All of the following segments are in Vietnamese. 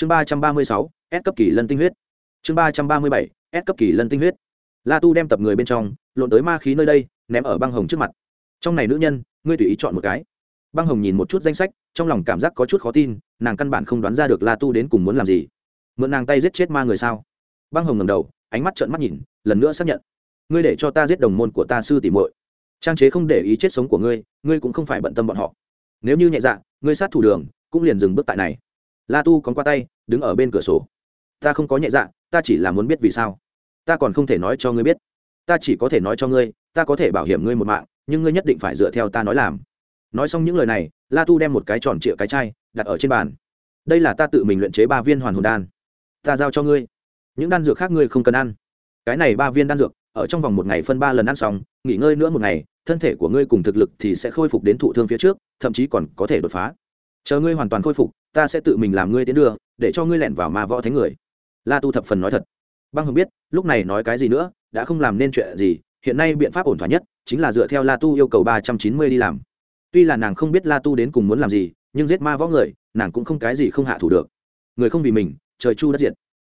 chương ba trăm ba mươi sáu, s cấp kỳ lân tinh huyết. Chương ba trăm ba mươi bảy, s cấp kỳ lân tinh huyết. La tu đem tập người bên trong, lộn tới ma khí nơi đây, ném ở băng hồng trước mặt. Trong này nữ nhân, ngươi tùy ý chọn một cái. Băng hồng nhìn một chút danh sách, trong lòng cảm giác có chút khó tin, nàng căn bản không đoán ra được la tu đến cùng muốn làm gì. Mượn nàng tay giết chết ma người sao? Băng hồng ngầm đầu, ánh mắt trợn mắt nhìn, lần nữa xác nhận. Ngươi để cho ta giết đồng môn của ta sư tỉ muội. Trang chế không để ý chết sống của ngươi ngươi cũng không phải bận tâm bọn họ. Nếu như nhẹ dạ ngươi sát thủ đường, cũng liền dừng bước tại này la tu còn qua tay, đứng ở bên cửa sổ. Ta không có nhẹ dạ ta chỉ là muốn biết vì sao. Ta còn không thể nói cho ngươi biết. Ta chỉ có thể nói cho ngươi, ta có thể bảo hiểm ngươi một mạng, nhưng ngươi nhất định phải dựa theo ta nói làm. Nói xong những lời này, la tu đem một cái tròn trịa cái chai đặt ở trên bàn. Đây là ta tự mình luyện chế ba viên hoàn hồn đan. Ta giao cho ngươi. Những đan dược khác ngươi không cần ăn. Cái này ba viên đan dược, ở trong vòng một ngày phân ba lần ăn xong, nghỉ ngơi nữa một ngày, thân thể của ngươi cùng thực lực thì sẽ khôi phục đến thụ thương phía trước, thậm chí còn có thể đột phá. Chờ ngươi hoàn toàn khôi phục ta sẽ tự mình làm ngươi tiến đưa, để cho ngươi lẻn vào ma võ thánh người. La tu thập phần nói thật. Băng hồng biết, lúc này nói cái gì nữa, đã không làm nên chuyện gì, hiện nay biện pháp ổn thỏa nhất chính là dựa theo la tu yêu cầu ba trăm chín mươi đi làm. Tuy là nàng không biết la tu đến cùng muốn làm gì, nhưng giết ma võ người, nàng cũng không cái gì không hạ thủ được. Người không vì mình, trời chu đất diệt.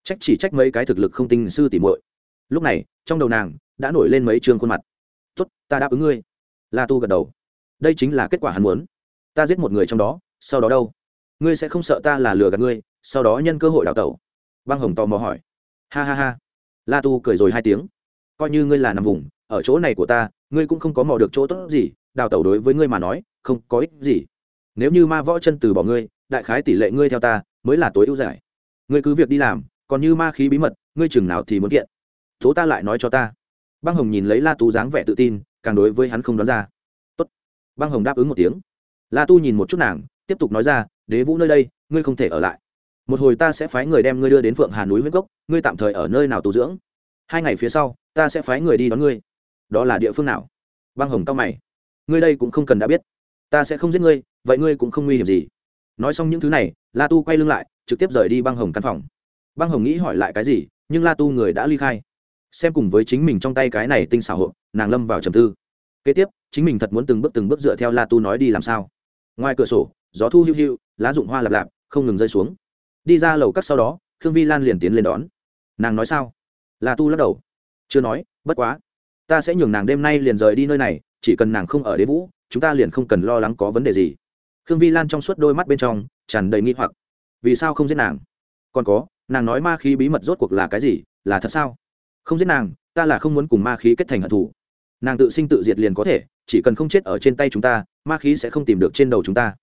Trách chỉ trách mấy cái thực lực không tinh sư tỉ muội. Lúc này, trong đầu nàng đã nổi lên mấy trường khuôn mặt. Tốt, ta đáp ứng ngươi. La tu gật đầu. Đây chính là kết quả hắn muốn. Ta giết một người trong đó, sau đó đâu? Ngươi sẽ không sợ ta là lừa gạt ngươi, sau đó nhân cơ hội đào tẩu. Băng hồng tò mò hỏi. Ha ha ha. La tu cười rồi hai tiếng. Coi như ngươi là nằm vùng, ở chỗ này của ta, ngươi cũng không có mò được chỗ tốt gì, đào tẩu đối với ngươi mà nói, không có ích gì. Nếu như ma võ chân từ bỏ ngươi, đại khái tỷ lệ ngươi theo ta mới là tối ưu giải. Ngươi cứ việc đi làm, còn như ma khí bí mật, ngươi chừng nào thì muốn kiện. Tố ta lại nói cho ta. Băng hồng nhìn lấy la tu dáng vẻ tự tin, càng đối với hắn không đoán ra. Tốt. băng hồng đáp ứng một tiếng. La tu nhìn một chút nàng, tiếp tục nói ra đế vũ nơi đây, ngươi không thể ở lại. Một hồi ta sẽ phái người đem ngươi đưa đến phượng hà núi huyết cốc, ngươi tạm thời ở nơi nào tu dưỡng? Hai ngày phía sau, ta sẽ phái người đi đón ngươi. Đó là địa phương nào? Băng hồng cao mày. Ngươi đây cũng không cần đã biết. Ta sẽ không giết ngươi, vậy ngươi cũng không nguy hiểm gì. Nói xong những thứ này, la tu quay lưng lại, trực tiếp rời đi băng hồng căn phòng. Băng hồng nghĩ hỏi lại cái gì, nhưng la tu người đã ly khai. Xem cùng với chính mình trong tay cái này tinh xảo hộ nàng lâm vào trầm tư. Kế tiếp, chính mình thật muốn từng bước từng bước dựa theo la tu nói đi làm sao. Ngoài cửa sổ gió thu hiu hiu, lá rụng hoa lạp lạp, không ngừng rơi xuống. Đi ra lầu cắt sau đó, khương vi lan liền tiến lên đón. Nàng nói sao? Là tu lắc đầu. Chưa nói, bất quá. Ta sẽ nhường nàng đêm nay liền rời đi nơi này, chỉ cần nàng không ở đế vũ, chúng ta liền không cần lo lắng có vấn đề gì. Khương vi lan trong suốt đôi mắt bên trong, tràn đầy nghi hoặc. Vì sao không giết nàng? Còn có, nàng nói ma khí bí mật rốt cuộc là cái gì, là thật sao? Không giết nàng, ta là không muốn cùng ma khí kết thành hận thù. Nàng tự sinh tự diệt liền có thể, chỉ cần không chết ở trên tay chúng ta, ma khí sẽ không tìm được trên đầu chúng ta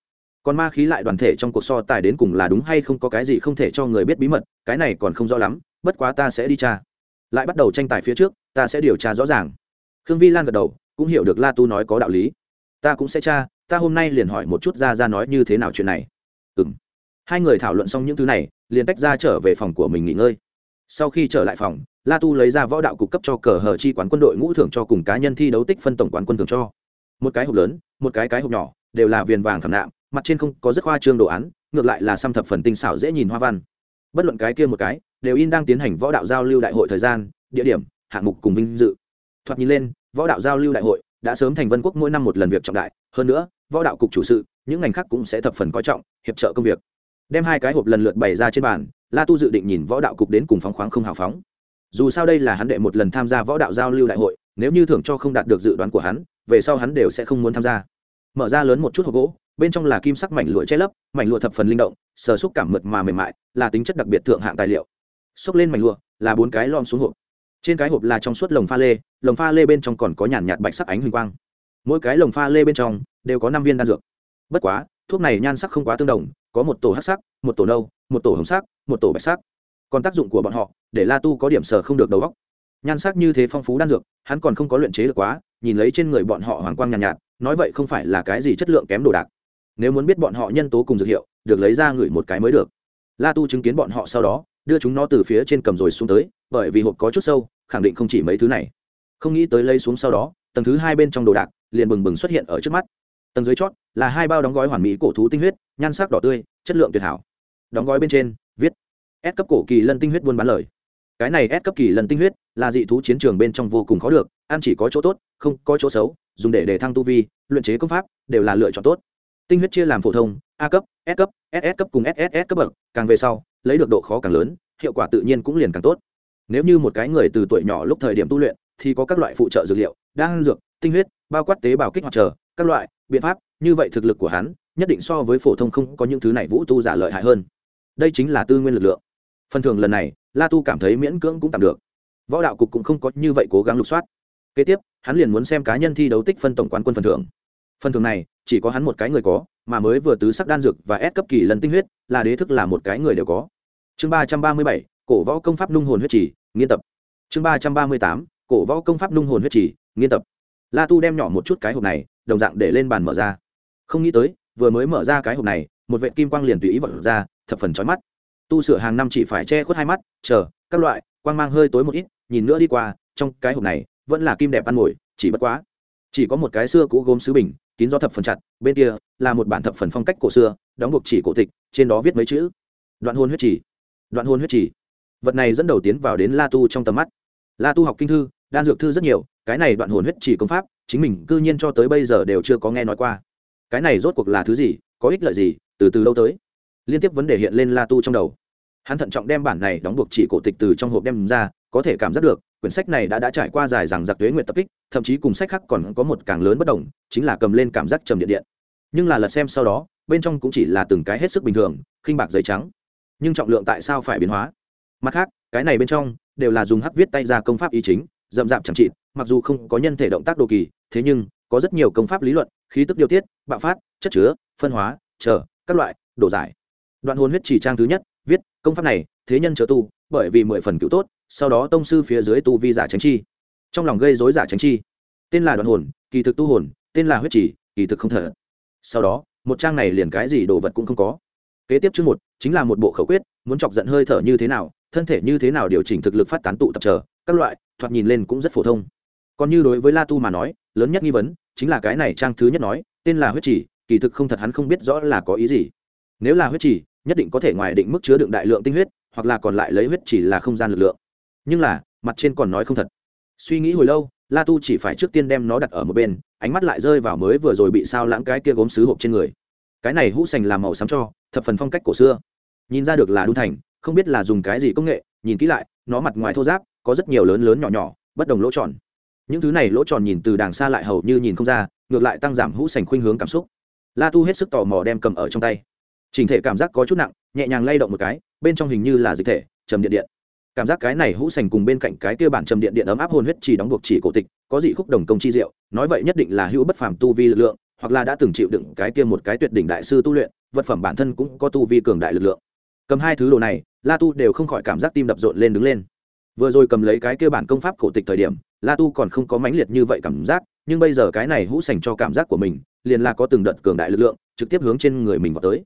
còn ma khí lại đoàn thể trong cuộc so tài đến cùng là đúng hay không có cái gì không thể cho người biết bí mật, cái này còn không rõ lắm, bất quá ta sẽ đi tra. Lại bắt đầu tranh tài phía trước, ta sẽ điều tra rõ ràng. Khương vi lan gật đầu, cũng hiểu được la tu nói có đạo lý. Ta cũng sẽ tra, ta hôm nay liền hỏi một chút ra ra nói như thế nào chuyện này. Ừ m hai người thảo luận xong những thứ này, liền tách ra trở về phòng của mình nghỉ ngơi. Sau khi trở lại phòng, la tu lấy ra võ đạo cục cấp cho cờ hờ chi quán quân đội ngũ thưởng cho cùng cá nhân thi đấu tích phân tổng quán quân thưởng cho. Một cái hộp lớn, một cái cái hộp nhỏ, đều là viền vàng khảm nạm mặt trên không có rất hoa trương đồ án, ngược lại là xăm thập phần tinh xảo dễ nhìn hoa văn. Bất luận cái kia một cái, đều in đang tiến hành võ đạo giao lưu đại hội thời gian, địa điểm, hạng mục cùng vinh dự. Thoạt nhìn lên, võ đạo giao lưu đại hội đã sớm thành vân quốc mỗi năm một lần việc trọng đại. Hơn nữa, võ đạo cục chủ sự, những ngành khác cũng sẽ thập phần coi trọng, hiệp trợ công việc. Đem hai cái hộp lần lượt bày ra trên bàn, la tu dự định nhìn võ đạo cục đến cùng phóng khoáng không hào phóng. Dù sao đây là hắn đệ một lần tham gia võ đạo giao lưu đại hội, nếu như thưởng cho không đạt được dự đoán của hắn, về sau hắn đều sẽ không muốn tham gia. Mở ra lớn một chút hộp gỗ bên trong là kim sắc mảnh lụa che lấp mảnh lụa thập phần linh động sờ xúc cảm mượt mà mềm mại là tính chất đặc biệt thượng hạng tài liệu. Xốc lên mảnh lụa là bốn cái lom xuống hộp. Trên cái hộp là trong suốt lồng pha lê lồng pha lê bên trong còn có nhàn nhạt bạch sắc ánh huỳnh quang. Mỗi cái lồng pha lê bên trong đều có năm viên đan dược. Bất quá thuốc này nhan sắc không quá tương đồng có một tổ hắc sắc một tổ nâu một tổ hồng sắc một tổ bạch sắc. Còn tác dụng của bọn họ để la tu có điểm sờ không được đầu góc nhan sắc như thế phong phú đan dược hắn còn không có luyện chế được quá nhìn lấy trên người bọn họ hoàng quang nhàn nhạt, nhạt nói vậy không phải là cái gì chất lượng kém đồ đạc nếu muốn biết bọn họ nhân tố cùng dược hiệu, được lấy ra ngửi một cái mới được. La tu chứng kiến bọn họ sau đó, đưa chúng nó từ phía trên cầm rồi xuống tới, bởi vì hộp có chút sâu, khẳng định không chỉ mấy thứ này. Không nghĩ tới lấy xuống sau đó, tầng thứ hai bên trong đồ đạc liền bừng bừng xuất hiện ở trước mắt. Tầng dưới chót là hai bao đóng gói hoàn mỹ cổ thú tinh huyết, nhan sắc đỏ tươi, chất lượng tuyệt hảo. Đóng gói bên trên, viết, S cấp cổ kỳ lân tinh huyết buôn bán lời. Cái này S cấp kỳ lân tinh huyết là dị thú chiến trường bên trong vô cùng khó được, ăn chỉ có chỗ tốt, không có chỗ xấu, dùng để đề thăng tu vi, luyện chế công pháp, đều là lựa chọn tốt tinh huyết chia làm phổ thông, a cấp, s cấp ss cấp cùng sss cấp bậc, càng về sau, lấy được độ khó càng lớn, hiệu quả tự nhiên cũng liền càng tốt. Nếu như một cái người từ tuổi nhỏ lúc thời điểm tu luyện, thì có các loại phụ trợ dược liệu, đan dược, tinh huyết, bao quát tế bào kích hoạt chờ các loại biện pháp, như vậy thực lực của hắn, nhất định so với phổ thông không có những thứ này vũ tu giả lợi hại hơn. Đây chính là tư nguyên lực lượng. Phần thưởng lần này, la tu cảm thấy miễn cưỡng cũng tạm được. Võ đạo cục cũng không có như vậy cố gắng lục soát. Kế tiếp, hắn liền muốn xem cá nhân thi đấu tích phân tổng quán quân phần thưởng. Phần thưởng này chỉ có hắn một cái người có, mà mới vừa tứ sắc đan dược và ép cấp kỳ lần tinh huyết, là đế thức là một cái người đều có. Chương ba trăm ba mươi bảy, cổ võ công pháp nung hồn huyết trì, nghiên tập. Chương ba trăm ba mươi tám, cổ võ công pháp nung hồn huyết trì, nghiên tập. La tu đem nhỏ một chút cái hộp này, đồng dạng để lên bàn mở ra. Không nghĩ tới, vừa mới mở ra cái hộp này, một vệ kim quang liền tùy ý vật ra, thập phần trói mắt. Tu sửa hàng năm chỉ phải che khuất hai mắt, chờ, các loại, quang mang hơi tối một ít, nhìn nữa đi qua, trong cái hộp này, vẫn là kim đẹp ăn ngồi, chỉ bất quá. Chỉ có một cái xưa cũ gốm sứ bình kín do thập phần chặt, bên kia là một bản thập phần phong cách cổ xưa, đóng buộc chỉ cổ tịch, trên đó viết mấy chữ. Đoạn hôn huyết chỉ đoạn hôn huyết chỉ vật này dẫn đầu tiến vào đến la tu trong tầm mắt. La tu học kinh thư, đan dược thư rất nhiều, cái này đoạn hồn huyết chỉ công pháp, chính mình cư nhiên cho tới bây giờ đều chưa có nghe nói qua. Cái này rốt cuộc là thứ gì, có ích lợi gì, từ từ lâu tới. Liên tiếp vấn đề hiện lên la tu trong đầu. Hắn thận trọng đem bản này đóng buộc chỉ cổ tịch từ trong hộp đem ra, có thể cảm giác được, quyển sách này đã đã trải qua dài rằng giặc tuế nguyện tập kích thậm chí cùng sách khác còn có một càng lớn bất đồng, chính là cầm lên cảm giác trầm điện điện. Nhưng là lật xem sau đó, bên trong cũng chỉ là từng cái hết sức bình thường, khinh bạc giấy trắng. Nhưng trọng lượng tại sao phải biến hóa? Mặt khác, cái này bên trong đều là dùng hắc viết tay ra công pháp ý chính rậm rạp chẳng trị mặc dù không có nhân thể động tác đồ kỳ, thế nhưng có rất nhiều công pháp lý luận, khí tức điều tiết, bạo phát, chất chứa, phân hóa, chờ, các loại đồ giải. Đoạn hồn huyết chỉ trang thứ nhất, viết, công pháp này, thế nhân chớ tu, bởi vì mười phần cựu tốt, sau đó tông sư phía dưới tu vi giả tránh chi trong lòng gây dối giả tránh chi. Tên là đoạn hồn, kỳ thực tu hồn, tên là huyết chỉ kỳ thực không thở. Sau đó, một trang này liền cái gì đồ vật cũng không có. Kế tiếp chương một, chính là một bộ khẩu quyết, muốn chọc giận hơi thở như thế nào, thân thể như thế nào điều chỉnh thực lực phát tán tụ tập trở các loại, thoạt nhìn lên cũng rất phổ thông. Còn như đối với la tu mà nói, lớn nhất nghi vấn, chính là cái này trang thứ nhất nói, tên là huyết chỉ kỳ thực không thật hắn không biết rõ là có ý gì. Nếu là huyết chỉ nhất định có thể ngoài định mức chứa đựng đại lượng tinh huyết, hoặc là còn lại lấy huyết chỉ là không gian lực lượng. Nhưng là, mặt trên còn nói không thật suy nghĩ hồi lâu, la tu chỉ phải trước tiên đem nó đặt ở một bên, ánh mắt lại rơi vào mới vừa rồi bị sao lãng cái kia gốm sứ hộp trên người. Cái này hũ sành làm màu xám cho, thập phần phong cách cổ xưa. Nhìn ra được là đun thành, không biết là dùng cái gì công nghệ, nhìn kỹ lại, nó mặt ngoài thô giáp có rất nhiều lớn lớn nhỏ nhỏ, bất đồng lỗ tròn. Những thứ này lỗ tròn nhìn từ đàng xa lại hầu như nhìn không ra, ngược lại tăng giảm hũ sành khuynh hướng cảm xúc. La tu hết sức tò mò đem cầm ở trong tay. Chỉnh thể cảm giác có chút nặng, nhẹ nhàng lay động một cái, bên trong hình như là dịch thể, trầm điện điện cảm giác cái này hũ sành cùng bên cạnh cái kia bản trầm điện điện ấm áp hồn huyết chỉ đóng buộc chỉ cổ tịch, có dị khúc đồng công chi diệu, nói vậy nhất định là hữu bất phàm tu vi lực lượng, hoặc là đã từng chịu đựng cái kia một cái tuyệt đỉnh đại sư tu luyện, vật phẩm bản thân cũng có tu vi cường đại lực lượng. Cầm hai thứ đồ này, la tu đều không khỏi cảm giác tim đập rộn lên đứng lên. Vừa rồi cầm lấy cái kia bản công pháp cổ tịch thời điểm, la tu còn không có mãnh liệt như vậy cảm giác, nhưng bây giờ cái này hũ sành cho cảm giác của mình, liền là có từng đợt cường đại lực lượng, trực tiếp hướng trên người mình vào tới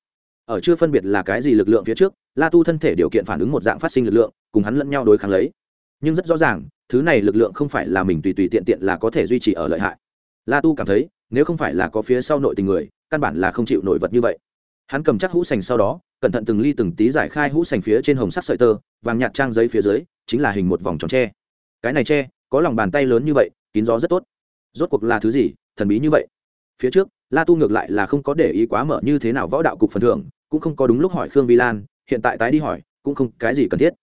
ở chưa phân biệt là cái gì lực lượng phía trước, la tu thân thể điều kiện phản ứng một dạng phát sinh lực lượng, cùng hắn lẫn nhau đối kháng lấy. Nhưng rất rõ ràng, thứ này lực lượng không phải là mình tùy tùy tiện tiện là có thể duy trì ở lợi hại. La tu cảm thấy, nếu không phải là có phía sau nội tình người, căn bản là không chịu nổi vật như vậy. Hắn cầm chắc hũ sành sau đó, cẩn thận từng ly từng tí giải khai hũ sành phía trên hồng sắc sợi tơ, vàng nhạt trang giấy phía dưới, chính là hình một vòng tròn tre. Cái này tre, có lòng bàn tay lớn như vậy, kín gió rất tốt. Rốt cuộc là thứ gì, thần bí như vậy? Phía trước, la tu ngược lại là không có để ý quá mở như thế nào võ đạo cục phần thưởng cũng không có đúng lúc hỏi khương vi lan, hiện tại tái đi hỏi, cũng không cái gì cần thiết.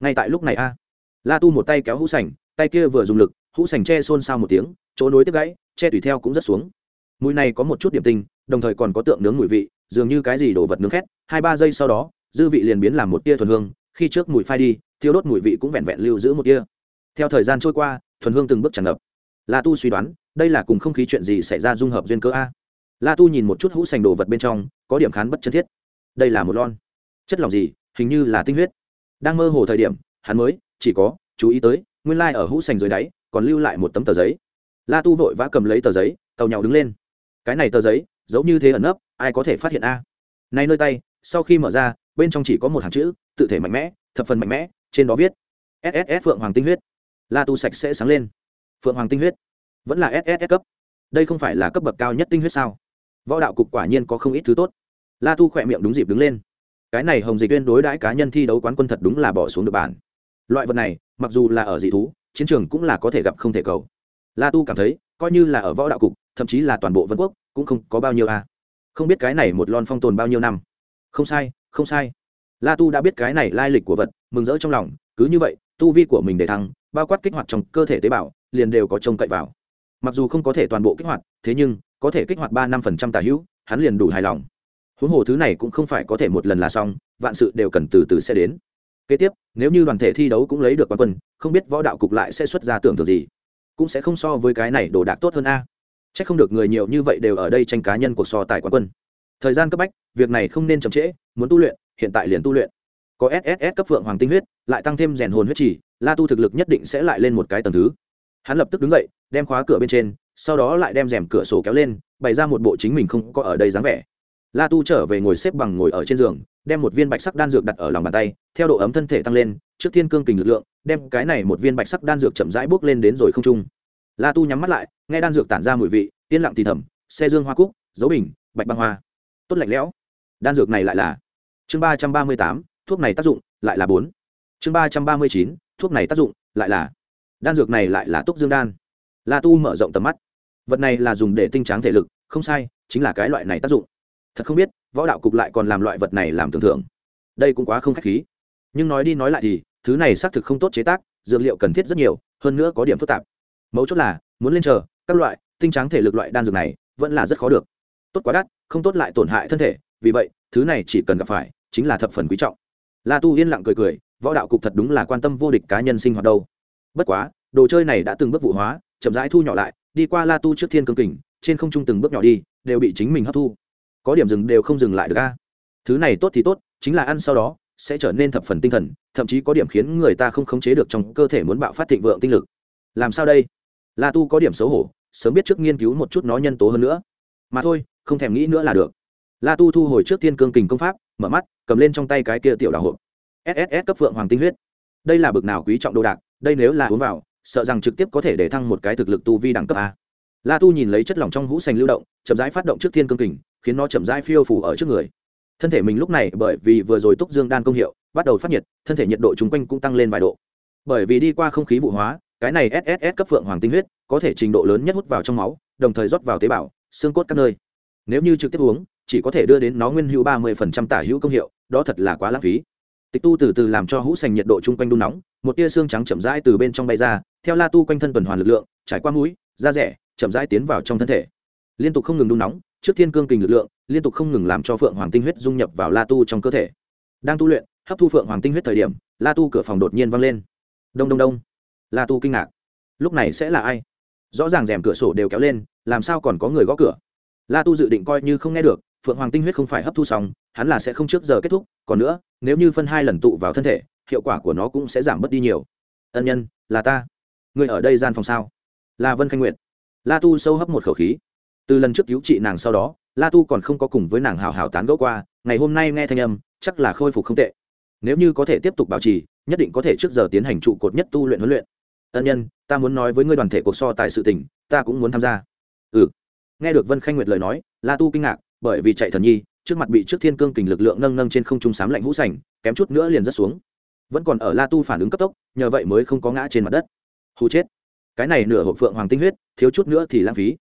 Ngay tại lúc này a, la tu một tay kéo hũ sành tay kia vừa dùng lực hũ sành tre xôn xao một tiếng, chỗ nối tiếp gãy tre tùy theo cũng rất xuống. Mùi này có một chút điểm tinh đồng thời còn có tượng nướng mùi vị, dường như cái gì đồ vật nướng khét, hai ba giây sau đó, dư vị liền biến làm một tia thuần hương, khi trước mùi phai đi, thiêu đốt mùi vị cũng vẹn vẹn lưu giữ một tia. Theo thời gian trôi qua, thuần hương từng bước tràn ngập. La tu suy đoán, đây là cùng không khí chuyện gì xảy ra dung hợp duyên cớ a? La tu nhìn một chút hũ sành đồ vật bên trong, có điểm khán bất chân thiết đây là một lon. Chất lỏng gì? Hình như là tinh huyết. Đang mơ hồ thời điểm, hắn mới, chỉ có, chú ý tới, nguyên lai、like、ở hũ sành dưới đáy, còn lưu lại một tấm tờ giấy. La tu vội vã cầm lấy tờ giấy, tàu nhau đứng lên. Cái này tờ giấy, giấu như thế ẩn nấp, ai có thể phát hiện a? À? nay nơi tay, sau khi mở ra, bên trong chỉ có một hàng chữ, tự thể mạnh mẽ, thập phần mạnh mẽ, trên đó viết sss phượng hoàng tinh huyết. La tu sạch sẽ sáng lên. Phượng hoàng tinh huyết. Vẫn là sss cấp. Đây không phải là cấp bậc cao nhất tinh huyết sao? Võ đạo cục quả nhiên có không ít thứ tốt la tu khỏe miệng đúng dịp đứng lên. Cái này hồng dịch viên đối đãi cá nhân thi đấu quán quân thật đúng là bỏ xuống được bản. Loại vật này, mặc dù là ở dị thú, chiến trường cũng là có thể gặp không thể cầu. La tu cảm thấy, coi như là ở võ đạo cục, thậm chí là toàn bộ vân quốc, cũng không có bao nhiêu a. Không biết cái này một lon phong tồn bao nhiêu năm. Không sai không sai. La tu đã biết cái này lai lịch của vật, mừng rỡ trong lòng, cứ như vậy, tu vi của mình để thăng, bao quát kích hoạt trong cơ thể tế bào, liền đều có trông cậy vào. Mặc dù không có thể toàn bộ kích hoạt, thế nhưng, có thể kích hoạt ba năm phần trăm tà hữu, hắn liền đủ hài lòng huống hồ thứ này cũng không phải có thể một lần là xong, vạn sự đều cần từ từ sẽ đến. Kế tiếp, nếu như đoàn thể thi đấu cũng lấy được quán quân, không biết võ đạo cục lại sẽ xuất ra tưởng tượng gì? Cũng sẽ không so với cái này đồ đạc tốt hơn a. C h ắ c không được người nhiều như vậy đều ở đây tranh cá nhân cuộc so tài quán quân. Thời gian cấp bách, việc này không nên chậm trễ, muốn tu luyện, hiện tại liền tu luyện. Có sss cấp phượng hoàng tinh huyết, lại tăng thêm rèn hồn huyết trì, la tu thực lực nhất định sẽ lại lên một cái tầng thứ. Hắn lập tức đứng dậy, đem khóa cửa bên trên, sau đó lại đem rèm cửa sổ kéo lên, bày ra một bộ chính mình không có ở đây dáng vẻ la tu trở về ngồi xếp bằng ngồi ở trên giường, đem một viên bạch sắc đan dược đặt ở lòng bàn tay, theo độ ấm thân thể tăng lên, trước thiên cương kình lực lượng, đem cái này một viên bạch sắc đan dược chậm rãi bước lên đến rồi không trung. La tu nhắm mắt lại, nghe đan dược tản ra mùi vị, yên lặng thì thầm, xe dương hoa cúc, dấu bình, bạch băng hoa. Tốt lạnh lẽo. Đan dược này lại là chương ba trăm ba mươi tám, thuốc này tác dụng, lại là bốn. Chương ba trăm ba mươi chín, thuốc này tác dụng, lại là đan dược này lại là túc dương đan. La tu mở rộng tầm mắt. Vật này là dùng để tinh tráng thể lực, không sai, chính là cái loại này tác dụng thật không biết, võ đạo cục lại còn làm loại vật này làm tưởng thưởng. Đây cũng quá không k h á c h khí. Nhưng nói đi nói lại thì, thứ này xác thực không tốt chế tác, dược liệu cần thiết rất nhiều, hơn nữa có điểm phức tạp. Mấu chốt là, muốn lên chờ, các loại, tinh tráng thể lực loại đan dược này, vẫn là rất khó được. Tốt quá đắt, không tốt lại tổn hại thân thể, vì vậy, thứ này chỉ cần gặp phải, chính là thập phần quý trọng. La tu yên lặng cười cười, võ đạo cục thật đúng là quan tâm vô địch cá nhân sinh hoạt đâu. Bất quá, đồ chơi này đã từng bước vụ hóa, chậm rãi thu nhỏ lại, đi qua la tu trước thiên cương kình, trên không trung từng bước nhỏ đi, đều bị chính mình hấp thu có điểm dừng đều không dừng lại được a. Thứ này tốt thì tốt, chính là ăn sau đó, sẽ trở nên thập phần tinh thần, thậm chí có điểm khiến người ta không khống chế được trong cơ thể muốn bạo phát thịnh vượng tinh lực. Làm sao đây? La tu có điểm xấu hổ, sớm biết trước nghiên cứu một chút nó nhân tố hơn nữa. Mà thôi, không thèm nghĩ nữa là được. La tu thu hồi trước thiên cương kình công pháp, mở mắt, cầm lên trong tay cái kia tiểu đào hộp. Sss cấp phượng hoàng tinh huyết. Đây là bực nào quý trọng đồ đạc, đây nếu là uống vào, sợ rằng trực tiếp có thể để thăng một cái thực lực tu vi đẳng cấp a. La tu nhìn lấy chất lỏng trong hũ xanh lưu động, chậm rãi phát động trước thiên cương kình khiến nó chậm rãi phiêu phủ ở trước người. Thân thể mình lúc này bởi vì vừa rồi túc dương đan công hiệu bắt đầu phát nhiệt, thân thể nhiệt độ chung quanh cũng tăng lên vài độ. Bởi vì đi qua không khí vụ hóa, cái này sss cấp phượng hoàng tinh huyết có thể trình độ lớn nhất hút vào trong máu, đồng thời rót vào tế bào, xương cốt các nơi. Nếu như trực tiếp uống, chỉ có thể đưa đến nó nguyên hữu ba mươi phần trăm tả hữu công hiệu, đó thật là quá lãng phí. Tịch tu từ từ làm cho hũ sành nhiệt độ chung quanh đun nóng, một tia xương trắng chậm rãi từ bên trong bay ra, theo la tu quanh thân tuần hoàn lực lượng, trải qua mũi, da rẻ, chậm rãi tiến vào trong thân thể liên tục không ngừng đun nóng, trước thiên cương kình lực lượng, liên tục không ngừng làm cho phượng hoàng tinh huyết dung nhập vào la tu trong cơ thể. Đang tu luyện, hấp thu phượng hoàng tinh huyết thời điểm, la tu cửa phòng đột nhiên văng lên. Đông đông đông. La tu kinh ngạc. Lúc này sẽ là ai? Rõ ràng rèm cửa sổ đều kéo lên, làm sao còn có người gõ cửa? La tu dự định coi như không nghe được, phượng hoàng tinh huyết không phải hấp thu xong, hắn là sẽ không trước giờ kết thúc, còn nữa, nếu như phân hai lần tụ vào thân thể, hiệu quả của nó cũng sẽ giảm bớt đi nhiều. Ân nhân, là ta. Người ở đây gian phòng sao? Là vân khanh nguyệt. La tu sâu hấp một khẩu khí từ lần trước cứu trị nàng sau đó, la tu còn không có cùng với nàng hào hào tán gẫu qua, ngày hôm nay nghe thanh âm, chắc là khôi phục không tệ. Nếu như có thể tiếp tục bảo trì, nhất định có thể trước giờ tiến hành trụ cột nhất tu luyện huấn luyện. Ân nhân, ta muốn nói với ngươi đoàn thể cuộc so tài sự tình, ta cũng muốn tham gia. Ừ. Nghe được vân khanh nguyệt lời nói, la tu kinh ngạc, bởi vì chạy thần nhi, trước mặt bị trước thiên cương kình lực lượng nâng nâng trên không trung sám lạnh hũ sành kém chút nữa liền rớt xuống. Vẫn còn ở la tu phản ứng cấp tốc, nhờ vậy mới không có ngã trên mặt đất. Hù chết. Cái này nửa hộp phượng hoàng tinh huyết, thiếu chút nữa thì lãng phí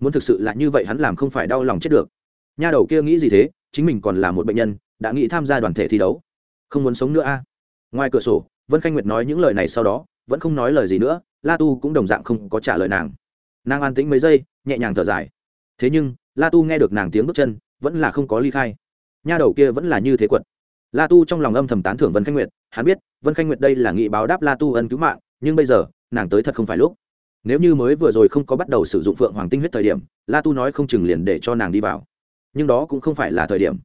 muốn thực sự là như vậy hắn làm không phải đau lòng chết được. Nha đầu kia nghĩ gì thế? Chính mình còn là một bệnh nhân, đã nghĩ tham gia đoàn thể thi đấu. Không muốn sống nữa a. Ngoài cửa sổ, vân khanh nguyệt nói những lời này sau đó, vẫn không nói lời gì nữa, la tu cũng đồng dạng không có trả lời nàng. Nàng an tĩnh mấy giây, nhẹ nhàng thở dài. Thế nhưng, la tu nghe được nàng tiếng bước chân, vẫn là không có ly khai. Nha đầu kia vẫn là như thế quật. La tu trong lòng âm thầm tán thưởng vân khanh nguyệt. Hắn biết, vân khanh nguyệt đây là nghị báo đáp la tu ân cứu mạng, nhưng bây giờ, nàng tới thật không phải lúc nếu như mới vừa rồi không có bắt đầu sử dụng phượng hoàng tinh huyết thời điểm, la tu nói không chừng liền để cho nàng đi vào. Nhưng đó cũng không phải là thời điểm.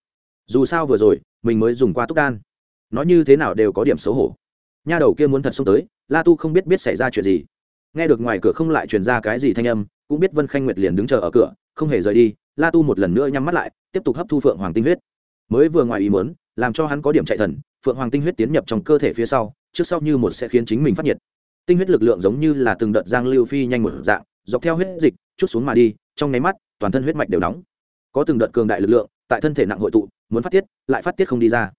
Dù sao vừa rồi, mình mới dùng qua túc đan. Nói như thế nào đều có điểm xấu hổ. Nha đầu kia muốn thật xông tới, la tu không biết biết xảy ra chuyện gì. Nghe được ngoài cửa không lại truyền ra cái gì thanh âm, cũng biết vân khanh nguyệt liền đứng chờ ở cửa, không hề rời đi, la tu một lần nữa nhắm mắt lại, tiếp tục hấp thu phượng hoàng tinh huyết. Mới vừa ngoài ý muốn, làm cho hắn có điểm chạy thần, phượng hoàng tinh huyết tiến nhập trong cơ thể phía sau, trước sau như một sẽ khiến chính mình phát nhiệt tinh huyết lực lượng giống như là từng đợt giang lưu phi nhanh một dạng, dọc theo huyết dịch, chút xuống mà đi, trong nháy mắt, toàn thân huyết mạch đều nóng. Có từng đợt cường đại lực lượng tại thân thể nặng hội tụ, muốn phát tiết, lại phát tiết không đi ra.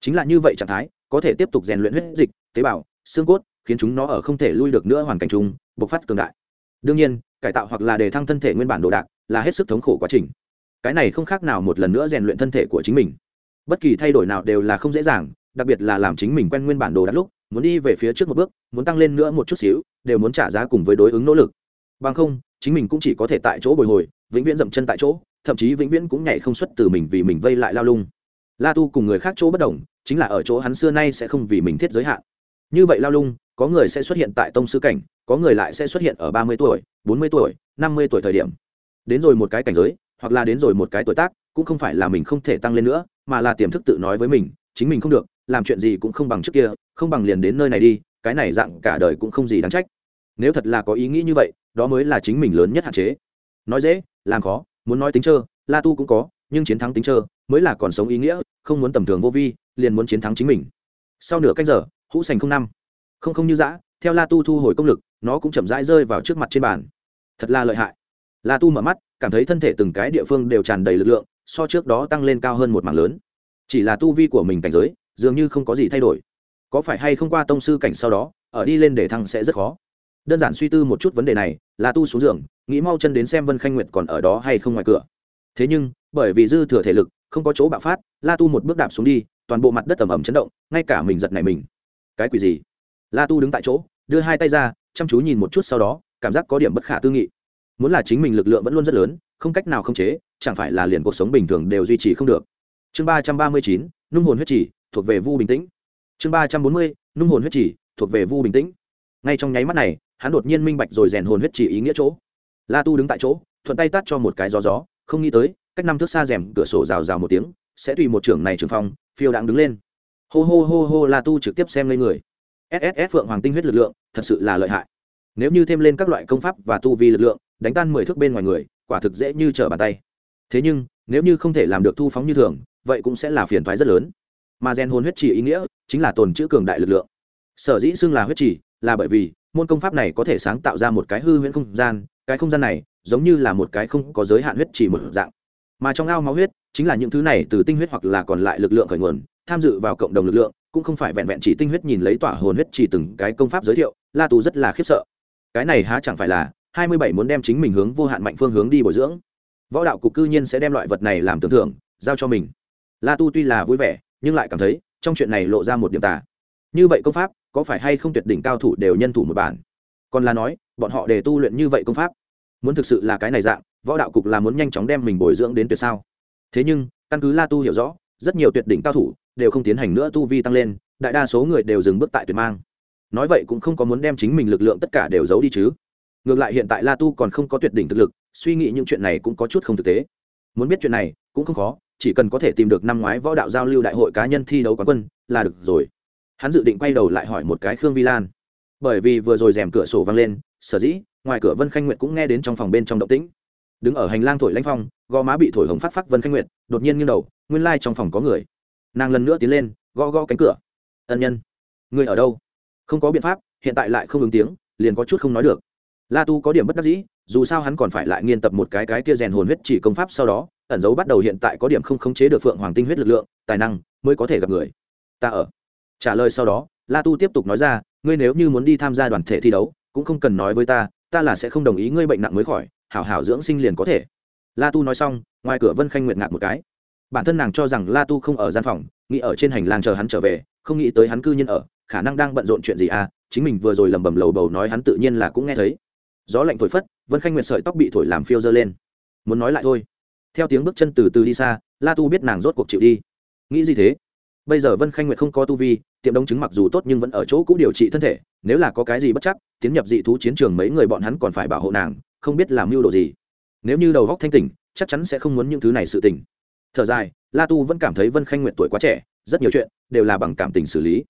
Chính là như vậy trạng thái, có thể tiếp tục rèn luyện huyết dịch, tế bào, xương cốt, khiến chúng nó ở không thể lui được nữa hoàn cảnh chung, bộc phát cường đại. Đương nhiên, cải tạo hoặc là đề thăng thân thể nguyên bản đồ đạc là hết sức thống khổ quá trình. Cái này không khác nào một lần nữa rèn luyện thân thể của chính mình. Bất kỳ thay đổi nào đều là không dễ dàng, đặc biệt là làm chính mình quen nguyên bản đồ đạc lúc muốn đi về phía trước một bước, muốn tăng lên nữa một chút xíu, đều muốn trả giá cùng với đối ứng nỗ lực. Bằng không, chính mình cũng chỉ có thể tại chỗ bồi hồi, vĩnh viễn dậm chân tại chỗ, thậm chí vĩnh viễn cũng nhảy không xuất từ mình vì mình vây lại lao lung. La tu cùng người khác chỗ bất đồng, chính là ở chỗ hắn xưa nay sẽ không vì mình thiết giới hạn. Như vậy lao lung, có người sẽ xuất hiện tại tông sư cảnh, có người lại sẽ xuất hiện ở ba mươi tuổi, bốn mươi tuổi, năm mươi tuổi thời điểm. Đến rồi một cái cảnh giới, hoặc là đến rồi một cái tuổi tác, cũng không phải là mình không thể tăng lên nữa, mà là tiềm thức tự nói với mình, chính mình không được làm chuyện gì cũng không bằng trước kia, không bằng liền đến nơi này đi, cái này dạng cả đời cũng không gì đáng trách. Nếu thật là có ý nghĩ như vậy, đó mới là chính mình lớn nhất hạn chế. Nói dễ, làm khó, muốn nói tính trơ, la tu cũng có, nhưng chiến thắng tính trơ mới là còn sống ý nghĩa, không muốn tầm thường vô vi, liền muốn chiến thắng chính mình. Sau nửa canh giờ, hũ sành không năm. Không không như dã, theo la tu thu hồi công lực, nó cũng chậm rãi rơi vào trước mặt trên bàn. Thật là lợi hại. La tu mở mắt, cảm thấy thân thể từng cái địa phương đều tràn đầy lực lượng, so trước đó tăng lên cao hơn một mảng lớn. Chỉ là tu vi của mình cảnh giới dường như không có gì thay đổi. Có phải hay không qua tông sư cảnh sau đó, ở đi lên để thăng sẽ rất khó? Đơn giản suy tư một chút vấn đề này la tu xuống giường, nghĩ mau chân đến xem vân khanh nguyệt còn ở đó hay không ngoài cửa. Thế nhưng, bởi vì dư thừa thể lực, không có chỗ bạo phát, la tu một bước đạp xuống đi, toàn bộ mặt đất ẩm ẩm chấn động, ngay cả mình giật này mình. Cái quỷ gì? La tu đứng tại chỗ, đưa hai tay ra, chăm chú nhìn một chút sau đó, cảm giác có điểm bất khả tư nghị. Muốn là chính mình lực lượng vẫn luôn rất lớn, không cách nào không chế, chẳng phải là liền cuộc sống bình thường đều duy trì không được. Chương ba trăm ba mươi chín, nung hồn huyết trì thuộc về vu bình tĩnh. Chương ba trăm bốn mươi, nung hồn huyết chỉ thuộc về vu bình tĩnh. Ngay trong nháy mắt này, hắn đột nhiên minh bạch rồi rèn hồn huyết chỉ ý nghĩa chỗ. La tu đứng tại chỗ, thuận tay tắt cho một cái gió gió, không nghĩ tới, cách năm thước xa rèm cửa sổ rào rào một tiếng, sẽ tùy một trưởng này trường phong, phiêu đang đứng lên. Hô hô hô hô, la tu trực tiếp xem lên người. Sss phượng hoàng tinh huyết lực lượng, thật sự là lợi hại. Nếu như thêm lên các loại công pháp và tu vi lực lượng, đánh tan mười thước bên ngoài người, quả thực dễ như trở bàn tay. Thế nhưng, nếu như không thể làm được thu phóng như thường, vậy cũng sẽ là phiền thoái rất lớn mà gen hồn huyết chỉ ý nghĩa chính là tồn chữ cường đại lực lượng. Sở dĩ xưng là huyết chỉ là bởi vì môn công pháp này có thể sáng tạo ra một cái hư huyễn không gian, cái không gian này giống như là một cái không có giới hạn huyết chỉ một dạng. Mà trong ao máu huyết chính là những thứ này từ tinh huyết hoặc là còn lại lực lượng khởi nguồn, tham dự vào cộng đồng lực lượng, cũng không phải vẹn vẹn chỉ tinh huyết nhìn lấy tỏa hồn huyết chỉ từng cái công pháp giới thiệu, la tù rất là khiếp sợ. Cái này há chẳng phải là hai mươi bảy muốn đem chính mình hướng vô hạn mạnh phương hướng đi bồi dưỡng. Võ đạo cục cư nhiên sẽ đem loại vật này làm tưởng thưởng, giao cho mình. La tu tuy là vui vẻ nhưng lại cảm thấy trong chuyện này lộ ra một điểm tà. Như vậy công pháp, có phải hay không tuyệt đỉnh cao thủ đều nhân thủ một bản? Còn là nói, bọn họ để tu luyện như vậy công pháp, muốn thực sự là cái này dạng, võ đạo cục là muốn nhanh chóng đem mình bồi dưỡng đến tuyệt sao? Thế nhưng, căn cứ la tu hiểu rõ, rất nhiều tuyệt đỉnh cao thủ đều không tiến hành nữa tu vi tăng lên, đại đa số người đều dừng bước tại tuyệt mang. Nói vậy cũng không có muốn đem chính mình lực lượng tất cả đều giấu đi chứ. Ngược lại hiện tại la tu còn không có tuyệt đỉnh thực lực, suy nghĩ những chuyện này cũng có chút không thực tế. Muốn biết chuyện này, cũng không khó chỉ cần có thể tìm được năm ngoái võ đạo giao lưu đại hội cá nhân thi đấu quán quân, là được rồi. Hắn dự định quay đầu lại hỏi một cái khương vi lan bởi vì vừa rồi rèm cửa sổ văng lên, sở dĩ, ngoài cửa vân khanh nguyệt cũng nghe đến trong phòng bên trong động tĩnh. Đứng ở hành lang thổi lanh phong, gò má bị thổi hồng phát phát vân khanh nguyệt, đột nhiên nghiêng đầu, nguyên lai、like、trong phòng có người. Nàng lần nữa tiến lên, gõ gõ cánh cửa. Ân nhân, người ở đâu? Không có biện pháp, hiện tại lại không ứng tiếng, liền có chút không nói được. La tu có điểm bất đắc dĩ, dù sao hắn còn phải lại nghiên tập một cái cái kia rèn hồn huyết chỉ công pháp sau đó ẩn dấu bắt đầu hiện tại có điểm không khống chế được phượng hoàng tinh huyết lực lượng, tài năng mới có thể gặp người. Ta ở. Trả lời sau đó, la tu tiếp tục nói ra, ngươi nếu như muốn đi tham gia đoàn thể thi đấu, cũng không cần nói với ta ta là sẽ không đồng ý ngươi bệnh nặng mới khỏi, hảo hảo dưỡng sinh liền có thể. La tu nói xong, ngoài cửa vân khanh nguyện ngạc một cái. Bản thân nàng cho rằng la tu không ở gian phòng, nghĩ ở trên hành lang chờ hắn trở về, không nghĩ tới hắn cư nhiên ở, khả năng đang bận rộn chuyện gì à chính mình vừa rồi lầm bầm lầu bầu nói hắn tự nhiên là cũng nghe thấy. Gió lạnh thổi phất, vân khanh nguyệt sợi tóc bị thổi làm phiêu dơ lên. Muốn nói lại thôi theo tiếng bước chân từ từ đi xa, la tu biết nàng rốt cuộc chịu đi. Nghĩ gì thế? Bây giờ vân khanh nguyệt không có tu vi, tiệm đông chứng mặc dù tốt nhưng vẫn ở chỗ cũ điều trị thân thể, nếu là có cái gì bất chắc, tiến nhập dị thú chiến trường mấy người bọn hắn còn phải bảo hộ nàng, không biết làm mưu đồ gì. Nếu như đầu góc thanh tỉnh, chắc chắn sẽ không muốn những thứ này sự tỉnh thở dài, la tu vẫn cảm thấy vân khanh nguyệt tuổi quá trẻ, rất nhiều chuyện đều là bằng cảm tình xử lý.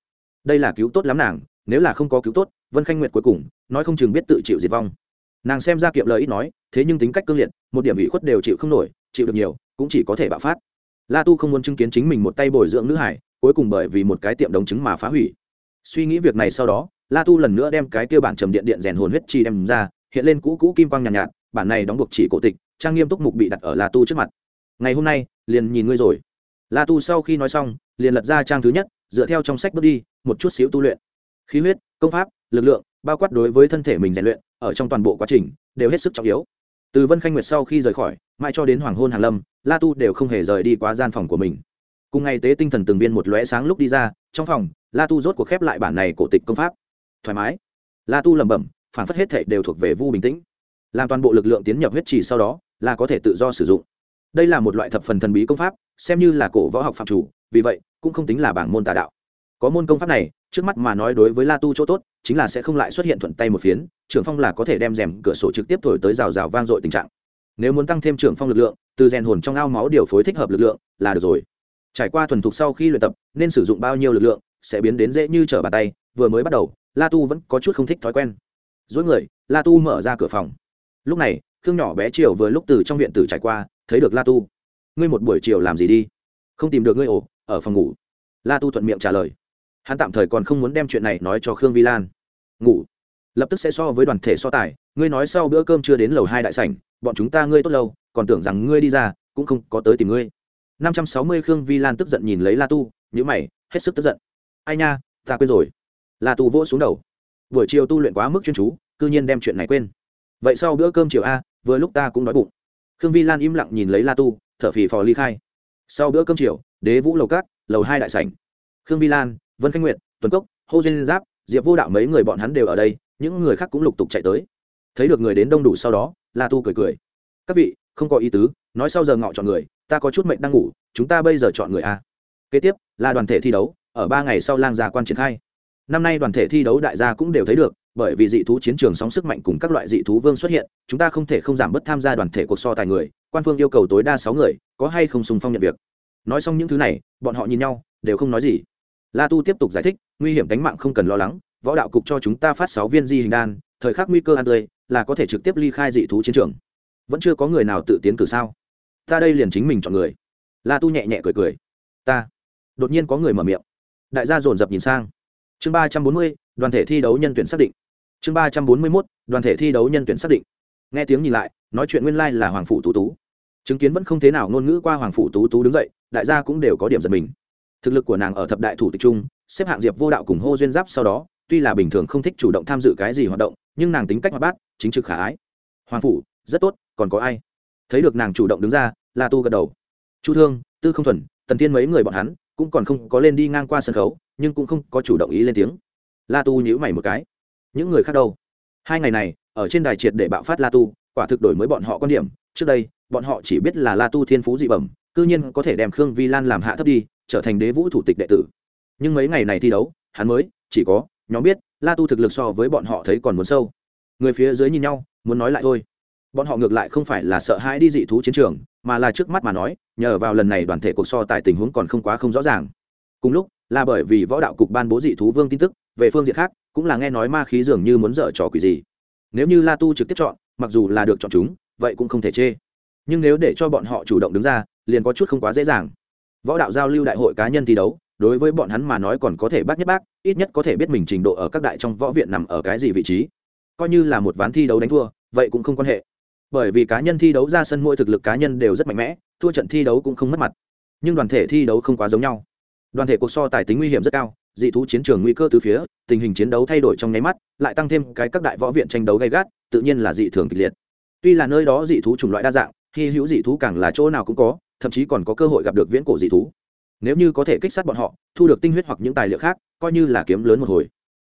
Đây là cứu tốt lắm nàng, nếu là không có cứu tốt, vân khanh nguyệt cuối cùng, nói không chừng biết tự chịu diệt vong. Nàng xem ra kiệm lời ít nói, thế nhưng tính cách cương liệt, một điểm ủy khuất đều chịu không nổi chịu được nhiều cũng chỉ có thể bạo phát. La tu không muốn chứng kiến chính mình một tay bồi dưỡng nữ hải cuối cùng bởi vì một cái tiệm đống chứng mà phá hủy. Suy nghĩ việc này sau đó la tu lần nữa đem cái kia bản trầm điện điện rèn hồn huyết chi đem ra hiện lên cũ cũ kim quang nhàn nhạt, nhạt bản này đóng buộc chỉ cổ tịch trang nghiêm túc mục bị đặt ở la tu trước mặt. Ngày hôm nay liền nhìn ngươi rồi. La tu sau khi nói xong liền lật ra trang thứ nhất dựa theo trong sách bước đi một chút xíu tu luyện. Khí huyết công pháp lực lượng bao quát đối với thân thể mình rèn luyện ở trong toàn bộ quá trình đều hết sức trọng yếu từ vân khanh nguyệt sau khi rời khỏi, mãi cho đến hoàng hôn hàn lâm, la tu đều không hề rời đi qua gian phòng của mình. Cùng ngày tế tinh thần từng viên một lóe sáng lúc đi ra, trong phòng, la tu rốt cuộc khép lại bản này cổ tịch công pháp. Thoải mái. La tu lẩm bẩm, phản phất hết thệ đều thuộc về vu bình tĩnh. Làm toàn bộ lực lượng tiến nhập huyết trì sau đó, là có thể tự do sử dụng. Đây là một loại thập phần thần bí công pháp, xem như là cổ võ học phạm chủ, vì vậy, cũng không tính là bảng môn tà đạo. Có môn công pháp này trước mắt mà nói đối với la tu chỗ tốt, chính là sẽ không lại xuất hiện thuận tay một phiến, trưởng phong là có thể đem rèm cửa sổ trực tiếp thổi tới rào rào vang dội tình trạng. Nếu muốn tăng thêm trưởng phong lực lượng, từ rèn hồn trong ao máu điều phối thích hợp lực lượng, là được rồi. Trải qua thuần thục sau khi luyện tập, nên sử dụng bao nhiêu lực lượng, sẽ biến đến dễ như trở bàn tay, vừa mới bắt đầu, la tu vẫn có chút không thích thói quen. Dối người, la tu mở ra cửa phòng. Lúc này, khương nhỏ bé chiều vừa lúc từ trong viện tử trải qua, thấy được la tu. Ngươi một buổi chiều làm gì đi? Không tìm được ngươi ổ ở phòng ngủ. La tu thuận miệng trả lời hắn tạm thời còn không muốn đem chuyện này nói cho khương vi lan. Ngủ. Lập tức sẽ so với đoàn thể so tài, ngươi nói sau bữa cơm chưa đến lầu hai đại sảnh, bọn chúng ta ngươi tốt lâu, còn tưởng rằng ngươi đi ra, cũng không có tới tìm ngươi. Năm trăm sáu mươi khương vi lan tức giận nhìn lấy la tu nhữ mày, hết sức tức giận. Ai nha, ta quên rồi. La tu vỗ xuống đầu. Buổi chiều tu luyện quá mức chuyên chú, cư nhiên đem chuyện này quên. Vậy sau bữa cơm chiều a, vừa lúc ta cũng đói bụng. Khương vi lan im lặng nhìn lấy la tu, thở phì phò ly khai. Sau bữa cơm chiều, đế vũ lầu cát, lầu hai đại sảnh. Khương vi lan vân khanh nguyệt, tuần cốc, hô duyên giáp, diệp vô đạo mấy người bọn hắn đều ở đây, những người khác cũng lục tục chạy tới. Thấy được người đến đông đủ sau đó, la tu cười cười. Các vị, không có ý tứ, nói sau giờ ngọ chọn người, ta có chút mệnh đang ngủ, chúng ta bây giờ chọn người a. Kế tiếp, là đoàn thể thi đấu, ở ba ngày sau lang gia quan triển khai. Năm nay đoàn thể thi đấu đại gia cũng đều thấy được, bởi vì dị thú chiến trường sóng sức mạnh cùng các loại dị thú vương xuất hiện, chúng ta không thể không giảm bớt tham gia đoàn thể cuộc so tài người, quan phương yêu cầu tối đa sáu người, có hay không sùng phong nhận việc. Nói xong những thứ này, bọn họ nhìn nhau, đều không nói gì la tu tiếp tục giải thích, nguy hiểm tính mạng không cần lo lắng, võ đạo cục cho chúng ta phát sáu viên di hình đan, thời khắc nguy cơ ăn tươi, là có thể trực tiếp ly khai dị thú chiến trường. Vẫn chưa có người nào tự tiến cử sao? Ta đây liền chính mình chọn người. La tu nhẹ nhẹ cười cười. Ta. Đột nhiên có người mở miệng. Đại gia dồn dập nhìn sang. Chương ba trăm bốn mươi, đoàn thể thi đấu nhân tuyển xác định. Chương ba trăm bốn mươi mốt, đoàn thể thi đấu nhân tuyển xác định. Nghe tiếng nhìn lại, nói chuyện nguyên lai、like、là hoàng phủ tú tú. Chứng kiến vẫn không thế nào ngôn ngữ qua hoàng phủ tú tú đứng dậy, đại gia cũng đều có điểm giật mình thực lực của nàng ở thập đại thủ tịch trung xếp hạng diệp vô đạo cùng hô duyên giáp sau đó, tuy là bình thường không thích chủ động tham dự cái gì hoạt động, nhưng nàng tính cách hoạt bát, chính trực khả ái. Hoàng phủ, rất tốt, còn có ai? Thấy được nàng chủ động đứng ra, la tu gật đầu. Chu thương, tư không thuần, tần tiên mấy người bọn hắn, cũng còn không có lên đi ngang qua sân khấu, nhưng cũng không có chủ động ý lên tiếng. La tu nhíu mày một cái. Những người khác đâu? Hai ngày này, ở trên đài triệt để bạo phát la tu, quả thực đổi mới bọn họ quan điểm. Trước đây, bọn họ chỉ biết là la tu thiên phú dị bẩm, cư nhiên có thể đem khương vi lan làm hạ thấp đi trở thành đế vũ thủ tịch đệ tử. Nhưng mấy ngày này thi đấu, hắn mới, chỉ có, nhóm biết, la tu thực lực so với bọn họ thấy còn muốn sâu. Người phía dưới nhìn nhau, muốn nói lại thôi. Bọn họ ngược lại không phải là sợ hãi đi dị thú chiến trường, mà là trước mắt mà nói, nhờ vào lần này đoàn thể cuộc so tại tình huống còn không quá không rõ ràng. Cùng lúc, là bởi vì võ đạo cục ban bố dị thú vương tin tức, về phương diện khác, cũng là nghe nói ma khí dường như muốn dở trò quỷ gì. Nếu như la tu trực tiếp chọn, mặc dù là được chọn chúng, vậy cũng không thể chê. Nhưng nếu để cho bọn họ chủ động đứng ra, liền có chút không quá dễ dàng võ đạo giao lưu đại hội cá nhân thi đấu, đối với bọn hắn mà nói còn có thể bác nhất bác, ít nhất có thể biết mình trình độ ở các đại trong võ viện nằm ở cái gì vị trí. Coi như là một ván thi đấu đánh thua, vậy cũng không quan hệ. Bởi vì cá nhân thi đấu ra sân mỗi thực lực cá nhân đều rất mạnh mẽ, thua trận thi đấu cũng không mất mặt. Nhưng đoàn thể thi đấu không quá giống nhau. Đoàn thể cuộc so tài tính nguy hiểm rất cao, dị thú chiến trường nguy cơ từ phía, tình hình chiến đấu thay đổi trong nháy mắt, lại tăng thêm cái các đại võ viện tranh đấu gay gắt, tự nhiên là dị thường kịch liệt. Tuy là nơi đó dị thú chủng loại đa dạng khi hữu dị thú càng là chỗ nào cũng có thậm chí còn có cơ hội gặp được viễn cổ dị thú. Nếu như có thể kích sát bọn họ, thu được tinh huyết hoặc những tài liệu khác, coi như là kiếm lớn một hồi.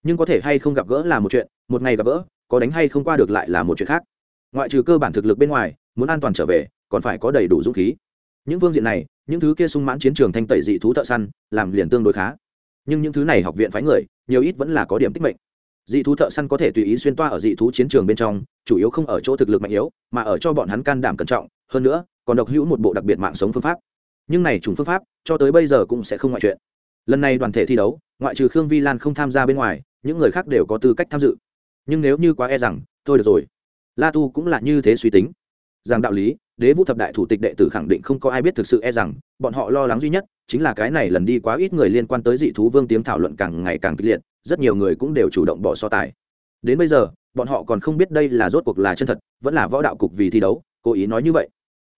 Nhưng có thể hay không gặp gỡ là một chuyện, một ngày gặp gỡ, có đánh hay không qua được lại là một chuyện khác. Ngoại trừ cơ bản thực lực bên ngoài, muốn an toàn trở về, còn phải có đầy đủ dũng khí. Những phương diện này, những thứ kia sung mãn chiến trường thanh tẩy dị thú thợ săn, làm liền tương đối khá. Nhưng những thứ này học viện phái người, nhiều ít vẫn là có điểm tích mệnh. Dị thú thợ săn có thể tùy ý xuyên toa ở dị thú chiến trường bên trong, chủ yếu không ở chỗ thực lực mạnh yếu, mà ở cho bọn hắn can đảm cẩn trọng. Hơn nữa còn độc hữu một bộ đặc biệt mạng sống phương pháp. Nhưng này chủng phương pháp, cho tới bây giờ cũng sẽ không ngoại chuyện. Lần này đoàn thể thi đấu, ngoại trừ khương vi lan không tham gia bên ngoài, những người khác đều có tư cách tham dự. Nhưng nếu như quá e rằng, thôi được rồi. La tu cũng là như thế suy tính. Rằng đạo lý, đế vũ thập đại thủ tịch đệ tử khẳng định không có ai biết thực sự e rằng, bọn họ lo lắng duy nhất chính là cái này lần đi quá ít người liên quan tới dị thú vương tiếng thảo luận càng ngày càng kịch liệt, rất nhiều người cũng đều chủ động bỏ so tài. Đến bây giờ, bọn họ còn không biết đây là rốt cuộc là chân thật, vẫn là võ đạo cục vì thi đấu, cố ý nói như vậy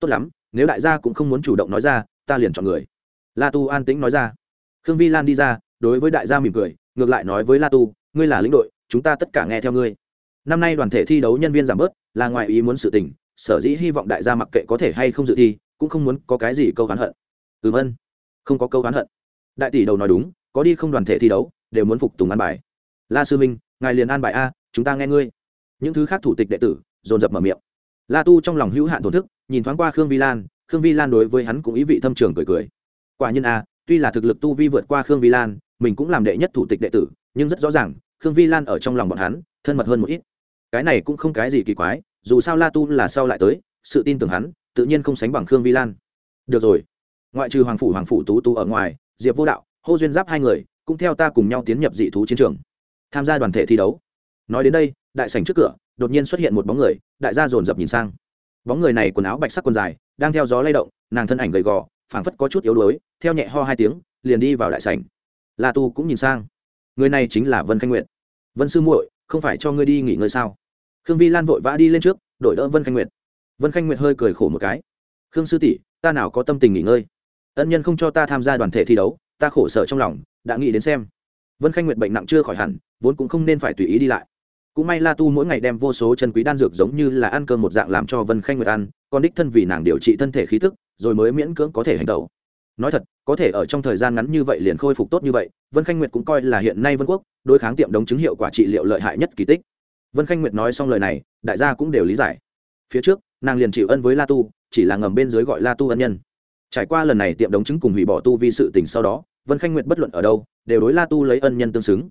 tốt lắm, nếu đại gia cũng không muốn chủ động nói ra, ta liền chọn người. La tu an tĩnh nói ra. Khương vi lan đi ra, đối với đại gia mỉm cười, ngược lại nói với la tu, ngươi là lĩnh đội, chúng ta tất cả nghe theo ngươi. Năm nay đoàn thể thi đấu nhân viên giảm bớt, là ngoài ý muốn sự tình, sở dĩ hy vọng đại gia mặc kệ có thể hay không dự thi, cũng không muốn có cái gì câu hắn hận. Ừm ân không có câu oán hận. Đại tỷ đầu nói đúng, có đi không đoàn thể thi đấu, đều muốn phục tùng an bài. La sư minh, ngài liền an bài a, chúng ta nghe ngươi. Những thứ khác thủ tịch đệ tử, dồn dập mở miệng. La tu trong lòng hữu hạn thổn thức nhìn thoáng qua khương vi lan, khương vi lan đối với hắn cũng ý vị thâm trường cười cười. Quả nhiên a tuy là thực lực tu vi vượt qua khương vi lan, mình cũng làm đệ nhất thủ tịch đệ tử, nhưng rất rõ ràng, khương vi lan ở trong lòng bọn hắn, thân mật hơn một ít. Cái này cũng không cái gì kỳ quái, dù sao la tu là sau lại tới, sự tin tưởng hắn, tự nhiên không sánh bằng khương vi lan. Được rồi. Ngoại trừ hoàng phủ hoàng phủ tú tú ở ngoài, diệp vô đạo, hô duyên giáp hai người, cũng theo ta cùng nhau tiến nhập dị thú chiến trường. Tham gia đoàn thể thi đấu. Nói đến đây, đại sảnh trước cửa, đột nhiên xuất hiện một bóng người, đại gia dồn dập nhìn sang bóng người này quần áo bạch sắc quần dài, đang theo gió lay động, nàng thân ảnh gầy gò, phảng phất có chút yếu đuối, theo nhẹ ho hai tiếng, liền đi vào đại sảnh. La tu cũng nhìn sang. Người này chính là vân khanh nguyệt. Vân sư muội, không phải cho ngươi đi nghỉ ngơi sao? Khương vi lan vội vã đi lên trước đội đỡ vân khanh nguyệt. Vân khanh nguyệt hơi cười khổ một cái. Khương sư tỷ, ta nào có tâm tình nghỉ ngơi? Ân nhân không cho ta tham gia đoàn thể thi đấu, ta khổ sở trong lòng, đã nghĩ đến xem. Vân khanh nguyệt bệnh nặng chưa khỏi hẳn, vốn cũng không nên phải tùy ý đi lại cũng may la tu mỗi ngày đem vô số chân quý đan dược giống như là ăn cơm một dạng làm cho vân khanh nguyệt ăn, còn đích thân vì nàng điều trị thân thể khí thức rồi mới miễn cưỡng có thể hành động. Nói thật, có thể ở trong thời gian ngắn như vậy liền khôi phục tốt như vậy, vân khanh nguyệt cũng coi là hiện nay vân quốc, đối kháng tiệm đống chứng hiệu quả trị liệu lợi hại nhất kỳ tích. Vân khanh nguyệt nói xong lời này, đại gia cũng đều lý giải. Phía trước, nàng liền chịu ân với la tu, chỉ là ngầm bên dưới gọi la tu ân nhân. Trải qua lần này tiệm đống chứng cùng hủy bỏ tu vì sự tình sau đó, vân khanh nguyệt bất luận ở đâu, đều đối la tu lấy ân nhân tương xứng.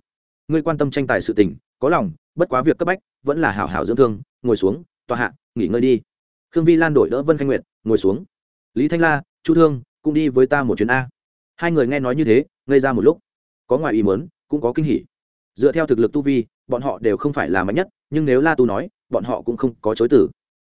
Ngươi quan tâm tranh tài sự tình, có lòng bất quá việc cấp bách vẫn là hảo hảo dưỡng thương, ngồi xuống tòa hạ, nghỉ ngơi đi. Khương vi lan đổi đỡ vân khanh nguyệt, ngồi xuống. Lý thanh la, chu thương, cũng đi với ta một chuyến a. Hai người nghe nói như thế, ngây ra một lúc. Có ngoài ý mớn cũng có kinh hỉ. Dựa theo thực lực tu vi, bọn họ đều không phải là mạnh nhất, nhưng nếu la tu nói, bọn họ cũng không có chối tử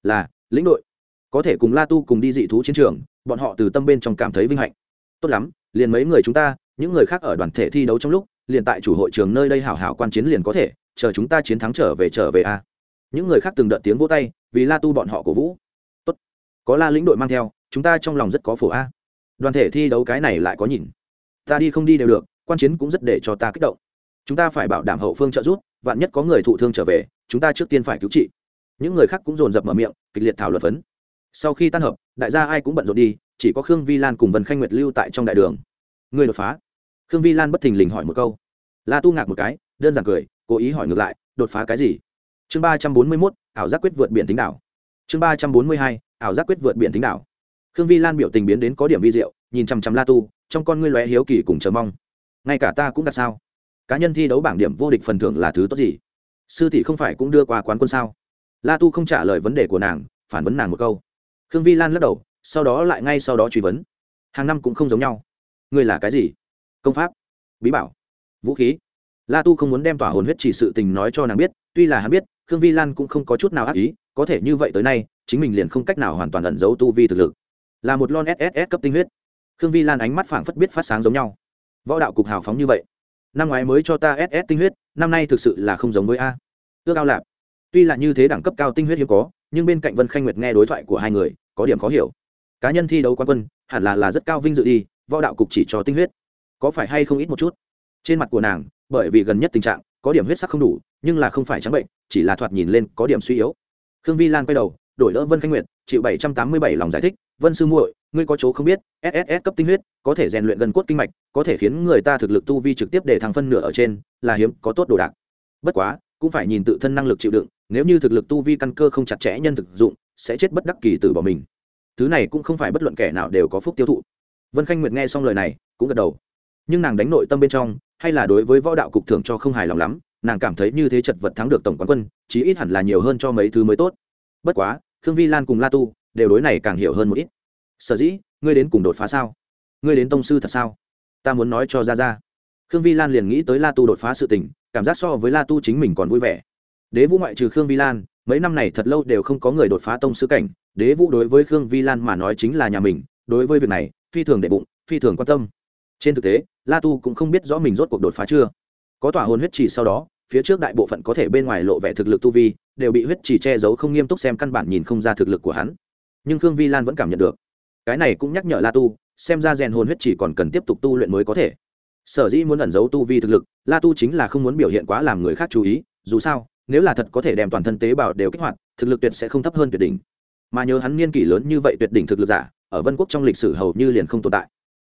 là, lĩnh đội. Có thể cùng la tu cùng đi dị thú chiến trường, bọn họ từ tâm bên trong cảm thấy vinh hạnh. Tốt lắm, liền mấy người chúng ta, những người khác ở đoàn thể thi đấu trong lúc, liền tại chủ hội trường nơi đây hảo hảo quan chiến liền có thể chờ chúng ta chiến thắng trở về trở về a. Những người khác từng đợt tiếng vỗ tay, vì la tu bọn họ cổ vũ. Tốt. Có la lĩnh đội mang theo, chúng ta trong lòng rất có phổ a. Đoàn thể thi đấu cái này lại có nhìn. Ta đi không đi đều được, quan chiến cũng rất để cho ta kích động. Chúng ta phải bảo đảm hậu phương trợ giúp, vạn nhất có người thụ thương trở về, chúng ta trước tiên phải cứu trị. Những người khác cũng dồn dập mở miệng, kịch liệt thảo luận vấn sau khi tan hợp, đại gia ai cũng bận rộn đi, chỉ có khương vi lan cùng vân khanh nguyệt lưu tại trong đại đường. Người đột phá. Khương vi lan bất thình lình hỏi một câu. La tu ngạc một cái đơn giản cười, cố ý hỏi ngược lại, đột phá cái gì? Chương ba trăm bốn mươi mốt, ảo giác quyết vượt biển tính đảo. Chương ba trăm bốn mươi hai, ảo giác quyết vượt biển tính đảo. Khương vi lan biểu tình biến đến có điểm vi diệu, nhìn chằm chằm la tu, trong con ngươi lóe hiếu kỳ cùng chờ mong. Ngay cả ta cũng đặt sao? Cá nhân thi đấu bảng điểm vô địch phần thưởng là thứ tốt gì? Sư tỷ không phải cũng đưa qua quán quân sao? La tu không trả lời vấn đề của nàng, phản vấn nàng một câu. Khương vi lan lắc đầu, sau đó lại ngay sau đó truy vấn. Hàng năm cũng không giống nhau. Ngươi là cái gì? Công pháp? Bí bảo? Vũ khí? La tu không muốn đem tỏa hồn huyết chỉ sự tình nói cho nàng biết, tuy là hắn biết, khương vi lan cũng không có chút nào ác ý, có thể như vậy tới nay, chính mình liền không cách nào hoàn toàn ẩn giấu tu vi thực lực. Là một lon sss cấp tinh huyết. Khương vi lan ánh mắt phảng phất biết phát sáng giống nhau. Võ đạo cục hào phóng như vậy, năm ngoái mới cho ta ss tinh huyết, năm nay thực sự là không giống với a. Ước ao lạp. Tuy là như thế đẳng cấp cao tinh huyết hiếm có, nhưng bên cạnh vân khanh nguyệt nghe đối thoại của hai người, có điểm khó hiểu. Cá nhân thi đấu quán quân, hẳn là là rất cao vinh dự đi, võ đạo cục chỉ cho tinh huyết. Có phải hay không ít một chút? Trên mặt của nàng bởi vì gần nhất tình trạng, có điểm huyết sắc không đủ, nhưng là không phải trắng bệnh, chỉ là thoạt nhìn lên có điểm suy yếu. Khương vi lan quay đầu, đổi đỡ vân khanh nguyệt, chịu bảy trăm tám mươi bảy lòng giải thích, vân sư muội, ngươi có chỗ không biết sss cấp tinh huyết, có thể rèn luyện gần cốt kinh mạch, có thể khiến người ta thực lực tu vi trực tiếp để thăng phân nửa ở trên, là hiếm, có tốt đồ đạc. Bất quá, cũng phải nhìn tự thân năng lực chịu đựng, nếu như thực lực tu vi căn cơ không chặt chẽ nhân thực dụng, sẽ chết bất đắc kỳ từ bỏ mình. Thứ này cũng không phải bất luận kẻ nào đều có phúc tiêu thụ. Vân khanh nguyệt nghe xong lời này, cũng gật đầu. Nhưng nàng đánh nội tâm bên trong hay là đối với võ đạo cục thưởng cho không hài lòng lắm, nàng cảm thấy như thế chật vật thắng được tổng quán quân, chí ít hẳn là nhiều hơn cho mấy thứ mới tốt. Bất quá, khương vi lan cùng la tu đều đối này càng hiểu hơn một ít. Sở dĩ, ngươi đến cùng đột phá sao? Ngươi đến tông sư thật sao? Ta muốn nói cho ra ra khương vi lan liền nghĩ tới la tu đột phá sự tình, cảm giác so với la tu chính mình còn vui vẻ. Đế vũ ngoại trừ khương vi lan, mấy năm này thật lâu đều không có người đột phá tông sư cảnh. Đế vũ đối với khương vi lan mà nói chính là nhà mình, đối với việc này, phi thường đệ bụng, phi thường quan tâm. Trên thực tế la tu cũng không biết rõ mình rốt cuộc đột phá chưa. Có tỏa hồn huyết chỉ sau đó, phía trước đại bộ phận có thể bên ngoài lộ vẻ thực lực tu vi, đều bị huyết chỉ che giấu không nghiêm túc xem căn bản nhìn không ra thực lực của hắn. Nhưng khương vi lan vẫn cảm nhận được. Cái này cũng nhắc nhở la tu, xem ra rèn hồn huyết chỉ còn cần tiếp tục tu luyện mới có thể. Sở dĩ muốn ẩn giấu tu vi thực lực, la tu chính là không muốn biểu hiện quá làm người khác chú ý, dù sao, nếu là thật có thể đem toàn thân tế bào đều kích hoạt, thực lực tuyệt sẽ không thấp hơn tuyệt đỉnh. Mà nhớ hắn niên kỷ lớn như vậy tuyệt đỉnh thực lực giả, ở vân quốc trong lịch sử hầu như liền không tồn tại.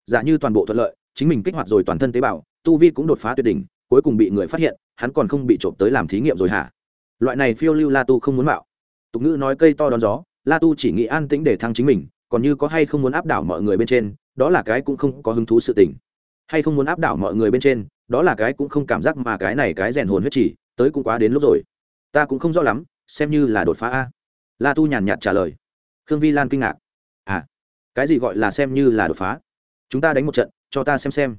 Giả như toàn bộ thuận lợi chính mình kích hoạt rồi toàn thân tế bào, tu vi cũng đột phá tuyệt đỉnh, cuối cùng bị người phát hiện, hắn còn không bị trộm tới làm thí nghiệm rồi hả? Loại này phiêu lưu la tu không muốn mạo. Tục ngữ nói cây to đón gió, la tu chỉ nghĩ an tĩnh để thăng chính mình, còn như có hay không muốn áp đảo mọi người bên trên, đó là cái cũng không có hứng thú sự tình. Hay không muốn áp đảo mọi người bên trên, đó là cái cũng không cảm giác mà cái này cái rèn hồn huyết chỉ, tới cũng quá đến lúc rồi. Ta cũng không rõ lắm, xem như là đột phá a. La tu nhàn nhạt trả lời. Khương vi lan kinh ngạc. À cái gì gọi là xem như là đột phá? Chúng ta đánh một trận cho ta xem xem.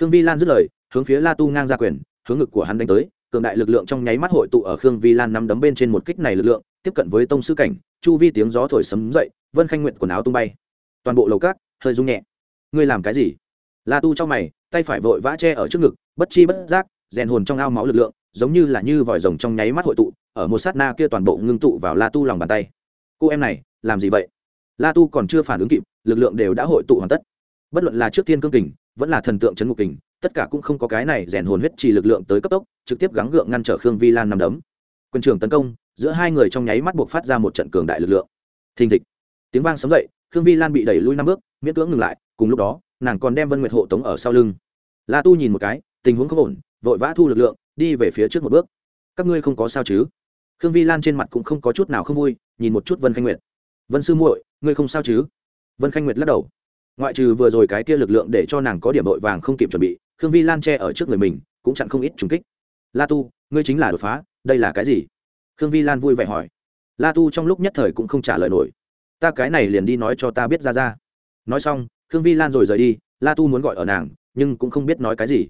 Khương vi lan dứt lời, hướng phía la tu ngang ra quyền, hướng ngực của hắn đánh tới, cường đại lực lượng trong nháy mắt hội tụ ở khương vi lan nắm đấm bên trên một kích này lực lượng, tiếp cận với tông sư cảnh, chu vi tiếng gió thổi sấm dậy, vân khanh nguyện quần áo tung bay. Toàn bộ lầu cát hơi rung nhẹ. Ngươi làm cái gì? La tu trong mày, tay phải vội vã che ở trước ngực, bất chi bất giác, rèn hồn trong ao máu lực lượng, giống như là như vòi rồng trong nháy mắt hội tụ, ở một sát na kia toàn bộ ngưng tụ vào la tu lòng bàn tay. Cô em này, làm gì vậy? La tu còn chưa phản ứng kịp, lực lượng đều đã hội tụ hoàn tất bất luận là trước tiên cương kình, vẫn là thần tượng c ngục kình, tất cả cũng không có cái này rèn hồn huyết trì lực lượng tới cấp tốc, trực tiếp gắng gượng ngăn trở khương vi lan nằm đấm. Quân trường tấn công, giữa hai người trong nháy mắt buộc phát ra một trận cường đại lực lượng. Thình thịch. Tiếng vang sấm dậy, khương vi lan bị đẩy lui năm bước, miễn cưỡng ngừng lại, cùng lúc đó, nàng còn đem vân nguyệt hộ tống ở sau lưng. La tu nhìn một cái, tình huống không ổn, vội vã thu lực lượng, đi về phía trước một bước. Các ngươi không có sao chứ? Khương vi lan trên mặt cũng không có chút nào không vui, nhìn một chút vân khanh nguyệt. Vân sư muội, ngươi không sao chứ? Vân khanh nguyệt lắc đầu ngoại trừ vừa rồi cái kia lực lượng để cho nàng có điểm vội vàng không kịp chuẩn bị, khương vi lan che ở trước người mình, cũng chặn không ít trùng kích. La tu, ngươi chính là đột phá, đây là cái gì? Khương vi lan vui vẻ hỏi. La tu trong lúc nhất thời cũng không trả lời nổi. Ta cái này liền đi nói cho ta biết ra ra. Nói xong, khương vi lan rồi rời đi, la tu muốn gọi ở nàng, nhưng cũng không biết nói cái gì.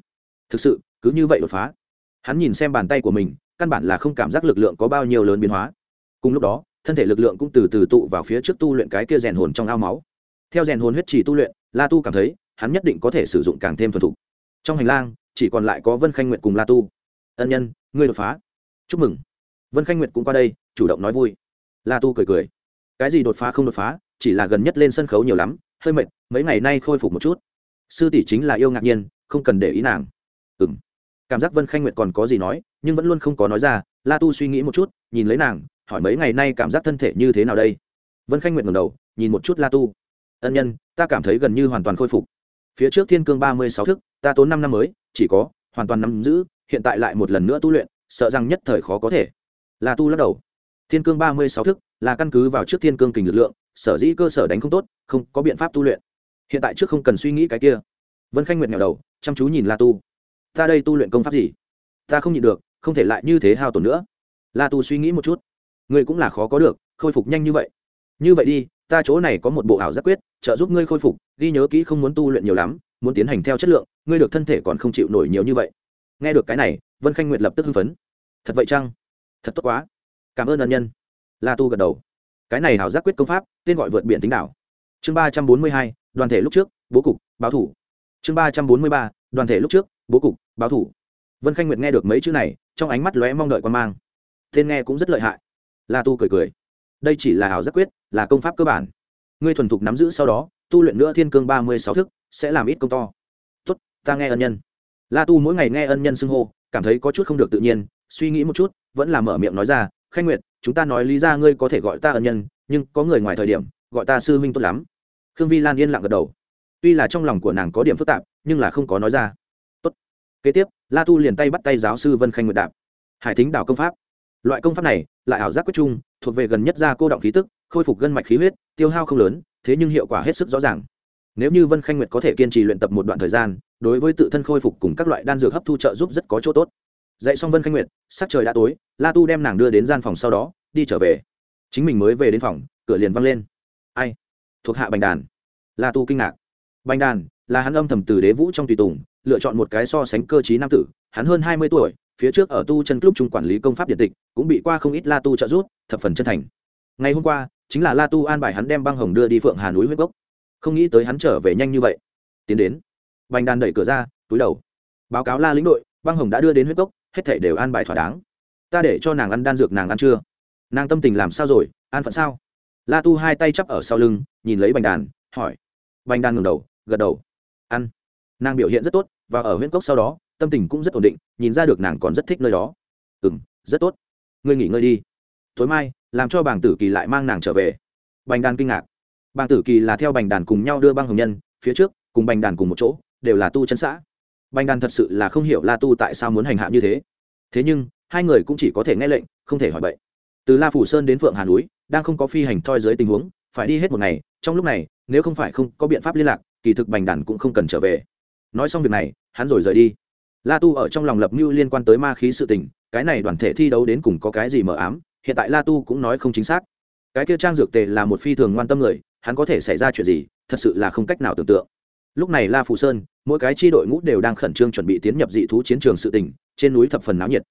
Thực sự, cứ như vậy đột phá. Hắn nhìn xem bàn tay của mình, căn bản là không cảm giác lực lượng có bao nhiêu lớn biến hóa. Cùng lúc đó, thân thể lực lượng cũng từ từ tụ vào phía trước tu luyện cái kia rèn hồn trong ao máu theo rèn hồn huyết trì tu luyện, la tu cảm thấy, hắn nhất định có thể sử dụng càng thêm thuần thục. Trong hành lang, chỉ còn lại có vân khanh nguyệt cùng la tu. Ân nhân, ngươi đột phá. Chúc mừng. Vân khanh nguyệt cũng qua đây, chủ động nói vui. La tu cười cười. Cái gì đột phá không đột phá, chỉ là gần nhất lên sân khấu nhiều lắm, hơi mệt, mấy ngày nay khôi phục một chút. Sư tỷ chính là yêu ngạc nhiên, không cần để ý nàng. Ừ m cảm giác vân khanh nguyệt còn có gì nói, nhưng vẫn luôn không có nói ra. La tu suy nghĩ một chút, nhìn lấy nàng, hỏi mấy ngày nay cảm giác thân thể như thế nào đây? Vân khanh nguyệt ngầm đầu, nhìn một chút la tu ân nhân, ta cảm thấy gần như hoàn toàn khôi phục. Phía trước thiên cương ba mươi sáu thức, ta tốn năm năm mới, chỉ có, hoàn toàn nắm giữ, hiện tại lại một lần nữa tu luyện, sợ rằng nhất thời khó có thể. Là tu lắc đầu. Thiên cương ba mươi sáu thức, là căn cứ vào trước thiên cương kình lực lượng, sở dĩ cơ sở đánh không tốt, không có biện pháp tu luyện. Hiện tại trước không cần suy nghĩ cái kia. Vân khanh nguyệt nghèo đầu, chăm chú nhìn la tu. Ta đây tu luyện công pháp gì? Ta không nhịn được, không thể lại như thế hao tổn nữa. La tu suy nghĩ một chút. Người cũng là khó có được, khôi phục nhanh như vậy. Như vậy đi ta chỗ này có một bộ ảo giác quyết, trợ giúp ngươi khôi phục, ghi nhớ kỹ không muốn tu luyện nhiều lắm, muốn tiến hành theo chất lượng, ngươi được thân thể còn không chịu nổi nhiều như vậy. Nghe được cái này, vân khanh nguyệt lập tức hưng phấn. Thật vậy chăng? Thật tốt quá. Cảm ơn ân nhân. La tu gật đầu. Cái này ảo giác quyết công pháp, tên gọi vượt biển tính đảo. Chương ba trăm bốn mươi hai, đoàn thể lúc trước, bố cục, báo thủ. Chương ba trăm bốn mươi ba, đoàn thể lúc trước, bố cục, báo thủ. Vân khanh nguyệt nghe được mấy chữ này, trong ánh mắt lóe mong đợi quan mang. Tên nghe cũng rất lợi hại. La tu cười cười đây chỉ là ảo giác quyết, là công pháp cơ bản. Ngươi thuần thục nắm giữ sau đó, tu luyện nữa thiên cương ba mươi sáu thức, sẽ làm ít công to. Tốt, ta nghe ân nhân. La tu mỗi ngày nghe ân nhân xưng hô, cảm thấy có chút không được tự nhiên, suy nghĩ một chút, vẫn là mở miệng nói ra, khanh nguyệt, chúng ta nói lý ra ngươi có thể gọi ta ân nhân, nhưng có người ngoài thời điểm, gọi ta sư huynh tốt lắm. Khương vi lan yên lặng gật đầu. Tuy là trong lòng của nàng có điểm phức tạp, nhưng là không có nói ra. Tốt. kế tiếp, la tu liền tay bắt tay giáo sư vân khanh nguyệt đạp. Hải thính đảo công pháp loại công pháp này, lại ảo giác quyết chung, thuộc về gần nhất ra cô động khí tức, khôi phục gân mạch khí huyết, tiêu hao không lớn, thế nhưng hiệu quả hết sức rõ ràng. Nếu như vân khanh nguyệt có thể kiên trì luyện tập một đoạn thời gian, đối với tự thân khôi phục cùng các loại đan dược hấp thu trợ giúp rất có chỗ tốt. Dạy xong vân khanh nguyệt, sắc trời đã tối, la tu đem nàng đưa đến gian phòng sau đó, đi trở về. Chính mình mới về đến phòng, cửa liền văng lên. Ai? Thuộc hạ bành đàn. La tu kinh ngạc. Bành đàn là hắn âm thầm từ đế vũ trong tùy tùng, lựa chọn một cái so sánh cơ t nam tử, hắn hơn hai mươi tuổi phía trước ở tu chân club trung quản lý công pháp điện tịch, cũng bị qua không ít la tu trợ giúp, thập phần chân thành. Ngày hôm qua, chính là la tu an bài hắn đem băng hồng đưa đi phượng hà núi huyết gốc. Không nghĩ tới hắn trở về nhanh như vậy. Tiến đến. Bành đàn đẩy cửa ra, túi đầu. Báo cáo la lĩnh đội, băng hồng đã đưa đến huyết gốc, hết thể đều an bài thỏa đáng. Ta để cho nàng ăn đan dược, nàng ăn chưa? Nàng tâm tình làm sao rồi, an phận sao? La tu hai tay chắp ở sau lưng, nhìn lấy bành đàn, hỏi. Bành đàn ngừng đầu, gật đầu. Ăn. Nàng biểu hiện rất tốt, và ở huyết cốc sau đó tâm tình cũng rất ổn định, nhìn ra được nàng còn rất thích nơi đó. Ừ m rất tốt. Ngươi nghỉ ngơi đi. Tối mai, làm cho bàng tử kỳ lại mang nàng trở về. Bành đàn kinh ngạc. Bàng tử kỳ là theo bành đàn cùng nhau đưa băng hồng nhân, phía trước, cùng bành đàn cùng một chỗ, đều là tu chân xã. Bành đàn thật sự là không hiểu la tu tại sao muốn hành hạ như thế. Thế nhưng, hai người cũng chỉ có thể nghe lệnh, không thể hỏi bậy. Từ la phủ sơn đến phượng hà núi, đang không có phi hành thoi dưới tình huống, phải đi hết một ngày, trong lúc này, nếu không phải không có biện pháp liên lạc, kỳ thực bành đàn cũng không cần trở về. Nói xong việc này, hắn rồi rời đi la tu ở trong lòng lập mưu liên quan tới ma khí sự tình, cái này đoàn thể thi đấu đến cùng có cái gì mờ ám, hiện tại la tu cũng nói không chính xác. Cái kia trang dược tề là một phi thường ngoan tâm người, hắn có thể xảy ra chuyện gì, thật sự là không cách nào tưởng tượng. Lúc này la phù sơn, mỗi cái tri đội ngũ đều đang khẩn trương chuẩn bị tiến nhập dị thú chiến trường sự tình, trên núi thập phần náo nhiệt.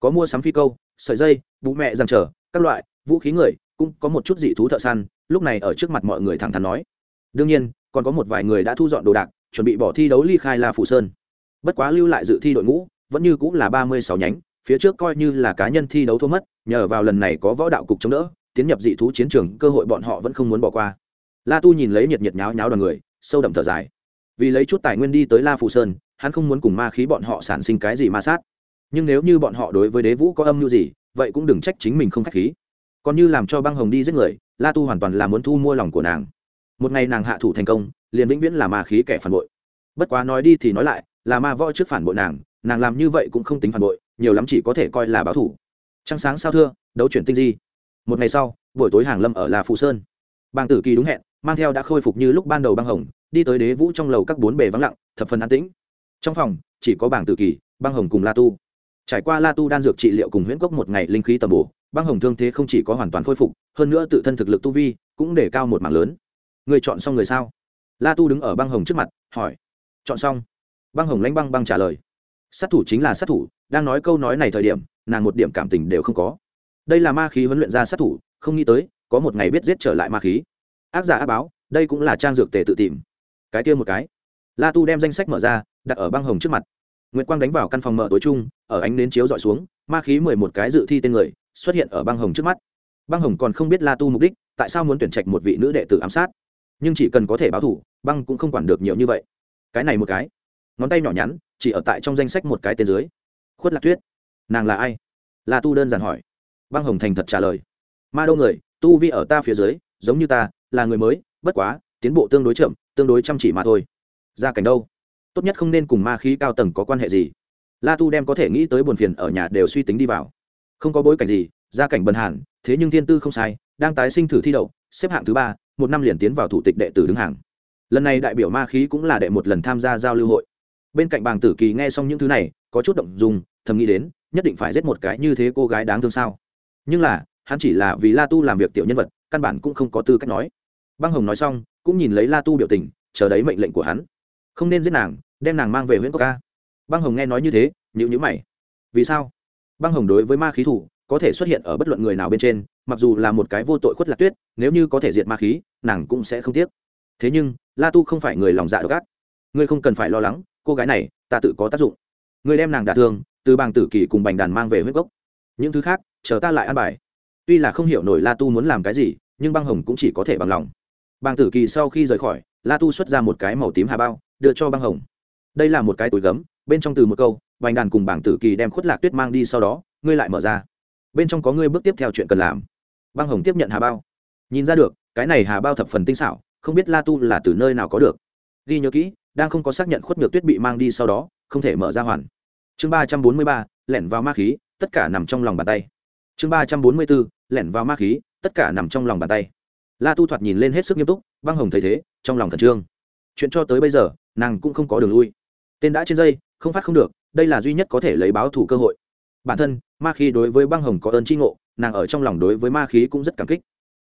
Có mua sắm phi câu, sợi dây, bú mẹ giang trở, các loại, vũ khí người, cũng có một chút dị thú thợ săn, lúc này ở trước mặt mọi người thẳng thắn nói. Đương nhiên, còn có một vài người đã thu dọn đồ đạc, chuẩn bị bỏ thi đấu ly khai la phủ sơn bất quá lưu lại dự thi đội ngũ, vẫn như cũng là ba mươi sáu nhánh, phía trước coi như là cá nhân thi đấu thua mất, nhờ vào lần này có võ đạo cục chống đỡ, tiến nhập dị thú chiến trường, cơ hội bọn họ vẫn không muốn bỏ qua. La tu nhìn lấy nhiệt nhiệt nháo nháo đoàn người, sâu đậm thở dài. Vì lấy chút tài nguyên đi tới la phù sơn, hắn không muốn cùng ma khí bọn họ sản sinh cái gì ma sát. Nhưng nếu như bọn họ đối với đế vũ có âm mưu gì, vậy cũng đừng trách chính mình không k h á c h khí. Còn như làm cho băng hồng đi giết người, la tu hoàn toàn là muốn thu mua lòng của nàng. Một ngày nàng hạ thủ thành công, liền vĩnh viễn là ma khí kẻ phản bội. Bất quá nói đi thì nói lại là ma võ trước phản bội nàng nàng làm như vậy cũng không tính phản bội, nhiều lắm chỉ có thể coi là báo thủ. Trăng sáng sao thưa, đấu chuyển tinh di. Một ngày sau, buổi tối hàng lâm ở là phụ sơn. Bàng tử kỳ đúng hẹn, mang theo đã khôi phục như lúc ban đầu băng hồng, đi tới đế vũ trong lầu các bốn bề vắng lặng, thập phần an tĩnh. Trong phòng, chỉ có bảng tử kỳ, băng hồng cùng la tu. Trải qua la tu đan dược trị liệu cùng huyễn cốc một ngày linh khí tầm bổ, băng hồng thương thế không chỉ có hoàn toàn khôi phục, hơn nữa tự thân thực lực tu vi cũng để cao một mảng lớn. Người chọn xong người sao? La tu đứng ở băng hồng trước mặt, hỏi. Chọn xong băng hồng lãnh băng băng trả lời. Sát thủ chính là sát thủ, đang nói câu nói này thời điểm, nàng một điểm cảm tình đều không có. Đây là ma khí huấn luyện ra sát thủ, không nghĩ tới, có một ngày biết giết trở lại ma khí. Ác giả ác báo, đây cũng là trang dược tề tự tìm. Cái kia một cái. La tu đem danh sách mở ra, đặt ở băng hồng trước mặt. Nguyễn quang đánh vào căn phòng mở tối trung ở ánh nến chiếu dọi xuống, ma khí mười một cái dự thi tên người, xuất hiện ở băng hồng trước mắt. Băng hồng còn không biết la tu mục đích, tại sao muốn tuyển trạch một vị nữ đệ tử ám sát. Nhưng chỉ cần có thể báo thủ, băng cũng không quản được nhiều như vậy. Cái này một cái ngón tay nhỏ nhắn, chỉ ở tại trong danh sách một cái tên dưới. Khuất lạc tuyết, nàng là ai? La tu đơn giản hỏi. Băng hồng thành thật trả lời. Ma đâu người, tu vi ở ta phía dưới, giống như ta, là người mới, bất quá, tiến bộ tương đối chậm, tương đối chăm chỉ mà thôi. Gia cảnh đâu? Tốt nhất không nên cùng ma khí cao tầng có quan hệ gì. La tu đem có thể nghĩ tới buồn phiền ở nhà đều suy tính đi vào. Không có bối cảnh gì, gia cảnh bần hàn, thế nhưng thiên tư không sai, đang tái sinh thử thi đậu, xếp hạng thứ ba, một năm liền tiến vào thủ tịch đệ tử đứng hàng. Lần này đại biểu ma khí cũng là đệ một lần tham gia giao lưu hội bên cạnh bàng tử kỳ nghe xong những thứ này, có chút động dùng thầm nghĩ đến, nhất định phải giết một cái như thế cô gái đáng thương sao. Nhưng là, hắn chỉ là vì la tu làm việc tiểu nhân vật, căn bản cũng không có tư cách nói. Băng hồng nói xong, cũng nhìn lấy la tu biểu tình, chờ đấy mệnh lệnh của hắn. Không nên giết nàng, đem nàng mang về huyện quốc ca. Băng hồng nghe nói như thế nhữ nhữ mày. Vì sao? Băng hồng đối với ma khí thủ, có thể xuất hiện ở bất luận người nào bên trên, mặc dù là một cái vô tội khuất lạc tuyết, nếu như có thể diệt ma khí, nàng cũng sẽ không tiếc. Thế nhưng, la tu không phải người lòng dạ độc ác. Ngươi không cần phải lo lắng cô gái này, ta tự có tác dụng. Ngươi đem nàng đả thương, từ bàng tử kỳ cùng bành đàn mang về huyết gốc. Những thứ khác, chờ ta lại ăn bài. Tuy là không hiểu nổi la tu muốn làm cái gì, nhưng băng hồng cũng chỉ có thể bằng lòng. Bàng tử kỳ sau khi rời khỏi, la tu xuất ra một cái màu tím hà bao, đưa cho băng hồng. Đây là một cái túi gấm, bên trong từ một câu, bành đàn cùng bảng tử kỳ đem khuất lạc tuyết mang đi sau đó, ngươi lại mở ra. Bên trong có ngươi bước tiếp theo chuyện cần làm. Băng hồng tiếp nhận hà bao. Nhìn ra được, cái này hà bao thập phần tinh xảo, không biết la tu là từ nơi nào có được. Ghi nhớ kỹ đang không có xác nhận khuất nhược tuyết bị mang đi sau đó, không thể mở ra hoàn. Chương ba trăm bốn mươi ba, lẻn vào ma khí, tất cả nằm trong lòng bàn tay. Chương ba trăm bốn mươi bốn, lẻn vào ma khí, tất cả nằm trong lòng bàn tay. La tu thoạt nhìn lên hết sức nghiêm túc, băng hồng thấy thế, trong lòng khẩn trương. Chuyện cho tới bây giờ, nàng cũng không có đường lui. Tên đã trên dây, không phát không được, đây là duy nhất có thể lấy báo thủ cơ hội. Bản thân, ma khí đối với băng hồng có ơn tri ngộ, nàng ở trong lòng đối với ma khí cũng rất cảm kích.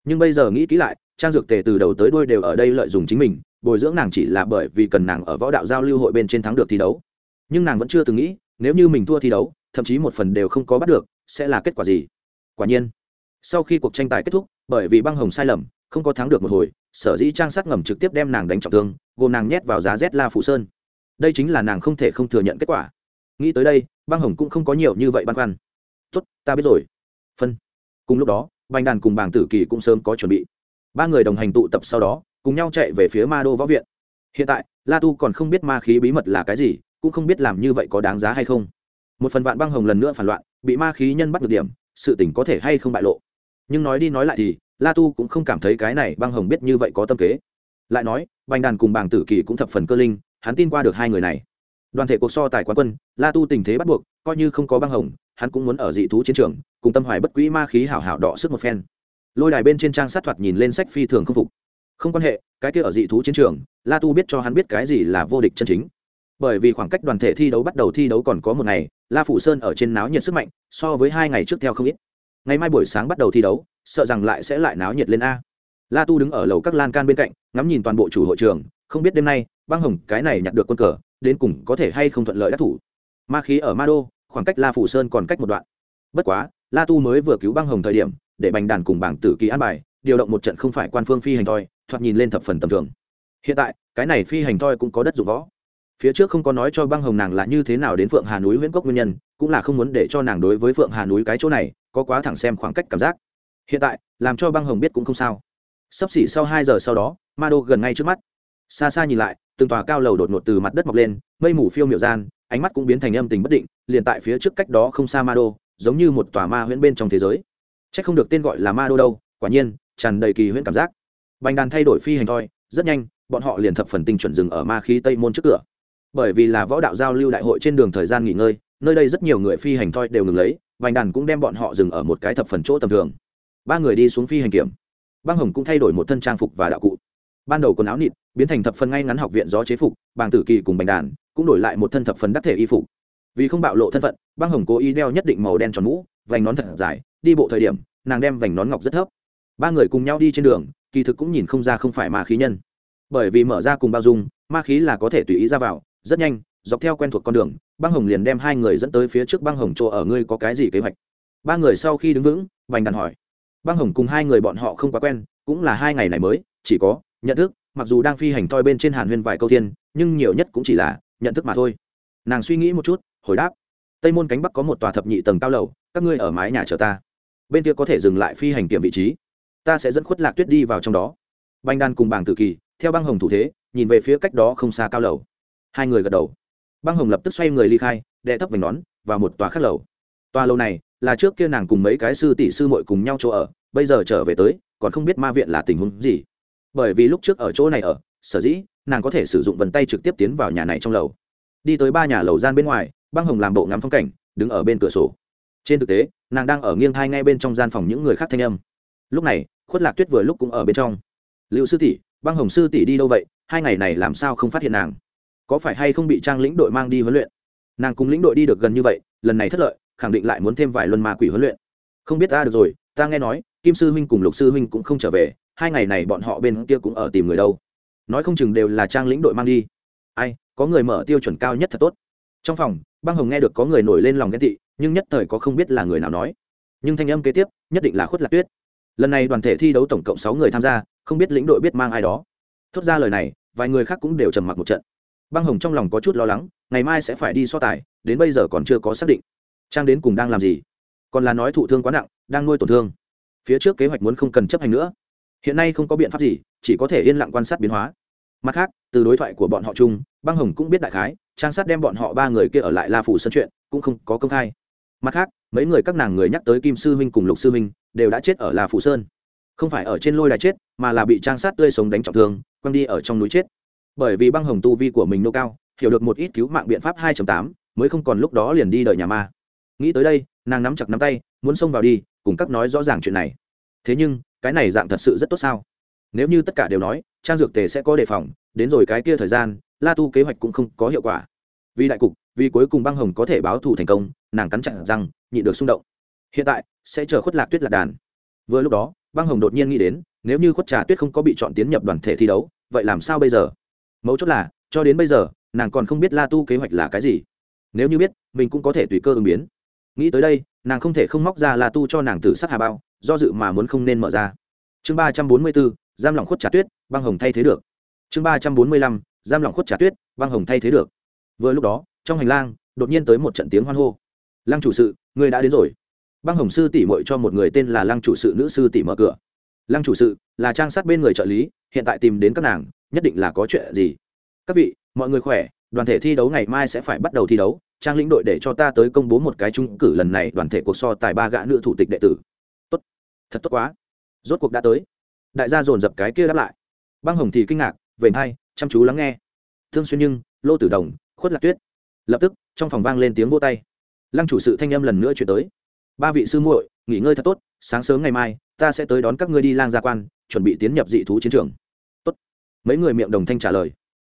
Nhưng bây giờ nghĩ kỹ lại, trang dược tề từ đầu tới đuôi đều ở đây lợi dụng chính mình bồi dưỡng nàng chỉ là bởi vì cần nàng ở võ đạo giao lưu hội bên trên thắng được thi đấu. Nhưng nàng vẫn chưa từng nghĩ, nếu như mình thua thi đấu, thậm chí một phần đều không có bắt được, sẽ là kết quả gì? Quả nhiên, sau khi cuộc tranh tài kết thúc, bởi vì băng hồng sai lầm, không có thắng được một hồi, sở dĩ trang sát ngầm trực tiếp đem nàng đánh trọng thương, gồm nàng nhét vào giá z la phụ sơn. Đây chính là nàng không thể không thừa nhận kết quả. Nghĩ tới đây, băng hồng cũng không có nhiều như vậy băn khoăn. Tốt, ta biết rồi. Phân. Cùng lúc đó, bành đàn cùng bàng tử kỳ cũng sớm có chuẩn bị. Ba người đồng hành tụ tập sau đó cùng nhau chạy về phía ma đô võ viện. Hiện tại, la tu còn không biết ma khí bí mật là cái gì, cũng không biết làm như vậy có đáng giá hay không. Một phần vạn băng hồng lần nữa phản loạn, bị ma khí nhân bắt được điểm, sự tình có thể hay không bại lộ. Nhưng nói đi nói lại thì, la tu cũng không cảm thấy cái này băng hồng biết như vậy có tâm kế. Lại nói, bành đàn cùng bàng tử kỳ cũng thập phần cơ linh, hắn tin qua được hai người này. Đoàn thể cuộc so tài quán quân, la tu tình thế bắt buộc, coi như không có băng hồng, hắn cũng muốn ở dị thú chiến trường, cùng tâm hoài bất quỹ ma khí hảo hảo đọ sức một phen. Lôi đài bên trên trang sát thoạt nhìn lên sách phi thường không phục không quan hệ, cái kia ở dị thú chiến trường, la tu biết cho hắn biết cái gì là vô địch chân chính. Bởi vì khoảng cách đoàn thể thi đấu bắt đầu thi đấu còn có một ngày, la phủ sơn ở trên náo nhiệt sức mạnh, so với hai ngày trước theo không ít. Ngày mai buổi sáng bắt đầu thi đấu, sợ rằng lại sẽ lại náo nhiệt lên a. La tu đứng ở lầu các lan can bên cạnh, ngắm nhìn toàn bộ chủ hội trường, không biết đêm nay, băng hồng cái này nhặt được quân cờ, đến cùng có thể hay không thuận lợi đắc thủ. Ma khí ở ma đô, khoảng cách la phủ sơn còn cách một đoạn. Bất quá, la tu mới vừa cứu băng hồng thời điểm, để bành đàn cùng bảng tử kỳ an bài điều động một trận không phải quan phương phi hành thoi, thoạt nhìn lên thập phần tầm thường. Hiện tại, cái này phi hành thoi cũng có đất dụng võ. Phía trước không có nói cho băng hồng nàng là như thế nào đến phượng hà núi nguyễn cốc nguyên nhân, cũng là không muốn để cho nàng đối với phượng hà núi cái chỗ này, có quá thẳng xem khoảng cách cảm giác. Hiện tại, làm cho băng hồng biết cũng không sao. Sắp xỉ sau hai giờ sau đó, ma đô gần ngay trước mắt. Xa xa nhìn lại, từng tòa cao lầu đột ngột từ mặt đất mọc lên, mây mù phiêu miểu gian, ánh mắt cũng biến thành âm tình bất định, liền tại phía trước cách đó không xa ma đô, giống như một tòa ma huyễn bên trong thế giới. C h ắ c không được tên gọi là ma đô đâu, quả nhiên tràn đầy kỳ huyễn cảm giác. Bành đàn thay đổi phi hành thôi rất nhanh, bọn họ liền thập phần tinh chuẩn dừng ở ma khí tây môn trước cửa. Bởi vì là võ đạo giao lưu đại hội trên đường thời gian nghỉ ngơi, nơi đây rất nhiều người phi hành thôi đều ngừng lấy, bành đàn cũng đem bọn họ dừng ở một cái thập phần chỗ tầm thường. Ba người đi xuống phi hành kiểm. Băng hồng cũng thay đổi một thân trang phục và đạo cụ. Ban đầu quần áo nịt, biến thành thập phần ngay ngắn học viện gió chế phục, bàng tử kỳ cùng bành đàn cũng đổi lại một thân thập phần đắc thể y phục. Vì không bạo lộ thân phận, băng hồng cố ý đeo nhất định màu đen tròn mũ, vành nón thật dài, đi bộ thời điểm, nàng đem vành nón ngọc rất thấp ba người cùng nhau đi trên đường, kỳ thực cũng nhìn không ra không phải ma khí nhân. Bởi vì mở ra cùng bao dung, ma khí là có thể tùy ý ra vào, rất nhanh, dọc theo quen thuộc con đường, băng hồng liền đem hai người dẫn tới phía trước băng hồng chỗ ở, ngươi có cái gì kế hoạch? Ba người sau khi đứng vững, vành đàn hỏi. Băng hồng cùng hai người bọn họ không quá quen, cũng là hai ngày này mới, chỉ có nhận thức, mặc dù đang phi hành toi bên trên hàn huyên vài câu tiên nhưng nhiều nhất cũng chỉ là nhận thức mà thôi. Nàng suy nghĩ một chút, hồi đáp. Tây môn cánh bắc có một tòa thập nhị tầng cao lầu, các ngươi ở mái nhà chờ ta. Bên kia có thể dừng lại phi hành kiểm vị trí ta sẽ dẫn khuất lạc tuyết đi vào trong đó. Banh đan cùng bảng tự kỳ, theo băng hồng thủ thế, nhìn về phía cách đó không xa cao lầu. Hai người gật đầu. Băng hồng lập tức xoay người ly khai đệ thấp vành nón, vào một tòa khác lầu. Tòa lầu này là trước kia nàng cùng mấy cái sư tỷ sư muội cùng nhau chỗ ở, bây giờ trở về tới, còn không biết ma viện là tình huống gì. Bởi vì lúc trước ở chỗ này ở, sở dĩ nàng có thể sử dụng vần tay trực tiếp tiến vào nhà này trong lầu. Đi tới ba nhà lầu gian bên ngoài, băng hồng làm bộ ngắm phong cảnh, đứng ở bên cửa sổ. Trên thực tế, nàng đang ở nghiêng thai ngay bên trong gian phòng những người khác thanh âm lúc này, khuất lạc tuyết vừa lúc cũng ở bên trong. Liệu sư tỷ, băng hồng sư tỷ đi đâu vậy? Hai ngày này làm sao không phát hiện nàng? Có phải hay không bị trang lĩnh đội mang đi huấn luyện? Nàng cùng lĩnh đội đi được gần như vậy, lần này thất lợi, khẳng định lại muốn thêm vài luân ma quỷ huấn luyện. Không biết ta được rồi, ta nghe nói, kim sư huynh cùng lục sư huynh cũng không trở về, hai ngày này bọn họ bên kia cũng ở tìm người đâu. Nói không chừng đều là trang lĩnh đội mang đi. Ai, có người mở tiêu chuẩn cao nhất thật tốt. Trong phòng, băng hồng nghe được có người nổi lên lòng ghen tị, nhưng nhất thời có không biết là người nào nói. Nhưng thanh âm kế tiếp, nhất định là khuất lạc tuyết lần này đoàn thể thi đấu tổng cộng sáu người tham gia, không biết lĩnh đội biết mang ai đó. Thốt ra lời này, vài người khác cũng đều trầm mặc một trận. Băng hồng trong lòng có chút lo lắng, ngày mai sẽ phải đi so tài, đến bây giờ còn chưa có xác định. Trang đến cùng đang làm gì? Còn là nói thụ thương quá nặng, đang nuôi tổn thương. Phía trước kế hoạch muốn không cần chấp hành nữa. Hiện nay không có biện pháp gì, chỉ có thể yên lặng quan sát biến hóa. Mặt khác, từ đối thoại của bọn họ chung, băng hồng cũng biết đại khái, trang sát đem bọn họ ba người kia ở lại la phủ sân chuyện, cũng không có công khai mặt khác mấy người các nàng người nhắc tới kim sư huynh cùng lục sư huynh đều đã chết ở la phủ sơn. Không phải ở trên lôi đài chết mà là bị trang sát tươi sống đánh trọng thương quăng đi ở trong núi chết. Bởi vì băng hồng tu vi của mình nô cao hiểu được một ít cứu mạng biện pháp 2.8, mới không còn lúc đó liền đi đợi nhà ma. Nghĩ tới đây nàng nắm chặt nắm tay muốn xông vào đi cùng các nói rõ ràng chuyện này. Thế nhưng cái này dạng thật sự rất tốt sao? Nếu như tất cả đều nói trang dược tề sẽ có đề phòng đến rồi cái kia thời gian la tu kế hoạch cũng không có hiệu quả. Vì đại cục vì cuối cùng băng hồng có thể báo thù thành công nàng cắn chặn răng, nhịn được xung động. Hiện tại, sẽ chờ khuất lạc tuyết lạc đàn. Vừa lúc đó, băng hồng đột nhiên nghĩ đến, nếu như khuất trà tuyết không có bị chọn tiến nhập đoàn thể thi đấu, vậy làm sao bây giờ? Mấu chốt là, cho đến bây giờ, nàng còn không biết la tu kế hoạch là cái gì. Nếu như biết, mình cũng có thể tùy cơ ứng biến. Nghĩ tới đây, nàng không thể không móc ra la tu cho nàng tử sắc hà bao, do dự mà muốn không nên mở ra. Chương ba trăm bốn mươi bốn, giam lỏng khuất trà tuyết, băng hồng thay thế được. Chương ba trăm bốn mươi lăm, giam lỏng khuất trà tuyết, băng hồng thay thế được. Vừa lúc đó, trong hành lang, đột nhiên tới một trận tiếng hoan hô lăng chủ sự người đã đến rồi. Băng hồng sư tỷ mội cho một người tên là lăng chủ sự nữ sư tỷ mở cửa. Lăng chủ sự là trang sát bên người trợ lý hiện tại tìm đến các nàng nhất định là có chuyện gì? Các vị mọi người khỏe đoàn thể thi đấu ngày mai sẽ phải bắt đầu thi đấu. Trang lĩnh đội để cho ta tới công bố một cái trung cử lần này đoàn thể cuộc so tài ba gã nữ thủ tịch đệ tử. Tốt. Thật tốt quá. Rốt cuộc đã tới. Đại gia dồn dập cái kia đáp lại. Băng hồng thì kinh ngạc vểnh hay, chăm chú lắng nghe. Thương xuyên nhưng lô tử đồng khuất lạc tuyết. Lập tức trong phòng vang lên tiếng vô tay lăng chủ sự thanh âm lần nữa chuyển tới. Ba vị sư muội, nghỉ ngơi thật tốt, sáng sớm ngày mai, ta sẽ tới đón các ngươi đi lang gia quan, chuẩn bị tiến nhập dị thú chiến trường. Tốt. Mấy người miệng đồng thanh trả lời.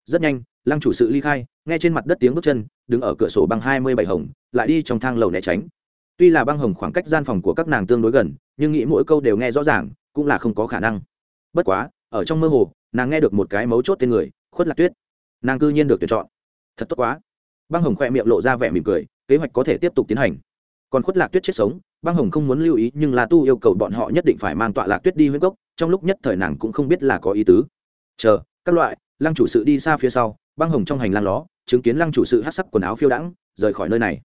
Rất nhanh, lăng chủ sự ly khai, nghe trên mặt đất tiếng bước chân, đứng ở cửa sổ băng hai mươi bảy hồng, lại đi trong thang lầu né tránh. Tuy là băng hồng khoảng cách gian phòng của các nàng tương đối gần, nhưng nghĩ mỗi câu đều nghe rõ ràng, cũng là không có khả năng. Bất quá, ở trong mơ hồ, nàng nghe được một cái mấu chốt tên người, khuất lạc tuyết. Nàng cư nhiên được tuyển chọn. Thật tốt quá. Băng hồng khoe miệng lộ ra vẻ mỉm cười kế hoạch có thể tiếp tục tiến hành. Còn khuất lạc tuyết chết sống, băng hồng không muốn lưu ý, nhưng la tu yêu cầu bọn họ nhất định phải mang tọa lạc tuyết đi huyết gốc, trong lúc nhất thời nàng cũng không biết là có ý tứ. Chờ, các loại, lăng chủ sự đi xa phía sau, băng hồng trong hành lang ló, chứng kiến lăng chủ sự hát sắc quần áo phiêu đãng, rời khỏi nơi này.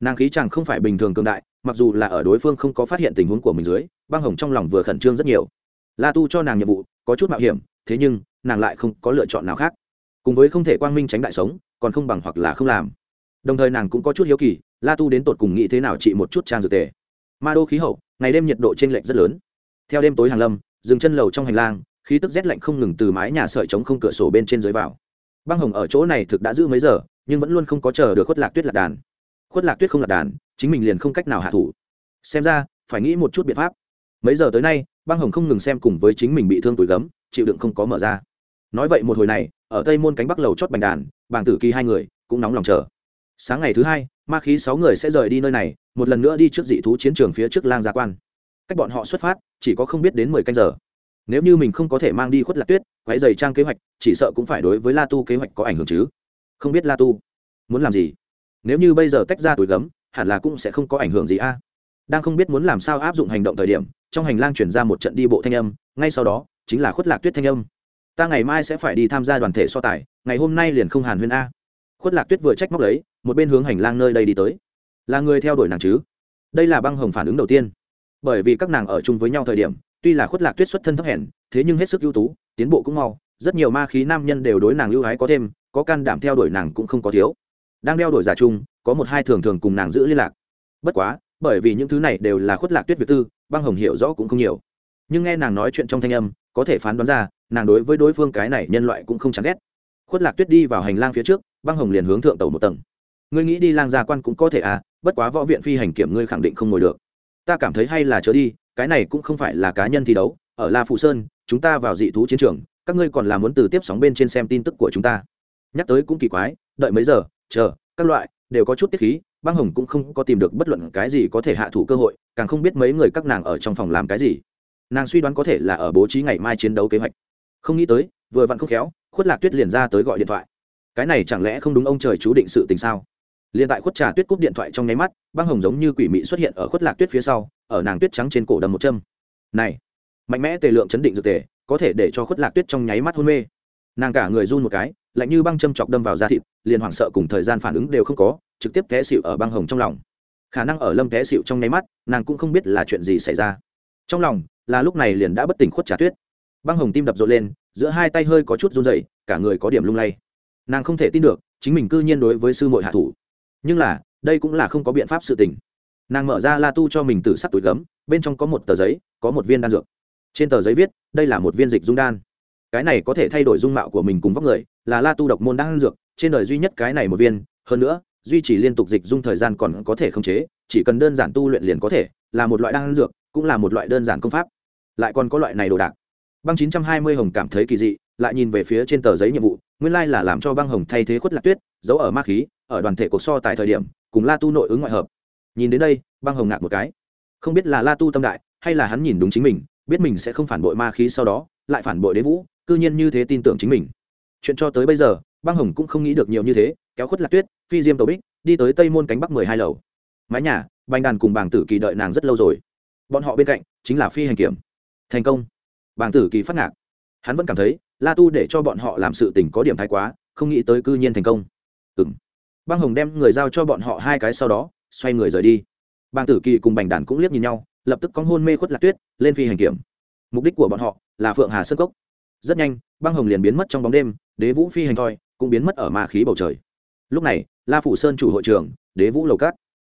Nàng khí chẳng không phải bình thường cường đại, mặc dù là ở đối phương không có phát hiện tình huống của mình dưới, băng hồng trong lòng vừa khẩn trương rất nhiều. La tu cho nàng nhiệm vụ, có chút mạo hiểm, thế nhưng, nàng lại không có lựa chọn nào khác. Cùng với không thể quang minh tránh đại sống, còn không bằng hoặc là không làm đồng thời nàng cũng có chút hiếu kỳ, la tu đến tột cùng nghĩ thế nào chị một chút trang dược tề. Ma đô khí hậu, ngày đêm nhiệt độ t r ê n lệch rất lớn. Theo đêm tối hàng lâm dừng chân lầu trong hành lang, khí tức rét lạnh không ngừng từ mái nhà sợi trống không cửa sổ bên trên dưới vào. Băng hồng ở chỗ này thực đã giữ mấy giờ, nhưng vẫn luôn không có chờ được khuất lạc tuyết lạc đàn. Khuất lạc tuyết không lạc đàn, chính mình liền không cách nào hạ thủ. Xem ra, phải nghĩ một chút biện pháp. Mấy giờ tới nay, băng hồng không ngừng xem cùng với chính mình bị thương tuổi gấm, chịu đựng không có mở ra. Nói vậy một hồi này, ở tây môn cánh bắc lầu chót bành đàn, bàng tử kỳ hai người, cũng nóng lòng chờ sáng ngày thứ hai, ma khí sáu người sẽ rời đi nơi này, một lần nữa đi trước dị thú chiến trường phía trước lang gia quan. Cách bọn họ xuất phát, chỉ có không biết đến mười canh giờ. Nếu như mình không có thể mang đi khuất lạc tuyết quái dày trang kế hoạch, chỉ sợ cũng phải đối với la tu kế hoạch có ảnh hưởng chứ. Không biết la tu muốn làm gì? Nếu như bây giờ tách ra tuổi gấm, hẳn là cũng sẽ không có ảnh hưởng gì a. Đang không biết muốn làm sao áp dụng hành động thời điểm, trong hành lang chuyển ra một trận đi bộ thanh âm, ngay sau đó, chính là khuất lạc tuyết thanh âm. Ta ngày mai sẽ phải đi tham gia đoàn thể so tài, ngày hôm nay liền không hàn huyên a khuất lạc tuyết vừa trách móc lấy, một bên hướng hành lang nơi đây đi tới. Là người theo đuổi nàng chứ? Đây là băng hồng phản ứng đầu tiên. Bởi vì các nàng ở chung với nhau thời điểm, tuy là khuất lạc tuyết xuất thân thấp hèn, thế nhưng hết sức ưu tú, tiến bộ cũng mau, rất nhiều ma khí nam nhân đều đối nàng ưu ái có thêm, có can đảm theo đuổi nàng cũng không có thiếu. Đang đeo đuổi giả chung, có một hai thường thường cùng nàng giữ liên lạc. Bất quá, bởi vì những thứ này đều là khuất lạc tuyết việt tư, băng hồng hiểu rõ cũng không nhiều. Nhưng nghe nàng nói chuyện trong thanh âm, có thể phán đoán ra, nàng đối với đối phương cái này nhân loại cũng không chán ghét khuất lạc tuyết đi vào hành lang phía trước, băng hồng liền hướng thượng tàu một tầng. Ngươi nghĩ đi lang gia quan cũng có thể à bất quá võ viện phi hành kiểm ngươi khẳng định không ngồi được. Ta cảm thấy hay là chớ đi, cái này cũng không phải là cá nhân thi đấu, ở la phụ sơn, chúng ta vào dị thú chiến trường, các ngươi còn là muốn từ tiếp sóng bên trên xem tin tức của chúng ta. Nhắc tới cũng kỳ quái, đợi mấy giờ, chờ, các loại, đều có chút tiết khí, băng hồng cũng không có tìm được bất luận cái gì có thể hạ thủ cơ hội, càng không biết mấy người các nàng ở trong phòng làm cái gì. Nàng suy đoán có thể là ở bố trí ngày mai chiến đấu kế hoạch. Không nghĩ tới, vừa vặn không khéo khuất lạc tuyết liền ra tới gọi điện thoại. Cái này chẳng lẽ không đúng ông trời chú định sự tình sao? Liền tại khuất trà tuyết cúp điện thoại trong nháy mắt, băng hồng giống như quỷ mị xuất hiện ở khuất lạc tuyết phía sau, ở nàng tuyết trắng trên cổ đầm một châm. Này, mạnh mẽ tề lượng chấn định dược tề, có thể để cho khuất lạc tuyết trong nháy mắt hôn mê. Nàng cả người run một cái, lạnh như băng châm chọc đâm vào da thịt, liền hoảng sợ cùng thời gian phản ứng đều không có, trực tiếp té xịu ở băng hồng trong lòng. Khả năng ở lâm té xịu trong nháy mắt, nàng cũng không biết là chuyện gì xảy ra. Trong lòng, là lúc này liền đã bất tỉnh khuất trà tuyết. Băng hồng tim đập rộn lên giữa hai tay hơi có chút run dậy cả người có điểm lung lay. Nàng không thể tin được, chính mình cư nhiên đối với sư mội hạ thủ. Nhưng là, đây cũng là không có biện pháp sự tình. Nàng mở ra la tu cho mình từ sắc túi gấm, bên trong có một tờ giấy, có một viên đan dược. Trên tờ giấy viết, đây là một viên dịch dung đan. Cái này có thể thay đổi dung mạo của mình cùng vóc người, là la tu độc môn đan dược, trên đời duy nhất cái này một viên, hơn nữa, duy trì liên tục dịch dung thời gian còn có thể khống chế, chỉ cần đơn giản tu luyện liền có thể, là một loại đan dược, cũng là một loại đơn giản công pháp. Lại còn có loại này đồ đạc băng chín trăm hai mươi hồng cảm thấy kỳ dị, lại nhìn về phía trên tờ giấy nhiệm vụ, nguyên lai là làm cho băng hồng thay thế khuất lạc tuyết, giấu ở ma khí, ở đoàn thể cuộc so tại thời điểm, cùng la tu nội ứng ngoại hợp. Nhìn đến đây, băng hồng ngạc một cái. Không biết là la tu tâm đại, hay là hắn nhìn đúng chính mình, biết mình sẽ không phản bội ma khí sau đó, lại phản bội đế vũ, cư nhiên như thế tin tưởng chính mình. Chuyện cho tới bây giờ, băng hồng cũng không nghĩ được nhiều như thế, kéo khuất lạc tuyết, phi diêm tàu bích, đi tới tây môn cánh bắc mười hai lầu. Mái nhà, bành đàn cùng bàng tử kỳ đợi nàng rất lâu rồi. Bọn họ bên cạnh chính là phi hành kiểm. Thành công bàng tử kỳ phát ngạc. Hắn vẫn cảm thấy, la tu để cho bọn họ làm sự tình có điểm thái quá, không nghĩ tới cư nhiên thành công. Ừ m băng hồng đem người giao cho bọn họ hai cái sau đó, xoay người rời đi. Bàng tử kỳ cùng bành đàn cũng liếc nhìn nhau, lập tức có hôn mê khuất lạc tuyết, lên phi hành kiểm. Mục đích của bọn họ là phượng hà sơn cốc. Rất nhanh, băng hồng liền biến mất trong bóng đêm, đế vũ phi hành thoi cũng biến mất ở ma khí bầu trời. Lúc này, la phủ sơn chủ hội trưởng, đế vũ lầu cát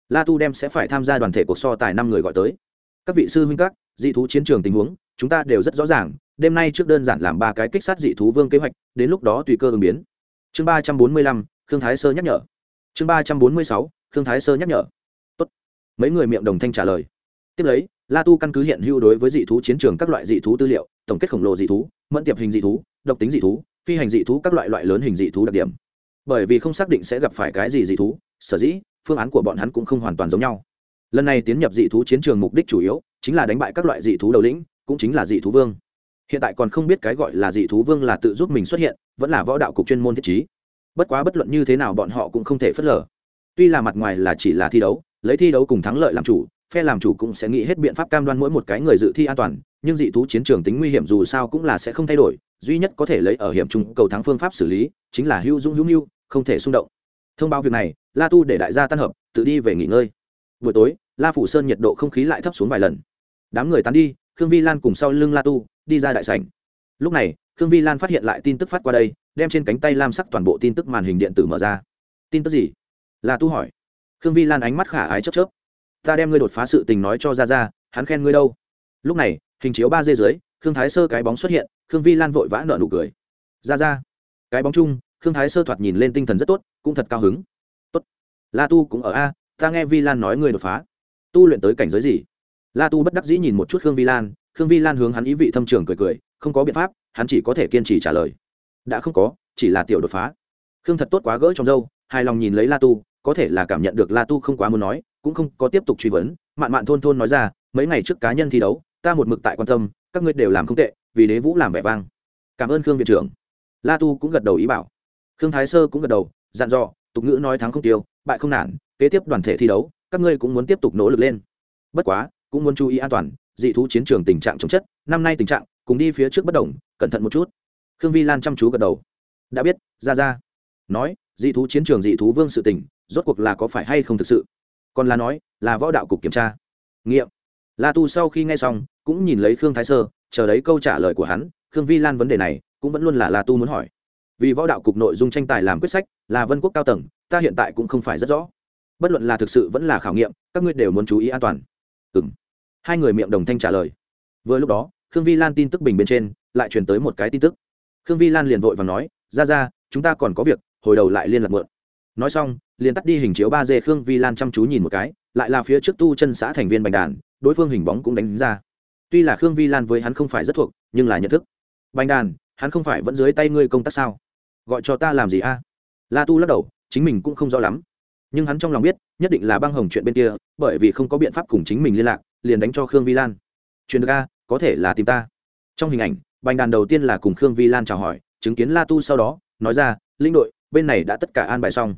la tu đem sẽ phải tham gia đoàn thể cuộc so tài năm người gọi tới. Các vị sư huynh các, dị thú chiến trường tình huống chúng ta đều rất rõ ràng, đêm nay trước đơn giản làm ba cái kích sát dị thú vương kế hoạch, đến lúc đó tùy cơ ứng biến. Chương ba trăm bốn mươi lăm, khương thái sơ nhắc nhở. Chương ba trăm bốn mươi sáu, khương thái sơ nhắc nhở. Tốt. mấy người miệng đồng thanh trả lời. Tiếp lấy, la tu căn cứ hiện hữu đối với dị thú chiến trường các loại dị thú tư liệu, tổng kết khổng lồ dị thú, mẫn tiệp hình dị thú, độc tính dị thú, phi hành dị thú các loại loại lớn hình dị thú đặc điểm. Bởi vì không xác định sẽ gặp phải cái gì dị thú, sở dĩ, phương án của bọn hắn cũng không hoàn toàn giống nhau. Lần này tiến nhập dị thú chiến trường mục đích chủ yếu chính là đánh bại các loại dị thú đầu lĩnh cũng chính là dị thú vương. Hiện tại còn không biết cái gọi là dị thú vương là tự giúp mình xuất hiện, vẫn là võ đạo cục chuyên môn thiết trí. Bất quá bất luận như thế nào bọn họ cũng không thể phớt lờ. Tuy là mặt ngoài là chỉ là thi đấu, lấy thi đấu cùng thắng lợi làm chủ, phe làm chủ cũng sẽ nghĩ hết biện pháp cam đoan mỗi một cái người dự thi an toàn, nhưng dị thú chiến trường tính nguy hiểm dù sao cũng là sẽ không thay đổi, duy nhất có thể lấy ở hiểm trung cầu thắng phương pháp xử lý, chính là hữu dũng hữu mưu không thể xung động. Thông báo việc này, la tu để đại gia tan hợp, tự đi về nghỉ ngơi. Buổi tối, la phủ sơn nhiệt độ không khí lại thấp xuống vài lần. Đám người tán đi khương vi lan cùng sau lưng la tu, đi ra đại sảnh. Lúc này, khương vi lan phát hiện lại tin tức phát qua đây, đem trên cánh tay lam sắc toàn bộ tin tức màn hình điện tử mở ra. Tin tức gì? La tu hỏi. Khương vi lan ánh mắt khả ái chớp chớp. Ta đem ngươi đột phá sự tình nói cho ra ra hắn khen ngươi đâu? Lúc này, hình chiếu ba d dưới, khương thái sơ cái bóng xuất hiện, khương vi lan vội vã nợ nụ cười. Ra ra cái bóng chung, khương thái sơ thoạt nhìn lên tinh thần rất tốt, cũng thật cao hứng. Tốt. La tu cũng ở a, ta nghe vi lan nói ngươi đột phá. Tu luyện tới cảnh giới gì? La tu bất đắc dĩ nhìn một chút khương vi lan, khương vi lan hướng hắn ý vị thâm trường cười cười, không có biện pháp, hắn chỉ có thể kiên trì trả lời. Đã không có, chỉ là tiểu đột phá. Khương thật tốt quá gỡ trong dâu, hài lòng nhìn lấy la tu, có thể là cảm nhận được la tu không quá muốn nói, cũng không có tiếp tục truy vấn, mạn mạn thôn thôn nói ra, mấy ngày trước cá nhân thi đấu, ta một mực tại quan tâm, các ngươi đều làm không tệ, vì đế vũ làm vẻ vang. Cảm ơn khương viện trưởng. La tu cũng gật đầu ý bảo. Khương thái sơ cũng gật đầu, dặn dò, tục ngữ nói thắng không tiêu, bại không nản, kế tiếp đoàn thể thi đấu, các ngươi cũng muốn tiếp tục nỗ lực lên. Bất quá cũng muốn chú ý an toàn, dị thú chiến trường tình trạng chống chất, năm nay tình trạng, cùng đi phía trước bất đồng, cẩn thận một chút. Khương vi lan chăm chú gật đầu. Đã biết, ra ra. Nói, dị thú chiến trường dị thú vương sự tình, rốt cuộc là có phải hay không thực sự? Còn là nói, là võ đạo cục kiểm tra. Nghiệm. La tu sau khi nghe xong, cũng nhìn lấy khương thái sơ, chờ đấy câu trả lời của hắn, khương vi lan vấn đề này, cũng vẫn luôn là la tu muốn hỏi. Vì võ đạo cục nội dung tranh tài làm quyết sách, là vân quốc cao tầng, ta hiện tại cũng không phải rất rõ. Bất luận là thực sự vẫn là khảo nghiệm, các ngươi đều muốn chú ý an toàn. Ừ m hai người miệng đồng thanh trả lời. Vừa lúc đó, khương vi lan tin tức bình bên trên, lại truyền tới một cái tin tức. Khương vi lan liền vội và nói, ra ra, chúng ta còn có việc, hồi đầu lại liên lạc mượn. Nói xong, liền tắt đi hình chiếu ba d khương vi lan chăm chú nhìn một cái, lại là phía trước tu chân xã thành viên bành đàn, đối phương hình bóng cũng đánh ra. Tuy là khương vi lan với hắn không phải rất thuộc, nhưng là nhận thức. Bành đàn, hắn không phải vẫn dưới tay ngươi công tác sao? Gọi cho ta làm gì a? La tu lắc đầu, chính mình cũng không rõ lắm. Nhưng hắn trong lòng biết, nhất định là băng hồng chuyện bên kia, bởi vì không có biện pháp cùng chính mình liên lạc liền đánh cho khương vi lan. Chuyện được a, có thể là tìm ta. Trong hình ảnh, bành đàn đầu tiên là cùng khương vi lan chào hỏi, chứng kiến la tu sau đó, nói ra, linh đội, bên này đã tất cả an bài xong.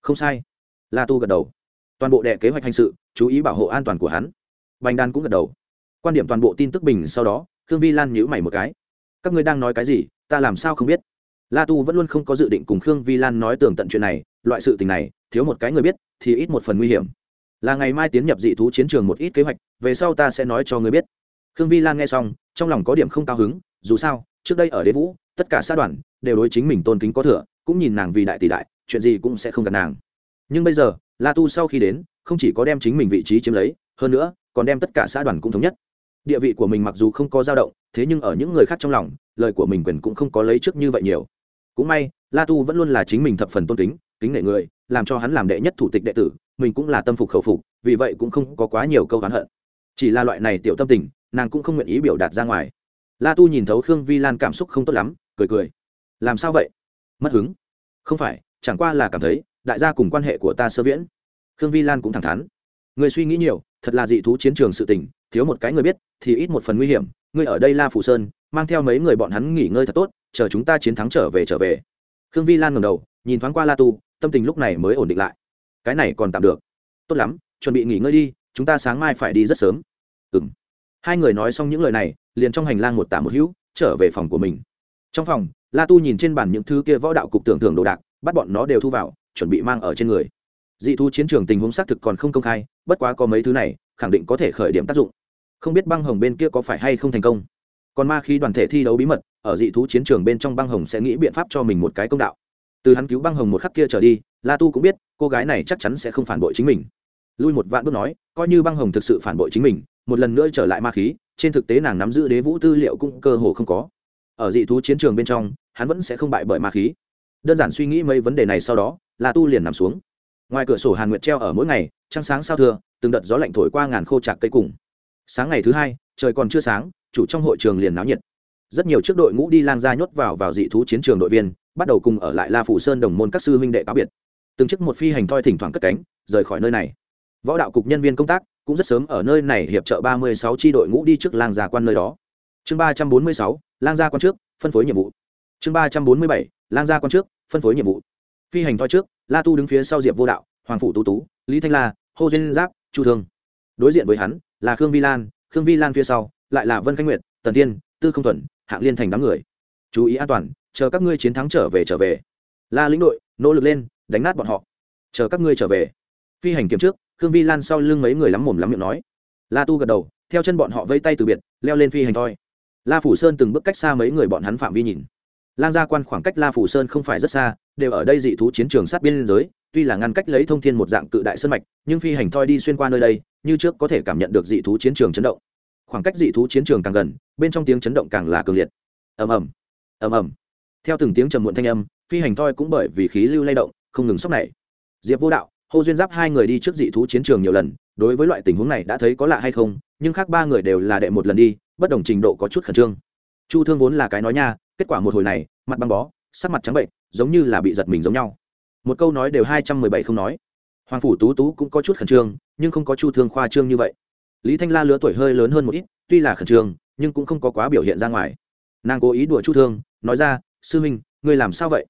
Không sai. La tu gật đầu. Toàn bộ đệ kế hoạch hành sự, chú ý bảo hộ an toàn của hắn. Bành đàn cũng gật đầu. Quan điểm toàn bộ tin tức bình sau đó, khương vi lan nhíu mày một cái. Các ngươi đang nói cái gì? Ta làm sao không biết? La tu vẫn luôn không có dự định cùng khương vi lan nói tường tận chuyện này, loại sự tình này, thiếu một cái người biết, thì ít một phần nguy hiểm là ngày mai tiến nhập dị thú chiến trường một ít kế hoạch, về sau ta sẽ nói cho người biết. Khương vi lan nghe xong, trong lòng có điểm không cao hứng, dù sao, trước đây ở đế vũ, tất cả xã đoàn đều đối chính mình tôn kính có thừa, cũng nhìn nàng vì đại tỷ đại, chuyện gì cũng sẽ không gặp nàng. Nhưng bây giờ, la tu sau khi đến, không chỉ có đem chính mình vị trí chiếm lấy, hơn nữa, còn đem tất cả xã đoàn cũng thống nhất. Địa vị của mình mặc dù không có dao động, thế nhưng ở những người khác trong lòng, lời của mình quyền cũng không có lấy trước như vậy nhiều. Cũng may, la tu vẫn luôn là chính mình thập phần tôn kính kính nể người, làm cho hắn làm đệ nhất thủ tịch đệ tử mình cũng là tâm phục khẩu phục, vì vậy cũng không có quá nhiều câu hắn hận. Chỉ là loại này tiểu tâm tình, nàng cũng không nguyện ý biểu đạt ra ngoài. La tu nhìn thấu khương vi lan cảm xúc không tốt lắm, cười cười. Làm sao vậy? Mất hứng. Không phải, chẳng qua là cảm thấy, đại gia cùng quan hệ của ta sơ viễn. Khương vi lan cũng thẳng thắn. Người suy nghĩ nhiều, thật là dị thú chiến trường sự tình, thiếu một cái người biết, thì ít một phần nguy hiểm. Ngươi ở đây la phủ sơn, mang theo mấy người bọn hắn nghỉ ngơi thật tốt, chờ chúng ta chiến thắng trở về trở về. Khương vi lan ngầm đầu, nhìn thoáng qua la tu, tâm tình lúc này mới ổn định lại cái này còn tạm được. Tốt lắm, chuẩn bị nghỉ ngơi đi, chúng ta sáng mai phải đi rất sớm. Ừ m hai người nói xong những lời này, liền trong hành lang một tả một hữu, trở về phòng của mình. Trong phòng, la tu nhìn trên bàn những thứ kia võ đạo cục tưởng thưởng đồ đạc, bắt bọn nó đều thu vào, chuẩn bị mang ở trên người. Dị thu chiến trường tình huống xác thực còn không công khai, bất quá có mấy thứ này, khẳng định có thể khởi điểm tác dụng. Không biết băng hồng bên kia có phải hay không thành công. Còn ma khi đoàn thể thi đấu bí mật, ở dị thú chiến trường bên trong băng hồng sẽ nghĩ biện pháp cho mình một cái công đạo. Từ hắn cứu băng hồng một khắc kia trở đi la tu cũng biết, cô gái này chắc chắn sẽ không phản bội chính mình. Lui một vạn bước nói, coi như băng hồng thực sự phản bội chính mình, một lần nữa trở lại ma khí, trên thực tế nàng nắm giữ đế vũ tư liệu cũng cơ hồ không có. Ở dị thú chiến trường bên trong, hắn vẫn sẽ không bại bởi ma khí. Đơn giản suy nghĩ mấy vấn đề này sau đó, la tu liền nằm xuống. Ngoài cửa sổ hàn nguyệt treo ở mỗi ngày, trăng sáng sao thưa, từng đợt gió lạnh thổi qua ngàn khô chạc cây cùng. Sáng ngày thứ hai, trời còn chưa sáng, chủ trong hội trường liền náo nhiệt. Rất nhiều trước đội ngũ đi lang ra nhốt vào vào dị thú chiến trường đội viên, bắt đầu cùng ở lại la phủ sơn đồng môn các sư huynh đệ cáo biệt từng chiếc một phi hành thoi thỉnh thoảng cất cánh, rời khỏi nơi này. Võ đạo cục nhân viên công tác cũng rất sớm ở nơi này hiệp trợ ba mươi sáu tri đội ngũ đi trước lang gia quan nơi đó. Chương ba trăm bốn mươi sáu, lang gia quan trước, phân phối nhiệm vụ. Chương ba trăm bốn mươi bảy, lang gia quan trước, phân phối nhiệm vụ. Phi hành thoi trước, la tu đứng phía sau diệp vô đạo, hoàng phủ tú tú, lý thanh la, hô duyên giáp, chu thương. Đối diện với hắn là khương vi lan, khương vi lan phía sau lại là vân khánh nguyệt, tần tiên tư không thuận hạng liên thành đám người. Chú ý an toàn, chờ các ngươi chiến thắng trở về trở về la lĩnh đội, nỗ lực lên, đánh nát bọn họ. Chờ các ngươi trở về. Phi hành kiếm trước, khương vi lan sau lưng mấy người lắm mồm lắm miệng nói. La tu gật đầu, theo chân bọn họ vây tay từ biệt, leo lên phi hành thoi. La phủ sơn từng bước cách xa mấy người bọn hắn phạm vi nhìn. Lang gia quan khoảng cách la phủ sơn không phải rất xa, đều ở đây dị thú chiến trường sát biên giới, tuy là ngăn cách lấy thông thiên một dạng cự đại sơn mạch, nhưng phi hành thoi đi xuyên qua nơi đây, như trước có thể cảm nhận được dị thú chiến trường chấn động. Khoảng cách dị thú chiến trường càng gần, bên trong tiếng chấn động càng là cường liệt. Ầm ầm. Ầm ầm theo từng tiếng trầm muộn thanh âm, phi hành thoi cũng bởi vì khí lưu lay động, không ngừng sốc này. Diệp vô đạo hô duyên giáp hai người đi trước dị thú chiến trường nhiều lần, đối với loại tình huống này đã thấy có lạ hay không, nhưng khác ba người đều là đệ một lần đi, bất đồng trình độ có chút khẩn trương. Chu thương vốn là cái nói nha, kết quả một hồi này, mặt băng bó, sắc mặt trắng bệnh, giống như là bị giật mình giống nhau. Một câu nói đều hai trăm mười bảy không nói. Hoàng phủ tú tú cũng có chút khẩn trương, nhưng không có chu thương khoa trương như vậy. Lý thanh la lứa tuổi hơi lớn hơn một ít, tuy là khẩn trương, nhưng cũng không có quá biểu hiện ra ngoài. Nàng cố ý đùa chu thương, nói ra sư huynh, ngươi làm sao vậy?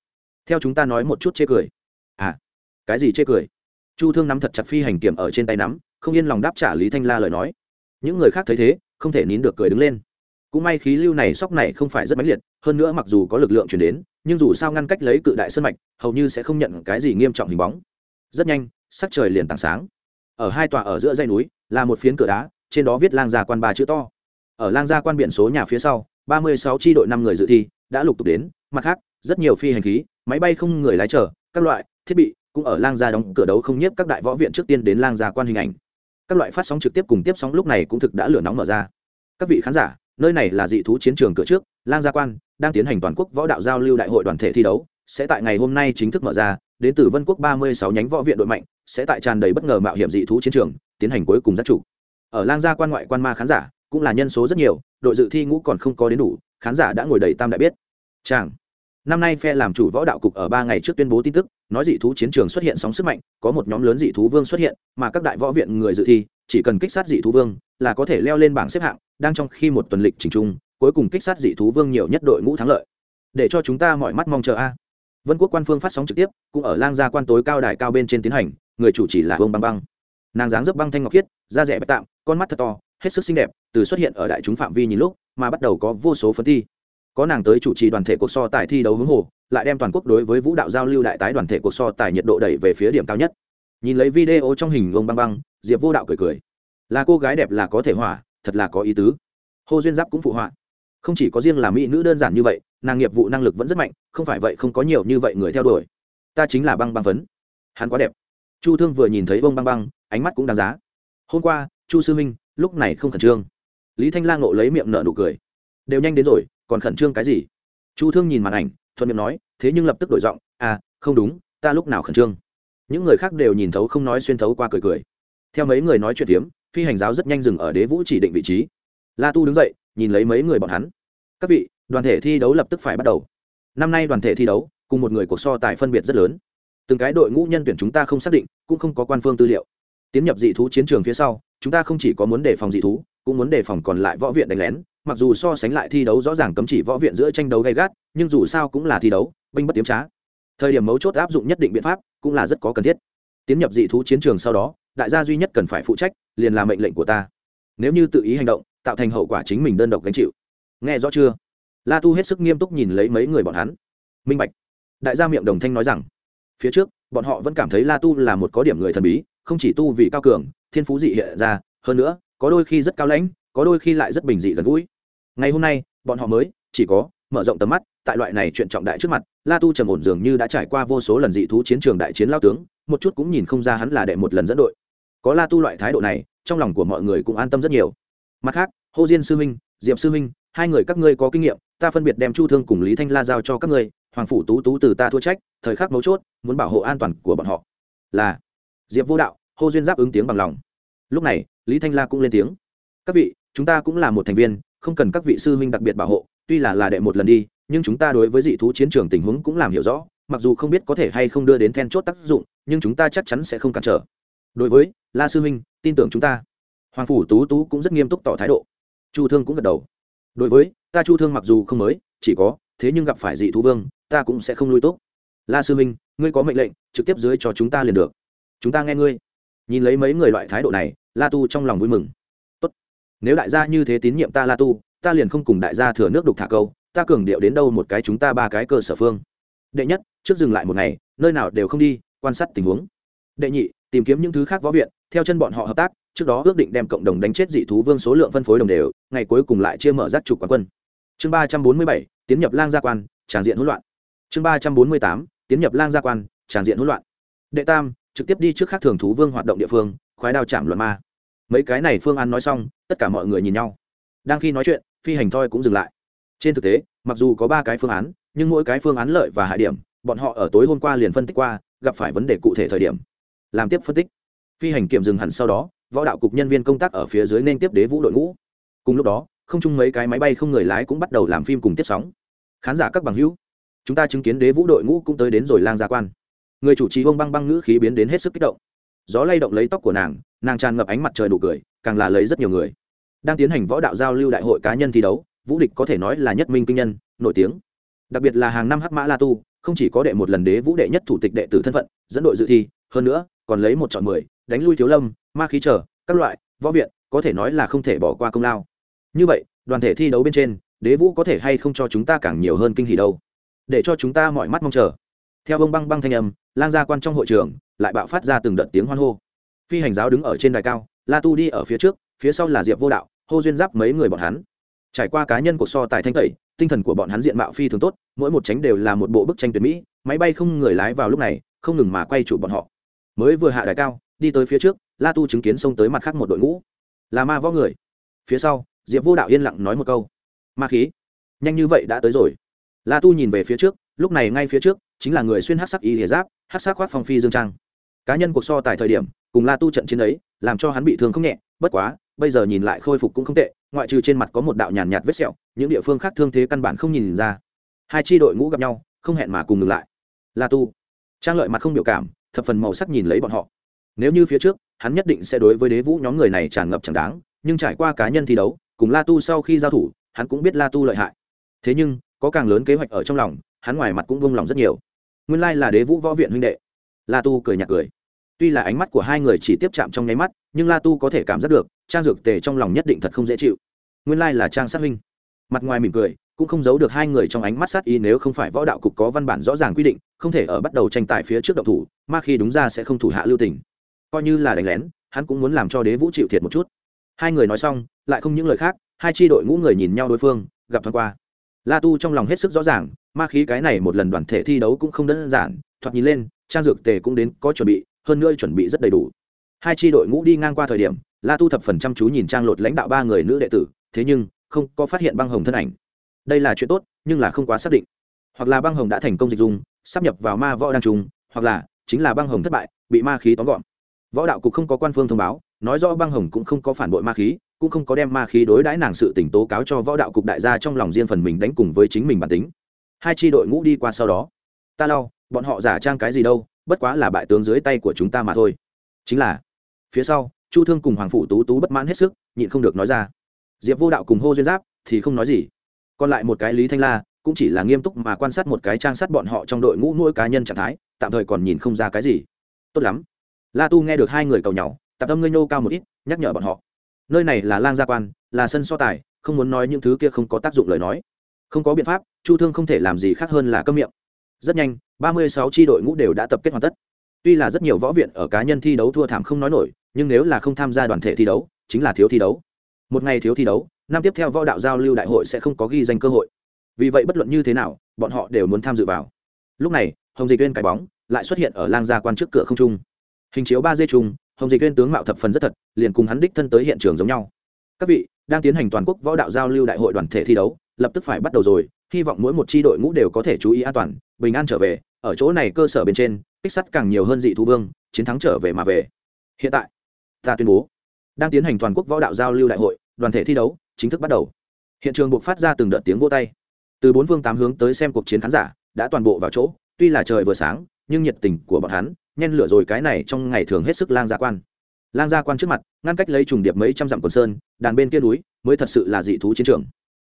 Theo chúng ta nói một chút chê cười. À cái gì chê cười? Chu thương nắm thật chặt phi hành kiểm ở trên tay nắm, không yên lòng đáp trả lý thanh la lời nói. Những người khác thấy thế, không thể nín được cười đứng lên. Cũng may khí lưu này sóc này không phải rất mãnh liệt, hơn nữa mặc dù có lực lượng chuyển đến, nhưng dù sao ngăn cách lấy cự đại sân mạch, hầu như sẽ không nhận cái gì nghiêm trọng hình bóng. Rất nhanh, sắc trời liền tảng sáng. Ở hai tòa ở giữa dây núi, là một phiến cửa đá, trên đó viết lang gia quan ba chữ to. Ở lang gia quan biển số nhà phía sau, ba mươi sáu tri đội năm người dự thi đã lục tục đến, mặt khác, rất nhiều phi hành khí, máy bay không người lái chở các loại thiết bị cũng ở lang gia đóng cửa đấu không nhiếp các đại võ viện trước tiên đến lang gia quan hình ảnh. Các loại phát sóng trực tiếp cùng tiếp sóng lúc này cũng thực đã lửa nóng mở ra. Các vị khán giả, nơi này là dị thú chiến trường cửa trước, lang gia quan đang tiến hành toàn quốc võ đạo giao lưu đại hội đoàn thể thi đấu, sẽ tại ngày hôm nay chính thức mở ra, đến từ vân quốc ba mươi sáu nhánh võ viện đội mạnh, sẽ tại tràn đầy bất ngờ mạo hiểm dị thú chiến trường, tiến hành cuối cùng giác chủ ở lang gia quan ngoại quan ma khán giả, cũng là nhân số rất nhiều, đội dự thi ngũ còn không có đến đủ khán giả đã ngồi đầy tam đại biết. Chàng, năm nay phe làm chủ võ đạo cục ở ba ngày trước tuyên bố tin tức, nói dị thú chiến trường xuất hiện sóng sức mạnh, có một nhóm lớn dị thú vương xuất hiện, mà các đại võ viện người dự thi, chỉ cần kích sát dị thú vương là có thể leo lên bảng xếp hạng, đang trong khi một tuần lịch trình trung cuối cùng kích sát dị thú vương nhiều nhất đội ngũ thắng lợi. Để cho chúng ta mọi mắt mong chờ a. Vân quốc quan phương phát sóng trực tiếp, cũng ở lang gia quan tối cao đài cao bên trên tiến hành, người chủ chỉ là vương băng băng. Nàng dáng dấp băng thanh ngọc khiết, da rẻ bạch tạm con mắt thật to hết sức xinh đẹp, từ xuất hiện ở đại chúng phạm vi nhìn lúc, mà bắt đầu có vô số phấn thi. Có nàng tới chủ trì đoàn thể cuộc so tài thi đấu hướng hồ, lại đem toàn quốc đối với vũ đạo giao lưu đại tái đoàn thể cuộc so tài nhiệt độ đẩy về phía điểm cao nhất. Nhìn lấy video trong hình ông băng băng, diệp vô đạo cười cười. Là cô gái đẹp là có thể hỏa thật là có ý tứ. Hô duyên giáp cũng phụ họa. Không chỉ có riêng là mỹ nữ đơn giản như vậy, nàng nghiệp vụ năng lực vẫn rất mạnh, không phải vậy không có nhiều như vậy người theo đuổi. Ta chính là băng băng phấn. Hắn quá đẹp. Chu thương vừa nhìn thấy bông băng băng, ánh mắt cũng đáng giá. Hôm qua, chu sư minh lúc này không khẩn trương. Lý thanh la ngộ lấy miệng nợ nụ cười. Đều nhanh đến rồi, còn khẩn trương cái gì? Chu thương nhìn màn ảnh, thuận miệng nói, thế nhưng lập tức đổi giọng à không đúng, ta lúc nào khẩn trương? Những người khác đều nhìn thấu không nói xuyên thấu qua cười cười. Theo mấy người nói chuyện tiếm phi hành giáo rất nhanh dừng ở đế vũ chỉ định vị trí. La tu đứng dậy, nhìn lấy mấy người bọn hắn. Các vị, đoàn thể thi đấu lập tức phải bắt đầu. Năm nay đoàn thể thi đấu, cùng một người cuộc so tài phân biệt rất lớn. Từng cái đội ngũ nhân tuyển chúng ta không xác định, cũng không có quan phương tư liệu tiến nhập dị thú chiến trường phía sau, chúng ta không chỉ có muốn đề phòng dị thú, cũng muốn đề phòng còn lại võ viện đánh lén. Mặc dù so sánh lại thi đấu rõ ràng cấm chỉ võ viện giữa tranh đấu gay gắt, nhưng dù sao cũng là thi đấu, binh bất tiếm trá. Thời điểm mấu chốt áp dụng nhất định biện pháp cũng là rất có cần thiết. Tiến nhập dị thú chiến trường sau đó, đại gia duy nhất cần phải phụ trách liền là mệnh lệnh của ta. Nếu như tự ý hành động, tạo thành hậu quả chính mình đơn độc gánh chịu. Nghe rõ chưa? La tu hết sức nghiêm túc nhìn lấy mấy người bọn hắn. Minh bạch. Đại gia miệng đồng thanh nói rằng, phía trước, bọn họ vẫn cảm thấy la tu là một có điểm người thần bí không chỉ tu vì cao cường, thiên phú dị hiện ra, hơn nữa, có đôi khi rất cao lãnh, có đôi khi lại rất bình dị gần gũi. Ngày hôm nay, bọn họ mới, chỉ có, mở rộng tầm mắt, tại loại này chuyện trọng đại trước mặt, la tu trầm ổn dường như đã trải qua vô số lần dị thú chiến trường đại chiến lao tướng, một chút cũng nhìn không ra hắn là đệ một lần dẫn đội. Có la tu loại thái độ này, trong lòng của mọi người cũng an tâm rất nhiều. Mặt khác, hô diên sư huynh, diệp sư huynh, hai người các ngươi có kinh nghiệm, ta phân biệt đem chu thương cùng lý thanh la giao cho các ngươi, hoàng phủ tú tú từ ta thua trách, thời khắc mấu chốt, muốn bảo hộ an toàn của bọn họ. Là diệp vô đạo, hô duyên giáp ứng tiếng bằng lòng. Lúc này, lý thanh la cũng lên tiếng. Các vị, chúng ta cũng là một thành viên, không cần các vị sư huynh đặc biệt bảo hộ, tuy là là đệ một lần đi, nhưng chúng ta đối với dị thú chiến trường tình huống cũng làm hiểu rõ, mặc dù không biết có thể hay không đưa đến then chốt tác dụng, nhưng chúng ta chắc chắn sẽ không cản trở. Đối với la sư huynh, tin tưởng chúng ta. Hoàng phủ tú tú cũng rất nghiêm túc tỏ thái độ. Chu thương cũng gật đầu. Đối với, ta chu thương mặc dù không mới, chỉ có, thế nhưng gặp phải dị thú vương, ta cũng sẽ không lui tốt la sư huynh, ngươi có mệnh lệnh, trực tiếp dưới cho chúng ta liền được chúng ta nghe ngươi. Nhìn lấy mấy người loại thái độ này, la tu trong lòng vui mừng. Tốt. nếu đại gia như thế tín nhiệm ta la tu, ta liền không cùng đại gia thừa nước đục thả câu, ta cường điệu đến đâu một cái chúng ta ba cái cơ sở phương. Đệ nhất, trước dừng lại một ngày, nơi nào đều không đi, quan sát tình huống. Đệ nhị, tìm kiếm những thứ khác võ viện, theo chân bọn họ hợp tác, trước đó ước định đem cộng đồng đánh chết dị thú vương số lượng phân phối đồng đều, ngày cuối cùng lại chia mở rác trục quán quân. Chương ba trăm bốn mươi bảy, tiến nhập lang gia quan, tràng diện hỗn loạn. Chương ba trăm bốn mươi tám, tiến nhập lang gia quan, tràng diện hỗn loạn. Đệ tam trực tiếp đi trước khác thường thú vương hoạt động địa phương, khoái đao chạm luận ma. Mấy cái này phương án nói xong, tất cả mọi người nhìn nhau. Đang khi nói chuyện, phi hành thoi cũng dừng lại. Trên thực tế, mặc dù có ba cái phương án, nhưng mỗi cái phương án lợi và hại điểm, bọn họ ở tối hôm qua liền phân tích qua, gặp phải vấn đề cụ thể thời điểm. Làm tiếp phân tích. Phi hành kiểm dừng hẳn sau đó, võ đạo cục nhân viên công tác ở phía dưới nên tiếp đế vũ đội ngũ. Cùng lúc đó, không chung mấy cái máy bay không người lái cũng bắt đầu làm phim cùng tiếp sóng. Khán giả các bằng hữu, chúng ta chứng kiến đế vũ đội ngũ cũng tới đến rồi lang gia quan người chủ trì ông băng băng ngữ khí biến đến hết sức kích động. Gió lay động lấy tóc của nàng nàng tràn ngập ánh mặt trời nụ cười, càng là lấy rất nhiều người. Đang tiến hành võ đạo giao lưu đại hội cá nhân thi đấu, vũ địch có thể nói là nhất minh kinh nhân, nổi tiếng. Đặc biệt là hàng năm hắc mã la tu, không chỉ có đệ một lần đế vũ đệ nhất thủ tịch đệ tử thân phận, dẫn đội dự thi, hơn nữa, còn lấy một chọn mười, đánh lui thiếu lâm, ma khí trở, các loại, võ viện, có thể nói là không thể bỏ qua công lao. Như vậy, đoàn thể thi đấu bên trên, đế vũ có thể hay không cho chúng ta càng nhiều hơn kinh hỉ đâu? Để cho chúng ta mọi mắt mong chờ theo bông băng băng thanh âm, lang gia quan trong hội trường lại bạo phát ra từng đợt tiếng hoan hô. Phi hành giáo đứng ở trên đài cao, la tu đi ở phía trước, phía sau là diệp vô đạo, hô duyên giáp mấy người bọn hắn. Trải qua cá nhân của so tài thanh tẩy, tinh thần của bọn hắn diện mạo phi thường tốt, mỗi một tránh đều là một bộ bức tranh tuyệt mỹ, máy bay không người lái vào lúc này, không ngừng mà quay chủ bọn họ. Mới vừa hạ đài cao, đi tới phía trước, la tu chứng kiến xông tới mặt khác một đội ngũ. Là ma võ người. Phía sau, diệp vô đạo yên lặng nói một câu. Ma khí. Nhanh như vậy đã tới rồi. La tu nhìn về phía trước, lúc này ngay phía trước chính là người xuyên hát sắc y hề giáp, hát sắc khoác phong phi dương trang. Cá nhân cuộc so tại thời điểm, cùng la tu trận chiến ấy, làm cho hắn bị thương không nhẹ, bất quá, bây giờ nhìn lại khôi phục cũng không tệ, ngoại trừ trên mặt có một đạo nhàn nhạt vết sẹo, những địa phương khác thương thế căn bản không nhìn ra. Hai tri đội ngũ gặp nhau, không hẹn mà cùng ngừng lại. La tu, trang lợi mặt không biểu cảm, thập phần màu sắc nhìn lấy bọn họ. Nếu như phía trước, hắn nhất định sẽ đối với đế vũ nhóm người này tràn ngập chẳng đáng, nhưng trải qua cá nhân thi đấu, cùng la tu sau khi giao thủ, hắn cũng biết la tu lợi hại. Thế nhưng, có càng lớn kế hoạch ở trong lòng, hắn ngoài mặt cũng vung lòng rất nhiều nguyên lai là đế vũ võ viện huynh đệ. La tu cười nhạt cười. Tuy là ánh mắt của hai người chỉ tiếp chạm trong nháy mắt, nhưng la tu có thể cảm giác được, trang dược tề trong lòng nhất định thật không dễ chịu. Nguyên lai là trang sát huynh. Mặt ngoài mỉm cười, cũng không giấu được hai người trong ánh mắt sát y nếu không phải võ đạo cục có văn bản rõ ràng quy định, không thể ở bắt đầu tranh tài phía trước động thủ, mà khi đúng ra sẽ không thủ hạ lưu tình. Coi như là đánh lén, hắn cũng muốn làm cho đế vũ chịu thiệt một chút. Hai người nói xong, lại không những lời khác, hai tri đội ngũ người nhìn nhau đối phương, gặp thoáng qua la tu trong lòng hết sức rõ ràng, ma khí cái này một lần đoàn thể thi đấu cũng không đơn giản, thoạt nhìn lên, trang dược tề cũng đến có chuẩn bị, hơn nữa chuẩn bị rất đầy đủ. Hai tri đội ngũ đi ngang qua thời điểm, la tu thập phần chăm chú nhìn trang lột lãnh đạo ba người nữ đệ tử, thế nhưng, không có phát hiện băng hồng thân ảnh. Đây là chuyện tốt, nhưng là không quá xác định. Hoặc là băng hồng đã thành công dịch dung, sắp nhập vào ma võ đăng trùng hoặc là chính là băng hồng thất bại, bị ma khí tóm gọn. Võ đạo cục không có quan phương thông báo, nói rõ băng hồng cũng không có phản bội ma khí cũng không có đem ma khí đối đãi nàng sự tỉnh tố cáo cho võ đạo cục đại gia trong lòng riêng phần mình đánh cùng với chính mình bản tính. Hai tri đội ngũ đi qua sau đó. Ta lau, bọn họ giả trang cái gì đâu, bất quá là bại tướng dưới tay của chúng ta mà thôi. Chính là, phía sau, chu thương cùng hoàng phụ tú tú bất mãn hết sức, nhịn không được nói ra. Diệp vô đạo cùng hô duyên giáp thì không nói gì. Còn lại một cái lý thanh la, cũng chỉ là nghiêm túc mà quan sát một cái trang sát bọn họ trong đội ngũ nuôi cá nhân trạng thái, tạm thời còn nhìn không ra cái gì. Tốt lắm. La tu nghe được hai người cầu nhau, tạm tâm ngươi nhô cao một ít, nhắc nhở bọn họ nơi này là lang gia quan, là sân so tài, không muốn nói những thứ kia không có tác dụng lời nói. Không có biện pháp, chu thương không thể làm gì khác hơn là câm miệng. Rất nhanh, ba mươi sáu tri đội ngũ đều đã tập kết hoàn tất. Tuy là rất nhiều võ viện ở cá nhân thi đấu thua thảm không nói nổi, nhưng nếu là không tham gia đoàn thể thi đấu, chính là thiếu thi đấu. Một ngày thiếu thi đấu, năm tiếp theo võ đạo giao lưu đại hội sẽ không có ghi danh cơ hội. Vì vậy bất luận như thế nào, bọn họ đều muốn tham dự vào. Lúc này, hồng dịch viên cái bóng lại xuất hiện ở lang gia quan trước cửa không trung. Hình chiếu ba d trung hồng dịch viên tướng mạo thập phần rất thật, liền cùng hắn đích thân tới hiện trường giống nhau. Các vị, đang tiến hành toàn quốc võ đạo giao lưu đại hội đoàn thể thi đấu, lập tức phải bắt đầu rồi, hy vọng mỗi một tri đội ngũ đều có thể chú ý an toàn, bình an trở về, ở chỗ này cơ sở bên trên, kích sắt càng nhiều hơn dị thú vương, chiến thắng trở về mà về. Hiện tại, ta tuyên bố, đang tiến hành toàn quốc võ đạo giao lưu đại hội, đoàn thể thi đấu, chính thức bắt đầu. Hiện trường buộc phát ra từng đợt tiếng vô tay. Từ bốn phương tám hướng tới xem cuộc chiến khán giả, đã toàn bộ vào chỗ, tuy là trời vừa sáng, nhưng nhiệt tình của bọn hắn nhen lửa rồi cái này trong ngày thường hết sức lang gia quan. Lang gia quan trước mặt, ngăn cách lấy trùng điệp mấy trăm dặm quần sơn, đàn bên kia núi mới thật sự là dị thú chiến trường.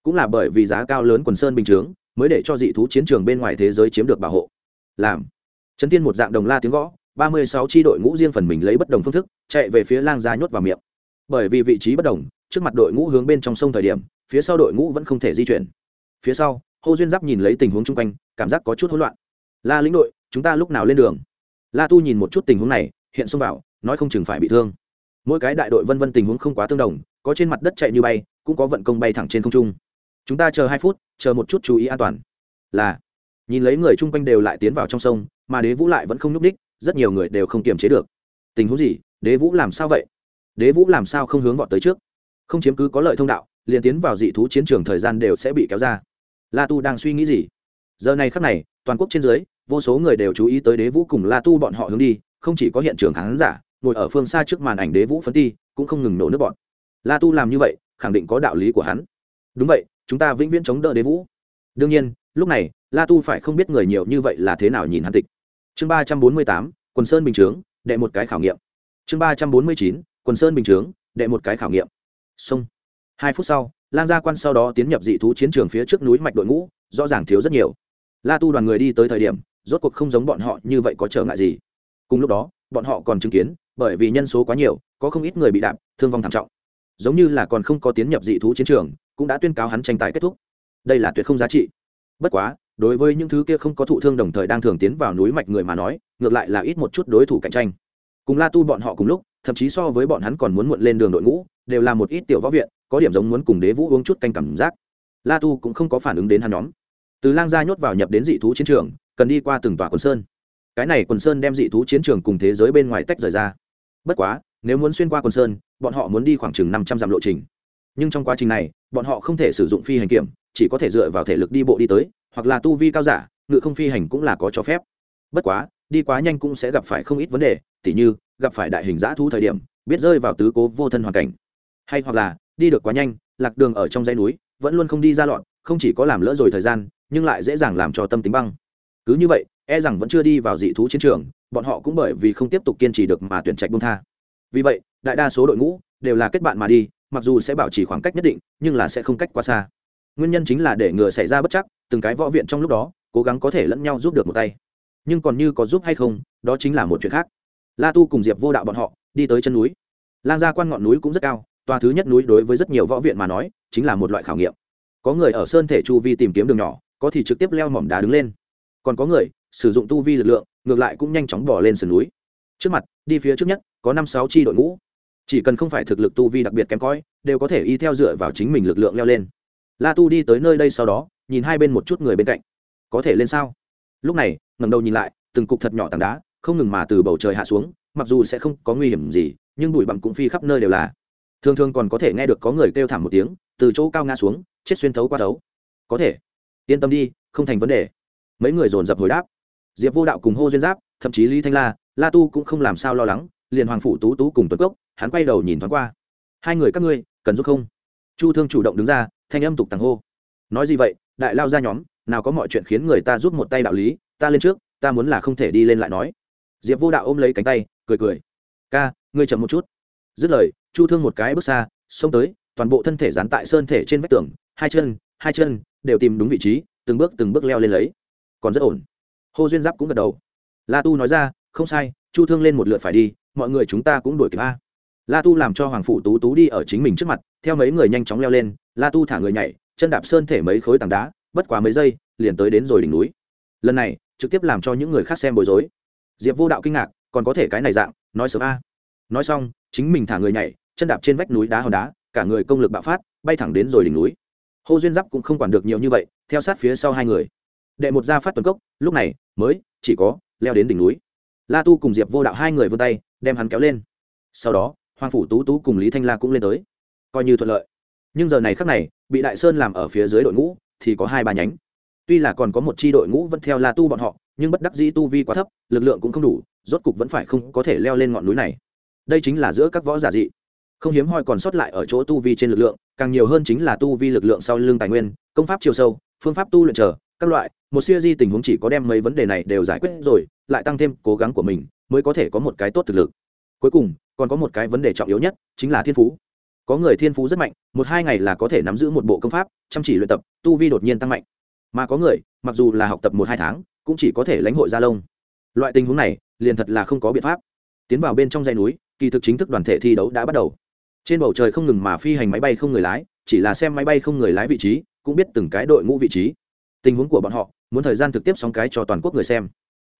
Cũng là bởi vì giá cao lớn quần sơn bình chướng, mới để cho dị thú chiến trường bên ngoài thế giới chiếm được bảo hộ. Làm. Trấn tiên một dạng đồng la tiếng gõ, ba mươi sáu tri đội ngũ riêng phần mình lấy bất đồng phương thức, chạy về phía lang gia nhốt vào miệng. Bởi vì vị trí bất đồng, trước mặt đội ngũ hướng bên trong sông thời điểm, phía sau đội ngũ vẫn không thể di chuyển. Phía sau, hô duyên giáp nhìn lấy tình huống chung quanh, cảm giác có chút hỗn loạn. La lĩnh đội, chúng ta lúc nào lên đường? La tu nhìn một chút tình huống này, hiện xông vào, nói không chừng phải bị thương. Mỗi cái đại đội vân vân tình huống không quá tương đồng, có trên mặt đất chạy như bay, cũng có vận công bay thẳng trên không trung. Chúng ta chờ hai phút, chờ một chút chú ý an toàn. Là, nhìn lấy người chung quanh đều lại tiến vào trong sông, mà đế vũ lại vẫn không nhúc ních rất nhiều người đều không kiềm chế được. Tình huống gì? Đế vũ làm sao vậy? Đế vũ làm sao không hướng vọt tới trước? Không chiếm cứ có lợi thông đạo, liền tiến vào dị thú chiến trường thời gian đều sẽ bị kéo ra. La tu đang suy nghĩ gì? Giờ này khắc này, toàn quốc trên dưới vô số người đều chú ý tới đế vũ cùng la tu bọn họ hướng đi, không chỉ có hiện trường khán giả, ngồi ở phương xa trước màn ảnh đế vũ phấn ti, cũng không ngừng nổ nước bọn. La tu làm như vậy, khẳng định có đạo lý của hắn. Đúng vậy, chúng ta vĩnh viễn chống đỡ đế vũ. Đương nhiên, lúc này, la tu phải không biết người nhiều như vậy là thế nào nhìn hắn tịch. Chương ba trăm bốn mươi tám, quần sơn bình chướng, đệ một cái khảo nghiệm. Chương ba trăm bốn mươi chín, quần sơn bình chướng, đệ một cái khảo nghiệm. Xong. Hai phút sau lan gia quan sau đó tiến nhập dị thú chiến trường phía trước núi mạch đội ngũ, rõ ràng thiếu rất nhiều. La tu đoàn người đi tới thời điểm rốt cuộc không giống bọn họ như vậy có trở ngại gì. Cùng lúc đó, bọn họ còn chứng kiến, bởi vì nhân số quá nhiều, có không ít người bị đạp, thương vong thảm trọng. Giống như là còn không có tiến nhập dị thú chiến trường, cũng đã tuyên cáo hắn tranh tài kết thúc. Đây là tuyệt không giá trị. Bất quá, đối với những thứ kia không có thụ thương đồng thời đang thường tiến vào núi mạch người mà nói, ngược lại là ít một chút đối thủ cạnh tranh. Cùng la tu bọn họ cùng lúc, thậm chí so với bọn hắn còn muốn muộn lên đường đội ngũ, đều là một ít tiểu võ viện, có điểm giống muốn cùng đế vũ uống chút canh cảm giác. La tu cũng không có phản ứng đến hắn nhóm. Từ lang gia nhốt vào nhập đến dị thú chiến trường cần đi qua từng tòa quần sơn. Cái này quần sơn đem dị thú chiến trường cùng thế giới bên ngoài tách rời ra. Bất quá, nếu muốn xuyên qua quần sơn, bọn họ muốn đi khoảng chừng năm trăm dặm lộ trình. Nhưng trong quá trình này, bọn họ không thể sử dụng phi hành kiểm chỉ có thể dựa vào thể lực đi bộ đi tới, hoặc là tu vi cao giả, ngự không phi hành cũng là có cho phép. Bất quá, đi quá nhanh cũng sẽ gặp phải không ít vấn đề, tỉ như, gặp phải đại hình giã thu thời điểm, biết rơi vào tứ cố vô thân hoàn cảnh. Hay hoặc là, đi được quá nhanh, lạc đường ở trong dãy núi, vẫn luôn không đi ra lọn không chỉ có làm lỡ rồi thời gian, nhưng lại dễ dàng làm cho tâm tính băng cứ như vậy e rằng vẫn chưa đi vào dị thú chiến trường, bọn họ cũng bởi vì không tiếp tục kiên trì được mà tuyển trạch bung tha. Vì vậy, đại đa số đội ngũ đều là kết bạn mà đi, mặc dù sẽ bảo trì khoảng cách nhất định, nhưng là sẽ không cách quá xa. Nguyên nhân chính là để ngừa xảy ra bất chắc, từng cái võ viện trong lúc đó, cố gắng có thể lẫn nhau giúp được một tay. Nhưng còn như có giúp hay không, đó chính là một chuyện khác. La tu cùng diệp vô đạo bọn họ, đi tới chân núi. Lang gia quan ngọn núi cũng rất cao, tòa thứ nhất núi đối với rất nhiều võ viện mà nói, chính là một loại khảo nghiệm. Có người ở sơn thể chu vi tìm kiếm đường nhỏ, có thì trực tiếp leo mỏm đá đứng lên còn có người sử dụng tu vi lực lượng, ngược lại cũng nhanh chóng bỏ lên sườn núi. Trước mặt, đi phía trước nhất, có năm sáu tri đội ngũ. Chỉ cần không phải thực lực tu vi đặc biệt kém cỏi, đều có thể y theo dựa vào chính mình lực lượng leo lên. La tu đi tới nơi đây sau đó, nhìn hai bên một chút người bên cạnh. Có thể lên sao? Lúc này ngầm đầu nhìn lại, từng cục thật nhỏ tảng đá, không ngừng mà từ bầu trời hạ xuống, mặc dù sẽ không có nguy hiểm gì, nhưng bụi bặm cũng phi khắp nơi đều là. Thường thường còn có thể nghe được có người kêu thảm một tiếng, từ chỗ cao ngã xuống, chết xuyên thấu qua thấu có thể. Yên tâm đi, không thành vấn đề mấy người dồn dập hồi đáp. Diệp vô đạo cùng hô duyên giáp, thậm chí lý thanh la la tu cũng không làm sao lo lắng, liền hoàng phủ tú tú cùng tuấn cốc, hắn quay đầu nhìn thoáng qua. Hai người các ngươi, cần giúp không? Chu thương chủ động đứng ra, thanh âm tục tàng hô. Nói gì vậy, đại lao ra nhóm, nào có mọi chuyện khiến người ta giúp một tay đạo lý, ta lên trước, ta muốn là không thể đi lên lại nói. Diệp vô đạo ôm lấy cánh tay, cười cười. Ca, ngươi chậm một chút. Dứt lời, chu thương một cái bước xa, xông tới, toàn bộ thân thể dán tại sơn thể trên vách tường, hai chân hai chân, đều tìm đúng vị trí, từng bước từng bước leo lên lấy còn rất ổn. Hô duyên giáp cũng gật đầu. La tu nói ra, không sai, chu thương lên một lượt phải đi, mọi người chúng ta cũng đuổi kịp a. La tu làm cho hoàng phụ tú tú đi ở chính mình trước mặt, theo mấy người nhanh chóng leo lên, la tu thả người nhảy, chân đạp sơn thể mấy khối tảng đá, bất quá mấy giây, liền tới đến rồi đỉnh núi. Lần này, trực tiếp làm cho những người khác xem bối rối. Diệp vô đạo kinh ngạc, còn có thể cái này dạng, nói sớm a. Nói xong, chính mình thả người nhảy, chân đạp trên vách núi đá hòn đá, cả người công lực bạo phát, bay thẳng đến rồi đỉnh núi. Hô duyên giáp cũng không quản được nhiều như vậy, theo sát phía sau hai người đệ một gia phát tuần cốc, lúc này, mới, chỉ có, leo đến đỉnh núi. La tu cùng diệp vô đạo hai người vươn tay, đem hắn kéo lên. Sau đó, hoàng phủ tú tú cùng lý thanh la cũng lên tới. Coi như thuận lợi. Nhưng giờ này khác này, bị đại sơn làm ở phía dưới đội ngũ, thì có hai ba nhánh. Tuy là còn có một chi đội ngũ vẫn theo la tu bọn họ, nhưng bất đắc dĩ tu vi quá thấp, lực lượng cũng không đủ, rốt cục vẫn phải không có thể leo lên ngọn núi này. Đây chính là giữa các võ giả dị. Không hiếm hoi còn sót lại ở chỗ tu vi trên lực lượng, càng nhiều hơn chính là tu vi lực lượng sau lưng tài nguyên, công pháp chiều sâu, phương pháp tu luyện chờ các loại, một siêu di tình huống chỉ có đem mấy vấn đề này đều giải quyết rồi, lại tăng thêm cố gắng của mình, mới có thể có một cái tốt thực lực. Cuối cùng, còn có một cái vấn đề trọng yếu nhất, chính là thiên phú. Có người thiên phú rất mạnh, một hai ngày là có thể nắm giữ một bộ công pháp, chăm chỉ luyện tập, tu vi đột nhiên tăng mạnh. Mà có người, mặc dù là học tập một hai tháng, cũng chỉ có thể lãnh hội gia lông. Loại tình huống này, liền thật là không có biện pháp. Tiến vào bên trong dãy núi, kỳ thực chính thức đoàn thể thi đấu đã bắt đầu. Trên bầu trời không ngừng mà phi hành máy bay không người lái, chỉ là xem máy bay không người lái vị trí, cũng biết từng cái đội ngũ vị trí tình huống của bọn họ, muốn thời gian thực tiếp sóng cái cho toàn quốc người xem.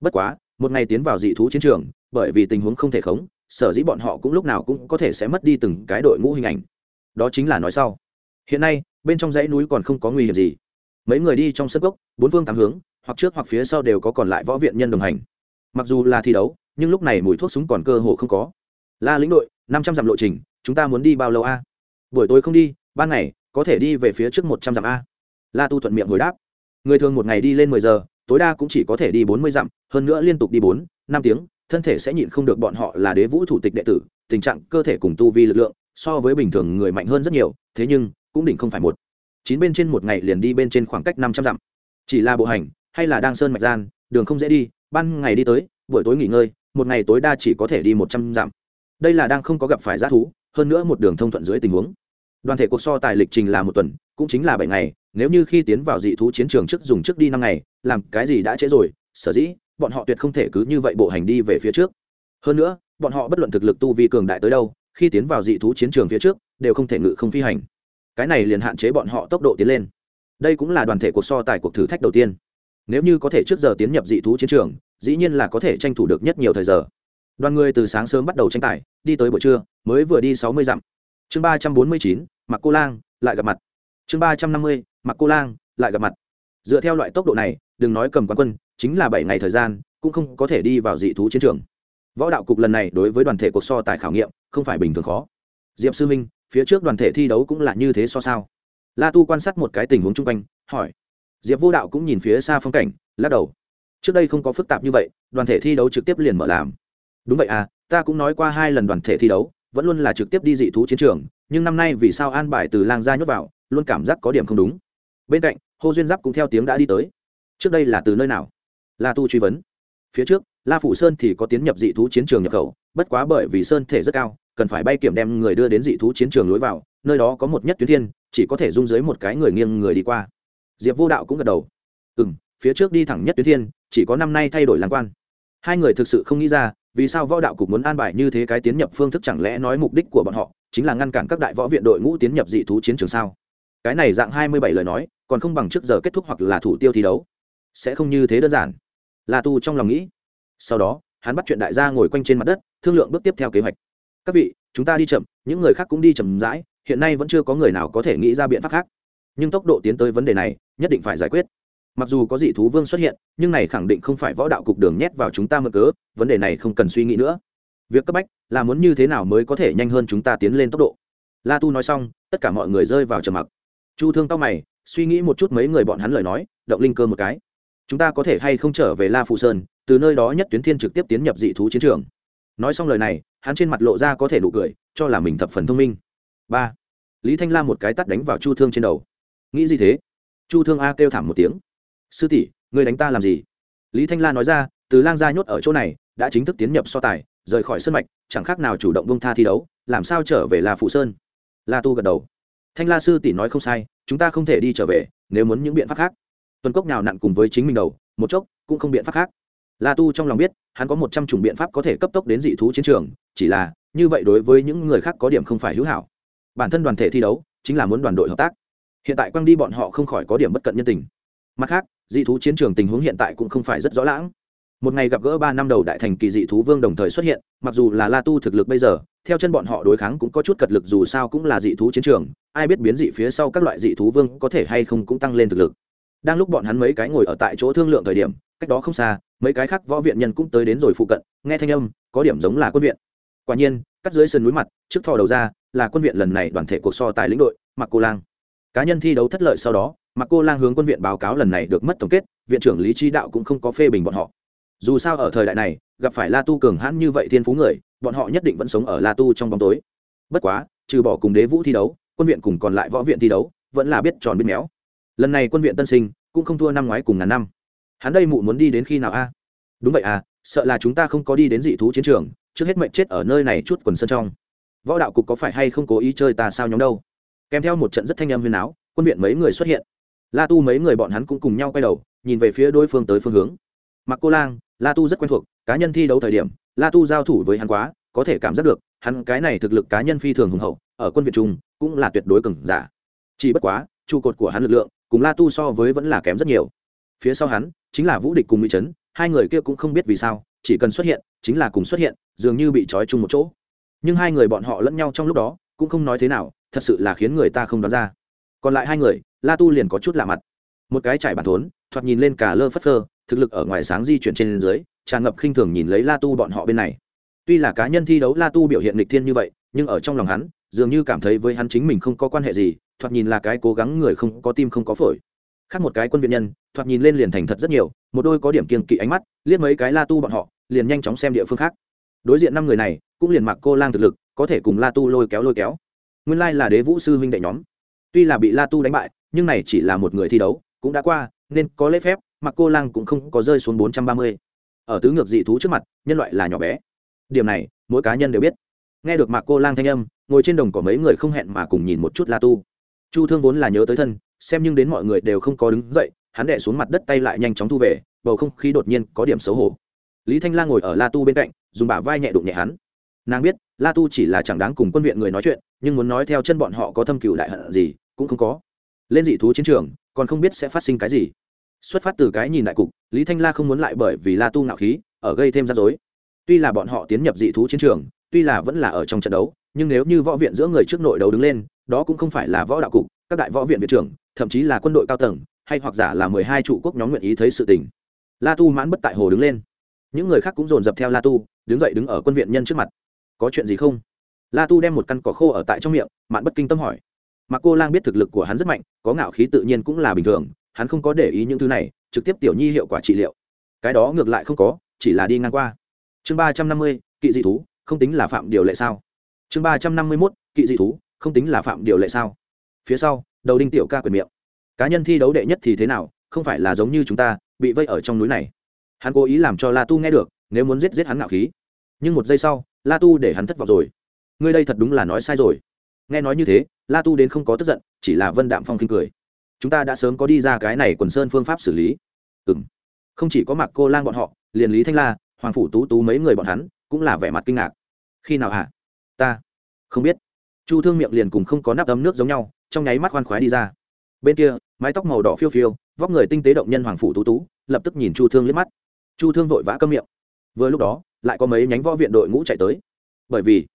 Bất quá, một ngày tiến vào dị thú chiến trường, bởi vì tình huống không thể khống, sở dĩ bọn họ cũng lúc nào cũng có thể sẽ mất đi từng cái đội ngũ hình ảnh. Đó chính là nói sau. Hiện nay, bên trong dãy núi còn không có nguy hiểm gì. Mấy người đi trong sân gốc, bốn phương tám hướng, hoặc trước hoặc phía sau đều có còn lại võ viện nhân đồng hành. Mặc dù là thi đấu, nhưng lúc này mùi thuốc súng còn cơ hồ không có. La lĩnh đội, năm trăm dặm lộ trình, chúng ta muốn đi bao lâu a? Buổi tối không đi, ban ngày, có thể đi về phía trước một trăm dặm a. La tu thuận miệng hồi đáp người thường một ngày đi lên mười giờ, tối đa cũng chỉ có thể đi bốn mươi dặm, hơn nữa liên tục đi bốn, năm tiếng, thân thể sẽ nhịn không được bọn họ là đế vũ thủ tịch đệ tử, tình trạng cơ thể cùng tu vi lực lượng so với bình thường người mạnh hơn rất nhiều, thế nhưng cũng đỉnh không phải một. Chín bên trên một ngày liền đi bên trên khoảng cách năm trăm dặm. Chỉ là bộ hành, hay là đang sơn mạch gian, đường không dễ đi, ban ngày đi tới, buổi tối nghỉ ngơi, một ngày tối đa chỉ có thể đi một trăm dặm. Đây là đang không có gặp phải g thú, hơn nữa một đường thông thuận dưới tình huống. Đoàn thể cuộc so tài lịch trình là một tuần, cũng chính là bảy ngày nếu như khi tiến vào dị thú chiến trường trước dùng trước đi năm ngày, làm cái gì đã trễ rồi, sở dĩ, bọn họ tuyệt không thể cứ như vậy bộ hành đi về phía trước. Hơn nữa, bọn họ bất luận thực lực tu vi cường đại tới đâu, khi tiến vào dị thú chiến trường phía trước, đều không thể ngự không phi hành. Cái này liền hạn chế bọn họ tốc độ tiến lên. Đây cũng là đoàn thể cuộc so tài cuộc thử thách đầu tiên. Nếu như có thể trước giờ tiến nhập dị thú chiến trường, dĩ nhiên là có thể tranh thủ được nhất nhiều thời giờ. Đoàn người từ sáng sớm bắt đầu tranh tài, đi tới buổi trưa, mới vừa đi sáu mươi dặm. Chương ba trăm bốn mươi chín mặc cô lang, lại gặp mặt. Chương ba trăm năm mươi mặc cô lang, lại gặp mặt. Dựa theo loại tốc độ này, đừng nói cầm quán quân, chính là bảy ngày thời gian, cũng không có thể đi vào dị thú chiến trường. Võ đạo cục lần này đối với đoàn thể cuộc so tài khảo nghiệm, không phải bình thường khó. Diệp sư minh, phía trước đoàn thể thi đấu cũng là như thế so sao? La tu quan sát một cái tình huống chung quanh, hỏi. Diệp vô đạo cũng nhìn phía xa phong cảnh, lắc đầu. Trước đây không có phức tạp như vậy, đoàn thể thi đấu trực tiếp liền mở làm. Đúng vậy à ta cũng nói qua hai lần đoàn thể thi đấu, vẫn luôn là trực tiếp đi dị thú chiến trường, nhưng năm nay vì sao an bài từ lang gia nhốt vào, luôn cảm giác có điểm không đúng bên cạnh, hô duyên giáp cũng theo tiếng đã đi tới. Trước đây là từ nơi nào? La tu truy vấn. Phía trước, la phủ sơn thì có tiến nhập dị thú chiến trường nhập khẩu, bất quá bởi vì sơn thể rất cao, cần phải bay kiểm đem người đưa đến dị thú chiến trường lối vào, nơi đó có một nhất tuyến thiên, chỉ có thể dung dưới một cái người nghiêng người đi qua. Diệp vô đạo cũng gật đầu. Ừ m phía trước đi thẳng nhất tuyến thiên, chỉ có năm nay thay đổi lạc quan. Hai người thực sự không nghĩ ra, vì sao võ đạo cục muốn an bài như thế cái tiến nhập phương thức chẳng lẽ nói mục đích của bọn họ chính là ngăn cản các đại võ viện đội ngũ tiến nhập dị thú chiến trường sao? Cái này dạng hai mươi bảy lời nói, còn không bằng trước giờ kết thúc hoặc là thủ tiêu thi đấu. Sẽ không như thế đơn giản. La tu trong lòng nghĩ. Sau đó, hắn bắt chuyện đại gia ngồi quanh trên mặt đất, thương lượng bước tiếp theo kế hoạch. Các vị, chúng ta đi chậm, những người khác cũng đi chậm rãi, hiện nay vẫn chưa có người nào có thể nghĩ ra biện pháp khác. Nhưng tốc độ tiến tới vấn đề này, nhất định phải giải quyết. Mặc dù có dị thú vương xuất hiện, nhưng này khẳng định không phải võ đạo cục đường nhét vào chúng ta mơ cớ, vấn đề này không cần suy nghĩ nữa. Việc cấp bách là muốn như thế nào mới có thể nhanh hơn chúng ta tiến lên tốc độ. La tu nói xong, tất cả mọi người rơi vào trầm mặc chu thương tao mày, suy nghĩ một chút mấy người bọn hắn lời nói, động linh cơ một cái. Chúng ta có thể hay không trở về la Phù sơn, từ nơi đó nhất tuyến thiên trực tiếp tiến nhập dị thú chiến trường. Nói xong lời này, hắn trên mặt lộ ra có thể nụ cười, cho là mình thập phần thông minh. Ba. Lý thanh la một cái tắt đánh vào chu thương trên đầu. Nghĩ gì thế? Chu thương a kêu thảm một tiếng. Sư tỷ người đánh ta làm gì? Lý thanh la nói ra, từ lang gia nhốt ở chỗ này, đã chính thức tiến nhập so tài, rời khỏi sân mạch, chẳng khác nào chủ động bông tha thi đấu, làm sao trở về là phụ sơn? La tu gật đầu thanh la sư tỷ nói không sai, chúng ta không thể đi trở về, nếu muốn những biện pháp khác. Tuần cốc nào nặn cùng với chính mình đầu, một chốc, cũng không biện pháp khác. La tu trong lòng biết, hắn có một trăm chủng biện pháp có thể cấp tốc đến dị thú chiến trường, chỉ là, như vậy đối với những người khác có điểm không phải hữu hảo. Bản thân đoàn thể thi đấu, chính là muốn đoàn đội hợp tác. Hiện tại quang đi bọn họ không khỏi có điểm bất cận nhân tình. Mặt khác, dị thú chiến trường tình huống hiện tại cũng không phải rất rõ lãng một ngày gặp gỡ ba năm đầu đại thành kỳ dị thú vương đồng thời xuất hiện, mặc dù là la tu thực lực bây giờ, theo chân bọn họ đối kháng cũng có chút cật lực dù sao cũng là dị thú chiến trường, ai biết biến dị phía sau các loại dị thú vương có thể hay không cũng tăng lên thực lực. Đang lúc bọn hắn mấy cái ngồi ở tại chỗ thương lượng thời điểm, cách đó không xa, mấy cái khác võ viện nhân cũng tới đến rồi phụ cận, nghe thanh âm, có điểm giống là quân viện. Quả nhiên, cắt dưới sườn núi mặt, trước thò đầu ra, là quân viện lần này đoàn thể cuộc so tài lĩnh đội mặc cô lang. Cá nhân thi đấu thất lợi sau đó mặc cô lang hướng quân viện báo cáo lần này được mất tổng kết, viện trưởng lý trí đạo cũng không có phê bình bọn họ dù sao ở thời đại này, gặp phải la tu cường hãn như vậy thiên phú người, bọn họ nhất định vẫn sống ở la tu trong bóng tối. Bất quá, trừ bỏ cùng đế vũ thi đấu, quân viện cùng còn lại võ viện thi đấu, vẫn là biết tròn biết méo. Lần này quân viện tân sinh, cũng không thua năm ngoái cùng ngàn năm. Hắn đây mụ muốn đi đến khi nào a? Đúng vậy à sợ là chúng ta không có đi đến dị thú chiến trường, trước hết mệnh chết ở nơi này chút quần sân trong. Võ đạo cục có phải hay không cố ý chơi ta sao nhóm đâu? Kèm theo một trận rất thanh âm huyền áo, quân viện mấy người xuất hiện. La tu mấy người bọn hắn cũng cùng nhau quay đầu, nhìn về phía đối phương tới phương hướng. Mặc cô lang la tu rất quen thuộc, cá nhân thi đấu thời điểm, la tu giao thủ với hắn quá, có thể cảm giác được, hắn cái này thực lực cá nhân phi thường hùng hậu, ở quân viện trung, cũng là tuyệt đối cường giả. Chỉ bất quá, trụ cột của hắn lực lượng, cùng la tu so với vẫn là kém rất nhiều. Phía sau hắn, chính là vũ địch cùng mỹ trấn hai người kia cũng không biết vì sao, chỉ cần xuất hiện, chính là cùng xuất hiện, dường như bị trói chung một chỗ. Nhưng hai người bọn họ lẫn nhau trong lúc đó, cũng không nói thế nào, thật sự là khiến người ta không đoán ra. Còn lại hai người, la tu liền có chút lạ mặt. Một cái trải bản thốn, thoạt nhìn lên cả lơ phất phơ thực lực ở ngoài sáng di chuyển trên dưới, tràn ngập khinh thường nhìn lấy la tu bọn họ bên này. Tuy là cá nhân thi đấu la tu biểu hiện lịch thiên như vậy, nhưng ở trong lòng hắn, dường như cảm thấy với hắn chính mình không có quan hệ gì, thoạt nhìn là cái cố gắng người không có tim không có phổi. Khác một cái quân viện nhân, thoạt nhìn lên liền thành thật rất nhiều, một đôi có điểm kiên kỵ ánh mắt, liếc mấy cái la tu bọn họ, liền nhanh chóng xem địa phương khác. Đối diện năm người này, cũng liền mặc cô lang thực lực, có thể cùng la tu lôi kéo lôi kéo. Nguyên lai là đế vũ sư huynh đệ nhóm. Tuy là bị la tu đánh bại, nhưng này chỉ là một người thi đấu, cũng đã qua, nên có lễ phép mặc cô lang cũng không có rơi xuống bốn trăm ba mươi. Ở tứ ngược dị thú trước mặt, nhân loại là nhỏ bé. Điểm này, mỗi cá nhân đều biết. Nghe được mạc cô lang thanh âm, ngồi trên đồng có mấy người không hẹn mà cùng nhìn một chút la tu. Chu thương vốn là nhớ tới thân, xem nhưng đến mọi người đều không có đứng dậy, hắn đẻ xuống mặt đất tay lại nhanh chóng thu về, bầu không khí đột nhiên có điểm xấu hổ. Lý thanh lang ngồi ở la tu bên cạnh, dùng bả vai nhẹ đụng nhẹ hắn. Nàng biết, la tu chỉ là chẳng đáng cùng quân viện người nói chuyện, nhưng muốn nói theo chân bọn họ có thâm cựu đại hận gì, cũng không có. Lên dị thú chiến trường, còn không biết sẽ phát sinh cái gì xuất phát từ cái nhìn đại cục, lý thanh la không muốn lại bởi vì la tu ngạo khí ở gây thêm rắc rối. Tuy là bọn họ tiến nhập dị thú chiến trường, tuy là vẫn là ở trong trận đấu, nhưng nếu như võ viện giữa người trước nội đấu đứng lên, đó cũng không phải là võ đạo cục, các đại võ viện viện trưởng, thậm chí là quân đội cao tầng, hay hoặc giả là mười hai trụ quốc nhóm nguyện ý thấy sự tình. La tu mãn bất tại hồ đứng lên. Những người khác cũng dồn dập theo la tu, đứng dậy đứng ở quân viện nhân trước mặt. Có chuyện gì không? La tu đem một căn cỏ khô ở tại trong miệng mạn bất kinh tâm hỏi. Mà cô lang biết thực lực của hắn rất mạnh, có ngạo khí tự nhiên cũng là bình thường hắn không có để ý những thứ này, trực tiếp tiểu nhi hiệu quả trị liệu. Cái đó ngược lại không có, chỉ là đi ngang qua. Chương ba trăm năm mươi, kỵ dị thú, không tính là phạm điều lệ sao? Chương ba trăm năm mươi mốt, kỵ dị thú, không tính là phạm điều lệ sao? Phía sau, đầu đinh tiểu ca quyền miệng. Cá nhân thi đấu đệ nhất thì thế nào, không phải là giống như chúng ta, bị vây ở trong núi này. Hắn cố ý làm cho la tu nghe được, nếu muốn giết giết hắn ngạo khí. Nhưng một giây sau, la tu để hắn thất vọng rồi. Ngươi đây thật đúng là nói sai rồi. Nghe nói như thế, la tu đến không có tức giận, chỉ là vân đạm phong kinh cười chúng ta đã sớm có đi ra cái này quần sơn phương pháp xử lý. Ừ m không chỉ có mặc cô lang bọn họ, liền lý thanh la, hoàng phủ tú tú mấy người bọn hắn cũng là vẻ mặt kinh ngạc. Khi nào hả? Ta không biết. Chu thương miệng liền cùng không có nắp ấm nước giống nhau, trong nháy mắt khoan khoái đi ra. Bên kia, mái tóc màu đỏ phiêu phiêu, vóc người tinh tế động nhân hoàng phủ tú tú, lập tức nhìn chu thương liếc mắt. Chu thương vội vã câm miệng. Vừa lúc đó, lại có mấy nhánh võ viện đội ngũ chạy tới. Bởi vì,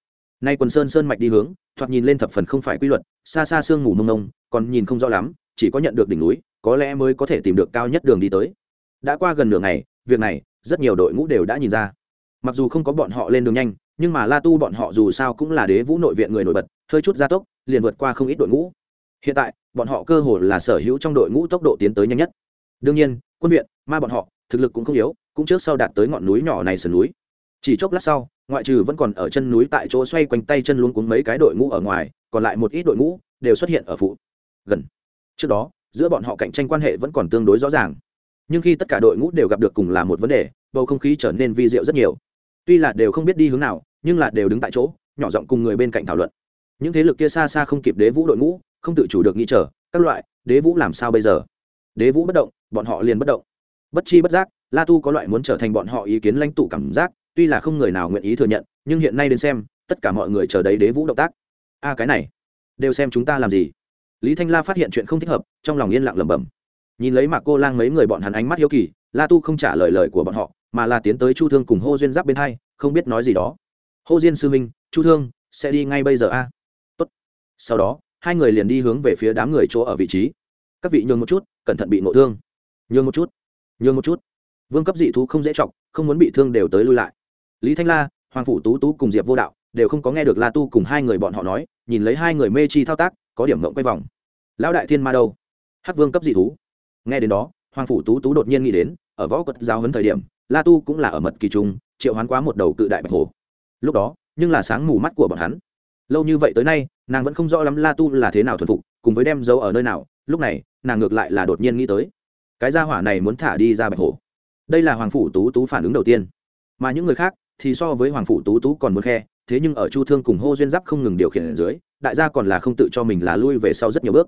nay quần sơn sơn mạch đi hướng, thoạt nhìn lên thập phần không phải quy luật, xa xa sương mù mông nông còn nhìn không rõ lắm chỉ có nhận được đỉnh núi, có lẽ mới có thể tìm được cao nhất đường đi tới. Đã qua gần nửa ngày, việc này, rất nhiều đội ngũ đều đã nhìn ra. Mặc dù không có bọn họ lên đường nhanh, nhưng mà la tu bọn họ dù sao cũng là đế vũ nội viện người nổi bật, hơi chút gia tốc, liền vượt qua không ít đội ngũ. Hiện tại, bọn họ cơ hồ là sở hữu trong đội ngũ tốc độ tiến tới nhanh nhất. Đương nhiên, quân viện, ma bọn họ, thực lực cũng không yếu, cũng trước sau đạt tới ngọn núi nhỏ này sườn núi. Chỉ chốc lát sau, ngoại trừ vẫn còn ở chân núi tại chỗ xoay quanh tay chân luôn cuống mấy cái đội ngũ ở ngoài, còn lại một ít đội ngũ đều xuất hiện ở phụ gần trước đó, giữa bọn họ cạnh tranh quan hệ vẫn còn tương đối rõ ràng. Nhưng khi tất cả đội ngũ đều gặp được cùng là một vấn đề, bầu không khí trở nên vi diệu rất nhiều. Tuy là đều không biết đi hướng nào, nhưng là đều đứng tại chỗ, nhỏ giọng cùng người bên cạnh thảo luận. Những thế lực kia xa xa không kịp đế vũ đội ngũ, không tự chủ được nghĩ chờ, các loại, đế vũ làm sao bây giờ? Đế vũ bất động, bọn họ liền bất động. Bất chi bất giác, la tu có loại muốn trở thành bọn họ ý kiến lãnh tụ cảm giác, tuy là không người nào nguyện ý thừa nhận, nhưng hiện nay đến xem, tất cả mọi người chờ đấy đế vũ động tác. A, cái này, đều xem chúng ta làm gì? Lý thanh la phát hiện chuyện không thích hợp, trong lòng yên lặng lẩm bẩm. Nhìn lấy mạc cô lang mấy người bọn hắn ánh mắt hiếu kỳ, la tu không trả lời lời của bọn họ, mà là tiến tới chu thương cùng hô duyên giáp bên hai, không biết nói gì đó. Hô diên sư minh chu thương, sẽ đi ngay bây giờ a? Tốt. sau đó, hai người liền đi hướng về phía đám người chỗ ở vị trí. Các vị nhường một chút, cẩn thận bị nộ thương. Nhường một chút, nhường một chút. Vương cấp dị thú không dễ chọc, không muốn bị thương đều tới lui lại. Lý thanh la, hoàng phủ tú tú cùng diệp vô đạo đều không có nghe được la tu cùng hai người bọn họ nói, nhìn lấy hai người mê chi thao tác có điểm mộng quay vòng. Lão đại thiên ma đâu? Hắc vương cấp dị thú. Nghe đến đó, hoàng phủ tú tú đột nhiên nghĩ đến, ở võ quật giáo hấn thời điểm, la tu cũng là ở mật kỳ trung, triệu hoán quá một đầu cự đại bạch hổ. Lúc đó, nhưng là sáng mù mắt của bọn hắn. Lâu như vậy tới nay, nàng vẫn không rõ lắm la tu là thế nào thuần phục, cùng với đem dấu ở nơi nào, lúc này, nàng ngược lại là đột nhiên nghĩ tới. Cái gia hỏa này muốn thả đi ra bạch hổ. Đây là hoàng phủ tú tú phản ứng đầu tiên. Mà những người khác, thì so với hoàng phủ tú tú còn muốn khe thế nhưng ở chu thương cùng hô duyên giáp không ngừng điều khiển ở dưới, đại gia còn là không tự cho mình là lui về sau rất nhiều bước.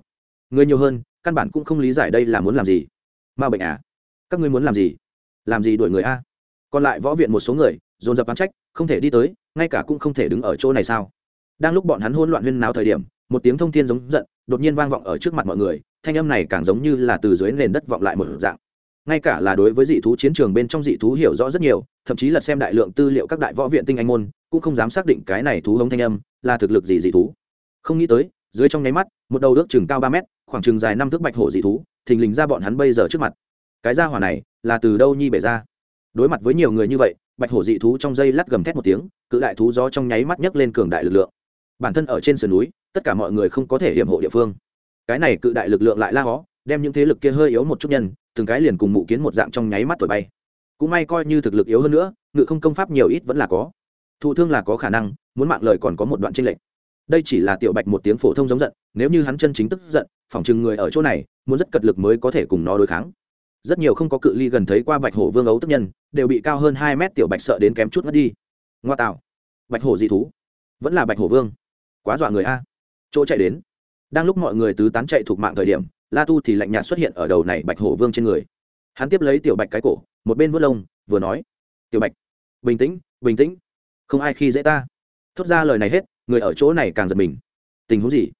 Người nhiều hơn, căn bản cũng không lý giải đây là muốn làm gì. Ma bệnh à? Các ngươi muốn làm gì? Làm gì đuổi người a? Còn lại võ viện một số người, dồn dập bán trách, không thể đi tới, ngay cả cũng không thể đứng ở chỗ này sao? Đang lúc bọn hắn hỗn loạn huyên náo thời điểm, một tiếng thông thiên giống giận, đột nhiên vang vọng ở trước mặt mọi người, thanh âm này càng giống như là từ dưới nền đất vọng lại một dạng ngay cả là đối với dị thú chiến trường bên trong dị thú hiểu rõ rất nhiều, thậm chí là xem đại lượng tư liệu các đại võ viện tinh anh môn, cũng không dám xác định cái này thú hống thanh âm là thực lực gì dị thú. Không nghĩ tới, dưới trong nháy mắt, một đầu ước chừng cao ba mét, khoảng chừng dài năm thước bạch hổ dị thú, thình lình ra bọn hắn bây giờ trước mặt. Cái ra hỏa này là từ đâu nhi bể ra? Đối mặt với nhiều người như vậy, bạch hổ dị thú trong dây lát gầm thét một tiếng, cự đại thú gió trong nháy mắt nhấc lên cường đại lực lượng. Bản thân ở trên sườn núi, tất cả mọi người không có thể hiểm hộ địa phương. Cái này cự đại lực lượng lại la hó, đem những thế lực kia hơi yếu một chút nhân từng cái liền cùng mụ kiến một dạng trong nháy mắt thổi bay. Cũng may coi như thực lực yếu hơn nữa, ngự không công pháp nhiều ít vẫn là có. Thụ thương là có khả năng, muốn mạng lời còn có một đoạn tranh lệch. Đây chỉ là tiểu bạch một tiếng phổ thông giống giận, nếu như hắn chân chính tức giận, phỏng chừng người ở chỗ này, muốn rất cật lực mới có thể cùng nó đối kháng. Rất nhiều không có cự ly gần thấy qua bạch hổ vương ấu tức nhân, đều bị cao hơn hai mét tiểu bạch sợ đến kém chút mất đi. Ngoa tạo. Bạch hổ dị thú. Vẫn là bạch hổ vương. Quá dọa người a. Chỗ chạy đến. Đang lúc mọi người tứ tán chạy thuộc mạng thời điểm la tu thì lạnh nhạt xuất hiện ở đầu này bạch hổ vương trên người. Hắn tiếp lấy tiểu bạch cái cổ, một bên vớt lông, vừa nói, tiểu bạch, bình tĩnh bình tĩnh, không ai khi dễ ta. Thốt ra lời này hết, người ở chỗ này càng giật mình. Tình huống gì?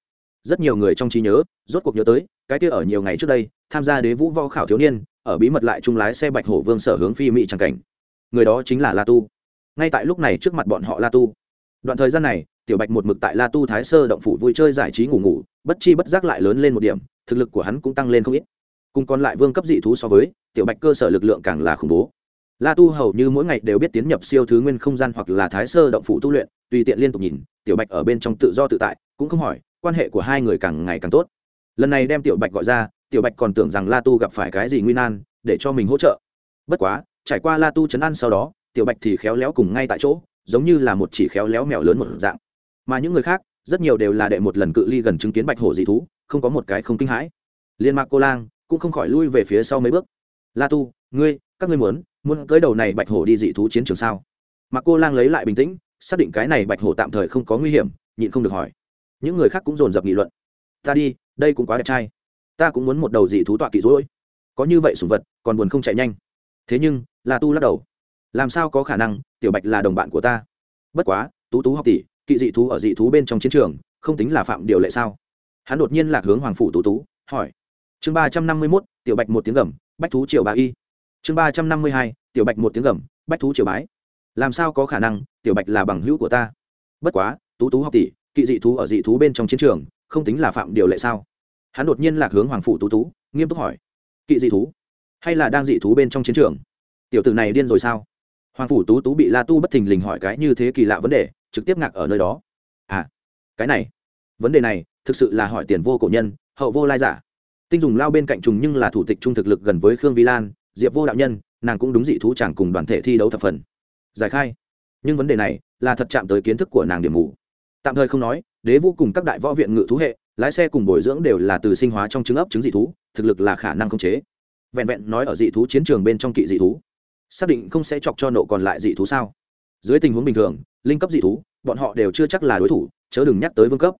Rất nhiều người trong trí nhớ, rốt cuộc nhớ tới, cái kia ở nhiều ngày trước đây, tham gia đế vũ vo khảo thiếu niên, ở bí mật lại trung lái xe bạch hổ vương sở hướng phi mỹ tràng cảnh. Người đó chính là la tu. Ngay tại lúc này trước mặt bọn họ la tu. Đoạn thời gian này, tiểu bạch một mực tại la tu thái sơ động phủ vui chơi giải trí ngủ ngủ, bất chi bất giác lại lớn lên một điểm thực lực của hắn cũng tăng lên không ít. Cùng còn lại vương cấp dị thú so với, tiểu bạch cơ sở lực lượng càng là khủng bố. La tu hầu như mỗi ngày đều biết tiến nhập siêu thứ nguyên không gian hoặc là thái sơ động phủ tu luyện, tùy tiện liên tục nhìn, tiểu bạch ở bên trong tự do tự tại, cũng không hỏi, quan hệ của hai người càng ngày càng tốt. Lần này đem tiểu bạch gọi ra, tiểu bạch còn tưởng rằng la tu gặp phải cái gì nguy nan, để cho mình hỗ trợ. Bất quá, trải qua la tu chấn an sau đó, tiểu bạch thì khéo léo cùng ngay tại chỗ, giống như là một chỉ khéo léo mèo lớn một dạng. Mà những người khác, rất nhiều đều là đệ một lần cự ly gần chứng kiến bạch hổ dị thú không có một cái không kinh hãi. Liên mạc cô lang cũng không khỏi lui về phía sau mấy bước. La tu, ngươi, các ngươi muốn muốn cưới đầu này bạch hổ đi dị thú chiến trường sao? Mạc cô lang lấy lại bình tĩnh, xác định cái này bạch hổ tạm thời không có nguy hiểm, nhịn không được hỏi. Những người khác cũng dồn dập nghị luận. Ta đi, đây cũng quá đẹp trai. Ta cũng muốn một đầu dị thú tọa kỵ rồi. có như vậy sủng vật, còn buồn không chạy nhanh. Thế nhưng, la tu lắc đầu. Làm sao có khả năng, tiểu bạch là đồng bạn của ta? Bất quá, tú tú học tỷ, kỵ dị thú ở dị thú bên trong chiến trường, không tính là phạm điều lệ sao? Hắn đột nhiên lạc hướng hoàng phủ tú tú, hỏi. Chương ba trăm năm mươi mốt, tiểu bạch một tiếng gầm, bách thú triều bá y. Chương ba trăm năm mươi hai, tiểu bạch một tiếng gầm, bách thú triều bái. Làm sao có khả năng, tiểu bạch là bằng hữu của ta? Bất quá, tú tú học tỷ, kỵ dị thú ở dị thú bên trong chiến trường, không tính là phạm điều lệ sao? Hắn đột nhiên lạc hướng hoàng phủ tú tú, nghiêm túc hỏi. Kỵ dị thú? Hay là đang dị thú bên trong chiến trường? Tiểu tử này điên rồi sao? Hoàng phủ tú tú bị la tu bất thình lình hỏi cái như thế kỳ lạ vấn đề, trực tiếp ngạc ở nơi đó. À cái này, vấn đề này thực sự là hỏi tiền vô cổ nhân, hậu vô lai giả. Tinh dùng lao bên cạnh trùng nhưng là thủ tịch trung thực lực gần với khương vi lan, diệp vô đạo nhân, nàng cũng đúng dị thú chẳng cùng đoàn thể thi đấu thập phần. Giải khai. Nhưng vấn đề này là thật chạm tới kiến thức của nàng điểm mù. Tạm thời không nói, đế vô cùng các đại võ viện ngự thú hệ, lái xe cùng bồi dưỡng đều là từ sinh hóa trong trứng ấp trứng dị thú, thực lực là khả năng không chế. Vẹn vẹn nói ở dị thú chiến trường bên trong kỵ dị thú, xác định không sẽ chọc cho nộ còn lại dị thú sao? Dưới tình huống bình thường, linh cấp dị thú, bọn họ đều chưa chắc là đối thủ, chớ đừng nhắc tới vương cấp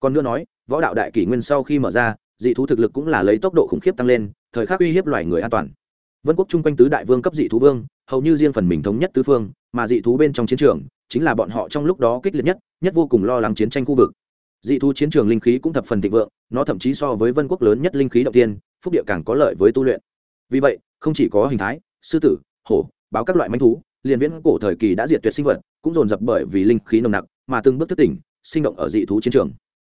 còn nữa nói, võ đạo đại kỷ nguyên sau khi mở ra, dị thú thực lực cũng là lấy tốc độ khủng khiếp tăng lên, thời khắc uy hiếp loài người an toàn. Vân quốc chung quanh tứ đại vương cấp dị thú vương, hầu như riêng phần mình thống nhất tứ phương, mà dị thú bên trong chiến trường, chính là bọn họ trong lúc đó kích liệt nhất nhất vô cùng lo lắng chiến tranh khu vực. Dị thú chiến trường linh khí cũng thập phần thịnh vượng, nó thậm chí so với vân quốc lớn nhất linh khí đầu tiên, phúc địa càng có lợi với tu luyện. Vì vậy, không chỉ có hình thái, sư tử, hổ, báo các loại manh thú, liền viễn cổ thời kỳ đã diệt tuyệt sinh vật, cũng dồn dập bởi vì linh khí nồng nặc, mà từng bước thức tỉnh, sinh động ở dị thú chiến trường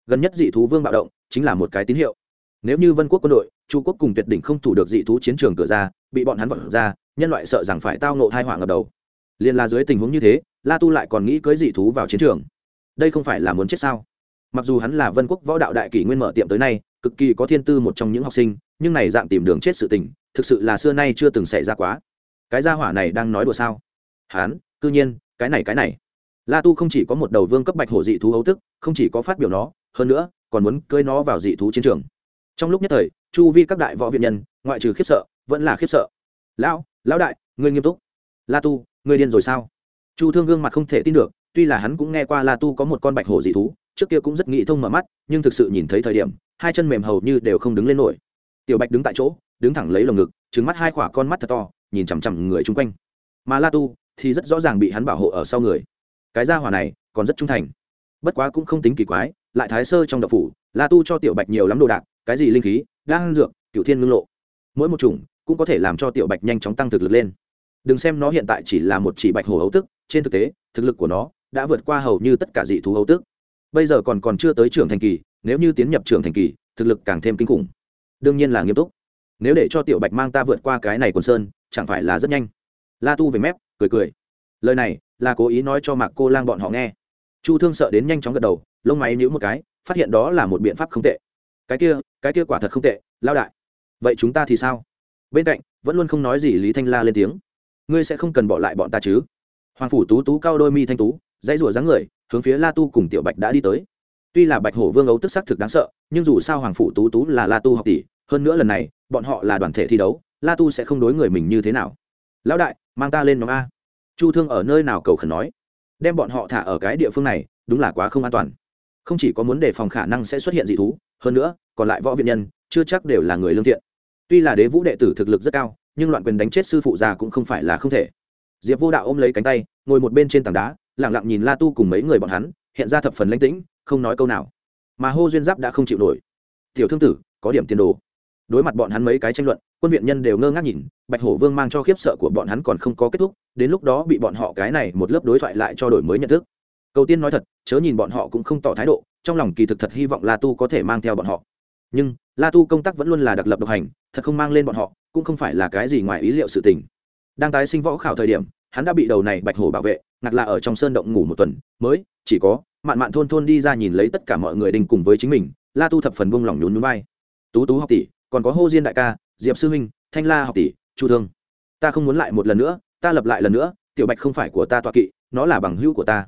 gần nhất dị thú vương bạo động, chính là một cái tín hiệu. Nếu như vân quốc quân đội, chu quốc cùng tuyệt đỉnh không thủ được dị thú chiến trường cửa ra, bị bọn hắn vận ra, nhân loại sợ rằng phải tao nộ thai họa ngập đầu. Liền là dưới tình huống như thế, la tu lại còn nghĩ cưới dị thú vào chiến trường. Đây không phải là muốn chết sao? Mặc dù hắn là vân quốc võ đạo đại kỷ nguyên mở tiệm tới nay, cực kỳ có thiên tư một trong những học sinh, nhưng này dạng tìm đường chết sự tình, thực sự là xưa nay chưa từng xảy ra quá. Cái gia hỏa này đang nói đùa sao? Hắn, cư nhiên, cái này cái này la tu không chỉ có một đầu vương cấp bạch hổ dị thú ấu tức, không chỉ có phát biểu nó, hơn nữa, còn muốn cưới nó vào dị thú chiến trường. Trong lúc nhất thời, chu vi các đại võ viện nhân, ngoại trừ khiếp sợ, vẫn là khiếp sợ. Lão lão đại, ngươi nghiêm túc. La tu, ngươi điên rồi sao? Chu thương gương mặt không thể tin được, tuy là hắn cũng nghe qua la tu có một con bạch hổ dị thú, trước kia cũng rất nghĩ thông mở mắt, nhưng thực sự nhìn thấy thời điểm, hai chân mềm hầu như đều không đứng lên nổi. Tiểu bạch đứng tại chỗ, đứng thẳng lấy lồng ngực trứng mắt hai khỏa con mắt thật to, nhìn chằm chằm người chung quanh. Mà la tu thì rất rõ ràng bị hắn bảo hộ ở sau người cái gia hỏa này còn rất trung thành. Bất quá cũng không tính kỳ quái, lại thái sơ trong đậu phủ, la tu cho tiểu bạch nhiều lắm đồ đạc, cái gì linh khí, đan dược cựu thiên ngưng lộ. Mỗi một chủng cũng có thể làm cho tiểu bạch nhanh chóng tăng thực lực lên. Đừng xem nó hiện tại chỉ là một chỉ bạch hổ hấu tức, trên thực tế, thực lực của nó đã vượt qua hầu như tất cả dị thú hấu tức. Bây giờ còn còn chưa tới trưởng thành kỳ, nếu như tiến nhập trưởng thành kỳ, thực lực càng thêm kinh khủng. Đương nhiên là nghiêm túc. Nếu để cho tiểu bạch mang ta vượt qua cái này quần sơn, chẳng phải là rất nhanh. La tu về mép, cười cười lời này là cố ý nói cho mạc cô lang bọn họ nghe. Chu thương sợ đến nhanh chóng gật đầu, lông máy nhíu một cái, phát hiện đó là một biện pháp không tệ. Cái kia cái kia quả thật không tệ lao đại. Vậy chúng ta thì sao? Bên cạnh, vẫn luôn không nói gì lý thanh la lên tiếng. Ngươi sẽ không cần bỏ lại bọn ta chứ? Hoàng phủ tú tú cao đôi mi thanh tú, dãy rủa dáng người, hướng phía la tu cùng tiểu bạch đã đi tới. Tuy là bạch hổ vương ấu tức sắc thực đáng sợ, nhưng dù sao hoàng phủ tú tú là la tu học tỷ, hơn nữa lần này, bọn họ là đoàn thể thi đấu, la tu sẽ không đối người mình như thế nào. Lão đại, mang ta lên nhóm a chu thương ở nơi nào cầu khẩn nói? Đem bọn họ thả ở cái địa phương này, đúng là quá không an toàn. Không chỉ có muốn đề phòng khả năng sẽ xuất hiện dị thú, hơn nữa, còn lại võ viện nhân, chưa chắc đều là người lương thiện. Tuy là đế vũ đệ tử thực lực rất cao, nhưng loạn quyền đánh chết sư phụ già cũng không phải là không thể. Diệp vô đạo ôm lấy cánh tay, ngồi một bên trên tảng đá lẳng lặng nhìn la tu cùng mấy người bọn hắn, hiện ra thập phần lãnh tĩnh, không nói câu nào. Mà hô duyên giáp đã không chịu nổi. Tiểu thương tử, có điểm tiền đồ đối mặt bọn hắn mấy cái tranh luận, quân viện nhân đều ngơ ngác nhìn, bạch hổ vương mang cho khiếp sợ của bọn hắn còn không có kết thúc, đến lúc đó bị bọn họ cái này một lớp đối thoại lại cho đổi mới nhận thức. Cầu tiên nói thật, chớ nhìn bọn họ cũng không tỏ thái độ, trong lòng kỳ thực thật hy vọng la tu có thể mang theo bọn họ. Nhưng, la tu công tác vẫn luôn là đặc lập độc hành, thật không mang lên bọn họ, cũng không phải là cái gì ngoài ý liệu sự tình. Đang tái sinh võ khảo thời điểm, hắn đã bị đầu này bạch hổ bảo vệ ngặt là ở trong sơn động ngủ một tuần, mới, chỉ có, mạn mạn thôn thôn đi ra nhìn lấy tất cả mọi người đình cùng với chính mình, la tu thập phần buông lỏng nhún núi bay tú tú học tỷ còn có hô diên đại ca, diệp sư huynh, thanh la học tỷ, chu thương. Ta không muốn lại một lần nữa, ta lập lại lần nữa, tiểu bạch không phải của ta tọa kỵ, nó là bằng hữu của ta.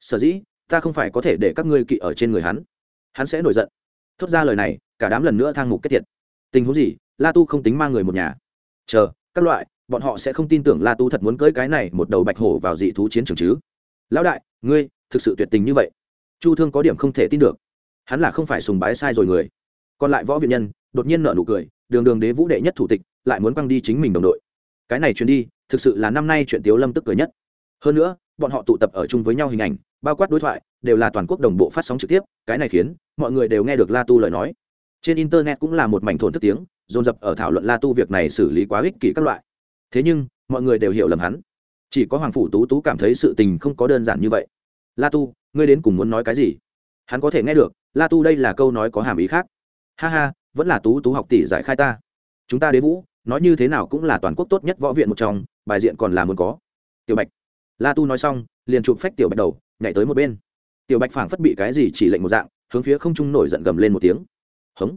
Sở dĩ, ta không phải có thể để các ngươi kỵ ở trên người hắn. Hắn sẽ nổi giận. Thốt ra lời này, cả đám lần nữa thang mục kết thiệt. Tình huống gì? La tu không tính mang người một nhà. Chờ, các loại, bọn họ sẽ không tin tưởng la tu thật muốn cưới cái này một đầu bạch hổ vào dị thú chiến trường chứ. Lão đại, ngươi, thực sự tuyệt tình như vậy. Chu thương có điểm không thể tin được. Hắn là không phải sùng bái sai rồi người. Còn lại võ viện nhân đột nhiên nợ nụ cười, đường đường đế vũ đệ nhất thủ tịch, lại muốn quăng đi chính mình đồng đội. Cái này chuyến đi, thực sự là năm nay chuyện tiếu lâm tức cười nhất. Hơn nữa, bọn họ tụ tập ở chung với nhau hình ảnh, bao quát đối thoại, đều là toàn quốc đồng bộ phát sóng trực tiếp, cái này khiến mọi người đều nghe được la tu lời nói. Trên internet cũng là một mảnh thổn thức tiếng, dồn dập ở thảo luận la tu việc này xử lý quá ích kỷ các loại. Thế nhưng, mọi người đều hiểu lầm hắn. Chỉ có hoàng phủ tú tú cảm thấy sự tình không có đơn giản như vậy. La tu, ngươi đến cùng muốn nói cái gì? Hắn có thể nghe được, la tu đây là câu nói có hàm ý khác. Ha ha vẫn là tú tú học tỷ giải khai ta. Chúng ta đế vũ, nói như thế nào cũng là toàn quốc tốt nhất võ viện một trong, bài diện còn là muốn có. Tiểu bạch. La tu nói xong, liền chụp phách tiểu bạch đầu, nhảy tới một bên. Tiểu bạch phảng phất bị cái gì chỉ lệnh một dạng, hướng phía không trung nổi giận gầm lên một tiếng. Hống.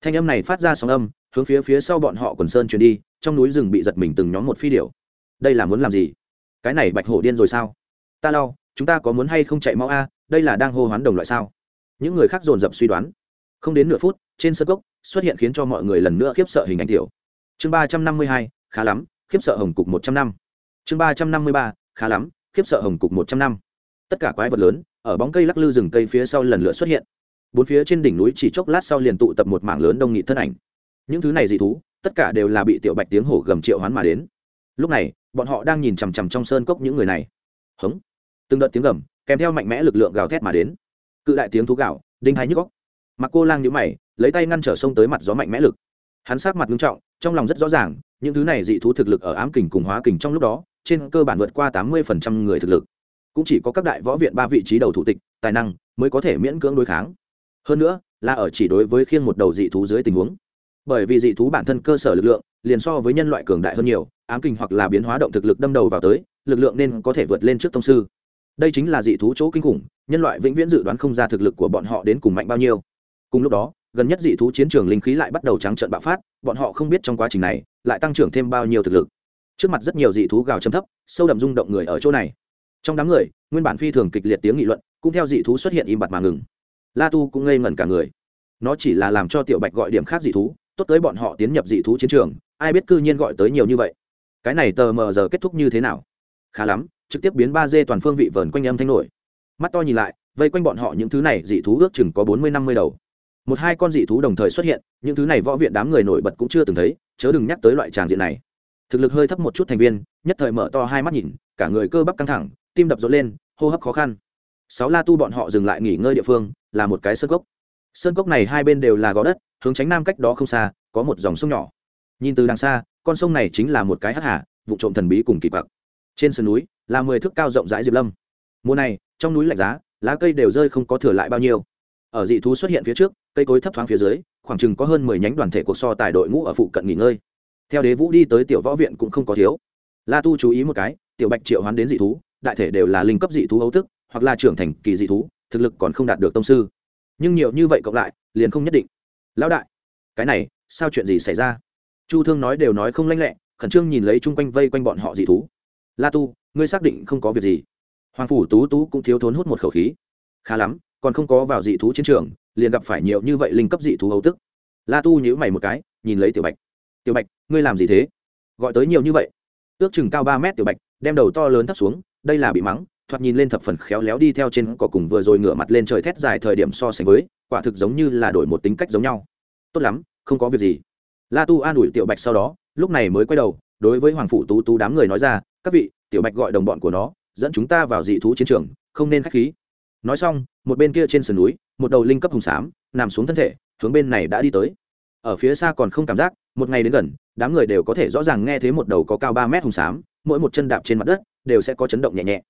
Thanh âm này phát ra sóng âm, hướng phía phía sau bọn họ quần sơn truyền đi, trong núi rừng bị giật mình từng nhóm một phi điểu. Đây là muốn làm gì? Cái này bạch hổ điên rồi sao? Ta lau chúng ta có muốn hay không chạy mau a, đây là đang hô hoán đồng loại sao? Những người khác dồn dập suy đoán. Không đến nửa phút, trên sân gốc xuất hiện khiến cho mọi người lần nữa khiếp sợ hình ảnh tiểu. Chương ba trăm năm mươi hai, khá lắm, khiếp sợ hồng cục một trăm năm. Chương ba trăm năm mươi ba, khá lắm, khiếp sợ hồng cục một trăm năm. Tất cả quái vật lớn, ở bóng cây lắc lư rừng cây phía sau lần lượt xuất hiện. Bốn phía trên đỉnh núi chỉ chốc lát sau liền tụ tập một mảng lớn đông nghị thân ảnh. Những thứ này dị thú, tất cả đều là bị tiểu bạch tiếng hổ gầm triệu hoán mà đến. Lúc này, bọn họ đang nhìn chằm chằm trong sơn cốc những người này. Hống. Từng đợt tiếng gầm, kèm theo mạnh mẽ lực lượng gào thét mà đến. Cự đại tiếng thú gạo đinh hai nhức góc mặc cô lang nhữ mày lấy tay ngăn trở sông tới mặt gió mạnh mẽ lực. Hắn sát mặt nghiêm trọng, trong lòng rất rõ ràng, những thứ này dị thú thực lực ở ám kình cùng hóa kình trong lúc đó, trên cơ bản vượt qua tám mươi người thực lực. Cũng chỉ có các đại võ viện ba vị trí đầu thủ tịch, tài năng mới có thể miễn cưỡng đối kháng. Hơn nữa, là ở chỉ đối với khiêng một đầu dị thú dưới tình huống. Bởi vì dị thú bản thân cơ sở lực lượng, liền so với nhân loại cường đại hơn nhiều, ám kình hoặc là biến hóa động thực lực đâm đầu vào tới, lực lượng nên có thể vượt lên trước thông sư. Đây chính là dị thú chỗ kinh khủng, nhân loại vĩnh viễn dự đoán không ra thực lực của bọn họ đến cùng mạnh bao nhiêu. Cùng lúc đó gần nhất dị thú chiến trường linh khí lại bắt đầu trắng trợn bạo phát, bọn họ không biết trong quá trình này lại tăng trưởng thêm bao nhiêu thực lực. Trước mặt rất nhiều dị thú gào châm thấp, sâu đậm rung động người ở chỗ này. Trong đám người, nguyên bản phi thường kịch liệt tiếng nghị luận, cũng theo dị thú xuất hiện im bặt mà ngừng. La tu cũng ngây ngẩn cả người. Nó chỉ là làm cho tiểu bạch gọi điểm khác dị thú, tốt tới bọn họ tiến nhập dị thú chiến trường, ai biết cư nhiên gọi tới nhiều như vậy. Cái này tờ mờ giờ kết thúc như thế nào? Khá lắm, trực tiếp biến ba d toàn phương vị vờn quanh âm thanh nổi. Mắt to nhìn lại, vây quanh bọn họ những thứ này dị thú ước chừng có bốn mươi năm mươi đầu một hai con dị thú đồng thời xuất hiện, những thứ này võ viện đám người nổi bật cũng chưa từng thấy, chớ đừng nhắc tới loại tràng diện này. Thực lực hơi thấp một chút thành viên, nhất thời mở to hai mắt nhìn, cả người cơ bắp căng thẳng, tim đập rộn lên, hô hấp khó khăn. Sáu la tu bọn họ dừng lại nghỉ ngơi địa phương, là một cái sơn cốc. Sơn cốc này hai bên đều là gò đất, hướng tránh nam cách đó không xa, có một dòng sông nhỏ. Nhìn từ đằng xa, con sông này chính là một cái hắc hà, vụ trộm thần bí cùng kỳ bạc trên sườn núi là mười thước cao rộng rãi diệp lâm. Mùa này, trong núi lạnh giá, lá cây đều rơi không có thừa lại bao nhiêu ở dị thú xuất hiện phía trước, cây cối thấp thoáng phía dưới, khoảng chừng có hơn mười nhánh đoàn thể cuộc so tài đội ngũ ở phụ cận nghỉ ngơi. Theo đế vũ đi tới tiểu võ viện cũng không có thiếu. La tu chú ý một cái, tiểu bạch triệu hoán đến dị thú, đại thể đều là linh cấp dị thú hấu tức, hoặc là trưởng thành kỳ dị thú, thực lực còn không đạt được tông sư. Nhưng nhiều như vậy cộng lại, liền không nhất định. Lão đại, cái này, sao chuyện gì xảy ra? Chu thương nói đều nói không lanh lẹ, khẩn trương nhìn lấy chung quanh vây quanh bọn họ dị thú. La tu, ngươi xác định không có việc gì. Hoàng phủ tú tú cũng thiếu thốn hút một khẩu khí. Khá lắm còn không có vào dị thú chiến trường, liền gặp phải nhiều như vậy linh cấp dị thú hầu tức. La tu nhíu mày một cái, nhìn lấy tiểu bạch. Tiểu bạch, ngươi làm gì thế? Gọi tới nhiều như vậy. Ước chừng cao ba mét tiểu bạch, đem đầu to lớn thấp xuống, đây là bị mắng. Thoạt nhìn lên thập phần khéo léo đi theo trên cỏ cùng vừa rồi ngửa mặt lên trời thét dài thời điểm so sánh với, quả thực giống như là đổi một tính cách giống nhau. Tốt lắm, không có việc gì. La tu an ủi tiểu bạch sau đó, lúc này mới quay đầu, đối với hoàng phụ tú tú đám người nói ra, các vị, tiểu bạch gọi đồng bọn của nó, dẫn chúng ta vào dị thú chiến trường, không nên k h á c h khí. Nói xong một bên kia trên sườn núi, một đầu linh cấp hùng xám nằm xuống thân thể, hướng bên này đã đi tới. Ở phía xa còn không cảm giác, một ngày đến gần, đám người đều có thể rõ ràng nghe thấy một đầu có cao ba mét hùng xám mỗi một chân đạp trên mặt đất, đều sẽ có chấn động nhẹ nhẹ.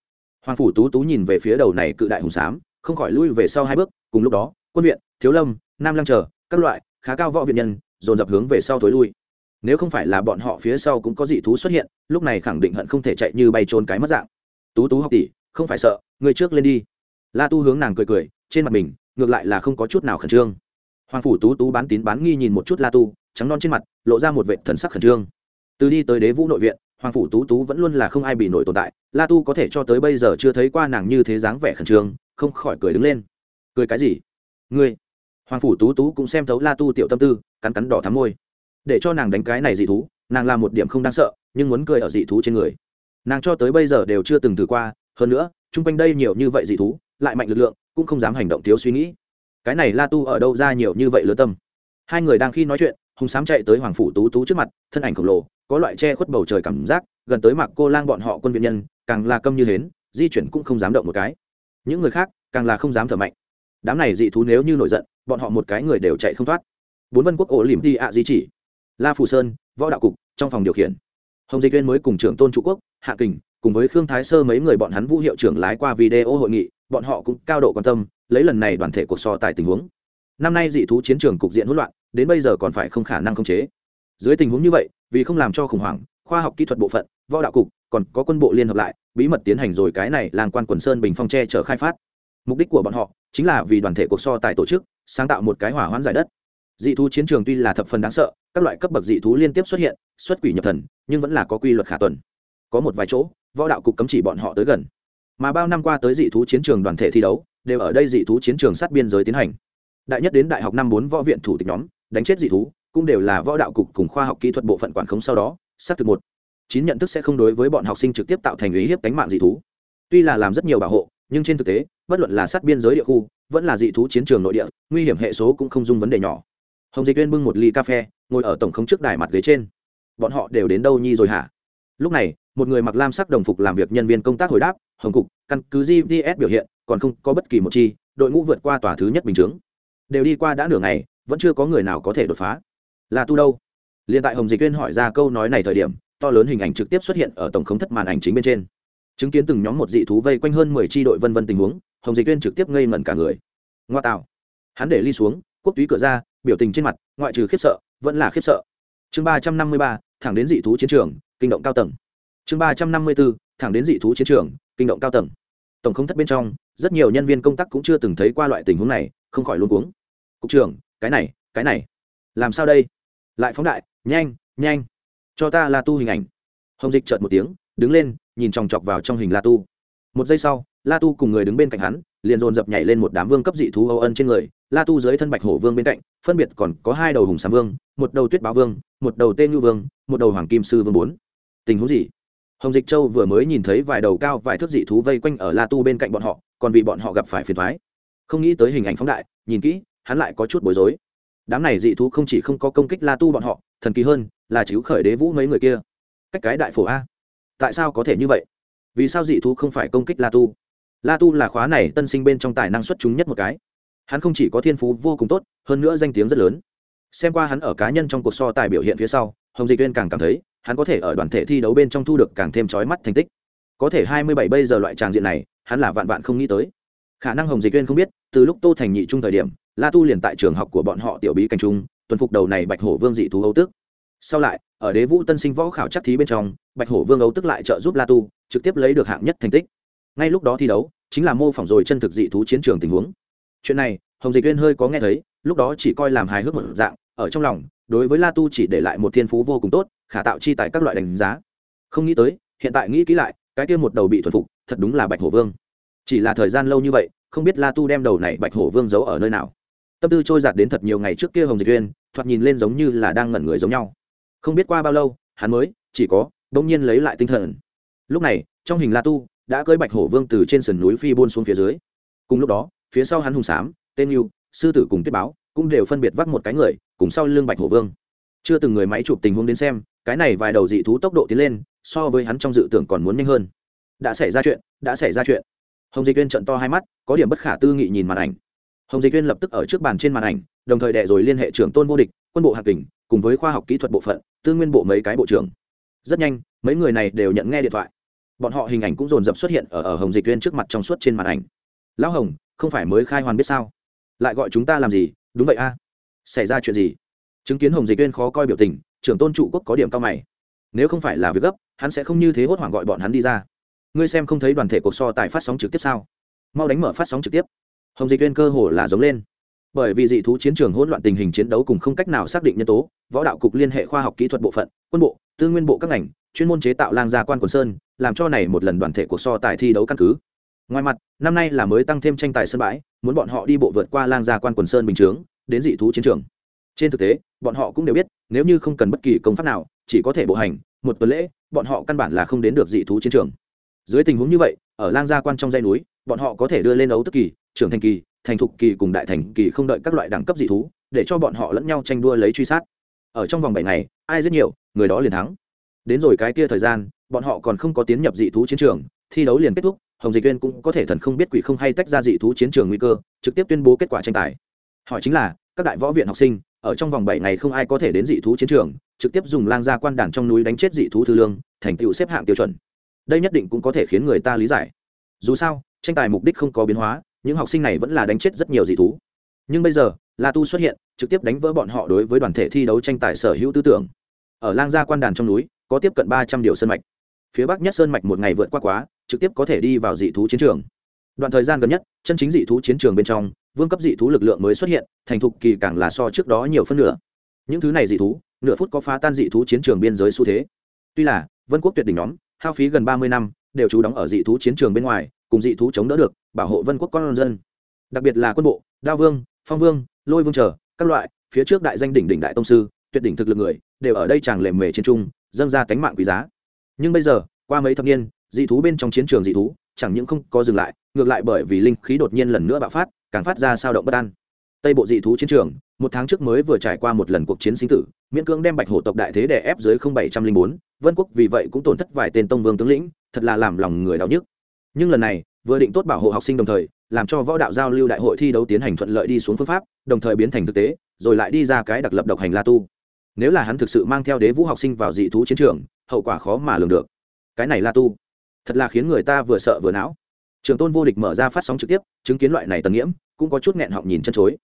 Hoàng phủ tú tú nhìn về phía đầu này cự đại hùng xám không khỏi lui về sau hai bước, cùng lúc đó, quân viện, thiếu lâm, nam lăng chờ, các loại, khá cao võ viện nhân, dồn dập hướng về sau thối lui. Nếu không phải là bọn họ phía sau cũng có dị thú xuất hiện, lúc này khẳng định hận không thể chạy như bay trốn cái mất dạng. Tú tú học tỷ, không phải sợ, người trước lên đi la tu hướng nàng cười cười, trên mặt mình, ngược lại là không có chút nào khẩn trương. Hoàng phủ tú tú bán tín bán nghi nhìn một chút la tu, trắng non trên mặt, lộ ra một vệ thần sắc khẩn trương. Từ đi tới đế vũ nội viện, hoàng phủ tú tú vẫn luôn là không ai bị nổi tồn tại, la tu có thể cho tới bây giờ chưa thấy qua nàng như thế dáng vẻ khẩn trương, không khỏi cười đứng lên. Cười cái gì? Ngươi? Hoàng phủ tú tú cũng xem thấu la tu tiểu tâm tư, cắn cắn đỏ thắm môi. Để cho nàng đánh cái này dị thú, nàng làm một điểm không đáng sợ, nhưng muốn cười ở dị thú trên người. Nàng cho tới bây giờ đều chưa từng thử qua, hơn nữa, chung quanh đây nhiều như vậy dị thú lại mạnh lực lượng, cũng không dám hành động thiếu suy nghĩ. Cái này la tu ở đâu ra nhiều như vậy lứa tâm? Hai người đang khi nói chuyện, hùng sám chạy tới hoàng phủ tú tú trước mặt, thân ảnh khổng lồ, có loại che khuất bầu trời cảm giác, gần tới mặc cô lang bọn họ quân viện nhân, càng là câm như hến, di chuyển cũng không dám động một cái. Những người khác, càng là không dám thở mạnh. Đám này dị thú nếu như nổi giận, bọn họ một cái người đều chạy không thoát. Bốn vân quốc ổ lìm đi ạ di chỉ. La phù sơn, võ đạo cục, trong phòng điều khiển. Hồng dịch viên mới cùng trưởng tôn trụ quốc, hạ kình, cùng với khương thái sơ mấy người bọn hắn vũ hiệu trưởng lái qua video hội nghị bọn họ cũng cao độ quan tâm, lấy lần này đoàn thể cuộc so tài tình huống. Năm nay dị thú chiến trường cục diện hỗn loạn, đến bây giờ còn phải không khả năng khống chế. Dưới tình huống như vậy, vì không làm cho khủng hoảng, khoa học kỹ thuật bộ phận, võ đạo cục, còn có quân bộ liên hợp lại, bí mật tiến hành rồi cái này làng quan quần sơn bình phong tre chở khai phát. Mục đích của bọn họ chính là vì đoàn thể cuộc so tài tổ chức, sáng tạo một cái hỏa hoãn giải đất. Dị thú chiến trường tuy là thập phần đáng sợ, các loại cấp bậc dị thú liên tiếp xuất hiện, xuất quỷ nhập thần, nhưng vẫn là có quy luật khả tuần. Có một vài chỗ, võ đạo cục cấm chỉ bọn họ tới gần mà bao năm qua tới dị thú chiến trường đoàn thể thi đấu, đều ở đây dị thú chiến trường sát biên giới tiến hành. Đại nhất đến đại học năm bốn võ viện thủ tịch nhóm, đánh chết dị thú, cũng đều là võ đạo cục cùng khoa học kỹ thuật bộ phận quản khống sau đó xác thực một. Chín nhận thức sẽ không đối với bọn học sinh trực tiếp tạo thành ý hiếp đánh mạng dị thú. Tuy là làm rất nhiều bảo hộ, nhưng trên thực tế, bất luận là sát biên giới địa khu, vẫn là dị thú chiến trường nội địa, nguy hiểm hệ số cũng không dung vấn đề nhỏ. Hồng dịch viên bưng một ly cà phê, ngồi ở tổng khống trước đài mặt ghế trên. Bọn họ đều đến đâu nhi rồi hả? Lúc này, một người mặc lam sắc đồng phục làm việc nhân viên công tác hồi đáp, hồng cục, căn cứ gps biểu hiện, còn không có bất kỳ một chi, đội ngũ vượt qua tòa thứ nhất bình chướng. Đều đi qua đã nửa ngày, vẫn chưa có người nào có thể đột phá. Là tu đâu? Liền tại hồng dịch viên hỏi ra câu nói này thời điểm, to lớn hình ảnh trực tiếp xuất hiện ở tổng khống thất màn ảnh chính bên trên. Chứng kiến từng nhóm một dị thú vây quanh hơn mười tri đội vân vân tình huống, hồng dịch viên trực tiếp ngây ngẩn cả người. Ngoa tạo. Hắn để ly xuống, quốc túy cửa ra, biểu tình trên mặt, ngoại trừ khiếp sợ, vẫn là khiếp sợ. Chương ba trăm năm mươi ba, thẳng đến dị thú chiến trường kinh động cao tầng. Chương ba trăm năm mươi bốn, thẳng đến dị thú chiến trường, kinh động cao tầng. Tổng không thất bên trong, rất nhiều nhân viên công tác cũng chưa từng thấy qua loại tình huống này, không khỏi luôn cuống. Cục trưởng, cái này cái này. Làm sao đây? Lại phóng đại, nhanh nhanh. Cho ta la tu hình ảnh. Hồng dịch chợt một tiếng, đứng lên, nhìn chòng chọc vào trong hình la tu. Một giây sau, la tu cùng người đứng bên cạnh hắn, liền dồn dập nhảy lên một đám vương cấp dị thú âu ân trên người. La tu dưới thân bạch hổ vương bên cạnh, phân biệt còn có hai đầu hùng sám vương, một đầu tuyết báo vương, một đầu tên nhu vương, một đầu hoàng kim sư vương bốn tình huống gì? Hồng dịch châu vừa mới nhìn thấy vài đầu cao, vài thước dị thú vây quanh ở la tu bên cạnh bọn họ, còn vì bọn họ gặp phải phiền thoái không nghĩ tới hình ảnh phóng đại, nhìn kỹ, hắn lại có chút bối rối. Đám này dị thú không chỉ không có công kích la tu bọn họ, thần kỳ hơn là chiếu khởi đế vũ mấy người kia. Cách cái đại phổ a. Tại sao có thể như vậy? Vì sao dị thú không phải công kích la tu? La tu là khóa này tân sinh bên trong tài năng xuất chúng nhất một cái. Hắn không chỉ có thiên phú vô cùng tốt, hơn nữa danh tiếng rất lớn. Xem qua hắn ở cá nhân trong cuộc so tài biểu hiện phía sau, hồng dịch viên càng cảm thấy hắn có thể ở đoàn thể thi đấu bên trong thu được càng thêm trói mắt thành tích. Có thể hai mươi bảy bây giờ loại tràng diện này, hắn là vạn vạn không nghĩ tới. Khả năng hồng dịch viên không biết, từ lúc tô thành nhị trung thời điểm, la tu liền tại trường học của bọn họ tiểu bí cảnh trung, tuần phục đầu này bạch hổ vương dị thú ấu tức sau lại, ở đế vũ tân sinh võ khảo chắc thí bên trong, bạch hổ vương ấu tức lại trợ giúp la tu, trực tiếp lấy được hạng nhất thành tích. Ngay lúc đó thi đấu, chính là mô phỏng rồi chân thực dị thú chiến trường tình huống. Chuyện này, hồng dịch viên hơi có nghe thấy, lúc đó chỉ coi làm hài hước một dạng ở trong lòng, đối với la tu chỉ để lại một thiên phú vô cùng tốt, khả tạo chi tại các loại đánh giá. Không nghĩ tới, hiện tại nghĩ kỹ lại, cái kia một đầu bị thuần phục, thật đúng là bạch hổ vương. Chỉ là thời gian lâu như vậy, không biết la tu đem đầu này bạch hổ vương giấu ở nơi nào. Tâm tư trôi giạt đến thật nhiều ngày trước kia hồng dịch viên thoạt nhìn lên giống như là đang ngẩn người giống nhau. Không biết qua bao lâu, hắn mới, chỉ có, bỗng nhiên lấy lại tinh thần. Lúc này, trong hình la tu, đã cưới bạch hổ vương từ trên sườn núi phi buôn xuống phía dưới. Cùng lúc đó, phía sau hắn hùng sám, tên yêu sư tử cùng tuyết báo, cũng đều phân biệt vắt một cái người cùng sau lưng bạch hổ vương. Chưa từng người máy chụp tình huống đến xem cái này vài đầu dị thú tốc độ tiến lên so với hắn trong dự tưởng còn muốn nhanh hơn. Đã xảy ra chuyện đã xảy ra chuyện. Hồng dịch viên trận to hai mắt có điểm bất khả tư nghị nhìn màn ảnh. Hồng dịch viên lập tức ở trước bàn trên màn ảnh đồng thời đệ rồi liên hệ trưởng tôn vô địch quân bộ hạc kình cùng với khoa học kỹ thuật bộ phận tư nguyên bộ mấy cái bộ trưởng. Rất nhanh mấy người này đều nhận nghe điện thoại. Bọn họ hình ảnh cũng dồn dập xuất hiện ở, ở hồng dịch viên trước mặt trong suốt trên màn ảnh. Lão hồng không phải mới khai hoàn biết sao? Lại gọi chúng ta làm gì? Đúng vậy a xảy ra chuyện gì? Chứng kiến hồng dịch viên khó coi biểu tình, trưởng tôn trụ quốc có điểm cao mày. Nếu không phải là việc gấp, hắn sẽ không như thế hốt hoảng gọi bọn hắn đi ra. Ngươi xem không thấy đoàn thể cuộc so tài phát sóng trực tiếp sao? Mau đánh mở phát sóng trực tiếp. Hồng dịch viên cơ hồ là giống lên. Bởi vì dị thú chiến trường hỗn loạn tình hình chiến đấu cùng không cách nào xác định nhân tố, võ đạo cục liên hệ khoa học kỹ thuật bộ phận, quân bộ, tư nguyên bộ các ngành, chuyên môn chế tạo lang gia quan quần sơn, làm cho này một lần đoàn thể cuộc so tài thi đấu căn cứ. Ngoài mặt, năm nay là mới tăng thêm tranh tài sân bãi, muốn bọn họ đi bộ vượt qua lang gia quan quần sơn bình chướng đến dị thú chiến trường. Trên thực tế, bọn họ cũng đều biết, nếu như không cần bất kỳ công pháp nào, chỉ có thể bộ hành, một tuần lễ, bọn họ căn bản là không đến được dị thú chiến trường. Dưới tình huống như vậy, ở lang gia quan trong dây núi, bọn họ có thể đưa lên ấu tức kỳ, trưởng thành kỳ, thành thục kỳ cùng đại thành kỳ không đợi các loại đẳng cấp dị thú, để cho bọn họ lẫn nhau tranh đua lấy truy sát. Ở trong vòng bảy ngày, ai rất nhiều, người đó liền thắng. Đến rồi cái kia thời gian, bọn họ còn không có tiến nhập dị thú chiến trường, thi đấu liền kết thúc, hồng dịch viên cũng có thể thần không biết quỷ không hay tách ra dị thú chiến trường nguy cơ, trực tiếp tuyên bố kết quả tranh tài hỏi chính là, các đại võ viện học sinh, ở trong vòng bảy ngày không ai có thể đến dị thú chiến trường, trực tiếp dùng lang gia quan đàn trong núi đánh chết dị thú thư lương, thành tựu xếp hạng tiêu chuẩn. Đây nhất định cũng có thể khiến người ta lý giải. Dù sao, tranh tài mục đích không có biến hóa, những học sinh này vẫn là đánh chết rất nhiều dị thú. Nhưng bây giờ, la tu xuất hiện, trực tiếp đánh vỡ bọn họ đối với đoàn thể thi đấu tranh tài sở hữu tư tưởng. Ở lang gia quan đàn trong núi, có tiếp cận ba trăm điều sơn mạch. Phía bắc nhất sơn mạch một ngày vượt qua quá, trực tiếp có thể đi vào dị thú chiến trường đoạn thời gian gần nhất, chân chính dị thú chiến trường bên trong, vương cấp dị thú lực lượng mới xuất hiện, thành thục kỳ càng là so trước đó nhiều phân nửa. Những thứ này dị thú, nửa phút có phá tan dị thú chiến trường biên giới xu thế. Tuy là, vân quốc tuyệt đỉnh nhóm, hao phí gần ba mươi năm, đều trú đóng ở dị thú chiến trường bên ngoài, cùng dị thú chống đỡ được, bảo hộ vân quốc con dân. Đặc biệt là quân bộ, đao vương, phong vương, lôi vương trở các loại, phía trước đại danh đỉnh đỉnh đại tông sư, tuyệt đỉnh thực lực người, đều ở đây chàng lề mề trên trung, dâng ra cánh mạng quý giá. Nhưng bây giờ, qua mấy thập niên, dị thú bên trong chiến trường dị thú chẳng những không có dừng lại, ngược lại bởi vì linh khí đột nhiên lần nữa bạo phát, càng phát ra sao động bất an. Tây bộ dị thú chiến trường, một tháng trước mới vừa trải qua một lần cuộc chiến sinh tử, miễn cưỡng đem bạch hổ tộc đại thế đè ép dưới bảy trăm linh bốn, vân quốc vì vậy cũng tổn thất vài tên tông vương tướng lĩnh, thật là làm lòng người đau nhức. Nhưng lần này, vừa định tốt bảo hộ học sinh đồng thời, làm cho võ đạo giao lưu đại hội thi đấu tiến hành thuận lợi đi xuống phương pháp, đồng thời biến thành thực tế, rồi lại đi ra cái đặc lập độc hành la tu. Nếu là hắn thực sự mang theo đế vũ học sinh vào dị thú chiến trường, hậu quả khó mà lường được. Cái này la tu thật là khiến người ta vừa sợ vừa não. Trường tôn vô địch mở ra phát sóng trực tiếp chứng kiến loại này tần nhiễm, cũng có chút nghẹn họng nhìn chân chối.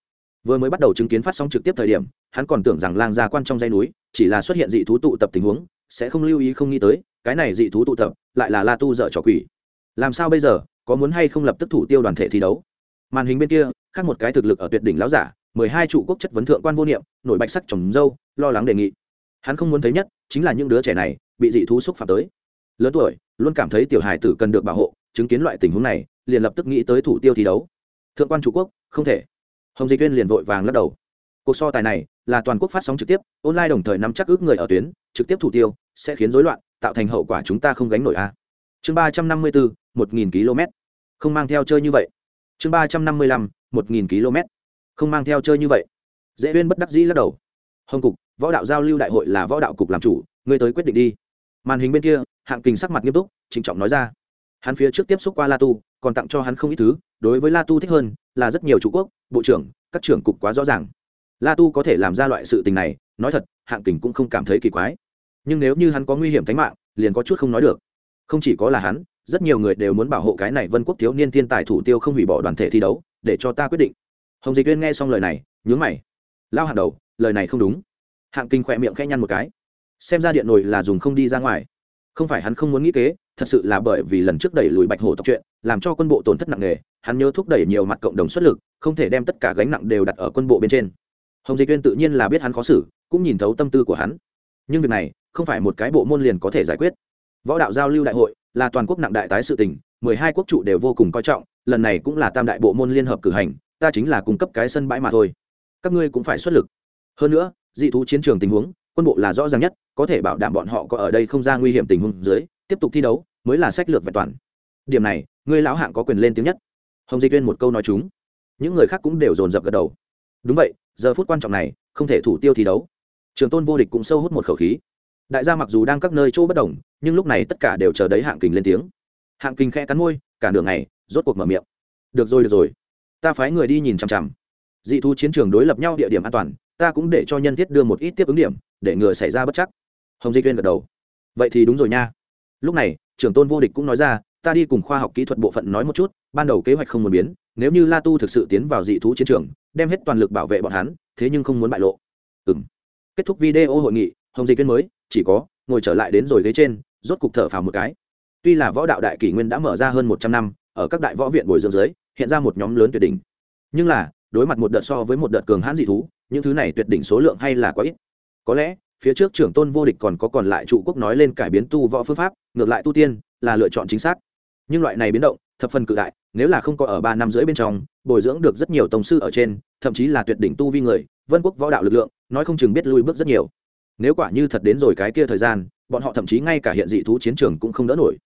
Vừa mới bắt đầu chứng kiến phát sóng trực tiếp thời điểm hắn còn tưởng rằng lang gia quan trong dây núi chỉ là xuất hiện dị thú tụ tập tình huống sẽ không lưu ý không nghĩ tới cái này dị thú tụ tập lại là la tu dở trò quỷ. Làm sao bây giờ có muốn hay không lập tức thủ tiêu đoàn thể thi đấu? Màn hình bên kia khác một cái thực lực ở tuyệt đỉnh lão giả mười hai trụ quốc chất vấn thượng quan vô niệm nổi bạch sắc trồng dâu lo lắng đề nghị. Hắn không muốn thấy nhất chính là những đứa trẻ này bị dị thú xúc phạm tới lớn tuổi, luôn cảm thấy tiểu hài tử cần được bảo hộ, chứng kiến loại tình huống này, liền lập tức nghĩ tới thủ tiêu thi đấu. Thượng quan chủ quốc, không thể. Hồng dịch viên liền vội vàng lắc đầu. Cuộc so tài này là toàn quốc phát sóng trực tiếp, online đồng thời nắm chắc ước người ở tuyến, trực tiếp thủ tiêu, sẽ khiến rối loạn, tạo thành hậu quả chúng ta không gánh nổi a. Chương ba trăm năm mươi bốn một nghìn km. Không mang theo chơi như vậy. Chương ba trăm năm mươi lăm, một nghìn km. Không mang theo chơi như vậy. Dễ uyên bất đắc dĩ lắc đầu. Hồng cục, võ đạo giao lưu đại hội là võ đạo cục làm chủ, ngươi tới quyết định đi màn hình bên kia, hạng kình sắc mặt nghiêm túc, trịnh trọng nói ra. Hắn phía trước tiếp xúc qua la tu, còn tặng cho hắn không ít thứ, đối với la tu thích hơn là rất nhiều chủ quốc, bộ trưởng, các trưởng cục quá rõ ràng. La tu có thể làm ra loại sự tình này, nói thật, hạng kình cũng không cảm thấy kỳ quái. Nhưng nếu như hắn có nguy hiểm tính mạng, liền có chút không nói được. Không chỉ có là hắn, rất nhiều người đều muốn bảo hộ cái này vân quốc thiếu niên thiên tài thủ tiêu không hủy bỏ đoàn thể thi đấu, để cho ta quyết định. Hồng dịch viên nghe xong lời này, nhướng mày. Lao hàng đầu, lời này không đúng. Hạng kinh khỏe miệng khẽ nhăn một cái xem ra điện nồi là dùng không đi ra ngoài. Không phải hắn không muốn nghĩ kế, thật sự là bởi vì lần trước đẩy lùi bạch hổ tộc chuyện, làm cho quân bộ tổn thất nặng nề, hắn nhớ thúc đẩy nhiều mặt cộng đồng xuất lực, không thể đem tất cả gánh nặng đều đặt ở quân bộ bên trên. Hồng dịch viên tự nhiên là biết hắn khó xử, cũng nhìn thấu tâm tư của hắn. Nhưng việc này, không phải một cái bộ môn liền có thể giải quyết. Võ đạo giao lưu đại hội là toàn quốc nặng đại tái sự tình, mười hai quốc trụ đều vô cùng coi trọng, lần này cũng là tam đại bộ môn liên hợp cử hành, ta chính là cung cấp cái sân bãi mà thôi. Các ngươi cũng phải xuất lực. Hơn nữa, dị thú chiến trường tình huống quân bộ là rõ ràng nhất, có thể bảo đảm bọn họ có ở đây không ra nguy hiểm tình huống dưới, tiếp tục thi đấu, mới là sách lược vẹn toàn. Điểm này, ngươi lão hạng có quyền lên tiếng nhất. Hồng di tuyên một câu nói chúng. Những người khác cũng đều dồn dập gật đầu. Đúng vậy, giờ phút quan trọng này, không thể thủ tiêu thi đấu. Trường tôn vô địch cũng sâu hút một khẩu khí. Đại gia mặc dù đang các nơi chỗ bất đồng, nhưng lúc này tất cả đều chờ đấy hạng kình lên tiếng. Hạng kình khe cắn môi, cả đường này rốt cuộc mở miệng. Được rồi được rồi. Ta phái người đi nhìn chằm chằm. Dị thú chiến trường đối lập nhau địa điểm an toàn, ta cũng để cho nhân thiết đưa một ít tiếp ứng điểm để ngừa xảy ra bất chắc. Hồng di tuyên gật đầu. Vậy thì đúng rồi nha. Lúc này, trưởng tôn vô địch cũng nói ra, ta đi cùng khoa học kỹ thuật bộ phận nói một chút, ban đầu kế hoạch không muốn biến, nếu như la tu thực sự tiến vào dị thú chiến trường, đem hết toàn lực bảo vệ bọn hắn, thế nhưng không muốn bại lộ. Ừ m kết thúc video hội nghị, hồng dịch viên mới, chỉ có, ngồi trở lại đến rồi ghế trên, rốt cục thở phào một cái. Tuy là võ đạo đại kỷ nguyên đã mở ra hơn một trăm năm, ở các đại võ viện bồi dưỡng giới hiện ra một nhóm lớn tuyệt đỉnh. Nhưng là, đối mặt một đợt so với một đợt cường hãn dị thú, những thứ này tuyệt đỉnh số lượng hay là quá ít có lẽ, phía trước trưởng tôn vô địch còn có còn lại trụ quốc nói lên cải biến tu võ phương pháp, ngược lại tu tiên, là lựa chọn chính xác. Nhưng loại này biến động, thập phần cự đại, nếu là không có ở ba năm rưỡi bên trong, bồi dưỡng được rất nhiều tổng sư ở trên, thậm chí là tuyệt đỉnh tu vi người, vân quốc võ đạo lực lượng, nói không chừng biết lui bước rất nhiều. Nếu quả như thật đến rồi cái kia thời gian, bọn họ thậm chí ngay cả hiện dị thú chiến trường cũng không đỡ nổi.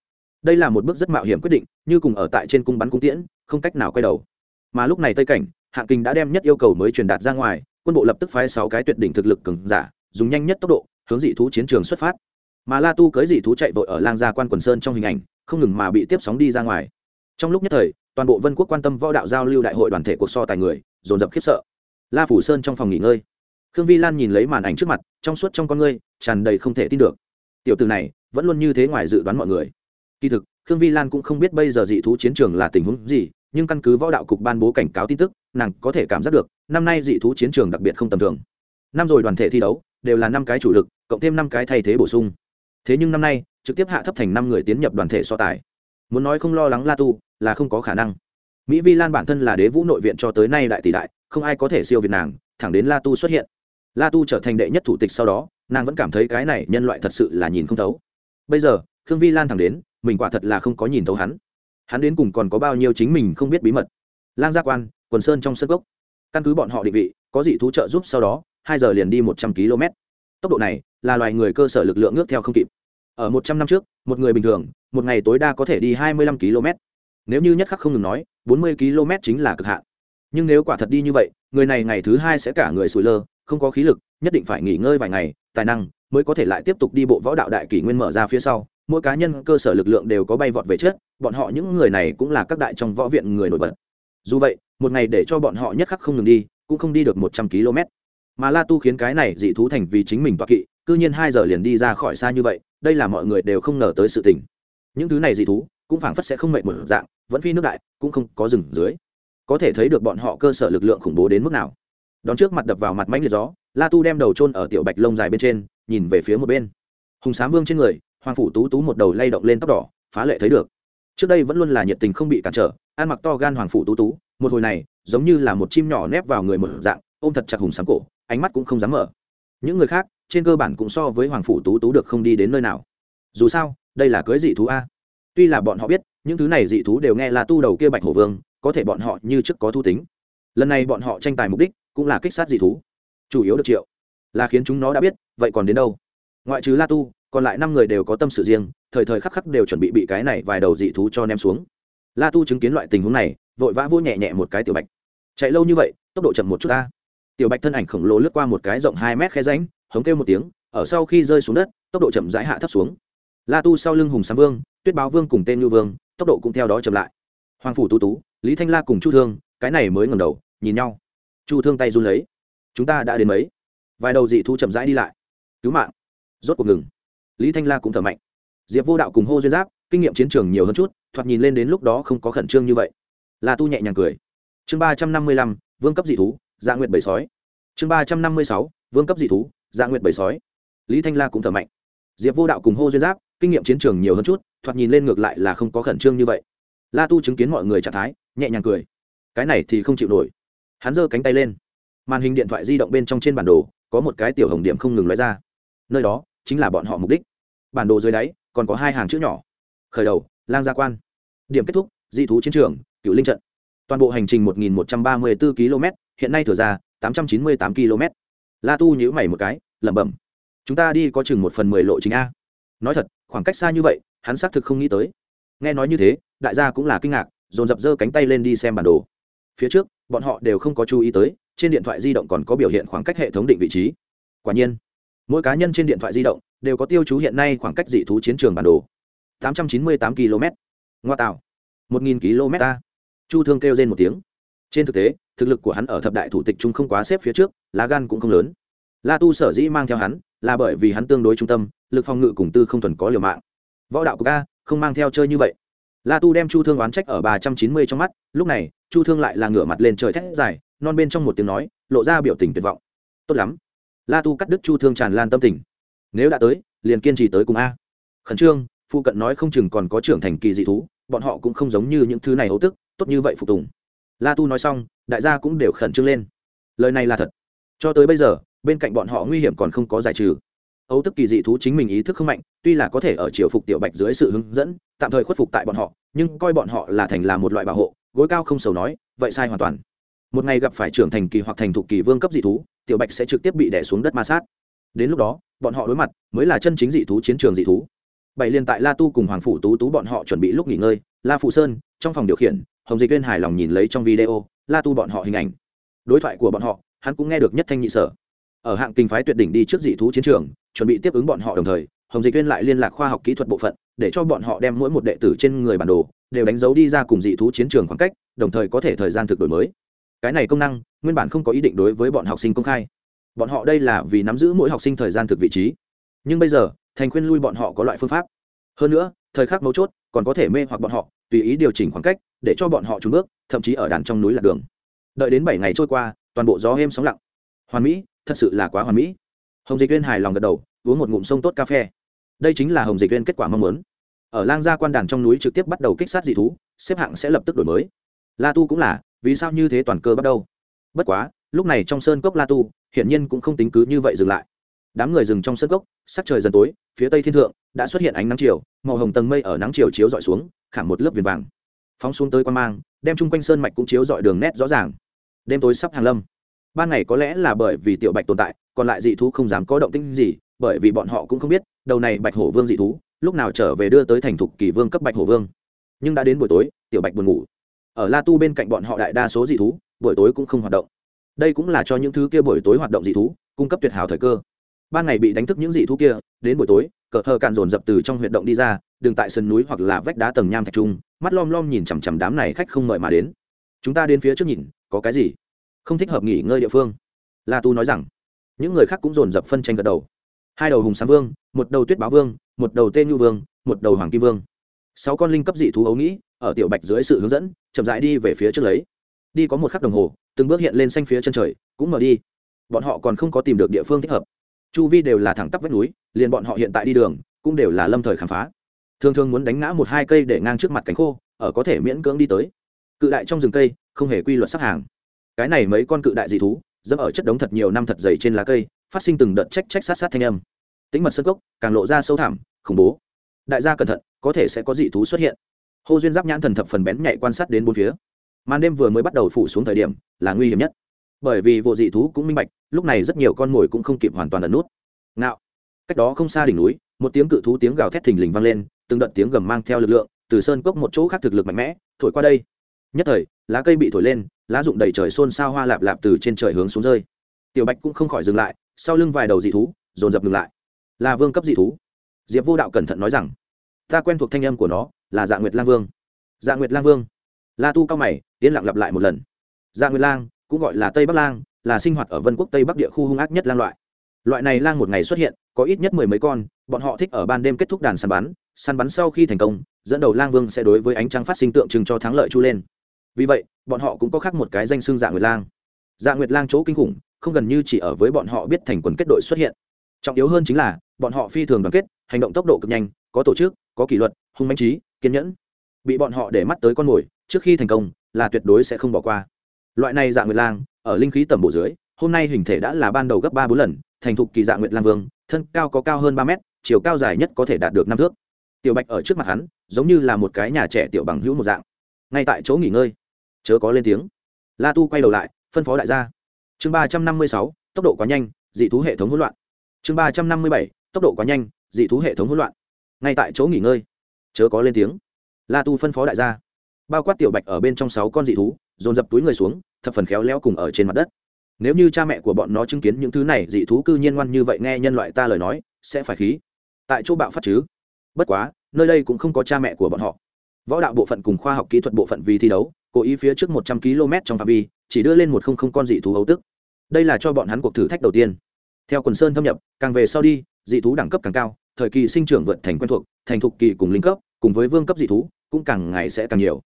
Đây là một bước rất mạo hiểm quyết định, như cùng ở tại trên cung bắn cung tiễn, không cách nào quay đầu. Mà lúc này tây cảnh, hạng kinh đã đem nhất yêu cầu mới truyền đạt ra ngoài, quân bộ lập tức phái sáu cái tuyệt đỉnh thực lực cường giả dùng nhanh nhất tốc độ, hướng dị thú chiến trường xuất phát. Mà la tu cưới dị thú chạy vội ở lang gia quan quần sơn trong hình ảnh, không ngừng mà bị tiếp sóng đi ra ngoài. Trong lúc nhất thời, toàn bộ vân quốc quan tâm võ đạo giao lưu đại hội đoàn thể cuộc so tài người, dồn dập khiếp sợ. La phủ sơn trong phòng nghỉ ngơi. Khương vi lan nhìn lấy màn ảnh trước mặt, trong suốt trong con ngươi, tràn đầy không thể tin được. Tiểu từ này, vẫn luôn như thế ngoài dự đoán mọi người. Kỳ thực, khương vi lan cũng không biết bây giờ dị thú chiến trường là tình huống gì, nhưng căn cứ võ đạo cục ban bố cảnh cáo tin tức, nàng có thể cảm giác được, năm nay dị thú chiến trường đặc biệt không tầm thường. Năm rồi đoàn thể thi đấu đều là năm cái chủ lực, cộng thêm năm cái thay thế bổ sung. Thế nhưng năm nay, trực tiếp hạ thấp thành năm người tiến nhập đoàn thể so tài. Muốn nói không lo lắng la tu, là không có khả năng. Mỹ vi lan bản thân là đế vũ nội viện cho tới nay đại tỷ đại, không ai có thể siêu việt nàng, thẳng đến la tu xuất hiện. La tu trở thành đệ nhất thủ tịch sau đó, nàng vẫn cảm thấy cái này nhân loại thật sự là nhìn không thấu. Bây giờ, khương vi lan thẳng đến, mình quả thật là không có nhìn thấu hắn. Hắn đến cùng còn có bao nhiêu chính mình không biết bí mật. Lang gia quan, quần sơn trong sân gốc. Căn cứ bọn họ định vị, có dị thú trợ giúp sau đó hai giờ liền đi một trăm km. Tốc độ này là loài người cơ sở lực lượng nước theo không kịp. Ở một trăm năm trước một người bình thường một ngày tối đa có thể đi hai mươi lăm km. Nếu như nhất khắc không ngừng nói bốn mươi km chính là cực hạn. Nhưng nếu quả thật đi như vậy người này ngày thứ hai sẽ cả người sủi lơ không có khí lực nhất định phải nghỉ ngơi vài ngày tài năng mới có thể lại tiếp tục đi bộ võ đạo đại kỷ nguyên mở ra phía sau. Mỗi cá nhân cơ sở lực lượng đều có bay vọt về trước, bọn họ những người này cũng là các đại trong võ viện người nổi bật. Dù vậy một ngày để cho bọn họ nhất khắc không ngừng đi cũng không đi được một trăm km mà la tu khiến cái này dị thú thành vì chính mình toạc kỵ, cư nhiên hai giờ liền đi ra khỏi xa như vậy, đây là mọi người đều không ngờ tới sự tình. Những thứ này dị thú, cũng phảng phất sẽ không mệt một dạng, vẫn phi nước đại, cũng không có rừng dưới. Có thể thấy được bọn họ cơ sở lực lượng khủng bố đến mức nào. Đón trước mặt đập vào mặt mánh liệt gió, la tu đem đầu trôn ở tiểu bạch lông dài bên trên, nhìn về phía một bên. Hùng sám vương trên người, hoàng phủ tú tú một đầu lay động lên tóc đỏ, phá lệ thấy được. Trước đây vẫn luôn là nhiệt tình không bị cản trở, ăn mặc to gan hoàng phủ tú tú, một hồi này, giống như là một chim nhỏ nép vào người một dạng, ôm thật chặt hùng sám cổ ánh mắt cũng không dám mở. Những người khác, trên cơ bản cũng so với hoàng phủ tú tú được không đi đến nơi nào. Dù sao, đây là cưới dị thú a. Tuy là bọn họ biết, những thứ này dị thú đều nghe là tu đầu kia bạch hổ vương, có thể bọn họ như trước có thu tính. Lần này bọn họ tranh tài mục đích cũng là kích sát dị thú. Chủ yếu được triệu. Là khiến chúng nó đã biết, vậy còn đến đâu? Ngoại trừ la tu, còn lại năm người đều có tâm sự riêng, thời thời khắc khắc đều chuẩn bị bị cái này vài đầu dị thú cho ném xuống. La tu chứng kiến loại tình huống này, vội vã vô nhẹ nhẹ một cái tiểu bạch. Chạy lâu như vậy, tốc độ chậm một chút ta tiểu bạch thân ảnh khổng lồ lướt qua một cái rộng hai mét khe ránh hống kêu một tiếng, ở sau khi rơi xuống đất, tốc độ chậm rãi hạ thấp xuống. La tu sau lưng hùng sám vương, tuyết báo vương cùng tên nhu vương, tốc độ cũng theo đó chậm lại. Hoàng phủ tú tú, lý thanh la cùng chu thương, cái này mới ngầm đầu, nhìn nhau. Chu thương tay run lấy. Chúng ta đã đến mấy? Vài đầu dị thu chậm rãi đi lại. Cứu mạng. Rốt cuộc ngừng. Lý thanh la cũng thở mạnh. Diệp vô đạo cùng hô duyên giáp, kinh nghiệm chiến trường nhiều hơn chút, thoạt nhìn lên đến lúc đó không có khẩn trương như vậy. La tu nhẹ nhàng cười. Chương ba trăm năm mươi lăm, vương cấp dị thú dạ nguyệt bảy sói. Chương ba trăm năm mươi sáu, vương cấp dị thú dạ nguyệt bảy sói. Lý thanh la cũng thở mạnh. Diệp vô đạo cùng hô duyên giáp, kinh nghiệm chiến trường nhiều hơn chút, thoạt nhìn lên ngược lại là không có khẩn trương như vậy. La tu chứng kiến mọi người trạng thái, nhẹ nhàng cười. Cái này thì không chịu nổi. Hắn giơ cánh tay lên. Màn hình điện thoại di động bên trong trên bản đồ, có một cái tiểu hồng điểm không ngừng lóe ra. Nơi đó, chính là bọn họ mục đích. Bản đồ dưới đáy, còn có hai hàng chữ nhỏ. Khởi đầu, lang gia quan. Điểm kết thúc di thú chiến trường cựu linh trận. Toàn bộ hành trình một nghìn một trăm ba mươi bốn km hiện nay thừa ra tám trăm chín mươi tám km. La tu nhữ mày một cái, lẩm bẩm, chúng ta đi có chừng một phần mười lộ chính a. Nói thật, khoảng cách xa như vậy, hắn xác thực không nghĩ tới. Nghe nói như thế, đại gia cũng là kinh ngạc, dồn dập giơ cánh tay lên đi xem bản đồ. Phía trước, bọn họ đều không có chú ý tới, trên điện thoại di động còn có biểu hiện khoảng cách hệ thống định vị trí. Quả nhiên, mỗi cá nhân trên điện thoại di động đều có tiêu chú hiện nay khoảng cách dị thú chiến trường bản đồ. 898 km. Ngoa tạo. 1.000 km ta chu thương kêu lên một tiếng trên thực tế, thực lực của hắn ở thập đại thủ tịch trung không quá xếp phía trước, lá gan cũng không lớn. La tu sở dĩ mang theo hắn là bởi vì hắn tương đối trung tâm, lực phòng ngự cùng tư không thuần có liều mạng. Võ đạo của ca không mang theo chơi như vậy. La tu đem chu thương oán trách ở ba trăm chín mươi trong mắt, lúc này, chu thương lại là ngửa mặt lên trời thét dài, non bên trong một tiếng nói, lộ ra biểu tình tuyệt vọng. Tốt lắm. La tu cắt đứt chu thương tràn lan tâm tình. Nếu đã tới, liền kiên trì tới cùng a. Khẩn trương, phụ cận nói không chừng còn có trưởng thành kỳ dị thú, bọn họ cũng không giống như những thứ này hấu tức, tốt như vậy phục tùng la tu nói xong, đại gia cũng đều khẩn trương lên. Lời này là thật. Cho tới bây giờ, bên cạnh bọn họ nguy hiểm còn không có giải trừ. Ấu tức kỳ dị thú chính mình ý thức không mạnh, tuy là có thể ở chiều phục tiểu bạch dưới sự hướng dẫn, tạm thời khuất phục tại bọn họ, nhưng coi bọn họ là thành là một loại bảo hộ, gối cao không sầu nói, vậy sai hoàn toàn. Một ngày gặp phải trưởng thành kỳ hoặc thành thục kỳ vương cấp dị thú, tiểu bạch sẽ trực tiếp bị đẻ xuống đất ma sát. Đến lúc đó, bọn họ đối mặt mới là chân chính dị thú chiến trường dị thú. Bảy liên tại la tu cùng hoàng phủ tú tú bọn họ chuẩn bị lúc nghỉ ngơi, la phụ sơn, trong phòng điều khiển hồng dịch viên hài lòng nhìn lấy trong video, la tu bọn họ hình ảnh. Đối thoại của bọn họ, hắn cũng nghe được nhất thanh nhị sở. Ở hạng kinh phái tuyệt đỉnh đi trước dị thú chiến trường, chuẩn bị tiếp ứng bọn họ đồng thời, hồng dịch viên lại liên lạc khoa học kỹ thuật bộ phận, để cho bọn họ đem mỗi một đệ tử trên người bản đồ, đều đánh dấu đi ra cùng dị thú chiến trường khoảng cách, đồng thời có thể thời gian thực đổi mới. Cái này công năng, nguyên bản không có ý định đối với bọn học sinh công khai. Bọn họ đây là vì nắm giữ mỗi học sinh thời gian thực vị trí. Nhưng bây giờ, thành khuyên lui bọn họ có loại phương pháp. Hơn nữa, thời khắc mấu chốt, còn có thể mê hoặc bọn họ, tùy ý điều chỉnh khoảng cách để cho bọn họ trúng bước, thậm chí ở đàn trong núi lạc đường. Đợi đến bảy ngày trôi qua, toàn bộ gió êm sóng lặng. Hoàn mỹ, thật sự là quá hoàn mỹ. Hồng dịch viên hài lòng gật đầu, uống một ngụm sông tốt cà phê. Đây chính là hồng dịch viên kết quả mong muốn. Ở lang gia quan đàn trong núi trực tiếp bắt đầu kích sát dị thú, xếp hạng sẽ lập tức đổi mới. La tu cũng là, vì sao như thế toàn cơ bắt đầu? Bất quá, lúc này trong sơn cốc la tu, hiển nhiên cũng không tính cứ như vậy dừng lại. Đám người dừng trong sơn cốc, sắc trời dần tối, phía tây thiên thượng, đã xuất hiện ánh nắng chiều, màu hồng tầng mây ở nắng chiều chiếu dọi xuống, khảm một lớp viền vàng phóng xuống tới quan mang, đem chung quanh sơn mạch cũng chiếu dọi đường nét rõ ràng. Đêm tối sắp hàng lâm. Ban ngày có lẽ là bởi vì tiểu bạch tồn tại, còn lại dị thú không dám có động tĩnh gì, bởi vì bọn họ cũng không biết, đầu này bạch hổ vương dị thú, lúc nào trở về đưa tới thành thục kỳ vương cấp bạch hổ vương. Nhưng đã đến buổi tối, tiểu bạch buồn ngủ. Ở la tu bên cạnh bọn họ đại đa số dị thú, buổi tối cũng không hoạt động. Đây cũng là cho những thứ kia buổi tối hoạt động dị thú, cung cấp tuyệt hảo thời cơ. Ban ngày bị đánh thức những dị thú kia, đến buổi tối, cờ thơ càn dồn dập từ trong huyệt động đi ra, đường tại sân núi hoặc là vách đá tầng nham thạch trung mắt lom lom nhìn chằm chằm đám này khách không mời mà đến. Chúng ta đến phía trước nhìn, có cái gì? Không thích hợp nghỉ ngơi địa phương. La tu nói rằng. Những người khác cũng dồn dập phân tranh gật đầu. Hai đầu hùng sám vương, một đầu tuyết báo vương, một đầu tên nhu vương, một đầu hoàng kim vương. Sáu con linh cấp dị thú ấu nghĩ, ở tiểu bạch dưới sự hướng dẫn, chậm rãi đi về phía trước lấy. Đi có một khắc đồng hồ, từng bước hiện lên xanh phía chân trời, cũng mở đi. Bọn họ còn không có tìm được địa phương thích hợp. Chu vi đều là thẳng tắp vách núi, liền bọn họ hiện tại đi đường, cũng đều là lâm thời khám phá thường thường muốn đánh ngã một hai cây để ngang trước mặt cánh khô, ở có thể miễn cưỡng đi tới. Cự đại trong rừng cây, không hề quy luật sắp hàng. Cái này mấy con cự đại dị thú, dẫm ở chất đống thật nhiều năm thật dày trên lá cây, phát sinh từng đợt trách trách sát sát thanh âm. Tính mật sân cốc, càng lộ ra sâu thẳm, khủng bố. Đại gia cẩn thận, có thể sẽ có dị thú xuất hiện. Hô duyên giáp nhãn thần thập phần bén nhạy quan sát đến bốn phía. Màn đêm vừa mới bắt đầu phủ xuống thời điểm, là nguy hiểm nhất. Bởi vì vụ dị thú cũng minh bạch, lúc này rất nhiều con mồi cũng không kịp hoàn toàn ẩn nút. Ngạo. Cách đó không xa đỉnh núi một tiếng cự thú tiếng gào thét thình lình vang lên, từng đợt tiếng gầm mang theo lực lượng, từ sơn cốc một chỗ khác thực lực mạnh mẽ, thổi qua đây. Nhất thời, lá cây bị thổi lên, lá rụng đầy trời xôn xao hoa lạp lạp từ trên trời hướng xuống rơi. Tiểu bạch cũng không khỏi dừng lại, sau lưng vài đầu dị thú, dồn dập ngừng lại. Là vương cấp dị thú. Diệp vô đạo cẩn thận nói rằng, ta quen thuộc thanh âm của nó, là dạ nguyệt lang vương. Dạ nguyệt lang vương? La tu cao mày, yên lặng lặp lại một lần. Dạ nguyệt lang, cũng gọi là tây bắc lang, là sinh hoạt ở vân quốc tây bắc địa khu hung ác nhất lang loại. Loại này lang một ngày xuất hiện, có ít nhất mười mấy con bọn họ thích ở ban đêm kết thúc đàn săn bắn săn bắn sau khi thành công, dẫn đầu lang vương sẽ đối với ánh trăng phát sinh tượng trưng cho thắng lợi chu lên. Vì vậy, bọn họ cũng có khác một cái danh xưng dạ nguyệt lang. Dạ nguyệt lang chỗ kinh khủng, không gần như chỉ ở với bọn họ biết thành quần kết đội xuất hiện. Trọng yếu hơn chính là, bọn họ phi thường đoàn kết, hành động tốc độ cực nhanh, có tổ chức, có kỷ luật, hung manh trí, kiên nhẫn. Bị bọn họ để mắt tới con mồi, trước khi thành công, là tuyệt đối sẽ không bỏ qua. Loại này dạ nguyệt lang, ở linh khí tầm bộ dưới, hôm nay hình thể đã là ban đầu gấp ba bốn lần, thành thục kỳ dạ nguyệt lang vương, thân cao có cao hơn ba mét chiều cao dài nhất có thể đạt được năm thước. Tiểu bạch ở trước mặt hắn, giống như là một cái nhà trẻ tiểu bằng hữu một dạng. Ngay tại chỗ nghỉ ngơi, chớ có lên tiếng. La tu quay đầu lại, phân phó đại gia. Chương ba trăm năm mươi sáu, tốc độ quá nhanh, dị thú hệ thống hỗn loạn. Chương ba trăm năm mươi bảy, tốc độ quá nhanh, dị thú hệ thống hỗn loạn. Ngay tại chỗ nghỉ ngơi, chớ có lên tiếng. La tu phân phó đại gia. Bao quát tiểu bạch ở bên trong sáu con dị thú, dồn dập túi người xuống, thập phần khéo léo cùng ở trên mặt đất. Nếu như cha mẹ của bọn nó chứng kiến những thứ này, dị thú cư nhiên ngoan như vậy nghe nhân loại ta lời nói, sẽ phải khí tại chỗ bạo phát chứ. Bất quá, nơi đây cũng không có cha mẹ của bọn họ. Võ đạo bộ phận cùng khoa học kỹ thuật bộ phận vì thi đấu, cố ý phía trước một trăm km trong phạm vi, chỉ đưa lên một không không con dị thú ấu tức. Đây là cho bọn hắn cuộc thử thách đầu tiên. Theo quần sơn thâm nhập, càng về sau đi, dị thú đẳng cấp càng cao, thời kỳ sinh trưởng vượt thành quen thuộc, thành thục kỳ cùng linh cấp, cùng với vương cấp dị thú, cũng càng ngày sẽ càng nhiều.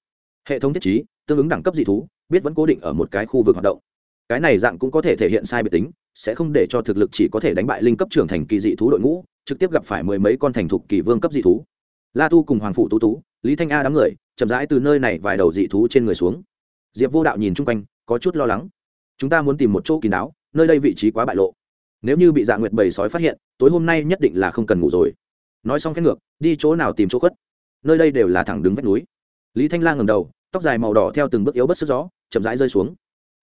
Hệ thống thiết chí tương ứng đẳng cấp dị thú, biết vẫn cố định ở một cái khu vực hoạt động. Cái này dạng cũng có thể thể hiện sai biệt tính, sẽ không để cho thực lực chỉ có thể đánh bại linh cấp trưởng thành kỳ dị thú đội ngũ trực tiếp gặp phải mười mấy con thành thục kỳ vương cấp dị thú. La tu cùng hoàng phụ tú tú, lý thanh a đám người, chậm rãi từ nơi này vài đầu dị thú trên người xuống. Diệp vô đạo nhìn chung quanh, có chút lo lắng. Chúng ta muốn tìm một chỗ kín đáo, nơi đây vị trí quá bại lộ. Nếu như bị dạ nguyệt bầy sói phát hiện, tối hôm nay nhất định là không cần ngủ rồi. Nói xong khét ngược, đi chỗ nào tìm chỗ khuất. Nơi đây đều là thẳng đứng vách núi. Lý thanh lang ngầm đầu, tóc dài màu đỏ theo từng bước yếu bất sức gió, chậm rãi rơi xuống.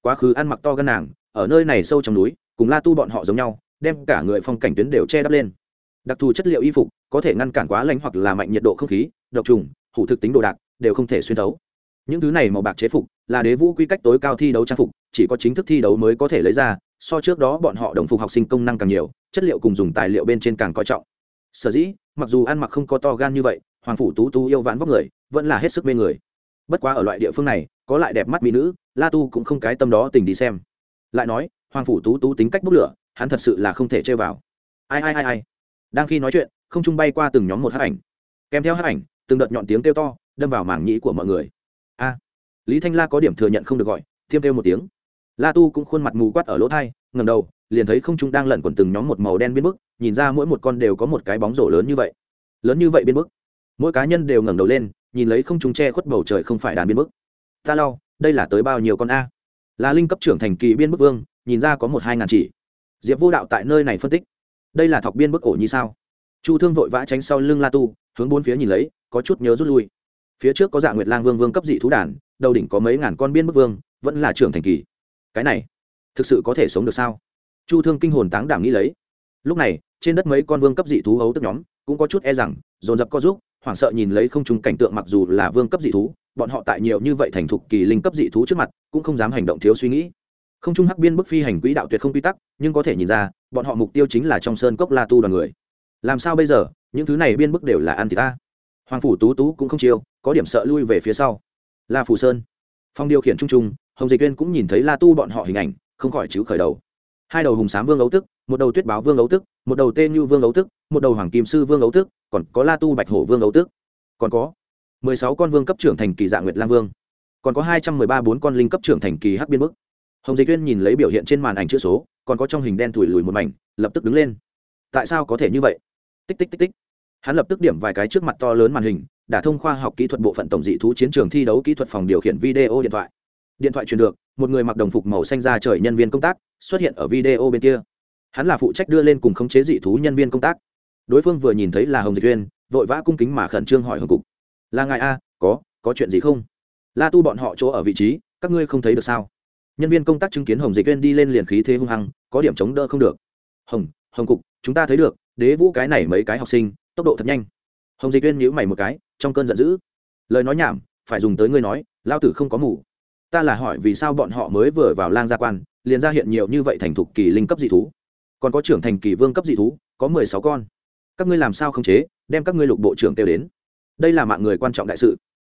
Quá khứ ăn mặc to gân nàng, ở nơi này sâu trong núi, cùng la tu bọn họ giống nhau, đem cả người phong cảnh tuyến đều che đắp lên đặc thù chất liệu y phục, có thể ngăn cản quá lạnh hoặc là mạnh nhiệt độ không khí, độc trùng, hủ thực tính đồ đạc đều không thể xuyên thấu. Những thứ này màu bạc chế phục là đế vũ quy cách tối cao thi đấu trang phục, chỉ có chính thức thi đấu mới có thể lấy ra, so trước đó bọn họ đồng phục học sinh công năng càng nhiều, chất liệu cùng dùng tài liệu bên trên càng coi trọng. Sở dĩ, mặc dù ăn mặc không có to gan như vậy, hoàng phủ tú tú yêu vãn vóc người, vẫn là hết sức mê người. Bất quá ở loại địa phương này, có lại đẹp mắt mỹ nữ, la tu cũng không cái tâm đó tình đi xem. Lại nói, hoàng phủ tú tú tính cách bốc lửa, hắn thật sự là không thể chơi vào. Ai ai ai ai? Đang khi nói chuyện, không trung bay qua từng nhóm một hát ảnh. Kèm theo hát ảnh, từng đợt nhọn tiếng kêu to, đâm vào mảng nhĩ của mọi người. A! Lý thanh la có điểm thừa nhận không được gọi tiêm kêu một tiếng. La tu cũng khuôn mặt mù quát ở lỗ thai ngầm đầu, liền thấy không trung đang lẩn quẩn từng nhóm một màu đen biên bức, nhìn ra mỗi một con đều có một cái bóng rổ lớn như vậy. Lớn như vậy biên bức. Mỗi cá nhân đều ngẩng đầu lên, nhìn lấy không trung che khuất bầu trời không phải đàn biên bức. Ta lau đây là tới bao nhiêu con a? Là linh cấp trưởng thành kỳ biên bức vương, nhìn ra có một hai ngàn chỉ. Diệp vô đạo tại nơi này phân tích đây là thọc biên bức ổ như sao? Chu thương vội vã tránh sau lưng la tu, hướng bốn phía nhìn lấy, có chút nhớ rút lui. Phía trước có dạ nguyệt lang vương vương cấp dị thú đàn, đầu đỉnh có mấy ngàn con biên bức vương, vẫn là trưởng thành kỳ. Cái này, thực sự có thể sống được sao? Chu thương kinh hồn táng đảm nghĩ lấy. Lúc này, trên đất mấy con vương cấp dị thú hấu tức nhóm, cũng có chút e rằng, dồn dập co giúp, hoảng sợ nhìn lấy không trùng cảnh tượng mặc dù là vương cấp dị thú, bọn họ tại nhiều như vậy thành thục kỳ linh cấp dị thú trước mặt, cũng không dám hành động thiếu suy nghĩ không trung hắc biên bức phi hành quỹ đạo tuyệt không quy tắc, nhưng có thể nhìn ra, bọn họ mục tiêu chính là trong sơn cốc la tu đoàn người. Làm sao bây giờ? Những thứ này biên bức đều là ăn thì ta. Hoàng phủ tú tú cũng không chiêu, có điểm sợ lui về phía sau. La phủ sơn. Phong điều khiển trung trung, hồng dịch viên cũng nhìn thấy la tu bọn họ hình ảnh, không khỏi chứ khởi đầu. Hai đầu hùng sám vương ấu tức, một đầu tuyết báo vương ấu tức, một đầu tên như vương ấu tức, một đầu hoàng kim sư vương ấu tức, còn có la tu bạch hổ vương ấu tức. Còn có mười sáu con vương cấp trưởng thành kỳ dạ nguyệt lang vương, còn có hai trăm mười ba bốn con linh cấp trưởng thành kỳ hắc biên bức hồng dịch viên nhìn lấy biểu hiện trên màn ảnh chữ số, còn có trong hình đen thủi lùi một mảnh, lập tức đứng lên. Tại sao có thể như vậy? Tích tích tích tích. Hắn lập tức điểm vài cái trước mặt to lớn màn hình đã thông khoa học kỹ thuật bộ phận tổng dị thú chiến trường thi đấu kỹ thuật phòng điều khiển video điện thoại. Điện thoại truyền được, một người mặc đồng phục màu xanh ra trời nhân viên công tác, xuất hiện ở video bên kia. Hắn là phụ trách đưa lên cùng khống chế dị thú nhân viên công tác. Đối phương vừa nhìn thấy là hồng dịch viên vội vã cung kính mà khẩn trương hỏi hồng cục. Là ngài a, có có chuyện gì không? La tu bọn họ chỗ ở vị trí, các ngươi không thấy được sao? Nhân viên công tác chứng kiến hồng dịch viên đi lên liền khí thế hung hăng, có điểm chống đỡ không được. Hồng hồng cục, chúng ta thấy được, đế vũ cái này mấy cái học sinh, tốc độ thật nhanh. Hồng dịch viên nhíu mày một cái, trong cơn giận dữ. Lời nói nhảm, phải dùng tới ngươi nói, lao tử không có mủ ta là hỏi vì sao bọn họ mới vừa vào lang gia quan, liền ra hiện nhiều như vậy thành thục kỳ linh cấp dị thú. Còn có trưởng thành kỳ vương cấp dị thú, có mười sáu con. Các ngươi làm sao không chế, đem các ngươi lục bộ trưởng kêu đến. Đây là mạng người quan trọng đại sự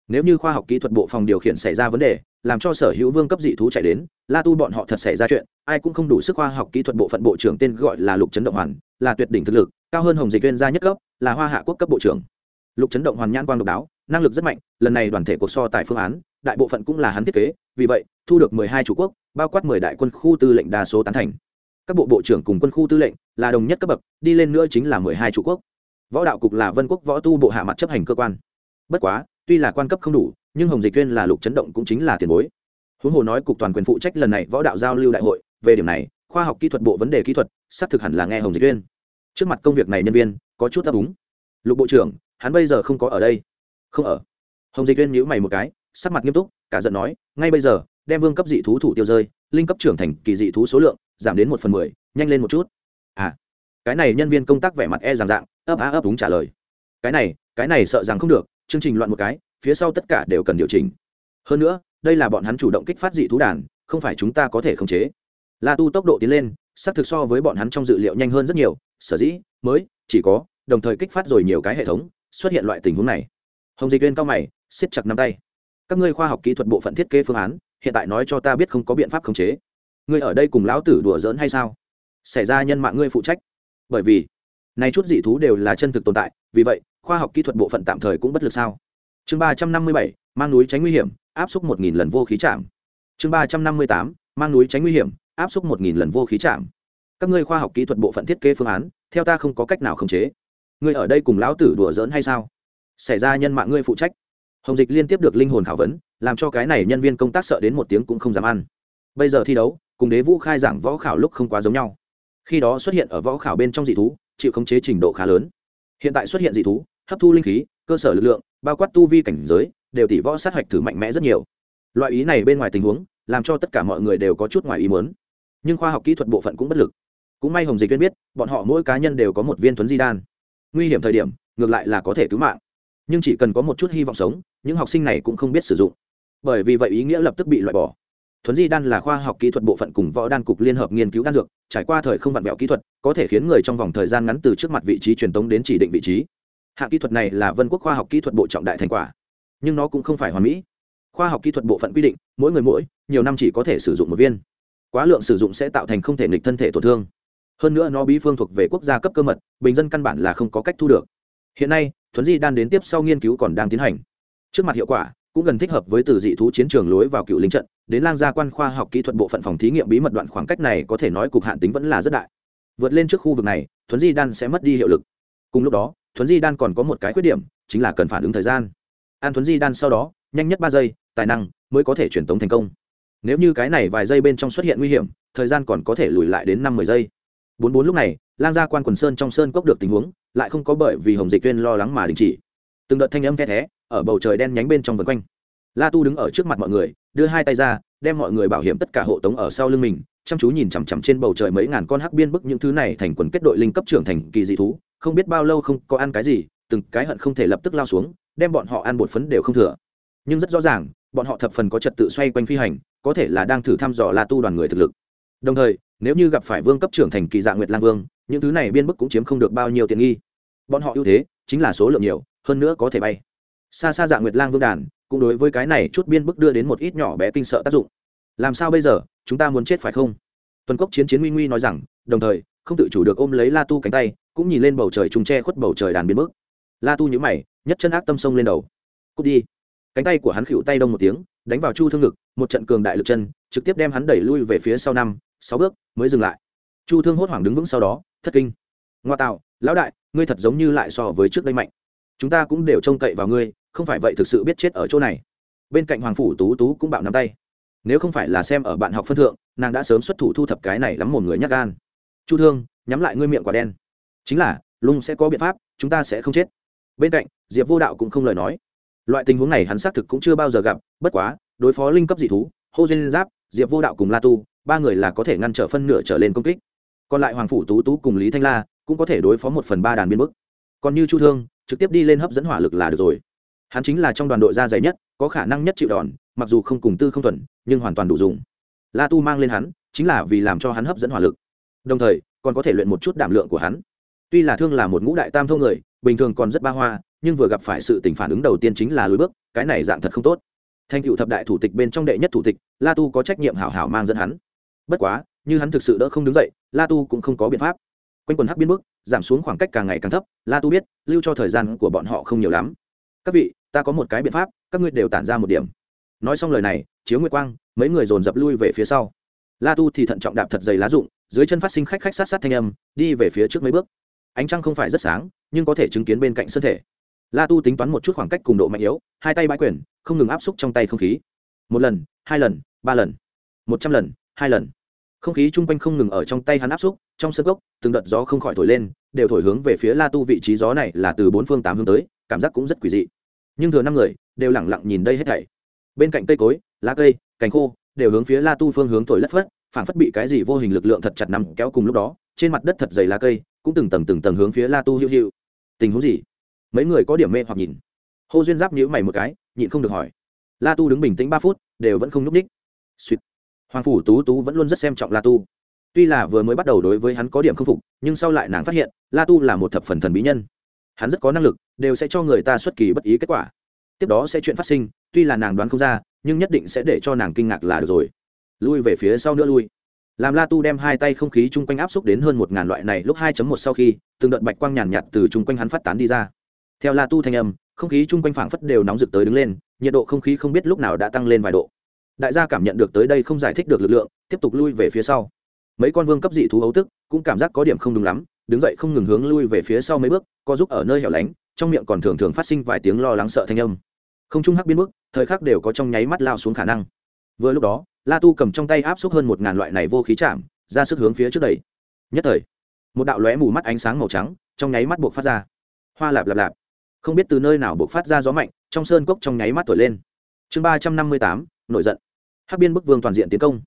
nếu như khoa học kỹ thuật bộ phòng điều khiển xảy ra vấn đề, làm cho sở hữu vương cấp dị thú chạy đến, la tu bọn họ thật xảy ra chuyện, ai cũng không đủ sức khoa học kỹ thuật bộ phận bộ trưởng tên gọi là lục chấn động hoàn, là tuyệt đỉnh thực lực, cao hơn hồng dịch viên gia nhất cấp, là hoa hạ quốc cấp bộ trưởng. Lục chấn động hoàn nhãn quang độc đáo, năng lực rất mạnh, lần này đoàn thể cuộc so tại phương án, đại bộ phận cũng là hắn thiết kế, vì vậy, thu được mười hai chủ quốc, bao quát mười đại quân khu tư lệnh đa số tán thành. Các bộ bộ trưởng cùng quân khu tư lệnh là đồng nhất cấp bậc, đi lên nữa chính là mười hai chủ quốc. Võ đạo cục là vân quốc võ tu bộ hạ mặt chấp hành cơ quan. Bất quá tuy là quan cấp không đủ, nhưng hồng dịch viên là lục chấn động cũng chính là tiền bối. Huống hồ nói cục toàn quyền phụ trách lần này võ đạo giao lưu đại hội, về điểm này, khoa học kỹ thuật bộ vấn đề kỹ thuật, xác thực hẳn là nghe hồng dịch viên. Trước mặt công việc này nhân viên, có chút đáp ứng lục bộ trưởng, hắn bây giờ không có ở đây. Không ở. Hồng dịch viên nhíu mày một cái, sắc mặt nghiêm túc, cả giận nói, ngay bây giờ, đem vương cấp dị thú thủ tiêu rơi, linh cấp trưởng thành, kỳ dị thú số lượng, giảm đến một phần mười, nhanh lên một chút. À cái này nhân viên công tác vẻ mặt e rằng dạng, ấp á ấp đúng trả lời. Cái này cái này sợ rằng không được chương trình loạn một cái, phía sau tất cả đều cần điều chỉnh. Hơn nữa, đây là bọn hắn chủ động kích phát dị thú đàn, không phải chúng ta có thể khống chế. La tu tốc độ tiến lên, xác thực so với bọn hắn trong dự liệu nhanh hơn rất nhiều, sở dĩ, mới, chỉ có, đồng thời kích phát rồi nhiều cái hệ thống, xuất hiện loại tình huống này. Hồng dịch viên cao mày, siết chặt nắm tay. Các ngươi khoa học kỹ thuật bộ phận thiết kế phương án, hiện tại nói cho ta biết không có biện pháp khống chế. Ngươi ở đây cùng lão tử đùa giỡn hay sao? Xảy ra nhân mạng ngươi phụ trách. Bởi vì này chút dị thú đều là chân thực tồn tại, vì vậy, khoa học kỹ thuật bộ phận tạm thời cũng bất lực sao? Chương ba trăm năm mươi bảy, mang núi tránh nguy hiểm, áp xúc một nghìn lần vô khí chạm. Chương ba trăm năm mươi tám, mang núi tránh nguy hiểm, áp xúc một nghìn lần vô khí chạm. Các ngươi khoa học kỹ thuật bộ phận thiết kế phương án, theo ta không có cách nào khống chế. Ngươi ở đây cùng lão tử đùa giỡn hay sao? Xảy ra nhân mạng ngươi phụ trách. Hồng dịch liên tiếp được linh hồn khảo vấn, làm cho cái này nhân viên công tác sợ đến một tiếng cũng không dám ăn. Bây giờ thi đấu, cùng đế vũ khai giảng võ khảo lúc không quá giống nhau. Khi đó xuất hiện ở võ khảo bên trong dị thú chịu khống chế trình độ khá lớn. Hiện tại xuất hiện dị thú, hấp thu linh khí, cơ sở lực lượng, bao quát tu vi cảnh giới, đều tỷ võ sát hạch thử mạnh mẽ rất nhiều. Loại ý này bên ngoài tình huống, làm cho tất cả mọi người đều có chút ngoài ý muốn. Nhưng khoa học kỹ thuật bộ phận cũng bất lực. Cũng may hồng dịch viên biết, bọn họ mỗi cá nhân đều có một viên thuấn di đan. Nguy hiểm thời điểm, ngược lại là có thể cứu mạng. Nhưng chỉ cần có một chút hy vọng sống, những học sinh này cũng không biết sử dụng. Bởi vì vậy ý nghĩa lập tức bị loại bỏ thuấn di đan là khoa học kỹ thuật bộ phận cùng võ đan cục liên hợp nghiên cứu đan dược, trải qua thời không vặn vẹo kỹ thuật, có thể khiến người trong vòng thời gian ngắn từ trước mặt vị trí truyền tống đến chỉ định vị trí. Hạng kỹ thuật này là vân quốc khoa học kỹ thuật bộ trọng đại thành quả, nhưng nó cũng không phải hoàn mỹ. Khoa học kỹ thuật bộ phận quy định, mỗi người mỗi, nhiều năm chỉ có thể sử dụng một viên. Quá lượng sử dụng sẽ tạo thành không thể nghịch thân thể tổn thương. Hơn nữa nó bí phương thuộc về quốc gia cấp cơ mật, bình dân căn bản là không có cách thu được. Hiện nay, thuấn di đan đến tiếp sau nghiên cứu còn đang tiến hành. Trước mặt hiệu quả cũng gần thích hợp với từ dị thú chiến trường lối vào cựu linh trận, đến lang gia quan khoa học kỹ thuật bộ phận phòng thí nghiệm bí mật đoạn khoảng cách này có thể nói cục hạn tính vẫn là rất đại. Vượt lên trước khu vực này, thuấn di đan sẽ mất đi hiệu lực. Cùng lúc đó, thuấn di đan còn có một cái khuyết điểm, chính là cần phản ứng thời gian. An thuấn di đan sau đó, nhanh nhất ba giây, tài năng mới có thể truyền tống thành công. Nếu như cái này vài giây bên trong xuất hiện nguy hiểm, thời gian còn có thể lùi lại đến năm mười giây. Bốn bốn lúc này, lang gia quan quần sơn trong sơn cốc được tình huống, lại không có bởi vì hồng dịch viên lo lắng mà đình chỉ từng đợt thanh âm the thé ở bầu trời đen nhánh bên trong vân quanh. La tu đứng ở trước mặt mọi người, đưa hai tay ra, đem mọi người bảo hiểm tất cả hộ tống ở sau lưng mình, chăm chú nhìn chằm chằm trên bầu trời mấy ngàn con hắc biên bức những thứ này thành quần kết đội linh cấp trưởng thành kỳ dị thú, không biết bao lâu không có ăn cái gì, từng cái hận không thể lập tức lao xuống, đem bọn họ ăn bột phấn đều không thừa. Nhưng rất rõ ràng, bọn họ thập phần có trật tự xoay quanh phi hành, có thể là đang thử thăm dò la tu đoàn người thực lực. Đồng thời, nếu như gặp phải vương cấp trưởng thành kỳ dạ nguyệt lang vương, những thứ này biên bức cũng chiếm không được bao nhiêu tiện nghi. Bọn họ ưu thế chính là số lượng nhiều hơn nữa có thể bay. Xa xa dạng nguyệt lang vương đàn, cũng đối với cái này chút biên bức đưa đến một ít nhỏ bé kinh sợ tác dụng. Làm sao bây giờ, chúng ta muốn chết phải không? Tuần cốc chiến chiến nguy nguy nói rằng, đồng thời, không tự chủ được ôm lấy la tu cánh tay, cũng nhìn lên bầu trời trùng tre khuất bầu trời đàn biến bức. La tu nhữ mày, nhất chân ác tâm sông lên đầu. Cút đi. Cánh tay của hắn khựu tay đông một tiếng, đánh vào chu thương ngực, một trận cường đại lực chân, trực tiếp đem hắn đẩy lui về phía sau năm, sáu bước, mới dừng lại. Chu thương hốt hoảng đứng vững sau đó, thất kinh. Ngoa tạo, lão đại, ngươi thật giống như lại so với trước đây mạnh chúng ta cũng đều trông cậy vào ngươi, không phải vậy thực sự biết chết ở chỗ này. Bên cạnh hoàng phủ tú tú cũng bạo nắm tay. Nếu không phải là xem ở bạn học phân thượng, nàng đã sớm xuất thủ thu thập cái này lắm một người nhắc gan. Chu thương, nhắm lại ngươi miệng quả đen. Chính là, lung sẽ có biện pháp, chúng ta sẽ không chết. Bên cạnh, diệp vô đạo cũng không lời nói. Loại tình huống này hắn xác thực cũng chưa bao giờ gặp, bất quá, đối phó linh cấp dị thú, hô duyên giáp, diệp vô đạo cùng la tu, ba người là có thể ngăn trở phân nửa trở lên công kích. Còn lại hoàng phủ tú tú cùng lý thanh la cũng có thể đối phó một phần ba đàn biên bức. Còn như chu thương trực tiếp đi lên hấp dẫn hỏa lực là được rồi. Hắn chính là trong đoàn đội da dày nhất, có khả năng nhất chịu đòn, mặc dù không cùng tư không thuần, nhưng hoàn toàn đủ dùng. La tu mang lên hắn, chính là vì làm cho hắn hấp dẫn hỏa lực. Đồng thời, còn có thể luyện một chút đảm lượng của hắn. Tuy là thương là một ngũ đại tam thông người, bình thường còn rất ba hoa, nhưng vừa gặp phải sự tình phản ứng đầu tiên chính là lùi bước, cái này dạng thật không tốt. Thành cựu thập đại thủ tịch bên trong đệ nhất thủ tịch, la tu có trách nhiệm hảo hảo mang dẫn hắn. Bất quá, như hắn thực sự đỡ không đứng dậy, la tu cũng không có biện pháp quanh quần hắc biên bước giảm xuống khoảng cách càng ngày càng thấp, la tu biết, lưu cho thời gian của bọn họ không nhiều lắm. Các vị, ta có một cái biện pháp, các ngươi đều tản ra một điểm. Nói xong lời này, chiếu nguyệt quang, mấy người dồn dập lui về phía sau. La tu thì thận trọng đạp thật dày lá rụng, dưới chân phát sinh khách khách sát sát thanh âm, đi về phía trước mấy bước. Ánh trăng không phải rất sáng, nhưng có thể chứng kiến bên cạnh sân thể. La tu tính toán một chút khoảng cách cùng độ mạnh yếu, hai tay bãi quyền, không ngừng áp xúc trong tay không khí. Một lần, hai lần, ba lần, một trăm lần, hai lần không khí chung quanh không ngừng ở trong tay hắn áp xúc, trong sân gốc, từng đợt gió không khỏi thổi lên, đều thổi hướng về phía la tu vị trí gió này là từ bốn phương tám hướng tới, cảm giác cũng rất quỷ dị. Nhưng thừa năm người, đều lẳng lặng nhìn đây hết thảy. Bên cạnh cây cối, lá cây, cành khô, đều hướng phía la tu phương hướng thổi lất phất, phảng phất bị cái gì vô hình lực lượng thật chặt nằm kéo cùng lúc đó, trên mặt đất thật dày lá cây, cũng từng tầng từng tầng hướng phía la tu hữu hữu tình huống gì? Mấy người có điểm mê hoặc nhìn. Hô duyên giáp nhíu mày một cái, nhịn không được hỏi. La tu đứng bình tĩnh ba phút, đều vẫn không nhúc ních suýt hoàng phủ tú tú vẫn luôn rất xem trọng la tu. Tuy là vừa mới bắt đầu đối với hắn có điểm không phục, nhưng sau lại nàng phát hiện, la tu là một thập phần thần bí nhân. Hắn rất có năng lực, đều sẽ cho người ta xuất kỳ bất ý kết quả. Tiếp đó sẽ chuyện phát sinh, tuy là nàng đoán không ra, nhưng nhất định sẽ để cho nàng kinh ngạc là được rồi. Lui về phía sau nữa lui. Làm la tu đem hai tay không khí chung quanh áp xúc đến hơn một ngàn loại này lúc hai một sau khi, từng đợt bạch quang nhàn nhạt từ chung quanh hắn phát tán đi ra. Theo la tu thanh âm, không khí chung quanh phảng phất đều nóng rực tới đứng lên, nhiệt độ không khí không biết lúc nào đã tăng lên vài độ đại gia cảm nhận được tới đây không giải thích được lực lượng, tiếp tục lui về phía sau. Mấy con vương cấp dị thú ấu tức, cũng cảm giác có điểm không đúng lắm, đứng dậy không ngừng hướng lui về phía sau mấy bước, co giúp ở nơi hẻo lánh, trong miệng còn thường thường phát sinh vài tiếng lo lắng sợ thanh âm. Không trung hắc biến bước thời khắc đều có trong nháy mắt lao xuống khả năng. Vừa lúc đó, la tu cầm trong tay áp suất hơn một ngàn loại này vô khí chạm, ra sức hướng phía trước đầy nhất thời, một đạo lóe mù mắt ánh sáng màu trắng, trong nháy mắt buộc phát ra. Hoa lạp lạp lạp. Không biết từ nơi nào buộc phát ra gió mạnh, trong sơn cốc trong nháy mắt thổi lên. Chương ba trăm năm mươi tám, nổi giận hắc biên bức vương toàn diện tiến công.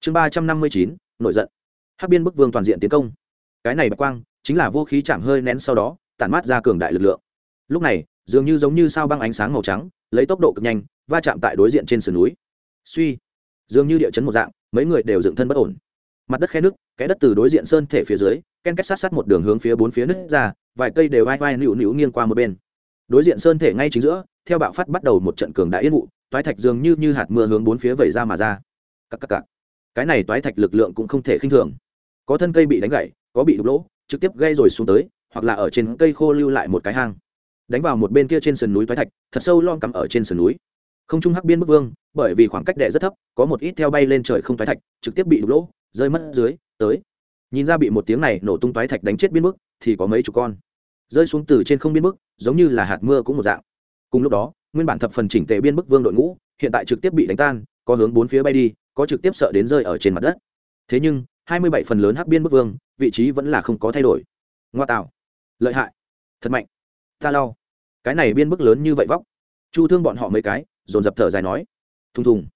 Chương ba trăm năm mươi chín, nổi giận. Hắc biên bức vương toàn diện tiến công. Cái này bạch quang, chính là vô khí chạm hơi nén sau đó, tản mát ra cường đại lực lượng. Lúc này, dường như giống như sao băng ánh sáng màu trắng, lấy tốc độ cực nhanh, va chạm tại đối diện trên sườn núi. Suy, dường như địa chấn một dạng, mấy người đều dựng thân bất ổn. Mặt đất khe nước kẽ đất từ đối diện sơn thể phía dưới, ken kết sát sát một đường hướng phía bốn phía nứt ra, vài cây đều ai vai nịu nịu nghiêng qua một bên. Đối diện sơn thể ngay chính giữa, theo bạo phát bắt đầu một trận cường đại yên vụ toái thạch dường như như hạt mưa hướng bốn phía vẩy ra mà ra. Cắc cắc cắc. cái này toái thạch lực lượng cũng không thể khinh thường. Có thân cây bị đánh gãy, có bị đục lỗ, trực tiếp gây rồi xuống tới, hoặc là ở trên cây khô lưu lại một cái hang. Đánh vào một bên kia trên sườn núi toái thạch, thật sâu lom cắm ở trên sườn núi. Không trung hắc biên bức vương, bởi vì khoảng cách đệ rất thấp, có một ít theo bay lên trời không toái thạch, trực tiếp bị đục lỗ, rơi mất dưới, tới. Nhìn ra bị một tiếng này nổ tung toái thạch đánh chết biên bức, thì có mấy chục con. Rơi xuống từ trên không biên bức, giống như là hạt mưa cũng một dạng. Cùng lúc đó nguyên bản thập phần chỉnh tề biên bức vương đội ngũ, hiện tại trực tiếp bị đánh tan, có hướng bốn phía bay đi, có trực tiếp sợ đến rơi ở trên mặt đất. Thế nhưng, hai mươi bảy phần lớn hắc biên bức vương, vị trí vẫn là không có thay đổi. Ngoa tạo. Lợi hại. Thật mạnh. Ta lau cái này biên bức lớn như vậy vóc. Chu thương bọn họ mấy cái, dồn dập thở dài nói. Thùng thùng.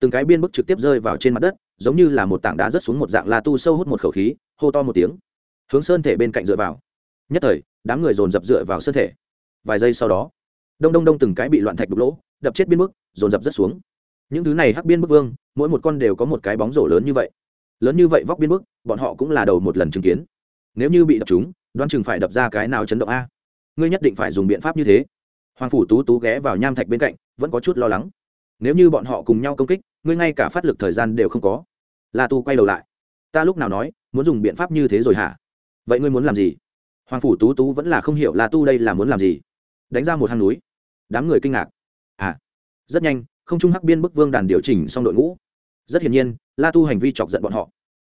Từng cái biên bức trực tiếp rơi vào trên mặt đất, giống như là một tảng đá rớt xuống một dạng la tu sâu hút một khẩu khí, hô to một tiếng. Hướng sơn thể bên cạnh dựa vào. Nhất thời, đám người dồn dập dựa vào sơn thể. Vài giây sau đó đông đông đông từng cái bị loạn thạch đục lỗ, đập chết biên bức, dồn dập rất xuống. Những thứ này hắc biên bức vương, mỗi một con đều có một cái bóng rổ lớn như vậy. Lớn như vậy vóc biên bức, bọn họ cũng là đầu một lần chứng kiến. Nếu như bị đập chúng, đoán chừng phải đập ra cái nào chấn động a. Ngươi nhất định phải dùng biện pháp như thế. Hoàng phủ tú tú ghé vào nham thạch bên cạnh, vẫn có chút lo lắng. Nếu như bọn họ cùng nhau công kích, ngươi ngay cả phát lực thời gian đều không có. La tu quay đầu lại. Ta lúc nào nói, muốn dùng biện pháp như thế rồi hả? Vậy ngươi muốn làm gì? Hoàng phủ tú tú vẫn là không hiểu la tu đây là muốn làm gì. Đánh ra một hang núi đám người kinh ngạc. À rất nhanh, không trung hắc biên bức vương đàn điều chỉnh xong đội ngũ. Rất hiển nhiên, la tu hành vi chọc giận bọn họ.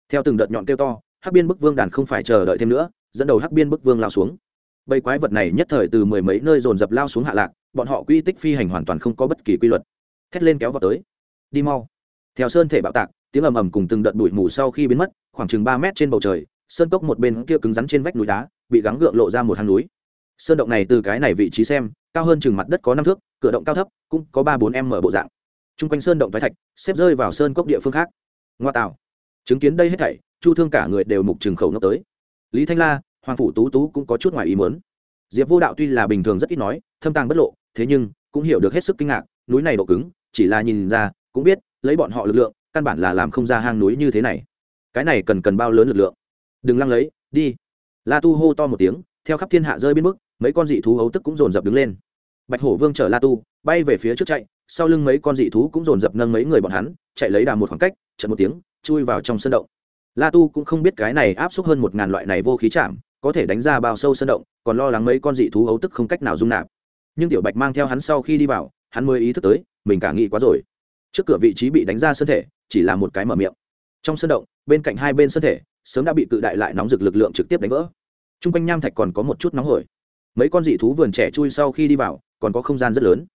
Theo từng đợt nhọn kêu to, hắc biên bức vương đàn không phải chờ đợi thêm nữa, dẫn đầu hắc biên bức vương lao xuống. Bầy quái vật này nhất thời từ mười mấy nơi dồn dập lao xuống hạ lạc, bọn họ quy tích phi hành hoàn toàn không có bất kỳ quy luật. Thét lên kéo vào tới. Đi mau. Theo sơn thể bạo tạc, tiếng ầm ầm cùng từng đợt bụi mù sau khi biến mất, khoảng chừng ba mét trên bầu trời, sơn cốc một bên kia cứng rắn trên vách núi đá, bị gắng gượng lộ ra một hang núi sơn động này từ cái này vị trí xem, cao hơn chừng mặt đất có năm thước, cửa động cao thấp, cũng có ba bốn m mở bộ dạng. T r u n g quanh sơn động thái thạch, xếp rơi vào sơn cốc địa phương khác. Ngoa tạo. Chứng kiến đây hết thảy, chu thương cả người đều mục trừng khẩu nốc tới. Lý thanh la, hoàng phủ tú tú cũng có chút ngoài ý mớn diệp vô đạo tuy là bình thường rất ít nói, thâm tàng bất lộ, thế nhưng cũng hiểu được hết sức kinh ngạc, núi này độ cứng, chỉ là nhìn ra, cũng biết, lấy bọn họ lực lượng, căn bản là làm không ra hang núi như thế này. Cái này cần cần bao lớn lực lượng? Đừng lăng lấy, đi. La tu hô to một tiếng, theo khắp thiên hạ rơi bên mức mấy con dị thú hấu tức cũng dồn dập đứng lên. Bạch hổ vương chở la tu, bay về phía trước chạy, sau lưng mấy con dị thú cũng dồn dập nâng mấy người bọn hắn, chạy lấy đà một khoảng cách, chợt một tiếng, chui vào trong sân động. La tu cũng không biết cái này áp suất hơn một ngàn loại này vô khí chạm, có thể đánh ra bao sâu sân động, còn lo lắng mấy con dị thú hấu tức không cách nào dung nạp. Nhưng tiểu bạch mang theo hắn sau khi đi vào, hắn mới ý thức tới, mình cả nghĩ quá rồi. Trước cửa vị trí bị đánh ra sân thể, chỉ là một cái mở miệng. Trong sân động, bên cạnh hai bên sân thể, sớm đã bị cự đại lại nóng rực lực lượng trực tiếp đánh vỡ. T r u n g quanh nham thạch còn có một chút nóng hổi mấy con dị thú vườn trẻ chui sau khi đi vào, còn có không gian rất lớn.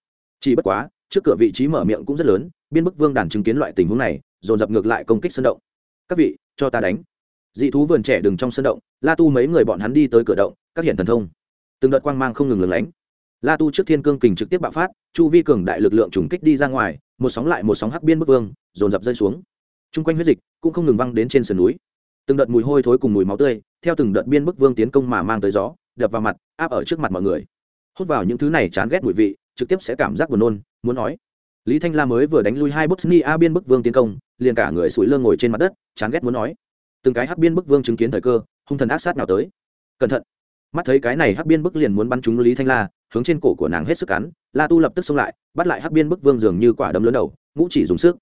Chỉ bất quá, trước cửa vị trí mở miệng cũng rất lớn, biên bức vương đàn chứng kiến loại tình huống này, dồn dập ngược lại công kích sân động. Các vị, cho ta đánh. Dị thú vườn trẻ đừng trong sân động, la tu mấy người bọn hắn đi tới cửa động, các hiện thần thông. Từng đợt quang mang không ngừng lừng lánh. La tu trước thiên cương kình trực tiếp bạo phát, chu vi cường đại lực lượng trùng kích đi ra ngoài, một sóng lại một sóng hắc biên bức vương, dồn dập rơi xuống. Chung quanh huyết dịch cũng không ngừng văng đến trên sườn núi. Từng đợt mùi hôi thối cùng mùi máu tươi, theo từng đợt biên bức vương tiến công mà mang tới gió đập vào mặt, áp ở trước mặt mọi người. Hút vào những thứ này chán ghét mùi vị, trực tiếp sẽ cảm giác buồn nôn, muốn nói. Lý thanh la mới vừa đánh lui hai bức ni a biên bức vương tiến công, liền cả người sủi lơ ngồi trên mặt đất, chán ghét muốn nói. Từng cái hắc biên bức vương chứng kiến thời cơ, hung thần ác sát nào tới. Cẩn thận. Mắt thấy cái này hắc biên bức liền muốn bắn trúng lý thanh la, hướng trên cổ của nàng hết sức cắn, la tu lập tức xông lại, bắt lại hắc biên bức vương dường như quả đấm lớn đầu, ngũ chỉ dùng sức.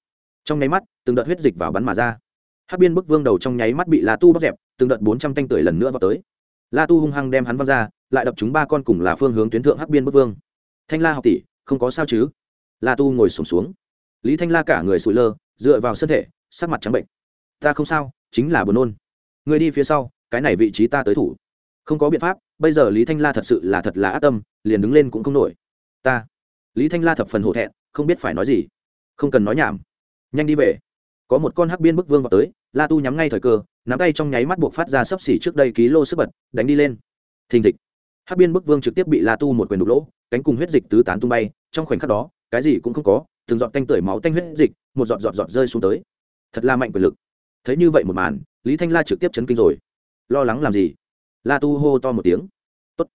Trong nháy mắt, từng đợt huyết dịch vào bắn mà ra. Hắc biên bức vương đầu trong nháy mắt bị la tu bóc dẹp, từng đợt bốn trăm tanh tưởi lần nữa vào tới la tu hung hăng đem hắn văng ra, lại đập chúng ba con cùng là phương hướng tuyến thượng hắc biên bất vương. Thanh la học tỷ, không có sao chứ? La tu ngồi sổm xuống. Lý thanh la cả người sụi lơ, dựa vào sân thể, sắc mặt trắng bệnh. Ta không sao, chính là buồn nôn. Người đi phía sau, cái này vị trí ta tới thủ. Không có biện pháp, bây giờ lý thanh la thật sự là thật là ác tâm, liền đứng lên cũng không nổi. Ta. Lý thanh la thập phần hổ thẹn, không biết phải nói gì. Không cần nói nhảm. Nhanh đi về. Có một con hắc biên bức vương vào tới, la tu nhắm ngay thời cơ nắm tay trong nháy mắt buộc phát ra sấp xỉ trước đây ký lô sức bật, đánh đi lên. Thình thịch. Hát biên bức vương trực tiếp bị la tu một quyền đục lỗ, cánh cùng huyết dịch tứ tán tung bay, trong khoảnh khắc đó, cái gì cũng không có, từng giọt tanh tưởi máu tanh huyết dịch, một giọt giọt giọt rơi xuống tới. Thật là mạnh quyền lực. Thấy như vậy một màn, lý thanh la trực tiếp chấn kinh rồi. Lo lắng làm gì? La tu hô to một tiếng. Tốt.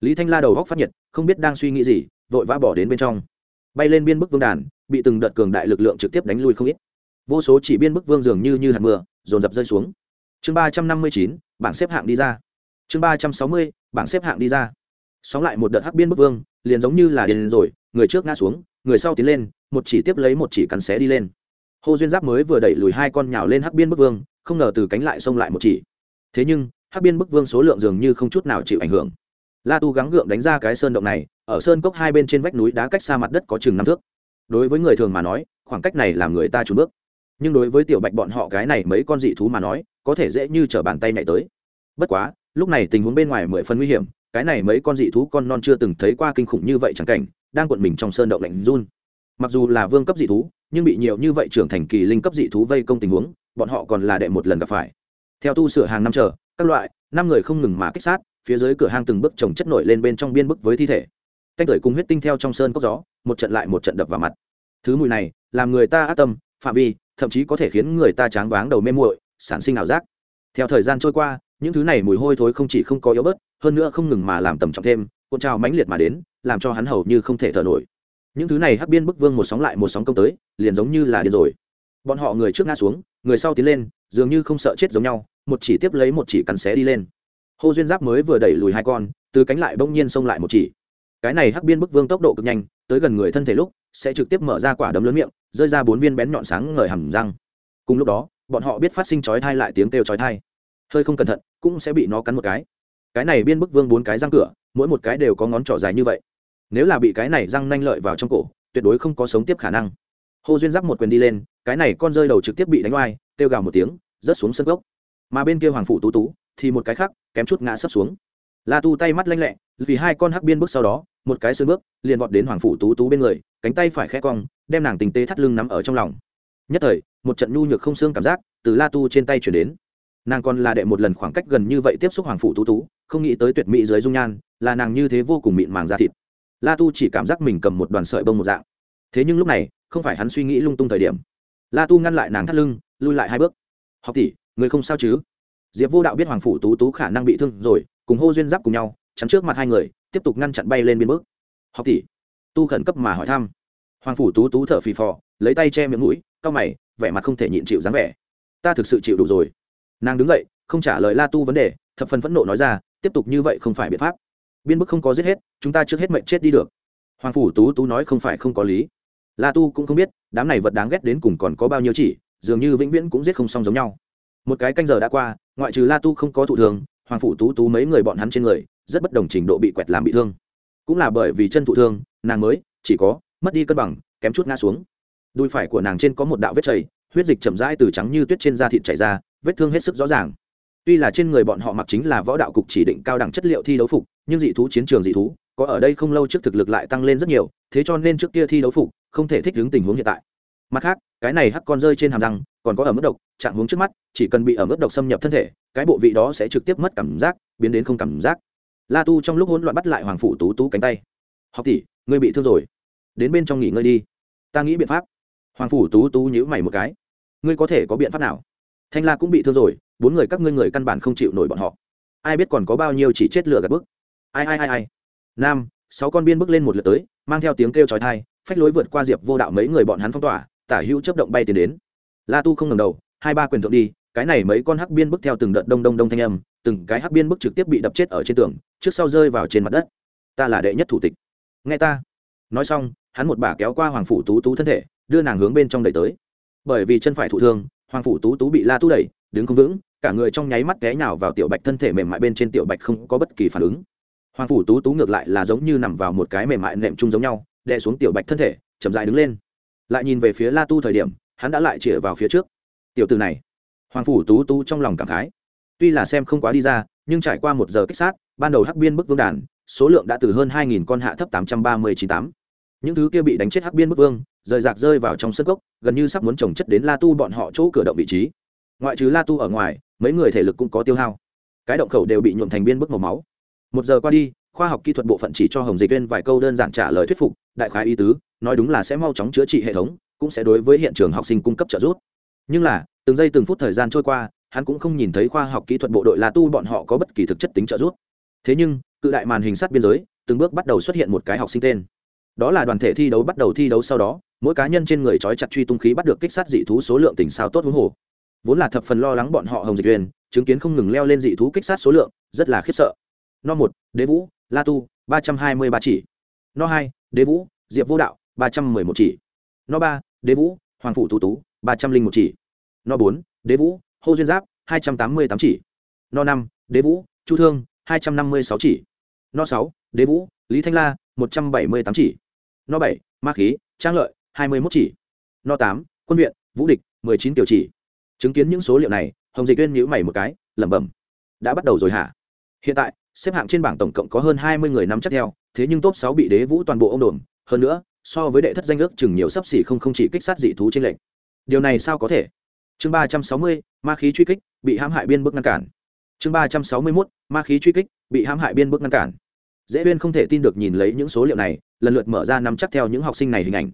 lý thanh la đầu góc phát nhiệt, không biết đang suy nghĩ gì, vội vã bỏ đến bên trong. Bay lên biên bức vương đàn, bị từng đợt cường đại lực lượng trực tiếp đánh lui không ít. Vô số chỉ biên bức vương dường như như hạt mưa, dồn dập rơi xuống chương ba trăm năm mươi chín, bảng xếp hạng đi ra. Chương ba trăm sáu mươi, bảng xếp hạng đi ra. Sóng lại một đợt hắc biên bức vương, liền giống như là điền rồi, người trước ngã xuống, người sau tiến lên, một chỉ tiếp lấy một chỉ cắn xé đi lên. Hồ duyên giáp mới vừa đẩy lùi hai con nhào lên hắc biên bức vương, không ngờ từ cánh lại xông lại một chỉ. Thế nhưng, hắc biên bức vương số lượng dường như không chút nào chịu ảnh hưởng. La tu gắng gượng đánh ra cái sơn động này, ở sơn cốc hai bên trên vách núi đá cách xa mặt đất có chừng năm thước. Đối với người thường mà nói, khoảng cách này làm người ta trùn bước nhưng đối với tiểu bạch bọn họ cái này mấy con dị thú mà nói, có thể dễ như t r ở bàn tay nhảy tới. Bất quá, lúc này tình huống bên ngoài mười phần nguy hiểm, cái này mấy con dị thú con non chưa từng thấy qua kinh khủng như vậy chẳng cảnh, đang cuộn mình trong sơn động lạnh run. Mặc dù là vương cấp dị thú, nhưng bị nhiều như vậy trưởng thành kỳ linh cấp dị thú vây công tình huống, bọn họ còn là đệ một lần gặp phải. Theo tu sửa hàng năm chờ, các loại, năm người không ngừng mà kích sát, phía dưới cửa hang từng bước trồng chất nổi lên bên trong biên bức với thi thể. Canh tưởi cùng huyết tinh theo trong sơn cốc gió, một trận lại một trận đập vào mặt. Thứ mùi này, làm người ta ác tâm, phạm vi thậm chí có thể khiến người ta tráng váng đầu mê muội, sản sinh ảo giác. Theo thời gian trôi qua, những thứ này mùi hôi thối không chỉ không có yếu bớt, hơn nữa không ngừng mà làm tầm trọng thêm, cuộn trào mãnh liệt mà đến, làm cho hắn hầu như không thể thở nổi. Những thứ này hắc biên bức vương một sóng lại một sóng công tới, liền giống như là điên rồi. Bọn họ người trước ngã xuống, người sau tiến lên, dường như không sợ chết giống nhau, một chỉ tiếp lấy một chỉ cắn xé đi lên. Hô duyên giáp mới vừa đẩy lùi hai con, từ cánh lại bỗng nhiên xông lại một chỉ. Cái này hắc biên bức vương tốc độ cực nhanh, tới gần người thân thể lúc, sẽ trực tiếp mở ra quả đấm lớn miệng rơi ra bốn viên bén nhọn sáng ngời hầm răng. Cùng lúc đó, bọn họ biết phát sinh chói thai lại tiếng kêu chói thai hơi không cẩn thận, cũng sẽ bị nó cắn một cái. Cái này biên bức vương bốn cái răng cửa, mỗi một cái đều có ngón trỏ dài như vậy. Nếu là bị cái này răng nanh lợi vào trong cổ, tuyệt đối không có sống tiếp khả năng. Hô duyên giáp một quyền đi lên, cái này con rơi đầu trực tiếp bị đánh oai, kêu gào một tiếng, rớt xuống sân gốc. Mà bên kia hoàng phụ tú tú, thì một cái khác, kém chút ngã sấp xuống. La tu tay mắt lanh lẹ, vì hai con hắc biên bước sau đó, một cái sơn bước, liền vọt đến hoàng phụ tú tú bên người cánh tay phải khẽ cong, đem nàng tình tế thắt lưng nắm ở trong lòng. Nhất thời, một trận nhu nhược không xương cảm giác từ la tu trên tay chuyển đến. Nàng còn là đệ một lần khoảng cách gần như vậy tiếp xúc hoàng phủ tú tú, không nghĩ tới tuyệt mỹ dưới dung nhan, là nàng như thế vô cùng mịn màng da thịt. La tu chỉ cảm giác mình cầm một đoàn sợi bông một dạng. Thế nhưng lúc này, không phải hắn suy nghĩ lung tung thời điểm. La tu ngăn lại nàng thắt lưng, lui lại hai bước. Học tỷ, người không sao chứ? Diệp vô đạo biết hoàng phủ tú tú khả năng bị thương rồi, cùng hô duyên giáp cùng nhau, chắn trước mặt hai người, tiếp tục ngăn chặn bay lên biên bước. Học tỷ tu khẩn cấp mà hỏi thăm. Hoàng phủ tú tú thở phì phò, lấy tay che miệng mũi, cau mày, vẻ mặt không thể nhịn chịu dáng vẻ. Ta thực sự chịu đủ rồi. Nàng đứng dậy, không trả lời la tu vấn đề, thập phần phẫn nộ nói ra, tiếp tục như vậy không phải biện pháp. Biên bức không có giết hết, chúng ta trước hết mệnh chết đi được. Hoàng phủ tú tú nói không phải không có lý. La tu cũng không biết, đám này vật đáng ghét đến cùng còn có bao nhiêu chỉ, dường như vĩnh viễn cũng giết không xong giống nhau. Một cái canh giờ đã qua, ngoại trừ la tu không có thụ thường hoàng phủ tú tú mấy người bọn hắn trên người, rất bất đồng trình độ bị quẹt làm bị thương cũng là bởi vì chân thụ thương, nàng mới, chỉ có, mất đi cân bằng, kém chút ngã xuống. Đùi phải của nàng trên có một đạo vết chảy, huyết dịch chậm rãi từ trắng như tuyết trên da thịt chảy ra, vết thương hết sức rõ ràng. Tuy là trên người bọn họ mặc chính là võ đạo cục chỉ định cao đẳng chất liệu thi đấu phục, nhưng dị thú, chiến trường dị thú, có ở đây không lâu trước thực lực lại tăng lên rất nhiều, thế cho nên trước kia thi đấu phục, không thể thích ứng tình huống hiện tại. Mặt khác, cái này hắc con rơi trên hàm răng, còn có ở mức độc, trạng hướng trước mắt, chỉ cần bị ở mức độc xâm nhập thân thể, cái bộ vị đó sẽ trực tiếp mất cảm giác, biến đến không cảm giác la tu trong lúc hỗn loạn bắt lại hoàng phủ tú tú cánh tay. Học tỷ, ngươi bị thương rồi. Đến bên trong nghỉ ngơi đi. Ta nghĩ biện pháp. Hoàng phủ tú tú nhíu mày một cái. Ngươi có thể có biện pháp nào? Thanh la cũng bị thương rồi, bốn người các ngươi người căn bản không chịu nổi bọn họ. Ai biết còn có bao nhiêu chỉ chết lửa gạt bức. Ai ai ai ai. Nam, sáu con biên bước lên một lượt tới, mang theo tiếng kêu chói thai phách lối vượt qua diệp vô đạo mấy người bọn hắn phong tỏa, tả hữu chấp động bay tiến đến. La tu không ngầm đầu, hai ba quyền thượng đi, cái này mấy con hắc biên bước theo từng đợt đông đông đông thanh âm từng cái hắc biên bức trực tiếp bị đập chết ở trên tường, trước sau rơi vào trên mặt đất. Ta là đệ nhất thủ tịch. Nghe ta. Nói xong, hắn một bà kéo qua hoàng phủ tú tú thân thể, đưa nàng hướng bên trong đẩy tới. Bởi vì chân phải thụ thương, hoàng phủ tú tú bị la tu đẩy, đứng không vững, cả người trong nháy mắt té nhào vào tiểu bạch thân thể mềm mại bên trên tiểu bạch không có bất kỳ phản ứng. Hoàng phủ tú tú ngược lại là giống như nằm vào một cái mềm mại nệm chung giống nhau, đè xuống tiểu bạch thân thể, chậm dài đứng lên. Lại nhìn về phía la tu thời điểm, hắn đã lại chĩa vào phía trước. Tiểu từ này. Hoàng phủ tú tú trong lòng cảm khái tuy là xem không quá đi ra, nhưng trải qua một giờ kích sát, ban đầu hắc biên bức vương đàn, số lượng đã từ hơn hai nghìn con hạ thấp tám trăm ba mươi chín tám. Những thứ kia bị đánh chết hắc biên bức vương, rời rạc rơi vào trong sân gốc gần như sắp muốn trồng chất đến la tu bọn họ chỗ cửa động vị trí. Ngoại trừ la tu ở ngoài, mấy người thể lực cũng có tiêu hao. Cái động khẩu đều bị nhuộm thành biên bức màu máu. Một giờ qua đi, khoa học kỹ thuật bộ phận chỉ cho hồng dịch viên vài câu đơn giản trả lời thuyết phục, đại khái ý tứ, nói đúng là sẽ mau chóng chữa trị hệ thống, cũng sẽ đối với hiện trường học sinh cung cấp trợ giúp. Nhưng là, từng giây từng phút thời gian trôi qua hắn cũng không nhìn thấy khoa học kỹ thuật bộ đội là tu bọn họ có bất kỳ thực chất tính trợ giúp. Thế nhưng, cự đại màn hình sắt biên giới, từng bước bắt đầu xuất hiện một cái học sinh tên. Đó là đoàn thể thi đấu bắt đầu thi đấu sau đó, mỗi cá nhân trên người trói chặt truy tung khí bắt được kích sát dị thú số lượng tỉnh sao tốt huống hồ. Vốn là thập phần lo lắng bọn họ hồng dịch uyên chứng kiến không ngừng leo lên dị thú kích sát số lượng, rất là khiếp sợ. No một, đế vũ, la tu, ba trăm hai mươi ba chỉ. No hai, đế vũ, diệp vô đạo, ba trăm mười một chỉ. No ba, đế vũ, hoàng phủ tú tú, ba trăm linh một chỉ. No bốn, đế vũ hô duyên giáp, hai trăm tám mươi tám chỉ. No năm, đế vũ, chu thương, hai trăm năm mươi sáu chỉ. No sáu, đế vũ, lý thanh la, một trăm bảy mươi tám chỉ. No bảy, ma khí, trang lợi, hai mươi mốt chỉ. No tám, quân viện, vũ địch, mười chín tiểu chỉ. Chứng kiến những số liệu này, hồng dịch viên nhữ mày một cái, lẩm bẩm, đã bắt đầu rồi hả? Hiện tại, xếp hạng trên bảng tổng cộng có hơn hai mươi người nắm chắc theo, thế nhưng top sáu bị đế vũ toàn bộ ông đồn hơn nữa, so với đệ thất danh ước chừng nhiều sấp xỉ không không chỉ kích sát dị thú trên lệnh điều này sao có thể? Chương ba trăm sáu mươi, ma khí truy kích, bị hãm hại biên bức ngăn cản. Chương ba trăm sáu mươi mốt, ma khí truy kích, bị hãm hại biên bức ngăn cản. Dễ uyên không thể tin được nhìn lấy những số liệu này, lần lượt mở ra nắm chắc theo những học sinh này hình ảnh.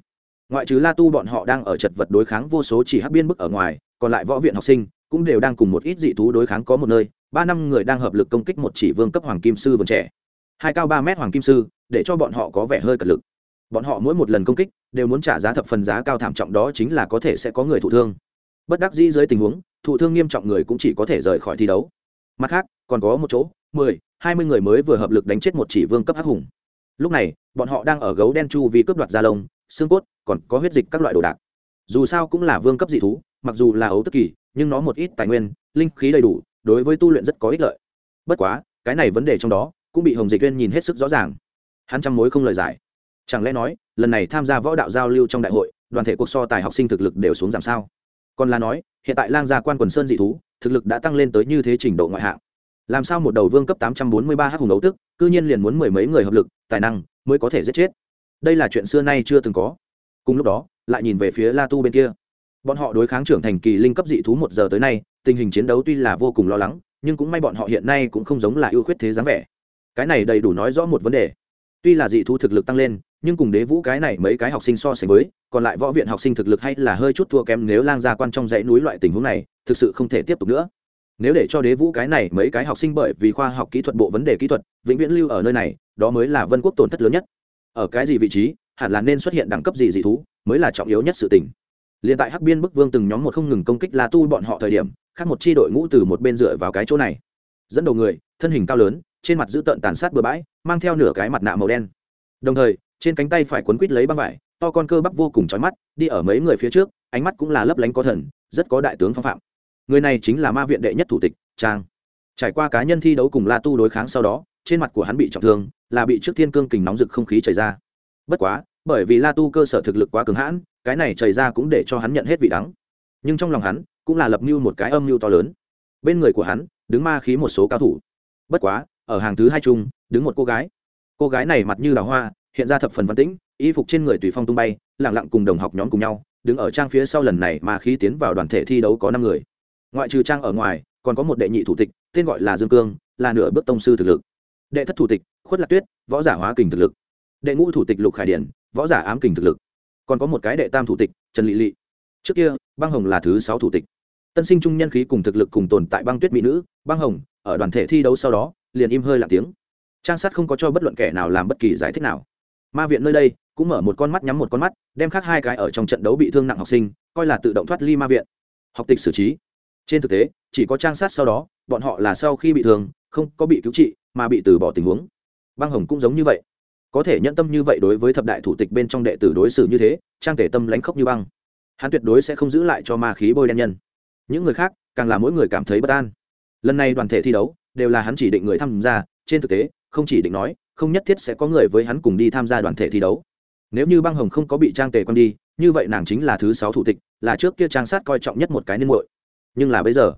Ngoại trừ la tu bọn họ đang ở chật vật đối kháng vô số chỉ hắc biên bức ở ngoài, còn lại võ viện học sinh cũng đều đang cùng một ít dị thú đối kháng có một nơi, ba năm người đang hợp lực công kích một chỉ vương cấp hoàng kim sư vườn trẻ. Hai cao ba mét hoàng kim sư, để cho bọn họ có vẻ hơi cật lực. Bọn họ mỗi một lần công kích đều muốn trả giá thập phần giá cao thảm trọng đó chính là có thể sẽ có người thụ thương bất đắc dĩ dưới tình huống, thụ thương nghiêm trọng người cũng chỉ có thể rời khỏi thi đấu. Mặt khác, còn có một chỗ, mười, hai mươi người mới vừa hợp lực đánh chết một chỉ vương cấp hắc hùng. Lúc này, bọn họ đang ở gấu đen chu vì cướp đoạt da lông, xương cốt, còn có huyết dịch các loại đồ đạc. Dù sao cũng là vương cấp dị thú, mặc dù là ấu tức kỳ, nhưng nó một ít tài nguyên, linh khí đầy đủ, đối với tu luyện rất có ích lợi. Bất quá, cái này vấn đề trong đó, cũng bị hồng dịch viên nhìn hết sức rõ ràng. Hắn trăm mối không lời giải. Chẳng lẽ nói, lần này tham gia võ đạo giao lưu trong đại hội, đoàn thể cuộc so tài học sinh thực lực đều xuống giảm sao? Còn là nói, hiện tại lang gia quan quần sơn dị thú, thực lực đã tăng lên tới như thế trình độ ngoại hạng. Làm sao một đầu vương cấp tám trăm bốn mươi ba hắc hùng ấu tức, cư nhiên liền muốn mười mấy người hợp lực, tài năng mới có thể giết chết. Đây là chuyện xưa nay chưa từng có. Cùng lúc đó, lại nhìn về phía la tu bên kia. Bọn họ đối kháng trưởng thành kỳ linh cấp dị thú một giờ tới nay, tình hình chiến đấu tuy là vô cùng lo lắng, nhưng cũng may bọn họ hiện nay cũng không giống là ưu khuyết thế dáng vẻ. Cái này đầy đủ nói rõ một vấn đề. Tuy là dị thú thực lực tăng lên nhưng cùng đế vũ cái này mấy cái học sinh so sánh với, còn lại võ viện học sinh thực lực hay là hơi chút thua kém nếu lang gia quan trong dãy núi loại tình huống này, thực sự không thể tiếp tục nữa. Nếu để cho đế vũ cái này mấy cái học sinh bởi vì khoa học kỹ thuật bộ vấn đề kỹ thuật, vĩnh viễn lưu ở nơi này, đó mới là vân quốc tổn thất lớn nhất. Ở cái gì vị trí, hẳn là nên xuất hiện đẳng cấp gì dị thú, mới là trọng yếu nhất sự tình. Liền tại hắc biên bức vương từng nhóm một không ngừng công kích la tu bọn họ thời điểm, khác một chi đội ngũ từ một bên dựa vào cái chỗ này. Dẫn đầu người, thân hình cao lớn, trên mặt giữ tợn tàn sát bừa bãi, mang theo nửa cái mặt nạ màu đen. Đồng thời trên cánh tay phải quấn quít lấy băng vải, to con cơ bắp vô cùng trói mắt, đi ở mấy người phía trước, ánh mắt cũng là lấp lánh có thần, rất có đại tướng phong phạm. Người này chính là ma viện đệ nhất thủ tịch, trang. Trải qua cá nhân thi đấu cùng la tu đối kháng sau đó, trên mặt của hắn bị trọng thương, là bị trước thiên cương kình nóng rực không khí chảy ra. Bất quá, bởi vì la tu cơ sở thực lực quá cường hãn, cái này chảy ra cũng để cho hắn nhận hết vị đắng. Nhưng trong lòng hắn, cũng là lập mưu một cái âm mưu to lớn. Bên người của hắn, đứng ma khí một số cao thủ. Bất quá, ở hàng thứ hai chung, đứng một cô gái. Cô gái này mặt như đào hoa hiện ra thập phần văn tĩnh, y phục trên người tùy phong tung bay lẳng lặng cùng đồng học nhóm cùng nhau, đứng ở trang phía sau lần này mà khi tiến vào đoàn thể thi đấu có năm người. Ngoại trừ trang ở ngoài, còn có một đệ nhị thủ tịch, tên gọi là dương cương, là nửa bước tông sư thực lực. Đệ thất thủ tịch, khuất lạc tuyết, võ giả hóa kình thực lực. Đệ ngũ thủ tịch lục khải điển, võ giả ám kình thực lực. Còn có một cái đệ tam thủ tịch, trần lị lị. Trước kia, băng hồng là thứ sáu thủ tịch. Tân sinh trung nhân khí cùng thực lực cùng tồn tại băng tuyết mỹ nữ, băng hồng, ở đoàn thể thi đấu sau đó, liền im hơi lạc tiếng. Trang sát không có cho bất luận kẻ nào làm bất kỳ giải thích nào ma viện nơi đây cũng mở một con mắt nhắm một con mắt, đem khác hai cái ở trong trận đấu bị thương nặng học sinh, coi là tự động thoát ly ma viện. Học tịch xử trí. Trên thực tế, chỉ có trang sát sau đó, bọn họ là sau khi bị thương, không có bị cứu trị, mà bị từ bỏ tình huống. Băng hồng cũng giống như vậy. Có thể nhận tâm như vậy đối với thập đại thủ tịch bên trong đệ tử đối xử như thế, trang thể tâm lãnh khốc như băng. Hắn tuyệt đối sẽ không giữ lại cho ma khí bôi đen nhân. Những người khác, càng là mỗi người cảm thấy bất an. Lần này đoàn thể thi đấu, đều là hắn chỉ định người tham gia, trên thực tế, không chỉ định nói không nhất thiết sẽ có người với hắn cùng đi tham gia đoàn thể thi đấu. Nếu như băng hồng không có bị trang tề quan đi, như vậy nàng chính là thứ sáu thủ tịch, là trước kia trang sát coi trọng nhất một cái niên muội. Nhưng là bây giờ,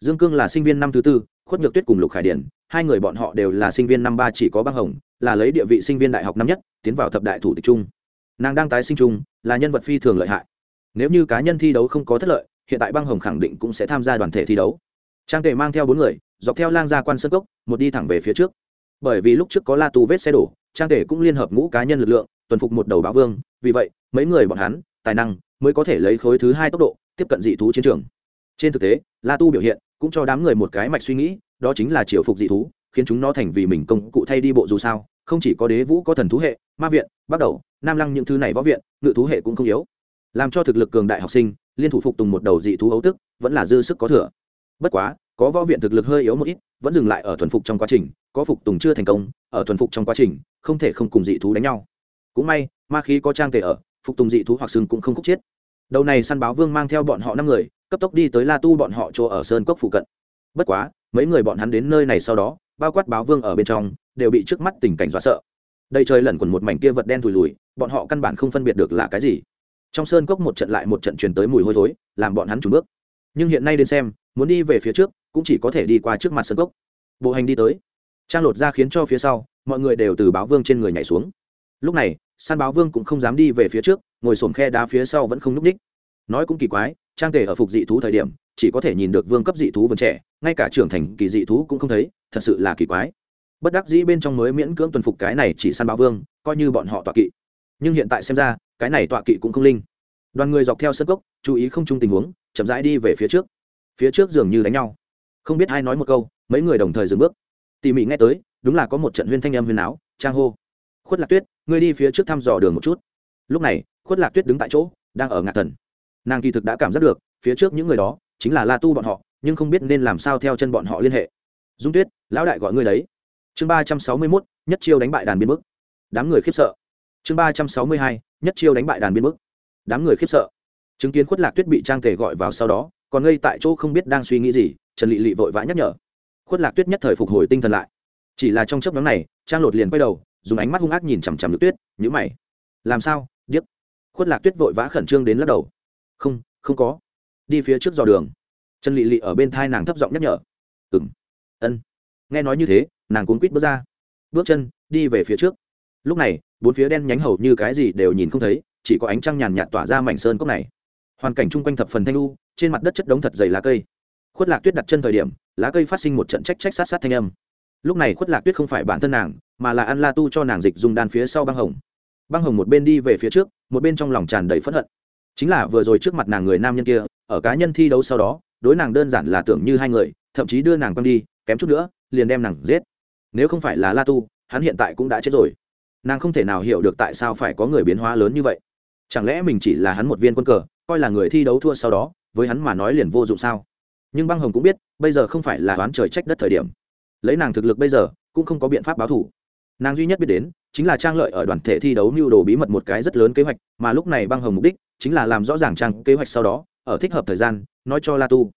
dương cương là sinh viên năm thứ tư, khuất nhược tuyết cùng lục khải điển hai người bọn họ đều là sinh viên năm ba chỉ có băng hồng, là lấy địa vị sinh viên đại học năm nhất, tiến vào thập đại thủ tịch chung. nàng đang tái sinh chung, là nhân vật phi thường lợi hại. Nếu như cá nhân thi đấu không có thất lợi, hiện tại băng hồng khẳng định cũng sẽ tham gia đoàn thể thi đấu. Trang tề mang theo bốn người, dọc theo lang gia quan sân cốc, một đi thẳng về phía trước bởi vì lúc trước có la tu vết xe đổ, trang Thể cũng liên hợp ngũ cá nhân lực lượng, tuần phục một đầu báo vương, vì vậy, mấy người bọn hắn, tài năng, mới có thể lấy khối thứ hai tốc độ, tiếp cận dị thú chiến trường. Trên thực tế, la tu biểu hiện cũng cho đám người một cái mạch suy nghĩ, đó chính là chiều phục dị thú, khiến chúng nó thành vì mình công cụ thay đi bộ dù sao, không chỉ có đế vũ có thần thú hệ, ma viện bắt đầu, nam lăng những thứ này võ viện, ngự thú hệ cũng không yếu. Làm cho thực lực cường đại học sinh, liên thủ phục tùng một đầu dị thú ấu tức, vẫn là dư sức có thừa. Bất quá, có võ viện thực lực hơi yếu một ít vẫn dừng lại ở thuần phục trong quá trình, có phục tùng chưa thành công, ở thuần phục trong quá trình, không thể không cùng dị thú đánh nhau. Cũng may, ma khí có trang tề ở, phục tùng dị thú hoặc sừng cũng không khúc chết. Đầu này săn báo vương mang theo bọn họ năm người, cấp tốc đi tới la tu bọn họ chỗ ở sơn cốc phụ cận. Bất quá, mấy người bọn hắn đến nơi này sau đó, bao quát báo vương ở bên trong, đều bị trước mắt tình cảnh dọa sợ. Đây trời lẩn quẩn một mảnh kia vật đen thùi lùi, bọn họ căn bản không phân biệt được là cái gì. Trong sơn cốc một trận lại một trận truyền tới mùi hôi thối, làm bọn hắn trùn bước nhưng hiện nay đến xem, muốn đi về phía trước, cũng chỉ có thể đi qua trước mặt sân cốc. Bộ hành đi tới. Trang lột ra khiến cho phía sau, mọi người đều từ báo vương trên người nhảy xuống. Lúc này san báo vương cũng không dám đi về phía trước, ngồi sồn khe đá phía sau vẫn không núp ních. Nói cũng kỳ quái, trang tề ở phục dị thú thời điểm, chỉ có thể nhìn được vương cấp dị thú vườn trẻ, ngay cả trưởng thành kỳ dị thú cũng không thấy, thật sự là kỳ quái. Bất đắc dĩ bên trong mới miễn cưỡng tuần phục cái này chỉ săn báo vương, coi như bọn họ tọa kỵ. Nhưng hiện tại xem ra, cái này tọa kỵ cũng không linh đoàn người dọc theo sân cốc, chú ý không chung tình huống, chậm rãi đi về phía trước. Phía trước dường như đánh nhau. Không biết ai nói một câu, mấy người đồng thời dừng bước. Tỉ mỉ nghe tới, đúng là có một trận huyên thanh âm huyên áo, trang hô. Khuất lạc tuyết, ngươi đi phía trước thăm dò đường một chút. Lúc này, khuất lạc tuyết đứng tại chỗ, đang ở ngạc thần. Nàng kỳ thực đã cảm giác được, phía trước những người đó chính là la tu bọn họ, nhưng không biết nên làm sao theo chân bọn họ liên hệ. Dung tuyết, lão đại gọi ngươi đấy. Chương ba trăm sáu mươi mốt, nhất chiêu đánh bại đàn biên bức. Đám người khiếp sợ. Chương ba trăm sáu mươi hai, nhất chiêu đánh bại đàn biên bức đám người khiếp sợ. Chứng kiến khuất lạc tuyết bị trang tề gọi vào sau đó, còn ngây tại chỗ không biết đang suy nghĩ gì, trần lị lị vội vã nhắc nhở. Khuất lạc tuyết nhất thời phục hồi tinh thần lại. Chỉ là trong chấp nhóm này, trang lột liền quay đầu, dùng ánh mắt hung ác nhìn chằm chằm nhược tuyết nhữ mày. Làm sao, điếc? Khuất lạc tuyết vội vã khẩn trương đến lắc đầu. Không không có. Đi phía trước dò đường. Trần lị lị ở bên thai nàng thấp giọng nhắc nhở. Ừng ân. Nghe nói như thế, nàng cuốn quýt bước ra. Bước chân, đi về phía trước. Lúc này, bốn phía đen nhánh hầu như cái gì đều nhìn không thấy chỉ có ánh trăng nhàn nhạt tỏa ra mảnh sơn cốc này. Hoàn cảnh chung quanh thập phần thanh lu trên mặt đất chất đống thật dày lá cây. Khuất lạc tuyết đặt chân thời điểm, lá cây phát sinh một trận trách trách sát sát thanh âm. Lúc này khuất lạc tuyết không phải bản thân nàng, mà là ăn la tu cho nàng dịch dùng đan phía sau băng hồng. Băng hồng một bên đi về phía trước, một bên trong lòng tràn đầy phẫn hận. Chính là vừa rồi trước mặt nàng người nam nhân kia, ở cá nhân thi đấu sau đó, đối nàng đơn giản là tưởng như hai người, thậm chí đưa nàng quăng đi, kém chút nữa, liền đem nàng giết. Nếu không phải là la tu, hắn hiện tại cũng đã chết rồi. Nàng không thể nào hiểu được tại sao phải có người biến hóa lớn như vậy chẳng lẽ mình chỉ là hắn một viên quân cờ, coi là người thi đấu thua sau đó, với hắn mà nói liền vô dụng sao? Nhưng băng hồng cũng biết, bây giờ không phải là đoán trời trách đất thời điểm. Lấy nàng thực lực bây giờ, cũng không có biện pháp báo thủ. Nàng duy nhất biết đến, chính là trang lợi ở đoàn thể thi đấu mưu đồ bí mật một cái rất lớn kế hoạch, mà lúc này băng hồng mục đích, chính là làm rõ ràng trang kế hoạch sau đó, ở thích hợp thời gian, nói cho la tu.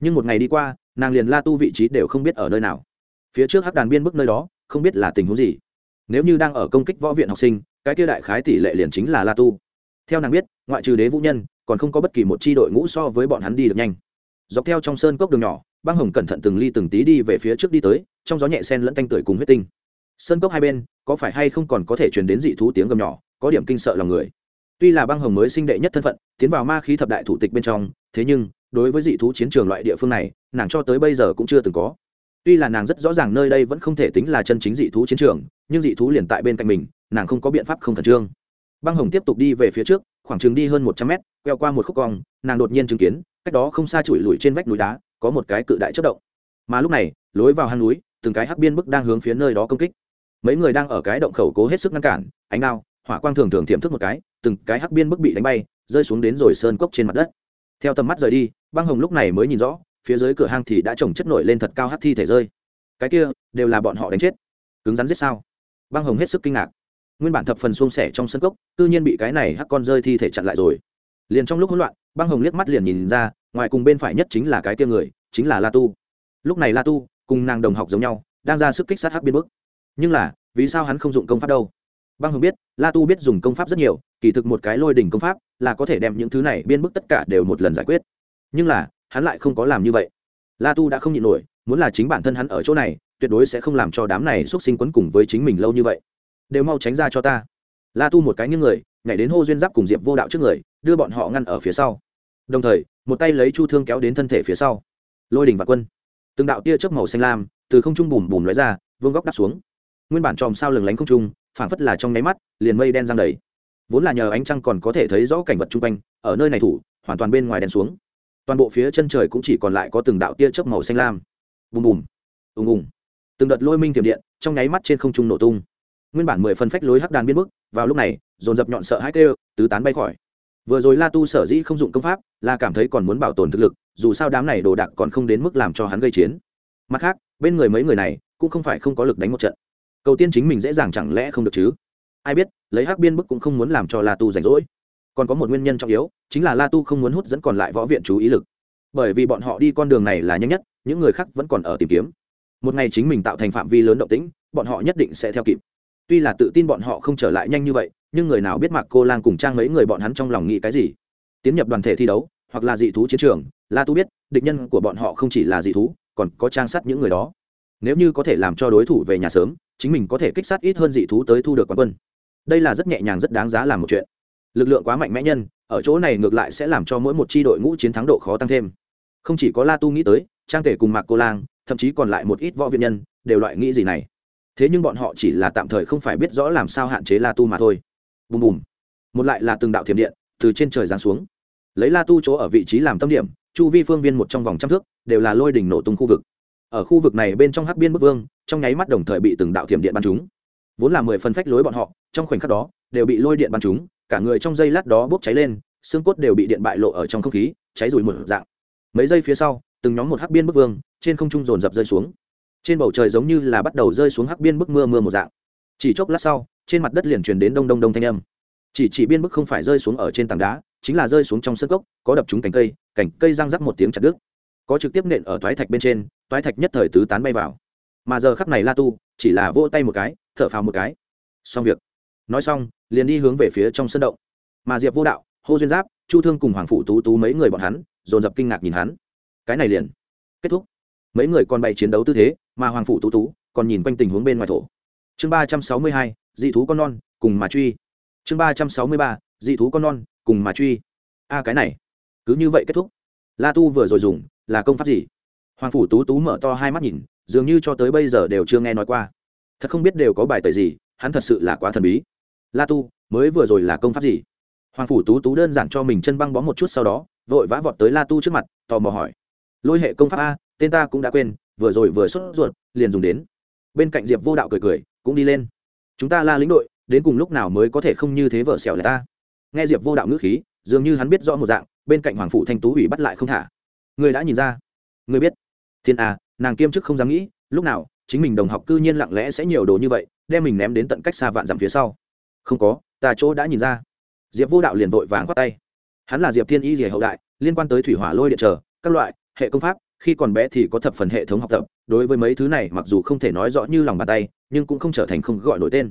Nhưng một ngày đi qua, nàng liền la tu vị trí đều không biết ở nơi nào. Phía trước hắc đàn biên bức nơi đó, không biết là tình huống gì. Nếu như đang ở công kích võ viện học sinh, cái kia đại khái tỷ lệ liền chính là la tu theo nàng biết, ngoại trừ đế vũ nhân, còn không có bất kỳ một c h i đội ngũ so với bọn hắn đi được nhanh. Dọc theo trong sơn cốc đường nhỏ, băng hồng cẩn thận từng ly từng tí đi về phía trước đi tới, trong gió nhẹ sen lẫn tanh tưởi cùng huyết tinh. Sơn cốc hai bên, có phải hay không còn có thể truyền đến dị thú tiếng gầm nhỏ, có điểm kinh sợ lòng người. Tuy là băng hồng mới sinh đệ nhất thân phận, tiến vào ma khí thập đại thủ tịch bên trong, thế nhưng, đối với dị thú chiến trường loại địa phương này, nàng cho tới bây giờ cũng chưa từng có. Tuy là nàng rất rõ ràng nơi đây vẫn không thể tính là chân chính dị thú chiến trường, nhưng dị thú liền tại bên cạnh mình, nàng không có biện pháp không khẩn trương băng hồng tiếp tục đi về phía trước, khoảng chừng đi hơn một trăm mét queo qua một khúc cong, nàng đột nhiên chứng kiến, cách đó không xa chùi lùi trên vách núi đá, có một cái cự đại chất động. Mà lúc này, lối vào hang núi, từng cái hắc biên bức đang hướng phía nơi đó công kích. Mấy người đang ở cái động khẩu cố hết sức ngăn cản, ánh đao, hỏa quang thường thường thiểm thức một cái, từng cái hắc biên bức bị đánh bay, rơi xuống đến rồi sơn cốc trên mặt đất. Theo tầm mắt rời đi, băng hồng lúc này mới nhìn rõ, phía dưới cửa hang thì đã trồng chất nổi lên thật cao hắc thi thể rơi. Cái kia, đều là bọn họ đánh chết. Cứng rắn giết sao? Băng hồng hết sức kinh ngạc nguyên bản thập phần xuông sẻ trong sân cốc tự nhiên bị cái này hắc con rơi thi thể chặn lại rồi. Liền trong lúc hỗn loạn, băng hồng liếc mắt liền nhìn ra, ngoài cùng bên phải nhất chính là cái kia người, chính là la tu. Lúc này la tu cùng nàng đồng học giống nhau, đang ra sức kích sát hắc biên bức. Nhưng là, vì sao hắn không dụng công pháp đâu? Băng hồng biết, la tu biết dùng công pháp rất nhiều, kỳ thực một cái lôi đỉnh công pháp là có thể đem những thứ này biên bức tất cả đều một lần giải quyết. Nhưng là, hắn lại không có làm như vậy. La tu đã không nhịn nổi, muốn là chính bản thân hắn ở chỗ này, tuyệt đối sẽ không làm cho đám này x sinh quấn cùng với chính mình lâu như vậy đều mau tránh ra cho ta. La tu một cái những người, nhảy đến hô duyên giáp cùng diệp vô đạo trước người, đưa bọn họ ngăn ở phía sau. Đồng thời, một tay lấy chu thương kéo đến thân thể phía sau. Lôi đình và quân. Từng đạo tia chớp màu xanh lam, từ không trung bùm bùm lóe ra, vương góc đáp xuống. Nguyên bản tròm sao lừng lánh không trung, phảng phất là trong nháy mắt, liền mây đen giang đầy. Vốn là nhờ ánh trăng còn có thể thấy rõ cảnh vật chung quanh, ở nơi này thủ, hoàn toàn bên ngoài đen xuống. Toàn bộ phía chân trời cũng chỉ còn lại có từng đạo tia chớp màu xanh lam. Bùm bùm. Ùng ùng. Từng đợt lôi minh tiềm điện, trong nháy mắt trên không trung nổ tung nguyên bản mười phân phách lối hắc đàn biên bức, vào lúc này, dồn dập nhọn sợ hãi kêu, tứ tán bay khỏi. Vừa rồi la tu sở dĩ không dụng công pháp, là cảm thấy còn muốn bảo tồn thực lực, dù sao đám này đồ đạc còn không đến mức làm cho hắn gây chiến. Mặt khác, bên người mấy người này, cũng không phải không có lực đánh một trận. Cầu tiên chính mình dễ dàng chẳng lẽ không được chứ? Ai biết, lấy hắc biên bức cũng không muốn làm cho la tu rảnh rỗi. Còn có một nguyên nhân trọng yếu, chính là la tu không muốn hút dẫn còn lại võ viện chú ý lực. Bởi vì bọn họ đi con đường này là nhanh nhất, những người khác vẫn còn ở tìm kiếm. Một ngày chính mình tạo thành phạm vi lớn động tĩnh, bọn họ nhất định sẽ theo kịp tuy là tự tin bọn họ không trở lại nhanh như vậy, nhưng người nào biết mặc cô lang cùng trang mấy người bọn hắn trong lòng nghĩ cái gì? Tiến nhập đoàn thể thi đấu, hoặc là dị thú chiến trường, la tu biết, địch nhân của bọn họ không chỉ là dị thú, còn có trang sát những người đó. Nếu như có thể làm cho đối thủ về nhà sớm, chính mình có thể kích sát ít hơn dị thú tới thu được quán quân. Đây là rất nhẹ nhàng, rất đáng giá làm một chuyện. Lực lượng quá mạnh mẽ nhân, ở chỗ này ngược lại sẽ làm cho mỗi một c h i đội ngũ chiến thắng độ khó tăng thêm. Không chỉ có la tu nghĩ tới, trang thể cùng mạc cô lang, thậm chí còn lại một ít võ viện nhân, đều loại nghĩ gì này thế nhưng bọn họ chỉ là tạm thời không phải biết rõ làm sao hạn chế la tu mà thôi. Bùm bùm. Một lại là từng đạo thiểm điện từ trên trời giáng xuống. Lấy la tu chỗ ở vị trí làm tâm điểm, chu vi phương viên một trong vòng trăm thước, đều là lôi đỉnh nổ tung khu vực. Ở khu vực này bên trong hắc biên bức vương, trong nháy mắt đồng thời bị từng đạo thiểm điện bắn chúng vốn là mười phân phách lối bọn họ, trong khoảnh khắc đó, đều bị lôi điện bắn chúng cả người trong giây lát đó bốc cháy lên, xương cốt đều bị điện bại lộ ở trong không khí, cháy rùi một dạng. Mấy giây phía sau, từng nhóm một hắc biên bức vương, trên không trung dồn dập rơi xuống trên bầu trời giống như là bắt đầu rơi xuống hắc biên bức mưa mưa một dạng. Chỉ chốc lát sau, trên mặt đất liền truyền đến đông đông đông thanh âm. Chỉ chỉ biên bức không phải rơi xuống ở trên tảng đá, chính là rơi xuống trong sân cốc, có đập trúng cành cây cành cây răng rắc một tiếng chặt đứt. Có trực tiếp nện ở toái thạch bên trên, toái thạch nhất thời tứ tán bay vào. Mà giờ khắp này la tu, chỉ là vỗ tay một cái, thở phào một cái. Xong việc. Nói xong, liền đi hướng về phía trong sân động. Mà diệp vô đạo, hô duyên giáp, chu thương cùng hoàng phụ tú tú mấy người bọn hắn, dồn dập kinh ngạc nhìn hắn. Cái này liền kết thúc. Mấy người còn bày chiến đấu tư thế mà hoàng phủ tú tú còn nhìn quanh tình huống bên ngoài thổ. Chương ba trăm sáu mươi hai, dị thú con non, cùng mà truy. Chương ba trăm sáu mươi ba, dị thú con non, cùng mà truy. A, cái này, cứ như vậy kết thúc. La tu vừa rồi dùng là công pháp gì? Hoàng phủ tú tú mở to hai mắt nhìn, dường như cho tới bây giờ đều chưa nghe nói qua. Thật không biết đều có bài tời gì, hắn thật sự là quá thần bí. La tu, mới vừa rồi là công pháp gì? Hoàng phủ tú tú đơn giản cho mình chân băng bó một chút sau đó, vội vã vọt tới la tu trước mặt, tò mò hỏi. Lôi hệ công pháp a, tên ta cũng đã quên vừa rồi vừa sốt ruột, liền dùng đến. Bên cạnh diệp vô đạo cười cười, cũng đi lên. Chúng ta la lĩnh đội, đến cùng lúc nào mới có thể không như thế vợ xẻo là ta? Nghe diệp vô đạo ngữ khí, dường như hắn biết rõ một dạng, bên cạnh hoàng phụ thanh tú ủy bắt lại không thả. Người đã nhìn ra. Người biết. Thiên a nàng kiêm chức không dám nghĩ, lúc nào, chính mình đồng học cư nhiên lặng lẽ sẽ nhiều đồ như vậy, đem mình ném đến tận cách xa vạn dặm phía sau. Không có, ta chỗ đã nhìn ra. Diệp vô đạo liền vội vàng khoát tay. Hắn là diệp thiên y rỉa hậu đại, liên quan tới thủy hỏa lôi điện trở, các loại, hệ công pháp khi còn bé thì có thập phần hệ thống học tập, đối với mấy thứ này mặc dù không thể nói rõ như lòng bàn tay, nhưng cũng không trở thành không gọi nổi tên.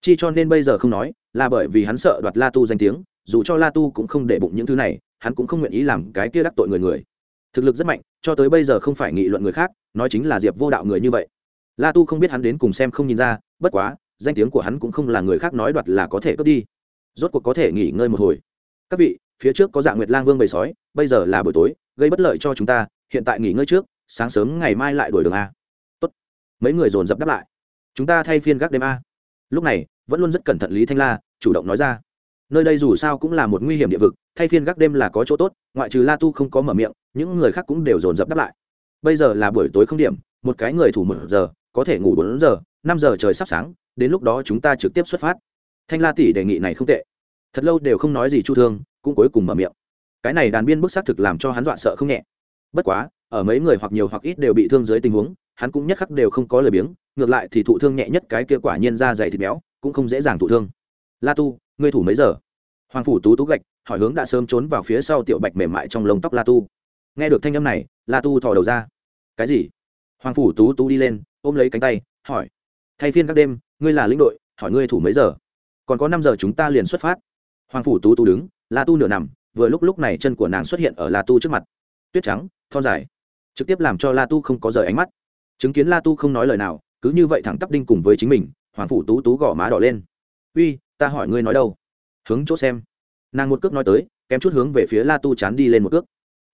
Chi cho nên bây giờ không nói, là bởi vì hắn sợ đoạt la tu danh tiếng, dù cho la tu cũng không để bụng những thứ này, hắn cũng không nguyện ý làm cái kia đắc tội người người. Thực lực rất mạnh, cho tới bây giờ không phải nghị luận người khác, nói chính là diệp vô đạo người như vậy. La tu không biết hắn đến cùng xem không nhìn ra, bất quá, danh tiếng của hắn cũng không là người khác nói đoạt là có thể cướp đi. Rốt cuộc có thể nghỉ ngơi một hồi. Các vị, phía trước có dạng nguyệt lang vương bầy sói, bây giờ là buổi tối, gây bất lợi cho chúng ta hiện tại nghỉ ngơi trước, sáng sớm ngày mai lại đuổi đường a. Tốt. mấy người dồn dập đáp lại. Chúng ta thay phiên gác đêm a. Lúc này, vẫn luôn rất cẩn thận lý thanh la, chủ động nói ra. Nơi đây dù sao cũng là một nguy hiểm địa vực, thay phiên gác đêm là có chỗ tốt, ngoại trừ la tu không có mở miệng, những người khác cũng đều dồn dập đáp lại. Bây giờ là buổi tối không điểm, một cái người thủ một giờ, có thể ngủ bốn giờ, năm giờ trời sắp sáng, đến lúc đó chúng ta trực tiếp xuất phát. Thanh la tỷ đề nghị này không tệ. Thật lâu đều không nói gì chu thương, cũng cuối cùng mở miệng. Cái này đàn biên bức xác thực làm cho hắn dọa sợ không nhẹ bất quá, ở mấy người hoặc nhiều hoặc ít đều bị thương dưới tình huống, hắn cũng nhất khắc đều không có lời biếng, ngược lại thì thụ thương nhẹ nhất cái kia quả nhiên da dày thịt béo, cũng không dễ dàng thụ thương. La tu, ngươi thủ mấy giờ? Hoàng phủ tú tú gạch, hỏi hướng đã sớm trốn vào phía sau tiểu bạch mềm mại trong lồng tóc la tu. Nghe được thanh âm này, la tu thò đầu ra. Cái gì? Hoàng phủ tú tú đi lên, ôm lấy cánh tay, hỏi. Thay phiên các đêm, ngươi là lĩnh đội, hỏi ngươi thủ mấy giờ? Còn có năm giờ chúng ta liền xuất phát. Hoàng phủ tú tú đứng, la tu nửa nằm, vừa lúc lúc này chân của nàng xuất hiện ở la tu trước mặt tuyết trắng, thon dài. Trực tiếp làm cho la tu không có rời ánh mắt. Chứng kiến la tu không nói lời nào, cứ như vậy thẳng tắp đinh cùng với chính mình, hoàng phủ tú tú gõ má đỏ lên. Uy, ta hỏi ngươi nói đâu? Hướng chỗ xem. Nàng một cước nói tới, kém chút hướng về phía la tu chán đi lên một cước.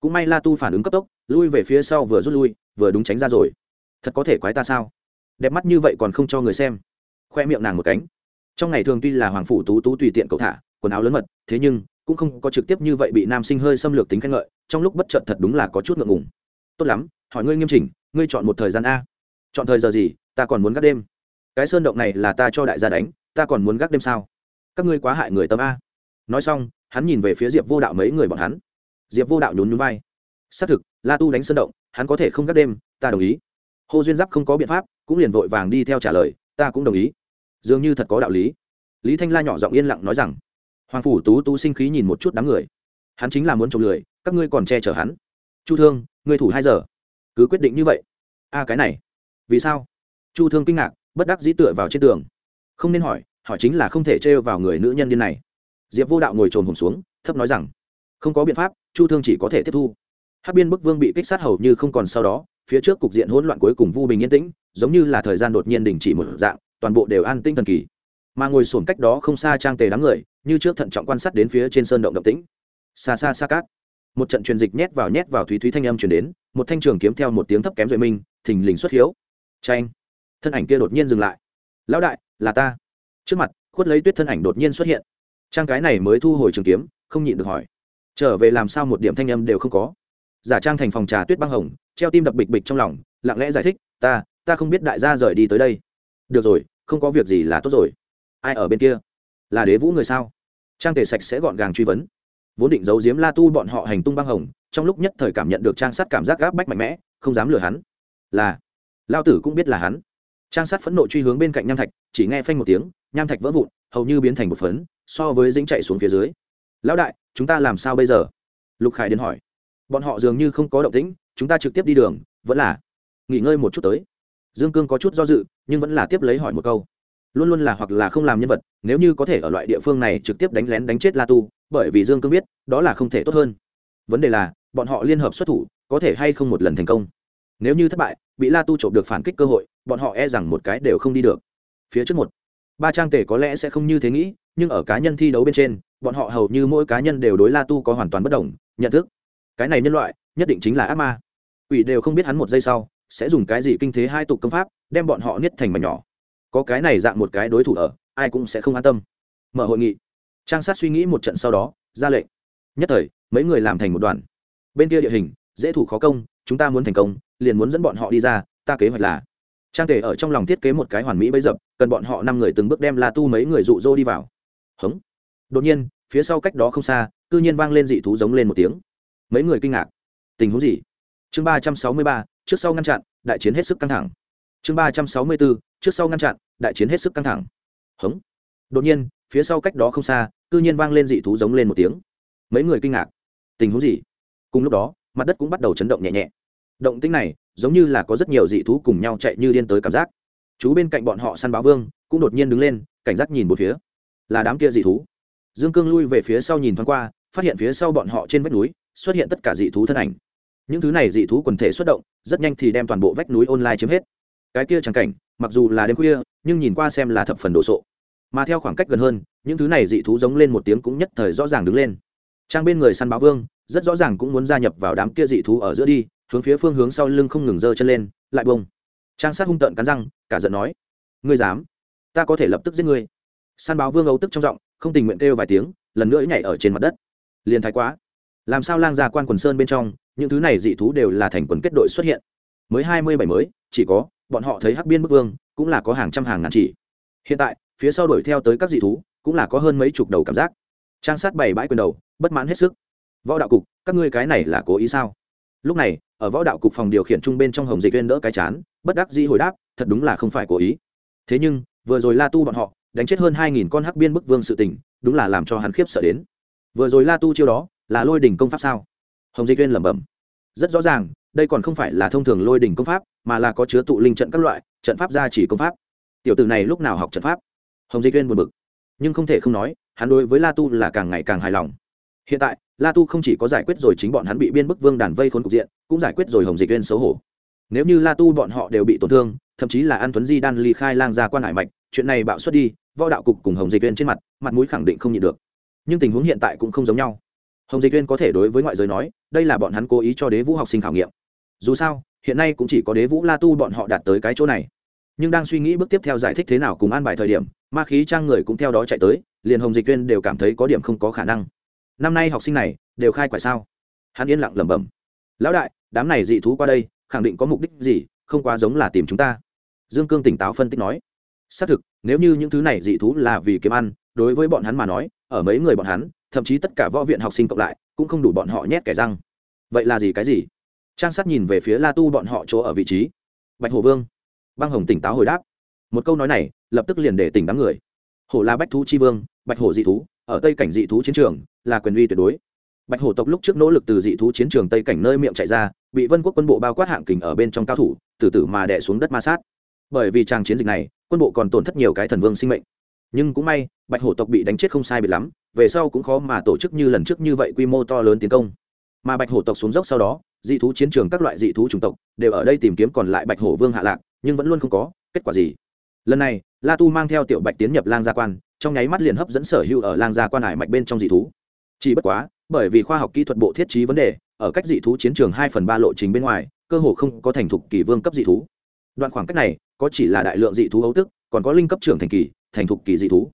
Cũng may la tu phản ứng cấp tốc, lui về phía sau vừa rút lui, vừa đúng tránh ra rồi. Thật có thể quái ta sao? Đẹp mắt như vậy còn không cho người xem. Khoe miệng nàng một cánh. Trong ngày thường tuy là hoàng phủ tú tú tùy tiện cậu thả, quần áo lớn mật, thế nhưng cũng không có trực tiếp như vậy bị nam sinh hơi xâm lược tính khen ngợi, trong lúc bất chợt thật đúng là có chút ngượng ngùng. Tốt lắm, hỏi ngươi nghiêm chỉnh, ngươi chọn một thời gian a. Chọn thời giờ gì, ta còn muốn gác đêm. Cái sơn động này là ta cho đại gia đánh, ta còn muốn gác đêm sao? Các ngươi quá hại người tâm a. Nói xong, hắn nhìn về phía diệp vô đạo mấy người bọn hắn. Diệp vô đạo nhún nhún vai. Xác thực, la tu đánh sơn động, hắn có thể không gác đêm, ta đồng ý. Hồ duyên giáp không có biện pháp, cũng liền vội vàng đi theo trả lời, ta cũng đồng ý. Dường như thật có đạo lý. Lý thanh la nhỏ giọng yên lặng nói rằng hoàng phủ tú tú sinh khí nhìn một chút đám người. Hắn chính là muốn trộm lười, các ngươi còn che chở hắn. Chu thương, ngươi thủ hai giờ. Cứ quyết định như vậy. A, cái này. Vì sao? Chu thương kinh ngạc, bất đắc dĩ tựa vào trên tường. Không nên hỏi hỏi chính là không thể trêu vào người nữ nhân điên này. Diệp vô đạo ngồi trồn hồn xuống, thấp nói rằng, không có biện pháp, chu thương chỉ có thể tiếp thu. Hát biên bức vương bị kích sát hầu như không còn sau đó, phía trước cục diện hỗn loạn cuối cùng vu bình yên tĩnh, giống như là thời gian đột nhiên đình chỉ một dạng, toàn bộ đều an tinh thần kỳ mà ngồi sổm cách đó không xa trang tề đám người, như trước thận trọng quan sát đến phía trên sơn động động tĩnh. Xa xa xa cát. Một trận truyền dịch nhét vào nhét vào thúy thúy thanh âm chuyển đến, một thanh trường kiếm theo một tiếng thấp kém duệ minh thình lình xuất hiếu. Tranh thân ảnh kia đột nhiên dừng lại. Lão đại, là ta. Trước mặt, khuất lấy tuyết thân ảnh đột nhiên xuất hiện. Trang cái này mới thu hồi trường kiếm, không nhịn được hỏi. Trở về làm sao một điểm thanh âm đều không có? Giả trang thành phòng trà tuyết băng hồng, treo tim đập bịch bịch trong lòng, lặng lẽ giải thích, ta ta không biết đại gia rời đi tới đây. Được rồi, không có việc gì là tốt rồi ai ở bên kia? Là đế vũ người sao? Trang tề sạch sẽ gọn gàng truy vấn. Vốn định giấu giếm la tu bọn họ hành tung băng hồng, trong lúc nhất thời cảm nhận được trang sát cảm giác gáp bách mạnh mẽ, không dám lừa hắn. Là lao tử cũng biết là hắn. Trang sát phẫn nộ truy hướng bên cạnh nham thạch, chỉ nghe phanh một tiếng, nham thạch vỡ vụn, hầu như biến thành một phấn, so với dính chạy xuống phía dưới. Lão đại, chúng ta làm sao bây giờ? Lục khải đến hỏi. Bọn họ dường như không có động tĩnh, chúng ta trực tiếp đi đường, vẫn là nghỉ ngơi một chút tới. Dương cương có chút do dự, nhưng vẫn là tiếp lấy hỏi một câu luôn luôn là hoặc là không làm nhân vật, nếu như có thể ở loại địa phương này trực tiếp đánh lén đánh chết la tu, bởi vì dương cương biết, đó là không thể tốt hơn. Vấn đề là, bọn họ liên hợp xuất thủ, có thể hay không một lần thành công. Nếu như thất bại, bị la tu trộm được phản kích cơ hội, bọn họ e rằng một cái đều không đi được. Phía trước một, ba trang tể có lẽ sẽ không như thế nghĩ, nhưng ở cá nhân thi đấu bên trên, bọn họ hầu như mỗi cá nhân đều đối la tu có hoàn toàn bất đồng, nhận thức. Cái này nhân loại, nhất định chính là ác ma. Quỷ đều không biết hắn một giây sau, sẽ dùng cái gì kinh thế hai tục công pháp, đem bọn họ niết thành mảnh nhỏ có cái này dạng một cái đối thủ ở, ai cũng sẽ không an tâm. Mở hội nghị. Trang sát suy nghĩ một trận sau đó, ra lệnh. Nhất thời, mấy người làm thành một đoàn. Bên kia địa hình, dễ thủ khó công, chúng ta muốn thành công, liền muốn dẫn bọn họ đi ra, ta kế hoạch là. Trang tề ở trong lòng thiết kế một cái hoàn mỹ bấy dập, cần bọn họ năm người từng bước đem la tu mấy người rụ rô đi vào. Hống. Đột nhiên, phía sau cách đó không xa, cư nhiên vang lên dị thú giống lên một tiếng. Mấy người kinh ngạc. Tình huống gì? Chương ba trăm sáu mươi ba, trước sau ngăn chặn, đại chiến hết sức căng thẳng chương ba trăm sáu mươi bốn, trước sau ngăn chặn, đại chiến hết sức căng thẳng. Hống. Đột nhiên, phía sau cách đó không xa, cư nhiên vang lên dị thú giống lên một tiếng. Mấy người kinh ngạc. Tình huống gì? Cùng lúc đó, mặt đất cũng bắt đầu chấn động nhẹ nhẹ. Động tĩnh này, giống như là có rất nhiều dị thú cùng nhau chạy như điên tới cảm giác. Chú bên cạnh bọn họ săn báo vương, cũng đột nhiên đứng lên, cảnh giác nhìn một phía. Là đám kia dị thú. Dương cương lui về phía sau nhìn thoáng qua, phát hiện phía sau bọn họ trên vách núi, xuất hiện tất cả dị thú thân ảnh. Những thứ này dị thú quần thể xuất động, rất nhanh thì đem toàn bộ vách núi online chiếm hết cái kia chẳng cảnh, mặc dù là đêm khuya, nhưng nhìn qua xem là thập phần đồ sộ. Mà theo khoảng cách gần hơn, những thứ này dị thú giống lên một tiếng cũng nhất thời rõ ràng đứng lên. Trang bên người săn báo vương, rất rõ ràng cũng muốn gia nhập vào đám kia dị thú ở giữa đi, hướng phía phương hướng sau lưng không ngừng giơ chân lên, lại bông. Trang sát hung tợn cắn răng, cả giận nói, ngươi dám? Ta có thể lập tức giết ngươi. Săn báo vương ấu tức trong giọng, không tình nguyện kêu vài tiếng, lần nữa nhảy ở trên mặt đất. Liền thái quá. Làm sao lang gia quan quần sơn bên trong, những thứ này dị thú đều là thành quần kết đội xuất hiện? Mới hai mươi bảy mới, chỉ có bọn họ thấy hắc biên bức vương cũng là có hàng trăm hàng ngàn chỉ. Hiện tại, phía sau đuổi theo tới các dị thú cũng là có hơn mấy chục đầu cảm giác. Trang sát bảy bãi quyền đầu, bất mãn hết sức. Võ đạo cục, các ngươi cái này là cố ý sao? Lúc này, ở võ đạo cục phòng điều khiển trung bên trong hồng dịch viên đỡ cái chán, bất đắc dĩ hồi đáp, thật đúng là không phải cố ý. Thế nhưng, vừa rồi la tu bọn họ đánh chết hơn hai nghìn con hắc biên bức vương sự tình, đúng là làm cho hắn khiếp sợ đến. Vừa rồi la tu chiêu đó là lôi đỉnh công pháp sao? Hồng dịch viên lẩm bẩm. Rất rõ ràng đây còn không phải là thông thường lôi đỉnh công pháp, mà là có chứa tụ linh trận các loại, trận pháp gia chỉ công pháp. Tiểu tử này lúc nào học trận pháp? Hồng dịch viên buồn bực. Nhưng không thể không nói, hắn đối với la tu là càng ngày càng hài lòng. Hiện tại, la tu không chỉ có giải quyết rồi chính bọn hắn bị biên bức vương đàn vây khốn cục diện, cũng giải quyết rồi hồng dịch viên xấu hổ. Nếu như la tu bọn họ đều bị tổn thương, thậm chí là an tuấn di đan ly khai lang ra quan hải mạch, chuyện này bạo xuất đi, võ đạo cục cùng hồng dịch viên trên mặt mặt mũi khẳng định không nhịn được. Nhưng tình huống hiện tại cũng không giống nhau. Hồng dịch viên có thể đối với ngoại giới nói, đây là bọn hắn cố ý cho đế vũ học sinh khảo nghiệm dù sao, hiện nay cũng chỉ có đế vũ la tu bọn họ đạt tới cái chỗ này. Nhưng đang suy nghĩ bước tiếp theo giải thích thế nào cùng an bài thời điểm, ma khí trang người cũng theo đó chạy tới, liền hồng dịch viên đều cảm thấy có điểm không có khả năng. Năm nay học sinh này, đều khai quả sao? Hắn yên lặng lẩm bẩm. Lão đại, đám này dị thú qua đây, khẳng định có mục đích gì, không quá giống là tìm chúng ta. Dương cương tỉnh táo phân tích nói. Xác thực, nếu như những thứ này dị thú là vì kiếm ăn, đối với bọn hắn mà nói, ở mấy người bọn hắn, thậm chí tất cả võ viện học sinh cộng lại, cũng không đủ bọn họ nhét kẻ răng. Vậy là gì cái gì? Trang sát nhìn về phía la tu bọn họ chỗ ở vị trí. Bạch hồ vương. Băng hồng tỉnh táo hồi đáp. Một câu nói này, lập tức liền để tỉnh đám người. Hổ là bách thú chi vương, bạch hổ dị thú, ở tây cảnh dị thú chiến trường, là quyền uy tuyệt đối. Bạch hổ tộc lúc trước nỗ lực từ dị thú chiến trường tây cảnh nơi miệng chạy ra, bị vân quốc quân bộ bao quát hạng kình ở bên trong cao thủ, từ từ mà đẻ xuống đất ma sát. Bởi vì tràng chiến dịch này, quân bộ còn tổn thất nhiều cái thần vương sinh mệnh. Nhưng cũng may, bạch hổ tộc bị đánh chết không sai biệt lắm, về sau cũng khó mà tổ chức như lần trước như vậy quy mô to lớn tiến công. Mà bạch hổ tộc xuống dốc sau đó dị thú chiến trường các loại dị thú chủng tộc đều ở đây tìm kiếm còn lại bạch hổ vương hạ lạc, nhưng vẫn luôn không có kết quả gì. Lần này, la tu mang theo tiểu bạch tiến nhập lang gia quan, trong nháy mắt liền hấp dẫn sở hữu ở lang gia quan hải mạch bên trong dị thú. Chỉ bất quá, bởi vì khoa học kỹ thuật bộ thiết trí vấn đề, ở cách dị thú chiến trường hai phần ba lộ trình bên ngoài, cơ hồ không có thành thục kỳ vương cấp dị thú. Đoạn khoảng cách này, có chỉ là đại lượng dị thú ấu tức, còn có linh cấp trưởng thành kỳ, thành thục kỳ dị thú.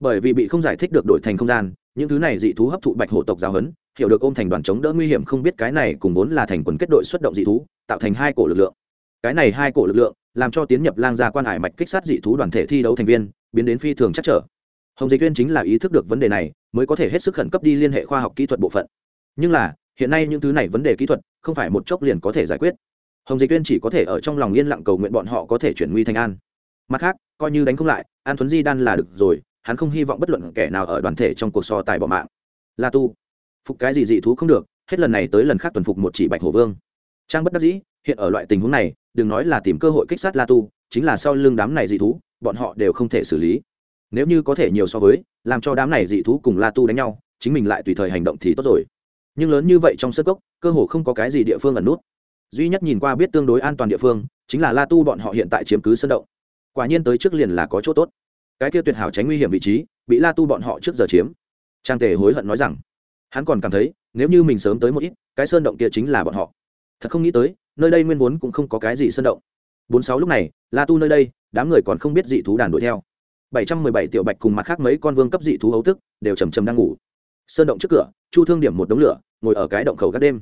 Bởi vì bị không giải thích được đổi thành không gian, những thứ này dị thú hấp thụ bạch hổ tộc giáo huấn hiểu được ôm thành đoàn chống đỡ nguy hiểm không biết cái này cùng vốn là thành quần kết đội xuất động dị thú, tạo thành hai cổ lực lượng. Cái này hai cổ lực lượng, làm cho tiến nhập lang gia quan hải mạch kích sát dị thú đoàn thể thi đấu thành viên, biến đến phi thường chắc trở. Hồng dịch viên chính là ý thức được vấn đề này, mới có thể hết sức khẩn cấp đi liên hệ khoa học kỹ thuật bộ phận. Nhưng là, hiện nay những thứ này vấn đề kỹ thuật, không phải một chốc liền có thể giải quyết. Hồng dịch viên chỉ có thể ở trong lòng yên lặng cầu nguyện bọn họ có thể chuyển nguy thành an. Mặt khác, coi như đánh không lại, an thuấn di đan là được rồi, hắn không hy vọng bất luận kẻ nào ở đoàn thể trong cuộc so tài bỏ mạng. La tu phục cái gì dị thú không được, hết lần này tới lần khác tuần phục một chỉ bạch hổ vương. Trang bất đắc dĩ, hiện ở loại tình huống này, đừng nói là tìm cơ hội kích sát la tu, chính là sau lưng đám này dị thú, bọn họ đều không thể xử lý. Nếu như có thể nhiều so với, làm cho đám này dị thú cùng la tu đánh nhau, chính mình lại tùy thời hành động thì tốt rồi. Nhưng lớn như vậy trong sơ cốc, cơ hồ không có cái gì địa phương ẩn nút. Duy nhất nhìn qua biết tương đối an toàn địa phương, chính là la tu bọn họ hiện tại chiếm cứ sân động. Quả nhiên tới trước liền là có chỗ tốt. Cái kia tuyệt hảo tránh nguy hiểm vị trí, bị la tu bọn họ trước giờ chiếm. Trang tề hối hận nói rằng hắn còn cảm thấy, nếu như mình sớm tới một ít, cái sơn động kia chính là bọn họ. Thật không nghĩ tới, nơi đây nguyên vốn cũng không có cái gì sơn động. Bốn sáu lúc này, la tu nơi đây, đám người còn không biết dị thú đàn đuổi theo. Bảy trăm mười bảy tiểu bạch cùng mặt khác mấy con vương cấp dị thú ấu tức, đều trầm trầm đang ngủ. Sơn động trước cửa, chu thương điểm một đống lửa, ngồi ở cái động khẩu các đêm.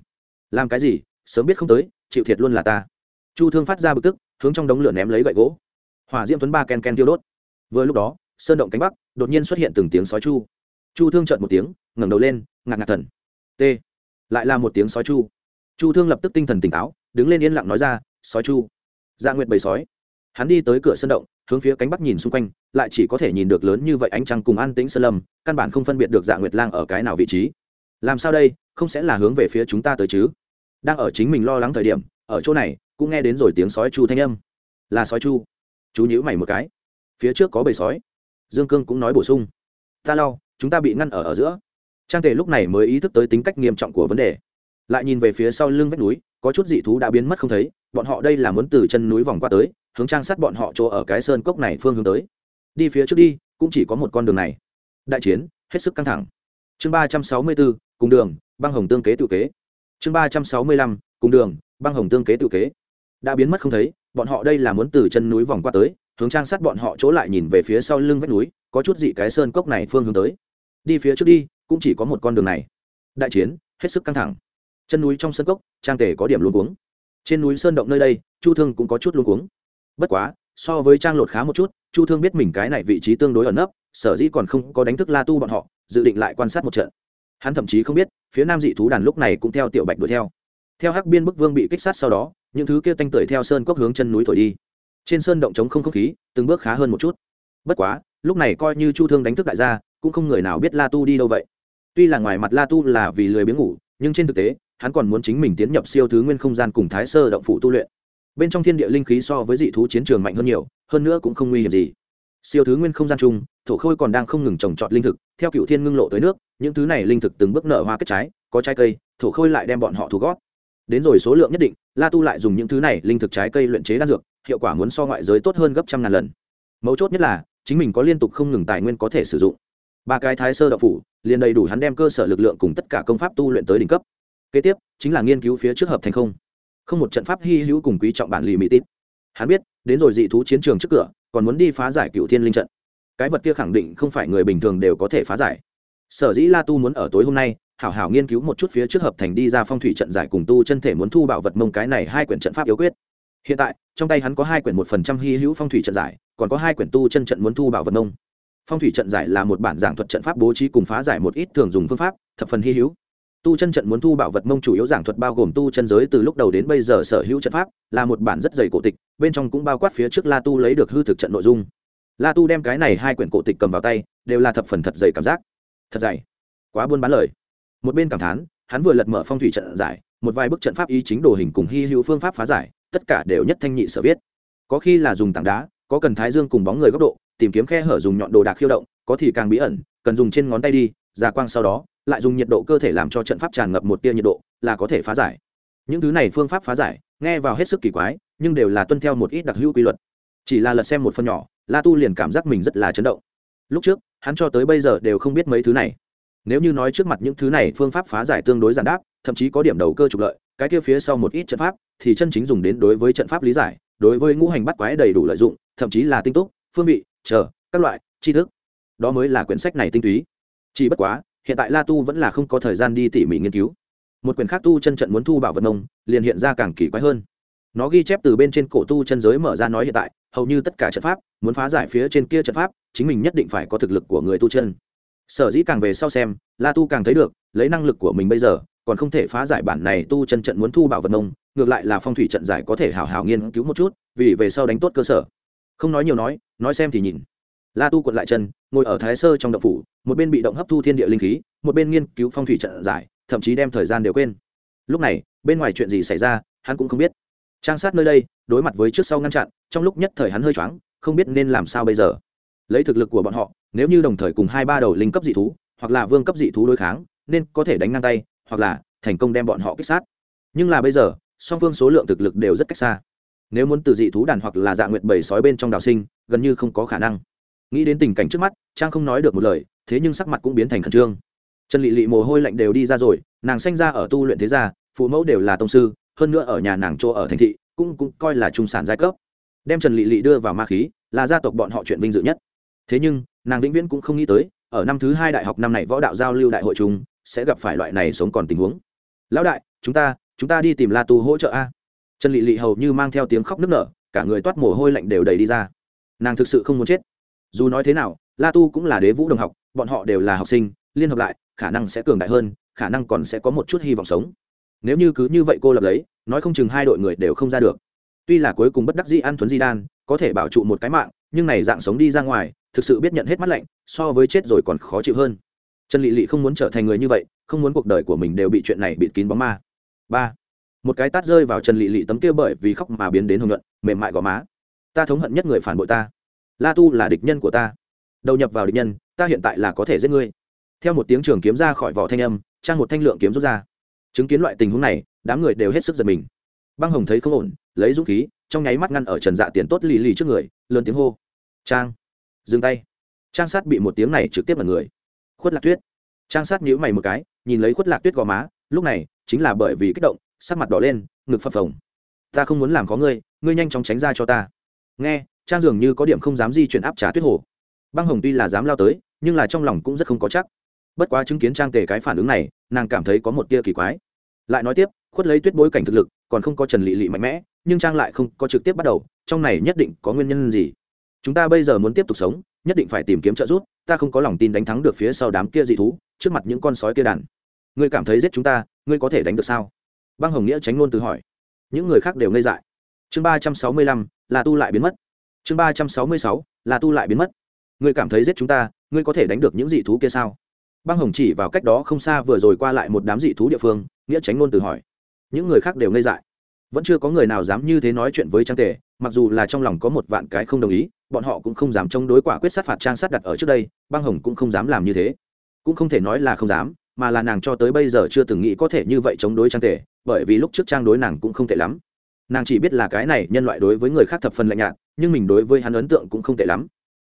Làm cái gì? Sớm biết không tới, chịu thiệt luôn là ta. Chu thương phát ra bực tức, hướng trong đống lửa ném lấy gậy gỗ. Hỏa diễm tuấn ba ken ken tiêu đốt. Vừa lúc đó, sơn động cánh bắc, đột nhiên xuất hiện từng tiếng sói chu. Chu thương trợn một tiếng, ngẩng đầu lên ngạc ngạc thần. T. Lại là một tiếng sói chu. Chu thương lập tức tinh thần tỉnh táo, đứng lên yên lặng nói ra, sói chu. Dạ nguyệt bầy sói. Hắn đi tới cửa sân động, hướng phía cánh bắc nhìn xung quanh, lại chỉ có thể nhìn được lớn như vậy ánh trăng cùng an tĩnh sơn lâm, căn bản không phân biệt được dạ nguyệt lang ở cái nào vị trí. Làm sao đây? Không sẽ là hướng về phía chúng ta tới chứ? Đang ở chính mình lo lắng thời điểm, ở chỗ này, cũng nghe đến rồi tiếng sói chu thanh âm. Là sói chu. Chú nhữ mày một cái. Phía trước có bầy sói. Dương cương cũng nói bổ sung. Ta lau chúng ta bị ngăn ở ở giữa trang tề lúc này mới ý thức tới tính cách nghiêm trọng của vấn đề. Lại nhìn về phía sau lưng vách núi, có chút dị thú đã biến mất không thấy, bọn họ đây là muốn từ chân núi vòng qua tới, hướng trang sát bọn họ chỗ ở cái sơn cốc này phương hướng tới. Đi phía trước đi, cũng chỉ có một con đường này. Đại chiến, hết sức căng thẳng. Chương ba trăm sáu mươi bốn, cùng đường, băng hồng tương kế tự kế. Chương ba trăm sáu mươi lăm, cùng đường, băng hồng tương kế tự kế. Đã biến mất không thấy, bọn họ đây là muốn từ chân núi vòng qua tới, hướng trang sát bọn họ chỗ lại nhìn về phía sau lưng vách núi, có chút dị cái sơn cốc này phương hướng tới. Đi phía trước đi cũng chỉ có một con đường này. Đại chiến, hết sức căng thẳng. Chân núi trong sân cốc, trang tề có điểm luôn cuống. Trên núi sơn động nơi đây, chu thương cũng có chút luôn cuống. Bất quá, so với trang lột khá một chút, chu thương biết mình cái này vị trí tương đối ẩn nấp, sở dĩ còn không có đánh thức la tu bọn họ, dự định lại quan sát một trận. Hắn thậm chí không biết, phía nam dị thú đàn lúc này cũng theo tiểu bạch đuổi theo. Theo hắc biên bức vương bị kích sát sau đó, những thứ kia tanh tưởi theo sơn cốc hướng chân núi thổi đi. Trên sơn động trống không không khí, từng bước khá hơn một chút. Bất quá, lúc này coi như chu thương đánh thức đại gia, cũng không người nào biết la tu đi đâu vậy tuy là ngoài mặt la tu là vì lười biếng ngủ, nhưng trên thực tế, hắn còn muốn chính mình tiến nhập siêu thứ nguyên không gian cùng thái sơ động phủ tu luyện. Bên trong thiên địa linh khí so với dị thú chiến trường mạnh hơn nhiều, hơn nữa cũng không nguy hiểm gì. Siêu thứ nguyên không gian chung, thổ khôi còn đang không ngừng trồng trọt linh thực, theo cựu thiên ngưng lộ tới nước, những thứ này linh thực từng bước nở hoa kết trái, có trái cây, thổ khôi lại đem bọn họ thu gót. Đến rồi số lượng nhất định, la tu lại dùng những thứ này linh thực trái cây luyện chế đan dược, hiệu quả muốn so ngoại giới tốt hơn gấp trăm ngàn lần. Mấu chốt nhất là, chính mình có liên tục không ngừng tài nguyên có thể sử dụng ba cái thái sơ đậu phủ, liền đầy đủ hắn đem cơ sở lực lượng cùng tất cả công pháp tu luyện tới đỉnh cấp. Kế tiếp, chính là nghiên cứu phía trước hợp thành không. Không một trận pháp hy hữu cùng quý trọng bản lì mỹ tít. Hắn biết, đến rồi dị thú chiến trường trước cửa, còn muốn đi phá giải cựu thiên linh trận. Cái vật kia khẳng định không phải người bình thường đều có thể phá giải. Sở dĩ la tu muốn ở tối hôm nay, hảo hảo nghiên cứu một chút phía trước hợp thành đi ra phong thủy trận giải cùng tu chân thể muốn thu bảo vật mông cái này hai quyển trận pháp yếu quyết. Hiện tại, trong tay hắn có hai quyển một phần trăm hy hữu phong thủy trận giải, còn có hai quyển tu chân trận muốn thu bảo vật mông phong thủy trận giải là một bản giảng thuật trận pháp bố trí cùng phá giải một ít thường dùng phương pháp, thập phần hy hữu. Tu chân trận muốn thu bảo vật mông chủ yếu giảng thuật bao gồm tu chân giới từ lúc đầu đến bây giờ sở hữu trận pháp, là một bản rất dày cổ tịch, bên trong cũng bao quát phía trước la tu lấy được hư thực trận nội dung. La tu đem cái này hai quyển cổ tịch cầm vào tay, đều là thập phần thật dày cảm giác. Thật dày. Quá buôn bán lời. Một bên cảm thán, hắn vừa lật mở phong thủy trận giải, một vài bức trận pháp ý chính đồ hình cùng hy hữu phương pháp phá giải, tất cả đều nhất thanh nhị sở viết. Có khi là dùng tảng đá, có cần thái dương cùng bóng người góc độ tìm kiếm khe hở dùng nhọn đồ đạc khiêu động, có thì càng bí ẩn, cần dùng trên ngón tay đi, ra quang sau đó, lại dùng nhiệt độ cơ thể làm cho trận pháp tràn ngập một tia nhiệt độ, là có thể phá giải. Những thứ này phương pháp phá giải, nghe vào hết sức kỳ quái, nhưng đều là tuân theo một ít đặc hữu quy luật. Chỉ là lật xem một phần nhỏ, la tu liền cảm giác mình rất là chấn động. Lúc trước, hắn cho tới bây giờ đều không biết mấy thứ này. Nếu như nói trước mặt những thứ này phương pháp phá giải tương đối giản đáp, thậm chí có điểm đầu cơ trục lợi, cái kia phía sau một ít trận pháp, thì chân chính dùng đến đối với trận pháp lý giải, đối với ngũ hành bắt quái đầy đủ lợi dụng, thậm chí là tinh túc, phương vị chờ, các loại, tri thức. Đó mới là quyển sách này tinh túy. Chỉ bất quá, hiện tại la tu vẫn là không có thời gian đi tỉ mỉ nghiên cứu. Một quyển khác tu chân trận muốn thu bảo vật nông, liền hiện ra càng kỳ quái hơn. Nó ghi chép từ bên trên cổ tu chân giới mở ra nói hiện tại, hầu như tất cả trận pháp, muốn phá giải phía trên kia trận pháp, chính mình nhất định phải có thực lực của người tu chân. Sở dĩ càng về sau xem, la tu càng thấy được, lấy năng lực của mình bây giờ, còn không thể phá giải bản này tu chân trận muốn thu bảo vật nông, ngược lại là phong thủy trận giải có thể hào hào nghiên cứu một chút, vì về sau đánh tốt cơ sở không nói nhiều nói nói xem thì nhìn. La tu quật lại chân, ngồi ở thái sơ trong động phủ, một bên bị động hấp thu thiên địa linh khí, một bên nghiên cứu phong thủy trận giải, thậm chí đem thời gian đều quên. Lúc này, bên ngoài chuyện gì xảy ra, hắn cũng không biết. Trang sát nơi đây, đối mặt với trước sau ngăn chặn, trong lúc nhất thời hắn hơi choáng, không biết nên làm sao bây giờ. Lấy thực lực của bọn họ, nếu như đồng thời cùng hai ba đầu linh cấp dị thú, hoặc là vương cấp dị thú đối kháng, nên có thể đánh ngang tay, hoặc là thành công đem bọn họ kích sát. Nhưng là bây giờ, song phương số lượng thực lực đều rất cách xa nếu muốn từ dị thú đàn hoặc là dạ nguyệt bầy sói bên trong đào sinh, gần như không có khả năng. Nghĩ đến tình cảnh trước mắt, trang không nói được một lời, thế nhưng sắc mặt cũng biến thành khẩn trương. Trần lị lị mồ hôi lạnh đều đi ra rồi, nàng sanh ra ở tu luyện thế gia, phụ mẫu đều là tông sư, hơn nữa ở nhà nàng chỗ ở thành thị, cũng cũng coi là trung sản giai cấp. Đem trần lị lị đưa vào ma khí, là gia tộc bọn họ chuyện vinh dự nhất. Thế nhưng, nàng vĩnh viễn cũng không nghĩ tới, ở năm thứ hai đại học năm này võ đạo giao lưu đại hội chúng sẽ gặp phải loại này sống còn tình huống. Lão đại, chúng ta chúng ta đi tìm la tu hỗ trợ a trần lị lị hầu như mang theo tiếng khóc nức nở, cả người toát mồ hôi lạnh đều đầy đi ra. Nàng thực sự không muốn chết. Dù nói thế nào, la tu cũng là đế vũ đồng học, bọn họ đều là học sinh, liên hợp lại, khả năng sẽ cường đại hơn, khả năng còn sẽ có một chút hy vọng sống. Nếu như cứ như vậy cô lập lấy, nói không chừng hai đội người đều không ra được. Tuy là cuối cùng bất đắc dĩ ăn thuấn di đan, có thể bảo trụ một cái mạng, nhưng này dạng sống đi ra ngoài, thực sự biết nhận hết mắt lạnh, so với chết rồi còn khó chịu hơn. Trần lị lị không muốn trở thành người như vậy, không muốn cuộc đời của mình đều bị chuyện này bịt kín bóng ma. Ba một cái tát rơi vào trần lị lị tấm kia bởi vì khóc mà biến đến hồng nhuận, mềm mại gò má. Ta thống hận nhất người phản bội ta. La tu là địch nhân của ta. Đầu nhập vào địch nhân, ta hiện tại là có thể giết ngươi. Theo một tiếng trường kiếm ra khỏi vỏ thanh âm, trang một thanh lượng kiếm rút ra. Chứng kiến loại tình huống này, đám người đều hết sức giật mình. Băng hồng thấy không ổn, lấy dũng khí, trong nháy mắt ngăn ở trần dạ tiền tốt lì lì trước người, lớn tiếng hô. Trang. Dừng tay. Trang sát bị một tiếng này trực tiếp là người. Khuất lạc tuyết. Trang sát nhíu mày một cái, nhìn lấy khuất lạc tuyết gò má, lúc này, chính là bởi vì kích động sắc mặt đỏ lên, ngực phập phồng. Ta không muốn làm có ngươi ngươi nhanh chóng tránh ra cho ta. Nghe, trang dường như có điểm không dám di chuyển áp trả tuyết hồ. Băng hồng tuy là dám lao tới, nhưng là trong lòng cũng rất không có chắc. Bất quá chứng kiến trang tề cái phản ứng này, nàng cảm thấy có một tia kỳ quái. Lại nói tiếp, khuất lấy tuyết bối cảnh thực lực, còn không có trần lị lị mạnh mẽ, nhưng trang lại không có trực tiếp bắt đầu, trong này nhất định có nguyên nhân gì? Chúng ta bây giờ muốn tiếp tục sống, nhất định phải tìm kiếm trợ giúp, ta không có lòng tin đánh thắng được phía sau đám kia dị thú, trước mặt những con sói kia đàn. Ngươi cảm thấy giết chúng ta, ngươi có thể đánh được sao? Băng hồng nghĩa tránh ngôn từ hỏi. Những người khác đều ngây dại. Chương ba trăm sáu mươi lăm, là tu lại biến mất. Chương ba trăm sáu mươi sáu, là tu lại biến mất. Ngươi cảm thấy giết chúng ta, ngươi có thể đánh được những dị thú kia sao? Băng hồng chỉ vào cách đó không xa vừa rồi qua lại một đám dị thú địa phương, nghĩa tránh ngôn từ hỏi. Những người khác đều ngây dại. Vẫn chưa có người nào dám như thế nói chuyện với trang tề, mặc dù là trong lòng có một vạn cái không đồng ý, bọn họ cũng không dám chống đối quả quyết sát phạt trang sát đặt ở trước đây, băng hồng cũng không dám làm như thế. Cũng không thể nói là không dám mà là nàng cho tới bây giờ chưa từng nghĩ có thể như vậy chống đối trang tề, bởi vì lúc trước trang đối nàng cũng không tệ lắm. Nàng chỉ biết là cái này nhân loại đối với người khác thập phần lạnh nhạt, nhưng mình đối với hắn ấn tượng cũng không tệ lắm.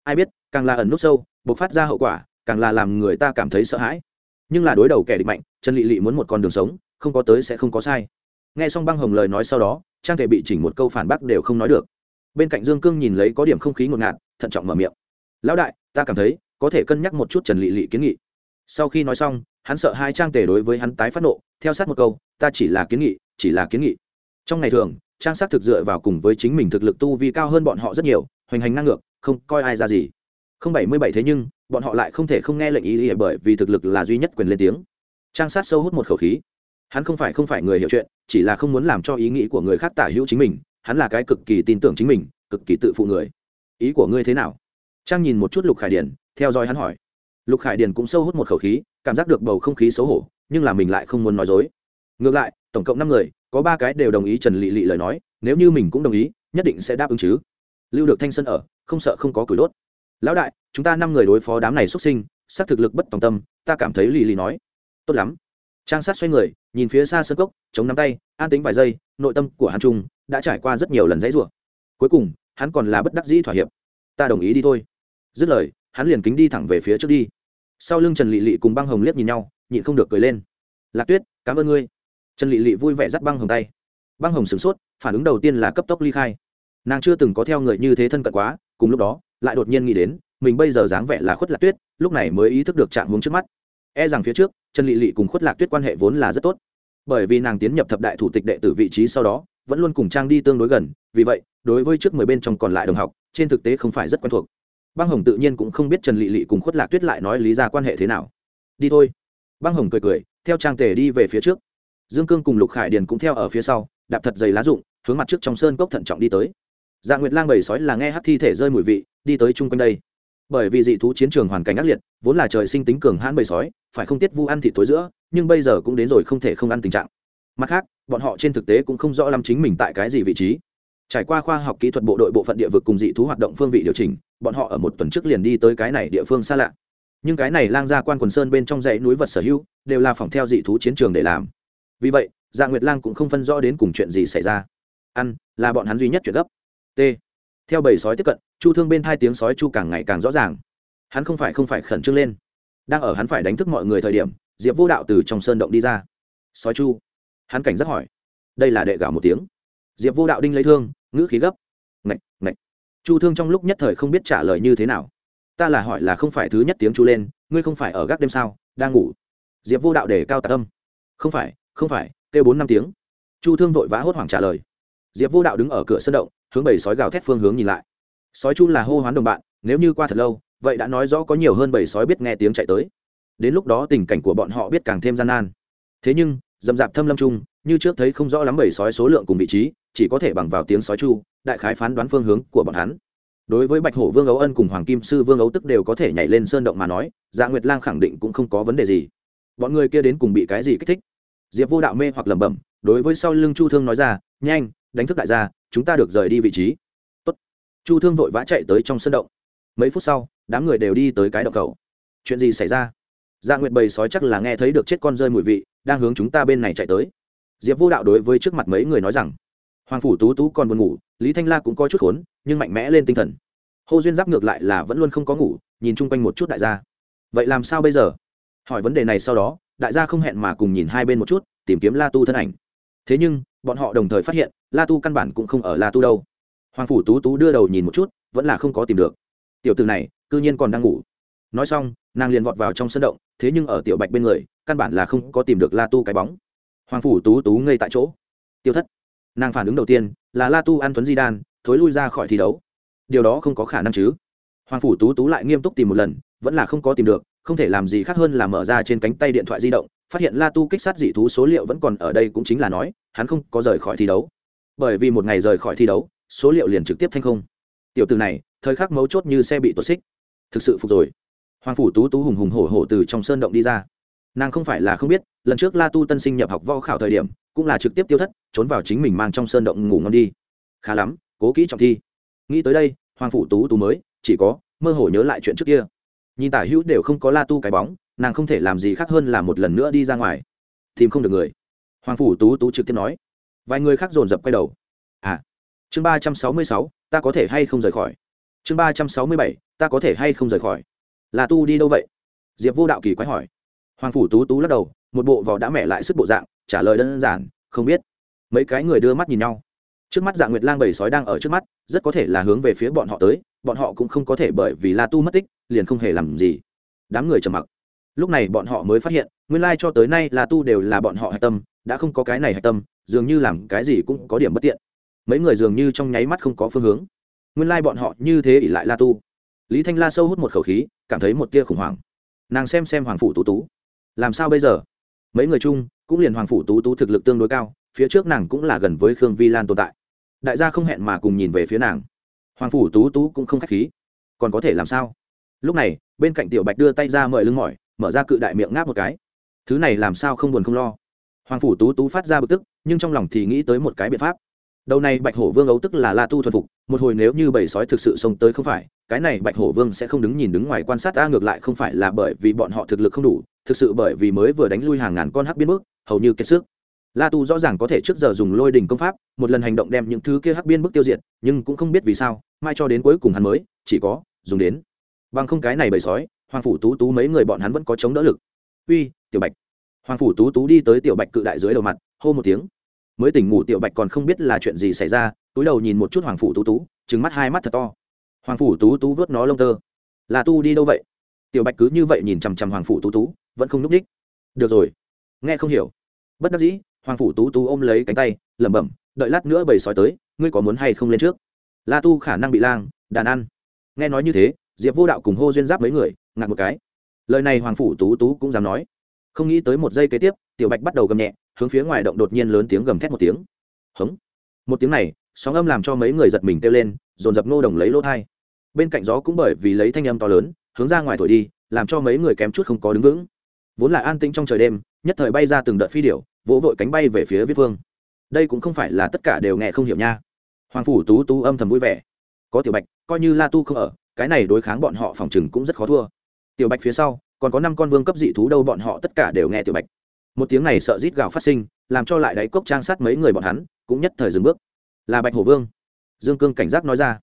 Ai biết, càng là ẩn nút sâu, bộc phát ra hậu quả, càng là làm người ta cảm thấy sợ hãi. Nhưng là đối đầu kẻ địch mạnh, trần lị lị muốn một con đường sống, không có tới sẽ không có sai. Nghe xong băng hồng lời nói sau đó, trang thể bị chỉnh một câu phản bác đều không nói được. Bên cạnh dương cương nhìn lấy có điểm không khí ngột ngạt, thận trọng mở miệng. Lão đại, ta cảm thấy có thể cân nhắc một chút trần lị lị kiến nghị. Sau khi nói xong hắn sợ hai trang tề đối với hắn tái phát nộ, theo sát một câu, ta chỉ là kiến nghị, chỉ là kiến nghị. Trong ngày thường, trang sát thực dựa vào cùng với chính mình thực lực tu vi cao hơn bọn họ rất nhiều, hoành hành ngang ngược, không coi ai ra gì. Không bảy mươi bảy thế nhưng, bọn họ lại không thể không nghe lệnh ý ý bởi vì thực lực là duy nhất quyền lên tiếng. Trang sát sâu hút một khẩu khí. Hắn không phải không phải người hiểu chuyện, chỉ là không muốn làm cho ý nghĩ của người khác tả hữu chính mình, hắn là cái cực kỳ tin tưởng chính mình, cực kỳ tự phụ người. Ý của ngươi thế nào? Trang nhìn một chút lục khải điền, theo dõi hắn hỏi lục khải điền cũng sâu hút một khẩu khí, cảm giác được bầu không khí xấu hổ, nhưng là mình lại không muốn nói dối. Ngược lại, tổng cộng năm người, có ba cái đều đồng ý trần lị lị lời nói, nếu như mình cũng đồng ý, nhất định sẽ đáp ứng chứ. Lưu được thanh sân ở, không sợ không có cửi đốt. Lão đại, chúng ta năm người đối phó đám này xuất sinh, xác thực lực bất tòng tâm, ta cảm thấy lì lì nói. Tốt lắm. Trang sát xoay người, nhìn phía xa sân cốc, chống nắm tay, an tính vài giây, nội tâm của hắn trung đã trải qua rất nhiều lần dãy rủa. Cuối cùng, hắn còn là bất đắc dĩ thỏa hiệp. Ta đồng ý đi thôi. Dứt lời hắn liền kính đi thẳng về phía trước đi. Sau lưng trần lị lị cùng băng hồng liếc nhìn nhau, nhịn không được cười lên. Lạc tuyết, cảm ơn ngươi. Trần lị lị vui vẻ dắt băng hồng tay. Băng hồng sửng sốt, phản ứng đầu tiên là cấp tốc ly khai. Nàng chưa từng có theo người như thế thân cận quá, cùng lúc đó, lại đột nhiên nghĩ đến, mình bây giờ dáng vẻ là khuất lạc tuyết, lúc này mới ý thức được trạng hướng trước mắt. E rằng phía trước, trần lị lị cùng khuất lạc tuyết quan hệ vốn là rất tốt. Bởi vì nàng tiến nhập thập đại thủ tịch đệ tử vị trí sau đó, vẫn luôn cùng trang đi tương đối gần, vì vậy, đối với trước mười bên trong còn lại đồng học, trên thực tế không phải rất quen thuộc băng hồng tự nhiên cũng không biết trần lị lị cùng khuất lạc tuyết lại nói lý ra quan hệ thế nào. Đi thôi. Băng hồng cười cười, theo trang tề đi về phía trước. Dương cương cùng lục khải điền cũng theo ở phía sau, đạp thật dày lá rụng, hướng mặt trước trong sơn cốc thận trọng đi tới. Dạ nguyệt lang bầy sói là nghe hát thi thể rơi mùi vị, đi tới chung quanh đây. Bởi vì dị thú chiến trường hoàn cảnh ác liệt, vốn là trời sinh tính cường hãn bầy sói, phải không tiết vu ăn thịt tối giữa, nhưng bây giờ cũng đến rồi không thể không ăn tình trạng. Mặt khác, bọn họ trên thực tế cũng không rõ lắm chính mình tại cái gì vị trí trải qua khoa học kỹ thuật bộ đội bộ phận địa vực cùng dị thú hoạt động phương vị điều chỉnh, bọn họ ở một tuần trước liền đi tới cái này địa phương xa lạ. Nhưng cái này lang ra quan quần sơn bên trong dãy núi vật sở hữu, đều là phòng theo dị thú chiến trường để làm. Vì vậy dạ nguyệt lang cũng không phân rõ đến cùng chuyện gì xảy ra. Ăn, là bọn hắn duy nhất chuyện gấp. T. Theo bầy sói tiếp cận, chu thương bên thai tiếng sói chu càng ngày càng rõ ràng. Hắn không phải không phải khẩn trương lên. Đang ở hắn phải đánh thức mọi người thời điểm, diệp vô đạo từ trong sơn động đi ra. Sói chu? Hắn cảnh giác hỏi. Đây là đệ gạo một tiếng diệp vô đạo đinh lấy thương, ngữ khí gấp. Ngạch ngạch. Chu thương trong lúc nhất thời không biết trả lời như thế nào. Ta là hỏi là không phải thứ nhất tiếng chu lên, ngươi không phải ở gác đêm sao, đang ngủ. Diệp vô đạo để cao tạ tâm. không phải không phải, kêu bốn năm tiếng. Chu thương vội vã hốt hoảng trả lời. Diệp vô đạo đứng ở cửa sân động, hướng bầy sói gào thét phương hướng nhìn lại. Sói chu là hô hoán đồng bạn, nếu như qua thật lâu, vậy đã nói rõ có nhiều hơn bầy sói biết nghe tiếng chạy tới. Đến lúc đó tình cảnh của bọn họ biết càng thêm gian nan. Thế nhưng, dầm dạp thâm lâm trung như trước thấy không rõ lắm bầy sói số lượng cùng vị trí, chỉ có thể bằng vào tiếng sói chu, đại khái phán đoán phương hướng của bọn hắn. Đối với bạch hổ vương ấu ân cùng hoàng kim sư vương ấu tức đều có thể nhảy lên sơn động mà nói dạ nguyệt lang khẳng định cũng không có vấn đề gì. Bọn người kia đến cùng bị cái gì kích thích? Diệp vô đạo mê hoặc lẩm bẩm, đối với sau lưng chu thương nói ra, nhanh, đánh thức đại gia, chúng ta được rời đi vị trí. Tốt. chu thương vội vã chạy tới trong sân động. Mấy phút sau, đám người đều đi tới cái động cầu. Chuyện gì xảy ra? Dạ nguyệt bầy sói chắc là nghe thấy được chết con rơi mùi vị, đang hướng chúng ta bên này chạy tới diệp vô đạo đối với trước mặt mấy người nói rằng, hoàng phủ tú tú còn buồn ngủ, lý thanh la cũng có chút khốn, nhưng mạnh mẽ lên tinh thần. Hô duyên giáp ngược lại là vẫn luôn không có ngủ, nhìn chung quanh một chút đại gia. Vậy làm sao bây giờ? Hỏi vấn đề này sau đó, đại gia không hẹn mà cùng nhìn hai bên một chút, tìm kiếm la tu thân ảnh. Thế nhưng, bọn họ đồng thời phát hiện, la tu căn bản cũng không ở la tu đâu. Hoàng phủ tú tú đưa đầu nhìn một chút, vẫn là không có tìm được. Tiểu từ này, cư nhiên còn đang ngủ. Nói xong, nàng liền vọt vào trong sân động, thế nhưng ở tiểu bạch bên người, căn bản là không có tìm được la tu cái bóng hoàng phủ tú tú ngây tại chỗ. Tiêu thất. Nàng phản ứng đầu tiên là la tu ăn thuấn di đan thối lui ra khỏi thi đấu. Điều đó không có khả năng chứ. Hoàng phủ tú tú lại nghiêm túc tìm một lần, vẫn là không có tìm được, không thể làm gì khác hơn là mở ra trên cánh tay điện thoại di động, phát hiện la tu kích sát dị thú số liệu vẫn còn ở đây cũng chính là nói, hắn không có rời khỏi thi đấu. Bởi vì một ngày rời khỏi thi đấu, số liệu liền trực tiếp thanh không. Tiểu từ này, thời khắc mấu chốt như xe bị tuột xích. Thực sự phục rồi. Hoàng phủ tú tú hùng hùng hổ hổ từ trong sơn động đi ra nàng không phải là không biết, lần trước la tu tân sinh nhập học võ khảo thời điểm, cũng là trực tiếp tiêu thất, trốn vào chính mình mang trong sơn động ngủ ngon đi. Khá lắm, cố kỹ trọng thi. Nghĩ tới đây, hoàng phủ tú tú mới, chỉ có, mơ hồ nhớ lại chuyện trước kia. Nhìn tả hữu đều không có la tu cái bóng, nàng không thể làm gì khác hơn là một lần nữa đi ra ngoài. Tìm không được người. Hoàng phủ tú tú trực tiếp nói. Vài người khác dồn dập quay đầu. À chương ba trăm sáu mươi sáu, ta có thể hay không rời khỏi? Chương ba trăm sáu mươi bảy, ta có thể hay không rời khỏi? Là tu đi đâu vậy? Diệp vô đạo kỳ quái hỏi hoàng phủ tú tú lắc đầu, một bộ vỏ đã mẹ lại sức bộ dạng, trả lời đơn giản, không biết. Mấy cái người đưa mắt nhìn nhau. Trước mắt dạng nguyệt lang bầy sói đang ở trước mắt, rất có thể là hướng về phía bọn họ tới, bọn họ cũng không có thể bởi vì la tu mất tích, liền không hề làm gì. Đám người trầm mặc. Lúc này bọn họ mới phát hiện, nguyên lai cho tới nay la tu đều là bọn họ hạch tâm, đã không có cái này hạch tâm, dường như làm cái gì cũng có điểm bất tiện. Mấy người dường như trong nháy mắt không có phương hướng. Nguyên lai bọn họ như thế ỉ lại la tu. Lý thanh la sâu hút một khẩu khí, cảm thấy một tia khủng hoảng. Nàng xem xem hoàng phủ tú tú làm sao bây giờ? Mấy người chung cũng liền hoàng phủ tú tú thực lực tương đối cao, phía trước nàng cũng là gần với khương vi lan tồn tại. Đại gia không hẹn mà cùng nhìn về phía nàng. Hoàng phủ tú tú cũng không k h á c h khí. Còn có thể làm sao? Lúc này, bên cạnh tiểu bạch đưa tay ra mời lưng mỏi, mở ra cự đại miệng ngáp một cái. Thứ này làm sao không buồn không lo. Hoàng phủ tú tú phát ra bực tức, nhưng trong lòng thì nghĩ tới một cái biện pháp đầu này bạch hổ vương ấu tức là la tu thuần phục, một hồi nếu như bầy sói thực sự xông tới không phải, cái này bạch hổ vương sẽ không đứng nhìn đứng ngoài quan sát ta ngược lại không phải là bởi vì bọn họ thực lực không đủ, thực sự bởi vì mới vừa đánh lui hàng ngàn con hắc biên bước, hầu như kiệt sức. La tu rõ ràng có thể trước giờ dùng lôi đình công pháp, một lần hành động đem những thứ kia hắc biên bức tiêu diệt, nhưng cũng không biết vì sao, mai cho đến cuối cùng hắn mới, chỉ có, dùng đến. Bằng không cái này bầy sói, hoàng phủ tú tú mấy người bọn hắn vẫn có chống đỡ lực. Uy, tiểu bạch. Hoàng phủ tú tú đi tới tiểu bạch cự đại dưới đầu mặt, hô một tiếng mới tỉnh ngủ tiểu bạch còn không biết là chuyện gì xảy ra, túi đầu nhìn một chút hoàng phủ tú tú trứng mắt hai mắt thật to. Hoàng phủ tú tú vớt nó lông tơ. Là tu đi đâu vậy? Tiểu bạch cứ như vậy nhìn chằm chằm hoàng phủ tú tú, vẫn không n ú c đ í c h được rồi. Nghe không hiểu. Bất đắc dĩ, hoàng phủ tú tú ôm lấy cánh tay, lẩm bẩm, đợi lát nữa bầy sói tới, ngươi có muốn hay không lên trước? La tu khả năng bị lang, đàn ăn. Nghe nói như thế, diệp vô đạo cùng hô duyên giáp mấy người, ngạc một cái. Lời này hoàng phủ tú tú cũng dám nói. Không nghĩ tới một giây kế tiếp, tiểu bạch bắt đầu gầm nhẹ hướng phía ngoài động đột nhiên lớn tiếng gầm thét một tiếng. Hống. Một tiếng này, sóng âm làm cho mấy người giật mình kêu lên, dồn dập nô đồng lấy lỗ thai. Bên cạnh gió cũng bởi vì lấy thanh âm to lớn, hướng ra ngoài thổi đi, làm cho mấy người kém chút không có đứng vững. Vốn là an tĩnh trong trời đêm, nhất thời bay ra từng đợt phi điệu vỗ vội cánh bay về phía viết vương. Đây cũng không phải là tất cả đều nghe không hiểu nha. Hoàng phủ tú tú âm thầm vui vẻ. Có tiểu bạch, coi như la tu không ở, cái này đối kháng bọn họ phòng chừng cũng rất khó thua. Tiểu bạch phía sau, còn có năm con vương cấp dị thú đâu bọn họ tất cả đều nghe tiểu bạch một tiếng này sợ rít gào phát sinh, làm cho lại đáy cốc trang sát mấy người bọn hắn, cũng nhất thời dừng bước. Là bạch hổ vương. Dương cương cảnh giác nói ra.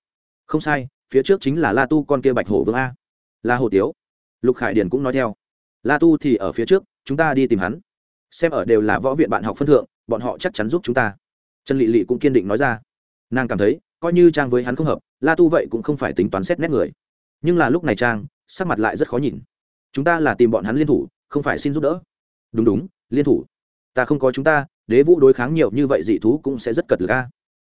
Không sai, phía trước chính là la tu con kia bạch hổ vương a. La hồ tiếu. Lục khải điền cũng nói theo. La tu thì ở phía trước, chúng ta đi tìm hắn. Xem ở đều là võ viện bạn học phân thượng, bọn họ chắc chắn giúp chúng ta. Trần lị lị cũng kiên định nói ra. Nàng cảm thấy, coi như trang với hắn không hợp, la tu vậy cũng không phải tính toán xét nét người. Nhưng là lúc này trang, sắc mặt lại rất khó nhìn. Chúng ta là tìm bọn hắn liên thủ, không phải xin giúp đỡ đúng đúng, liên thủ. Ta không có chúng ta, đế vũ đối kháng nhiều như vậy dị thú cũng sẽ rất cật lực ca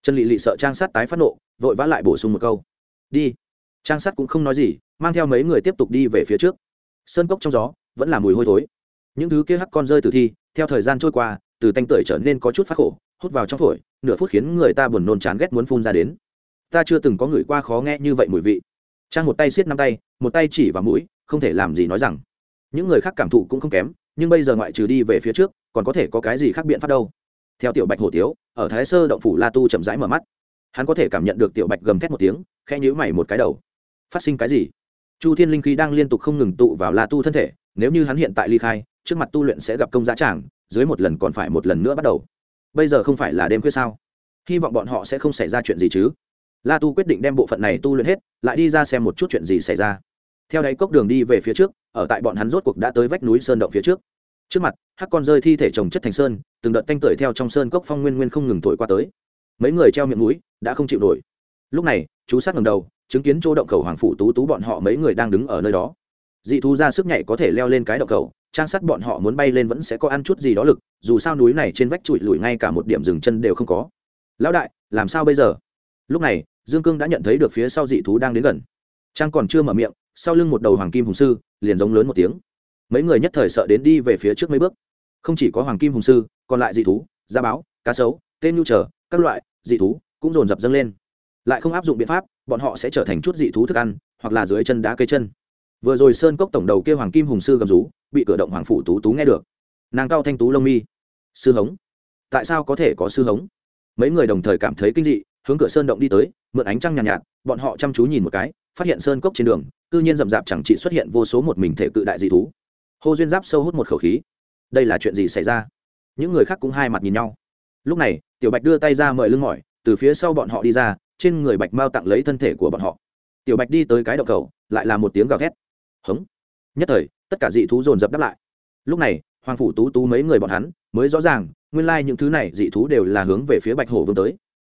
trần lị lị sợ trang sát tái phát nộ, vội vã lại bổ sung một câu. Đi. Trang sát cũng không nói gì, mang theo mấy người tiếp tục đi về phía trước. Sơn cốc trong gió, vẫn là mùi hôi thối. Những thứ kia hắc con rơi từ thi, theo thời gian trôi qua, từ tanh tưởi trở nên có chút phát khổ, hút vào trong phổi, nửa phút khiến người ta buồn nôn chán ghét muốn phun ra đến. Ta chưa từng có người qua khó nghe như vậy mùi vị. Trang một tay xiết năm tay, một tay chỉ vào mũi, không thể làm gì nói rằng. Những người khác cảm thụ cũng không kém nhưng bây giờ ngoại trừ đi về phía trước, còn có thể có cái gì khác biện pháp đâu? Theo tiểu bạch hổ tiếu, ở thái sơ động phủ la tu chậm rãi mở mắt. Hắn có thể cảm nhận được tiểu bạch gầm thét một tiếng khe nhữ mày một cái đầu. Phát sinh cái gì? Chu thiên linh khí đang liên tục không ngừng tụ vào la tu thân thể, nếu như hắn hiện tại ly khai, trước mặt tu luyện sẽ gặp công giá tràng, dưới một lần còn phải một lần nữa bắt đầu. Bây giờ không phải là đêm khuya sao? Hy vọng bọn họ sẽ không xảy ra chuyện gì chứ? La tu quyết định đem bộ phận này tu luyện hết, lại đi ra xem một chút chuyện gì xảy ra theo đáy cốc đường đi về phía trước, ở tại bọn hắn rốt cuộc đã tới vách núi sơn động phía trước. Trước mặt, hắc con rơi thi thể trồng chất thành sơn, từng đợt tanh tưởi theo trong sơn cốc phong nguyên nguyên không ngừng thổi qua tới. Mấy người treo miệng mũi, đã không chịu nổi. Lúc này, chú sát ngầm đầu, chứng kiến chỗ động khẩu hoàng phủ tú tú bọn họ mấy người đang đứng ở nơi đó. Dị thú ra sức nhảy có thể leo lên cái động khẩu, trang sắt bọn họ muốn bay lên vẫn sẽ có ăn chút gì đó lực, dù sao núi này trên vách trụi lùi ngay cả một điểm dừng chân đều không có. Lão đại, làm sao bây giờ? Lúc này, dương cương đã nhận thấy được phía sau dị thú đang đến gần. Trang còn chưa mở miệng sau lưng một đầu hoàng kim hùng sư liền giống lớn một tiếng. Mấy người nhất thời sợ đến đi về phía trước mấy bước. Không chỉ có hoàng kim hùng sư còn lại dị thú da báo cá sấu tên nhu trở các loại dị thú cũng dồn dập dâng lên. Lại không áp dụng biện pháp bọn họ sẽ trở thành chút dị thú thức ăn hoặc là dưới chân đá cây chân. Vừa rồi sơn cốc tổng đầu kêu hoàng kim hùng sư gầm rú bị cửa động hoàng phủ tú tú nghe được. Nàng cao thanh tú lông mi. Sư hống. Tại sao có thể có sư hống? Mấy người đồng thời cảm thấy kinh dị hướng cửa sơn động đi tới mượn ánh trăng nhàn nhạt, nhạt bọn họ chăm chú nhìn một cái phát hiện sơn cốc trên đường, cư nhiên rậm rạp chẳng chỉ xuất hiện vô số một mình thể cự đại dị thú. Hô duyên giáp sâu hút một khẩu khí. Đây là chuyện gì xảy ra? Những người khác cũng hai mặt nhìn nhau. Lúc này, tiểu bạch đưa tay ra mời lưng mỏi, từ phía sau bọn họ đi ra, trên người bạch mao tặng lấy thân thể của bọn họ. Tiểu bạch đi tới cái động cầu, lại là một tiếng gào thét. Hống. Nhất thời, tất cả dị thú dồn dập đáp lại. Lúc này, hoàng phủ tú tú mấy người bọn hắn mới rõ ràng, nguyên lai những thứ này dị thú đều là hướng về phía bạch hổ vương tới.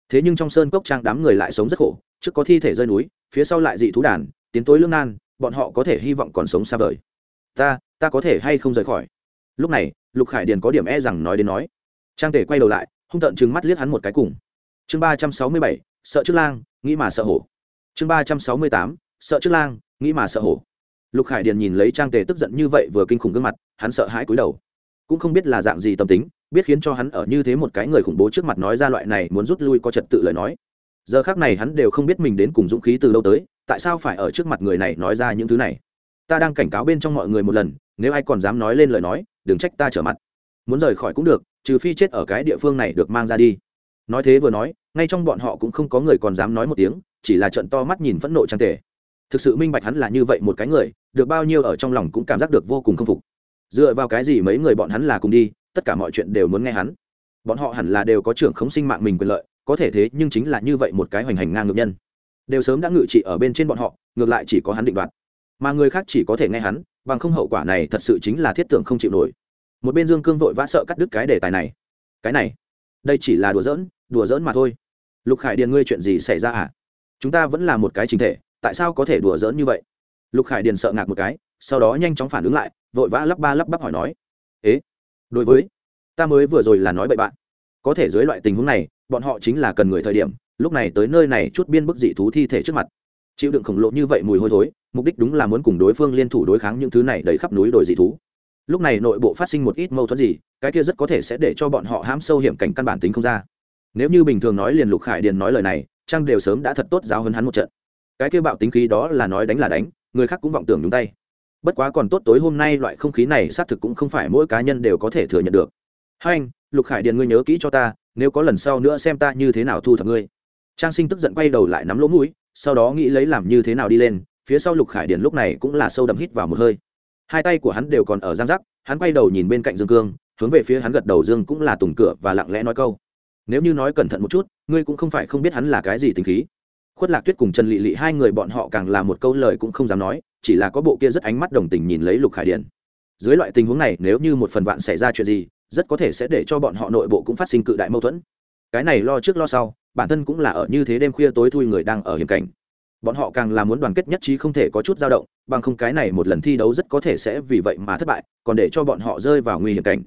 Thế nhưng trong sơn cốc trang đám người lại sống rất khổ trước có thi thể rơi núi, phía sau lại dị thú đàn, tiến tối lương nan, bọn họ có thể hy vọng còn sống xa vời. Ta ta có thể hay không rời khỏi? Lúc này, lục khải điền có điểm e rằng nói đến nói. Trang tể quay đầu lại, hung tợn chừng mắt liếc hắn một cái cùng. Chương ba trăm sáu mươi bảy, sợ trước lang, nghĩ mà sợ hổ. Chương ba trăm sáu mươi tám, sợ trước lang, nghĩ mà sợ hổ. Lục khải điền nhìn lấy trang tề tức giận như vậy vừa kinh khủng gương mặt, hắn sợ hãi cúi đầu. Cũng không biết là dạng gì tâm tính, biết khiến cho hắn ở như thế một cái người khủng bố trước mặt nói ra loại này muốn rút lui có trật tự lời nói giờ khác này hắn đều không biết mình đến cùng dũng khí từ đâu tới, tại sao phải ở trước mặt người này nói ra những thứ này? Ta đang cảnh cáo bên trong mọi người một lần, nếu ai còn dám nói lên lời nói, đừng trách ta trở mặt. Muốn rời khỏi cũng được, trừ phi chết ở cái địa phương này được mang ra đi. Nói thế vừa nói, ngay trong bọn họ cũng không có người còn dám nói một tiếng, chỉ là trận to mắt nhìn phẫn nộ trang tề thực sự minh bạch hắn là như vậy một cái người, được bao nhiêu ở trong lòng cũng cảm giác được vô cùng k phục. Dựa vào cái gì mấy người bọn hắn là cùng đi, tất cả mọi chuyện đều muốn nghe hắn. Bọn họ hẳn là đều có trưởng khống sinh mạng mình quyền lợi có thể thế nhưng chính là như vậy một cái hoành hành ngang ngược nhân. Đều sớm đã ngự trị ở bên trên bọn họ, ngược lại chỉ có hắn định đoạt. Mà người khác chỉ có thể nghe hắn, bằng không hậu quả này thật sự chính là thiết tưởng không chịu nổi. Một bên dương cương vội vã sợ cắt đứt cái đề tài này. Cái này, đây chỉ là đùa giỡn đùa giỡn mà thôi. Lục khải điền ngươi chuyện gì xảy ra à? Chúng ta vẫn là một cái chính thể, tại sao có thể đùa giỡn như vậy? Lục khải điền sợ ngạc một cái, sau đó nhanh chóng phản ứng lại, vội vã lắp ba lắp bắp hỏi nói. Ế, đối với, ta mới vừa rồi là nói bậy bạn có thể dưới loại tình huống này, bọn họ chính là cần người thời điểm, lúc này tới nơi này chút biên bức dị thú thi thể trước mặt. Chịu đựng khổng lồ như vậy mùi hôi thối, mục đích đúng là muốn cùng đối phương liên thủ đối kháng những thứ này đầy khắp núi đồi dị thú. Lúc này nội bộ phát sinh một ít mâu thuẫn gì, cái kia rất có thể sẽ để cho bọn họ hãm sâu hiểm cảnh căn bản tính không ra. Nếu như bình thường nói liền lục khải điền nói lời này, trang đều sớm đã thật tốt giáo hơn hắn một trận. Cái kia bạo tính khí đó là nói đánh là đánh, người khác cũng vọng tưởng nhúng tay. Bất quá còn tốt tối hôm nay loại không khí này xác thực cũng không phải mỗi cá nhân đều có thể thừa nhận được. Hai anh lục khải điền ngươi nhớ kỹ cho ta, nếu có lần sau nữa xem ta như thế nào thu thập ngươi. Trang sinh tức giận quay đầu lại nắm lỗ mũi, sau đó nghĩ lấy làm như thế nào đi lên, phía sau lục khải điền lúc này cũng là sâu đậm hít vào một hơi. Hai tay của hắn đều còn ở giang giác hắn quay đầu nhìn bên cạnh dương cương, hướng về phía hắn gật đầu dương cũng là tùng cửa và lặng lẽ nói câu. Nếu như nói cẩn thận một chút, ngươi cũng không phải không biết hắn là cái gì tình khí. Khuất lạc tuyết cùng trần lị lị hai người bọn họ càng là một câu lời cũng không dám nói, chỉ là có bộ kia rất ánh mắt đồng tình nhìn lấy lục khải Điền. dưới loại tình huống này, nếu như một phần vạn xảy ra chuyện gì rất có thể sẽ để cho bọn họ nội bộ cũng phát sinh cự đại mâu thuẫn. Cái này lo trước lo sau, bản thân cũng là ở như thế đêm khuya tối thui người đang ở hiểm cảnh. Bọn họ càng là muốn đoàn kết nhất trí không thể có chút dao động, bằng không cái này một lần thi đấu rất có thể sẽ vì vậy mà thất bại, còn để cho bọn họ rơi vào nguy hiểm cảnh.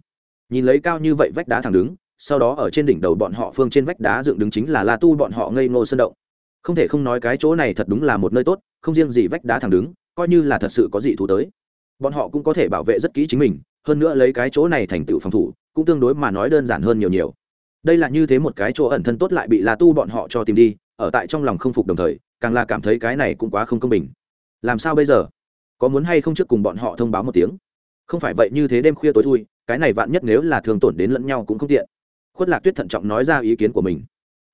Nhìn lấy cao như vậy vách đá thẳng đứng, sau đó ở trên đỉnh đầu bọn họ phương trên vách đá dựng đứng chính là la tu bọn họ ngây ngô sơn động. Không thể không nói cái chỗ này thật đúng là một nơi tốt, không riêng gì vách đá thẳng đứng, coi như là thật sự có gì thú tới. Bọn họ cũng có thể bảo vệ rất kỹ chính mình hơn nữa lấy cái chỗ này thành tựu phòng thủ, cũng tương đối mà nói đơn giản hơn nhiều nhiều. Đây là như thế một cái chỗ ẩn thân tốt lại bị la tu bọn họ cho tìm đi, ở tại trong lòng không phục đồng thời, càng là cảm thấy cái này cũng quá không công bình. Làm sao bây giờ? Có muốn hay không trước cùng bọn họ thông báo một tiếng? Không phải vậy như thế đêm khuya tối thui, cái này vạn nhất nếu là thường tổn đến lẫn nhau cũng không tiện. Khuất lạc tuyết thận trọng nói ra ý kiến của mình.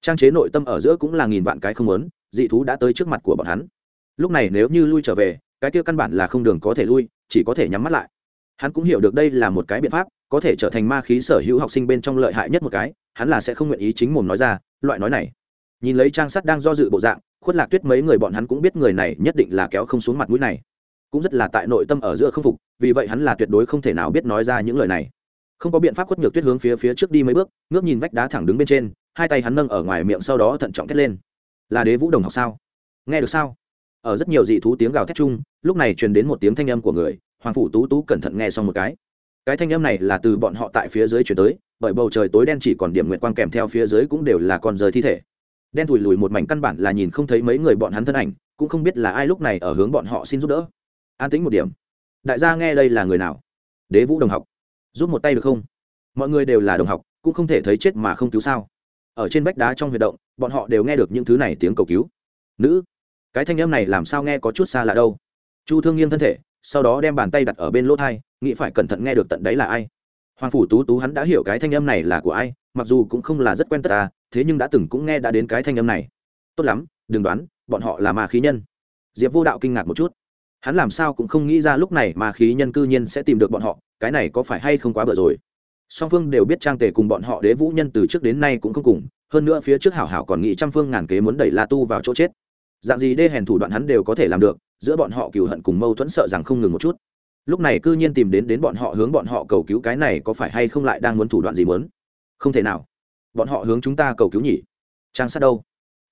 Trang chế nội tâm ở giữa cũng là nghìn vạn cái không lớn dị thú đã tới trước mặt của bọn hắn. Lúc này nếu như lui trở về, cái kia căn bản là không đường có thể lui, chỉ có thể nhắm mắt lại hắn cũng hiểu được đây là một cái biện pháp, có thể trở thành ma khí sở hữu học sinh bên trong lợi hại nhất một cái, hắn là sẽ không nguyện ý chính mồm nói ra, loại nói này. Nhìn lấy trang sắt đang do dự bộ dạng, khuất lạc tuyết mấy người bọn hắn cũng biết người này nhất định là kéo không xuống mặt mũi này. Cũng rất là tại nội tâm ở giữa không phục, vì vậy hắn là tuyệt đối không thể nào biết nói ra những lời này. Không có biện pháp khuất nhược tuyết hướng phía phía trước đi mấy bước, ngước nhìn vách đá thẳng đứng bên trên, hai tay hắn nâng ở ngoài miệng sau đó thận trọng thét lên. Là đế vũ đồng học sao? Nghe được sao? Ở rất nhiều dị thú tiếng gào thét chung, lúc này truyền đến một tiếng thanh âm của người hoàng phủ tú tú cẩn thận nghe xong một cái. Cái thanh âm này là từ bọn họ tại phía dưới chuyển tới, bởi bầu trời tối đen chỉ còn điểm nguyện quang kèm theo phía dưới cũng đều là con rời thi thể. Đen thùi lùi một mảnh căn bản là nhìn không thấy mấy người bọn hắn thân ảnh, cũng không biết là ai lúc này ở hướng bọn họ xin giúp đỡ. An tính một điểm. Đại gia nghe đây là người nào? Đế vũ đồng học. Giúp một tay được không? Mọi người đều là đồng học, cũng không thể thấy chết mà không cứu sao? Ở trên vách đá trong huyệt động, bọn họ đều nghe được những thứ này tiếng cầu cứu. Nữ, cái thanh âm này làm sao nghe có chút xa lạ đâu? Chu thương nghiêng thân thể sau đó đem bàn tay đặt ở bên lỗ thai, nghĩ phải cẩn thận nghe được tận đấy là ai. Hoàng phủ tú tú hắn đã hiểu cái thanh âm này là của ai, mặc dù cũng không là rất quen tất ta thế nhưng đã từng cũng nghe đã đến cái thanh âm này. Tốt lắm, đừng đoán, bọn họ là ma khí nhân. Diệp vô đạo kinh ngạc một chút. Hắn làm sao cũng không nghĩ ra lúc này ma khí nhân cư nhiên sẽ tìm được bọn họ, cái này có phải hay không quá bở rồi. Song phương đều biết trang tề cùng bọn họ đế vũ nhân từ trước đến nay cũng không cùng, hơn nữa phía trước hảo hảo còn nghĩ trăm phương ngàn kế muốn đẩy la tu vào chỗ chết dạng gì đê hèn thủ đoạn hắn đều có thể làm được, giữa bọn họ cừu hận cùng mâu thuẫn sợ rằng không ngừng một chút. Lúc này cư nhiên tìm đến đến bọn họ hướng bọn họ cầu cứu cái này có phải hay không lại đang muốn thủ đoạn gì muốn? Không thể nào. Bọn họ hướng chúng ta cầu cứu nhỉ? Trang sát đâu?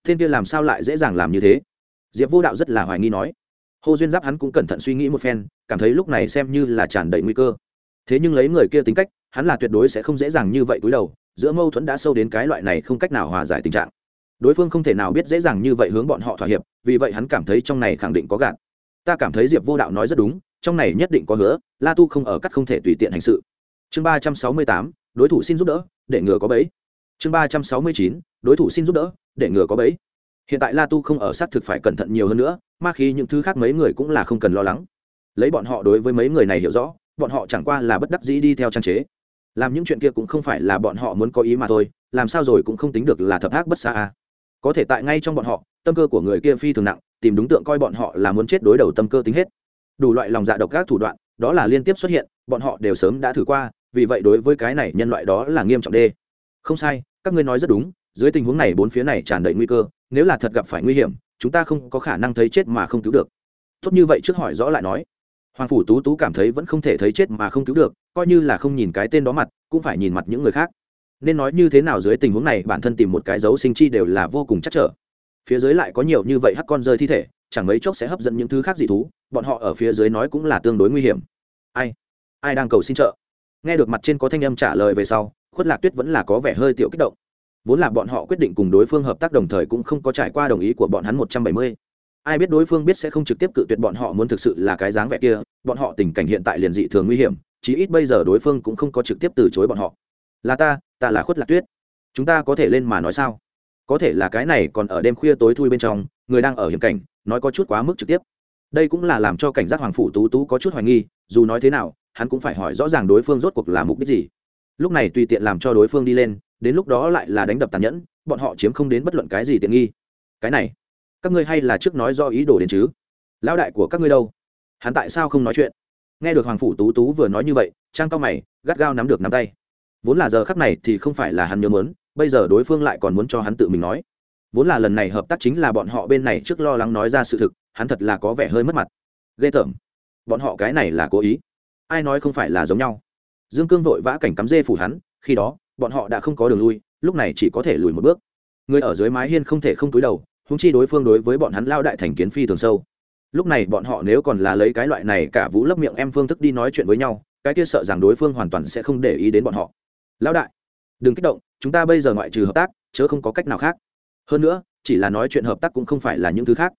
Thiên kia làm sao lại dễ dàng làm như thế? Diệp vô đạo rất là hoài nghi nói. Hồ duyên giáp hắn cũng cẩn thận suy nghĩ một phen, cảm thấy lúc này xem như là tràn đầy nguy cơ. Thế nhưng lấy người kia tính cách, hắn là tuyệt đối sẽ không dễ dàng như vậy túi đầu, giữa mâu thuẫn đã sâu đến cái loại này không cách nào hòa giải tình trạng đối phương không thể nào biết dễ dàng như vậy hướng bọn họ thỏa hiệp, vì vậy hắn cảm thấy trong này khẳng định có gạt. Ta cảm thấy diệp vô đạo nói rất đúng, trong này nhất định có hứa, la tu không ở cắt không thể tùy tiện hành sự. Chương ba trăm sáu mươi tám, đối thủ xin giúp đỡ, để ngừa có bẫy. Chương ba trăm sáu mươi chín, đối thủ xin giúp đỡ, để ngừa có bẫy. Hiện tại la tu không ở xác thực phải cẩn thận nhiều hơn nữa mà khi những thứ khác mấy người cũng là không cần lo lắng. Lấy bọn họ đối với mấy người này hiểu rõ, bọn họ chẳng qua là bất đắc dĩ đi theo trang chế. Làm những chuyện kia cũng không phải là bọn họ muốn có ý mà thôi, làm sao rồi cũng không tính được là thập ác bất xa à? Có thể tại ngay trong bọn họ, tâm cơ của người kia phi thường nặng, tìm đúng tượng coi bọn họ là muốn chết đối đầu tâm cơ tính hết. Đủ loại lòng dạ độc các thủ đoạn, đó là liên tiếp xuất hiện, bọn họ đều sớm đã thử qua, vì vậy đối với cái này nhân loại đó là nghiêm trọng đê. Không sai, các ngươi nói rất đúng, dưới tình huống này bốn phía này tràn đầy nguy cơ, nếu là thật gặp phải nguy hiểm, chúng ta không có khả năng thấy chết mà không cứu được. Tốt như vậy trước hỏi rõ lại nói. Hoàng phủ tú tú cảm thấy vẫn không thể thấy chết mà không cứu được, coi như là không nhìn cái tên đó mặt, cũng phải nhìn mặt những người khác nên nói như thế nào dưới tình huống này bản thân tìm một cái dấu sinh chi đều là vô cùng chắc trở. Phía dưới lại có nhiều như vậy hắc con rơi thi thể, chẳng mấy chốc sẽ hấp dẫn những thứ khác dị thú, bọn họ ở phía dưới nói cũng là tương đối nguy hiểm. Ai? Ai đang cầu xin trợ? Nghe được mặt trên có thanh âm trả lời về sau, khuất lạc tuyết vẫn là có vẻ hơi tiểu kích động. Vốn là bọn họ quyết định cùng đối phương hợp tác đồng thời cũng không có trải qua đồng ý của bọn hắn một trăm bảy mươi. Ai biết đối phương biết sẽ không trực tiếp cự tuyệt bọn họ muốn thực sự là cái dáng vẻ kia, bọn họ tình cảnh hiện tại liền dị thường nguy hiểm, chí ít bây giờ đối phương cũng không có trực tiếp từ chối bọn họ là ta ta là khuất lạc tuyết. Chúng ta có thể lên mà nói sao? Có thể là cái này còn ở đêm khuya tối thui bên trong, người đang ở hiểm cảnh, nói có chút quá mức trực tiếp. Đây cũng là làm cho cảnh giác hoàng phủ tú tú có chút hoài nghi, dù nói thế nào, hắn cũng phải hỏi rõ ràng đối phương rốt cuộc là mục đích gì. Lúc này tùy tiện làm cho đối phương đi lên, đến lúc đó lại là đánh đập tàn nhẫn, bọn họ chiếm không đến bất luận cái gì tiện nghi. Cái này, các ngươi hay là trước nói do ý đồ đến chứ? Lão đại của các ngươi đâu? Hắn tại sao không nói chuyện? Nghe được hoàng phủ tú tú vừa nói như vậy, trang cao mày, gắt gao nắm được nắm tay vốn là giờ khắc này thì không phải là hắn nhớ muốn, bây giờ đối phương lại còn muốn cho hắn tự mình nói. Vốn là lần này hợp tác chính là bọn họ bên này trước lo lắng nói ra sự thực, hắn thật là có vẻ hơi mất mặt. Ghê tởm. Bọn họ cái này là cố ý. Ai nói không phải là giống nhau. Dương cương vội vã cảnh cắm dê phủ hắn, khi đó, bọn họ đã không có đường lui, lúc này chỉ có thể lùi một bước. Người ở dưới mái hiên không thể không túi đầu húng chi đối phương đối với bọn hắn lao đại thành kiến phi thường sâu. Lúc này bọn họ nếu còn là lấy cái loại này cả vũ lấp miệng em phương thức đi nói chuyện với nhau, cái kia sợ rằng đối phương hoàn toàn sẽ không để ý đến bọn họ lão đại, đừng kích động, chúng ta bây giờ ngoại trừ hợp tác, chớ không có cách nào khác. Hơn nữa, chỉ là nói chuyện hợp tác cũng không phải là những thứ khác.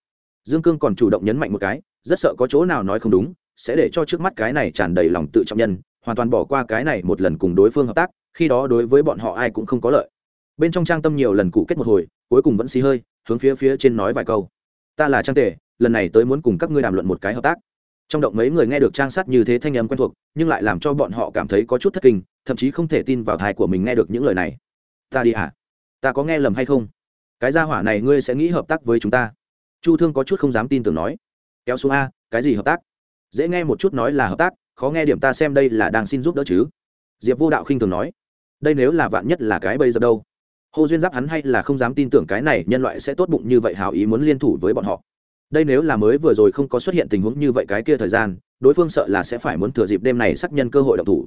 Dương cương còn chủ động nhấn mạnh một cái, rất sợ có chỗ nào nói không đúng, sẽ để cho trước mắt cái này tràn đầy lòng tự trọng nhân, hoàn toàn bỏ qua cái này một lần cùng đối phương hợp tác, khi đó đối với bọn họ ai cũng không có lợi. Bên trong trang tâm nhiều lần cụ kết một hồi, cuối cùng vẫn xì hơi, hướng phía phía trên nói vài câu. Ta là trang tề, lần này tới muốn cùng các ngươi đàm luận một cái hợp tác. Trong động mấy người nghe được trang sát như thế thanh âm quen thuộc, nhưng lại làm cho bọn họ cảm thấy có chút thất kinh thậm chí không thể tin vào thai của mình nghe được những lời này. Ta đi à? Ta có nghe lầm hay không? Cái gia hỏa này ngươi sẽ nghĩ hợp tác với chúng ta. Chu thương có chút không dám tin tưởng nói. Kéo xuống a, cái gì hợp tác? Dễ nghe một chút nói là hợp tác, khó nghe điểm ta xem đây là đang xin giúp đỡ chứ. Diệp vô đạo khinh thường nói. Đây nếu là vạn nhất là cái bây giờ đâu? Hồ duyên giáp hắn hay là không dám tin tưởng cái này nhân loại sẽ tốt bụng như vậy hào ý muốn liên thủ với bọn họ. Đây nếu là mới vừa rồi không có xuất hiện tình huống như vậy cái kia thời gian, đối phương sợ là sẽ phải muốn thừa dịp đêm này xác nhân cơ hội động thủ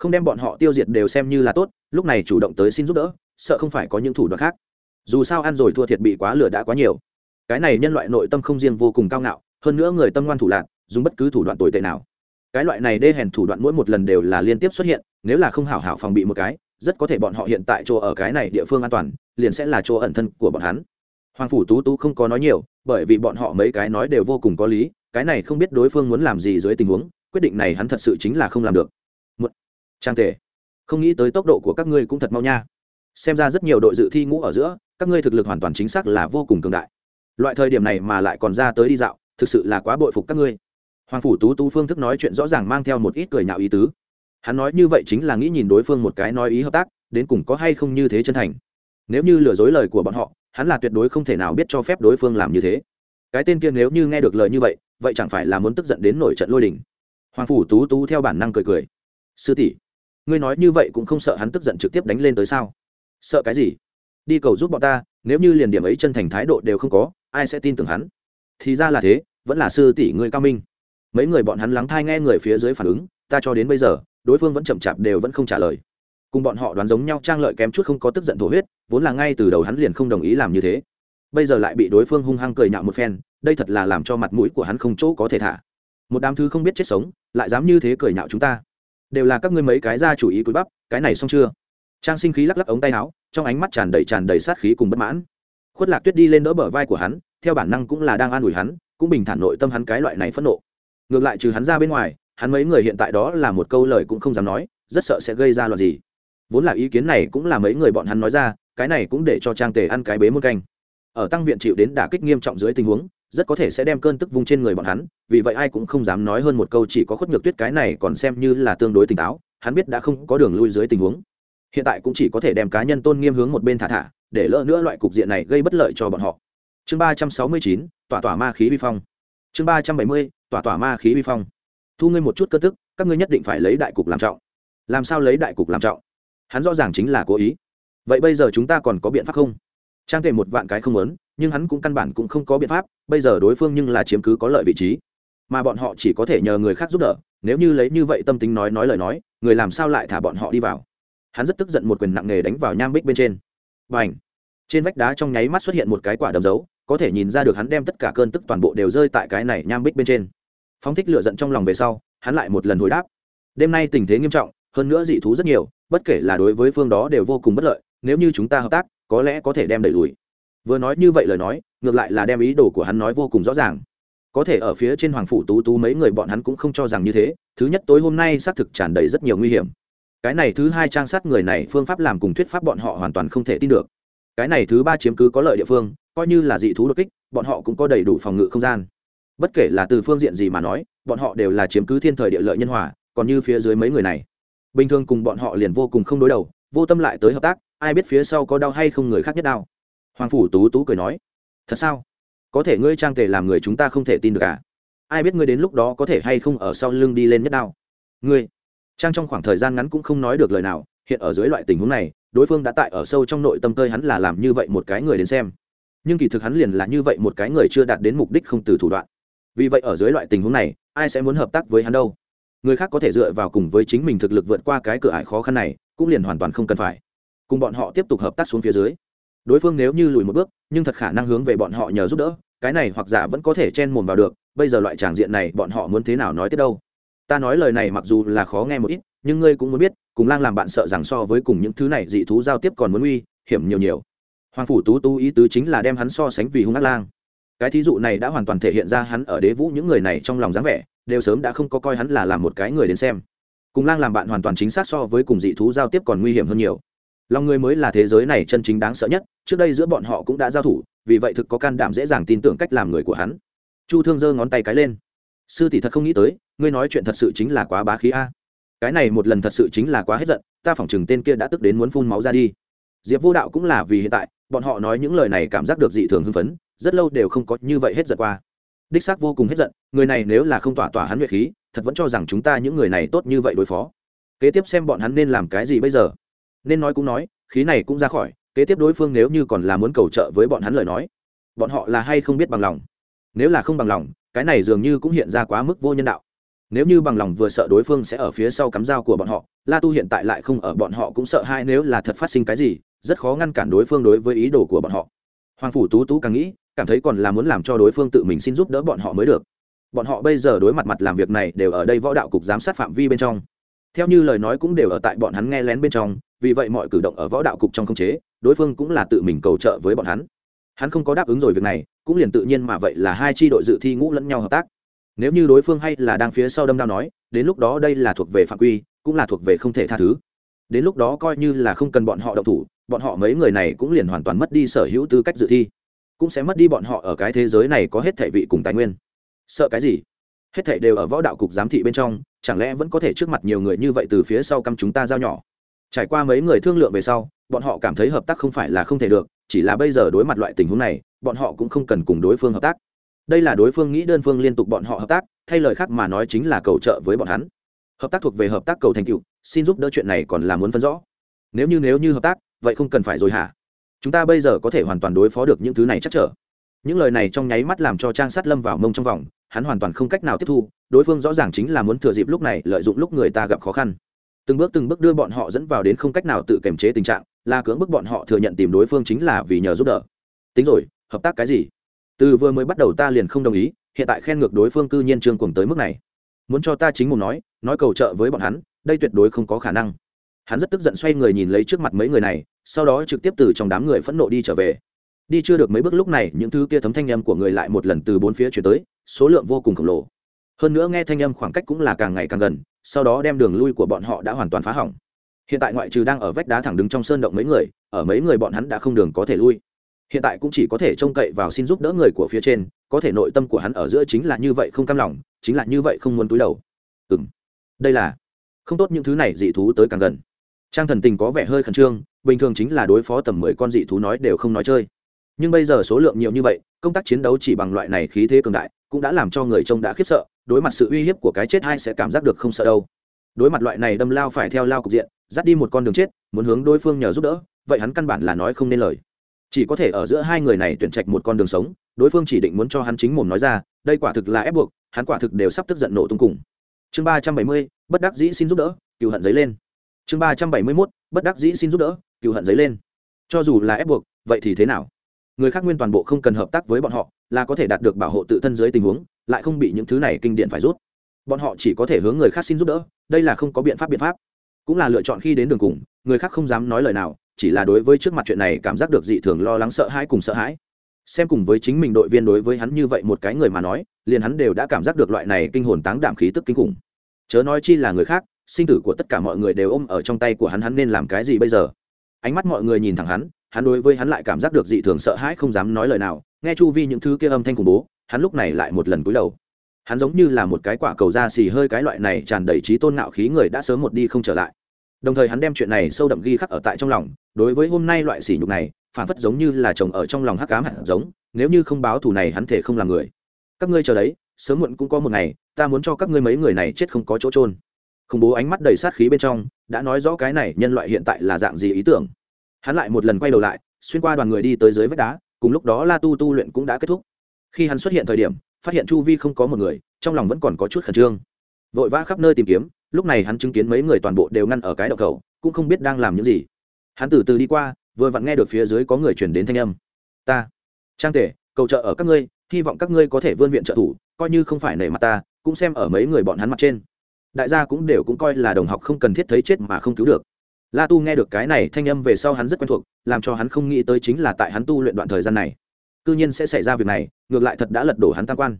không đem bọn họ tiêu diệt đều xem như là tốt, lúc này chủ động tới xin giúp đỡ, sợ không phải có những thủ đoạn khác. Dù sao ăn rồi thua thiệt bị quá lửa đã quá nhiều. Cái này nhân loại nội tâm không riêng vô cùng cao ngạo, hơn nữa người tâm ngoan thủ lạc dùng bất cứ thủ đoạn tồi tệ nào. Cái loại này đê hèn thủ đoạn mỗi một lần đều là liên tiếp xuất hiện, nếu là không hảo hảo phòng bị một cái, rất có thể bọn họ hiện tại chỗ ở cái này địa phương an toàn, liền sẽ là chỗ ẩn thân của bọn hắn. Hoàng phủ tú tú không có nói nhiều, bởi vì bọn họ mấy cái nói đều vô cùng có lý, cái này không biết đối phương muốn làm gì dưới tình huống, quyết định này hắn thật sự chính là không làm được trang tề, không nghĩ tới tốc độ của các ngươi cũng thật mau nha. Xem ra rất nhiều đội dự thi ngũ ở giữa, các ngươi thực lực hoàn toàn chính xác là vô cùng cường đại. Loại thời điểm này mà lại còn ra tới đi dạo, thực sự là quá bội phục các ngươi. Hoàng phủ tú tú phương thức nói chuyện rõ ràng mang theo một ít cười nhạo ý tứ. Hắn nói như vậy chính là nghĩ nhìn đối phương một cái nói ý hợp tác, đến cùng có hay không như thế chân thành. Nếu như lừa dối lời của bọn họ, hắn là tuyệt đối không thể nào biết cho phép đối phương làm như thế. Cái tên kia nếu như nghe được lời như vậy vậy chẳng phải là muốn tức giận đến nổi trận lôi đình. Hoàng phủ tú tú theo bản năng cười cười. Sư tỷ ngươi nói như vậy cũng không sợ hắn tức giận trực tiếp đánh lên tới sao? Sợ cái gì? Đi cầu giúp bọn ta, nếu như liền điểm ấy chân thành thái độ đều không có, ai sẽ tin tưởng hắn? Thì ra là thế, vẫn là sư tỷ ngươi cao minh. Mấy người bọn hắn lắng thai nghe người phía dưới phản ứng, ta cho đến bây giờ, đối phương vẫn chậm chạp đều vẫn không trả lời. Cùng bọn họ đoán giống nhau trang lợi kém chút không có tức giận thổ huyết, vốn là ngay từ đầu hắn liền không đồng ý làm như thế. Bây giờ lại bị đối phương hung hăng cười nhạo một phen, đây thật là làm cho mặt mũi của hắn không chỗ có thể thả. Một đám thứ không biết chết sống, lại dám như thế cười nhạo chúng ta đều là các ngươi mấy cái ra chủ ý cúi bắp, cái này xong chưa? Trang sinh khí lắc lắc ống tay áo, trong ánh mắt tràn đầy tràn đầy sát khí cùng bất mãn. Khuất lạc tuyết đi lên đỡ bờ vai của hắn, theo bản năng cũng là đang an ủi hắn, cũng bình thản nội tâm hắn cái loại này phẫn nộ. Ngược lại trừ hắn ra bên ngoài, hắn mấy người hiện tại đó là một câu lời cũng không dám nói, rất sợ sẽ gây ra loạt gì. Vốn là ý kiến này cũng là mấy người bọn hắn nói ra, cái này cũng để cho trang tề ăn cái bế một canh. Ở tăng viện chịu đến đả kích nghiêm trọng dưới tình huống rất có thể sẽ đem cơn tức vung trên người bọn hắn, vì vậy ai cũng không dám nói hơn một câu chỉ có khuất nhược tuyết cái này còn xem như là tương đối tỉnh táo, hắn biết đã không có đường lui dưới tình huống. Hiện tại cũng chỉ có thể đem cá nhân tôn nghiêm hướng một bên thả thả, để lỡ nữa loại cục diện này gây bất lợi cho bọn họ. Chương ba trăm sáu mươi chín, tỏa tỏa ma khí vi phong. Chương ba trăm bảy mươi, tỏa tỏa ma khí vi phong. Thu ngươi một chút cơn tức, các ngươi nhất định phải lấy đại cục làm trọng. Làm sao lấy đại cục làm trọng? Hắn rõ ràng chính là cố ý. Vậy bây giờ chúng ta còn có biện pháp không? Trang tề một vạn cái không lớn nhưng hắn cũng căn bản cũng không có biện pháp, bây giờ đối phương nhưng là chiếm cứ có lợi vị trí. Mà bọn họ chỉ có thể nhờ người khác giúp đỡ, nếu như lấy như vậy tâm tính nói nói lời nói, người làm sao lại thả bọn họ đi vào? Hắn rất tức giận một quyền nặng nề đánh vào nham bích bên trên. Và ảnh trên vách đá trong nháy mắt xuất hiện một cái quả đầm dấu, có thể nhìn ra được hắn đem tất cả cơn tức toàn bộ đều rơi tại cái này nham bích bên trên. Phóng thích lựa giận trong lòng về sau, hắn lại một lần hồi đáp. Đêm nay tình thế nghiêm trọng, hơn nữa dị thú rất nhiều, bất kể là đối với phương đó đều vô cùng bất lợi, nếu như chúng ta hợp tác có lẽ có thể đem đẩy lùi. Vừa nói như vậy lời nói, ngược lại là đem ý đồ của hắn nói vô cùng rõ ràng. Có thể ở phía trên hoàng phủ tú tú mấy người bọn hắn cũng không cho rằng như thế, thứ nhất tối hôm nay xác thực tràn đầy rất nhiều nguy hiểm. Cái này thứ hai trang sát người này phương pháp làm cùng thuyết pháp bọn họ hoàn toàn không thể tin được. Cái này thứ ba chiếm cứ có lợi địa phương, coi như là dị thú đột kích, bọn họ cũng có đầy đủ phòng ngự không gian. Bất kể là từ phương diện gì mà nói, bọn họ đều là chiếm cứ thiên thời địa lợi nhân hòa, còn như phía dưới mấy người này. Bình thường cùng bọn họ liền vô cùng không đối đầu, vô tâm lại tới hợp tác ai biết phía sau có đau hay không người khác nhất đau. Hoàng phủ tú tú cười nói, thật sao? Có thể ngươi trang tề làm người chúng ta không thể tin được à? Ai biết ngươi đến lúc đó có thể hay không ở sau lưng đi lên nhất đau? Ngươi, trang trong khoảng thời gian ngắn cũng không nói được lời nào, hiện ở dưới loại tình huống này, đối phương đã tại ở sâu trong nội tâm tơi hắn là làm như vậy một cái người đến xem. Nhưng kỳ thực hắn liền là như vậy một cái người chưa đạt đến mục đích không từ thủ đoạn. Vì vậy ở dưới loại tình huống này, ai sẽ muốn hợp tác với hắn đâu? Người khác có thể dựa vào cùng với chính mình thực lực vượt qua cái cửa ải khó khăn này, cũng liền hoàn toàn không cần phải cùng bọn họ tiếp tục hợp tác xuống phía dưới. Đối phương nếu như lùi một bước, nhưng thật khả năng hướng về bọn họ nhờ giúp đỡ, cái này hoặc giả vẫn có thể chen mồm vào được, bây giờ loại tràng diện này bọn họ muốn thế nào nói tiếp đâu? Ta nói lời này mặc dù là khó nghe một ít, nhưng ngươi cũng muốn biết, cùng lang làm bạn sợ rằng so với cùng những thứ này dị thú giao tiếp còn muốn uy hiểm nhiều nhiều. Hoàng phủ tú tú ý tứ chính là đem hắn so sánh vì hung ác lang. Cái thí dụ này đã hoàn toàn thể hiện ra hắn ở đế vũ những người này trong lòng dáng vẻ, đều sớm đã không có coi hắn là làm một cái người đến xem. Cùng lang làm bạn hoàn toàn chính xác so với cùng dị thú giao tiếp còn nguy hiểm hơn nhiều lòng người mới là thế giới này chân chính đáng sợ nhất, trước đây giữa bọn họ cũng đã giao thủ, vì vậy thực có can đảm dễ dàng tin tưởng cách làm người của hắn. Chu thương giơ ngón tay cái lên. Sư tỷ thật không nghĩ tới, ngươi nói chuyện thật sự chính là quá bá khí a. Cái này một lần thật sự chính là quá hết giận, ta phỏng chừng tên kia đã tức đến muốn phun máu ra đi. Diệp vô đạo cũng là vì hiện tại, bọn họ nói những lời này cảm giác được dị thường hưng phấn, rất lâu đều không có như vậy hết giận qua. Đích xác vô cùng hết giận, người này nếu là không tỏa tỏa hắn nguyệt khí, thật vẫn cho rằng chúng ta những người này tốt như vậy đối phó. Kế tiếp xem bọn hắn nên làm cái gì bây giờ nên nói cũng nói, khí này cũng ra khỏi, kế tiếp đối phương nếu như còn là muốn cầu trợ với bọn hắn lời nói, bọn họ là hay không biết bằng lòng. Nếu là không bằng lòng, cái này dường như cũng hiện ra quá mức vô nhân đạo. Nếu như bằng lòng vừa sợ đối phương sẽ ở phía sau cắm dao của bọn họ, la tu hiện tại lại không ở bọn họ cũng sợ hai nếu là thật phát sinh cái gì, rất khó ngăn cản đối phương đối với ý đồ của bọn họ. Hoàng phủ tú tú càng nghĩ, cảm thấy còn là muốn làm cho đối phương tự mình xin giúp đỡ bọn họ mới được. Bọn họ bây giờ đối mặt mặt làm việc này đều ở đây võ đạo cục giám sát phạm vi bên trong theo như lời nói cũng đều ở tại bọn hắn nghe lén bên trong, vì vậy mọi cử động ở võ đạo cục trong không chế, đối phương cũng là tự mình cầu trợ với bọn hắn. Hắn không có đáp ứng rồi việc này, cũng liền tự nhiên mà vậy là hai tri đội dự thi ngũ lẫn nhau hợp tác. Nếu như đối phương hay là đang phía sau đâm đao nói, đến lúc đó đây là thuộc về phạm quy, cũng là thuộc về không thể tha thứ. Đến lúc đó coi như là không cần bọn họ đậu thủ, bọn họ mấy người này cũng liền hoàn toàn mất đi sở hữu tư cách dự thi. Cũng sẽ mất đi bọn họ ở cái thế giới này có hết thể vị cùng tài nguyên. Sợ cái gì? Hết thảy đều ở võ đạo cục giám thị bên trong, chẳng lẽ vẫn có thể trước mặt nhiều người như vậy từ phía sau căm chúng ta giao nhỏ? Trải qua mấy người thương lượng về sau, bọn họ cảm thấy hợp tác không phải là không thể được, chỉ là bây giờ đối mặt loại tình huống này, bọn họ cũng không cần cùng đối phương hợp tác. Đây là đối phương nghĩ đơn phương liên tục bọn họ hợp tác, thay lời khác mà nói chính là cầu trợ với bọn hắn. Hợp tác thuộc về hợp tác cầu thành tựu, xin giúp đỡ chuyện này còn là muốn phân rõ. Nếu như nếu như hợp tác, vậy không cần phải rồi hả? Chúng ta bây giờ có thể hoàn toàn đối phó được những thứ này chắc trở. Những lời này trong nháy mắt làm cho trang sát lâm vào mông trong vòng hắn hoàn toàn không cách nào tiếp thu, đối phương rõ ràng chính là muốn thừa dịp lúc này lợi dụng lúc người ta gặp khó khăn. Từng bước từng bước đưa bọn họ dẫn vào đến không cách nào tự kiềm chế tình trạng, là cưỡng bức bọn họ thừa nhận tìm đối phương chính là vì nhờ giúp đỡ. Tính rồi, hợp tác cái gì? Từ vừa mới bắt đầu ta liền không đồng ý, hiện tại khen ngược đối phương cư nhiên trương cuồng tới mức này. Muốn cho ta chính một nói nói cầu trợ với bọn hắn, đây tuyệt đối không có khả năng. Hắn rất tức giận xoay người nhìn lấy trước mặt mấy người này, sau đó trực tiếp từ trong đám người phẫn nộ đi trở về đi chưa được mấy bước lúc này, những thứ kia thấm thanh âm của người lại một lần từ bốn phía chuyển tới, số lượng vô cùng khổng lồ. Hơn nữa nghe thanh âm khoảng cách cũng là càng ngày càng gần, sau đó đem đường lui của bọn họ đã hoàn toàn phá hỏng. Hiện tại ngoại trừ đang ở vách đá thẳng đứng trong sơn động mấy người, ở mấy người bọn hắn đã không đường có thể lui. Hiện tại cũng chỉ có thể trông cậy vào xin giúp đỡ người của phía trên, có thể nội tâm của hắn ở giữa chính là như vậy không cam lòng, chính là như vậy không muốn túi đầu. Ừ m đây là không tốt những thứ này, dị thú tới càng gần. Trang thần tình có vẻ hơi khẩn trương, bình thường chính là đối phó tầm mười con dị thú nói đều không nói chơi nhưng bây giờ số lượng nhiều như vậy, công tác chiến đấu chỉ bằng loại này khí thế cường đại, cũng đã làm cho người trông đã khiếp sợ, đối mặt sự uy hiếp của cái chết hai sẽ cảm giác được không sợ đâu. Đối mặt loại này đâm lao phải theo lao cục diện, dắt đi một con đường chết, muốn hướng đối phương nhờ giúp đỡ, vậy hắn căn bản là nói không nên lời. Chỉ có thể ở giữa hai người này tuyển trạch một con đường sống, đối phương chỉ định muốn cho hắn chính mồm nói ra, đây quả thực là ép buộc, hắn quả thực đều sắp tức giận nổ tung cùng. Chương ba trăm bảy mươi, bất đắc dĩ xin giúp đỡ cựu hận giấy lên. Chương ba trăm bảy mươi mốt, bất đắc dĩ xin giúp đỡ cựu hận giấy lên. Cho dù là ép buộc, vậy thì thế nào? Người khác nguyên toàn bộ không cần hợp tác với bọn họ, là có thể đạt được bảo hộ tự thân dưới tình huống, lại không bị những thứ này kinh điện phải rút. Bọn họ chỉ có thể hướng người khác xin giúp đỡ, đây là không có biện pháp biện pháp. Cũng là lựa chọn khi đến đường cùng, người khác không dám nói lời nào, chỉ là đối với trước mặt chuyện này cảm giác được dị thường lo lắng sợ hãi cùng sợ hãi. Xem cùng với chính mình đội viên đối với hắn như vậy một cái người mà nói, liền hắn đều đã cảm giác được loại này kinh hồn táng đảm khí tức kinh khủng. Chớ nói chi là người khác, sinh tử của tất cả mọi người đều ôm ở trong tay của hắn hắn nên làm cái gì bây giờ? Ánh mắt mọi người nhìn thẳng hắn hắn đối với hắn lại cảm giác được dị thường sợ hãi không dám nói lời nào, nghe chu vi những thứ kia âm thanh khủng bố, hắn lúc này lại một lần cúi đầu. Hắn giống như là một cái quả cầu da xì hơi cái loại này tràn đầy trí tôn ngạo khí người đã sớm một đi không trở lại. Đồng thời hắn đem chuyện này sâu đậm ghi khắc ở tại trong lòng, đối với hôm nay loại sỉ nhục này, phản phất giống như là chồng ở trong lòng hắc cám hẳn giống, nếu như không báo thù này hắn thể không làm người. Các ngươi chờ đấy, sớm muộn cũng có một ngày, ta muốn cho các ngươi mấy người này chết không có chỗ trôn khủng bố ánh mắt đầy sát khí bên trong, đã nói rõ cái này nhân loại hiện tại là dạng gì ý tưởng hắn lại một lần quay đầu lại, xuyên qua đoàn người đi tới dưới vách đá, cùng lúc đó la tu tu luyện cũng đã kết thúc. Khi hắn xuất hiện thời điểm, phát hiện chu vi không có một người, trong lòng vẫn còn có chút khẩn trương. Vội vã khắp nơi tìm kiếm, lúc này hắn chứng kiến mấy người toàn bộ đều ngăn ở cái đậu cầu cũng không biết đang làm những gì. Hắn từ từ đi qua, vừa vặn nghe được phía dưới có người chuyển đến thanh âm. Ta, trang tể, cầu trợ ở các ngươi, hy vọng các ngươi có thể vươn viện trợ thủ, coi như không phải nể mặt ta, cũng xem ở mấy người bọn hắn mặt trên. Đại gia cũng đều cũng coi là đồng học không cần thiết thấy chết mà không cứu được la tu nghe được cái này thanh âm về sau hắn rất quen thuộc, làm cho hắn không nghĩ tới chính là tại hắn tu luyện đoạn thời gian này. C nhiên sẽ xảy ra việc này, ngược lại thật đã lật đổ hắn tam quan.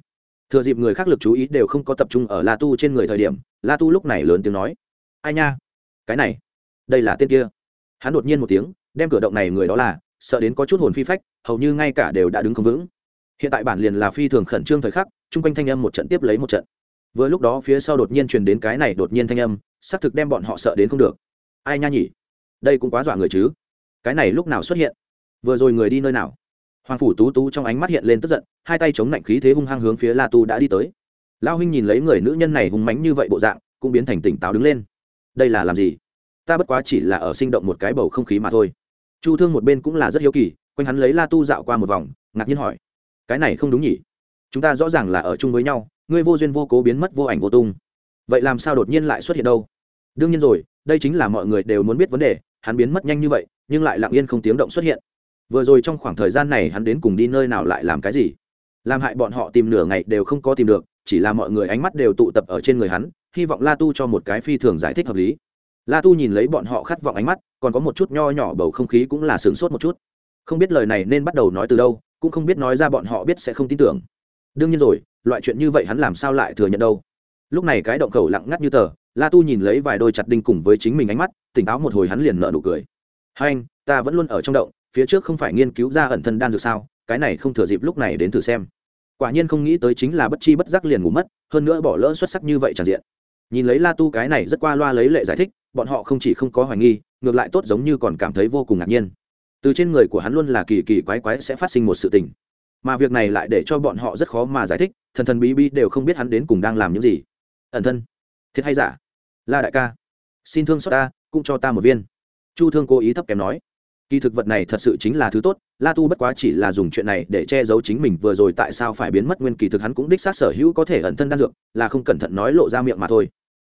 Thừa dịp người khác lực chú ý đều không có tập trung ở la tu trên người thời điểm, la tu lúc này lớn tiếng nói, ai nha, cái này, đây là tên kia. Hắn đột nhiên một tiếng, đem cửa động này người đó là, sợ đến có chút hồn phi phách, hầu như ngay cả đều đã đứng không vững. Hiện tại bản liền là phi thường khẩn trương thời khắc, chung quanh thanh âm một trận tiếp lấy một trận. Vừa lúc đó phía sau đột nhiên truyền đến cái này đột nhiên thanh âm, xác thực đem bọn họ sợ đến không được ai nha nhỉ? Đây cũng quá dọa người chứ. Cái này lúc nào xuất hiện? Vừa rồi người đi nơi nào? Hoàng phủ tú tú trong ánh mắt hiện lên tức giận, hai tay chống lạnh khí thế hung hăng hướng phía la tu đã đi tới. Lao huynh nhìn lấy người nữ nhân này hung mánh như vậy bộ dạng, cũng biến thành tỉnh táo đứng lên. Đây là làm gì? Ta bất quá chỉ là ở sinh động một cái bầu không khí mà thôi. Chu thương một bên cũng là rất hiếu kỳ, quanh hắn lấy la tu dạo qua một vòng, ngạc nhiên hỏi. Cái này không đúng nhỉ? Chúng ta rõ ràng là ở chung với nhau, ngươi vô duyên vô cố biến mất vô ảnh vô tung. Vậy làm sao đột nhiên lại xuất hiện đâu? Đương nhiên rồi, đây chính là mọi người đều muốn biết vấn đề, hắn biến mất nhanh như vậy, nhưng lại lặng yên không tiếng động xuất hiện. Vừa rồi trong khoảng thời gian này hắn đến cùng đi nơi nào lại làm cái gì? Làm hại bọn họ tìm nửa ngày đều không có tìm được, chỉ là mọi người ánh mắt đều tụ tập ở trên người hắn, hy vọng la tu cho một cái phi thường giải thích hợp lý. La tu nhìn lấy bọn họ khát vọng ánh mắt, còn có một chút nho nhỏ bầu không khí cũng là sướng sốt một chút. Không biết lời này nên bắt đầu nói từ đâu, cũng không biết nói ra bọn họ biết sẽ không tin tưởng. Đương nhiên rồi, loại chuyện như vậy hắn làm sao lại thừa nhận đâu? Lúc này cái động khẩu lặng ngắt như tờ la tu nhìn lấy vài đôi chặt đinh cùng với chính mình ánh mắt, tỉnh táo một hồi hắn liền nợ nụ cười. Hai anh, ta vẫn luôn ở trong động, phía trước không phải nghiên cứu ra ẩn thân đan dược sao? Cái này không thừa dịp lúc này đến thử xem. Quả nhiên không nghĩ tới chính là bất chi bất giác liền ngủ mất, hơn nữa bỏ lỡ xuất sắc như vậy tràn diện. Nhìn lấy la tu cái này rất qua loa lấy lệ giải thích, bọn họ không chỉ không có hoài nghi, ngược lại tốt giống như còn cảm thấy vô cùng ngạc nhiên. Từ trên người của hắn luôn là kỳ kỳ quái quái sẽ phát sinh một sự tình. Mà việc này lại để cho bọn họ rất khó mà giải thích, thần thần bí bí đều không biết hắn đến cùng đang làm những gì. Ẩn thân thiệt hay giả? La đại ca, xin thương xót ta, cũng cho ta một viên. Chu thương cố ý thấp kém nói. Kỳ thực vật này thật sự chính là thứ tốt, la tu bất quá chỉ là dùng chuyện này để che giấu chính mình, vừa rồi tại sao phải biến mất nguyên kỳ thực hắn cũng đích xác sở hữu có thể ẩn thân đan dược, là không cẩn thận nói lộ ra miệng mà thôi.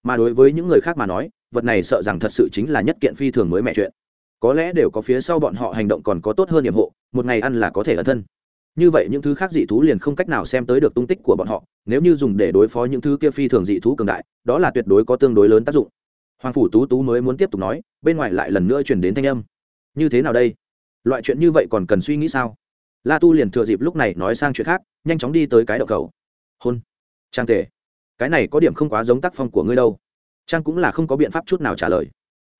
Mà đối với những người khác mà nói, vật này sợ rằng thật sự chính là nhất kiện phi thường mới mẹ chuyện. Có lẽ đều có phía sau bọn họ hành động còn có tốt hơn nhiệm hộ, một ngày ăn là có thể ẩn thân như vậy những thứ khác dị thú liền không cách nào xem tới được tung tích của bọn họ, nếu như dùng để đối phó những thứ kia phi thường dị thú cường đại, đó là tuyệt đối có tương đối lớn tác dụng. Hoàng phủ tú tú mới muốn tiếp tục nói, bên ngoài lại lần nữa chuyển đến thanh âm. Như thế nào đây? Loại chuyện như vậy còn cần suy nghĩ sao? La tu liền thừa dịp lúc này nói sang chuyện khác, nhanh chóng đi tới cái đậu cầu. Hôn. Trang tề. cái này có điểm không quá giống tác phong của ngươi đâu. Trang cũng là không có biện pháp chút nào trả lời.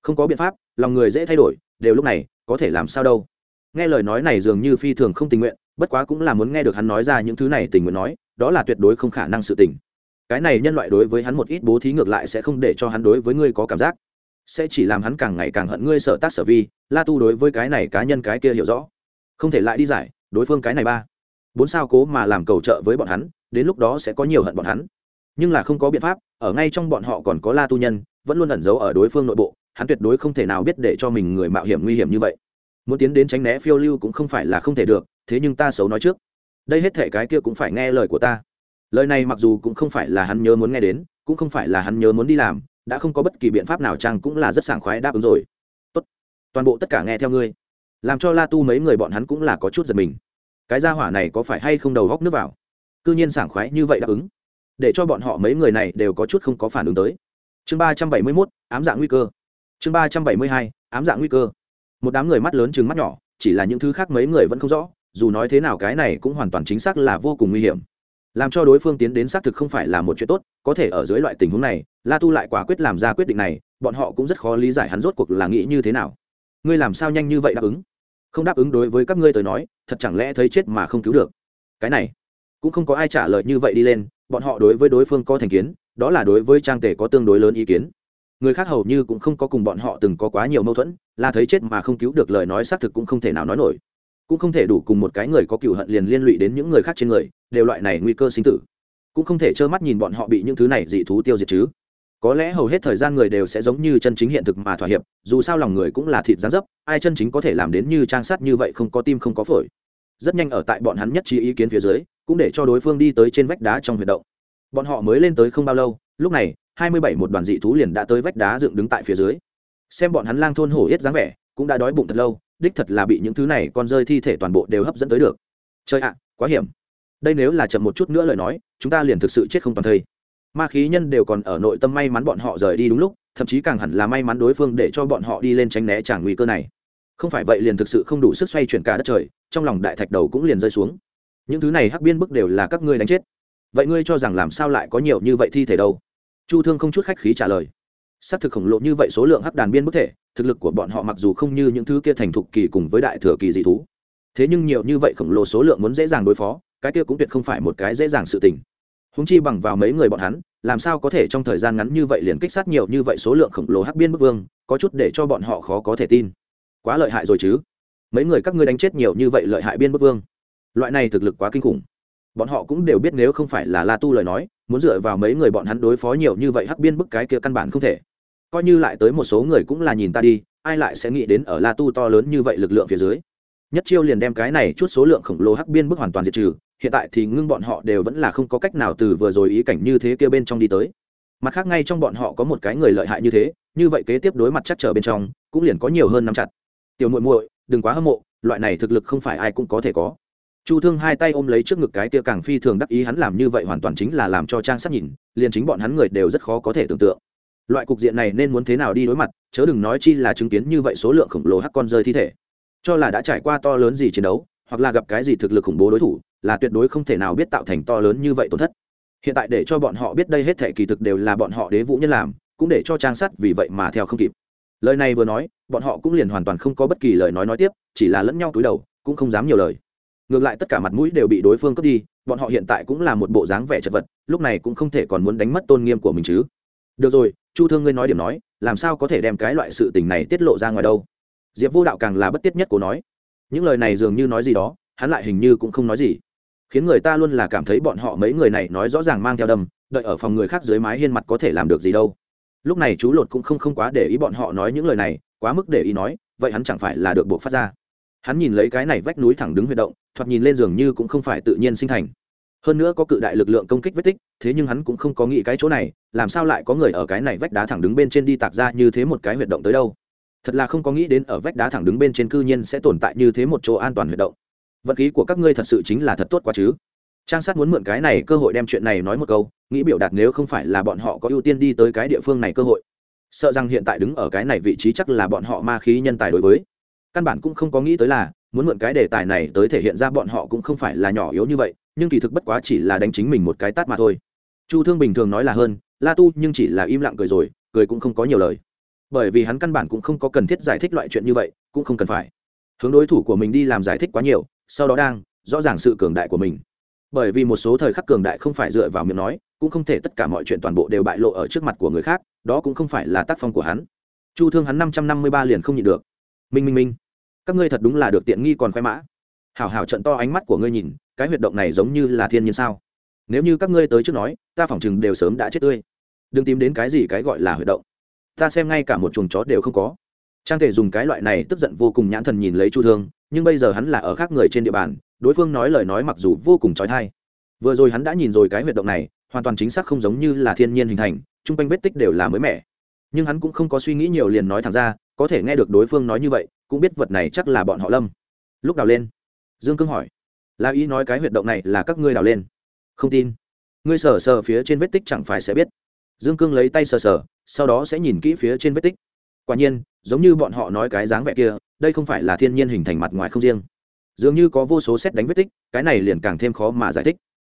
Không có biện pháp, lòng người dễ thay đổi, đều lúc này, có thể làm sao đâu. Nghe lời nói này dường như phi thường không tình nguyện bất quá cũng là muốn nghe được hắn nói ra những thứ này tình nguyện nói, đó là tuyệt đối không khả năng sự tình. Cái này nhân loại đối với hắn một ít bố thí ngược lại sẽ không để cho hắn đối với ngươi có cảm giác. Sẽ chỉ làm hắn càng ngày càng hận ngươi sợ tác sở vi, la tu đối với cái này cá nhân cái kia hiểu rõ. Không thể lại đi giải, đối phương cái này ba. Bốn sao cố mà làm cầu trợ với bọn hắn, đến lúc đó sẽ có nhiều hận bọn hắn. Nhưng là không có biện pháp, ở ngay trong bọn họ còn có la tu nhân, vẫn luôn ẩn giấu ở đối phương nội bộ, hắn tuyệt đối không thể nào biết để cho mình người mạo hiểm nguy hiểm như vậy. Muốn tiến đến tránh né phiêu lưu cũng không phải là không thể được thế nhưng ta xấu nói trước. Đây hết thể cái kia cũng phải nghe lời của ta. Lời này mặc dù cũng không phải là hắn nhớ muốn nghe đến, cũng không phải là hắn nhớ muốn đi làm, đã không có bất kỳ biện pháp nào chăng cũng là rất sảng khoái đáp ứng rồi. Tốt. Toàn bộ tất cả nghe theo ngươi. Làm cho la tu mấy người bọn hắn cũng là có chút giật mình. Cái gia hỏa này có phải hay không đầu góc nước vào? C ư nhiên sảng khoái như vậy đáp ứng. Để cho bọn họ mấy người này đều có chút không có phản ứng tới. Chương ba trăm bảy mươi mốt, ám dạng nguy cơ. Chương ba trăm bảy mươi hai, ám dạng nguy cơ. Một đám người mắt lớn chừng mắt nhỏ, chỉ là những thứ khác mấy người vẫn không rõ dù nói thế nào cái này cũng hoàn toàn chính xác là vô cùng nguy hiểm. Làm cho đối phương tiến đến xác thực không phải là một chuyện tốt, có thể ở dưới loại tình huống này, la tu lại quả quyết làm ra quyết định này, bọn họ cũng rất khó lý giải hắn rốt cuộc là nghĩ như thế nào. Ngươi làm sao nhanh như vậy đáp ứng? Không đáp ứng đối với các ngươi tới nói, thật chẳng lẽ thấy chết mà không cứu được? Cái này, cũng không có ai trả lời như vậy đi lên, bọn họ đối với đối phương có thành kiến, đó là đối với trang tề có tương đối lớn ý kiến. Người khác hầu như cũng không có cùng bọn họ từng có quá nhiều mâu thuẫn là thấy chết mà không cứu được lời nói xác thực cũng không thể nào nói nổi cũng không thể đủ cùng một cái người có cựu hận liền liên lụy đến những người khác trên người, đều loại này nguy cơ sinh tử. Cũng không thể trơ mắt nhìn bọn họ bị những thứ này dị thú tiêu diệt chứ. Có lẽ hầu hết thời gian người đều sẽ giống như chân chính hiện thực mà thỏa hiệp, dù sao lòng người cũng là thịt gián dấp, ai chân chính có thể làm đến như trang sát như vậy không có tim không có phổi. Rất nhanh ở tại bọn hắn nhất trí ý kiến phía dưới, cũng để cho đối phương đi tới trên vách đá trong huyệt động. Bọn họ mới lên tới không bao lâu, lúc này, hai mươi bảy một đoàn dị thú liền đã tới vách đá dựng đứng tại phía dưới. Xem bọn hắn lang thôn hổ yết dáng vẻ, cũng đã đói bụng thật lâu đích thật là bị những thứ này con rơi thi thể toàn bộ đều hấp dẫn tới được. Chơi ạ, quá hiểm. Đây nếu là chậm một chút nữa lời nói, chúng ta liền thực sự chết không toàn thây. Ma khí nhân đều còn ở nội tâm may mắn bọn họ rời đi đúng lúc, thậm chí càng hẳn là may mắn đối phương để cho bọn họ đi lên tránh né trả nguy cơ này. Không phải vậy liền thực sự không đủ sức xoay chuyển cả đất trời, trong lòng đại thạch đầu cũng liền rơi xuống. Những thứ này hắc biên bức đều là các ngươi đánh chết. Vậy ngươi cho rằng làm sao lại có nhiều như vậy thi thể đâu? Chu thương không chút khách khí trả lời xác thực khổng lồ như vậy số lượng hắc đàn biên bức thể, thực lực của bọn họ mặc dù không như những thứ kia thành thục kỳ cùng với đại thừa kỳ dị thú. Thế nhưng nhiều như vậy khổng lồ số lượng muốn dễ dàng đối phó, cái kia cũng tuyệt không phải một cái dễ dàng sự tình. Húng chi bằng vào mấy người bọn hắn, làm sao có thể trong thời gian ngắn như vậy liền kích sát nhiều như vậy số lượng khổng lồ hắc biên bức vương, có chút để cho bọn họ khó có thể tin. Quá lợi hại rồi chứ. Mấy người các ngươi đánh chết nhiều như vậy lợi hại biên bức vương. Loại này thực lực quá kinh khủng. Bọn họ cũng đều biết nếu không phải là la tu lời nói, muốn dựa vào mấy người bọn hắn đối phó nhiều như vậy hắc biên bức cái kia căn bản không thể coi như lại tới một số người cũng là nhìn ta đi, ai lại sẽ nghĩ đến ở la tu to lớn như vậy lực lượng phía dưới. Nhất chiêu liền đem cái này chút số lượng khổng lồ hắc biên bức hoàn toàn diệt trừ, hiện tại thì ngưng bọn họ đều vẫn là không có cách nào từ vừa rồi ý cảnh như thế kia bên trong đi tới. Mặt khác ngay trong bọn họ có một cái người lợi hại như thế, như vậy kế tiếp đối mặt chắc trở bên trong, cũng liền có nhiều hơn nắm chặt. Tiểu muội muội, đừng quá hâm mộ, loại này thực lực không phải ai cũng có thể có. Chu thương hai tay ôm lấy trước ngực cái kia càng phi thường đắc ý, hắn làm như vậy hoàn toàn chính là làm cho trang sát nhìn, liền chính bọn hắn người đều rất khó có thể tưởng tượng loại cục diện này nên muốn thế nào đi đối mặt, chớ đừng nói chi là chứng kiến như vậy số lượng khổng lồ hắc con rơi thi thể. Cho là đã trải qua to lớn gì chiến đấu, hoặc là gặp cái gì thực lực khủng bố đối thủ, là tuyệt đối không thể nào biết tạo thành to lớn như vậy tổn thất. Hiện tại để cho bọn họ biết đây hết thể kỳ thực đều là bọn họ đế vũ nhân làm, cũng để cho trang sắt vì vậy mà theo không kịp. Lời này vừa nói, bọn họ cũng liền hoàn toàn không có bất kỳ lời nói nói tiếp, chỉ là lẫn nhau túi đầu, cũng không dám nhiều lời. Ngược lại tất cả mặt mũi đều bị đối phương cướp đi, bọn họ hiện tại cũng là một bộ dáng vẻ chật vật, lúc này cũng không thể còn muốn đánh mất tôn nghiêm của mình chứ được rồi, chu thương ngươi nói điểm nói, làm sao có thể đem cái loại sự tình này tiết lộ ra ngoài đâu? Diệp vô đạo càng là bất tiết nhất của nói. Những lời này dường như nói gì đó, hắn lại hình như cũng không nói gì. Khiến người ta luôn là cảm thấy bọn họ mấy người này nói rõ ràng mang theo đâm, đợi ở phòng người khác dưới mái hiên mặt có thể làm được gì đâu. Lúc này chú lột cũng không không quá để ý bọn họ nói những lời này, quá mức để ý nói, vậy hắn chẳng phải là được buộc phát ra. Hắn nhìn lấy cái này vách núi thẳng đứng huy động, thoạt nhìn lên giường như cũng không phải tự nhiên sinh thành hơn nữa có cự đại lực lượng công kích vết tích, thế nhưng hắn cũng không có nghĩ cái chỗ này, làm sao lại có người ở cái này vách đá thẳng đứng bên trên đi tạc ra như thế một cái huyệt động tới đâu? Thật là không có nghĩ đến ở vách đá thẳng đứng bên trên cư nhiên sẽ tồn tại như thế một chỗ an toàn huyệt động. Vật khí của các ngươi thật sự chính là thật tốt quá chứ. Trang sát muốn mượn cái này cơ hội đem chuyện này nói một câu, nghĩ biểu đạt nếu không phải là bọn họ có ưu tiên đi tới cái địa phương này cơ hội. Sợ rằng hiện tại đứng ở cái này vị trí chắc là bọn họ ma khí nhân tài đối với. Căn bản cũng không có nghĩ tới là, muốn mượn cái đề tài này tới thể hiện ra bọn họ cũng không phải là nhỏ yếu như vậy nhưng kỳ thực bất quá chỉ là đánh chính mình một cái tát mà thôi. Chu thương bình thường nói là hơn, la tu nhưng chỉ là im lặng cười rồi, cười cũng không có nhiều lời. Bởi vì hắn căn bản cũng không có cần thiết giải thích loại chuyện như vậy, cũng không cần phải. Hướng đối thủ của mình đi làm giải thích quá nhiều, sau đó đang, rõ ràng sự cường đại của mình. Bởi vì một số thời khắc cường đại không phải dựa vào miệng nói, cũng không thể tất cả mọi chuyện toàn bộ đều bại lộ ở trước mặt của người khác, đó cũng không phải là tác phong của hắn. Chu thương hắn năm trăm năm mươi ba liền không nhịn được. Minh minh minh, các ngươi thật đúng là được tiện nghi còn khoe mã. Hảo hảo trận to ánh mắt của ngươi nhìn cái huyệt động này giống như là thiên nhiên sao? Nếu như các ngươi tới trước nói, ta phỏng chừng đều sớm đã chết tươi. Đừng tìm đến cái gì cái gọi là huyệt động. Ta xem ngay cả một chuồng chó đều không có. Trang thể dùng cái loại này tức giận vô cùng nhãn thần nhìn lấy chu thương, nhưng bây giờ hắn là ở khác người trên địa bàn, đối phương nói lời nói mặc dù vô cùng trói thai. Vừa rồi hắn đã nhìn rồi cái huyệt động này, hoàn toàn chính xác không giống như là thiên nhiên hình thành, chung quanh vết tích đều là mới mẻ. Nhưng hắn cũng không có suy nghĩ nhiều liền nói thẳng ra, có thể nghe được đối phương nói như vậy, cũng biết vật này chắc là bọn họ lâm. Lúc đào lên, dương cương hỏi là ý nói cái huyệt động này là các ngươi đào lên. Không tin. Ngươi sờ sờ phía trên vết tích chẳng phải sẽ biết. Dương cương lấy tay sờ sờ, sau đó sẽ nhìn kỹ phía trên vết tích. Quả nhiên, giống như bọn họ nói cái dáng vẻ kia, đây không phải là thiên nhiên hình thành mặt ngoài không riêng. Dường như có vô số xét đánh vết tích, cái này liền càng thêm khó mà giải thích.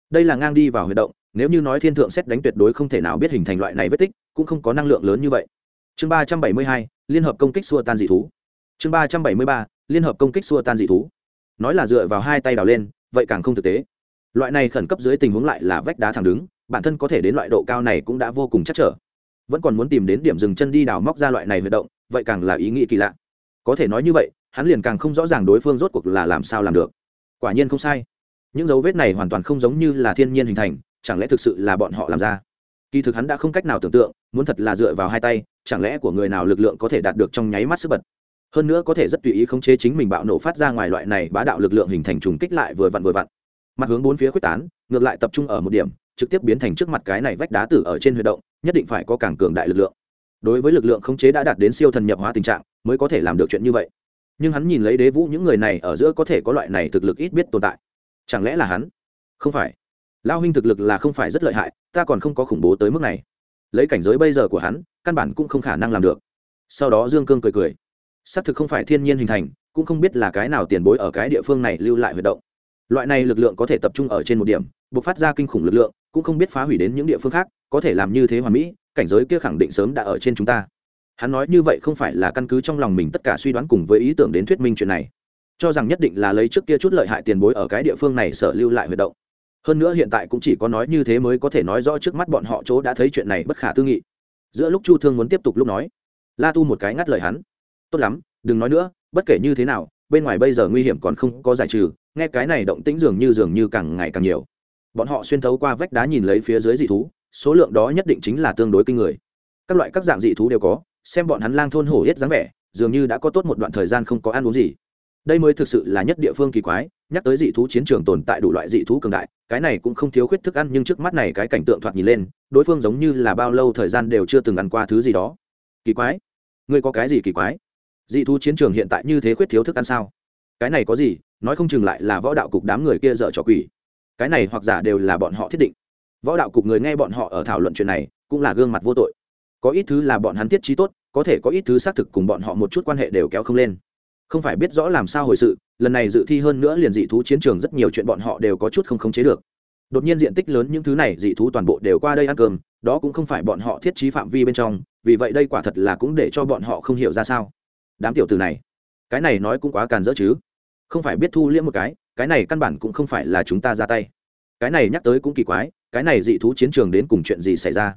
Đây là ngang đi vào huyệt động, nếu như nói thiên thượng xét đánh tuyệt đối không thể nào biết hình thành loại này vết tích, cũng không có năng lượng lớn như vậy. Chương ba trăm bảy mươi hai, liên hợp công kích xua tan dị thú. Chương ba trăm bảy mươi ba, liên hợp công kích xua tan dị thú nói là dựa vào hai tay đào lên, vậy càng không thực tế. Loại này khẩn cấp dưới tình huống lại là vách đá thẳng đứng, bản thân có thể đến loại độ cao này cũng đã vô cùng chắc trở. Vẫn còn muốn tìm đến điểm dừng chân đi đào móc ra loại này huy động, vậy càng là ý nghĩ kỳ lạ. Có thể nói như vậy, hắn liền càng không rõ ràng đối phương rốt cuộc là làm sao làm được. Quả nhiên không sai. Những dấu vết này hoàn toàn không giống như là thiên nhiên hình thành, chẳng lẽ thực sự là bọn họ làm ra? Kỳ thực hắn đã không cách nào tưởng tượng, muốn thật là dựa vào hai tay, chẳng lẽ của người nào lực lượng có thể đạt được trong nháy mắt sức bật? Hơn nữa có thể rất tùy ý khống chế chính mình bạo nổ phát ra ngoài loại này bá đạo lực lượng hình thành trùng kích lại vừa vặn vừa vặn. Mặt hướng bốn phía quyết tán, ngược lại tập trung ở một điểm, trực tiếp biến thành trước mặt cái này vách đá tử ở trên huy động, nhất định phải có càng cường đại lực lượng. Đối với lực lượng khống chế đã đạt đến siêu thần nhập hóa tình trạng, mới có thể làm được chuyện như vậy. Nhưng hắn nhìn lấy đế vũ những người này ở giữa có thể có loại này thực lực ít biết tồn tại. Chẳng lẽ là hắn? Không phải. Lao huynh thực lực là không phải rất lợi hại, ta còn không có khủng bố tới mức này. Lấy cảnh giới bây giờ của hắn, căn bản cũng không khả năng làm được. Sau đó dương cương cười cười xác thực không phải thiên nhiên hình thành, cũng không biết là cái nào tiền bối ở cái địa phương này lưu lại huy động. Loại này lực lượng có thể tập trung ở trên một điểm buộc phát ra kinh khủng lực lượng, cũng không biết phá hủy đến những địa phương khác, có thể làm như thế hoàn mỹ, cảnh giới kia khẳng định sớm đã ở trên chúng ta. Hắn nói như vậy không phải là căn cứ trong lòng mình tất cả suy đoán cùng với ý tưởng đến thuyết minh chuyện này. Cho rằng nhất định là lấy trước kia chút lợi hại tiền bối ở cái địa phương này sở lưu lại huy động. Hơn nữa hiện tại cũng chỉ có nói như thế mới có thể nói rõ trước mắt bọn họ chỗ đã thấy chuyện này bất khả tư nghị. Giữa lúc chu thương muốn tiếp tục lúc nói, la tu một cái ngắt lời hắn tốt lắm, đừng nói nữa, bất kể như thế nào, bên ngoài bây giờ nguy hiểm còn không có giải trừ, nghe cái này động tĩnh dường như dường như càng ngày càng nhiều. Bọn họ xuyên thấu qua vách đá nhìn lấy phía dưới dị thú, số lượng đó nhất định chính là tương đối kinh người. Các loại các dạng dị thú đều có, xem bọn hắn lang thôn hổ hết dáng vẻ, dường như đã có tốt một đoạn thời gian không có ăn uống gì. Đây mới thực sự là nhất địa phương kỳ quái, nhắc tới dị thú chiến trường tồn tại đủ loại dị thú cường đại, cái này cũng không thiếu khuyết thức ăn nhưng trước mắt này cái cảnh tượng thoạt nhìn lên, đối phương giống như là bao lâu thời gian đều chưa từng ăn qua thứ gì đó. Kỳ quái. Ngươi có cái gì kỳ quái? Dị thú chiến trường hiện tại như thế khuyết thiếu thức ăn sao? Cái này có gì? Nói không chừng lại là võ đạo cục đám người kia dở trò quỷ. Cái này hoặc giả đều là bọn họ thiết định. Võ đạo cục người nghe bọn họ ở thảo luận chuyện này, cũng là gương mặt vô tội. Có ít thứ là bọn hắn tiết trí tốt, có thể có ít thứ xác thực cùng bọn họ một chút quan hệ đều kéo không lên. Không phải biết rõ làm sao hồi sự, lần này dự thi hơn nữa liền dị thú chiến trường rất nhiều chuyện bọn họ đều có chút không khống chế được. Đột nhiên diện tích lớn những thứ này, dị thú toàn bộ đều qua đây ăn cơm, đó cũng không phải bọn họ thiết trí phạm vi bên trong, vì vậy đây quả thật là cũng để cho bọn họ không hiểu ra sao đám tiểu từ này. Cái này nói cũng quá càn dỡ chứ. Không phải biết thu liễm một cái cái này căn bản cũng không phải là chúng ta ra tay. Cái này nhắc tới cũng kỳ quái, cái này dị thú chiến trường đến cùng chuyện gì xảy ra?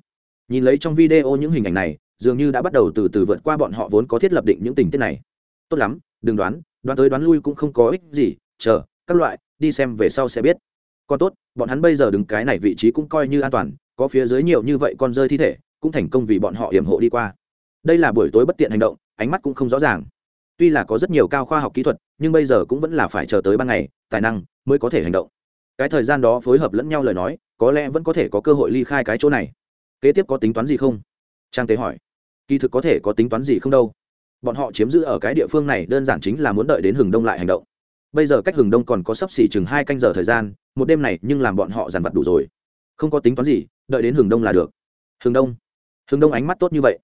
Nhìn lấy trong video những hình ảnh này, dường như đã bắt đầu từ từ vượt qua bọn họ vốn có thiết lập định những tình tiết này. Tốt lắm, đừng đoán đoán tới đoán lui cũng không có ích gì, chờ, các loại, đi xem về sau sẽ biết. Còn tốt, bọn hắn bây giờ đứng cái này vị trí cũng coi như an toàn, có phía dưới nhiều như vậy con rơi thi thể, cũng thành công vì bọn họ hiểm hộ đi qua. Đây là buổi tối bất tiện hành động ánh mắt cũng không rõ ràng. Tuy là có rất nhiều cao khoa học kỹ thuật, nhưng bây giờ cũng vẫn là phải chờ tới ban ngày, tài năng mới có thể hành động. Cái thời gian đó phối hợp lẫn nhau lời nói, có lẽ vẫn có thể có cơ hội ly khai cái chỗ này. Kế tiếp có tính toán gì không? Trang tế hỏi. Kỳ thực có thể có tính toán gì không đâu. Bọn họ chiếm giữ ở cái địa phương này đơn giản chính là muốn đợi đến hừng đông lại hành động. Bây giờ cách hừng đông còn có sắp xỉ chừng hai canh giờ thời gian, một đêm này nhưng làm bọn họ dàn vặt đủ rồi. Không có tính toán gì, đợi đến hừng đông là được. Hừng đông. Hừng đông ánh mắt tốt như vậy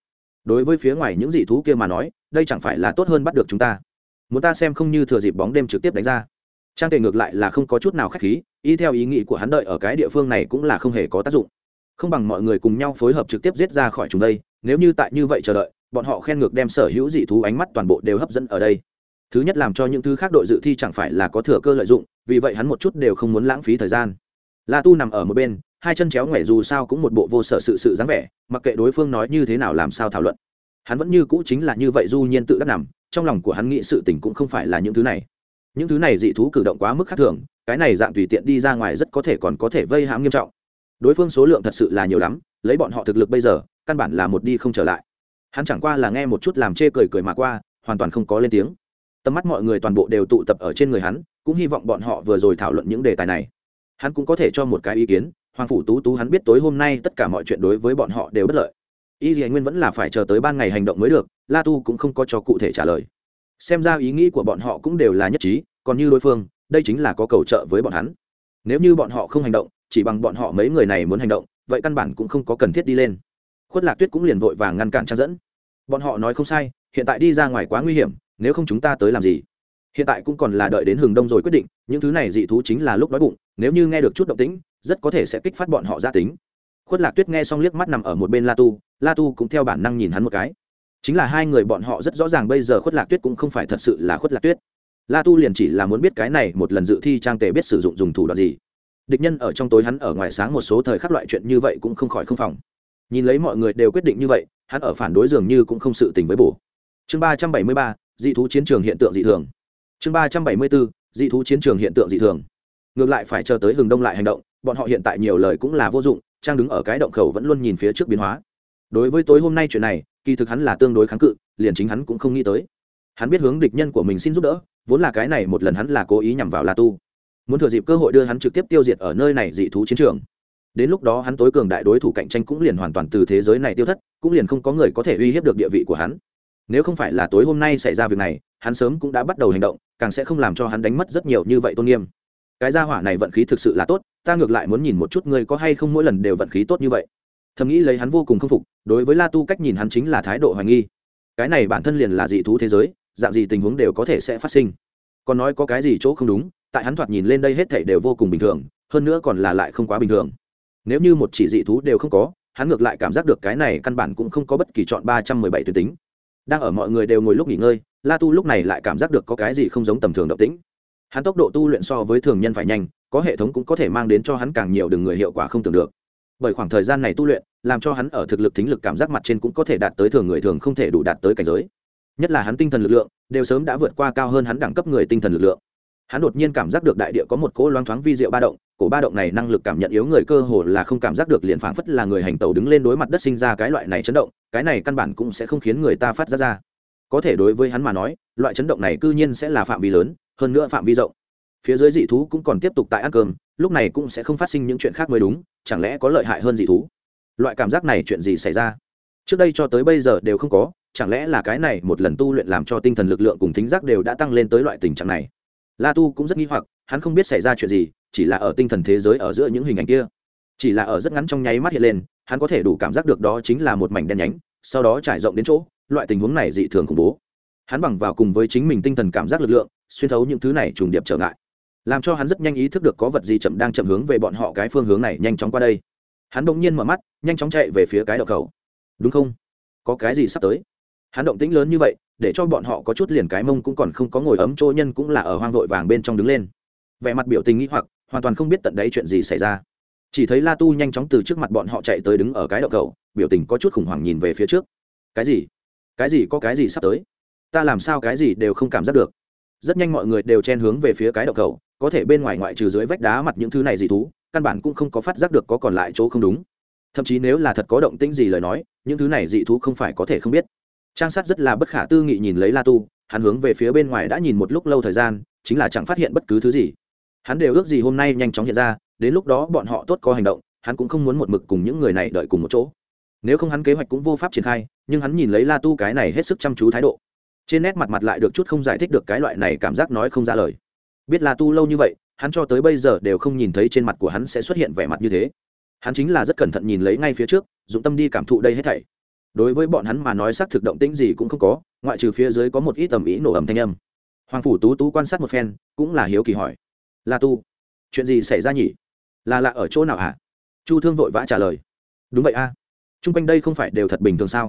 đối với phía ngoài những dị thú kia mà nói, đây chẳng phải là tốt hơn bắt được chúng ta. Muốn ta xem không như thừa dịp bóng đêm trực tiếp đánh ra. Trang tề ngược lại là không có chút nào k h á c h khí, y theo ý nghĩ của hắn đợi ở cái địa phương này cũng là không hề có tác dụng. Không bằng mọi người cùng nhau phối hợp trực tiếp giết ra khỏi chúng đây, nếu như tại như vậy chờ đợi, bọn họ khen ngược đem sở hữu dị thú ánh mắt toàn bộ đều hấp dẫn ở đây. Thứ nhất làm cho những thứ khác đội dự thi chẳng phải là có thừa cơ lợi dụng, vì vậy hắn một chút đều không muốn lãng phí thời gian. La tu nằm ở một bên hai chân chéo ngoẻ dù sao cũng một bộ vô sở sự sự dáng vẻ, mặc kệ đối phương nói như thế nào làm sao thảo luận. Hắn vẫn như cũ chính là như vậy du nhiên tự đắc nằm, trong lòng của hắn nghĩ sự tình cũng không phải là những thứ này. Những thứ này dị thú cử động quá mức khác thường, cái này dạng tùy tiện đi ra ngoài rất có thể còn có thể vây hãm nghiêm trọng. Đối phương số lượng thật sự là nhiều lắm, lấy bọn họ thực lực bây giờ, căn bản là một đi không trở lại. Hắn chẳng qua là nghe một chút làm chê cười cười mà qua, hoàn toàn không có lên tiếng. Tầm mắt mọi người toàn bộ đều tụ tập ở trên người hắn, cũng hy vọng bọn họ vừa rồi thảo luận những đề tài này. Hắn cũng có thể cho một cái ý kiến hoàng phủ tú tú hắn biết tối hôm nay tất cả mọi chuyện đối với bọn họ đều bất lợi. Y dì nguyên vẫn là phải chờ tới ban ngày hành động mới được, la tu cũng không có cho cụ thể trả lời. Xem ra ý nghĩ của bọn họ cũng đều là nhất trí, còn như đối phương, đây chính là có cầu trợ với bọn hắn. Nếu như bọn họ không hành động, chỉ bằng bọn họ mấy người này muốn hành động, vậy căn bản cũng không có cần thiết đi lên. Khuất lạc tuyết cũng liền vội vàng ngăn cản trang dẫn. Bọn họ nói không sai, hiện tại đi ra ngoài quá nguy hiểm, nếu không chúng ta tới làm gì? Hiện tại cũng còn là đợi đến hừng đông rồi quyết định, những thứ này dị thú chính là lúc đói bụng nếu như nghe được chút động tĩnh, rất có thể sẽ kích phát bọn họ gia tính. Khuất lạc tuyết nghe xong liếc mắt nằm ở một bên la tu la tu cũng theo bản năng nhìn hắn một cái. Chính là hai người bọn họ rất rõ ràng bây giờ khuất lạc tuyết cũng không phải thật sự là khuất lạc tuyết. La tu liền chỉ là muốn biết cái này một lần dự thi trang tề biết sử dụng dùng thủ đoạn gì. Địch nhân ở trong tối hắn ở ngoài sáng một số thời khắc loại chuyện như vậy cũng không khỏi không phòng. Nhìn lấy mọi người đều quyết định như vậy, hắn ở phản đối dường như cũng không sự tình với bổ. Chương ba trăm bảy mươi ba, dị thú chiến trường hiện tượng dị thường. Chương ba trăm bảy mươi bốn, dị thú chiến trường hiện tượng dị thường ngược lại phải chờ tới hừng đông lại hành động, bọn họ hiện tại nhiều lời cũng là vô dụng, trang đứng ở cái động khẩu vẫn luôn nhìn phía trước biến hóa. Đối với tối hôm nay chuyện này, kỳ thực hắn là tương đối kháng cự, liền chính hắn cũng không nghĩ tới. Hắn biết hướng địch nhân của mình xin giúp đỡ, vốn là cái này một lần hắn là cố ý nhằm vào la tu. Muốn thừa dịp cơ hội đưa hắn trực tiếp tiêu diệt ở nơi này dị thú chiến trường. Đến lúc đó hắn tối cường đại đối thủ cạnh tranh cũng liền hoàn toàn từ thế giới này tiêu thất, cũng liền không có người có thể uy hiếp được địa vị của hắn. Nếu không phải là tối hôm nay xảy ra việc này, hắn sớm cũng đã bắt đầu hành động, càng sẽ không làm cho hắn đánh mất rất nhiều như vậy tôn nghiêm cái gia hỏa này vận khí thực sự là tốt, ta ngược lại muốn nhìn một chút ngươi có hay không mỗi lần đều vận khí tốt như vậy. Thầm nghĩ lấy hắn vô cùng k phục, đối với la tu cách nhìn hắn chính là thái độ hoài nghi. Cái này bản thân liền là dị thú thế giới, dạng gì tình huống đều có thể sẽ phát sinh. Còn nói có cái gì chỗ không đúng, tại hắn thoạt nhìn lên đây hết thảy đều vô cùng bình thường, hơn nữa còn là lại không quá bình thường. Nếu như một chỉ dị thú đều không có, hắn ngược lại cảm giác được cái này căn bản cũng không có bất kỳ chọn ba trăm mười bảy tuyến tính. Đang ở mọi người đều ngồi lúc nghỉ ngơi, la tu lúc này lại cảm giác được có cái gì không giống tầm thường động tĩnh hắn tốc độ tu luyện so với thường nhân phải nhanh, có hệ thống cũng có thể mang đến cho hắn càng nhiều đường người hiệu quả không tưởng được. Bởi khoảng thời gian này tu luyện, làm cho hắn ở thực lực thính lực cảm giác mặt trên cũng có thể đạt tới thường người thường không thể đủ đạt tới cảnh giới. Nhất là hắn tinh thần lực lượng, đều sớm đã vượt qua cao hơn hắn đẳng cấp người tinh thần lực lượng. Hắn đột nhiên cảm giác được đại địa có một cỗ loáng thoáng vi diệu ba động, cổ ba động này năng lực cảm nhận yếu người cơ hồ là không cảm giác được liền phảng phất là người hành tàu đứng lên đối mặt đất sinh ra cái loại này chấn động, cái này căn bản cũng sẽ không khiến người ta phát ra ra. Có thể đối với hắn mà nói, loại chấn động này cư nhiên sẽ là phạm vi lớn hơn nữa phạm vi rộng. Phía dưới dị thú cũng còn tiếp tục tại ăn cơm, lúc này cũng sẽ không phát sinh những chuyện khác mới đúng, chẳng lẽ có lợi hại hơn dị thú? Loại cảm giác này chuyện gì xảy ra? Trước đây cho tới bây giờ đều không có, chẳng lẽ là cái này một lần tu luyện làm cho tinh thần lực lượng cùng thính giác đều đã tăng lên tới loại tình trạng này? La tu cũng rất nghi hoặc, hắn không biết xảy ra chuyện gì, chỉ là ở tinh thần thế giới ở giữa những hình ảnh kia. Chỉ là ở rất ngắn trong nháy mắt hiện lên, hắn có thể đủ cảm giác được đó chính là một mảnh đen nhánh, sau đó trải rộng đến chỗ, loại tình huống này dị thường khủng bố hắn bằng vào cùng với chính mình tinh thần cảm giác lực lượng, xuyên thấu những thứ này trùng điệp trở ngại. Làm cho hắn rất nhanh ý thức được có vật gì chậm đang chậm hướng về bọn họ cái phương hướng này nhanh chóng qua đây. Hắn đ ỗ n g nhiên mở mắt, nhanh chóng chạy về phía cái đậu khẩu đúng không? Có cái gì sắp tới? Hắn động tĩnh lớn như vậy, để cho bọn họ có chút liền cái mông cũng còn không có ngồi ấm, chỗ nhân cũng là ở hoang vội vàng bên trong đứng lên. Vẻ mặt biểu tình nghĩ hoặc, hoàn toàn không biết tận đấy chuyện gì xảy ra. Chỉ thấy la tu nhanh chóng từ trước mặt bọn họ chạy tới đứng ở cái đậu cầu, biểu tình có chút khủng hoảng nhìn về phía trước. Cái gì? Cái gì có cái gì sắp tới? Ta làm sao cái gì đều không cảm giác được. Rất nhanh mọi người đều chen hướng về phía cái đậu cầu có thể bên ngoài ngoại trừ dưới vách đá mặt những thứ này dị thú, căn bản cũng không có phát giác được có còn lại chỗ không đúng. Thậm chí nếu là thật có động tĩnh gì lời nói, những thứ này dị thú không phải có thể không biết. Trang sát rất là bất khả tư nghị nhìn lấy la tu, hắn hướng về phía bên ngoài đã nhìn một lúc lâu thời gian, chính là chẳng phát hiện bất cứ thứ gì. Hắn đều ước gì hôm nay nhanh chóng hiện ra, đến lúc đó bọn họ tốt có hành động, hắn cũng không muốn một mực cùng những người này đợi cùng một chỗ. Nếu không hắn kế hoạch cũng vô pháp triển khai, nhưng hắn nhìn lấy la tu cái này hết sức chăm chú thái độ trên nét mặt mặt lại được chút không giải thích được cái loại này cảm giác nói không ra lời. Biết là tu lâu như vậy, hắn cho tới bây giờ đều không nhìn thấy trên mặt của hắn sẽ xuất hiện vẻ mặt như thế. Hắn chính là rất cẩn thận nhìn lấy ngay phía trước, dụng tâm đi cảm thụ đây hết thảy. Đối với bọn hắn mà nói xác thực động tĩnh gì cũng không có, ngoại trừ phía dưới có một ít tầm ý nổ ầm thanh âm. Hoàng phủ tú tú quan sát một phen, cũng là hiếu kỳ hỏi. La tu? Chuyện gì xảy ra nhỉ? Là lạ ở chỗ nào hả? Chu thương vội vã trả lời. Đúng vậy a. À. t r u n g quanh đây không phải đều thật bình thường sao?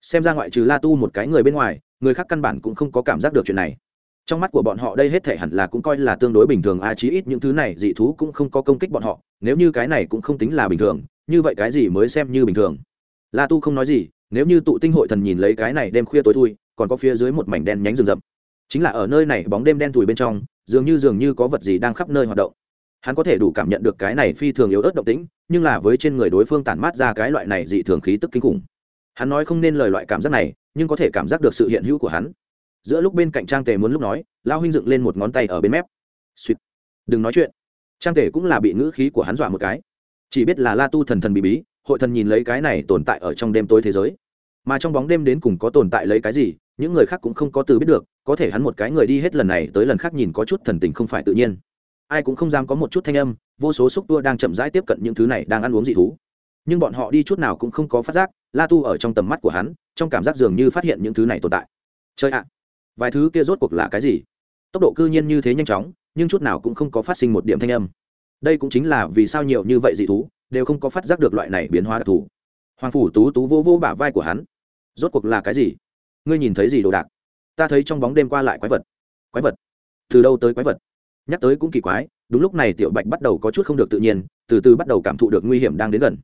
Xem ra ngoại trừ la tu một cái người bên ngoài người khác căn bản cũng không có cảm giác được chuyện này. Trong mắt của bọn họ đây hết thể hẳn là cũng coi là tương đối bình thường a à, chí ít những thứ này dị thú cũng không có công kích bọn họ nếu như cái này cũng không tính là bình thường như vậy cái gì mới xem như bình thường. La tu không nói gì nếu như tụ tinh hội thần nhìn lấy cái này đêm khuya tối thui còn có phía dưới một mảnh đen nhánh rừng rậm. Chính là ở nơi này bóng đêm đen thùi bên trong dường như dường như có vật gì đang khắp nơi hoạt động. Hắn có thể đủ cảm nhận được cái này phi thường yếu ớt động tĩnh nhưng là với trên người đối phương tản mát ra cái loại này dị thường khí tức kinh khủng hắn nói không nên lời loại cảm giác này, nhưng có thể cảm giác được sự hiện hữu của hắn. Giữa lúc bên cạnh trang tề muốn lúc nói lao huynh dựng lên một ngón tay ở bên mép. Suýt đừng nói chuyện. Trang tề cũng là bị ngữ khí của hắn dọa một cái. Chỉ biết là la tu thần thần bị bí, hội thần nhìn lấy cái này tồn tại ở trong đêm tối thế giới. Mà trong bóng đêm đến cùng có tồn tại lấy cái gì, những người khác cũng không có từ biết được, có thể hắn một cái người đi hết lần này tới lần khác nhìn có chút thần tình không phải tự nhiên. Ai cũng không dám có một chút thanh âm, vô số xúc tua đang chậm rãi tiếp cận những thứ này đang ăn uống dị thú nhưng bọn họ đi chút nào cũng không có phát giác, la tu ở trong tầm mắt của hắn, trong cảm giác dường như phát hiện những thứ này tồn tại. Chơi ạ, vài thứ kia rốt cuộc là cái gì? Tốc độ cư nhiên như thế nhanh chóng, nhưng chút nào cũng không có phát sinh một điểm thanh âm. Đây cũng chính là vì sao nhiều như vậy dị thú đều không có phát giác được loại này biến hóa đặc thù. Hoàng phủ tú tú vô vô bả vai của hắn. Rốt cuộc là cái gì? Ngươi nhìn thấy gì đồ đạc? Ta thấy trong bóng đêm qua lại quái vật. Quái vật? Từ đâu tới quái vật? Nhắc tới cũng kỳ quái, đúng lúc này tiểu bạch bắt đầu có chút không được tự nhiên, từ từ bắt đầu cảm thụ được nguy hiểm đang đến gần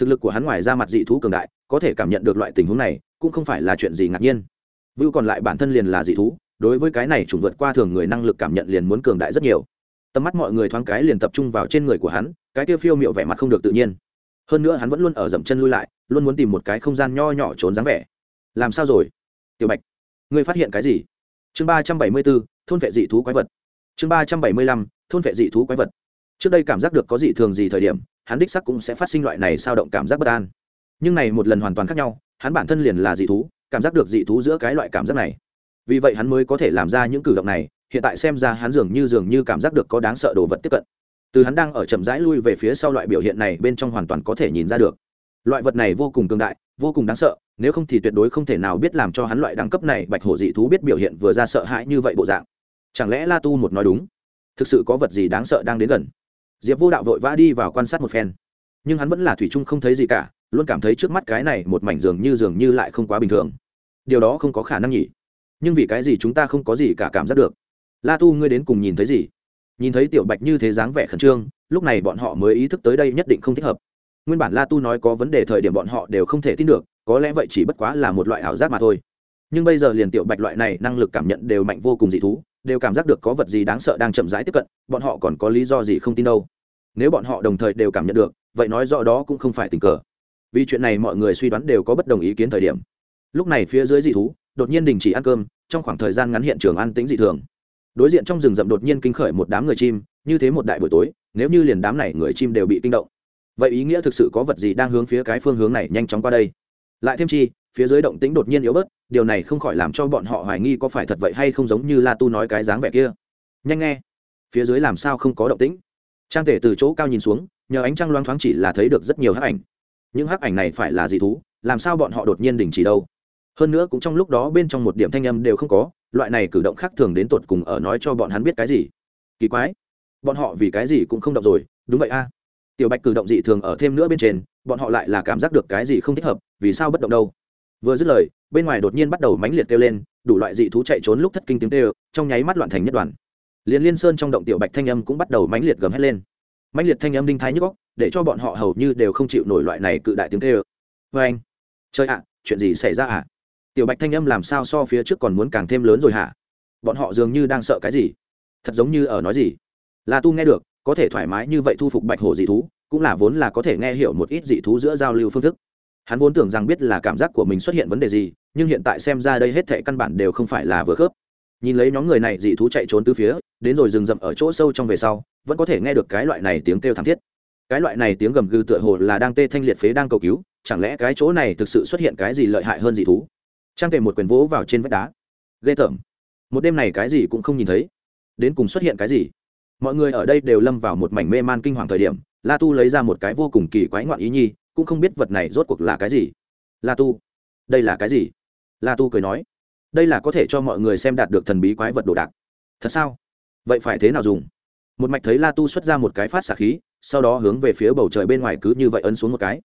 thực lực của hắn ngoài ra mặt dị thú cường đại, có thể cảm nhận được loại tình huống này, cũng không phải là chuyện gì ngạc nhiên. Vưu còn lại bản thân liền là dị thú, đối với cái này chủng vượt qua thường người năng lực cảm nhận liền muốn cường đại rất nhiều. Tầm mắt mọi người thoáng cái liền tập trung vào trên người của hắn, cái tiêu phiêu miệu vẻ mặt không được tự nhiên. Hơn nữa hắn vẫn luôn ở dậm chân lui lại, luôn muốn tìm một cái không gian nho nhỏ trốn dáng vẻ. Làm sao rồi? Tiểu bạch, ngươi phát hiện cái gì? Chương ba trăm bảy mươi bốn, thôn vệ dị thú quái vật. Chương ba trăm bảy mươi lăm, thôn vệ dị thú quái vật. Trước đây cảm giác được có dị thường gì thời điểm hắn đích sắc cũng sẽ phát sinh loại này sao động cảm giác bất an. Nhưng này một lần hoàn toàn khác nhau, hắn bản thân liền là dị thú, cảm giác được dị thú giữa cái loại cảm giác này. Vì vậy hắn mới có thể làm ra những cử động này, hiện tại xem ra hắn dường như dường như cảm giác được có đáng sợ đồ vật tiếp cận. Từ hắn đang ở chậm rãi lui về phía sau loại biểu hiện này bên trong hoàn toàn có thể nhìn ra được. Loại vật này vô cùng cường đại, vô cùng đáng sợ, nếu không thì tuyệt đối không thể nào biết làm cho hắn loại đẳng cấp này bạch hổ dị thú biết biểu hiện vừa ra sợ hãi như vậy bộ dạng. Chẳng lẽ la tu một nói đúng? Thực sự có vật gì đáng sợ đang đến gần? Diệp vô đạo vội vã đi vào quan sát một phen. Nhưng hắn vẫn là thủy chung không thấy gì cả, luôn cảm thấy trước mắt cái này một mảnh giường như giường như lại không quá bình thường. Điều đó không có khả năng nhỉ. Nhưng vì cái gì chúng ta không có gì cả cảm giác được? La tu, ngươi đến cùng nhìn thấy gì? Nhìn thấy tiểu bạch như thế dáng vẻ khẩn trương, lúc này bọn họ mới ý thức tới đây nhất định không thích hợp. Nguyên bản la tu nói có vấn đề thời điểm bọn họ đều không thể tin được, có lẽ vậy chỉ bất quá là một loại ảo giác mà thôi. Nhưng bây giờ liền tiểu bạch loại này năng lực cảm nhận đều mạnh vô cùng dị thú đều cảm giác được có vật gì đáng sợ đang chậm rãi tiếp cận, bọn họ còn có lý do gì không tin đâu. Nếu bọn họ đồng thời đều cảm nhận được, vậy nói rõ đó cũng không phải tình cờ. Vì chuyện này mọi người suy đoán đều có bất đồng ý kiến thời điểm. Lúc này phía dưới dị thú, đột nhiên đình chỉ ăn cơm, trong khoảng thời gian ngắn hiện trường ăn tính dị thường. Đối diện trong rừng rậm đột nhiên kinh khởi một đám người chim, như thế một đại buổi tối, nếu như liền đám này người chim đều bị kinh động. Vậy ý nghĩa thực sự có vật gì đang hướng phía cái phương hướng này nhanh chóng qua đây? Lại thêm chi phía dưới động tĩnh đột nhiên yếu bớt, điều này không khỏi làm cho bọn họ hoài nghi có phải thật vậy hay không giống như la tu nói cái dáng vẻ kia. Nhanh nghe. Phía dưới làm sao không có động tĩnh? Trang tể từ chỗ cao nhìn xuống, nhờ ánh trăng loáng thoáng chỉ là thấy được rất nhiều hắc ảnh. Những hắc ảnh này phải là gì thú, làm sao bọn họ đột nhiên đình chỉ đâu? Hơn nữa cũng trong lúc đó bên trong một điểm thanh âm đều không có, loại này cử động khác thường đến tột cùng ở nói cho bọn hắn biết cái gì? Kỳ quái. Bọn họ vì cái gì cũng không động rồi, đúng vậy a. Tiểu bạch cử động dị thường ở thêm nữa bên trên, bọn họ lại là cảm giác được cái gì không thích hợp, vì sao bất động đâu? Vừa dứt lời, bên ngoài đột nhiên bắt đầu mãnh liệt kêu lên, đủ loại dị thú chạy trốn lúc thất kinh tiếng kêu, trong nháy mắt loạn thành nhất đoàn. Liền liên sơn trong động tiểu bạch thanh âm cũng bắt đầu mãnh liệt gầm hét lên. Mãnh liệt thanh âm đinh thái nhức góc để cho bọn họ hầu như đều không chịu nổi loại này cự đại tiếng kêu. Vê anh chơi ạ, chuyện gì xảy ra ạ? Tiểu bạch thanh âm làm sao so phía trước còn muốn càng thêm lớn rồi hả? Bọn họ dường như đang sợ cái gì? Thật giống như ở nói gì? La tu nghe được, có thể thoải mái như vậy thu phục bạch hổ dị thú, cũng là vốn là có thể nghe hiểu một ít dị thú giữa giao lưu phương thức hắn vốn tưởng rằng biết là cảm giác của mình xuất hiện vấn đề gì, nhưng hiện tại xem ra đây hết thệ căn bản đều không phải là vừa khớp. Nhìn lấy nhóm người này, dị thú chạy trốn từ phía, đến rồi rừng rậm ở chỗ sâu trong về sau, vẫn có thể nghe được cái loại này tiếng kêu thảm thiết. Cái loại này tiếng gầm gừ tựa hồ là đang tê thanh liệt phế đang cầu cứu, chẳng lẽ cái chỗ này thực sự xuất hiện cái gì lợi hại hơn dị thú? Trang tề một quyền vỗ vào trên vách đá. Ghê tởm. Một đêm này cái gì cũng không nhìn thấy. Đến cùng xuất hiện cái gì? Mọi người ở đây đều lâm vào một mảnh mê man kinh hoàng thời điểm, la tu lấy ra một cái vô cùng kỳ quái ngoạn ý nhi cũng không biết vật này rốt cuộc là cái gì. La tu, đây là cái gì? La tu cười nói, đây là có thể cho mọi người xem đạt được thần bí quái vật đồ đạc. Thật sao? Vậy phải thế nào dùng? Một mạch thấy la tu xuất ra một cái phát xả khí, sau đó hướng về phía bầu trời bên ngoài cứ như vậy ấn xuống một cái.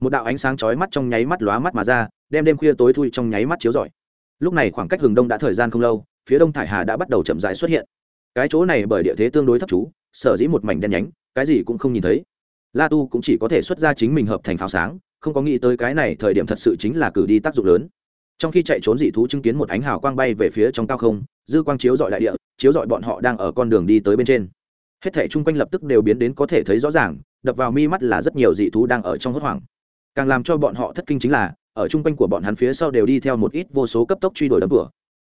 Một đạo ánh sáng chói mắt trong nháy mắt lóa mắt mà ra, đem đêm khuya tối thui trong nháy mắt chiếu rọi. Lúc này khoảng cách hừng đông đã thời gian không lâu, phía đông thải hà đã bắt đầu chậm rãi xuất hiện. Cái chỗ này bởi địa thế tương đối thấp chú, sở dĩ một mảnh đen nhánh, cái gì cũng không nhìn thấy la tu cũng chỉ có thể xuất ra chính mình hợp thành pháo sáng, không có nghĩ tới cái này thời điểm thật sự chính là cử đi tác dụng lớn. Trong khi chạy trốn dị thú chứng kiến một ánh hào quang bay về phía trong cao không, dư quang chiếu dọi đại địa, chiếu dọi bọn họ đang ở con đường đi tới bên trên. Hết thể chung quanh lập tức đều biến đến có thể thấy rõ ràng, đập vào mi mắt là rất nhiều dị thú đang ở trong hốt hoảng. Càng làm cho bọn họ thất kinh chính là, ở chung quanh của bọn hắn phía sau đều đi theo một ít vô số cấp tốc truy đuổi đấm bửa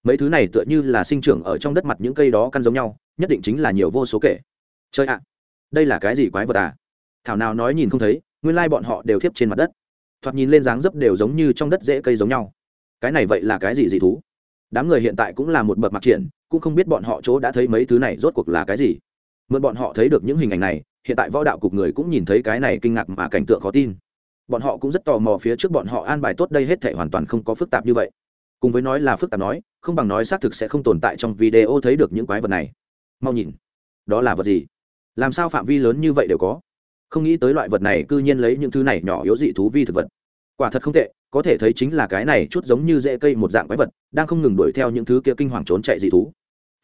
mấy thứ này tựa như là sinh trưởng ở trong đất mặt những cây đó căn giống nhau, nhất định chính là nhiều vô số kể. Chơi ạ, đây là cái gì quái vật à? Thảo nào nói nhìn không thấy, nguyên lai bọn họ đều thiếp trên mặt đất. Thoạt nhìn lên dáng dấp đều giống như trong đất dễ cây giống nhau. Cái này vậy là cái gì dị thú? Đám người hiện tại cũng là một bậc mặc triển, cũng không biết bọn họ chỗ đã thấy mấy thứ này rốt cuộc là cái gì. Mượn bọn họ thấy được những hình ảnh này, hiện tại võ đạo cục người cũng nhìn thấy cái này kinh ngạc mà cảnh tượng khó tin. Bọn họ cũng rất tò mò phía trước bọn họ an bài tốt đây hết thể hoàn toàn không có phức tạp như vậy. Cùng với nói là phức tạp nói, không bằng nói xác thực sẽ không tồn tại trong video thấy được những quái vật này. Mau nhìn, đó là vật gì? Làm sao phạm vi lớn như vậy đều có? Không nghĩ tới loại vật này cư nhiên lấy những thứ này nhỏ yếu dị thú vi thực vật. Quả thật không tệ, có thể thấy chính là cái này chút giống như rễ cây một dạng quái vật, đang không ngừng đuổi theo những thứ kia kinh hoàng trốn chạy dị thú.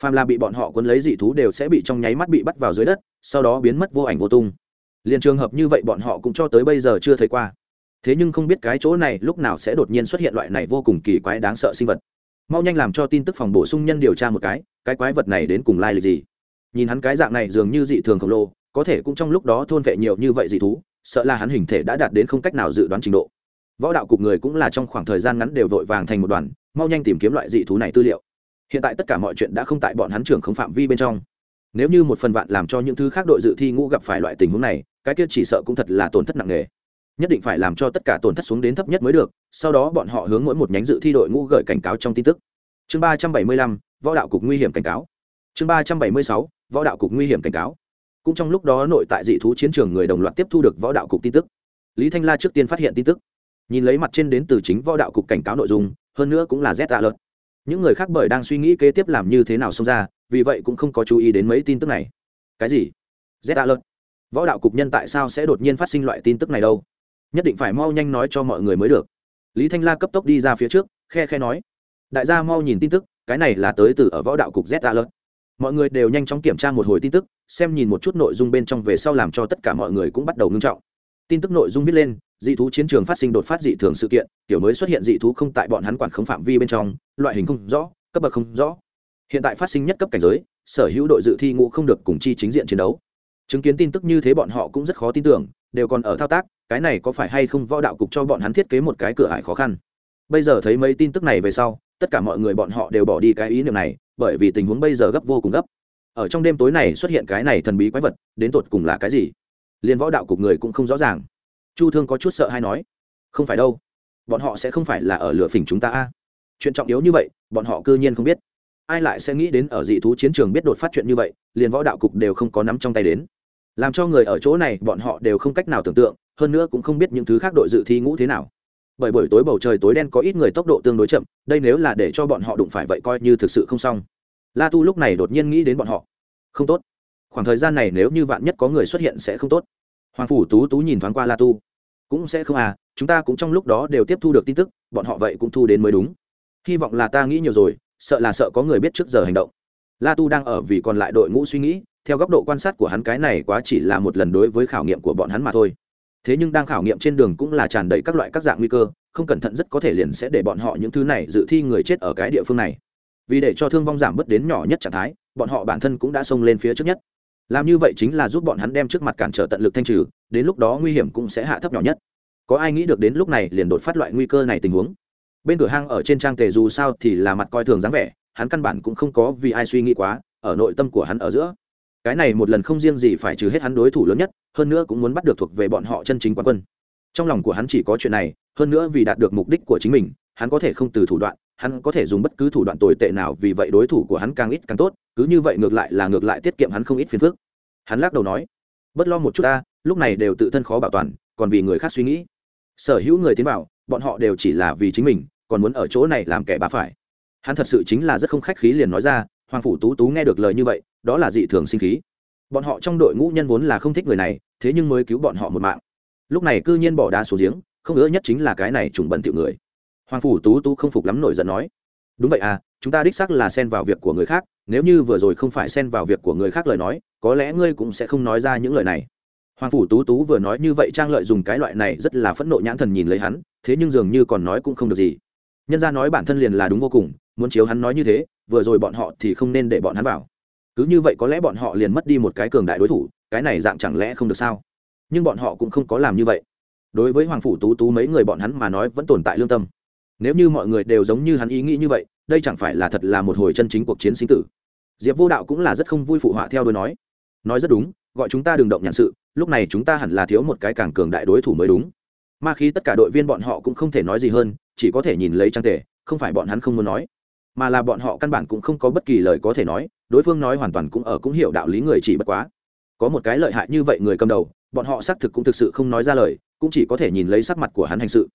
Phàm là bị bọn họ cuốn lấy dị thú đều sẽ bị trong nháy mắt bị bắt vào dưới đất, sau đó biến mất vô ảnh vô tung. Liền trường hợp như vậy bọn họ cũng cho tới bây giờ chưa thấy qua. Thế nhưng không biết cái chỗ này lúc nào sẽ đột nhiên xuất hiện loại này vô cùng kỳ quái đáng sợ sinh vật. Mau nhanh làm cho tin tức phòng bổ sung nhân điều tra một cái cái quái vật này đến cùng lai lịch gì? Nhìn hắn cái dạng này dường như dị thường khổng lồ có thể cũng trong lúc đó thôn vệ nhiều như vậy dị thú, sợ là hắn hình thể đã đạt đến không cách nào dự đoán trình độ. Võ đạo cục người cũng là trong khoảng thời gian ngắn đều vội vàng thành một đoàn, mau nhanh tìm kiếm loại dị thú này tư liệu. Hiện tại tất cả mọi chuyện đã không tại bọn hắn trưởng không phạm vi bên trong. Nếu như một phần vạn làm cho những thứ khác đội dự thi ngũ gặp phải loại tình huống này, cái kia chỉ sợ cũng thật là tổn thất nặng nề. Nhất định phải làm cho tất cả tổn thất xuống đến thấp nhất mới được, sau đó bọn họ hướng mỗi một nhánh dự thi đội ngũ gửi cảnh cáo trong tin tức. Chương ba trăm bảy mươi lăm, võ đạo cục nguy hiểm cảnh cáo. Chương ba trăm bảy mươi sáu, võ đạo cục nguy hiểm cảnh cáo cũng trong lúc đó nội tại dị thú chiến trường người đồng loạt tiếp thu được võ đạo cục tin tức. Lý thanh la trước tiên phát hiện tin tức. Nhìn lấy mặt trên đến từ chính võ đạo cục cảnh cáo nội dung, hơn nữa cũng là z tạ lợn những người khác bởi đang suy nghĩ kế tiếp làm như thế nào xông ra, vì vậy cũng không có chú ý đến mấy tin tức này. Cái gì? Z tạ lợn võ đạo cục nhân tại sao sẽ đột nhiên phát sinh loại tin tức này đâu? Nhất định phải mau nhanh nói cho mọi người mới được. Lý thanh la cấp tốc đi ra phía trước, khe khe nói. Đại gia mau nhìn tin tức, cái này là tới từ ở võ đạo cục z alert mọi người đều nhanh chóng kiểm tra một hồi tin tức, xem nhìn một chút nội dung bên trong về sau làm cho tất cả mọi người cũng bắt đầu ngưng trọng. Tin tức nội dung viết lên, dị thú chiến trường phát sinh đột phát dị thường sự kiện, kiểu mới xuất hiện dị thú không tại bọn hắn quản không phạm vi bên trong, loại hình không rõ, cấp bậc không rõ. Hiện tại phát sinh nhất cấp cảnh giới, sở hữu đội dự thi ngũ không được cùng chi chính diện chiến đấu. Chứng kiến tin tức như thế bọn họ cũng rất khó tin tưởng, đều còn ở thao tác, cái này có phải hay không võ đạo cục cho bọn hắn thiết kế một cái cửa ải khó khăn. Bây giờ thấy mấy tin tức này về sau, tất cả mọi người bọn họ đều bỏ đi cái ý niệm này bởi vì tình huống bây giờ gấp vô cùng gấp. Ở trong đêm tối này xuất hiện cái này thần bí quái vật, đến tột cùng là cái gì? Liền võ đạo cục người cũng không rõ ràng. Chu thương có chút sợ hay nói, không phải đâu, bọn họ sẽ không phải là ở lửa phỉnh chúng ta a. Chuyện trọng yếu như vậy, bọn họ cư nhiên không biết. Ai lại sẽ nghĩ đến ở dị thú chiến trường biết đột phát chuyện như vậy liền võ đạo cục đều không có nắm trong tay đến. Làm cho người ở chỗ này, bọn họ đều không cách nào tưởng tượng, hơn nữa cũng không biết những thứ khác đội dự thi ngũ thế nào bởi buổi tối bầu trời tối đen có ít người tốc độ tương đối chậm, đây nếu là để cho bọn họ đụng phải vậy coi như thực sự không xong. La tu lúc này đột nhiên nghĩ đến bọn họ. Không tốt. Khoảng thời gian này nếu như vạn nhất có người xuất hiện sẽ không tốt. Hoàng phủ tú tú nhìn thoáng qua la tu. Cũng sẽ không à chúng ta cũng trong lúc đó đều tiếp thu được tin tức, bọn họ vậy cũng thu đến mới đúng. Hy vọng là ta nghĩ nhiều rồi, sợ là sợ có người biết trước giờ hành động. La tu đang ở vì còn lại đội ngũ suy nghĩ, theo góc độ quan sát của hắn cái này quá chỉ là một lần đối với khảo nghiệm của bọn hắn mà thôi thế nhưng đang khảo nghiệm trên đường cũng là tràn đầy các loại các dạng nguy cơ, không cẩn thận rất có thể liền sẽ để bọn họ những thứ này dự thi người chết ở cái địa phương này. Vì để cho thương vong giảm bớt đến nhỏ nhất trạng thái, bọn họ bản thân cũng đã xông lên phía trước nhất. Làm như vậy chính là giúp bọn hắn đem trước mặt cản trở tận lực thanh trừ, đến lúc đó nguy hiểm cũng sẽ hạ thấp nhỏ nhất. Có ai nghĩ được đến lúc này liền đột phát loại nguy cơ này tình huống? Bên cửa hang ở trên trang tề dù sao thì là mặt coi thường dáng vẻ, hắn căn bản cũng không có vì ai suy nghĩ quá, ở nội tâm của hắn ở giữa cái này một lần không riêng gì phải trừ hết hắn đối thủ lớn nhất, hơn nữa cũng muốn bắt được thuộc về bọn họ chân chính quán quân. Trong lòng của hắn chỉ có chuyện này, hơn nữa vì đạt được mục đích của chính mình, hắn có thể không từ thủ đoạn, hắn có thể dùng bất cứ thủ đoạn tồi tệ nào vì vậy đối thủ của hắn càng ít càng tốt, cứ như vậy ngược lại là ngược lại tiết kiệm hắn không ít phiền phức. Hắn lắc đầu nói, bất lo một chút ta, lúc này đều tự thân khó bảo toàn, còn vì người khác suy nghĩ. Sở hữu người tiến vào, bọn họ đều chỉ là vì chính mình, còn muốn ở chỗ này làm kẻ bá phải. Hắn thật sự chính là rất không khách khí liền nói ra hoàng phủ tú tú nghe được lời như vậy, đó là dị thường sinh khí. Bọn họ trong đội ngũ nhân vốn là không thích người này, thế nhưng mới cứu bọn họ một mạng. Lúc này cư nhiên bỏ đá xuống giếng, không ngỡ nhất chính là cái này trùng bẩn tiểu người. Hoàng phủ tú tú không phục lắm nổi giận nói, đúng vậy à chúng ta đích xác là xen vào việc của người khác, nếu như vừa rồi không phải xen vào việc của người khác lời nói, có lẽ ngươi cũng sẽ không nói ra những lời này. Hoàng phủ tú tú vừa nói như vậy trang lợi dùng cái loại này rất là phẫn nộ nhãn thần nhìn lấy hắn, thế nhưng dường như còn nói cũng không được gì. Nhân ra nói bản thân liền là đúng vô cùng, muốn chiếu hắn nói như thế vừa rồi bọn họ thì không nên để bọn hắn vào. Cứ như vậy có lẽ bọn họ liền mất đi một cái cường đại đối thủ, cái này dạng chẳng lẽ không được sao? Nhưng bọn họ cũng không có làm như vậy. Đối với hoàng phủ tú tú mấy người bọn hắn mà nói vẫn tồn tại lương tâm. Nếu như mọi người đều giống như hắn ý nghĩ như vậy, đây chẳng phải là thật là một hồi chân chính cuộc chiến sinh tử. Diệp vô đạo cũng là rất không vui phụ họa theo đôi nói. Nói rất đúng, gọi chúng ta đừng động nhận sự, lúc này chúng ta hẳn là thiếu một cái càng cường đại đối thủ mới đúng. Ma khí tất cả đội viên bọn họ cũng không thể nói gì hơn, chỉ có thể nhìn lấy trang tề, không phải bọn hắn không muốn nói mà là bọn họ căn bản cũng không có bất kỳ lời có thể nói, đối phương nói hoàn toàn cũng ở cũng hiểu đạo lý người chỉ bất quá. Có một cái lợi hại như vậy người cầm đầu, bọn họ xác thực cũng thực sự không nói ra lời, cũng chỉ có thể nhìn lấy sắc mặt của hắn hành sự.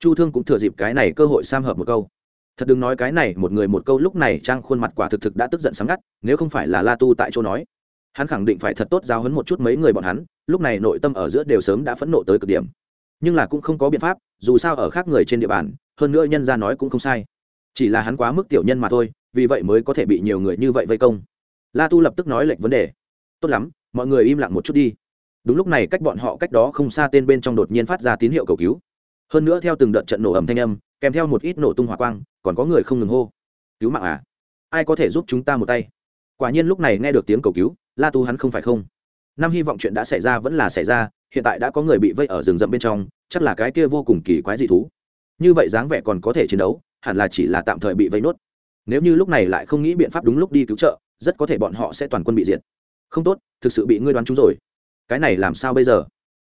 Chu thương cũng thừa dịp cái này cơ hội sam hợp một câu. Thật đừng nói cái này, một người một câu lúc này trang khuôn mặt quả thực thực đã tức giận sáng ngắt, nếu không phải là la tu tại chỗ nói. Hắn khẳng định phải thật tốt giao hấn một chút mấy người bọn hắn, lúc này nội tâm ở giữa đều sớm đã phẫn nộ tới cực điểm. Nhưng là cũng không có biện pháp, dù sao ở khác người trên địa bàn, hơn nữa nhân ra nói cũng không sai chỉ là hắn quá mức tiểu nhân mà thôi, vì vậy mới có thể bị nhiều người như vậy vây công. La tu lập tức nói lệnh vấn đề. Tốt lắm, mọi người im lặng một chút đi. Đúng lúc này cách bọn họ cách đó không xa tên bên trong đột nhiên phát ra tín hiệu cầu cứu. Hơn nữa theo từng đợt trận nổ ầm thanh âm, kèm theo một ít nổ tung hỏa quang, còn có người không ngừng hô. Cứu mạng à? Ai có thể giúp chúng ta một tay? Quả nhiên lúc này nghe được tiếng cầu cứu, la tu hắn không phải không. Năm hy vọng chuyện đã xảy ra vẫn là xảy ra, hiện tại đã có người bị vây ở rừng rậm bên trong, chắc là cái kia vô cùng kỳ quái dị thú. Như vậy dáng vẻ còn có thể chiến đấu hẳn là chỉ là tạm thời bị vây nốt. Nếu như lúc này lại không nghĩ biện pháp đúng lúc đi cứu trợ, rất có thể bọn họ sẽ toàn quân bị diệt. Không tốt, thực sự bị ngươi đoán trúng rồi. Cái này làm sao bây giờ?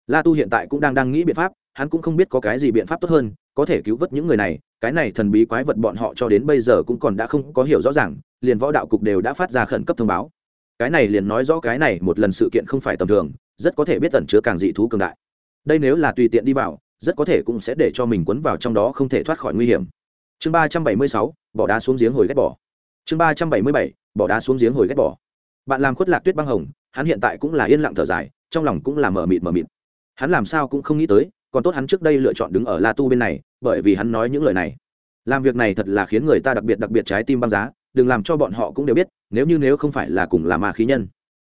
La tu hiện tại cũng đang đang nghĩ biện pháp, hắn cũng không biết có cái gì biện pháp tốt hơn, có thể cứu vớt những người này, cái này thần bí quái vật bọn họ cho đến bây giờ cũng còn đã không có hiểu rõ ràng, liền võ đạo cục đều đã phát ra khẩn cấp thông báo. Cái này liền nói rõ cái này một lần sự kiện không phải tầm thường, rất có thể biết tẩn chứa càng dị thú cường đại. Đây nếu là tùy tiện đi vào, rất có thể cũng sẽ để cho mình quấn vào trong đó không thể thoát khỏi nguy hiểm chương ba trăm bảy mươi sáu, bỏ đá xuống giếng hồi ghét bỏ. Chương ba trăm bảy mươi bảy, bỏ đá xuống giếng hồi ghét bỏ. Bạn làm khuất lạc tuyết băng hồng, hắn hiện tại cũng là yên lặng thở dài, trong lòng cũng là mờ mịt mờ mịt. Hắn làm sao cũng không nghĩ tới, còn tốt hắn trước đây lựa chọn đứng ở la tu bên này, bởi vì hắn nói những lời này. Làm việc này thật là khiến người ta đặc biệt đặc biệt trái tim băng giá, đừng làm cho bọn họ cũng đều biết, nếu như nếu không phải là cùng là ma khí nhân,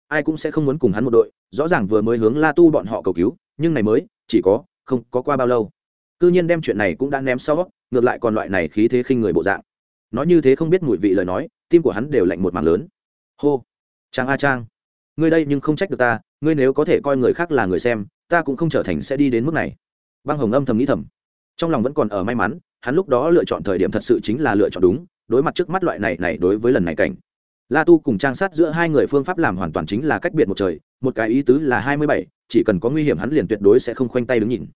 ai cũng sẽ không muốn cùng hắn một đội, rõ ràng vừa mới hướng la tu bọn họ cầu cứu, nhưng này mới, chỉ có, không có qua bao lâu. Cư nhiên đem chuyện này cũng đã ném sau ngược lại còn loại này khí thế khinh người bộ dạng. Nói như thế không biết mùi vị lời nói, tim của hắn đều lạnh một mảng lớn. Hô! Trang a trang! Ngươi đây nhưng không trách được ta, ngươi nếu có thể coi người khác là người xem, ta cũng không trở thành sẽ đi đến mức này. Băng hồng âm thầm nghĩ thầm. Trong lòng vẫn còn ở may mắn, hắn lúc đó lựa chọn thời điểm thật sự chính là lựa chọn đúng, đối mặt trước mắt loại này này đối với lần này cảnh. La tu cùng trang sát giữa hai người phương pháp làm hoàn toàn chính là cách biệt một trời, một cái ý tứ là hai mươi bảy, chỉ cần có nguy hiểm hắn liền tuyệt đối sẽ không khoanh tay đứng nhìn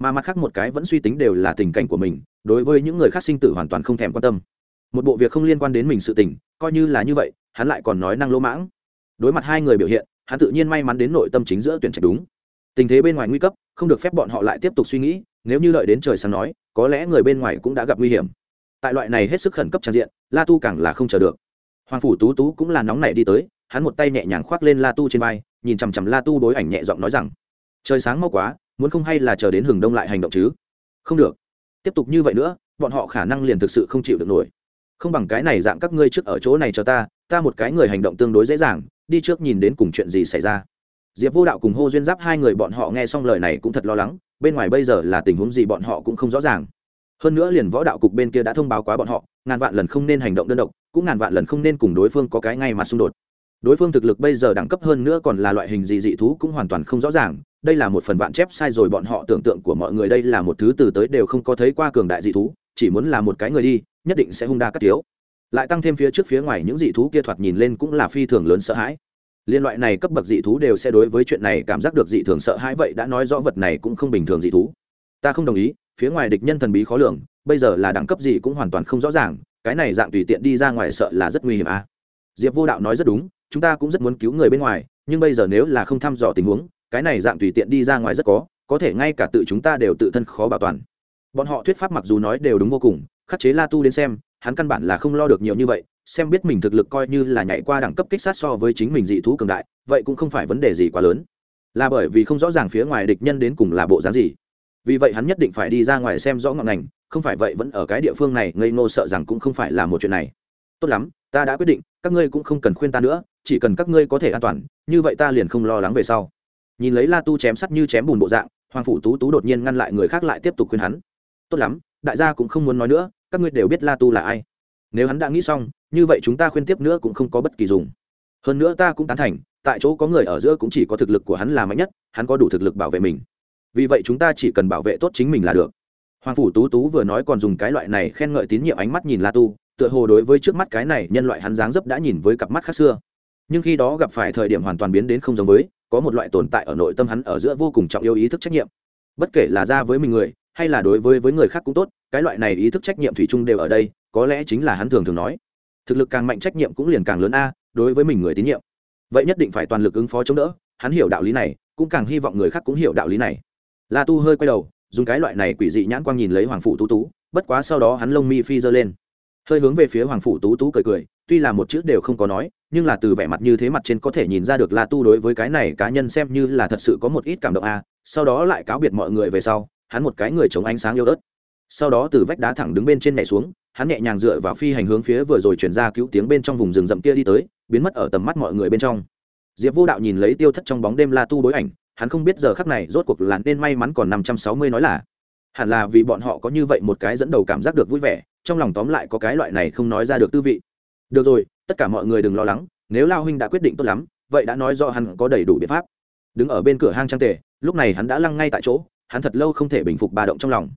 mà mặt khác một cái vẫn suy tính đều là tình cảnh của mình, đối với những người khác sinh tử hoàn toàn không thèm quan tâm. Một bộ việc không liên quan đến mình sự tình, coi như là như vậy, hắn lại còn nói năng lỗ mãng. Đối mặt hai người biểu hiện, hắn tự nhiên may mắn đến nội tâm chính giữa tuyển trạch đúng. Tình thế bên ngoài nguy cấp, không được phép bọn họ lại tiếp tục suy nghĩ, nếu như đợi đến trời sáng nói, có lẽ người bên ngoài cũng đã gặp nguy hiểm. Tại loại này hết sức khẩn cấp trang diện, la tu càng là không chờ được. Hoàng phủ tú tú cũng là nóng nảy đi tới, hắn một tay nhẹ nhàng khoác lên la tu trên vai, nhìn chằm chằm la tu đối ảnh nhẹ giọng nói rằng, trời sáng mau quá muốn không hay là chờ đến hừng đông lại hành động chứ? Không được. Tiếp tục như vậy nữa, bọn họ khả năng liền thực sự không chịu được nổi. Không bằng cái này dạng các ngươi trước ở chỗ này cho ta ta một cái người hành động tương đối dễ dàng, đi trước nhìn đến cùng chuyện gì xảy ra. Diệp vô đạo cùng hô duyên giáp hai người bọn họ nghe xong lời này cũng thật lo lắng, bên ngoài bây giờ là tình huống gì bọn họ cũng không rõ ràng. Hơn nữa liền võ đạo cục bên kia đã thông báo quá bọn họ, ngàn vạn lần không nên hành động đơn độc, cũng ngàn vạn lần không nên cùng đối phương có cái ngay mà xung đột đối phương thực lực bây giờ đẳng cấp hơn nữa còn là loại hình gì dị thú cũng hoàn toàn không rõ ràng. Đây là một phần vạn chép sai rồi bọn họ tưởng tượng của mọi người. Đây là một thứ từ tới đều không có thấy qua cường đại dị thú. Chỉ muốn là một cái người đi, nhất định sẽ hung đa cắt tiếu lại tăng thêm phía trước phía ngoài những dị thú kia thoạt nhìn lên cũng là phi thường lớn sợ hãi. Liên loại này cấp bậc dị thú đều sẽ đối với chuyện này cảm giác được dị thường sợ hãi vậy đã nói rõ vật này cũng không bình thường dị thú. Ta không đồng ý, phía ngoài địch nhân thần bí khó lường, bây giờ là đẳng cấp gì cũng hoàn toàn không rõ ràng, cái này dạng tùy tiện đi ra ngoài sợ là rất nguy hiểm à. diệp vô đạo nói rất đúng chúng ta cũng rất muốn cứu người bên ngoài, nhưng bây giờ nếu là không thăm dò tình huống, cái này dạng tùy tiện đi ra ngoài rất có có thể ngay cả tự chúng ta đều tự thân khó bảo toàn. Bọn họ thuyết pháp mặc dù nói đều đúng vô cùng, khắc chế la tu đến xem, hắn căn bản là không lo được nhiều như vậy, xem biết mình thực lực coi như là nhảy qua đẳng cấp kích sát so với chính mình dị thú cường đại, vậy cũng không phải vấn đề gì quá lớn. Là bởi vì không rõ ràng phía ngoài địch nhân đến cùng là bộ dáng gì. Vì vậy hắn nhất định phải đi ra ngoài xem rõ ngọn ngành, không phải vậy vẫn ở cái địa phương này ngây ngô sợ rằng cũng không phải là một chuyện này. Tốt lắm, ta đã quyết định, các ngươi cũng không cần khuyên ta nữa chỉ cần các ngươi có thể an toàn, như vậy ta liền không lo lắng về sau. Nhìn lấy la tu chém sắt như chém bùn bộ dạng, hoàng phủ tú tú đột nhiên ngăn lại người khác lại tiếp tục khuyên hắn. Tốt lắm, đại gia cũng không muốn nói nữa, các ngươi đều biết la tu là ai. Nếu hắn đã nghĩ xong, như vậy chúng ta khuyên tiếp nữa cũng không có bất kỳ dùng. Hơn nữa ta cũng tán thành, tại chỗ có người ở giữa cũng chỉ có thực lực của hắn là mạnh nhất, hắn có đủ thực lực bảo vệ mình. Vì vậy chúng ta chỉ cần bảo vệ tốt chính mình là được. Hoàng phủ tú tú vừa nói còn dùng cái loại này khen ngợi tín nhiệm ánh mắt nhìn la tu, tựa hồ đối với trước mắt cái này nhân loại hắn dáng dấp đã nhìn với cặp mắt khác xưa nhưng khi đó gặp phải thời điểm hoàn toàn biến đến không giống với, có một loại tồn tại ở nội tâm hắn ở giữa vô cùng trọng yêu ý thức trách nhiệm. Bất kể là ra với mình người, hay là đối với với người khác cũng tốt, cái loại này ý thức trách nhiệm thủy chung đều ở đây, có lẽ chính là hắn thường thường nói. Thực lực càng mạnh trách nhiệm cũng liền càng lớn a, đối với mình người tín nhiệm. Vậy nhất định phải toàn lực ứng phó chống đỡ, hắn hiểu đạo lý này, cũng càng hy vọng người khác cũng hiểu đạo lý này. La tu hơi quay đầu, dùng cái loại này quỷ dị nhãn quang nhìn lấy hoàng phủ tú tú, bất quá sau đó hắn lông mi phi giơ lên. Hơi hướng về phía hoàng phủ tú tú cười cười, tuy là một chữ đều không có nói nhưng là từ vẻ mặt như thế mặt trên có thể nhìn ra được la tu đối với cái này cá nhân xem như là thật sự có một ít cảm động a. Sau đó lại cáo biệt mọi người về sau, hắn một cái người chống ánh sáng yêu ớt. Sau đó từ vách đá thẳng đứng bên trên nhảy xuống, hắn nhẹ nhàng dựa vào phi hành hướng phía vừa rồi chuyển ra cứu tiếng bên trong vùng rừng rậm kia đi tới, biến mất ở tầm mắt mọi người bên trong. Diệp vô đạo nhìn lấy tiêu thất trong bóng đêm la tu bối ảnh, hắn không biết giờ khắc này rốt cuộc là nên may mắn còn năm trăm sáu mươi nói là. Hẳn là vì bọn họ có như vậy một cái dẫn đầu cảm giác được vui vẻ, trong lòng tóm lại có cái loại này không nói ra được tư vị. Được rồi tất cả mọi người đừng lo lắng, nếu lao huynh đã quyết định tốt lắm, vậy đã nói do hắn có đầy đủ biện pháp. Đứng ở bên cửa hang trang tề, lúc này hắn đã lăng ngay tại chỗ, hắn thật lâu không thể bình phục ba động trong lòng.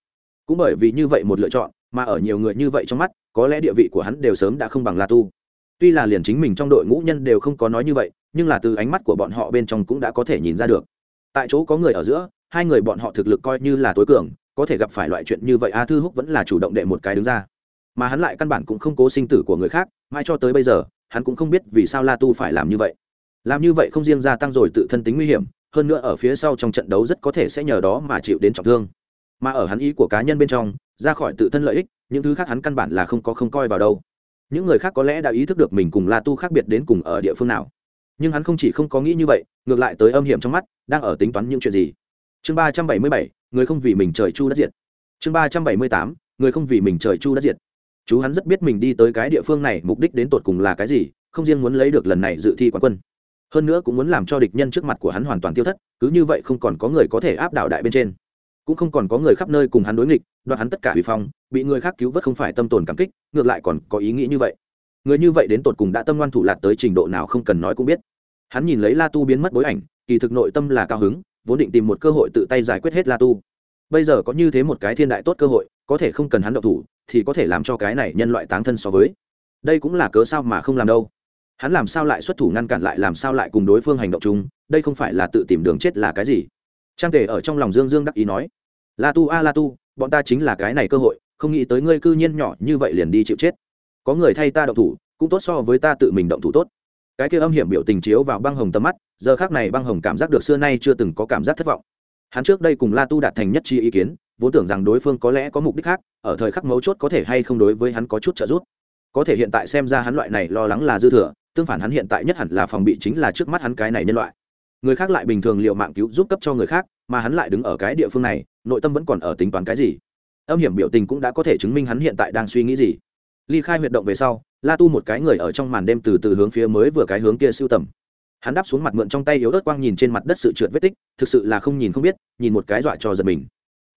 Cũng bởi vì như vậy một lựa chọn, mà ở nhiều người như vậy trong mắt, có lẽ địa vị của hắn đều sớm đã không bằng la tu. Tuy là liền chính mình trong đội ngũ nhân đều không có nói như vậy, nhưng là từ ánh mắt của bọn họ bên trong cũng đã có thể nhìn ra được. Tại chỗ có người ở giữa, hai người bọn họ thực lực coi như là tối cường, có thể gặp phải loại chuyện như vậy, a thư húc vẫn là chủ động đệ một cái đứng ra mà hắn lại căn bản cũng không cố sinh tử của người khác, mãi cho tới bây giờ, hắn cũng không biết vì sao la tu phải làm như vậy. Làm như vậy không riêng gia tăng rồi tự thân tính nguy hiểm, hơn nữa ở phía sau trong trận đấu rất có thể sẽ nhờ đó mà chịu đến trọng thương. Mà ở hắn ý của cá nhân bên trong, ra khỏi tự thân lợi ích, những thứ khác hắn căn bản là không có không coi vào đâu. Những người khác có lẽ đã ý thức được mình cùng la tu khác biệt đến cùng ở địa phương nào. Nhưng hắn không chỉ không có nghĩ như vậy, ngược lại tới âm hiểm trong mắt, đang ở tính toán những chuyện gì. Chương ba trăm bảy mươi bảy, người không vì mình trời chu đất diệt. Chương ba trăm bảy mươi tám, người không vì mình trời chu đất diệt chú hắn rất biết mình đi tới cái địa phương này, mục đích đến tột cùng là cái gì, không riêng muốn lấy được lần này dự thi quán quân. Hơn nữa cũng muốn làm cho địch nhân trước mặt của hắn hoàn toàn tiêu thất, cứ như vậy không còn có người có thể áp đảo đại bên trên. Cũng không còn có người khắp nơi cùng hắn đối nghịch, đoạt hắn tất cả huy phong, bị người khác cứu vớt không phải tâm tồn cảm kích, ngược lại còn có ý nghĩ như vậy. Người như vậy đến tột cùng đã tâm ngoan thủ lạc tới trình độ nào không cần nói cũng biết. Hắn nhìn lấy la tu biến mất bối ảnh, kỳ thực nội tâm là cao hứng, vốn định tìm một cơ hội tự tay giải quyết hết la tu bây giờ có như thế một cái thiên đại tốt cơ hội, có thể không cần hắn động thủ, thì có thể làm cho cái này nhân loại táng thân so với. Đây cũng là cớ sao mà không làm đâu. Hắn làm sao lại xuất thủ ngăn cản lại, làm sao lại cùng đối phương hành động chung, đây không phải là tự tìm đường chết là cái gì? Trang tề ở trong lòng dương dương đắc ý nói, la tu a la tu, bọn ta chính là cái này cơ hội, không nghĩ tới ngươi cư nhiên nhỏ như vậy liền đi chịu chết. Có người thay ta động thủ, cũng tốt so với ta tự mình động thủ tốt. Cái kia âm hiểm biểu tình chiếu vào băng hồng tầm mắt, giờ khác này băng hồng cảm giác được xưa nay chưa từng có cảm giác thất vọng hắn trước đây cùng la tu đạt thành nhất chi ý kiến, vốn tưởng rằng đối phương có lẽ có mục đích khác, ở thời khắc mấu chốt có thể hay không đối với hắn có chút trợ giúp. Có thể hiện tại xem ra hắn loại này lo lắng là dư thừa, tương phản hắn hiện tại nhất hẳn là phòng bị chính là trước mắt hắn cái này nhân loại. Người khác lại bình thường liệu mạng cứu giúp cấp cho người khác, mà hắn lại đứng ở cái địa phương này, nội tâm vẫn còn ở tính toán cái gì? Âm hiểm biểu tình cũng đã có thể chứng minh hắn hiện tại đang suy nghĩ gì. Ly khai huyệt động về sau, la tu một cái người ở trong màn đêm từ từ hướng phía mới vừa cái hướng kia siêu tầm hắn đáp xuống mặt mượn trong tay yếu ớt quang nhìn trên mặt đất sự trượt vết tích, thực sự là không nhìn không biết, nhìn một cái dọa cho giật mình.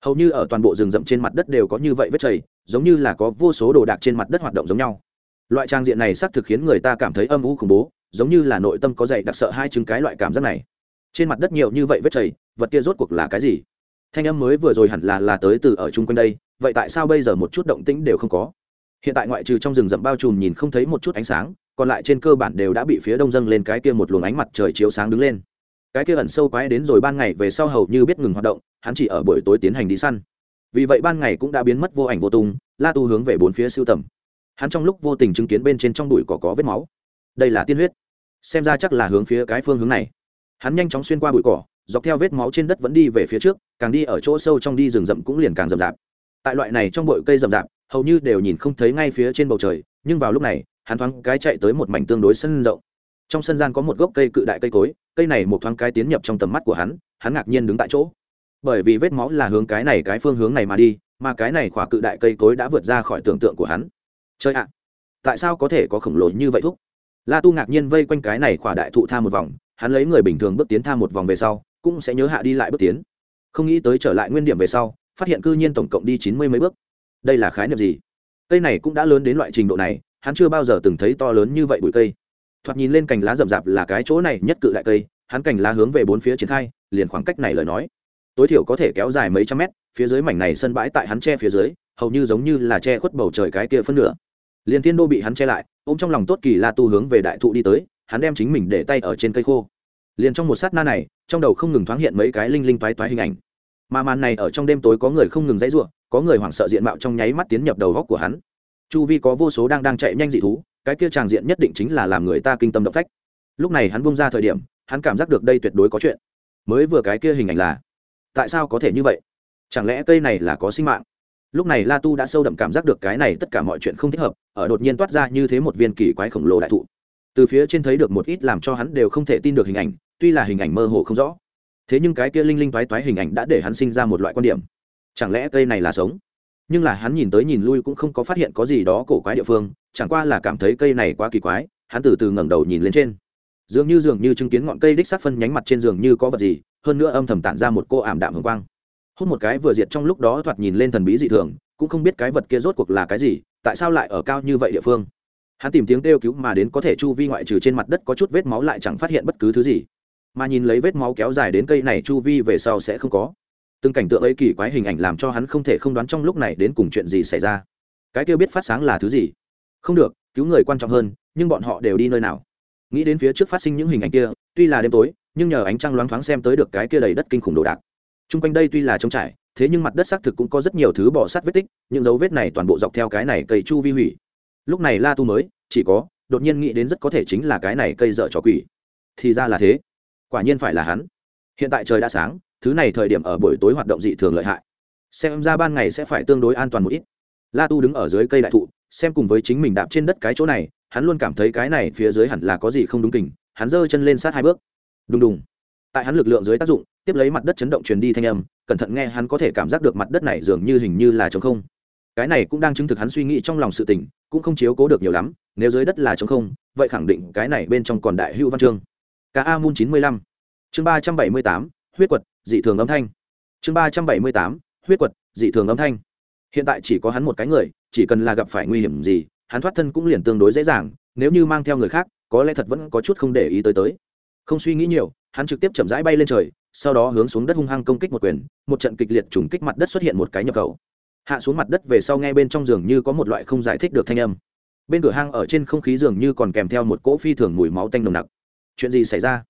Hầu như ở toàn bộ rừng rậm trên mặt đất đều có như vậy vết chảy, giống như là có vô số đồ đạc trên mặt đất hoạt động giống nhau. Loại trang diện này xác thực khiến người ta cảm thấy âm u khủng bố, giống như là nội tâm có dậy đặc sợ hai chứng cái loại cảm giác này. Trên mặt đất nhiều như vậy vết chảy, vật kia rốt cuộc là cái gì? Thanh âm mới vừa rồi hẳn là là tới từ ở chung quanh đây, vậy tại sao bây giờ một chút động tĩnh đều không có? Hiện tại ngoại trừ trong rừng rậm bao trùm nhìn không thấy một chút ánh sáng còn lại trên cơ bản đều đã bị phía đông dâng lên cái kia một luồng ánh mặt trời chiếu sáng đứng lên. Cái kia ẩn sâu quái đến rồi ban ngày về sau hầu như biết ngừng hoạt động, hắn chỉ ở buổi tối tiến hành đi săn. Vì vậy ban ngày cũng đã biến mất vô ảnh vô tung, la tu hướng về bốn phía siêu tầm. Hắn trong lúc vô tình chứng kiến bên trên trong đùi cỏ có vết máu. Đây là tiên huyết. Xem ra chắc là hướng phía cái phương hướng này. Hắn nhanh chóng xuyên qua bụi cỏ, dọc theo vết máu trên đất vẫn đi về phía trước, càng đi ở chỗ sâu trong đi rừng rậm cũng liền càng rậm rạp. Tại loại này trong bụi cây rậm rạp, hầu như đều nhìn không thấy ngay phía trên bầu trời, nhưng vào lúc này hắn thoáng cái chạy tới một mảnh tương đối sân rộng. Trong sân gian có một gốc cây cự đại cây cối, cây này một thoáng cái tiến nhập trong tầm mắt của hắn hắn ngạc nhiên đứng tại chỗ. Bởi vì vết máu là hướng cái này cái phương hướng này mà đi, mà cái này khỏa cự đại cây cối đã vượt ra khỏi tưởng tượng của hắn. Chơi ạ, tại sao có thể có khổng lồ như vậy thúc? La tu ngạc nhiên vây quanh cái này khỏa đại thụ tha một vòng, hắn lấy người bình thường bước tiến tha một vòng về sau, cũng sẽ nhớ hạ đi lại bước tiến. Không nghĩ tới trở lại nguyên điểm về sau, phát hiện cư nhiên tổng cộng đi chín mươi mấy bước. Đây là khái niệm gì? Cây này cũng đã lớn đến loại trình độ này hắn chưa bao giờ từng thấy to lớn như vậy bụi cây. Thoạt nhìn lên cành lá rậm rạp là cái chỗ này nhất cự đại cây, hắn cành lá hướng về bốn phía triển khai, liền khoảng cách này lời nói. Tối thiểu có thể kéo dài mấy trăm mét, phía dưới mảnh này sân bãi tại hắn che phía dưới, hầu như giống như là che khuất bầu trời cái kia phân nửa. Liền thiên đô bị hắn che lại, ôm trong lòng tốt kỳ la tu hướng về đại thụ đi tới, hắn đem chính mình để tay ở trên cây khô. Liền trong một sát na này, trong đầu không ngừng thoáng hiện mấy cái linh linh toái toái hình ảnh. Mà màn này ở trong đêm tối có người không ngừng dãy ruộng có người hoảng sợ diện mạo trong nháy mắt tiến nhập đầu góc của hắn chu vi có vô số đang đang chạy nhanh dị thú, cái kia tràng diện nhất định chính là làm người ta kinh tâm động phách. Lúc này hắn bung ra thời điểm, hắn cảm giác được đây tuyệt đối có chuyện. Mới vừa cái kia hình ảnh là, tại sao có thể như vậy? Chẳng lẽ cây này là có sinh mạng? Lúc này la tu đã sâu đậm cảm giác được cái này tất cả mọi chuyện không thích hợp, ở đột nhiên toát ra như thế một viên kỳ quái khổng lồ đại thụ. Từ phía trên thấy được một ít làm cho hắn đều không thể tin được hình ảnh, tuy là hình ảnh mơ hồ không rõ. Thế nhưng cái kia linh linh toái toái hình ảnh đã để hắn sinh ra một loại quan điểm. Chẳng lẽ cây này là sống? Nhưng là hắn nhìn tới nhìn lui cũng không có phát hiện có gì đó cổ quái địa phương, chẳng qua là cảm thấy cây này quá kỳ quái, hắn từ từ ngẩng đầu nhìn lên trên. Dường như dường như chứng kiến ngọn cây đích sắc phân nhánh mặt trên giường như có vật gì, hơn nữa âm thầm tản ra một cô ảm đạm hồng quang. Hút một cái vừa diệt trong lúc đó thoạt nhìn lên thần bí dị thường, cũng không biết cái vật kia rốt cuộc là cái gì, tại sao lại ở cao như vậy địa phương? Hắn tìm tiếng kêu cứu mà đến có thể chu vi ngoại trừ trên mặt đất có chút vết máu lại chẳng phát hiện bất cứ thứ gì. Mà nhìn lấy vết máu kéo dài đến cây này chu vi về sau sẽ không có từng cảnh tượng ấy kỳ quái hình ảnh làm cho hắn không thể không đoán trong lúc này đến cùng chuyện gì xảy ra. Cái kia biết phát sáng là thứ gì? Không được, cứu người quan trọng hơn, nhưng bọn họ đều đi nơi nào? Nghĩ đến phía trước phát sinh những hình ảnh kia, tuy là đêm tối, nhưng nhờ ánh trăng loáng thoáng xem tới được cái kia đầy đất kinh khủng đồ đạc. T r u n g quanh đây tuy là trống trải, thế nhưng mặt đất xác thực cũng có rất nhiều thứ bỏ sát vết tích, những dấu vết này toàn bộ dọc theo cái này cây chu vi hủy. Lúc này la tu mới, chỉ có, đột nhiên nghĩ đến rất có thể chính là cái này cây dợ trò quỷ. Thì ra là thế. Quả nhiên phải là hắn. Hiện tại trời đã sáng thứ này thời điểm ở buổi tối hoạt động dị thường lợi hại. Xem ra ban ngày sẽ phải tương đối an toàn một ít. La tu đứng ở dưới cây đại thụ, xem cùng với chính mình đạp trên đất cái chỗ này, hắn luôn cảm thấy cái này phía dưới hẳn là có gì không đúng kình, hắn giơ chân lên sát hai bước. Đùng đùng. Tại hắn lực lượng dưới tác dụng, tiếp lấy mặt đất chấn động truyền đi thanh âm, cẩn thận nghe hắn có thể cảm giác được mặt đất này dường như hình như là trống không. Cái này cũng đang chứng thực hắn suy nghĩ trong lòng sự tình, cũng không chiếu cố được nhiều lắm, nếu dưới đất là trống không, vậy khẳng định cái này bên trong còn đại hữu văn chương. Ca a mun chín mươi lăm. Chương ba trăm bảy mươi tám huyết quật, dị thường âm thanh. Chương ba trăm bảy mươi tám, huyết quật, dị thường âm thanh. Hiện tại chỉ có hắn một cái người, chỉ cần là gặp phải nguy hiểm gì, hắn thoát thân cũng liền tương đối dễ dàng, nếu như mang theo người khác, có lẽ thật vẫn có chút không để ý tới tới. Không suy nghĩ nhiều, hắn trực tiếp chậm rãi bay lên trời, sau đó hướng xuống đất hung hăng công kích một quyền, một trận kịch liệt trùng kích mặt đất xuất hiện một cái nhập khẩu. Hạ xuống mặt đất về sau nghe bên trong giường như có một loại không giải thích được thanh âm. Bên cửa hang ở trên không khí dường như còn kèm theo một cỗ phi thường mùi máu tanh nồng nặc. Chuyện gì xảy ra?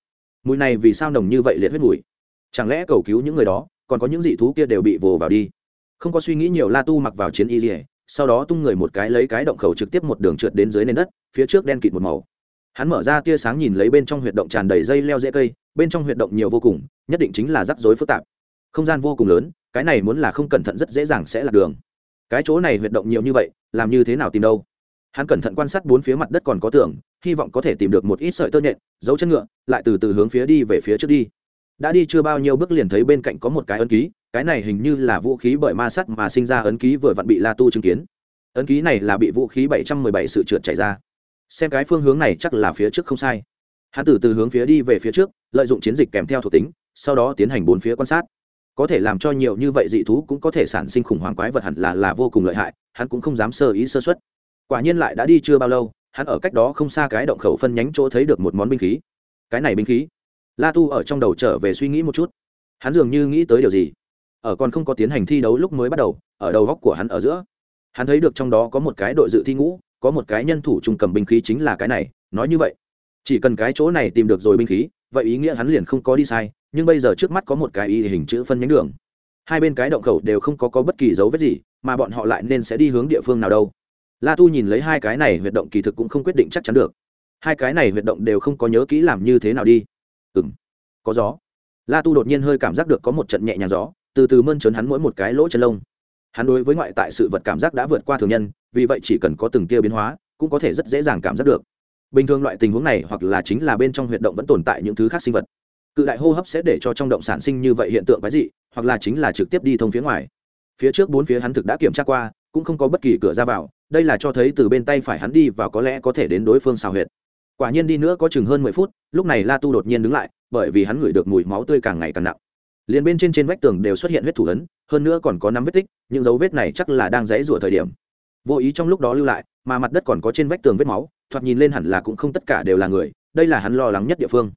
Mùi này vì sao nồng như vậy liệt huyết mùi? Chẳng lẽ cầu cứu những người đó, còn có những dị thú kia đều bị vồ vào đi? Không có suy nghĩ nhiều, la tu mặc vào chiến y dỉa sau đó tung người một cái lấy cái động khẩu trực tiếp một đường trượt đến dưới nền đất, phía trước đen kịt một màu. Hắn mở ra tia sáng nhìn lấy bên trong huyệt động tràn đầy dây leo dễ cây, bên trong huyệt động nhiều vô cùng, nhất định chính là rắc rối phức tạp. Không gian vô cùng lớn, cái này muốn là không cẩn thận rất dễ dàng sẽ là đường. Cái chỗ này huyệt động nhiều như vậy, làm như thế nào tìm đâu? Hắn cẩn thận quan sát bốn phía mặt đất còn có tường, hy vọng có thể tìm được một ít sợi tơ nhện, dấu chân ngựa, lại từ từ hướng phía đi về phía trước đi đã đi chưa bao nhiêu bước liền thấy bên cạnh có một cái ấn ký, cái này hình như là vũ khí bởi ma sắt mà sinh ra ấn ký vừa vặn bị la tu chứng kiến. Ấn ký này là bị vũ khí bảy trăm mười bảy sự trượt chảy ra. Xem cái phương hướng này chắc là phía trước không sai. Hắn từ từ hướng phía đi về phía trước, lợi dụng chiến dịch kèm theo thuộc tính, sau đó tiến hành bốn phía quan sát. Có thể làm cho nhiều như vậy dị thú cũng có thể sản sinh khủng hoảng quái vật hẳn là là vô cùng lợi hại, hắn cũng không dám sơ ý sơ xuất quả nhiên lại đã đi chưa bao lâu, hắn ở cách đó không xa cái động khẩu phân nhánh chỗ thấy được một món binh khí. Cái này binh khí la tu ở trong đầu trở về suy nghĩ một chút. Hắn dường như nghĩ tới điều gì. Ở còn không có tiến hành thi đấu lúc mới bắt đầu ở đầu góc của hắn ở giữa hắn thấy được trong đó có một cái đội dự thi ngũ có một cái nhân thủ trung cầm binh khí chính là cái này nói như vậy. Chỉ cần cái chỗ này tìm được rồi binh khí vậy ý nghĩa hắn liền không có đi sai nhưng bây giờ trước mắt có một cái y hình chữ phân nhánh đường. Hai bên cái động khẩu đều không có, có bất kỳ dấu vết gì mà bọn họ lại nên sẽ đi hướng địa phương nào đâu. La tu nhìn lấy hai cái này huyệt động kỳ thực cũng không quyết định chắc chắn được. Hai cái này huyệt động đều không có nhớ kỹ làm như thế nào đi ừng có gió. La tu đột nhiên hơi cảm giác được có một trận nhẹ nhàng gió, từ từ mơn trớn hắn mỗi một cái lỗ chân lông. Hắn đối với ngoại tại sự vật cảm giác đã vượt qua thường nhân, vì vậy chỉ cần có từng tia biến hóa, cũng có thể rất dễ dàng cảm giác được. Bình thường loại tình huống này hoặc là chính là bên trong huyệt động vẫn tồn tại những thứ khác sinh vật. Cự đại hô hấp sẽ để cho trong động sản sinh như vậy hiện tượng cái gì hoặc là chính là trực tiếp đi thông phía ngoài. Phía trước bốn phía hắn thực đã kiểm tra qua, cũng không có bất kỳ cửa ra vào, đây là cho thấy từ bên tay phải hắn đi vào có lẽ có thể đến đối phương xào huyệt. Quả nhiên đi nữa có chừng hơn mười phút lúc này la tu đột nhiên đứng lại, bởi vì hắn ngửi được mùi máu tươi càng ngày càng nặng. Liền bên trên trên vách tường đều xuất hiện huyết thủ ấn, hơn nữa còn có năm vết tích, những dấu vết này chắc là đang dãy rủa thời điểm. Vô ý trong lúc đó lưu lại, mà mặt đất còn có trên vách tường vết máu, thoạt nhìn lên hẳn là cũng không tất cả đều là người, đây là hắn lo lắng nhất địa phương.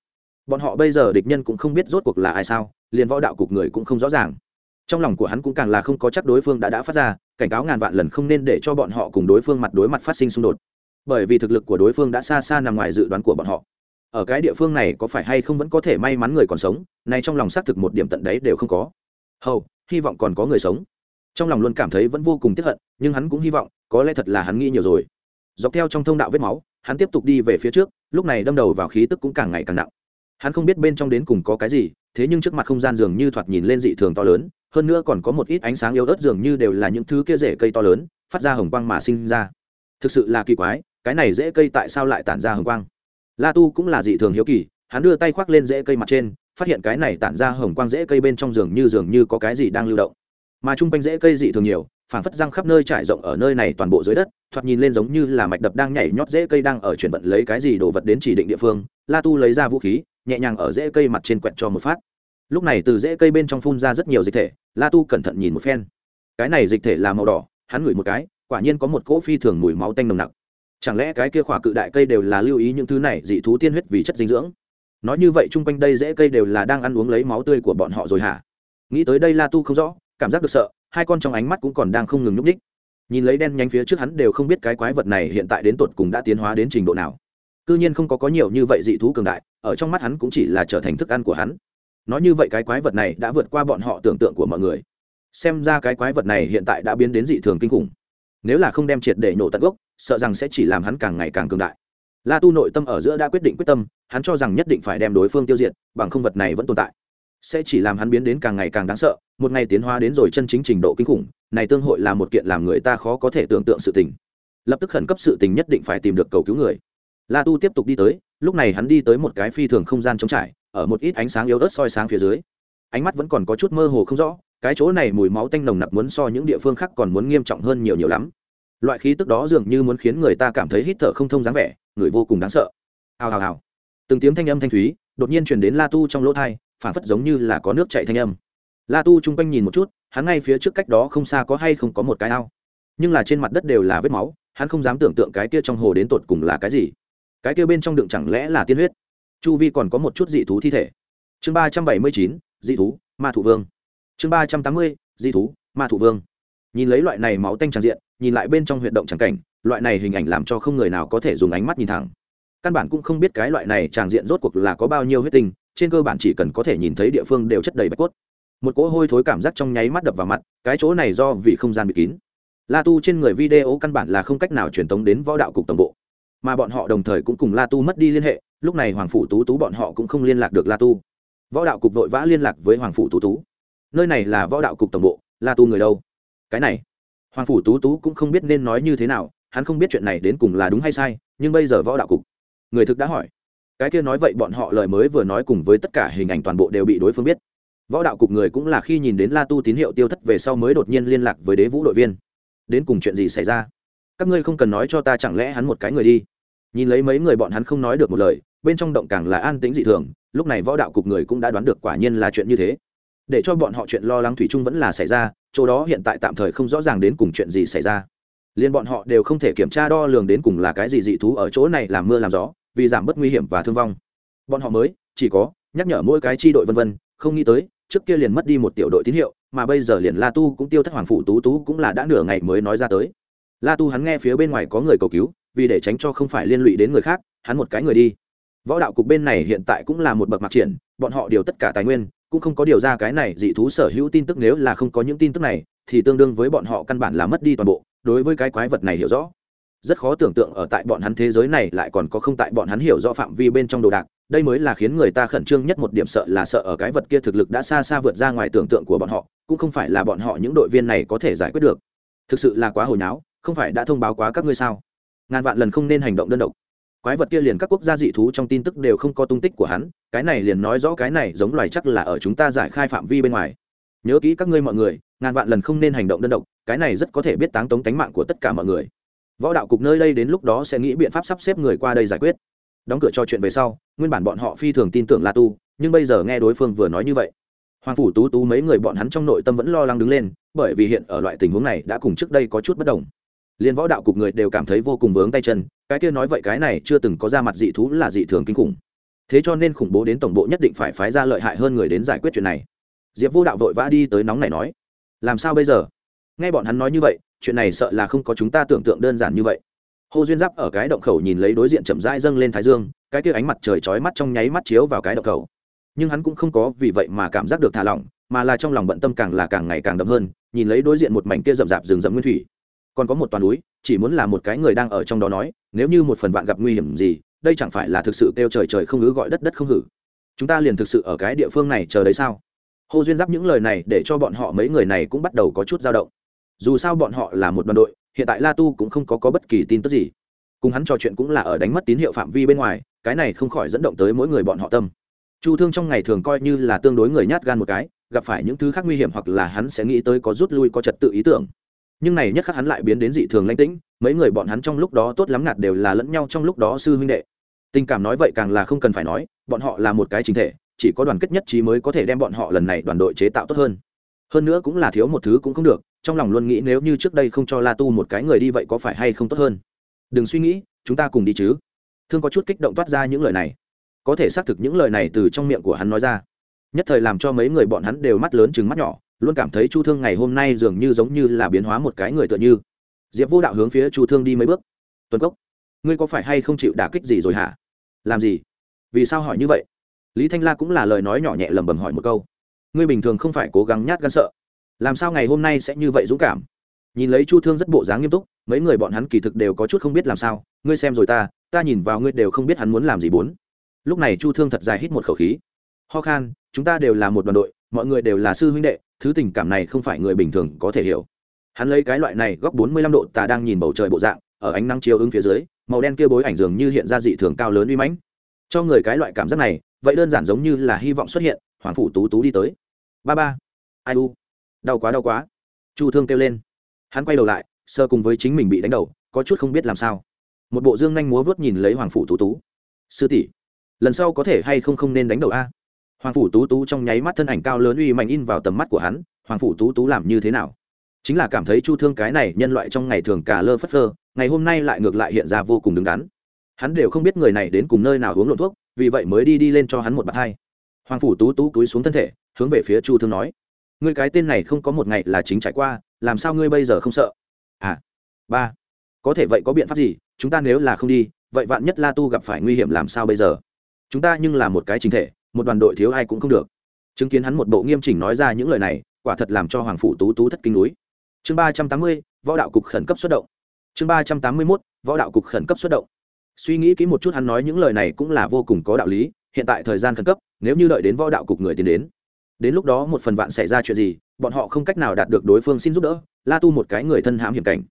Bọn họ bây giờ địch nhân cũng không biết rốt cuộc là ai sao, liền võ đạo cục người cũng không rõ ràng. Trong lòng của hắn cũng càng là không có chắc đối phương đã đã phát ra, cảnh cáo ngàn vạn lần không nên để cho bọn họ cùng đối phương mặt đối mặt phát sinh xung đột. Bởi vì thực lực của đối phương đã xa xa nằm ngoài dự đoán của bọn họ ở cái địa phương này có phải hay không vẫn có thể may mắn người còn sống nay trong lòng xác thực một điểm tận đấy đều không có. Hầu, hy vọng còn có người sống. Trong lòng luôn cảm thấy vẫn vô cùng tiếp hận, nhưng hắn cũng hy vọng, có lẽ thật là hắn nghĩ nhiều rồi. Dọc theo trong thông đạo vết máu, hắn tiếp tục đi về phía trước, lúc này đâm đầu vào khí tức cũng càng ngày càng nặng. Hắn không biết bên trong đến cùng có cái gì, thế nhưng trước mặt không gian dường như thoạt nhìn lên dị thường to lớn, hơn nữa còn có một ít ánh sáng yếu ớt dường như đều là những thứ kia rễ cây to lớn, phát ra hồng quang mà sinh ra. Thực sự là kỳ quái, cái này rễ cây tại sao lại tản ra hồng quang? La tu cũng là dị thường hiếu kỳ, hắn đưa tay khoác lên rễ cây mặt trên, phát hiện cái này tản ra hồng quang rễ cây bên trong giường như dường như có cái gì đang lưu động. Mà chung quanh rễ cây dị thường nhiều phản phất răng khắp nơi trải rộng ở nơi này toàn bộ dưới đất, thoạt nhìn lên giống như là mạch đập đang nhảy nhót rễ cây đang ở chuyển vận lấy cái gì đồ vật đến chỉ định địa phương. La tu lấy ra vũ khí, nhẹ nhàng ở rễ cây mặt trên quẹt cho một phát. Lúc này từ rễ cây bên trong phun ra rất nhiều dịch thể, la tu cẩn thận nhìn một phen. Cái này dịch thể là màu đỏ, hắn ngửi một cái, quả nhiên có một cỗ phi thường mùi máu tanh nồng nặc chẳng lẽ cái kia khỏa cự đại cây đều là lưu ý những thứ này, dị thú tiên huyết vì chất dinh dưỡng? Nói như vậy chung quanh đây dễ cây đều là đang ăn uống lấy máu tươi của bọn họ rồi hả? Nghĩ tới đây la tu không rõ, cảm giác được sợ, hai con trong ánh mắt cũng còn đang không ngừng nhúc ních nhìn lấy đen nhánh phía trước hắn đều không biết cái quái vật này hiện tại đến tột cùng đã tiến hóa đến trình độ nào. C nhiên không có có nhiều như vậy dị thú cường đại, ở trong mắt hắn cũng chỉ là trở thành thức ăn của hắn. Nói như vậy cái quái vật này đã vượt qua bọn họ tưởng tượng của mọi người. Xem ra cái quái vật này hiện tại đã biến đến dị thường kinh khủng nếu là không đem triệt để nổ tận gốc, sợ rằng sẽ chỉ làm hắn càng ngày càng cường đại. La tu nội tâm ở giữa đã quyết định quyết tâm, hắn cho rằng nhất định phải đem đối phương tiêu diệt, bằng không vật này vẫn tồn tại. Sẽ chỉ làm hắn biến đến càng ngày càng đáng sợ, một ngày tiến hóa đến rồi chân chính trình độ kinh khủng, này tương hội là một kiện làm người ta khó có thể tưởng tượng sự tình. Lập tức khẩn cấp sự tình nhất định phải tìm được cầu cứu người. La tu tiếp tục đi tới, lúc này hắn đi tới một cái phi thường không gian trống trải, ở một ít ánh sáng yếu ớt soi sáng phía dưới. Ánh mắt vẫn còn có chút mơ hồ không rõ cái chỗ này mùi máu tanh nồng nặc muốn so những địa phương khác còn muốn nghiêm trọng hơn nhiều nhiều lắm. Loại khí tức đó dường như muốn khiến người ta cảm thấy hít thở không thông dáng vẻ, người vô cùng đáng sợ. Hào hào hào. Từng tiếng thanh âm thanh thúy, đột nhiên chuyển đến la tu trong lỗ thai phản phất giống như là có nước chạy thanh âm. La tu chung quanh nhìn một chút, hắn ngay phía trước cách đó không xa có hay không có một cái ao. Nhưng là trên mặt đất đều là vết máu, hắn không dám tưởng tượng cái kia trong hồ đến tột cùng là cái gì. Cái kia bên trong đựng chẳng lẽ là tiên huyết? Chu vi còn có một chút dị thú thi thể. Chương ba trăm bảy mươi chín, dị thú, ma thủ vương chương ba trăm tám mươi, di thú, ma thủ vương. Nhìn lấy loại này máu tanh tràn diện, nhìn lại bên trong huyệt động tràng cảnh, loại này hình ảnh làm cho không người nào có thể dùng ánh mắt nhìn thẳng. Căn bản cũng không biết cái loại này tràng diện rốt cuộc là có bao nhiêu huyết tinh, trên cơ bản chỉ cần có thể nhìn thấy địa phương đều chất đầy bạch cốt. Một cỗ hôi thối cảm giác trong nháy mắt đập vào mặt, cái chỗ này do vì không gian bị kín. La tu trên người video căn bản là không cách nào truyền tống đến võ đạo cục tổng bộ. Mà bọn họ đồng thời cũng cùng la tu mất đi liên hệ, lúc này hoàng phủ tú tú bọn họ cũng không liên lạc được la tu. Võ đạo cục vội vã liên lạc với hoàng phủ tú tú nơi này là võ đạo cục tổng bộ, la tu người đâu? Cái này, hoàng phủ tú tú cũng không biết nên nói như thế nào, hắn không biết chuyện này đến cùng là đúng hay sai, nhưng bây giờ võ đạo cục, người thực đã hỏi. Cái kia nói vậy bọn họ lời mới vừa nói cùng với tất cả hình ảnh toàn bộ đều bị đối phương biết. Võ đạo cục người cũng là khi nhìn đến la tu tín hiệu tiêu thất về sau mới đột nhiên liên lạc với đế vũ đội viên. Đến cùng chuyện gì xảy ra? Các ngươi không cần nói cho ta chẳng lẽ hắn một cái người đi? Nhìn lấy mấy người bọn hắn không nói được một lời, bên trong động càng là an tĩnh dị thường, lúc này võ đạo cục người cũng đã đoán được quả nhiên là chuyện như thế để cho bọn họ chuyện lo lắng thủy chung vẫn là xảy ra, chỗ đó hiện tại tạm thời không rõ ràng đến cùng chuyện gì xảy ra. Liên bọn họ đều không thể kiểm tra đo lường đến cùng là cái gì dị thú ở chỗ này làm mưa làm gió, vì giảm bớt nguy hiểm và thương vong. Bọn họ mới, chỉ có, nhắc nhở mỗi cái chi đội vân vân, không nghĩ tới, trước kia liền mất đi một tiểu đội tín hiệu, mà bây giờ liền la tu cũng tiêu thất hoàng phủ tú tú cũng là đã nửa ngày mới nói ra tới. La tu hắn nghe phía bên ngoài có người cầu cứu, vì để tránh cho không phải liên lụy đến người khác, hắn một cái người đi. Võ đạo cục bên này hiện tại cũng là một bậc mặc triển, bọn họ điều tất cả tài nguyên cũng không có điều ra cái này dị thú sở hữu tin tức nếu là không có những tin tức này, thì tương đương với bọn họ căn bản là mất đi toàn bộ, đối với cái quái vật này hiểu rõ. Rất khó tưởng tượng ở tại bọn hắn thế giới này lại còn có không tại bọn hắn hiểu rõ phạm vi bên trong đồ đạc, đây mới là khiến người ta khẩn trương nhất một điểm sợ là sợ ở cái vật kia thực lực đã xa xa vượt ra ngoài tưởng tượng của bọn họ, cũng không phải là bọn họ những đội viên này có thể giải quyết được. Thực sự là quá hồi nháo, không phải đã thông báo quá các ngươi sao? Ngàn vạn lần không nên hành động đơn độc quái vật kia liền các quốc gia dị thú trong tin tức đều không có tung tích của hắn, cái này liền nói rõ cái này giống loài chắc là ở chúng ta giải khai phạm vi bên ngoài. Nhớ kỹ các ngươi mọi người, ngàn vạn lần không nên hành động đơn độc, cái này rất có thể biết táng tống tánh mạng của tất cả mọi người. Võ đạo cục nơi đây đến lúc đó sẽ nghĩ biện pháp sắp xếp người qua đây giải quyết. Đóng cửa cho chuyện về sau, nguyên bản bọn họ phi thường tin tưởng la tu, nhưng bây giờ nghe đối phương vừa nói như vậy, hoàng phủ tú tú mấy người bọn hắn trong nội tâm vẫn lo lắng đứng lên, bởi vì hiện ở loại tình huống này đã cùng trước đây có chút bất đồng liên võ đạo cục người đều cảm thấy vô cùng vướng tay chân, cái kia nói vậy cái này chưa từng có ra mặt dị thú là dị thường kinh khủng. Thế cho nên khủng bố đến tổng bộ nhất định phải phái ra lợi hại hơn người đến giải quyết chuyện này. Diệp vô đạo vội vã đi tới nóng này nói, làm sao bây giờ? Nghe bọn hắn nói như vậy, chuyện này sợ là không có chúng ta tưởng tượng đơn giản như vậy. Hồ duyên giáp ở cái động khẩu nhìn lấy đối diện chậm rãi dâng lên thái dương, cái kia ánh mặt trời chói mắt trong nháy mắt chiếu vào cái động khẩu. Nhưng hắn cũng không có vì vậy mà cảm giác được thả lỏng, mà là trong lòng bận tâm càng là càng ngày càng đậm hơn, nhìn lấy đối diện một mảnh kia rậm rạp rừng rậm nguyên thủy còn có một toàn núi chỉ muốn là một cái người đang ở trong đó nói nếu như một phần bạn gặp nguy hiểm gì đây chẳng phải là thực sự kêu trời trời không ngứ gọi đất đất không hử chúng ta liền thực sự ở cái địa phương này chờ đấy sao? Hồ duyên giáp những lời này để cho bọn họ mấy người này cũng bắt đầu có chút dao động. Dù sao bọn họ là một đoàn đội hiện tại la tu cũng không có, có bất kỳ tin tức gì. Cùng hắn trò chuyện cũng là ở đánh mất tín hiệu phạm vi bên ngoài cái này không khỏi dẫn động tới mỗi người bọn họ tâm. Chu thương trong ngày thường coi như là tương đối người nhát gan một cái gặp phải những thứ khác nguy hiểm hoặc là hắn sẽ nghĩ tới có rút lui có trật tự ý tưởng nhưng này nhất khắc hắn lại biến đến dị thường lãnh tĩnh, mấy người bọn hắn trong lúc đó tốt lắm ngạt đều là lẫn nhau trong lúc đó sư huynh đệ. Tình cảm nói vậy càng là không cần phải nói, bọn họ là một cái chính thể, chỉ có đoàn kết nhất trí mới có thể đem bọn họ lần này đoàn đội chế tạo tốt hơn. Hơn nữa cũng là thiếu một thứ cũng không được, trong lòng luôn nghĩ nếu như trước đây không cho la tu một cái người đi vậy có phải hay không tốt hơn? Đừng suy nghĩ, chúng ta cùng đi chứ. Thương có chút kích động toát ra những lời này. Có thể xác thực những lời này từ trong miệng của hắn nói ra. Nhất thời làm cho mấy người bọn hắn đều mắt lớn chừng mắt nhỏ luôn cảm thấy chu thương ngày hôm nay dường như giống như là biến hóa một cái người tựa như. Diệp vô đạo hướng phía chu thương đi mấy bước. Tuần cốc, ngươi có phải hay không chịu đả kích gì rồi hả? Làm gì? Vì sao hỏi như vậy? Lý thanh la cũng là lời nói nhỏ nhẹ lầm bầm hỏi một câu. Ngươi bình thường không phải cố gắng nhát gan sợ. Làm sao ngày hôm nay sẽ như vậy dũng cảm? Nhìn lấy chu thương rất bộ dáng nghiêm túc, mấy người bọn hắn kỳ thực đều có chút không biết làm sao. Ngươi xem rồi ta ta nhìn vào ngươi đều không biết hắn muốn làm gì bốn. Lúc này chu thương thật dài hít một khẩu khí. Ho khan, chúng ta đều là một đoàn đội, mọi người đều là sư huynh đệ thứ tình cảm này không phải người bình thường có thể hiểu. Hắn lấy cái loại này góc bốn mươi lăm độ ta đang nhìn bầu trời bộ dạng, ở ánh nắng chiếu ứng phía dưới, màu đen kia bối ảnh dường như hiện ra dị thường cao lớn uy mãnh. Cho người cái loại cảm giác này, vậy đơn giản giống như là hy vọng xuất hiện, hoàng phủ tú tú đi tới. Ba ba. Ai u? Đau quá đau quá. Chu thương kêu lên. Hắn quay đầu lại, sơ cùng với chính mình bị đánh đầu, có chút không biết làm sao. Một bộ dương nhanh múa vớt nhìn lấy hoàng phủ tú tú. Sư tỷ, lần sau có thể hay không không nên đánh đầu a? Hoàng phủ tú tú trong nháy mắt thân ảnh cao lớn uy mạnh in vào tầm mắt của hắn, hoàng phủ tú tú làm như thế nào? Chính là cảm thấy chu thương cái này nhân loại trong ngày thường cả lơ phất lơ ngày hôm nay lại ngược lại hiện ra vô cùng đứng đắn. Hắn đều không biết người này đến cùng nơi nào uống lộn thuốc, vì vậy mới đi đi lên cho hắn một bạt hai. Hoàng phủ tú tú túi xuống thân thể, hướng về phía chu thương nói, ngươi cái tên này không có một ngày là chính trải qua, làm sao ngươi bây giờ không sợ? À ba, có thể vậy có biện pháp gì? Chúng ta nếu là không đi, vậy vạn nhất la tu gặp phải nguy hiểm làm sao bây giờ? Chúng ta nhưng là một cái chính thể một đoàn đội thiếu ai cũng không được. Chứng kiến hắn một bộ nghiêm chỉnh nói ra những lời này, quả thật làm cho hoàng phủ tú tú thất kinh núi. Chương ba trăm tám mươi, võ đạo cục khẩn cấp xuất động. Chương ba trăm tám mươi mốt, võ đạo cục khẩn cấp xuất động. Suy nghĩ kỹ một chút hắn nói những lời này cũng là vô cùng có đạo lý, hiện tại thời gian khẩn cấp, nếu như đợi đến võ đạo cục người tiến đến đến lúc đó một phần vạn xảy ra chuyện gì, bọn họ không cách nào đạt được đối phương xin giúp đỡ, la tu một cái người thân hãm hiểm cảnh.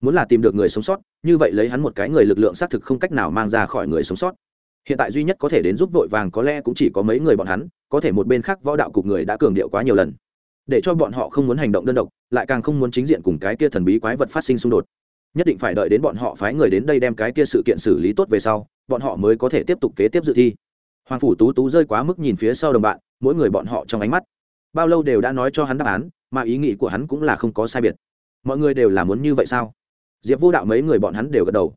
Muốn là tìm được người sống sót, như vậy lấy hắn một cái người lực lượng xác thực không cách nào mang ra khỏi người sống sót hiện tại duy nhất có thể đến giúp vội vàng có lẽ cũng chỉ có mấy người bọn hắn, có thể một bên khác võ đạo cục người đã cường điệu quá nhiều lần. Để cho bọn họ không muốn hành động đơn độc, lại càng không muốn chính diện cùng cái kia thần bí quái vật phát sinh xung đột. Nhất định phải đợi đến bọn họ phái người đến đây đem cái kia sự kiện xử lý tốt về sau, bọn họ mới có thể tiếp tục kế tiếp dự thi. Hoàng phủ tú tú rơi quá mức nhìn phía sau đồng bạn, mỗi người bọn họ trong ánh mắt, bao lâu đều đã nói cho hắn đáp án, mà ý nghĩ của hắn cũng là không có sai biệt. Mọi người đều là muốn như vậy sao? Diệp vô đạo mấy người bọn hắn đều gật đầu.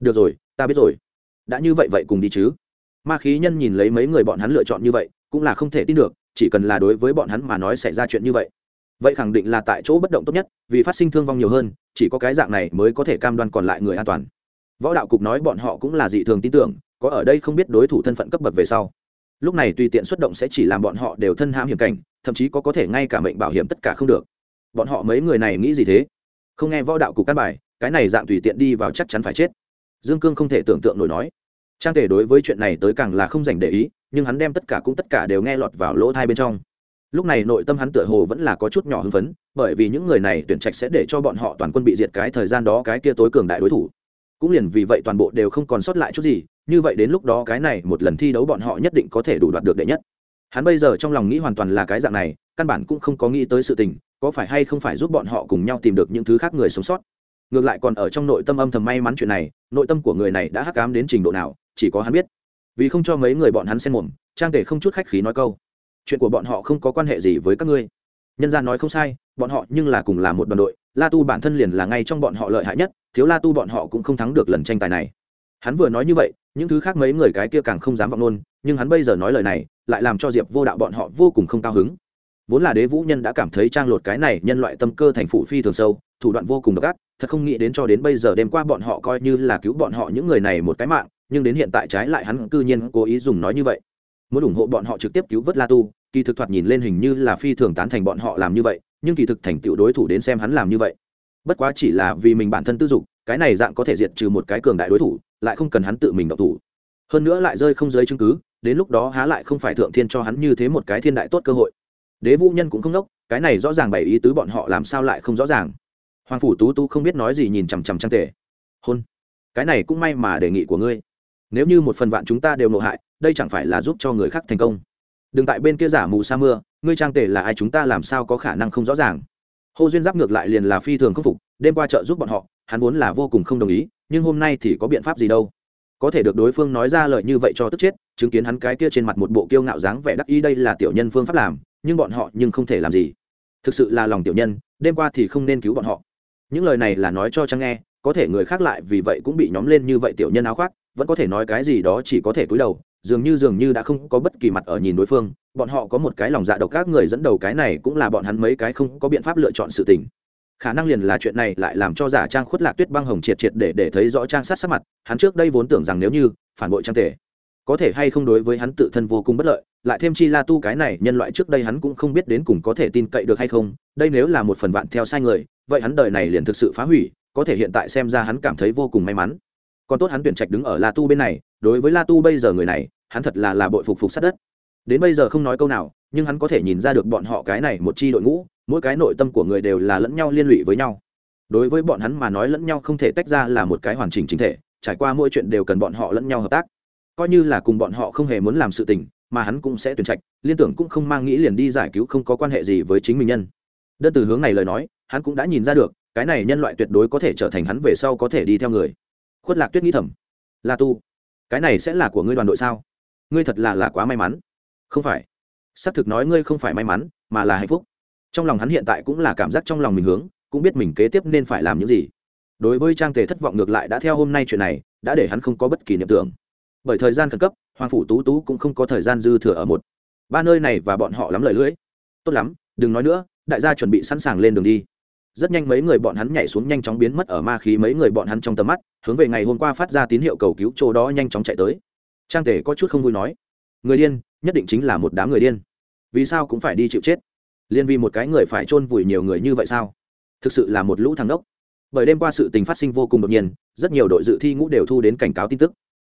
Được rồi, ta biết rồi đã như vậy vậy cùng đi chứ? Ma khí nhân nhìn lấy mấy người bọn hắn lựa chọn như vậy, cũng là không thể tin được, chỉ cần là đối với bọn hắn mà nói xảy ra chuyện như vậy. Vậy khẳng định là tại chỗ bất động tốt nhất, vì phát sinh thương vong nhiều hơn, chỉ có cái dạng này mới có thể cam đoan còn lại người an toàn. Võ đạo cục nói bọn họ cũng là dị thường tin tưởng, có ở đây không biết đối thủ thân phận cấp bậc về sau. Lúc này tùy tiện xuất động sẽ chỉ làm bọn họ đều thân hãm hiểm cảnh, thậm chí có có thể ngay cả mệnh bảo hiểm tất cả không được. Bọn họ mấy người này nghĩ gì thế? Không nghe võ đạo cục cắt bài, cái này dạng tùy tiện đi vào chắc chắn phải chết. Dương cương không thể tưởng tượng nổi nói trang thể đối với chuyện này tới càng là không dành để ý, nhưng hắn đem tất cả cũng tất cả đều nghe lọt vào lỗ thai bên trong. Lúc này nội tâm hắn tựa hồ vẫn là có chút nhỏ hưng phấn, bởi vì những người này tuyển trạch sẽ để cho bọn họ toàn quân bị diệt cái thời gian đó cái kia tối cường đại đối thủ. Cũng liền vì vậy toàn bộ đều không còn sót lại chút gì, như vậy đến lúc đó cái này một lần thi đấu bọn họ nhất định có thể đủ đoạt được đệ nhất. Hắn bây giờ trong lòng nghĩ hoàn toàn là cái dạng này, căn bản cũng không có nghĩ tới sự tình, có phải hay không phải giúp bọn họ cùng nhau tìm được những thứ khác người sống sót. Ngược lại còn ở trong nội tâm âm thầm may mắn chuyện này, nội tâm của người này đã hắc cám đến trình độ nào chỉ có hắn biết. Vì không cho mấy người bọn hắn xen mồm, trang tể không chút khách khí nói câu. Chuyện của bọn họ không có quan hệ gì với các ngươi. Nhân gian nói không sai, bọn họ nhưng là cùng là một đoàn đội, la tu bản thân liền là ngay trong bọn họ lợi hại nhất, thiếu la tu bọn họ cũng không thắng được lần tranh tài này. Hắn vừa nói như vậy, những thứ khác mấy người cái kia càng không dám vọng luôn, nhưng hắn bây giờ nói lời này, lại làm cho diệp vô đạo bọn họ vô cùng không cao hứng. Vốn là đế vũ nhân đã cảm thấy trang lột cái này nhân loại tâm cơ thành phủ phi thường sâu, thủ đoạn vô cùng độc ác, thật không nghĩ đến cho đến bây giờ đêm qua bọn họ coi như là cứu bọn họ những người này một cái mạng nhưng đến hiện tại trái lại hắn cư nhiên cố ý dùng nói như vậy. Muốn ủng hộ bọn họ trực tiếp cứu vớt la tu, kỳ thực thoạt nhìn lên hình như là phi thường tán thành bọn họ làm như vậy, nhưng kỳ thực thành tựu đối thủ đến xem hắn làm như vậy. Bất quá chỉ là vì mình bản thân tư dục, cái này dạng có thể diệt trừ một cái cường đại đối thủ, lại không cần hắn tự mình độc thủ. Hơn nữa lại rơi không giới chứng cứ, đến lúc đó há lại không phải thượng thiên cho hắn như thế một cái thiên đại tốt cơ hội. Đế vũ nhân cũng không đốc, cái này rõ ràng bày ý tứ bọn họ làm sao lại không rõ ràng. Hoàng phủ tú tú không biết nói gì nhìn chằm chằm trang tề. Hôn, cái này cũng may mà đề nghị của ngươi nếu như một phần vạn chúng ta đều nộ hại, đây chẳng phải là giúp cho người khác thành công. Đừng tại bên kia giả mù sa mưa, ngươi trang tề là ai chúng ta làm sao có khả năng không rõ ràng. Hô duyên giáp ngược lại liền là phi thường khâm phục, đêm qua chợ giúp bọn họ, hắn vốn là vô cùng không đồng ý, nhưng hôm nay thì có biện pháp gì đâu? Có thể được đối phương nói ra lời như vậy cho tức chết, chứng kiến hắn cái kia trên mặt một bộ kiêu ngạo dáng vẻ đắc ý đây là tiểu nhân phương pháp làm, nhưng bọn họ nhưng không thể làm gì. Thực sự là lòng tiểu nhân, đêm qua thì không nên cứu bọn họ. Những lời này là nói cho trang nghe có thể người khác lại vì vậy cũng bị nhóm lên như vậy tiểu nhân áo khoác, vẫn có thể nói cái gì đó chỉ có thể cúi đầu, dường như dường như đã không có bất kỳ mặt ở nhìn đối phương. Bọn họ có một cái lòng dạ độc các người dẫn đầu cái này cũng là bọn hắn mấy cái không có biện pháp lựa chọn sự tình. Khả năng liền là chuyện này lại làm cho giả trang khuất lạc tuyết băng hồng triệt triệt để để thấy rõ trang sát sát mặt, hắn trước đây vốn tưởng rằng nếu như, phản bội trang tể, có thể hay không đối với hắn tự thân vô cùng bất lợi, lại thêm chi la tu cái này, nhân loại trước đây hắn cũng không biết đến cùng có thể tin cậy được hay không, đây nếu là một phần vạn theo sai người, vậy hắn đời này liền thực sự phá hủy có thể hiện tại xem ra hắn cảm thấy vô cùng may mắn. Còn tốt hắn tuyển trạch đứng ở la tu bên này, đối với la tu bây giờ người này, hắn thật là là bội phục phục sát đất. Đến bây giờ không nói câu nào, nhưng hắn có thể nhìn ra được bọn họ cái này một chi đội ngũ, mỗi cái nội tâm của người đều là lẫn nhau liên lụy với nhau. Đối với bọn hắn mà nói lẫn nhau không thể tách ra là một cái hoàn chỉnh chính thể, trải qua mỗi chuyện đều cần bọn họ lẫn nhau hợp tác. Coi như là cùng bọn họ không hề muốn làm sự tình, mà hắn cũng sẽ tuyển trạch, liên tưởng cũng không mang nghĩ liền đi giải cứu không có quan hệ gì với chính mình nhân. Đơn từ hướng này lời nói, hắn cũng đã nhìn ra được cái này nhân loại tuyệt đối có thể trở thành hắn về sau có thể đi theo người. Khuất lạc tuyết nghĩ thầm. La tu, cái này sẽ là của ngươi đoàn đội sao? Ngươi thật là là quá may mắn. Không phải. Xác thực nói ngươi không phải may mắn, mà là hạnh phúc. Trong lòng hắn hiện tại cũng là cảm giác trong lòng mình hướng, cũng biết mình kế tiếp nên phải làm những gì. Đối với trang tề thất vọng ngược lại đã theo hôm nay chuyện này, đã để hắn không có bất kỳ niệm tưởng. Bởi thời gian khẩn cấp, hoàng phủ tú tú cũng không có thời gian dư thừa ở một. Ba nơi này và bọn họ lắm lời lưỡi. Tốt lắm, đừng nói nữa, đại gia chuẩn bị sẵn sàng lên đường đi rất nhanh mấy người bọn hắn nhảy xuống nhanh chóng biến mất ở ma khí mấy người bọn hắn trong tầm mắt, hướng về ngày hôm qua phát ra tín hiệu cầu cứu chỗ đó nhanh chóng chạy tới. Trang tể có chút không vui nói, người điên, nhất định chính là một đám người điên. Vì sao cũng phải đi chịu chết? Liên vì một cái người phải chôn vùi nhiều người như vậy sao? Thực sự là một lũ thằng đốc bởi đêm qua sự tình phát sinh vô cùng đột nhiên, rất nhiều đội dự thi ngũ đều thu đến cảnh cáo tin tức.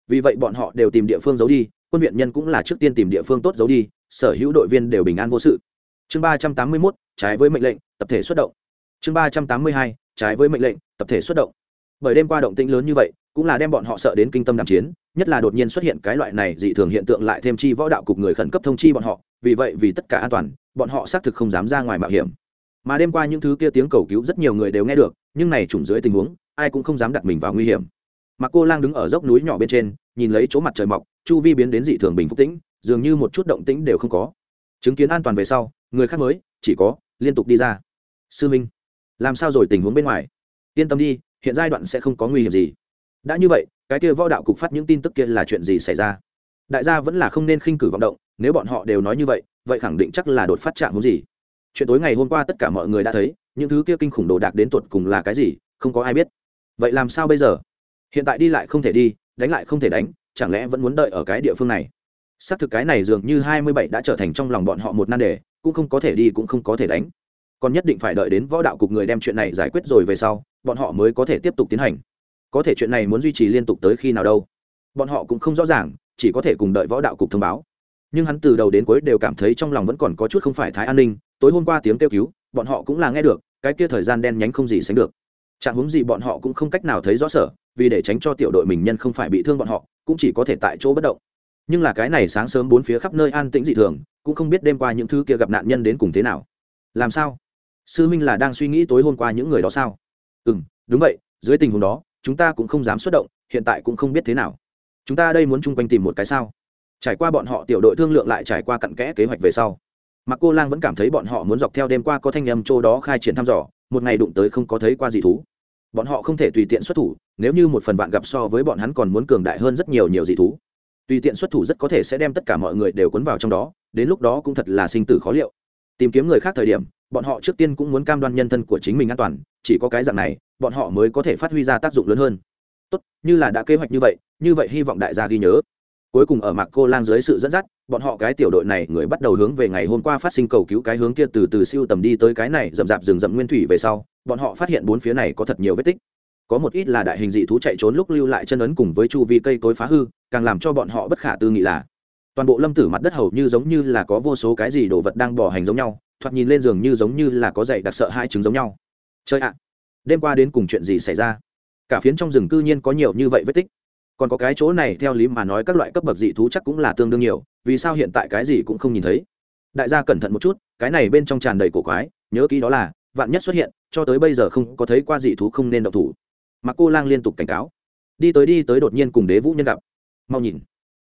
Vì vậy bọn họ đều tìm địa phương giấu đi, quân viện nhân cũng là trước tiên tìm địa phương tốt giấu đi, sở hữu đội viên đều bình an vô sự. Chương ba trăm tám mươi mốt, trái với mệnh lệnh, tập thể xuất động chương ba trăm tám mươi hai, trái với mệnh lệnh, tập thể xuất động. Bởi đêm qua động tĩnh lớn như vậy, cũng là đem bọn họ sợ đến kinh tâm đàm chiến, nhất là đột nhiên xuất hiện cái loại này dị thường hiện tượng lại thêm chi võ đạo cục người khẩn cấp thông chi bọn họ, vì vậy vì tất cả an toàn, bọn họ xác thực không dám ra ngoài mạo hiểm. Mà đêm qua những thứ kia tiếng cầu cứu rất nhiều người đều nghe được, nhưng này trùng dưới tình huống, ai cũng không dám đặt mình vào nguy hiểm. Mà cô lang đứng ở dốc núi nhỏ bên trên, nhìn lấy chỗ mặt trời mọc, chu vi biến đến dị thường bình phúc tĩnh, dường như một chút động tĩnh đều không có. Chứng kiến an toàn về sau, người khác mới, chỉ có, liên tục đi ra. Sư minh làm sao rồi tình huống bên ngoài? Yên tâm đi, hiện giai đoạn sẽ không có nguy hiểm gì. Đã như vậy, cái kia võ đạo cục phát những tin tức kia là chuyện gì xảy ra? Đại gia vẫn là không nên khinh cử vọng động, nếu bọn họ đều nói như vậy vậy khẳng định chắc là đột phát trạng hướng gì. Chuyện tối ngày hôm qua tất cả mọi người đã thấy, những thứ kia kinh khủng đồ đạc đến tột cùng là cái gì, không có ai biết. Vậy làm sao bây giờ? Hiện tại đi lại không thể đi, đánh lại không thể đánh, chẳng lẽ vẫn muốn đợi ở cái địa phương này? Xác thực cái này dường như hai mươi bảy đã trở thành trong lòng bọn họ một nan đề, cũng không có thể đi cũng không có thể đánh còn nhất định phải đợi đến võ đạo cục người đem chuyện này giải quyết rồi về sau, bọn họ mới có thể tiếp tục tiến hành. Có thể chuyện này muốn duy trì liên tục tới khi nào đâu? Bọn họ cũng không rõ ràng, chỉ có thể cùng đợi võ đạo cục thông báo. Nhưng hắn từ đầu đến cuối đều cảm thấy trong lòng vẫn còn có chút không phải thái an ninh, tối hôm qua tiếng kêu cứu, bọn họ cũng là nghe được, cái kia thời gian đen nhánh không gì sánh được. Trạng hướng gì bọn họ cũng không cách nào thấy rõ sở, vì để tránh cho tiểu đội mình nhân không phải bị thương bọn họ, cũng chỉ có thể tại chỗ bất động. Nhưng là cái này sáng sớm bốn phía khắp nơi an tĩnh dị thường, cũng không biết đêm qua những thứ kia gặp nạn nhân đến cùng thế nào. Làm sao? Sư minh là đang suy nghĩ tối hôm qua những người đó sao? Ừ m đúng vậy, dưới tình huống đó, chúng ta cũng không dám xuất động, hiện tại cũng không biết thế nào. Chúng ta đây muốn chung quanh tìm một cái sao? Trải qua bọn họ tiểu đội thương lượng lại trải qua cặn kẽ kế hoạch về sau mà cô lang vẫn cảm thấy bọn họ muốn dọc theo đêm qua có thanh âm châu đó khai triển thăm dò, một ngày đụng tới không có thấy qua gì thú. Bọn họ không thể tùy tiện xuất thủ, nếu như một phần bạn gặp so với bọn hắn còn muốn cường đại hơn rất nhiều nhiều dị thú. Tùy tiện xuất thủ rất có thể sẽ đem tất cả mọi người đều cuốn vào trong đó, đến lúc đó cũng thật là sinh tử khó liệu. Tìm kiếm người khác thời điểm bọn họ trước tiên cũng muốn cam đoan nhân thân của chính mình an toàn, chỉ có cái dạng này, bọn họ mới có thể phát huy ra tác dụng lớn hơn. Tốt, như là đã kế hoạch như vậy như vậy hy vọng đại gia ghi nhớ. Cuối cùng ở mạc cô lang dưới sự dẫn dắt, bọn họ cái tiểu đội này người bắt đầu hướng về ngày hôm qua phát sinh cầu cứu cái hướng kia từ từ siêu tầm đi tới cái này rậm rạp rừng rậm nguyên thủy về sau, bọn họ phát hiện bốn phía này có thật nhiều vết tích. Có một ít là đại hình dị thú chạy trốn lúc lưu lại chân ấn cùng với chu vi cây cối phá hư, càng làm cho bọn họ bất khả tư nghị là toàn bộ lâm tử mặt đất hầu như giống như là có vô số cái gì đồ vật đang bỏ hành giống nhau thoạt nhìn lên giường như giống như là có dậy đặc sợ hai trứng giống nhau. Chơi ạ, đêm qua đến cùng chuyện gì xảy ra? Cả phiến trong rừng cư nhiên có nhiều như vậy vết tích. Còn có cái chỗ này, theo lý mà nói, các loại cấp bậc dị thú chắc cũng là tương đương nhiều, vì sao hiện tại cái gì cũng không nhìn thấy? Đại gia cẩn thận một chút, cái này bên trong tràn đầy cổ quái, nhớ kỹ đó là, vạn nhất xuất hiện, cho tới bây giờ không có thấy qua dị thú không nên động thủ. Mà cô lang liên tục cảnh cáo. Đi tới đi tới đột nhiên cùng đế vũ nhân gặp. Mau nhìn.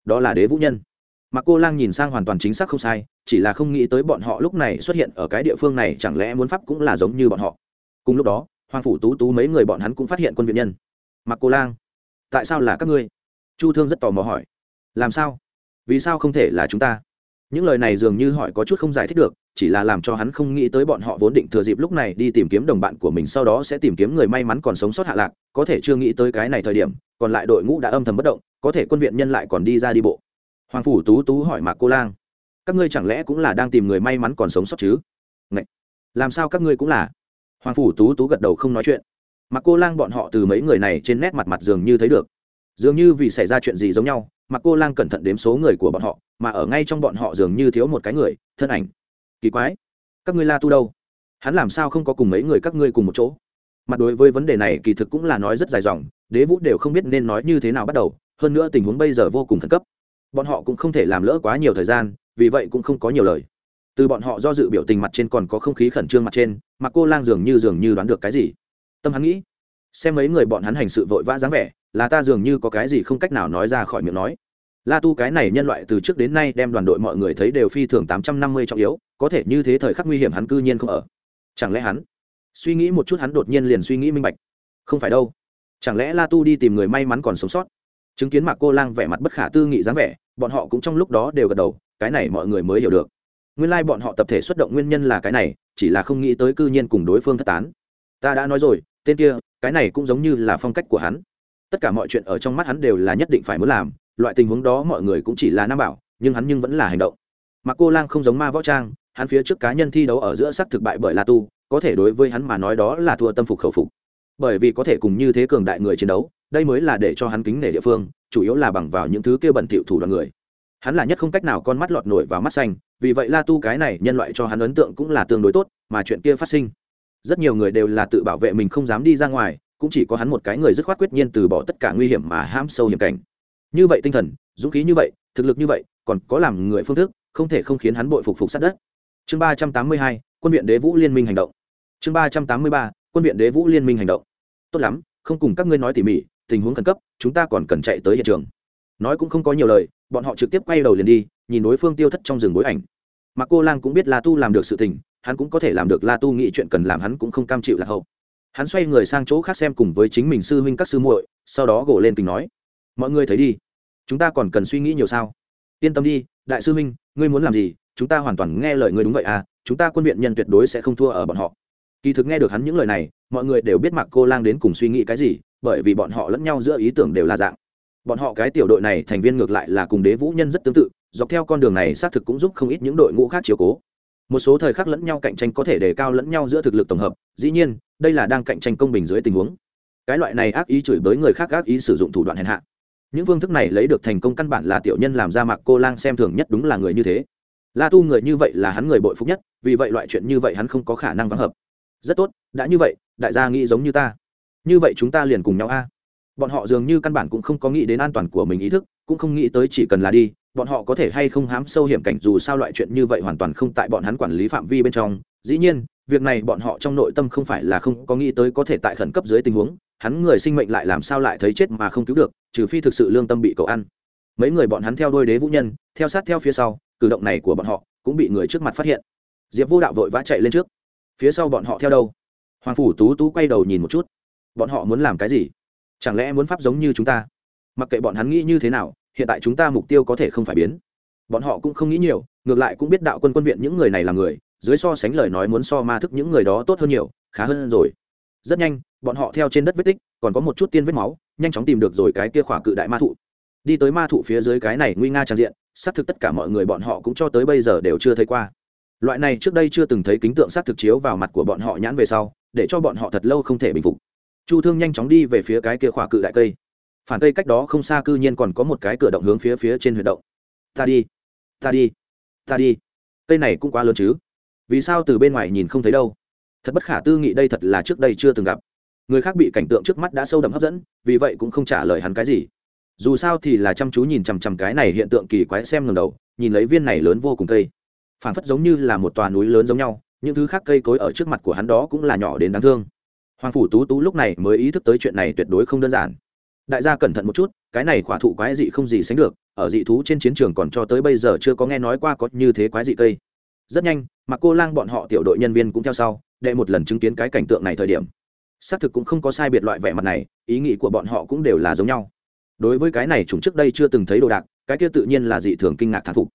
Đó là đế vũ nhân mà cô lang nhìn sang hoàn toàn chính xác không sai, chỉ là không nghĩ tới bọn họ lúc này xuất hiện ở cái địa phương này chẳng lẽ muốn pháp cũng là giống như bọn họ. Cùng lúc đó, hoàng phủ tú tú mấy người bọn hắn cũng phát hiện quân viện nhân. Mặc cô lang, tại sao là các ngươi? Chu thương rất tò mò hỏi. Làm sao? Vì sao không thể là chúng ta? Những lời này dường như hỏi có chút không giải thích được, chỉ là làm cho hắn không nghĩ tới bọn họ vốn định thừa dịp lúc này đi tìm kiếm đồng bạn của mình, sau đó sẽ tìm kiếm người may mắn còn sống sót hạ lạc, có thể chưa nghĩ tới cái này thời điểm, còn lại đội ngũ đã âm thầm bất động, có thể quân viện nhân lại còn đi ra đi bộ hoàng phủ tú tú hỏi mạc cô lang, các ngươi chẳng lẽ cũng là đang tìm người may mắn còn sống sót chứ? Ngậy! làm sao các ngươi cũng là? Hoàng phủ tú tú gật đầu không nói chuyện. Mạc cô lang bọn họ từ mấy người này trên nét mặt mặt dường như thấy được. Dường như vì xảy ra chuyện gì giống nhau, mạc cô lang cẩn thận đếm số người của bọn họ, mà ở ngay trong bọn họ dường như thiếu một cái người, thân ảnh. Kỳ quái, các ngươi la tu đâu? Hắn làm sao không có cùng mấy người các ngươi cùng một chỗ? Mặt đối với vấn đề này kỳ thực cũng là nói rất dài dòng, đế vũ đều không biết nên nói như thế nào bắt đầu, hơn nữa tình huống bây giờ vô cùng khẩn cấp bọn họ cũng không thể làm lỡ quá nhiều thời gian, vì vậy cũng không có nhiều lời. Từ bọn họ do dự biểu tình mặt trên còn có không khí khẩn trương mặt trên, mà cô lang dường như dường như đoán được cái gì. Tâm hắn nghĩ, xem mấy người bọn hắn hành sự vội vã dáng vẻ, là ta dường như có cái gì không cách nào nói ra khỏi miệng nói. La tu cái này nhân loại từ trước đến nay đem đoàn đội mọi người thấy đều phi thường tám trăm năm mươi trọng yếu, có thể như thế thời khắc nguy hiểm hắn cư nhiên không ở. Chẳng lẽ hắn suy nghĩ một chút hắn đột nhiên liền suy nghĩ minh bạch? Không phải đâu. Chẳng lẽ la tu đi tìm người may mắn còn sống sót? Chứng kiến mạc cô lang vẻ mặt bất khả tư nghị dáng vẻ bọn họ cũng trong lúc đó đều gật đầu, cái này mọi người mới hiểu được. Nguyên lai、like、bọn họ tập thể xuất động nguyên nhân là cái này, chỉ là không nghĩ tới cư nhiên cùng đối phương thất tán. Ta đã nói rồi, tên kia, cái này cũng giống như là phong cách của hắn. Tất cả mọi chuyện ở trong mắt hắn đều là nhất định phải muốn làm, loại tình huống đó mọi người cũng chỉ là nam bảo, nhưng hắn nhưng vẫn là hành động. Mà cô lang không giống ma võ trang, hắn phía trước cá nhân thi đấu ở giữa sắc thực bại bởi la tu, có thể đối với hắn mà nói đó là thua tâm phục khẩu phục. Bởi vì có thể cùng như thế cường đại người chiến đấu, đây mới là để cho hắn kính nể địa phương chủ yếu là bằng vào những thứ kia bẩn thỉu thủ đoạn người. Hắn là nhất không cách nào con mắt lọt nổi vào mắt xanh, vì vậy la tu cái này nhân loại cho hắn ấn tượng cũng là tương đối tốt, mà chuyện kia phát sinh, rất nhiều người đều là tự bảo vệ mình không dám đi ra ngoài, cũng chỉ có hắn một cái người dứt khoát quyết nhiên từ bỏ tất cả nguy hiểm mà ham sâu hiểm cảnh. Như vậy tinh thần, dũng khí như vậy, thực lực như vậy, còn có làm người phương thức, không thể không khiến hắn bội phục phục sát đất. Chương ba trăm tám mươi hai, quân viện đế vũ liên minh hành động. Chương ba trăm tám mươi ba, quân viện đế vũ liên minh hành động. Tốt lắm, không cùng các ngươi nói tỉ mỉ tình huống khẩn cấp, chúng ta còn cần chạy tới hiện trường. Nói cũng không có nhiều lời, bọn họ trực tiếp quay đầu liền đi, nhìn đối phương tiêu thất trong rừng bối ảnh. Mà cô lang cũng biết la tu làm được sự tình, hắn cũng có thể làm được la tu nghĩ chuyện cần làm hắn cũng không cam chịu lạc hậu. Hắn xoay người sang chỗ khác xem cùng với chính mình sư huynh các sư muội, sau đó gổ lên tình nói, mọi người thấy đi, chúng ta còn cần suy nghĩ nhiều sao? Yên tâm đi, đại sư huynh, ngươi muốn làm gì, chúng ta hoàn toàn nghe lời ngươi đúng vậy à chúng ta quân viện nhân tuyệt đối sẽ không thua ở bọn họ. Kỳ thực nghe được hắn những lời này, mọi người đều biết mặc cô lang đến cùng suy nghĩ cái gì bởi vì bọn họ lẫn nhau giữa ý tưởng đều là dạng. Bọn họ cái tiểu đội này thành viên ngược lại là cùng đế vũ nhân rất tương tự, dọc theo con đường này xác thực cũng giúp không ít những đội ngũ khác chiều cố. Một số thời khắc lẫn nhau cạnh tranh có thể đề cao lẫn nhau giữa thực lực tổng hợp, dĩ nhiên, đây là đang cạnh tranh công bình dưới tình huống. Cái loại này ác ý chửi bới người khác ác ý sử dụng thủ đoạn hèn hạ. Những phương thức này lấy được thành công căn bản là tiểu nhân làm ra mặc cô lang xem thường nhất đúng là người như thế. La tu người như vậy là hắn người bội phúc nhất, vì vậy loại chuyện như vậy hắn không có khả năng vắng hợp. Rất tốt, đã như vậy, đại gia nghĩ giống như ta như vậy chúng ta liền cùng nhau a. Bọn họ dường như căn bản cũng không có nghĩ đến an toàn của mình ý thức, cũng không nghĩ tới chỉ cần là đi, bọn họ có thể hay không hám sâu hiểm cảnh dù sao loại chuyện như vậy hoàn toàn không tại bọn hắn quản lý phạm vi bên trong. Dĩ nhiên, việc này bọn họ trong nội tâm không phải là không có nghĩ tới có thể tại khẩn cấp dưới tình huống, hắn người sinh mệnh lại làm sao lại thấy chết mà không cứu được, trừ phi thực sự lương tâm bị cầu ăn. Mấy người bọn hắn theo đôi đế vũ nhân, theo sát theo phía sau, cử động này của bọn họ cũng bị người trước mặt phát hiện. Diệp vô đạo vội vã chạy lên trước. Phía sau bọn họ theo đâu? Hoàng phủ tú tú quay đầu nhìn một chút bọn họ muốn làm cái gì? Chẳng lẽ muốn pháp giống như chúng ta? Mặc kệ bọn hắn nghĩ như thế nào, hiện tại chúng ta mục tiêu có thể không phải biến. Bọn họ cũng không nghĩ nhiều, ngược lại cũng biết đạo quân quân viện những người này là người, dưới so sánh lời nói muốn so ma thức những người đó tốt hơn nhiều, khá hơn rồi. Rất nhanh, bọn họ theo trên đất vết tích, còn có một chút tiên vết máu, nhanh chóng tìm được rồi cái kia khỏa cự đại ma thụ. Đi tới ma thụ phía dưới cái này nguy nga tràn diện, xác thực tất cả mọi người bọn họ cũng cho tới bây giờ đều chưa thấy qua. Loại này trước đây chưa từng thấy kính tượng xác thực chiếu vào mặt của bọn họ nhãn về sau, để cho bọn họ thật lâu không thể bình phục chu thương nhanh chóng đi về phía cái kia khỏa cự đại cây. Phản cây cách đó không xa cư nhiên còn có một cái cửa động hướng phía phía trên huyệt động. Ta đi ta đi ta đi. Cây này cũng quá lớn chứ? Vì sao từ bên ngoài nhìn không thấy đâu? Thật bất khả tư nghị đây thật là trước đây chưa từng gặp. Người khác bị cảnh tượng trước mắt đã sâu đậm hấp dẫn, vì vậy cũng không trả lời hắn cái gì. Dù sao thì là chăm chú nhìn chằm chằm cái này hiện tượng kỳ quái xem ngầm đầu, nhìn lấy viên này lớn vô cùng cây. Phản phất giống như là một tòa núi lớn giống nhau, những thứ khác cây cối ở trước mặt của hắn đó cũng là nhỏ đến đáng thương hoàng phủ tú tú lúc này mới ý thức tới chuyện này tuyệt đối không đơn giản. Đại gia cẩn thận một chút, cái này khỏa thụ quái dị không gì sánh được, ở dị thú trên chiến trường còn cho tới bây giờ chưa có nghe nói qua có như thế quái dị cây. Rất nhanh, mà cô lang bọn họ tiểu đội nhân viên cũng theo sau để một lần chứng kiến cái cảnh tượng này thời điểm. Xác thực cũng không có sai biệt loại vẻ mặt này, ý nghĩ của bọn họ cũng đều là giống nhau. Đối với cái này chúng trước đây chưa từng thấy đồ đạc, cái kia tự nhiên là dị thường kinh ngạc thán phục.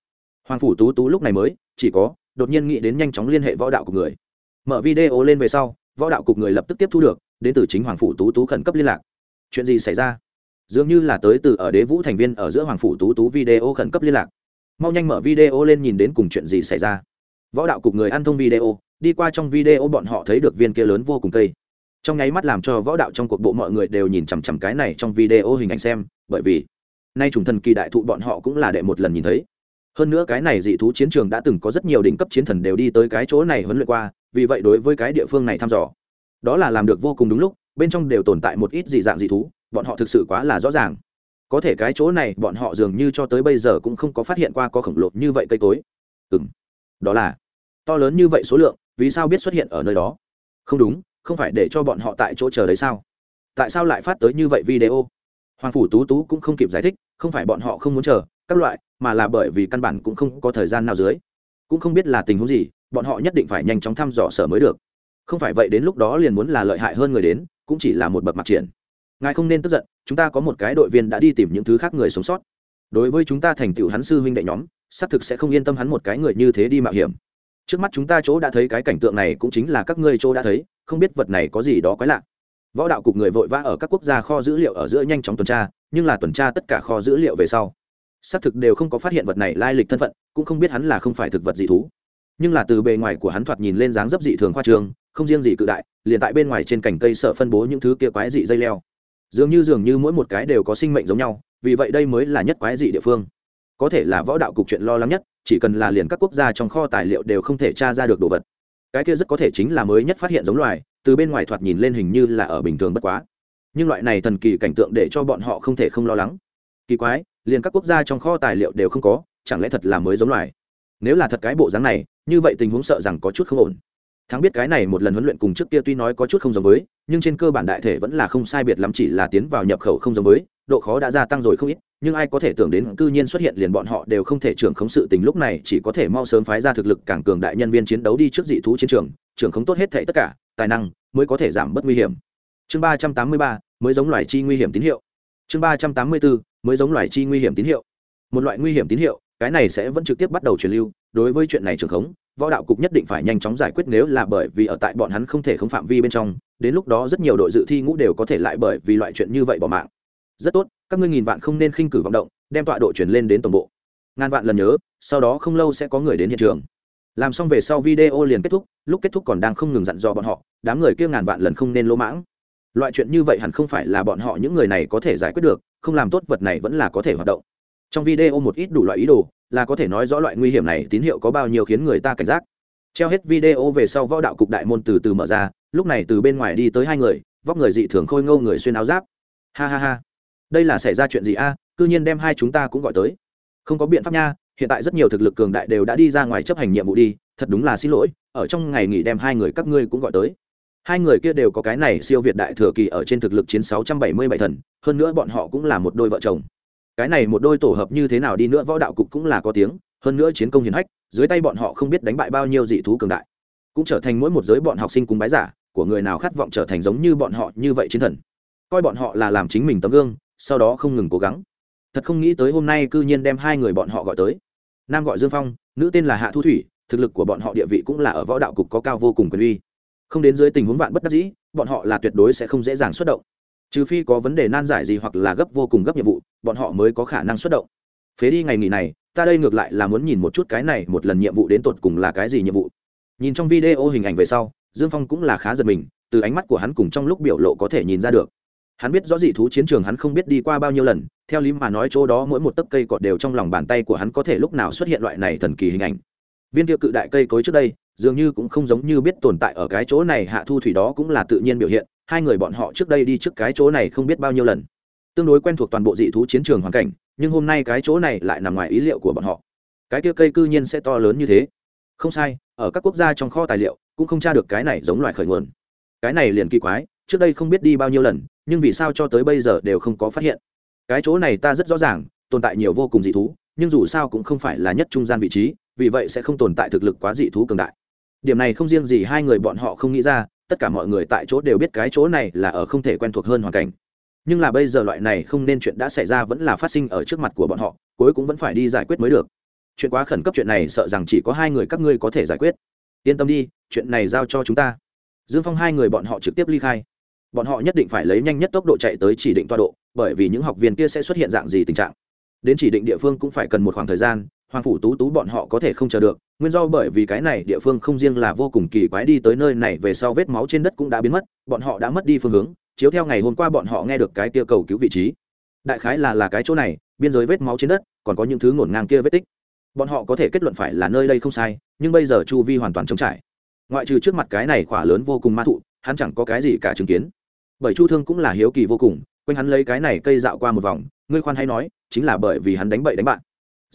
Hoàng phủ tú tú lúc này mới, chỉ có, đột nhiên nghĩ đến nhanh chóng liên hệ võ đạo của người. Mở video lên về sau võ đạo cục người lập tức tiếp thu được, đến từ chính hoàng phủ tú tú khẩn cấp liên lạc. Chuyện gì xảy ra? Dường như là tới từ ở đế vũ thành viên ở giữa hoàng phủ tú tú video khẩn cấp liên lạc. Mau nhanh mở video lên nhìn đến cùng chuyện gì xảy ra. Võ đạo cục người ăn thông video, đi qua trong video bọn họ thấy được viên kia lớn vô cùng cây. Trong nháy mắt làm cho võ đạo trong cuộc bộ mọi người đều nhìn chằm chằm cái này trong video hình ảnh xem, bởi vì nay trùng thần kỳ đại thụ bọn họ cũng là đệ một lần nhìn thấy. Hơn nữa cái này dị thú chiến trường đã từng có rất nhiều đỉnh cấp chiến thần đều đi tới cái chỗ này huấn luyện qua vì vậy đối với cái địa phương này thăm dò. Đó là làm được vô cùng đúng lúc, bên trong đều tồn tại một ít dị dạng dị thú, bọn họ thực sự quá là rõ ràng. Có thể cái chỗ này bọn họ dường như cho tới bây giờ cũng không có phát hiện qua có khổng lồ như vậy cây cối. Ừ m đó là to lớn như vậy số lượng, vì sao biết xuất hiện ở nơi đó? Không đúng, không phải để cho bọn họ tại chỗ chờ đấy sao? Tại sao lại phát tới như vậy video? Hoàng phủ tú tú cũng không kịp giải thích, không phải bọn họ không muốn chờ, các loại, mà là bởi vì căn bản cũng không có thời gian nào dưới cũng không biết là tình huống gì, bọn họ nhất định phải nhanh chóng thăm dò sở mới được. Không phải vậy đến lúc đó liền muốn là lợi hại hơn người đến, cũng chỉ là một bậc mặt triển. Ngài không nên tức giận, chúng ta có một cái đội viên đã đi tìm những thứ khác người sống sót. Đối với chúng ta thành tựu hắn sư huynh đệ nhóm, xác thực sẽ không yên tâm hắn một cái người như thế đi mạo hiểm. Trước mắt chúng ta chỗ đã thấy cái cảnh tượng này cũng chính là các ngươi chỗ đã thấy, không biết vật này có gì đó quái lạ. Võ đạo cục người vội vã ở các quốc gia kho dữ liệu ở giữa nhanh chóng tuần tra, nhưng là tuần tra tất cả kho dữ liệu về sau, xác thực đều không có phát hiện vật này lai lịch thân phận cũng không biết hắn là không phải thực vật dị thú. Nhưng là từ bề ngoài của hắn thoạt nhìn lên dáng dấp dị thường khoa trường không riêng gì cự đại, liền tại bên ngoài trên cành cây sợ phân bố những thứ kia quái dị dây leo. Dường như dường như mỗi một cái đều có sinh mệnh giống nhau, vì vậy đây mới là nhất quái dị địa phương. Có thể là võ đạo cục chuyện lo lắng nhất, chỉ cần là liền các quốc gia trong kho tài liệu đều không thể tra ra được đồ vật. Cái kia rất có thể chính là mới nhất phát hiện giống loài, từ bên ngoài thoạt nhìn lên hình như là ở bình thường bất quá. Nhưng loại này thần kỳ cảnh tượng để cho bọn họ không thể không lo lắng. Kỳ quái, liền các quốc gia trong kho tài liệu đều không có chẳng lẽ thật là mới giống loài? Nếu là thật cái bộ dáng này, như vậy tình huống sợ rằng có chút không ổn. Thắng biết cái này một lần huấn luyện cùng trước kia tuy nói có chút không giống với, nhưng trên cơ bản đại thể vẫn là không sai biệt lắm chỉ là tiến vào nhập khẩu không giống với, độ khó đã gia tăng rồi không ít, nhưng ai có thể tưởng đến cư nhiên xuất hiện liền bọn họ đều không thể trưởng khống sự tình lúc này, chỉ có thể mau sớm phái ra thực lực càng cường đại nhân viên chiến đấu đi trước dị thú chiến trường, trưởng khống tốt hết thệ tất cả, tài năng mới có thể giảm bớt nguy hiểm. Chương ba trăm tám mươi ba, mới giống loài chi nguy hiểm tín hiệu. Chương ba trăm tám mươi bốn mới giống loài chi nguy hiểm tín hiệu. Một loại nguy hiểm tín hiệu cái này sẽ vẫn trực tiếp bắt đầu truyền lưu, đối với chuyện này trường khống, võ đạo cục nhất định phải nhanh chóng giải quyết nếu là bởi vì ở tại bọn hắn không thể không phạm vi bên trong, đến lúc đó rất nhiều đội dự thi ngũ đều có thể lại bởi vì loại chuyện như vậy bỏ mạng. Rất tốt, các ngươi nghìn vạn không nên khinh cử vọng động, đem tọa độ chuyển lên đến tổng bộ. Ngàn vạn lần nhớ, sau đó không lâu sẽ có người đến hiện trường. Làm xong về sau video liền kết thúc, lúc kết thúc còn đang không ngừng dặn dò bọn họ, đám người kia ngàn vạn lần không nên lỗ mãng. Loại chuyện như vậy hẳn không phải là bọn họ những người này có thể giải quyết được, không làm tốt vật này vẫn là có thể hoạt động trong video một ít đủ loại ý đồ, là có thể nói rõ loại nguy hiểm này tín hiệu có bao nhiêu khiến người ta cảnh giác. Treo hết video về sau võ đạo cục đại môn từ từ mở ra, lúc này từ bên ngoài đi tới hai người, vóc người dị thường khôi ngâu người xuyên áo giáp. Ha ha ha. Đây là xảy ra chuyện gì a? À? cư nhiên đem hai chúng ta cũng gọi tới. Không có biện pháp nha, hiện tại rất nhiều thực lực cường đại đều đã đi ra ngoài chấp hành nhiệm vụ đi, thật đúng là xin lỗi, ở trong ngày nghỉ đem hai người các ngươi cũng gọi tới. Hai người kia đều có cái này siêu việt đại thừa kỳ ở trên thực lực chiến sáu trăm bảy mươi bảy thần, hơn nữa bọn họ cũng là một đôi vợ chồng cái này một đôi tổ hợp như thế nào đi nữa võ đạo cục cũng là có tiếng, hơn nữa chiến công hiển hách, dưới tay bọn họ không biết đánh bại bao nhiêu dị thú cường đại. Cũng trở thành mỗi một giới bọn học sinh cùng bái giả, của người nào khát vọng trở thành giống như bọn họ như vậy chiến thần. Coi bọn họ là làm chính mình tấm gương, sau đó không ngừng cố gắng. Thật không nghĩ tới hôm nay cư nhiên đem hai người bọn họ gọi tới. Nam gọi dương phong, nữ tên là hạ thu thủy, thực lực của bọn họ địa vị cũng là ở võ đạo cục có cao vô cùng quyền uy. Không đến dưới tình huống vạn bất đắc dĩ, bọn họ là tuyệt đối sẽ không dễ dàng xuất động trừ phi có vấn đề nan giải gì hoặc là gấp vô cùng gấp nhiệm vụ, bọn họ mới có khả năng xuất động. Phế đi ngày nghỉ này, ta đây ngược lại là muốn nhìn một chút cái này một lần nhiệm vụ đến tột cùng là cái gì nhiệm vụ. Nhìn trong video hình ảnh về sau, dương phong cũng là khá giật mình, từ ánh mắt của hắn cùng trong lúc biểu lộ có thể nhìn ra được. Hắn biết rõ dị thú chiến trường hắn không biết đi qua bao nhiêu lần, theo lý mà nói chỗ đó mỗi một tấc cây cọt đều trong lòng bàn tay của hắn có thể lúc nào xuất hiện loại này thần kỳ hình ảnh. Viên tiêu cự đại cây cối trước đây, dường như cũng không giống như biết tồn tại ở cái chỗ này, hạ thu thủy đó cũng là tự nhiên biểu hiện hai người bọn họ trước đây đi trước cái chỗ này không biết bao nhiêu lần. Tương đối quen thuộc toàn bộ dị thú chiến trường hoàn cảnh, nhưng hôm nay cái chỗ này lại nằm ngoài ý liệu của bọn họ. Cái kia cây cư nhiên sẽ to lớn như thế. Không sai, ở các quốc gia trong kho tài liệu, cũng không tra được cái này giống loài khởi nguồn. Cái này liền kỳ quái, trước đây không biết đi bao nhiêu lần, nhưng vì sao cho tới bây giờ đều không có phát hiện. Cái chỗ này ta rất rõ ràng, tồn tại nhiều vô cùng dị thú, nhưng dù sao cũng không phải là nhất trung gian vị trí, vì vậy sẽ không tồn tại thực lực quá dị thú cường đại. Điểm này không riêng gì hai người bọn họ không nghĩ ra tất cả mọi người tại chỗ đều biết cái chỗ này là ở không thể quen thuộc hơn hoàn cảnh. Nhưng là bây giờ loại này không nên chuyện đã xảy ra vẫn là phát sinh ở trước mặt của bọn họ, cuối cũng vẫn phải đi giải quyết mới được. Chuyện quá khẩn cấp chuyện này sợ rằng chỉ có hai người các ngươi có thể giải quyết. Yên tâm đi, chuyện này giao cho chúng ta. Dương phong hai người bọn họ trực tiếp ly khai. Bọn họ nhất định phải lấy nhanh nhất tốc độ chạy tới chỉ định toa độ, bởi vì những học viên kia sẽ xuất hiện dạng gì tình trạng. Đến chỉ định địa phương cũng phải cần một khoảng thời gian hoàng phủ tú tú bọn họ có thể không chờ được, nguyên do bởi vì cái này địa phương không riêng là vô cùng kỳ quái đi tới nơi này về sau vết máu trên đất cũng đã biến mất, bọn họ đã mất đi phương hướng, chiếu theo ngày hôm qua bọn họ nghe được cái kia cầu cứu vị trí. Đại khái là là cái chỗ này, biên giới vết máu trên đất, còn có những thứ ngổn ngang kia vết tích. Bọn họ có thể kết luận phải là nơi đây không sai, nhưng bây giờ chu vi hoàn toàn trống trải. Ngoại trừ trước mặt cái này khỏa lớn vô cùng ma thụ, hắn chẳng có cái gì cả chứng kiến. Bởi chu thương cũng là hiếu kỳ vô cùng, quanh hắn lấy cái này cây dạo qua một vòng, ngươi khoan hay nói, chính là bởi vì hắn đánh bậy đánh bạn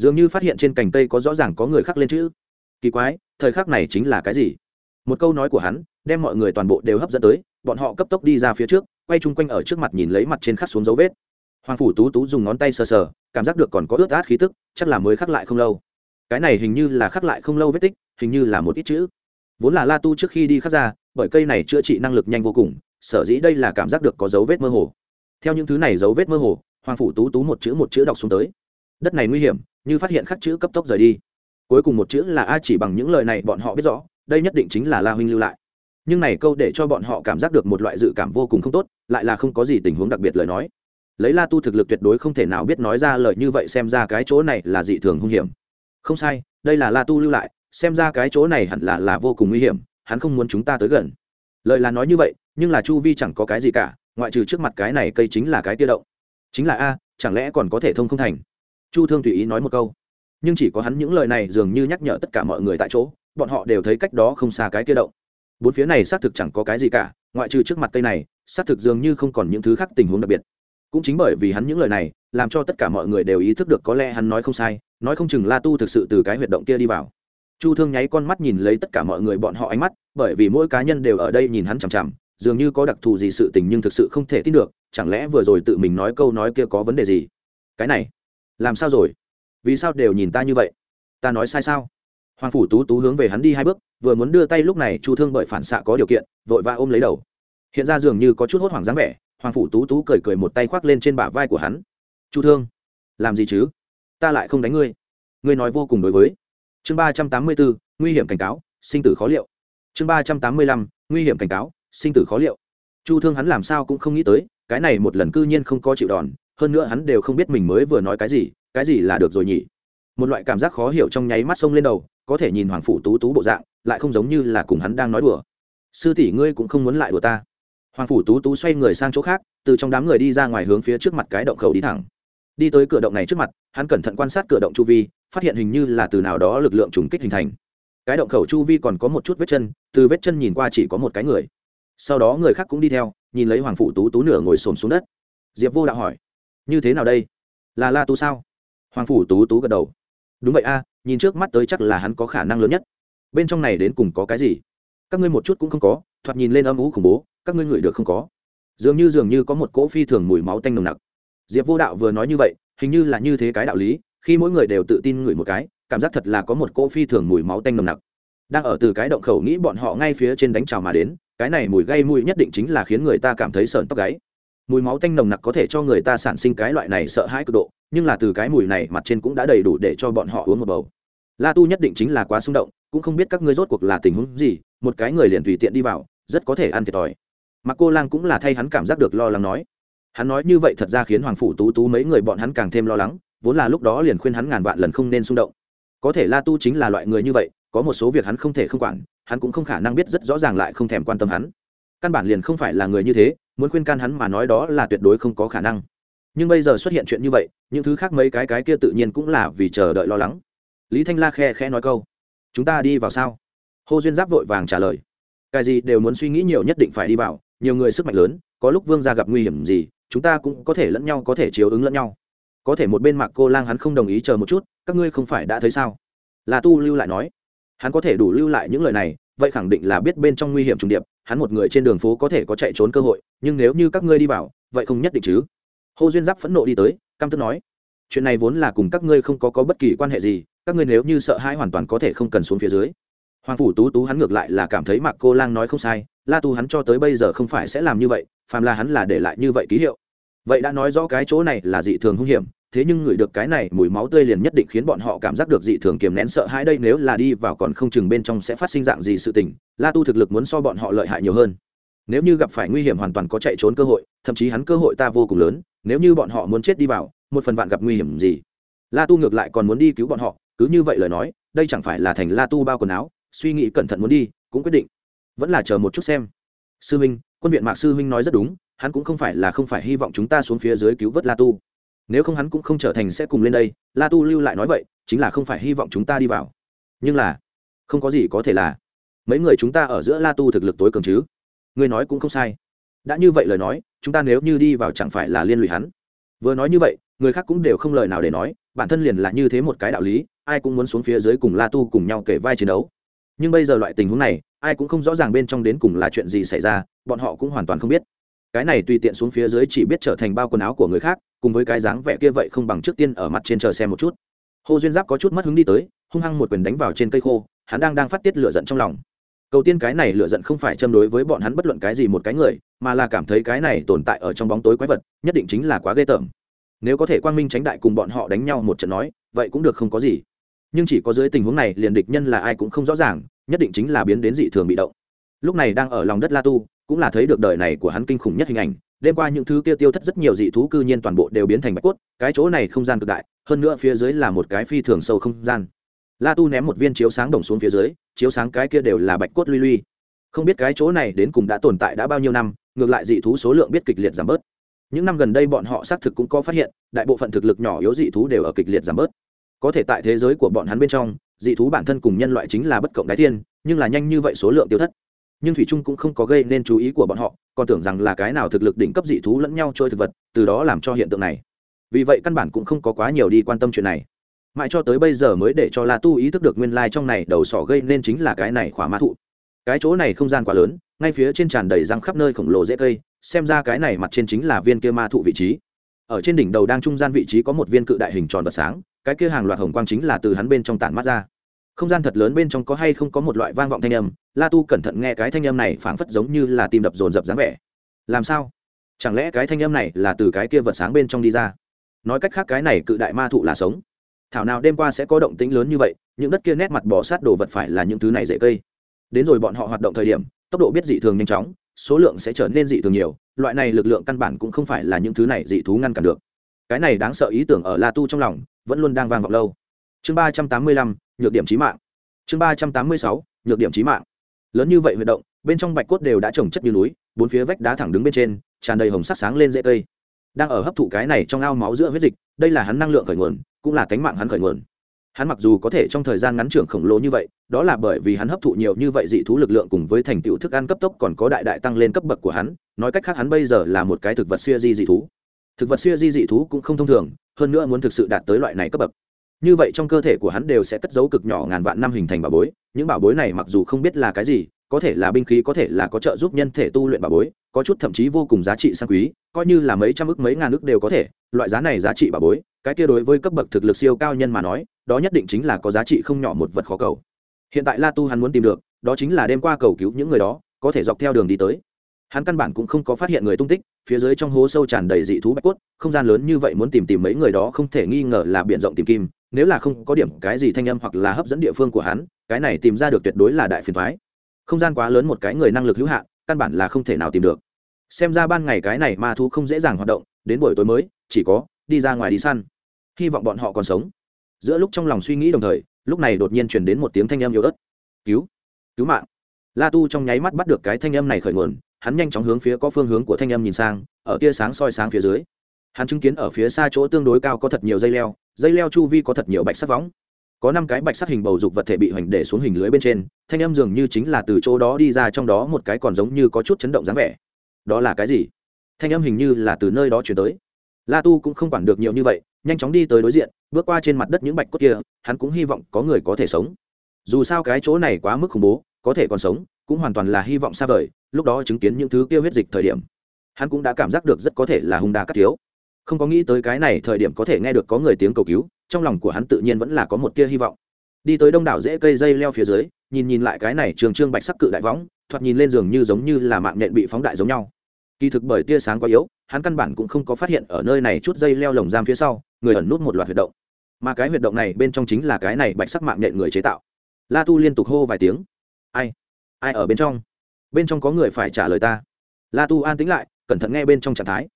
dường như phát hiện trên cành cây có rõ ràng có người khắc lên chữ. Kỳ quái, thời khắc này chính là cái gì? Một câu nói của hắn, đem mọi người toàn bộ đều hấp dẫn tới, bọn họ cấp tốc đi ra phía trước, quay chung quanh ở trước mặt nhìn lấy mặt trên khắc xuống dấu vết. Hoàng phủ tú tú dùng ngón tay sờ sờ, cảm giác được còn có ướt át khí tức, chắc là mới khắc lại không lâu. Cái này hình như là khắc lại không lâu vết tích, hình như là một ít chữ. Vốn là la tu trước khi đi khắc ra, bởi cây này chữa trị năng lực nhanh vô cùng, sở dĩ đây là cảm giác được có dấu vết mơ hồ. Theo những thứ này dấu vết mơ hồ, hoàng phủ tú tú một chữ một chữ đọc xuống tới đất này nguy hiểm, như phát hiện khắc chữ cấp tốc rời đi. Cuối cùng một chữ là a chỉ bằng những lời này bọn họ biết rõ, đây nhất định chính là la huynh lưu lại. Nhưng này câu để cho bọn họ cảm giác được một loại dự cảm vô cùng không tốt, lại là không có gì tình huống đặc biệt lời nói. Lấy la tu thực lực tuyệt đối không thể nào biết nói ra lời như vậy xem ra cái chỗ này là dị thường hung hiểm. Không sai, đây là la tu lưu lại, xem ra cái chỗ này hẳn là là vô cùng nguy hiểm, hắn không muốn chúng ta tới gần. Lời là nói như vậy, nhưng là chu vi chẳng có cái gì cả, ngoại trừ trước mặt cái này cây chính là cái tiêu động. Chính là a, chẳng lẽ còn có thể thông không thành? Chu thương tùy ý nói một câu. Nhưng chỉ có hắn những lời này dường như nhắc nhở tất cả mọi người tại chỗ, bọn họ đều thấy cách đó không xa cái kia động. Bốn phía này xác thực chẳng có cái gì cả, ngoại trừ trước mặt cây này, xác thực dường như không còn những thứ khác tình huống đặc biệt. Cũng chính bởi vì hắn những lời này, làm cho tất cả mọi người đều ý thức được có lẽ hắn nói không sai, nói không chừng la tu thực sự từ cái huyệt động kia đi vào. Chu thương nháy con mắt nhìn lấy tất cả mọi người bọn họ ánh mắt, bởi vì mỗi cá nhân đều ở đây nhìn hắn chằm chằm, dường như có đặc thù gì sự tình nhưng thực sự không thể tin được, chẳng lẽ vừa rồi tự mình nói câu nói kia có vấn đề gì? Cái này làm sao rồi? Vì sao đều nhìn ta như vậy? Ta nói sai sao? Hoàng phủ tú tú hướng về hắn đi hai bước, vừa muốn đưa tay lúc này chu thương bởi phản xạ có điều kiện, vội vã ôm lấy đầu. Hiện ra dường như có chút hốt hoảng dáng vẻ, hoàng phủ tú tú cười cười một tay khoác lên trên bả vai của hắn. Chu thương, làm gì chứ? Ta lại không đánh ngươi. Ngươi nói vô cùng đối với. Chương ba trăm tám mươi bốn, nguy hiểm cảnh cáo, sinh tử khó liệu. Chương ba trăm tám mươi lăm, nguy hiểm cảnh cáo, sinh tử khó liệu. Chu thương hắn làm sao cũng không nghĩ tới, cái này một lần cư nhiên không có chịu đòn hơn nữa hắn đều không biết mình mới vừa nói cái gì cái gì là được rồi nhỉ? Một loại cảm giác khó hiểu trong nháy mắt sông lên đầu, có thể nhìn hoàng phủ tú tú bộ dạng, lại không giống như là cùng hắn đang nói đùa. Sư tỷ ngươi cũng không muốn lại đùa ta. Hoàng phủ tú tú xoay người sang chỗ khác, từ trong đám người đi ra ngoài hướng phía trước mặt cái động khẩu đi thẳng. Đi tới cửa động này trước mặt, hắn cẩn thận quan sát cửa động chu vi, phát hiện hình như là từ nào đó lực lượng trùng kích hình thành. Cái động khẩu chu vi còn có một chút vết chân, từ vết chân nhìn qua chỉ có một cái người. Sau đó người khác cũng đi theo, nhìn lấy hoàng phủ tú tú nửa ngồi xổm xuống đất. Diệp vô đạo hỏi như thế nào đây? Là la tu sao? Hoàng phủ tú tú gật đầu. Đúng vậy a, nhìn trước mắt tới chắc là hắn có khả năng lớn nhất. Bên trong này đến cùng có cái gì? Các ngươi một chút cũng không có, thoạt nhìn lên âm ú khủng bố, các ngươi ngửi được không có. Dường như dường như có một cỗ phi thường mùi máu tanh nồng nặc. Diệp vô đạo vừa nói như vậy, hình như là như thế cái đạo lý, khi mỗi người đều tự tin ngửi một cái, cảm giác thật là có một cỗ phi thường mùi máu tanh nồng nặc. Đang ở từ cái động khẩu nghĩ bọn họ ngay phía trên đánh trào mà đến, cái này mùi gây mùi nhất định chính là khiến người ta cảm thấy sợn tóc gáy mùi máu tanh nồng nặc có thể cho người ta sản sinh cái loại này sợ hãi cực độ, nhưng là từ cái mùi này mặt trên cũng đã đầy đủ để cho bọn họ uống một bầu. La tu nhất định chính là quá xung động, cũng không biết các ngươi rốt cuộc là tình huống gì, một cái người liền tùy tiện đi vào, rất có thể ăn thiệt thòi. Mà cô lang cũng là thay hắn cảm giác được lo lắng nói. Hắn nói như vậy thật ra khiến hoàng phủ tú tú mấy người bọn hắn càng thêm lo lắng, vốn là lúc đó liền khuyên hắn ngàn vạn lần không nên xung động. Có thể la tu chính là loại người như vậy, có một số việc hắn không thể không quản, hắn cũng không khả năng biết rất rõ ràng lại không thèm quan tâm hắn. Căn bản liền không phải là người như thế muốn khuyên can hắn mà nói đó là tuyệt đối không có khả năng. Nhưng bây giờ xuất hiện chuyện như vậy, những thứ khác mấy cái cái kia tự nhiên cũng là vì chờ đợi lo lắng. Lý thanh la khe khe nói câu, chúng ta đi vào sao? Hô duyên giáp vội vàng trả lời, cái gì đều muốn suy nghĩ nhiều nhất định phải đi vào, nhiều người sức mạnh lớn, có lúc vương gia gặp nguy hiểm gì, chúng ta cũng có thể lẫn nhau có thể chiếu ứng lẫn nhau. Có thể một bên mạc cô lang hắn không đồng ý chờ một chút, các ngươi không phải đã thấy sao? Là tu lưu lại nói, hắn có thể đủ lưu lại những lời này vậy khẳng định là biết bên trong nguy hiểm trùng điệp hắn một người trên đường phố có thể có chạy trốn cơ hội nhưng nếu như các ngươi đi vào vậy không nhất định chứ. Hồ duyên giáp phẫn nộ đi tới cam tức nói chuyện này vốn là cùng các ngươi không có, có bất kỳ quan hệ gì các ngươi nếu như sợ hãi hoàn toàn có thể không cần xuống phía dưới. Hoàng phủ tú tú hắn ngược lại là cảm thấy mạc cô lang nói không sai la tu hắn cho tới bây giờ không phải sẽ làm như vậy phàm là hắn là để lại như vậy ký hiệu. Vậy đã nói rõ cái chỗ này là dị thường hung hiểm thế nhưng ngửi được cái này mùi máu tươi liền nhất định khiến bọn họ cảm giác được dị thường kiềm nén sợ hãi đây nếu là đi vào còn không chừng bên trong sẽ phát sinh dạng gì sự tình, la tu thực lực muốn so bọn họ lợi hại nhiều hơn. Nếu như gặp phải nguy hiểm hoàn toàn có chạy trốn cơ hội, thậm chí hắn cơ hội ta vô cùng lớn, nếu như bọn họ muốn chết đi vào, một phần vạn gặp nguy hiểm gì? La tu ngược lại còn muốn đi cứu bọn họ, cứ như vậy lời nói, đây chẳng phải là thành la tu bao quần áo, suy nghĩ cẩn thận muốn đi, cũng quyết định. Vẫn là chờ một chút xem. Sư huynh quân viện mạc sư huynh nói rất đúng, hắn cũng không phải là không phải hy vọng chúng ta xuống phía dưới cứu vớt la tu nếu không hắn cũng không trở thành sẽ cùng lên đây, la tu lưu lại nói vậy, chính là không phải hy vọng chúng ta đi vào. Nhưng là, không có gì có thể là. Mấy người chúng ta ở giữa la tu thực lực tối cường chứ? Ngươi nói cũng không sai. Đã như vậy lời nói, chúng ta nếu như đi vào chẳng phải là liên lụy hắn? Vừa nói như vậy, người khác cũng đều không lời nào để nói, bản thân liền là như thế một cái đạo lý, ai cũng muốn xuống phía dưới cùng la tu cùng nhau kể vai chiến đấu. Nhưng bây giờ loại tình huống này, ai cũng không rõ ràng bên trong đến cùng là chuyện gì xảy ra, bọn họ cũng hoàn toàn không biết cái này tùy tiện xuống phía dưới chỉ biết trở thành bao quần áo của người khác, cùng với cái dáng vẻ kia vậy không bằng trước tiên ở mặt trên chờ xem một chút. Hồ duyên giáp có chút mất hứng đi tới, hung hăng một quyền đánh vào trên cây khô, hắn đang đang phát tiết lửa giận trong lòng. Cầu tiên cái này lửa giận không phải châm đối với bọn hắn bất luận cái gì một cái người, mà là cảm thấy cái này tồn tại ở trong bóng tối quái vật, nhất định chính là quá ghê tởm. Nếu có thể quang minh tránh đại cùng bọn họ đánh nhau một trận nói, vậy cũng được không có gì. Nhưng chỉ có dưới tình huống này, liền địch nhân là ai cũng không rõ ràng, nhất định chính là biến đến dị thường bị động. Lúc này đang ở lòng đất la tu cũng là thấy được đời này của hắn kinh khủng nhất hình ảnh. Đêm qua những thứ kia tiêu thất rất nhiều dị thú cư nhiên toàn bộ đều biến thành bạch cốt, cái chỗ này không gian cực đại, hơn nữa phía dưới là một cái phi thường sâu không gian. La tu ném một viên chiếu sáng đồng xuống phía dưới, chiếu sáng cái kia đều là bạch cốt luy luy không biết cái chỗ này đến cùng đã tồn tại đã bao nhiêu năm, ngược lại dị thú số lượng biết kịch liệt giảm bớt. Những năm gần đây bọn họ xác thực cũng có phát hiện, đại bộ phận thực lực nhỏ yếu dị thú đều ở kịch liệt giảm bớt. Có thể tại thế giới của bọn hắn bên trong, dị thú bản thân cùng nhân loại chính là bất cộng đái thiên nhưng là nhanh như vậy số lượng tiêu thất nhưng thủy trung cũng không có gây nên chú ý của bọn họ, còn tưởng rằng là cái nào thực lực đỉnh cấp dị thú lẫn nhau trôi thực vật, từ đó làm cho hiện tượng này. Vì vậy căn bản cũng không có quá nhiều đi quan tâm chuyện này. Mãi cho tới bây giờ mới để cho la tu ý thức được nguyên lai、like、trong này đầu sỏ gây nên chính là cái này khỏa mã thụ. Cái chỗ này không gian quá lớn, ngay phía trên tràn đầy răng khắp nơi khổng lồ dễ cây, xem ra cái này mặt trên chính là viên kia ma thụ vị trí. Ở trên đỉnh đầu đang trung gian vị trí có một viên cự đại hình tròn vật sáng, cái kia hàng loạt hồng quang chính là từ hắn bên trong tản mắt ra. Không gian thật lớn bên trong có hay không có một loại vang vọng thanh âm la tu cẩn thận nghe cái thanh âm này phảng phất giống như là tim đập dồn dập dáng vẻ. Làm sao? Chẳng lẽ cái thanh âm này là từ cái kia vật sáng bên trong đi ra? Nói cách khác cái này cự đại ma thụ là sống. Thảo nào đêm qua sẽ có động tĩnh lớn như vậy, những đất kia nét mặt bỏ sát đồ vật phải là những thứ này dễ cây. Đến rồi bọn họ hoạt động thời điểm, tốc độ biết dị thường nhanh chóng, số lượng sẽ trở nên dị thường nhiều, loại này lực lượng căn bản cũng không phải là những thứ này dị thú ngăn cản được. Cái này đáng sợ ý tưởng ở la tu trong lòng, vẫn luôn đang vang vọng lâu. Chương ba trăm tám mươi lăm, nhược điểm trí mạng. Chương ba trăm tám mươi sáu, nhược điểm trí mạng lớn như vậy huy động, bên trong bạch cốt đều đã trồng chất như núi, bốn phía vách đá thẳng đứng bên trên, tràn đầy hồng sắc sáng lên dễ cây. Đang ở hấp thụ cái này trong ao máu giữa huyết dịch, đây là hắn năng lượng khởi nguồn, cũng là cánh mạng hắn khởi nguồn. Hắn mặc dù có thể trong thời gian ngắn trưởng khổng lồ như vậy, đó là bởi vì hắn hấp thụ nhiều như vậy dị thú lực lượng cùng với thành tựu thức ăn cấp tốc còn có đại đại tăng lên cấp bậc của hắn, nói cách khác hắn bây giờ là một cái thực vật siêu di dị thú. Thực vật siêu di dị thú cũng không thông thường, hơn nữa muốn thực sự đạt tới loại này cấp bậc như vậy trong cơ thể của hắn đều sẽ cất dấu cực nhỏ ngàn vạn năm hình thành bảo bối, những bảo bối này mặc dù không biết là cái gì, có thể là binh khí, có thể là có trợ giúp nhân thể tu luyện bảo bối, có chút thậm chí vô cùng giá trị sang quý, coi như là mấy trăm ức, mấy ngàn ức đều có thể, loại giá này giá trị bảo bối, cái kia đối với cấp bậc thực lực siêu cao nhân mà nói, đó nhất định chính là có giá trị không nhỏ một vật khó cầu. Hiện tại la tu hắn muốn tìm được, đó chính là đêm qua cầu cứu những người đó, có thể dọc theo đường đi tới. Hắn căn bản cũng không có phát hiện người tung tích, phía dưới trong hố sâu tràn đầy dị thú bạch cốt, không gian lớn như vậy muốn tìm tìm mấy người đó không thể nghi ngờ là b i ể n rộng tìm kim nếu là không có điểm cái gì thanh âm hoặc là hấp dẫn địa phương của hắn, cái này tìm ra được tuyệt đối là đại phiền thoái không gian quá lớn một cái người năng lực hữu hạn, căn bản là không thể nào tìm được. Xem ra ban ngày cái này ma thú không dễ dàng hoạt động, đến buổi tối mới, chỉ có đi ra ngoài đi săn. Hy vọng bọn họ còn sống. Giữa lúc trong lòng suy nghĩ đồng thời, lúc này đột nhiên chuyển đến một tiếng thanh âm yếu ớt. Cứu cứu mạng. La tu trong nháy mắt bắt được cái thanh âm này khởi nguồn, hắn nhanh chóng hướng phía có phương hướng của thanh âm nhìn sang, ở tia sáng soi sáng phía dưới. Hắn chứng kiến ở phía xa chỗ tương đối cao có thật nhiều dây leo dây leo chu vi có thật nhiều bạch sắc võng. Có năm cái bạch sắc hình bầu dục vật thể bị hoành để xuống hình lưới bên trên, thanh âm dường như chính là từ chỗ đó đi ra trong đó một cái còn giống như có chút chấn động dáng vẻ. Đó là cái gì? Thanh âm hình như là từ nơi đó chuyển tới. La tu cũng không quản được nhiều như vậy, nhanh chóng đi tới đối diện, bước qua trên mặt đất những bạch cốt kia, hắn cũng hy vọng có người có thể sống. Dù sao cái chỗ này quá mức khủng bố, có thể còn sống, cũng hoàn toàn là hy vọng xa vời, lúc đó chứng kiến những thứ kia huyết dịch thời điểm, hắn cũng đã cảm giác được rất có thể là hung đa cắt thiếu không có nghĩ tới cái này thời điểm có thể nghe được có người tiếng cầu cứu, trong lòng của hắn tự nhiên vẫn là có một tia hy vọng. Đi tới đông đảo dễ cây dây leo phía dưới, nhìn nhìn lại cái này trường trương bạch sắc cự đại võng, thoạt nhìn lên giường như giống như là mạng nện bị phóng đại giống nhau. Kỳ thực bởi tia sáng quá yếu, hắn căn bản cũng không có phát hiện ở nơi này chút dây leo lồng giam phía sau, người ẩn nút một loạt huyệt động. Mà cái huyệt động này bên trong chính là cái này bạch sắc mạng nện người chế tạo. La tu liên tục hô vài tiếng. Ai? Ai ở bên trong? Bên trong có người phải trả lời ta. La tu an tính lại, cẩn thận nghe bên trong trạng thái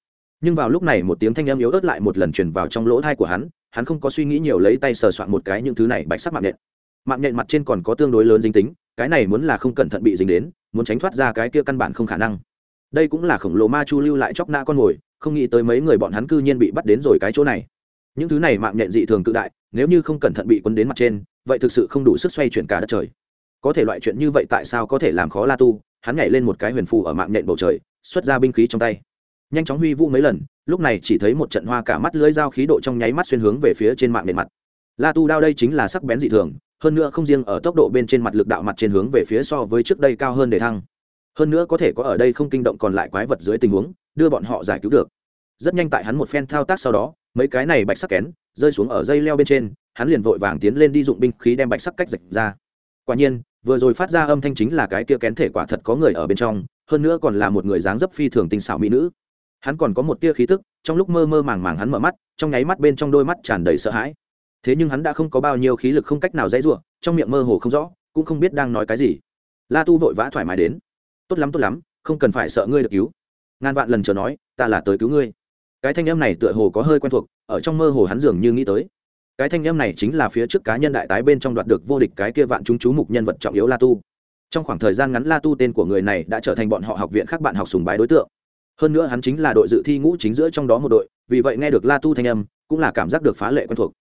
nhưng vào lúc này một tiếng thanh âm yếu ớt lại một lần truyền vào trong lỗ thai của hắn hắn không có suy nghĩ nhiều lấy tay sờ soạn một cái những thứ này, bạch sắc mạng nhện. Mạng nhện mặt trên còn có tương đối lớn dính tính, cái này muốn là không cẩn thận bị dính đến, muốn tránh thoát ra cái kia căn bản không khả năng. Đây cũng là khổng lồ ma chu lưu lại chóc nã con mồi, không nghĩ tới mấy người bọn hắn cư nhiên bị bắt đến rồi cái chỗ này. Những thứ này mạng nhện dị thường cự đại, nếu như không cẩn thận bị quấn đến mặt trên, vậy thực sự không đủ sức xoay chuyển cả đất trời. Có thể loại chuyện như vậy tại sao có thể làm khó la tu? Hắn nhảy lên một cái huyền phù ở mạng nhện bầu trời, xuất ra binh khí trong tay nhanh chóng huy vũ mấy lần, lúc này chỉ thấy một trận hoa cả mắt lưỡi dao khí độ trong nháy mắt xuyên hướng về phía trên mạng nền mặt. La tu đao đây chính là sắc bén dị thường, hơn nữa không riêng ở tốc độ bên trên mặt lực đạo mặt trên hướng về phía so với trước đây cao hơn để thăng. Hơn nữa có thể có ở đây không kinh động còn lại quái vật dưới tình huống, đưa bọn họ giải cứu được. Rất nhanh tại hắn một phen thao tác sau đó, mấy cái này bạch sắc kén rơi xuống ở dây leo bên trên, hắn liền vội vàng tiến lên đi dụng binh khí đem bạch sắc cách rạch ra. Quả nhiên, vừa rồi phát ra âm thanh chính là cái kia kén thể quả thật có người ở bên trong, hơn nữa còn là một người dáng dấp phi thường tinh xảo mỹ nữ hắn còn có một tia khí tức, trong lúc mơ mơ màng màng hắn mở mắt, trong nháy mắt bên trong đôi mắt tràn đầy sợ hãi. Thế nhưng hắn đã không có bao nhiêu khí lực không cách nào dãy r u ộ trong miệng mơ hồ không rõ, cũng không biết đang nói cái gì. La tu vội vã thoải mái đến. Tốt lắm tốt lắm, không cần phải sợ ngươi được cứu. Ngàn vạn lần chờ nói, ta là tới cứu ngươi. Cái thanh âm này tựa hồ có hơi quen thuộc, ở trong mơ hồ hắn dường như nghĩ tới. Cái thanh âm này chính là phía trước cá nhân đại tái bên trong đoạt được vô địch cái kia vạn chúng chú mục nhân vật trọng yếu la tu. Trong khoảng thời gian ngắn la tu tên của người này đã trở thành bọn họ học viện khác bạn học sùng bái đối tượng hơn nữa hắn chính là đội dự thi ngũ chính giữa trong đó một đội, vì vậy nghe được la tu thanh âm, cũng là cảm giác được phá lệ quen thuộc.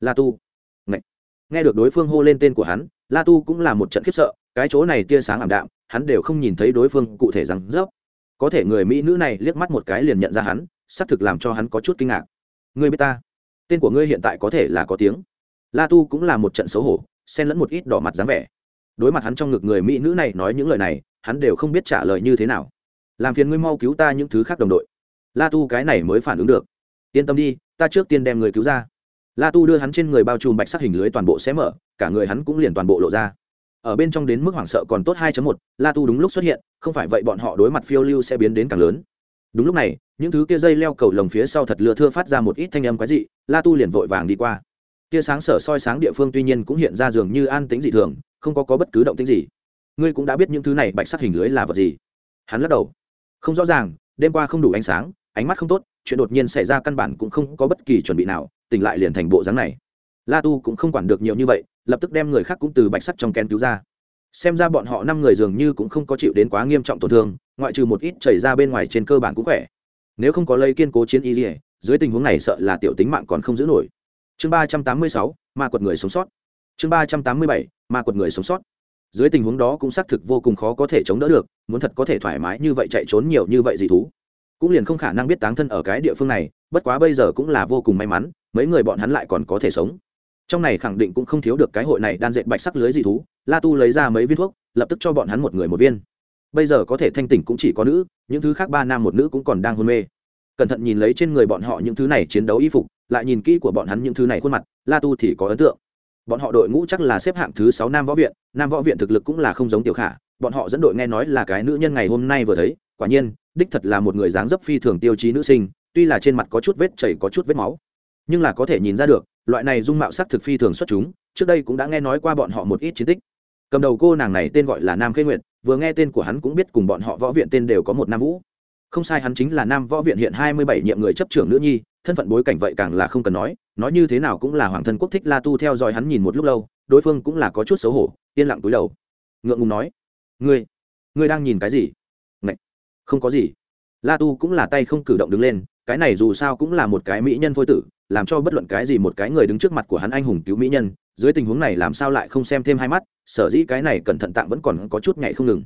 La tu. Ngậy. nghe được đối phương hô lên tên của hắn, la tu cũng là một trận khiếp sợ, cái chỗ này tia sáng ảm đạm, hắn đều không nhìn thấy đối phương cụ thể rằng rớp có thể người mỹ nữ này liếc mắt một cái liền nhận ra hắn, xác thực làm cho hắn có chút kinh ngạc. Ngươi biết ta? Tên của ngươi hiện tại có thể là có tiếng. La tu cũng là một trận xấu hổ, xen lẫn một ít đỏ mặt dáng vẻ. Đối mặt hắn trong ngực người mỹ nữ này nói những lời này, hắn đều không biết trả lời như thế nào làm phiền ngươi mau cứu ta những thứ khác đồng đội. La tu cái này mới phản ứng được. Yên tâm đi, ta trước tiên đem người cứu ra. La tu đưa hắn trên người bao trùm bạch sắc hình lưới toàn bộ xé mở, cả người hắn cũng liền toàn bộ lộ ra. Ở bên trong đến mức hoảng sợ còn tốt 2 một, la tu đúng lúc xuất hiện, không phải vậy bọn họ đối mặt phiêu lưu sẽ biến đến càng lớn. Đúng lúc này, những thứ kia dây leo cầu lồng phía sau thật lừa thưa phát ra một ít thanh âm quái dị, la tu liền vội vàng đi qua. Tia sáng sở soi sáng địa phương tuy nhiên cũng hiện ra dường như an tĩnh dị thường, không có có bất cứ động tĩnh gì. Ngươi cũng đã biết những thứ này bạch sắc hình lưới là vật gì. Hắn lắc đầu không rõ ràng, đêm qua không đủ ánh sáng, ánh mắt không tốt, chuyện đột nhiên xảy ra căn bản cũng không có bất kỳ chuẩn bị nào, tỉnh lại liền thành bộ dáng này. La tu cũng không quản được nhiều như vậy, lập tức đem người khác cũng từ bạch sắt trong kén cứu ra. Xem ra bọn họ năm người dường như cũng không có chịu đến quá nghiêm trọng tổn thương, ngoại trừ một ít chảy ra bên ngoài trên cơ bản cũng khỏe. Nếu không có lây kiên cố chiến y dỉa dưới tình huống này sợ là tiểu tính mạng còn không giữ nổi. Chương ba trăm tám mươi sáu, ma quật người sống sót. Chương ba trăm tám mươi bảy, ma quật người sống sót dưới tình huống đó cũng xác thực vô cùng khó có thể chống đỡ được, muốn thật có thể thoải mái như vậy chạy trốn nhiều như vậy dị thú. Cũng liền không khả năng biết táng thân ở cái địa phương này, bất quá bây giờ cũng là vô cùng may mắn, mấy người bọn hắn lại còn có thể sống. Trong này khẳng định cũng không thiếu được cái hội này đan dệt bạch sắc lưới dị thú, la tu lấy ra mấy viên thuốc, lập tức cho bọn hắn một người một viên. Bây giờ có thể thanh tỉnh cũng chỉ có nữ, những thứ khác ba nam một nữ cũng còn đang hôn mê. Cẩn thận nhìn lấy trên người bọn họ những thứ này chiến đấu y phục, lại nhìn kỹ của bọn hắn những thứ này khuôn mặt, la tu thì có ấn tượng bọn họ đội ngũ chắc là xếp hạng thứ sáu nam võ viện, nam võ viện thực lực cũng là không giống tiểu khả, bọn họ dẫn đội nghe nói là cái nữ nhân ngày hôm nay vừa thấy, quả nhiên, đích thật là một người dáng dấp phi thường tiêu chí nữ sinh, tuy là trên mặt có chút vết chảy, có chút vết máu, nhưng là có thể nhìn ra được, loại này dung mạo sắc thực phi thường xuất chúng, trước đây cũng đã nghe nói qua bọn họ một ít chiến tích. Cầm đầu cô nàng này tên gọi là nam khê nguyệt, vừa nghe tên của hắn cũng biết cùng bọn họ võ viện tên đều có một nam vũ không sai, hắn chính là nam võ viện hiện hai mươi bảy nhiệm người chấp trưởng nữ nhi, thân phận bối cảnh vậy càng là không cần nói nói như thế nào cũng là hoàng thân quốc thích la tu theo dõi hắn nhìn một lúc lâu, đối phương cũng là có chút xấu hổ, yên lặng túi đầu. Ngượng ngùng nói, ngươi ngươi đang nhìn cái gì? Ngậy! không có gì. La tu cũng là tay không cử động đứng lên, cái này dù sao cũng là một cái mỹ nhân phôi tử, làm cho bất luận cái gì một cái người đứng trước mặt của hắn anh hùng cứu mỹ nhân, dưới tình huống này làm sao lại không xem thêm hai mắt, sở dĩ cái này cẩn thận tạng vẫn còn có chút nhảy không ngừng.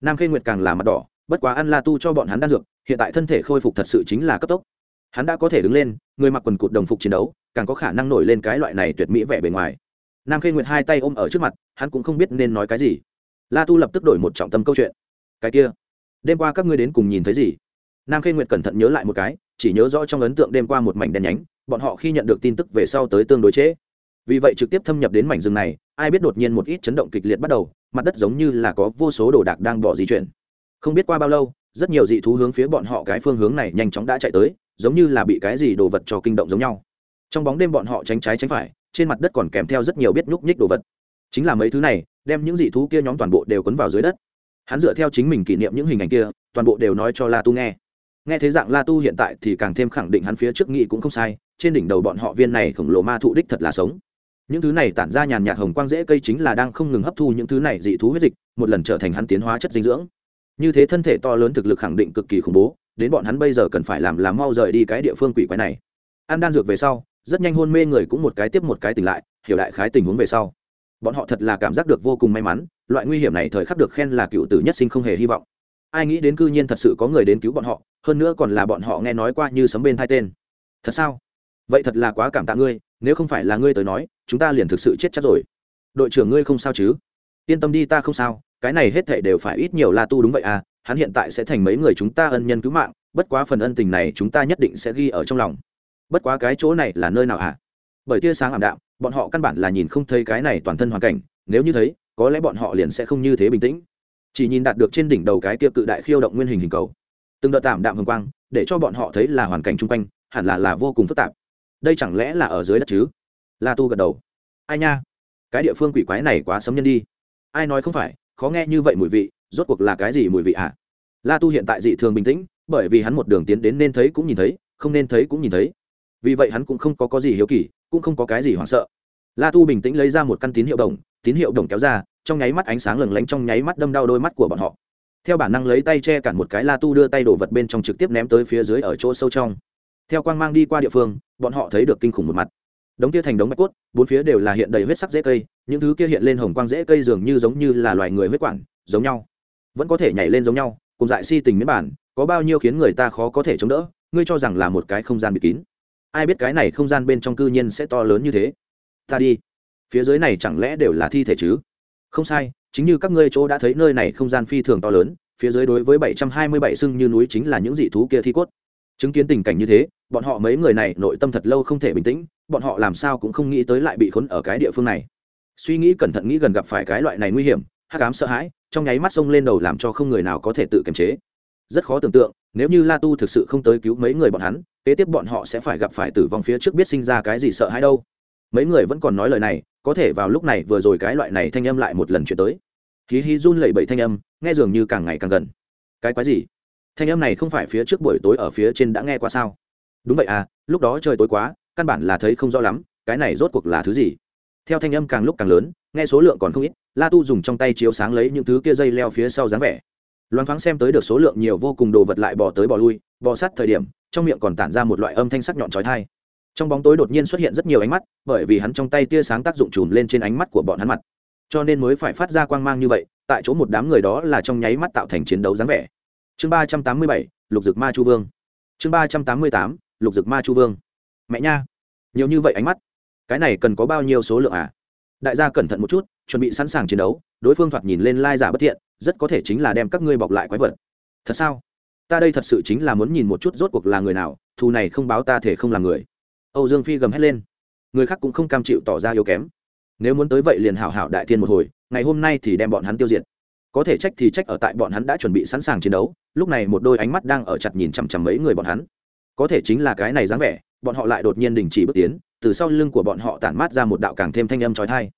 Nam khê nguyệt càng là mặt đỏ bất quá ăn la tu cho bọn hắn đan dược, hiện tại thân thể khôi phục thật sự chính là cấp tốc. Hắn đã có thể đứng lên, người mặc quần cụt đồng phục chiến đấu, càng có khả năng nổi lên cái loại này tuyệt mỹ vẻ bề ngoài. Nam khê nguyệt hai tay ôm ở trước mặt, hắn cũng không biết nên nói cái gì. La tu lập tức đổi một trọng tâm câu chuyện. Cái kia, đêm qua các ngươi đến cùng nhìn thấy gì? Nam khê nguyệt cẩn thận nhớ lại một cái, chỉ nhớ rõ trong ấn tượng đêm qua một mảnh đen nhánh, bọn họ khi nhận được tin tức về sau tới tương đối chế. vì vậy trực tiếp thâm nhập đến mảnh rừng này, ai biết đột nhiên một ít chấn động kịch liệt bắt đầu, mặt đất giống như là có vô số đồ đạc đang bỏ di chuyển không biết qua bao lâu, rất nhiều dị thú hướng phía bọn họ cái phương hướng này nhanh chóng đã chạy tới, giống như là bị cái gì đồ vật cho kinh động giống nhau. Trong bóng đêm bọn họ tránh trái tránh phải, trên mặt đất còn kèm theo rất nhiều biết nhúc nhích đồ vật. Chính là mấy thứ này, đem những dị thú kia nhóm toàn bộ đều quấn vào dưới đất. Hắn dựa theo chính mình kỷ niệm những hình ảnh kia, toàn bộ đều nói cho la tu nghe. Nghe thế dạng la tu hiện tại thì càng thêm khẳng định hắn phía trước nghị cũng không sai, trên đỉnh đầu bọn họ viên này khổng lồ ma thụ đích thật là sống. Những thứ này tản ra nhàn nhạt hồng quang dễ cây chính là đang không ngừng hấp thu những thứ này dị thú huyết dịch, một lần trở thành hắn tiến hóa chất dinh dưỡng như thế thân thể to lớn thực lực khẳng định cực kỳ khủng bố, đến bọn hắn bây giờ cần phải làm là mau rời đi cái địa phương quỷ quái này. Ăn đan dược về sau, rất nhanh hôn mê người cũng một cái tiếp một cái tỉnh lại, hiểu đại khái tình huống về sau. Bọn họ thật là cảm giác được vô cùng may mắn, loại nguy hiểm này thời khắc được khen là cựu tử nhất sinh không hề hy vọng. Ai nghĩ đến cư nhiên thật sự có người đến cứu bọn họ, hơn nữa còn là bọn họ nghe nói qua như sấm bên thai tên. Thật sao? Vậy thật là quá cảm tạ ngươi, nếu không phải là ngươi tới nói, chúng ta liền thực sự chết chắc rồi. Đội trưởng ngươi không sao chứ? Yên tâm đi, ta không sao cái này hết thảy đều phải ít nhiều la tu đúng vậy à hắn hiện tại sẽ thành mấy người chúng ta ân nhân cứu mạng, bất quá phần ân tình này chúng ta nhất định sẽ ghi ở trong lòng. Bất quá cái chỗ này là nơi nào ạ? à? bởi tia sáng ảm đạm, bọn họ căn bản là nhìn không thấy cái này toàn thân hoàn cảnh, nếu như thấy, có lẽ bọn họ liền sẽ không như thế bình tĩnh. Chỉ nhìn đạt được trên đỉnh đầu cái kia cự đại khiêu động nguyên hình hình cầu. Từng đợt tạm đạm hồng quang, để cho bọn họ thấy là hoàn cảnh chung quanh, hẳn là là vô cùng phức tạp. Đây chẳng lẽ là ở dưới đất chứ? La tu gật đầu. Ai nha, cái địa phương quỷ quái này quá sấm nhân đi. Ai nói không phải khó nghe như vậy mùi vị rốt cuộc là cái gì mùi vị ạ? À? la tu hiện tại dị thường bình tĩnh bởi vì hắn một đường tiến đến nên thấy cũng nhìn thấy không nên thấy cũng nhìn thấy. Vì vậy hắn cũng không có, có gì hiếu kỳ cũng không có cái gì hoảng sợ. La tu bình tĩnh lấy ra một căn tín hiệu đồng tín hiệu đồng kéo ra trong nháy mắt ánh sáng lừng lánh trong nháy mắt đâm đau đôi mắt của bọn họ. Theo bản năng lấy tay che cản một cái la tu đưa tay đổ vật bên trong trực tiếp ném tới phía dưới ở chỗ sâu trong. Theo quang mang đi qua địa phương bọn họ thấy được kinh khủng một mặt đống kia thành đống bạch cốt, bốn phía đều là hiện đầy huyết sắc dễ cây, những thứ kia hiện lên hồng quang dễ cây dường như giống như là loài người huyết quản, giống nhau. Vẫn có thể nhảy lên giống nhau, cùng dại si tình miễn bản, có bao nhiêu khiến người ta khó có thể chống đỡ, ngươi cho rằng là một cái không gian bị kín. Ai biết cái này không gian bên trong cư nhiên sẽ to lớn như thế? Ta đi. Phía dưới này chẳng lẽ đều là thi thể chứ? Không sai, chính như các ngươi chỗ đã thấy nơi này không gian phi thường to lớn, phía dưới đối với bảy trăm hai mươi bảy sưng như núi chính là những dị thú kia thi cốt. Chứng kiến tình cảnh như thế bọn họ mấy người này nội tâm thật lâu không thể bình tĩnh, bọn họ làm sao cũng không nghĩ tới lại bị khốn ở cái địa phương này. Suy nghĩ cẩn thận nghĩ gần gặp phải cái loại này nguy hiểm, hắc ám sợ hãi, trong nháy mắt xông lên đầu làm cho không người nào có thể tự kiềm chế. Rất khó tưởng tượng, nếu như la tu thực sự không tới cứu mấy người bọn hắn, kế tiếp bọn họ sẽ phải gặp phải tử vong phía trước biết sinh ra cái gì sợ hãi đâu. Mấy người vẫn còn nói lời này, có thể vào lúc này vừa rồi cái loại này thanh âm lại một lần chuyển tới. Hí hí run lẩy bẩy thanh âm, nghe dường như càng ngày càng gần. Cái quái gì? Thanh âm này không phải phía trước buổi tối ở phía trên đã nghe qua sao? Đúng vậy à lúc đó trời tối quá, căn bản là thấy không rõ lắm, cái này rốt cuộc là thứ gì? Theo thanh âm càng lúc càng lớn, nghe số lượng còn không ít, la tu dùng trong tay chiếu sáng lấy những thứ kia dây leo phía sau dáng vẻ. Loáng thoáng xem tới được số lượng nhiều vô cùng đồ vật lại bỏ tới bỏ lui bỏ sát thời điểm, trong miệng còn tản ra một loại âm thanh sắc nhọn trói thai trong bóng tối đột nhiên xuất hiện rất nhiều ánh mắt, bởi vì hắn trong tay tia sáng tác dụng chùm lên trên ánh mắt của bọn hắn mặt. Cho nên mới phải phát ra quang mang như vậy, tại chỗ một đám người đó là trong nháy mắt tạo thành chiến đấu dáng vẻ. Chương ba trăm tám mươi bảy, lục dực ma chu vương. Chương ba trăm tám mươi tám lục dực ma chu vương. Mẹ nha, nhiều như vậy ánh mắt, cái này cần có bao nhiêu số lượng à? Đại gia cẩn thận một chút, chuẩn bị sẵn sàng chiến đấu, đối phương thoạt nhìn lên lai giả bất thiện, rất có thể chính là đem các ngươi bọc lại quái vật. Thật sao? Ta đây thật sự chính là muốn nhìn một chút rốt cuộc là người nào, thù này không báo ta thể không là người. Âu dương phi gầm hét lên. Người khác cũng không cam chịu tỏ ra yếu kém. Nếu muốn tới vậy liền hảo hảo đại thiên một hồi, ngày hôm nay thì đem bọn hắn tiêu diệt. Có thể trách thì trách ở tại bọn hắn đã chuẩn bị sẵn sàng chiến đấu, lúc này một đôi ánh mắt đang ở chặt nhìn chằm chằm mấy người bọn hắn có thể chính là cái này dáng vẻ, bọn họ lại đột nhiên đình chỉ bước tiến, từ sau lưng của bọn họ tản mát ra một đạo càng thêm thanh âm trói thai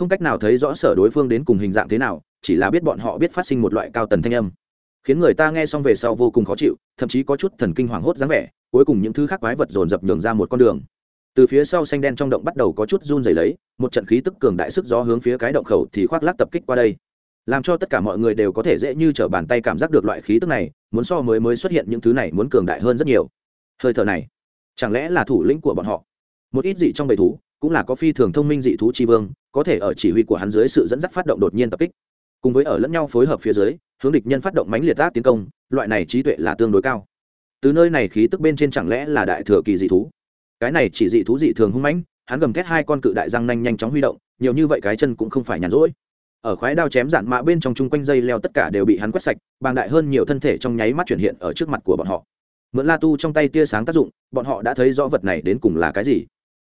không cách nào thấy rõ sở đối phương đến cùng hình dạng thế nào, chỉ là biết bọn họ biết phát sinh một loại cao tần thanh âm. Khiến người ta nghe xong về sau vô cùng khó chịu, thậm chí có chút thần kinh hoảng hốt dáng vẻ, cuối cùng những thứ khác quái vật dồn dập nhường ra một con đường. Từ phía sau xanh đen trong động bắt đầu có chút run rẩy lấy, một trận khí tức cường đại sức gió hướng phía cái động khẩu thì khoác lác tập kích qua đây. Làm cho tất cả mọi người đều có thể dễ như t r ở bàn tay cảm giác được loại khí tức này, muốn so mới mới xuất hiện những thứ này muốn cường đại hơn rất nhiều hơi thở này. Chẳng lẽ là thủ lĩnh của bọn họ? Một ít dị trong bầy thú, cũng là có phi thường thông minh dị thú tri vương, có thể ở chỉ huy của hắn dưới sự dẫn dắt phát động đột nhiên tập kích. Cùng với ở lẫn nhau phối hợp phía dưới, hướng địch nhân phát động mãnh liệt ác tiến công, loại này trí tuệ là tương đối cao. Từ nơi này khí tức bên trên chẳng lẽ là đại thừa kỳ dị thú? Cái này chỉ dị thú dị thường hung mãnh, hắn gầm thét hai con cự đại răng nanh nhanh chóng huy động, nhiều như vậy cái chân cũng không phải nhàn rỗi. Ở khoái đao chém dạn mạ bên trong chung quanh dây leo tất cả đều bị hắn quét sạch, bàng đại hơn nhiều thân thể trong nháy mắt chuyển hiện ở trước mặt của bọn họ mượn la tu trong tay tia sáng tác dụng, bọn họ đã thấy rõ vật này đến cùng là cái gì.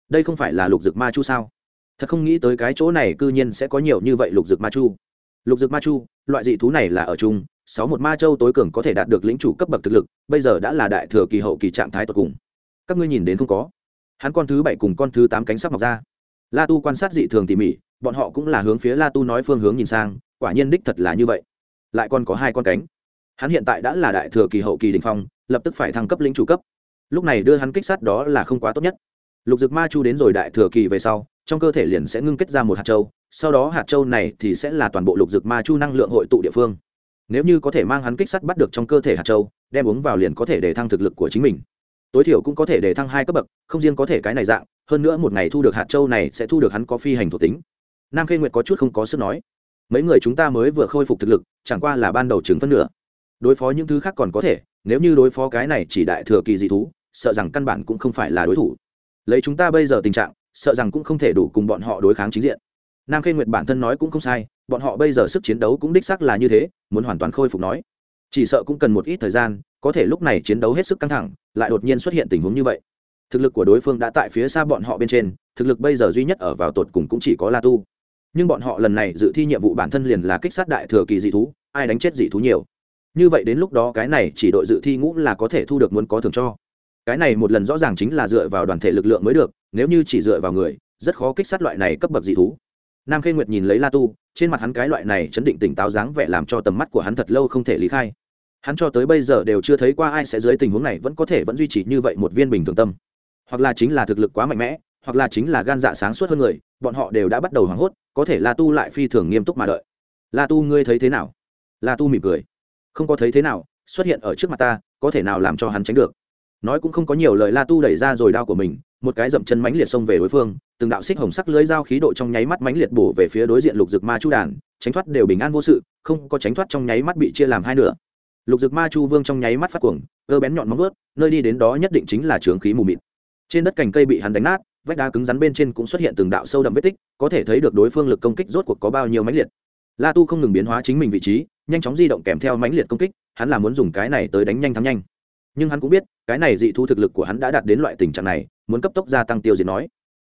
Đây không phải là lục dực ma chu sao? Thật không nghĩ tới cái chỗ này c ư nhiên sẽ có nhiều như vậy lục dực ma chu. Lục dực ma chu, loại dị thú này là ở chung, sáu một ma châu tối cường có thể đạt được lĩnh chủ cấp bậc thực lực, bây giờ đã là đại thừa kỳ hậu kỳ trạng thái tột cùng. Các ngươi nhìn đến không có? Hắn con thứ bảy cùng con thứ tám cánh sắp mọc ra. La tu quan sát dị thường tỉ mỉ, bọn họ cũng là hướng phía la tu nói phương hướng nhìn sang, quả nhiên đích thật là như vậy. Lại còn có hai con cánh. Hắn hiện tại đã là đại thừa kỳ hậu kỳ đình phong lập tức phải thăng cấp lĩnh chủ cấp. Lúc này đưa hắn kích sát đó là không quá tốt nhất. Lục dực ma chu đến rồi đại thừa kỳ về sau, trong cơ thể liền sẽ ngưng kết ra một hạt châu, sau đó hạt châu này thì sẽ là toàn bộ lục dực ma chu năng lượng hội tụ địa phương. Nếu như có thể mang hắn kích sắt bắt được trong cơ thể hạt châu, đem uống vào liền có thể để thăng thực lực của chính mình. Tối thiểu cũng có thể để thăng hai cấp bậc, không riêng có thể cái này dạng, hơn nữa một ngày thu được hạt châu này sẽ thu được hắn có phi hành thuộc tính. Nam khê nguyệt có chút không có sức nói. Mấy người chúng ta mới vừa khôi phục thực lực, chẳng qua là ban đầu chứng phân nửa. Đối phó những thứ khác còn có thể nếu như đối phó cái này chỉ đại thừa kỳ dị thú, sợ rằng căn bản cũng không phải là đối thủ. Lấy chúng ta bây giờ tình trạng, sợ rằng cũng không thể đủ cùng bọn họ đối kháng chính diện. Nam khê nguyệt bản thân nói cũng không sai, bọn họ bây giờ sức chiến đấu cũng đích xác là như thế, muốn hoàn toàn khôi phục nói. Chỉ sợ cũng cần một ít thời gian, có thể lúc này chiến đấu hết sức căng thẳng, lại đột nhiên xuất hiện tình huống như vậy. Thực lực của đối phương đã tại phía xa bọn họ bên trên, thực lực bây giờ duy nhất ở vào tột cùng cũng chỉ có la tu. Nhưng bọn họ lần này dự thi nhiệm vụ bản thân liền là kích sát đại thừa kỳ dị thú, ai đánh chết dị thú nhiều? Như vậy đến lúc đó cái này chỉ đội dự thi ngũ là có thể thu được muốn có thưởng cho. Cái này một lần rõ ràng chính là dựa vào đoàn thể lực lượng mới được, nếu như chỉ dựa vào người, rất khó kích sát loại này cấp bậc dị thú. Nam khê nguyệt nhìn lấy la tu, trên mặt hắn cái loại này chấn định tỉnh táo dáng vẻ làm cho tầm mắt của hắn thật lâu không thể lý khai. Hắn cho tới bây giờ đều chưa thấy qua ai sẽ dưới tình huống này vẫn có thể vẫn duy trì như vậy một viên bình thường tâm. Hoặc là chính là thực lực quá mạnh mẽ, hoặc là chính là gan dạ sáng suốt hơn người, bọn họ đều đã bắt đầu hoảng hốt, có thể la tu lại phi thường nghiêm túc mà đợi. La tu ngươi thấy thế nào? La tu mỉm cười không có thấy thế nào, xuất hiện ở trước mặt ta, có thể nào làm cho hắn tránh được? Nói cũng không có nhiều lời, la tu đẩy ra rồi đao của mình, một cái dậm chân mãnh liệt xông về đối phương, từng đạo xích hồng sắc lưới dao khí độ trong nháy mắt mãnh liệt bổ về phía đối diện lục dực ma chu đàn, tránh thoát đều bình an vô sự, không có tránh thoát trong nháy mắt bị chia làm hai nửa. Lục dực ma chu vương trong nháy mắt phát cuồng, ơ bén nhọn móng ướt nơi đi đến đó nhất định chính là trướng khí mù mịt. Trên đất cành cây bị hắn đánh nát, vách đá cứng rắn bên trên cũng xuất hiện từng đạo sâu đậm vết tích, có thể thấy được đối phương lực công kích rốt cuộc có bao nhiêu mãnh liệt la tu không ngừng biến hóa chính mình vị trí, nhanh chóng di động kèm theo mãnh liệt công kích, hắn là muốn dùng cái này tới đánh nhanh thắng nhanh. Nhưng hắn cũng biết, cái này dị thu thực lực của hắn đã đạt đến loại tình trạng này, muốn cấp tốc gia tăng tiêu diệt nói.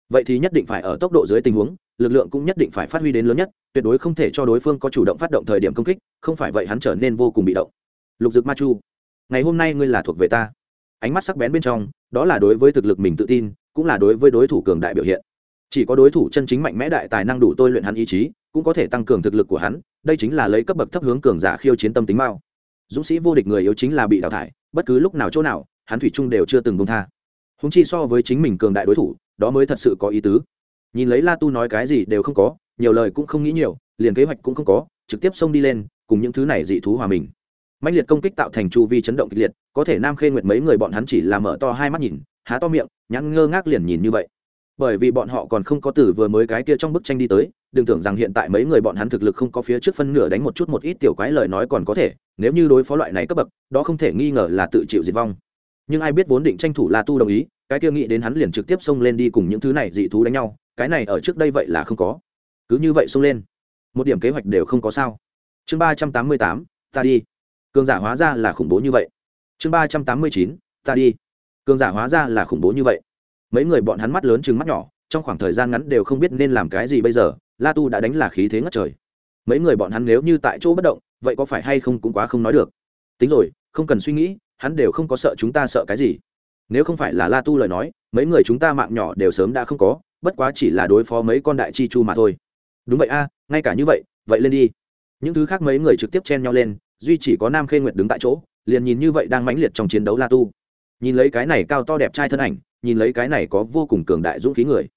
Vậy thì nhất định phải ở tốc độ dưới tình huống, lực lượng cũng nhất định phải phát huy đến lớn nhất, tuyệt đối không thể cho đối phương có chủ động phát động thời điểm công kích, không phải vậy hắn trở nên vô cùng bị động. Lục dực ma chu, ngày hôm nay ngươi là thuộc về ta. Ánh mắt sắc bén bên trong, đó là đối với thực lực mình tự tin, cũng là đối với đối thủ cường đại biểu hiện. Chỉ có đối thủ chân chính mạnh mẽ đại tài năng đủ tôi luyện hắn ý chí cũng có thể tăng cường thực lực của hắn, đây chính là lấy cấp bậc thấp hướng cường giả khiêu chiến tâm tính mao. Dũng sĩ vô địch người yếu chính là bị đào thải, bất cứ lúc nào chỗ nào, hắn thủy trung đều chưa từng công tha. Húng chi so với chính mình cường đại đối thủ, đó mới thật sự có ý tứ. Nhìn lấy la tu nói cái gì đều không có, nhiều lời cũng không nghĩ nhiều, liền kế hoạch cũng không có, trực tiếp xông đi lên, cùng những thứ này dị thú hòa mình. Mạnh liệt công kích tạo thành chu vi chấn động kịch liệt, có thể nam khê nguyệt mấy người bọn hắn chỉ là mở to hai mắt nhìn, há to miệng, nhãn ngơ ngác liền nhìn như vậy. Bởi vì bọn họ còn không có từ vừa mới cái kia trong bức tranh đi tới đừng tưởng rằng hiện tại mấy người bọn hắn thực lực không có phía trước phân nửa đánh một chút một ít tiểu quái lời nói còn có thể, nếu như đối phó loại này cấp bậc, đó không thể nghi ngờ là tự chịu diệt vong. Nhưng ai biết vốn định tranh thủ la tu đồng ý, cái kia nghĩ đến hắn liền trực tiếp xông lên đi cùng những thứ này dị thú đánh nhau, cái này ở trước đây vậy là không có. Cứ như vậy xông lên. Một điểm kế hoạch đều không có sao. Chương ba trăm tám mươi tám, ta đi. Cường giả hóa ra là khủng bố như vậy. Chương ba trăm tám mươi chín, ta đi. Cường giả hóa ra là khủng bố như vậy. Mấy người bọn hắn mắt lớn chừng mắt nhỏ, trong khoảng thời gian ngắn đều không biết nên làm cái gì bây giờ la tu đã đánh là khí thế ngất trời. Mấy người bọn hắn nếu như tại chỗ bất động, vậy có phải hay không cũng quá không nói được. Tính rồi, không cần suy nghĩ, hắn đều không có sợ chúng ta sợ cái gì. Nếu không phải là la tu lời nói, mấy người chúng ta mạng nhỏ đều sớm đã không có, bất quá chỉ là đối phó mấy con đại chi chu mà thôi. Đúng vậy a, ngay cả như vậy vậy lên đi. Những thứ khác mấy người trực tiếp chen nhau lên, duy chỉ có nam khê nguyệt đứng tại chỗ, liền nhìn như vậy đang mãnh liệt trong chiến đấu la tu. Nhìn lấy cái này cao to đẹp trai thân ảnh, nhìn lấy cái này có vô cùng cường đại dũng khí người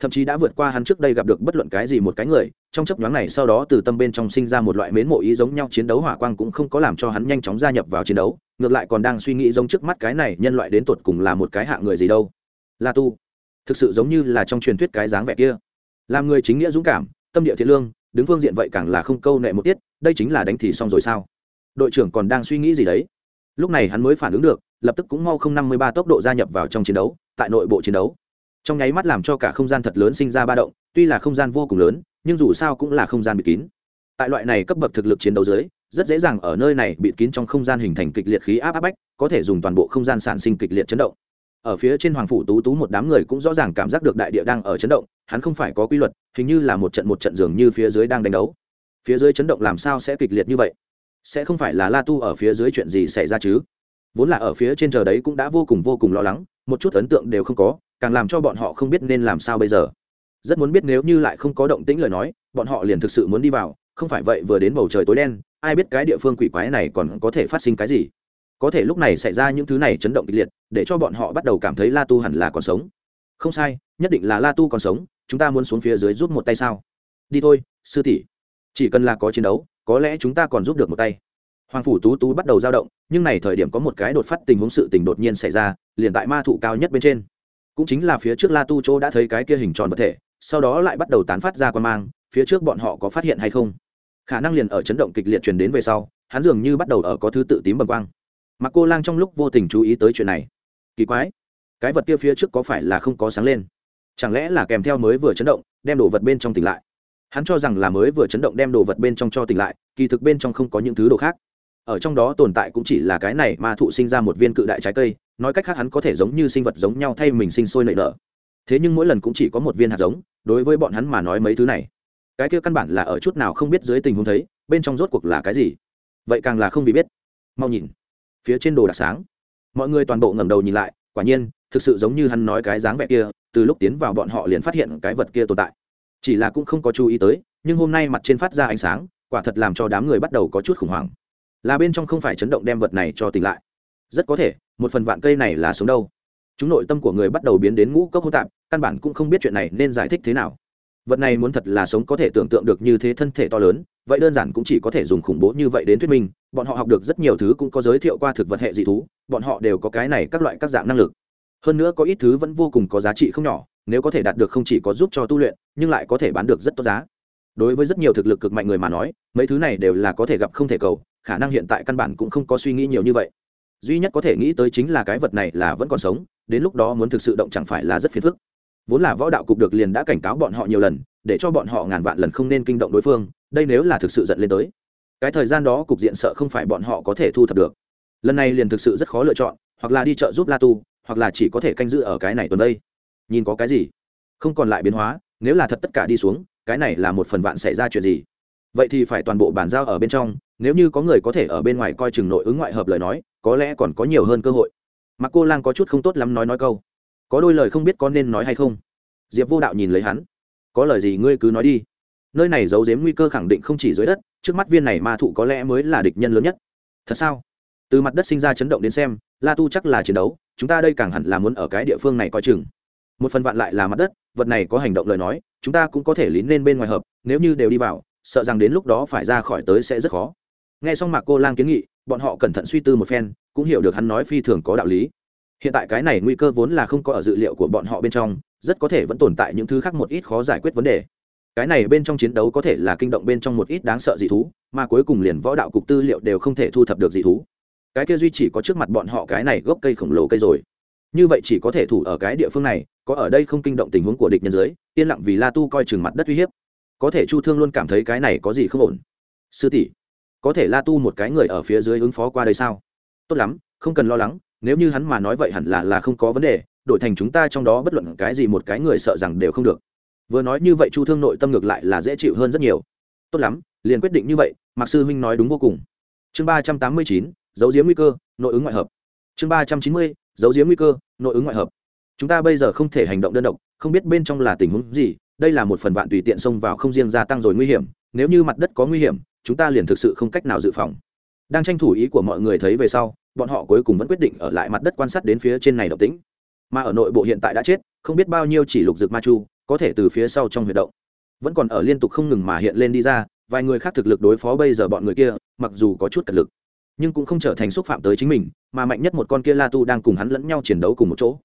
thậm chí đã vượt qua hắn trước đây gặp được bất luận cái gì một cái người, trong chấp nhoáng này sau đó từ tâm bên trong sinh ra một loại mến mộ ý giống nhau chiến đấu hỏa quang cũng không có làm cho hắn nhanh chóng gia nhập vào chiến đấu, ngược lại còn đang suy nghĩ giống trước mắt cái này nhân loại đến tột cùng là một cái hạ người gì đâu. La tu, thực sự giống như là trong truyền thuyết cái dáng vẻ kia. Làm người chính nghĩa dũng cảm, tâm địa thiện lương, đứng phương diện vậy càng là không câu nệ một tiết, đây chính là đánh thì xong rồi sao? Đội trưởng còn đang suy nghĩ gì đấy? Lúc này hắn mới phản ứng được, lập tức cũng mau không năm mươi ba tốc độ gia nhập vào trong chiến đấu, tại nội bộ chiến đấu trong nháy mắt làm cho cả không gian thật lớn sinh ra ba động, tuy là không gian vô cùng lớn, nhưng dù sao cũng là không gian bị kín. Tại loại này cấp bậc thực lực chiến đấu dưới, rất dễ dàng ở nơi này bị kín trong không gian hình thành kịch liệt khí áp áp bách, có thể dùng toàn bộ không gian sản sinh kịch liệt chấn động. Ở phía trên hoàng phủ tú tú một đám người cũng rõ ràng cảm giác được đại địa đang ở chấn động, hắn không phải có quy luật, hình như là một trận một trận dường như phía dưới đang đánh đấu. Phía dưới chấn động làm sao sẽ kịch liệt như vậy? Sẽ không phải là la tu ở phía dưới chuyện gì xảy ra chứ? Vốn là ở phía trên chờ đấy cũng đã vô cùng vô cùng lo lắng một chút ấn tượng đều không có, càng làm cho bọn họ không biết nên làm sao bây giờ. Rất muốn biết nếu như lại không có động tĩnh lời nói, bọn họ liền thực sự muốn đi vào, không phải vậy vừa đến bầu trời tối đen, ai biết cái địa phương quỷ quái này còn có thể phát sinh cái gì. Có thể lúc này xảy ra những thứ này chấn động kịch liệt, để cho bọn họ bắt đầu cảm thấy la tu hẳn là còn sống. Không sai, nhất định là la tu còn sống, chúng ta muốn xuống phía dưới giúp một tay sao? Đi thôi, sư tỷ. Chỉ cần là có chiến đấu, có lẽ chúng ta còn giúp được một tay hoàng phủ tú tú bắt đầu dao động, nhưng này thời điểm có một cái đột phát tình huống sự tình đột nhiên xảy ra, liền tại ma thụ cao nhất bên trên. Cũng chính là phía trước la tu chỗ đã thấy cái kia hình tròn vật thể, sau đó lại bắt đầu tán phát ra quan mang, phía trước bọn họ có phát hiện hay không? Khả năng liền ở chấn động kịch liệt truyền đến về sau, hắn dường như bắt đầu ở có thứ tự tím bầm quang. Mặc cô lang trong lúc vô tình chú ý tới chuyện này. Kỳ quái, cái vật kia phía trước có phải là không có sáng lên? Chẳng lẽ là kèm theo mới vừa chấn động, đem đồ vật bên trong tỉnh lại? Hắn cho rằng là mới vừa chấn động đem đồ vật bên trong cho tỉnh lại, kỳ thực bên trong không có những thứ đồ khác ở trong đó tồn tại cũng chỉ là cái này mà thụ sinh ra một viên cự đại trái cây, nói cách khác hắn có thể giống như sinh vật giống nhau thay mình sinh sôi nảy nở. Thế nhưng mỗi lần cũng chỉ có một viên hạt giống, đối với bọn hắn mà nói mấy thứ này. Cái kia căn bản là ở chút nào không biết dưới tình huống thấy, bên trong rốt cuộc là cái gì? Vậy càng là không vì biết. Mau nhìn. Phía trên đồ đặc sáng. Mọi người toàn bộ ngẩng đầu nhìn lại, quả nhiên, thực sự giống như hắn nói cái dáng vẻ kia, từ lúc tiến vào bọn họ liền phát hiện cái vật kia tồn tại. Chỉ là cũng không có chú ý tới, nhưng hôm nay mặt trên phát ra ánh sáng, quả thật làm cho đám người bắt đầu có chút khủng hoảng là bên trong không phải chấn động đem vật này cho tỉnh lại. Rất có thể, một phần vạn cây này là sống đâu. Chúng nội tâm của người bắt đầu biến đến ngũ cốc hô tạp, căn bản cũng không biết chuyện này nên giải thích thế nào. Vật này muốn thật là sống có thể tưởng tượng được như thế thân thể to lớn, vậy đơn giản cũng chỉ có thể dùng khủng bố như vậy đến thuyết minh, bọn họ học được rất nhiều thứ cũng có giới thiệu qua thực vật hệ dị thú, bọn họ đều có cái này các loại các dạng năng lực. Hơn nữa có ít thứ vẫn vô cùng có giá trị không nhỏ, nếu có thể đạt được không chỉ có giúp cho tu luyện, nhưng lại có thể bán được rất tốt giá. Đối với rất nhiều thực lực cực mạnh người mà nói, mấy thứ này đều là có thể gặp không thể cầu khả năng hiện tại căn bản cũng không có suy nghĩ nhiều như vậy. Duy nhất có thể nghĩ tới chính là cái vật này là vẫn còn sống, đến lúc đó muốn thực sự động chẳng phải là rất phiền phức. Vốn là võ đạo cục được liền đã cảnh cáo bọn họ nhiều lần, để cho bọn họ ngàn vạn lần không nên kinh động đối phương, đây nếu là thực sự giận lên tới, cái thời gian đó cục diện sợ không phải bọn họ có thể thu thập được. Lần này liền thực sự rất khó lựa chọn, hoặc là đi chợ giúp la tu, hoặc là chỉ có thể canh giữ ở cái này tuần đây. Nhìn có cái gì? Không còn lại biến hóa, nếu là thật tất cả đi xuống, cái này là một phần vạn xảy ra chuyện gì? Vậy thì phải toàn bộ bàn giao ở bên trong, nếu như có người có thể ở bên ngoài coi chừng nội ứng ngoại hợp lời nói, có lẽ còn có nhiều hơn cơ hội. Mặc cô lang có chút không tốt lắm nói nói câu. Có đôi lời không biết có nên nói hay không. Diệp vô đạo nhìn lấy hắn. Có lời gì ngươi cứ nói đi. Nơi này giấu giếm nguy cơ khẳng định không chỉ dưới đất, trước mắt viên này ma thụ có lẽ mới là địch nhân lớn nhất. Thật sao? Từ mặt đất sinh ra chấn động đến xem, la tu chắc là chiến đấu, chúng ta đây càng hẳn là muốn ở cái địa phương này coi chừng. Một phần vạn lại là mặt đất, vật này có hành động lời nói, chúng ta cũng có thể lín lên bên ngoài hợp, nếu như đều đi vào sợ rằng đến lúc đó phải ra khỏi tới sẽ rất khó. Nghe xong mạc cô lang kiến nghị, bọn họ cẩn thận suy tư một phen, cũng hiểu được hắn nói phi thường có đạo lý. Hiện tại cái này nguy cơ vốn là không có ở dự liệu của bọn họ bên trong, rất có thể vẫn tồn tại những thứ khác một ít khó giải quyết vấn đề. Cái này bên trong chiến đấu có thể là kinh động bên trong một ít đáng sợ dị thú, mà cuối cùng liền võ đạo cục tư liệu đều không thể thu thập được dị thú. Cái kia duy chỉ có trước mặt bọn họ cái này gốc cây khổng lồ cây rồi. Như vậy chỉ có thể thủ ở cái địa phương này, có ở đây không kinh động tình huống của địch nhân dưới, yên lặng vì la tu coi chừng mặt đất uy hiếp có thể chu thương luôn cảm thấy cái này có gì không ổn. Sư tỷ, có thể la tu một cái người ở phía dưới ứng phó qua đây sao? Tốt lắm, không cần lo lắng, nếu như hắn mà nói vậy hẳn là là không có vấn đề, đổi thành chúng ta trong đó bất luận cái gì một cái người sợ rằng đều không được. Vừa nói như vậy chu thương nội tâm ngược lại là dễ chịu hơn rất nhiều. Tốt lắm, liền quyết định như vậy, mạc sư huynh nói đúng vô cùng. Chương ba trăm tám mươi chín dấu diếm nguy cơ, nội ứng ngoại hợp. Chương ba trăm chín mươi dấu diếm nguy cơ, nội ứng ngoại hợp. Chúng ta bây giờ không thể hành động đơn độc, không biết bên trong là tình huống gì đây là một phần vạn tùy tiện xông vào không riêng gia tăng rồi nguy hiểm, nếu như mặt đất có nguy hiểm, chúng ta liền thực sự không cách nào dự phòng. Đang tranh thủ ý của mọi người thấy về sau, bọn họ cuối cùng vẫn quyết định ở lại mặt đất quan sát đến phía trên này động tĩnh. Mà ở nội bộ hiện tại đã chết, không biết bao nhiêu chỉ lục dược ma chu, có thể từ phía sau trong huyệt động. Vẫn còn ở liên tục không ngừng mà hiện lên đi ra, vài người khác thực lực đối phó bây giờ bọn người kia, mặc dù có chút cật lực, nhưng cũng không trở thành xúc phạm tới chính mình, mà mạnh nhất một con kia la tu đang cùng hắn lẫn nhau chiến đấu cùng một chỗ.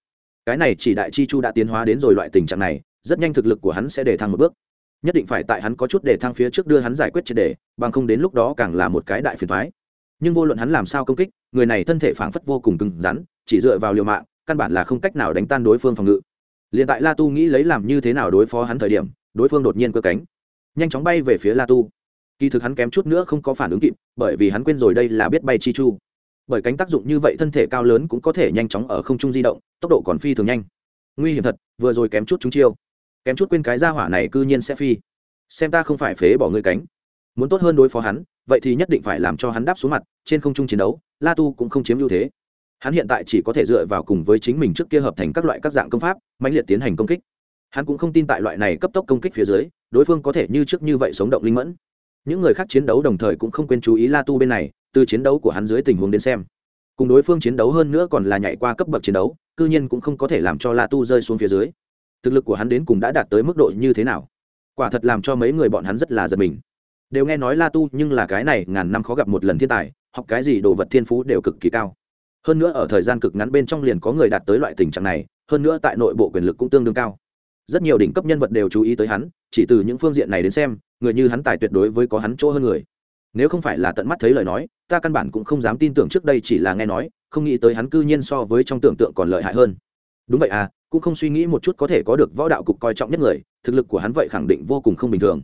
Cái này chỉ đại chi chu đã tiến hóa đến rồi loại tình trạng này rất nhanh thực lực của hắn sẽ để thăng một bước. Nhất định phải tại hắn có chút để thăng phía trước đưa hắn giải quyết triệt đề, bằng không đến lúc đó càng là một cái đại phiền thoái nhưng vô luận hắn làm sao công kích, người này thân thể phảng phất vô cùng cứng rắn, chỉ dựa vào liều mạng, căn bản là không cách nào đánh tan đối phương phòng ngự. Liền tại la tu nghĩ lấy làm như thế nào đối phó hắn thời điểm, đối phương đột nhiên cơ cánh, nhanh chóng bay về phía la tu. Kỳ thực hắn kém chút nữa không có phản ứng kịp, bởi vì hắn quên rồi đây là biết bay chi chu. Bởi cánh tác dụng như vậy thân thể cao lớn cũng có thể nhanh chóng ở không trung di động, tốc độ còn phi thường nhanh. Nguy hiểm thật, vừa rồi kém chút chúng chiêu kém chút quên cái gia hỏa này cư nhiên sẽ phi. Xem ta không phải phế bỏ ngươi cánh. Muốn tốt hơn đối phó hắn, vậy thì nhất định phải làm cho hắn đáp xuống mặt, trên không trung chiến đấu, la tu cũng không chiếm ưu thế. Hắn hiện tại chỉ có thể dựa vào cùng với chính mình trước kia hợp thành các loại các dạng công pháp, mãnh liệt tiến hành công kích. Hắn cũng không tin tại loại này cấp tốc công kích phía dưới, đối phương có thể như trước như vậy sống động linh mẫn. Những người khác chiến đấu đồng thời cũng không quên chú ý la tu bên này, từ chiến đấu của hắn dưới tình huống đến xem. Cùng đối phương chiến đấu hơn nữa còn là nhảy qua cấp bậc chiến đấu, cư nhiên cũng không có thể làm cho la tu rơi xuống phía dưới thực lực của hắn đến cùng đã đạt tới mức độ như thế nào? Quả thật làm cho mấy người bọn hắn rất là giật mình. Đều nghe nói la tu nhưng là cái này ngàn năm khó gặp một lần thiên tài, học cái gì đồ vật thiên phú đều cực kỳ cao. Hơn nữa ở thời gian cực ngắn bên trong liền có người đạt tới loại tình trạng này, hơn nữa tại nội bộ quyền lực cũng tương đương cao. Rất nhiều đỉnh cấp nhân vật đều chú ý tới hắn, chỉ từ những phương diện này đến xem, người như hắn tài tuyệt đối với có hắn chỗ hơn người. Nếu không phải là tận mắt thấy lời nói, ta căn bản cũng không dám tin tưởng trước đây chỉ là nghe nói, không nghĩ tới hắn cư nhiên so với trong tưởng tượng còn lợi hại hơn. Đúng vậy à cũng không suy nghĩ một chút có thể có được võ đạo cục coi trọng nhất người, thực lực của hắn vậy khẳng định vô cùng không bình thường.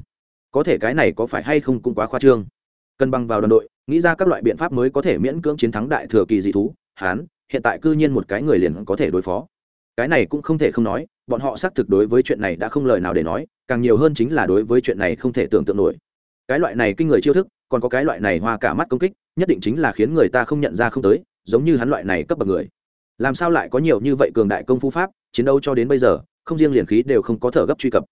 Có thể cái này có phải hay không cũng quá khoa trương. Cân bằng vào đoàn đội, nghĩ ra các loại biện pháp mới có thể miễn cưỡng chiến thắng đại thừa kỳ dị thú, hắn, hiện tại cư nhiên một cái người liền có thể đối phó. Cái này cũng không thể không nói, bọn họ xác thực đối với chuyện này đã không lời nào để nói, càng nhiều hơn chính là đối với chuyện này không thể tưởng tượng nổi. Cái loại này kinh người chiêu thức, còn có cái loại này hoa cả mắt công kích, nhất định chính là khiến người ta không nhận ra không tới, giống như hắn loại này cấp bậc người. Làm sao lại có nhiều như vậy cường đại công phu pháp chiến đấu cho đến bây giờ, không riêng liền khí đều không có thở gấp truy cập.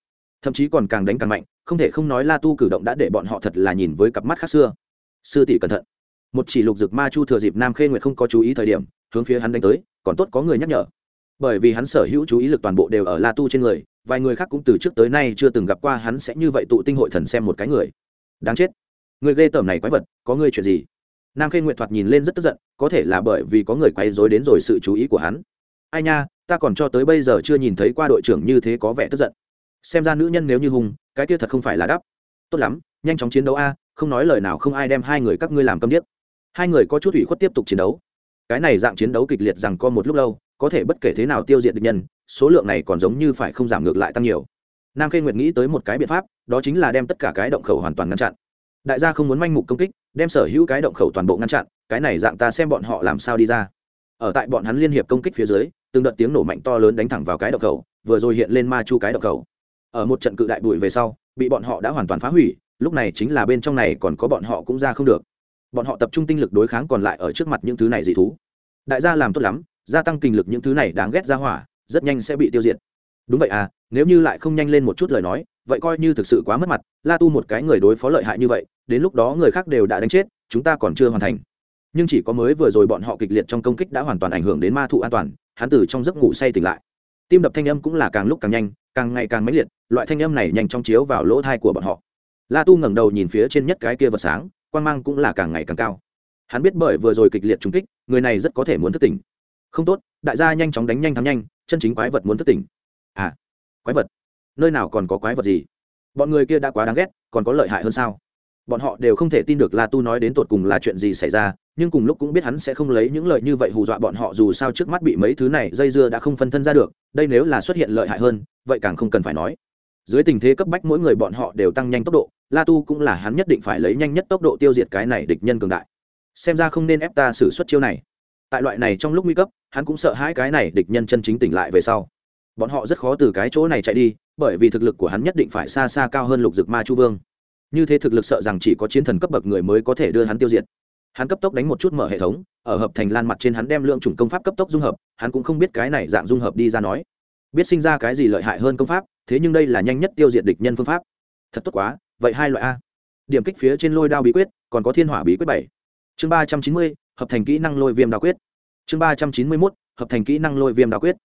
Thậm chí còn càng đánh càng mạnh, không thể không nói la tu cử động đã để bọn họ thật là nhìn với cặp mắt khác xưa. Sư tỷ cẩn thận. Một chỉ lục dực ma chu thừa dịp nam khê nguyệt không có chú ý thời điểm, hướng phía hắn đánh tới, còn tốt có người nhắc nhở. Bởi vì hắn sở hữu chú ý lực toàn bộ đều ở la tu trên người, vài người khác cũng từ trước tới nay chưa từng gặp qua hắn sẽ như vậy tụ tinh hội thần xem một cái người. Đáng chết. Người ghê tởm này quái vật, có ngươi chuyện gì? Nam khê nguyệt thoạt nhìn lên rất tức giận, có thể là bởi vì có người quay dối đến rồi sự chú ý của hắn. Ai nha ta còn cho tới bây giờ chưa nhìn thấy qua đội trưởng như thế có vẻ tức giận. Xem ra nữ nhân nếu như hùng cái kia thật không phải là đắp tốt lắm, nhanh chóng chiến đấu a, không nói lời nào không ai đem hai người các ngươi làm câm điếc. Hai người có chút ủy khuất tiếp tục chiến đấu. Cái này dạng chiến đấu kịch liệt rằng có một lúc lâu, có thể bất kể thế nào tiêu diệt địch nhân, số lượng này còn giống như phải không giảm ngược lại tăng nhiều. Nam khê nguyệt nghĩ tới một cái biện pháp, đó chính là đem tất cả cái động khẩu hoàn toàn ngăn chặn. Đại gia không muốn manh mục công kích, đem sở hữu cái động khẩu toàn bộ ngăn chặn, cái này dạng ta xem bọn họ làm sao đi ra. Ở tại bọn hắn liên hiệp công kích phía dưới từng đợt tiếng nổ mạnh to lớn đánh thẳng vào cái độc khẩu, vừa rồi hiện lên ma chu cái độc khẩu. Ở một trận cự đại bụi về sau, bị bọn họ đã hoàn toàn phá hủy, lúc này chính là bên trong này còn có bọn họ cũng ra không được. Bọn họ tập trung tinh lực đối kháng còn lại ở trước mặt những thứ này dị thú. Đại gia làm tốt lắm, gia tăng kinh lực những thứ này đáng ghét ra hỏa, rất nhanh sẽ bị tiêu diệt. Đúng vậy à nếu như lại không nhanh lên một chút lời nói, vậy coi như thực sự quá mất mặt, la tu một cái người đối phó lợi hại như vậy, đến lúc đó người khác đều đã đánh chết, chúng ta còn chưa hoàn thành. Nhưng chỉ có mới vừa rồi bọn họ kịch liệt trong công kích đã hoàn toàn ảnh hưởng đến ma thụ an toàn hắn từ trong giấc ngủ say tỉnh lại. Tim đập thanh âm cũng là càng lúc càng nhanh, càng ngày càng mãnh liệt, loại thanh âm này nhanh chóng chiếu vào lỗ thai của bọn họ. La tu ngẩng đầu nhìn phía trên nhất cái kia vật sáng quan mang cũng là càng ngày càng cao. Hắn biết bởi vừa rồi kịch liệt trúng kích, người này rất có thể muốn thức tỉnh. Không tốt, đại gia nhanh chóng đánh nhanh thắng nhanh, chân chính quái vật muốn thức tỉnh. À quái vật? Nơi nào còn có quái vật gì? Bọn người kia đã quá đáng ghét, còn có lợi hại hơn sao? Bọn họ đều không thể tin được la tu nói đến tột cùng là chuyện gì xảy ra, nhưng cùng lúc cũng biết hắn sẽ không lấy những lời như vậy hù dọa bọn họ dù sao trước mắt bị mấy thứ này dây dưa đã không phân thân ra được, đây nếu là xuất hiện lợi hại hơn, vậy càng không cần phải nói. Dưới tình thế cấp bách mỗi người bọn họ đều tăng nhanh tốc độ, la tu cũng là hắn nhất định phải lấy nhanh nhất tốc độ tiêu diệt cái này địch nhân cường đại. Xem ra không nên ép ta xử suất chiêu này. Tại loại này trong lúc nguy cấp, hắn cũng sợ hãi cái này địch nhân chân chính tỉnh lại về sau. Bọn họ rất khó từ cái chỗ này chạy đi, bởi vì thực lực của hắn nhất định phải xa xa cao hơn lục dực ma chu vương như thế thực lực sợ rằng chỉ có chiến thần cấp bậc người mới có thể đưa hắn tiêu diệt. Hắn cấp tốc đánh một chút mở hệ thống, ở hợp thành lan mặt trên hắn đem lượng chủng công pháp cấp tốc dung hợp, hắn cũng không biết cái này dạng dung hợp đi ra nói. Biết sinh ra cái gì lợi hại hơn công pháp, thế nhưng đây là nhanh nhất tiêu diệt địch nhân phương pháp. Thật tốt quá, vậy hai loại a. Điểm kích phía trên lôi đao bí quyết, còn có thiên hỏa bí quyết bảy. Chương ba trăm chín mươi, hợp thành kỹ năng lôi viêm đao quyết. Chương ba trăm chín mươi mốt, hợp thành kỹ năng lôi viêm đao quyết.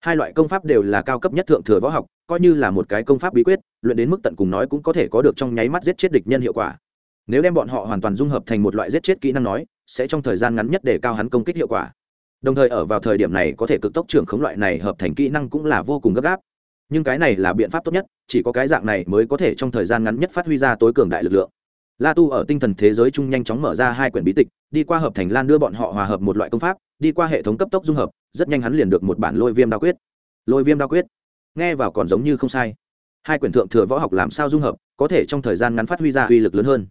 Hai loại công pháp đều là cao cấp nhất thượng thừa võ học coi như là một cái công pháp bí quyết, luyện đến mức tận cùng nói cũng có thể có được trong nháy mắt giết chết địch nhân hiệu quả. Nếu đem bọn họ hoàn toàn dung hợp thành một loại giết chết kỹ năng nói, sẽ trong thời gian ngắn nhất để cao hắn công kích hiệu quả. Đồng thời ở vào thời điểm này có thể cực tốc trưởng khống loại này hợp thành kỹ năng cũng là vô cùng gấp gáp. Nhưng cái này là biện pháp tốt nhất, chỉ có cái dạng này mới có thể trong thời gian ngắn nhất phát huy ra tối cường đại lực lượng. La tu ở tinh thần thế giới chung nhanh chóng mở ra hai quyển bí tịch, đi qua hợp thành lan đưa bọn họ hòa hợp một loại công pháp, đi qua hệ thống cấp tốc dung hợp, rất nhanh hắn liền được một bản lôi viêm đao quyết. Lôi viêm đao quyết nghe vào còn giống như không sai. Hai quyển thượng thừa võ học làm sao dung hợp, có thể trong thời gian ngắn phát huy ra uy lực lớn hơn.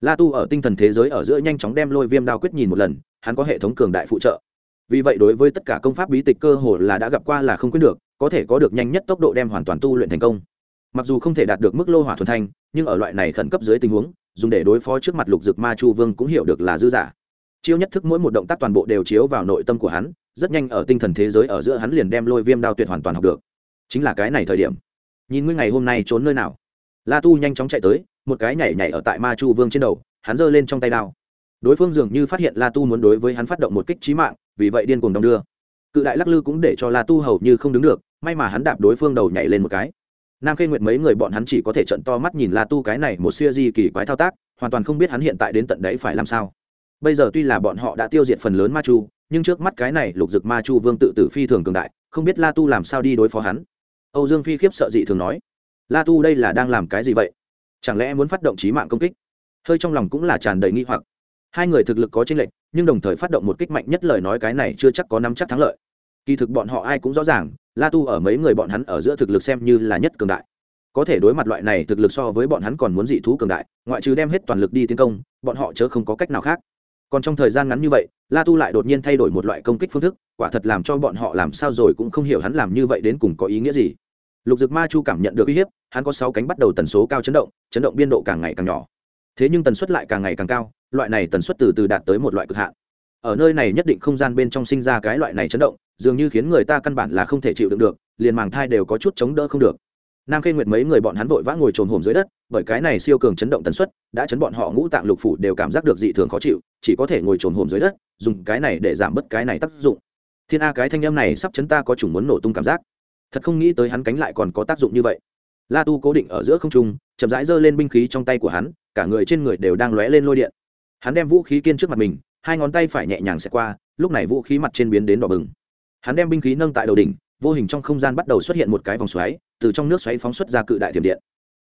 La tu ở tinh thần thế giới ở giữa nhanh chóng đem lôi viêm đao quyết nhìn một lần, hắn có hệ thống cường đại phụ trợ. Vì vậy đối với tất cả công pháp bí tịch cơ hồ là đã gặp qua là không quyết được, có thể có được nhanh nhất tốc độ đem hoàn toàn tu luyện thành công. Mặc dù không thể đạt được mức lô hỏa thuần thanh, nhưng ở loại này khẩn cấp dưới tình huống, dùng để đối phó trước mặt lục dực ma chu vương cũng hiểu được là dư giả. Chiêu nhất thức mỗi một động tác toàn bộ đều chiếu vào nội tâm của hắn, rất nhanh ở tinh thần thế giới ở giữa hắn liền đem lôi viêm đao tuyệt hoàn toàn học được chính là cái này thời điểm. Nhìn ngươi ngày hôm nay trốn nơi nào. La tu nhanh chóng chạy tới, một cái nhảy nhảy ở tại ma chu vương trên đầu, hắn giơ lên trong tay đao. Đối phương dường như phát hiện la tu muốn đối với hắn phát động một kích trí mạng, vì vậy điên cuồng đong đưa. Cự đại lắc lư cũng để cho la tu hầu như không đứng được, may mà hắn đạp đối phương đầu nhảy lên một cái. Nam khê nguyệt mấy người bọn hắn chỉ có thể trận to mắt nhìn la tu cái này một siêu di kỳ quái thao tác, hoàn toàn không biết hắn hiện tại đến tận đấy phải làm sao. Bây giờ tuy là bọn họ đã tiêu diệt phần lớn ma chu, nhưng trước mắt cái này lục dực ma chu vương tự tử phi thường cường đại, không biết la tu làm sao đi đối phó hắn âu dương phi khiếp sợ dị thường nói, la tu đây là đang làm cái gì vậy? Chẳng lẽ muốn phát động trí mạng công kích? Hơi trong lòng cũng là tràn đầy nghi hoặc. Hai người thực lực có chênh lệch, nhưng đồng thời phát động một kích mạnh nhất lời nói cái này chưa chắc có nắm chắc thắng lợi. Kỳ thực bọn họ ai cũng rõ ràng, la tu ở mấy người bọn hắn ở giữa thực lực xem như là nhất cường đại. Có thể đối mặt loại này thực lực so với bọn hắn còn muốn dị thú cường đại, ngoại trừ đem hết toàn lực đi tiến công, bọn họ chớ không có cách nào khác. Còn trong thời gian ngắn như vậy, la tu lại đột nhiên thay đổi một loại công kích phương thức, quả thật làm cho bọn họ làm sao rồi cũng không hiểu hắn làm như vậy đến cùng có ý nghĩa gì lục dực ma chu cảm nhận được uy hiếp, hắn có sáu cánh bắt đầu tần số cao chấn động chấn động biên độ càng ngày càng nhỏ. Thế nhưng tần suất lại càng ngày càng cao, loại này tần suất từ từ đạt tới một loại cực hạn. Ở nơi này nhất định không gian bên trong sinh ra cái loại này chấn động, dường như khiến người ta căn bản là không thể chịu đựng được, liền màng thai đều có chút chống đỡ không được. Nam khê nguyệt mấy người bọn hắn vội vã ngồi trồn hồm dưới đất, bởi cái này siêu cường chấn động tần suất, đã chấn bọn họ ngũ tạng lục phủ đều cảm giác được dị thường khó chịu, chỉ có thể ngồi trồn hồm dưới đất, dùng cái này để giảm bớt cái này tác dụng. Thiên a cái thanh âm này sắp chấn ta có chủng muốn nổ tung cảm giác thật không nghĩ tới hắn cánh lại còn có tác dụng như vậy. La tu cố định ở giữa không trung, chậm rãi giơ lên binh khí trong tay của hắn, cả người trên người đều đang lóe lên lôi điện. Hắn đem vũ khí kiên trước mặt mình, hai ngón tay phải nhẹ nhàng xẹt qua, lúc này vũ khí mặt trên biến đến đỏ bừng. Hắn đem binh khí nâng tại đầu đỉnh, vô hình trong không gian bắt đầu xuất hiện một cái vòng xoáy, từ trong nước xoáy phóng xuất ra cự đại thiểm điện.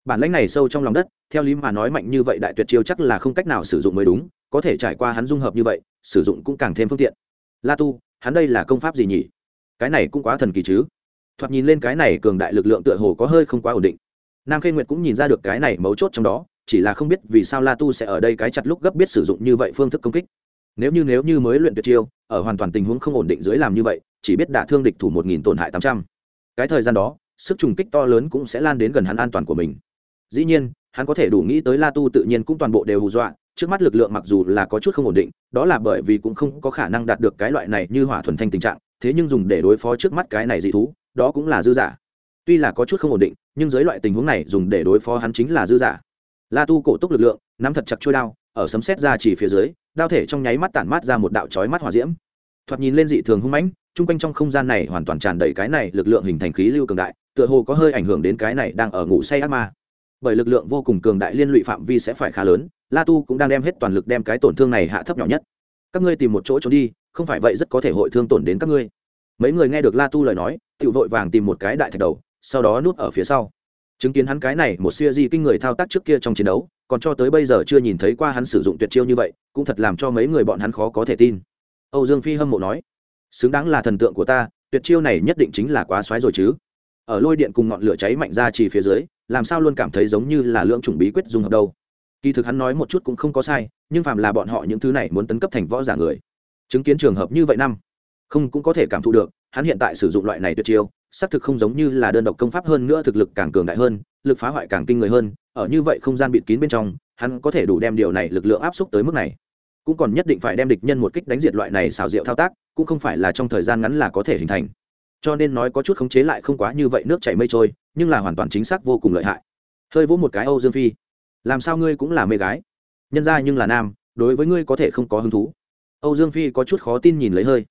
Bản lãnh này sâu trong lòng đất, theo lý mà nói mạnh như vậy đại tuyệt chiêu chắc là không cách nào sử dụng mới đúng, có thể trải qua hắn dung hợp như vậy, sử dụng cũng càng thêm phương tiện. La tu, hắn đây là công pháp gì nhỉ? Cái này cũng quá thần kỳ chứ? Thoạt nhìn lên cái này cường đại lực lượng tựa hồ có hơi không quá ổn định. Nam khê nguyệt cũng nhìn ra được cái này mấu chốt trong đó, chỉ là không biết vì sao la tu sẽ ở đây cái chặt lúc gấp biết sử dụng như vậy phương thức công kích. Nếu như nếu như mới luyện tuyệt chiêu, ở hoàn toàn tình huống không ổn định dưới làm như vậy, chỉ biết đả thương địch thủ một nghìn tổn hại tám trăm. Cái thời gian đó, sức trùng kích to lớn cũng sẽ lan đến gần hắn an toàn của mình. Dĩ nhiên, hắn có thể đủ nghĩ tới la tu tự nhiên cũng toàn bộ đều hù dọa, trước mắt lực lượng mặc dù là có chút không ổn định, đó là bởi vì cũng không có khả năng đạt được cái loại này như hỏa thuần thanh tình trạng, thế nhưng dùng để đối phó trước mắt cái này dị thú đó cũng là dư giả. Tuy là có chút không ổn định, nhưng dưới loại tình huống này dùng để đối phó hắn chính là dư giả. La tu cổ túc lực lượng, nắm thật chặt trôi đao, ở sấm xét ra chỉ phía dưới, đao thể trong nháy mắt tản mát ra một đạo chói mắt hỏa diễm. Thoạt nhìn lên dị thường hung mãnh, chung quanh trong không gian này hoàn toàn tràn đầy cái này lực lượng hình thành khí lưu cường đại, tựa hồ có hơi ảnh hưởng đến cái này đang ở ngủ say ác ma. Bởi lực lượng vô cùng cường đại liên lụy phạm vi sẽ phải khá lớn, la tu cũng đang đem hết toàn lực đem cái tổn thương này hạ thấp nhỏ nhất. Các ngươi tìm một chỗ trốn đi, không phải vậy rất có thể hội thương tổn đến các ngươi mấy người nghe được la tu lời nói tự vội vàng tìm một cái đại thạch đầu, sau đó núp ở phía sau. Chứng kiến hắn cái này, một siêu di kinh người thao tác trước kia trong chiến đấu, còn cho tới bây giờ chưa nhìn thấy qua hắn sử dụng tuyệt chiêu như vậy, cũng thật làm cho mấy người bọn hắn khó có thể tin. Âu dương phi hâm mộ nói, xứng đáng là thần tượng của ta, tuyệt chiêu này nhất định chính là quá xoáy rồi chứ. Ở lôi điện cùng ngọn lửa cháy mạnh ra chỉ phía dưới, làm sao luôn cảm thấy giống như là lưỡng chủng bí quyết dùng hợp đâu. Kỳ thực hắn nói một chút cũng không có sai, nhưng phàm là bọn họ những thứ này muốn tấn cấp thành võ giả người, chứng kiến trường hợp như vậy năm không cũng có thể cảm thụ được, hắn hiện tại sử dụng loại này tuyệt chiêu, xác thực không giống như là đơn độc công pháp hơn nữa thực lực càng cường đại hơn, lực phá hoại càng kinh người hơn, ở như vậy không gian bịt kín bên trong, hắn có thể đủ đem điều này lực lượng áp xúc tới mức này. Cũng còn nhất định phải đem địch nhân một kích đánh diệt loại này xào rượu thao tác, cũng không phải là trong thời gian ngắn là có thể hình thành. Cho nên nói có chút khống chế lại không quá như vậy nước chảy mây trôi, nhưng là hoàn toàn chính xác vô cùng lợi hại. Hơi vỗ một cái âu dương phi. Làm sao ngươi cũng là mê gái? Nhân ra nhưng là nam, đối với ngươi có thể không có hứng thú. Âu dương phi có chút khó tin nhìn lấy hơi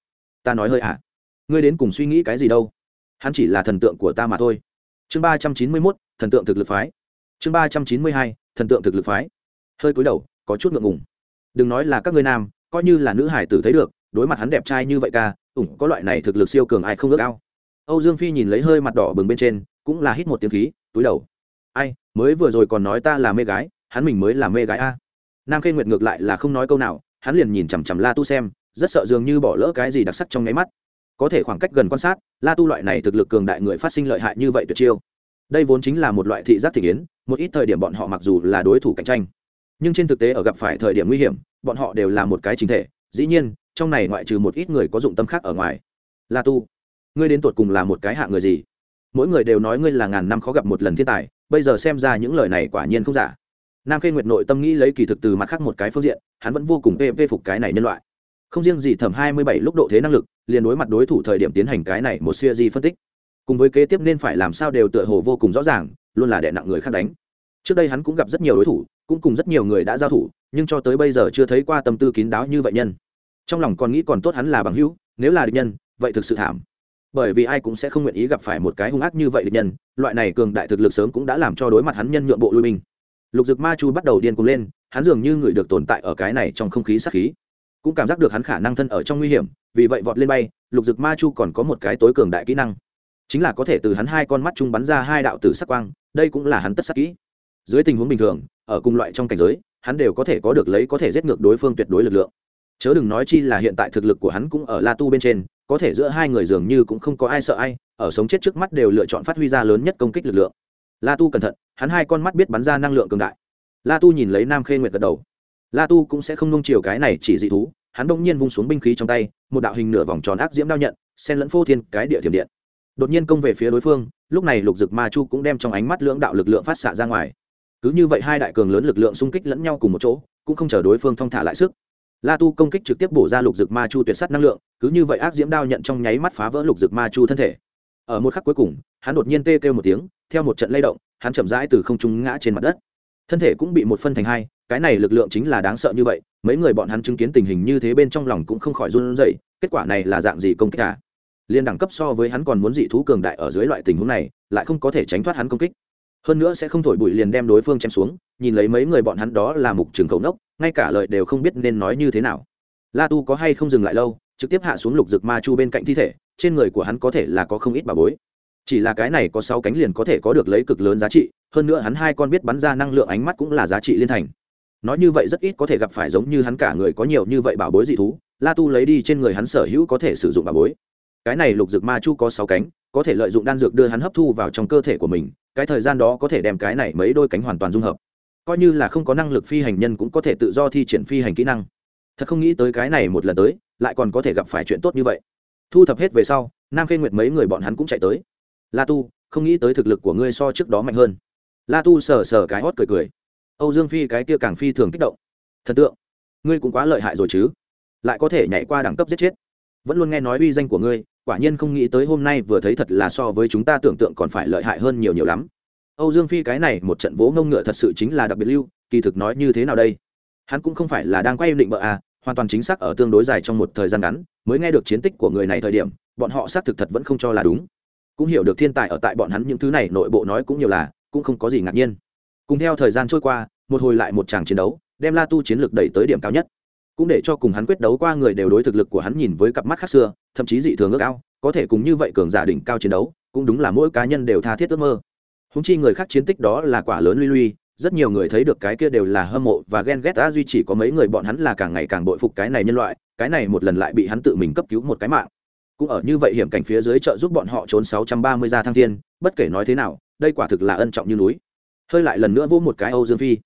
ta nói hơi ạ à. ngươi đến cùng suy nghĩ cái gì đâu? Hắn chỉ là thần tượng của ta mà thôi. Chương ba trăm chín mươi mốt, thần tượng thực lực phái. Chương ba trăm chín mươi hai, thần tượng thực lực phái. Hơi cúi đầu, có chút ngượng ngùng. Đừng nói là các ngươi nam, coi như là nữ hải tử thấy được, đối mặt hắn đẹp trai như vậy ca, ủng có loại này thực lực siêu cường ai không ước ao. Âu dương phi nhìn lấy hơi mặt đỏ bừng bên trên, cũng là hít một tiếng khí, túi đầu. Ai, mới vừa rồi còn nói ta là mê gái, hắn mình mới là mê gái a. Nam khê nguyệt ngược lại là không nói câu nào, hắn liền nhìn chằm chằm la tu xem rất sợ dường như bỏ lỡ cái gì đặc sắc trong nháy mắt. Có thể khoảng cách gần quan sát, la tu loại này thực lực cường đại người phát sinh lợi hại như vậy tuyệt chiêu. Đây vốn chính là một loại thị giác thị kiến, một ít thời điểm bọn họ mặc dù là đối thủ cạnh tranh, nhưng trên thực tế ở gặp phải thời điểm nguy hiểm, bọn họ đều là một cái chính thể. Dĩ nhiên, trong này ngoại trừ một ít người có dụng tâm khác ở ngoài. La tu, ngươi đến tột cùng là một cái hạ người gì? Mỗi người đều nói ngươi là ngàn năm khó gặp một lần thiên tài, bây giờ xem ra những lời này quả nhiên không giả. Nam khê nguyệt nội tâm nghĩ lấy kỳ thực từ mặt khác một cái phương diện, hắn vẫn vô cùng phê phê phục cái này nhân loại không riêng gì thẩm hai mươi bảy lúc độ thế năng lực, liền đối mặt đối thủ thời điểm tiến hành cái này một siêu di phân tích. Cùng với kế tiếp nên phải làm sao đều tựa hồ vô cùng rõ ràng, luôn là đè nặng người khác đánh. Trước đây hắn cũng gặp rất nhiều đối thủ, cũng cùng rất nhiều người đã giao thủ, nhưng cho tới bây giờ chưa thấy qua tâm tư kín đáo như vậy nhân. Trong lòng còn nghĩ còn tốt hắn là bằng hữu, nếu là địch nhân, vậy thực sự thảm. Bởi vì ai cũng sẽ không nguyện ý gặp phải một cái hung ác như vậy địch nhân, loại này cường đại thực lực sớm cũng đã làm cho đối mặt hắn nhân nhượng bộ lui mình. lục dực ma chu bắt đầu điên cuồng lên, hắn dường như người được tồn tại ở cái này trong không khí sát khí cũng cảm giác được hắn khả năng thân ở trong nguy hiểm, vì vậy vọt lên bay, lục dực ma chu còn có một cái tối cường đại kỹ năng. Chính là có thể từ hắn hai con mắt chung bắn ra hai đạo tử sắc quang, đây cũng là hắn tất sắc kỹ. Dưới tình huống bình thường, ở cùng loại trong cảnh giới, hắn đều có thể có được lấy có thể giết ngược đối phương tuyệt đối lực lượng. Chớ đừng nói chi là hiện tại thực lực của hắn cũng ở la tu bên trên, có thể giữa hai người dường như cũng không có ai sợ ai, ở sống chết trước mắt đều lựa chọn phát huy ra lớn nhất công kích lực lượng. La tu cẩn thận, hắn hai con mắt biết bắn ra năng lượng cường đại. La tu nhìn lấy nam khê nguyệt gật đầu la tu cũng sẽ không nung chiều cái này chỉ dị thú, hắn bỗng nhiên vung xuống binh khí trong tay, một đạo hình nửa vòng tròn ác diễm đao nhận, xen lẫn phô thiên cái địa thiểm điện. Đột nhiên công về phía đối phương, lúc này lục dực ma chu cũng đem trong ánh mắt lưỡng đạo lực lượng phát xạ ra ngoài. Cứ như vậy hai đại cường lớn lực lượng xung kích lẫn nhau cùng một chỗ, cũng không chờ đối phương thong thả lại sức. La tu công kích trực tiếp bổ ra lục dực ma chu tuyệt sát năng lượng, cứ như vậy ác diễm đao nhận trong nháy mắt phá vỡ lục dực ma chu thân thể. Ở một khắc cuối cùng, hắn đột nhiên tê kêu một tiếng, theo một trận lay động, hắn chậm rãi từ không trung ngã trên mặt đất thân thể cũng bị một phân thành hai, cái này lực lượng chính là đáng sợ như vậy, mấy người bọn hắn chứng kiến tình hình như thế bên trong lòng cũng không khỏi run rẩy, kết quả này là dạng gì công kích à? Liên đẳng cấp so với hắn còn muốn dị thú cường đại ở dưới loại tình huống này, lại không có thể tránh thoát hắn công kích. Hơn nữa sẽ không thổi bụi liền đem đối phương chém xuống, nhìn lấy mấy người bọn hắn đó là mục trường khẩu nốc, ngay cả lời đều không biết nên nói như thế nào. La tu có hay không dừng lại lâu, trực tiếp hạ xuống lục rực ma chu bên cạnh thi thể, trên người của hắn có thể là có không ít bà bối. Chỉ là cái này có sáu cánh liền có thể có được lấy cực lớn giá trị hơn nữa hắn hai con biết bắn ra năng lượng ánh mắt cũng là giá trị liên thành. Nói như vậy rất ít có thể gặp phải giống như hắn cả người có nhiều như vậy bảo bối dị thú, la tu lấy đi trên người hắn sở hữu có thể sử dụng bảo bối. Cái này lục dược ma chu có sáu cánh, có thể lợi dụng đan dược đưa hắn hấp thu vào trong cơ thể của mình, cái thời gian đó có thể đem cái này mấy đôi cánh hoàn toàn dung hợp. Coi như là không có năng lực phi hành nhân cũng có thể tự do thi triển phi hành kỹ năng. Thật không nghĩ tới cái này một lần tới, lại còn có thể gặp phải chuyện tốt như vậy. Thu thập hết về sau, nam khê nguyệt mấy người bọn hắn cũng chạy tới. La tu, không nghĩ tới thực lực của ngươi so trước đó mạnh hơn la tu sờ sờ cái hót cười cười. Âu dương phi cái kia càng phi thường kích động. Thần tượng, ngươi cũng quá lợi hại rồi chứ. Lại có thể nhảy qua đẳng cấp giết chết. Vẫn luôn nghe nói uy danh của ngươi, quả nhiên không nghĩ tới hôm nay vừa thấy thật là so với chúng ta tưởng tượng còn phải lợi hại hơn nhiều nhiều lắm. Âu dương phi cái này một trận vỗ ngông ngựa thật sự chính là đặc biệt lưu, kỳ thực nói như thế nào đây? Hắn cũng không phải là đang quay định bợ à hoàn toàn chính xác ở tương đối dài trong một thời gian ngắn, mới nghe được chiến tích của người này thời điểm, bọn họ xác thực thật vẫn không cho là đúng. Cũng hiểu được thiên tài ở tại bọn hắn những thứ này nội bộ nói cũng nhiều là cũng không có gì ngạc nhiên. Cùng theo thời gian trôi qua, một hồi lại một tràng chiến đấu, đem la tu chiến lược đẩy tới điểm cao nhất. Cũng để cho cùng hắn quyết đấu qua người đều đối thực lực của hắn nhìn với cặp mắt khác xưa, thậm chí dị thường ước ao, có thể cùng như vậy cường giả đỉnh cao chiến đấu, cũng đúng là mỗi cá nhân đều tha thiết ước mơ. Húng chi người khác chiến tích đó là quả lớn luy luy rất nhiều người thấy được cái kia đều là hâm mộ và ghen ghét, a, duy chỉ có mấy người bọn hắn là càng ngày càng bội phục cái này nhân loại, cái này một lần lại bị hắn tự mình cấp cứu một cái mạng. Cũng ở như vậy hiểm cảnh phía dưới trợ giúp bọn họ trốn 630 ra thăng thiên, bất kể nói thế nào đây quả thực là ân trọng như núi. Hơi lại lần nữa vỗ một cái âu dương phi.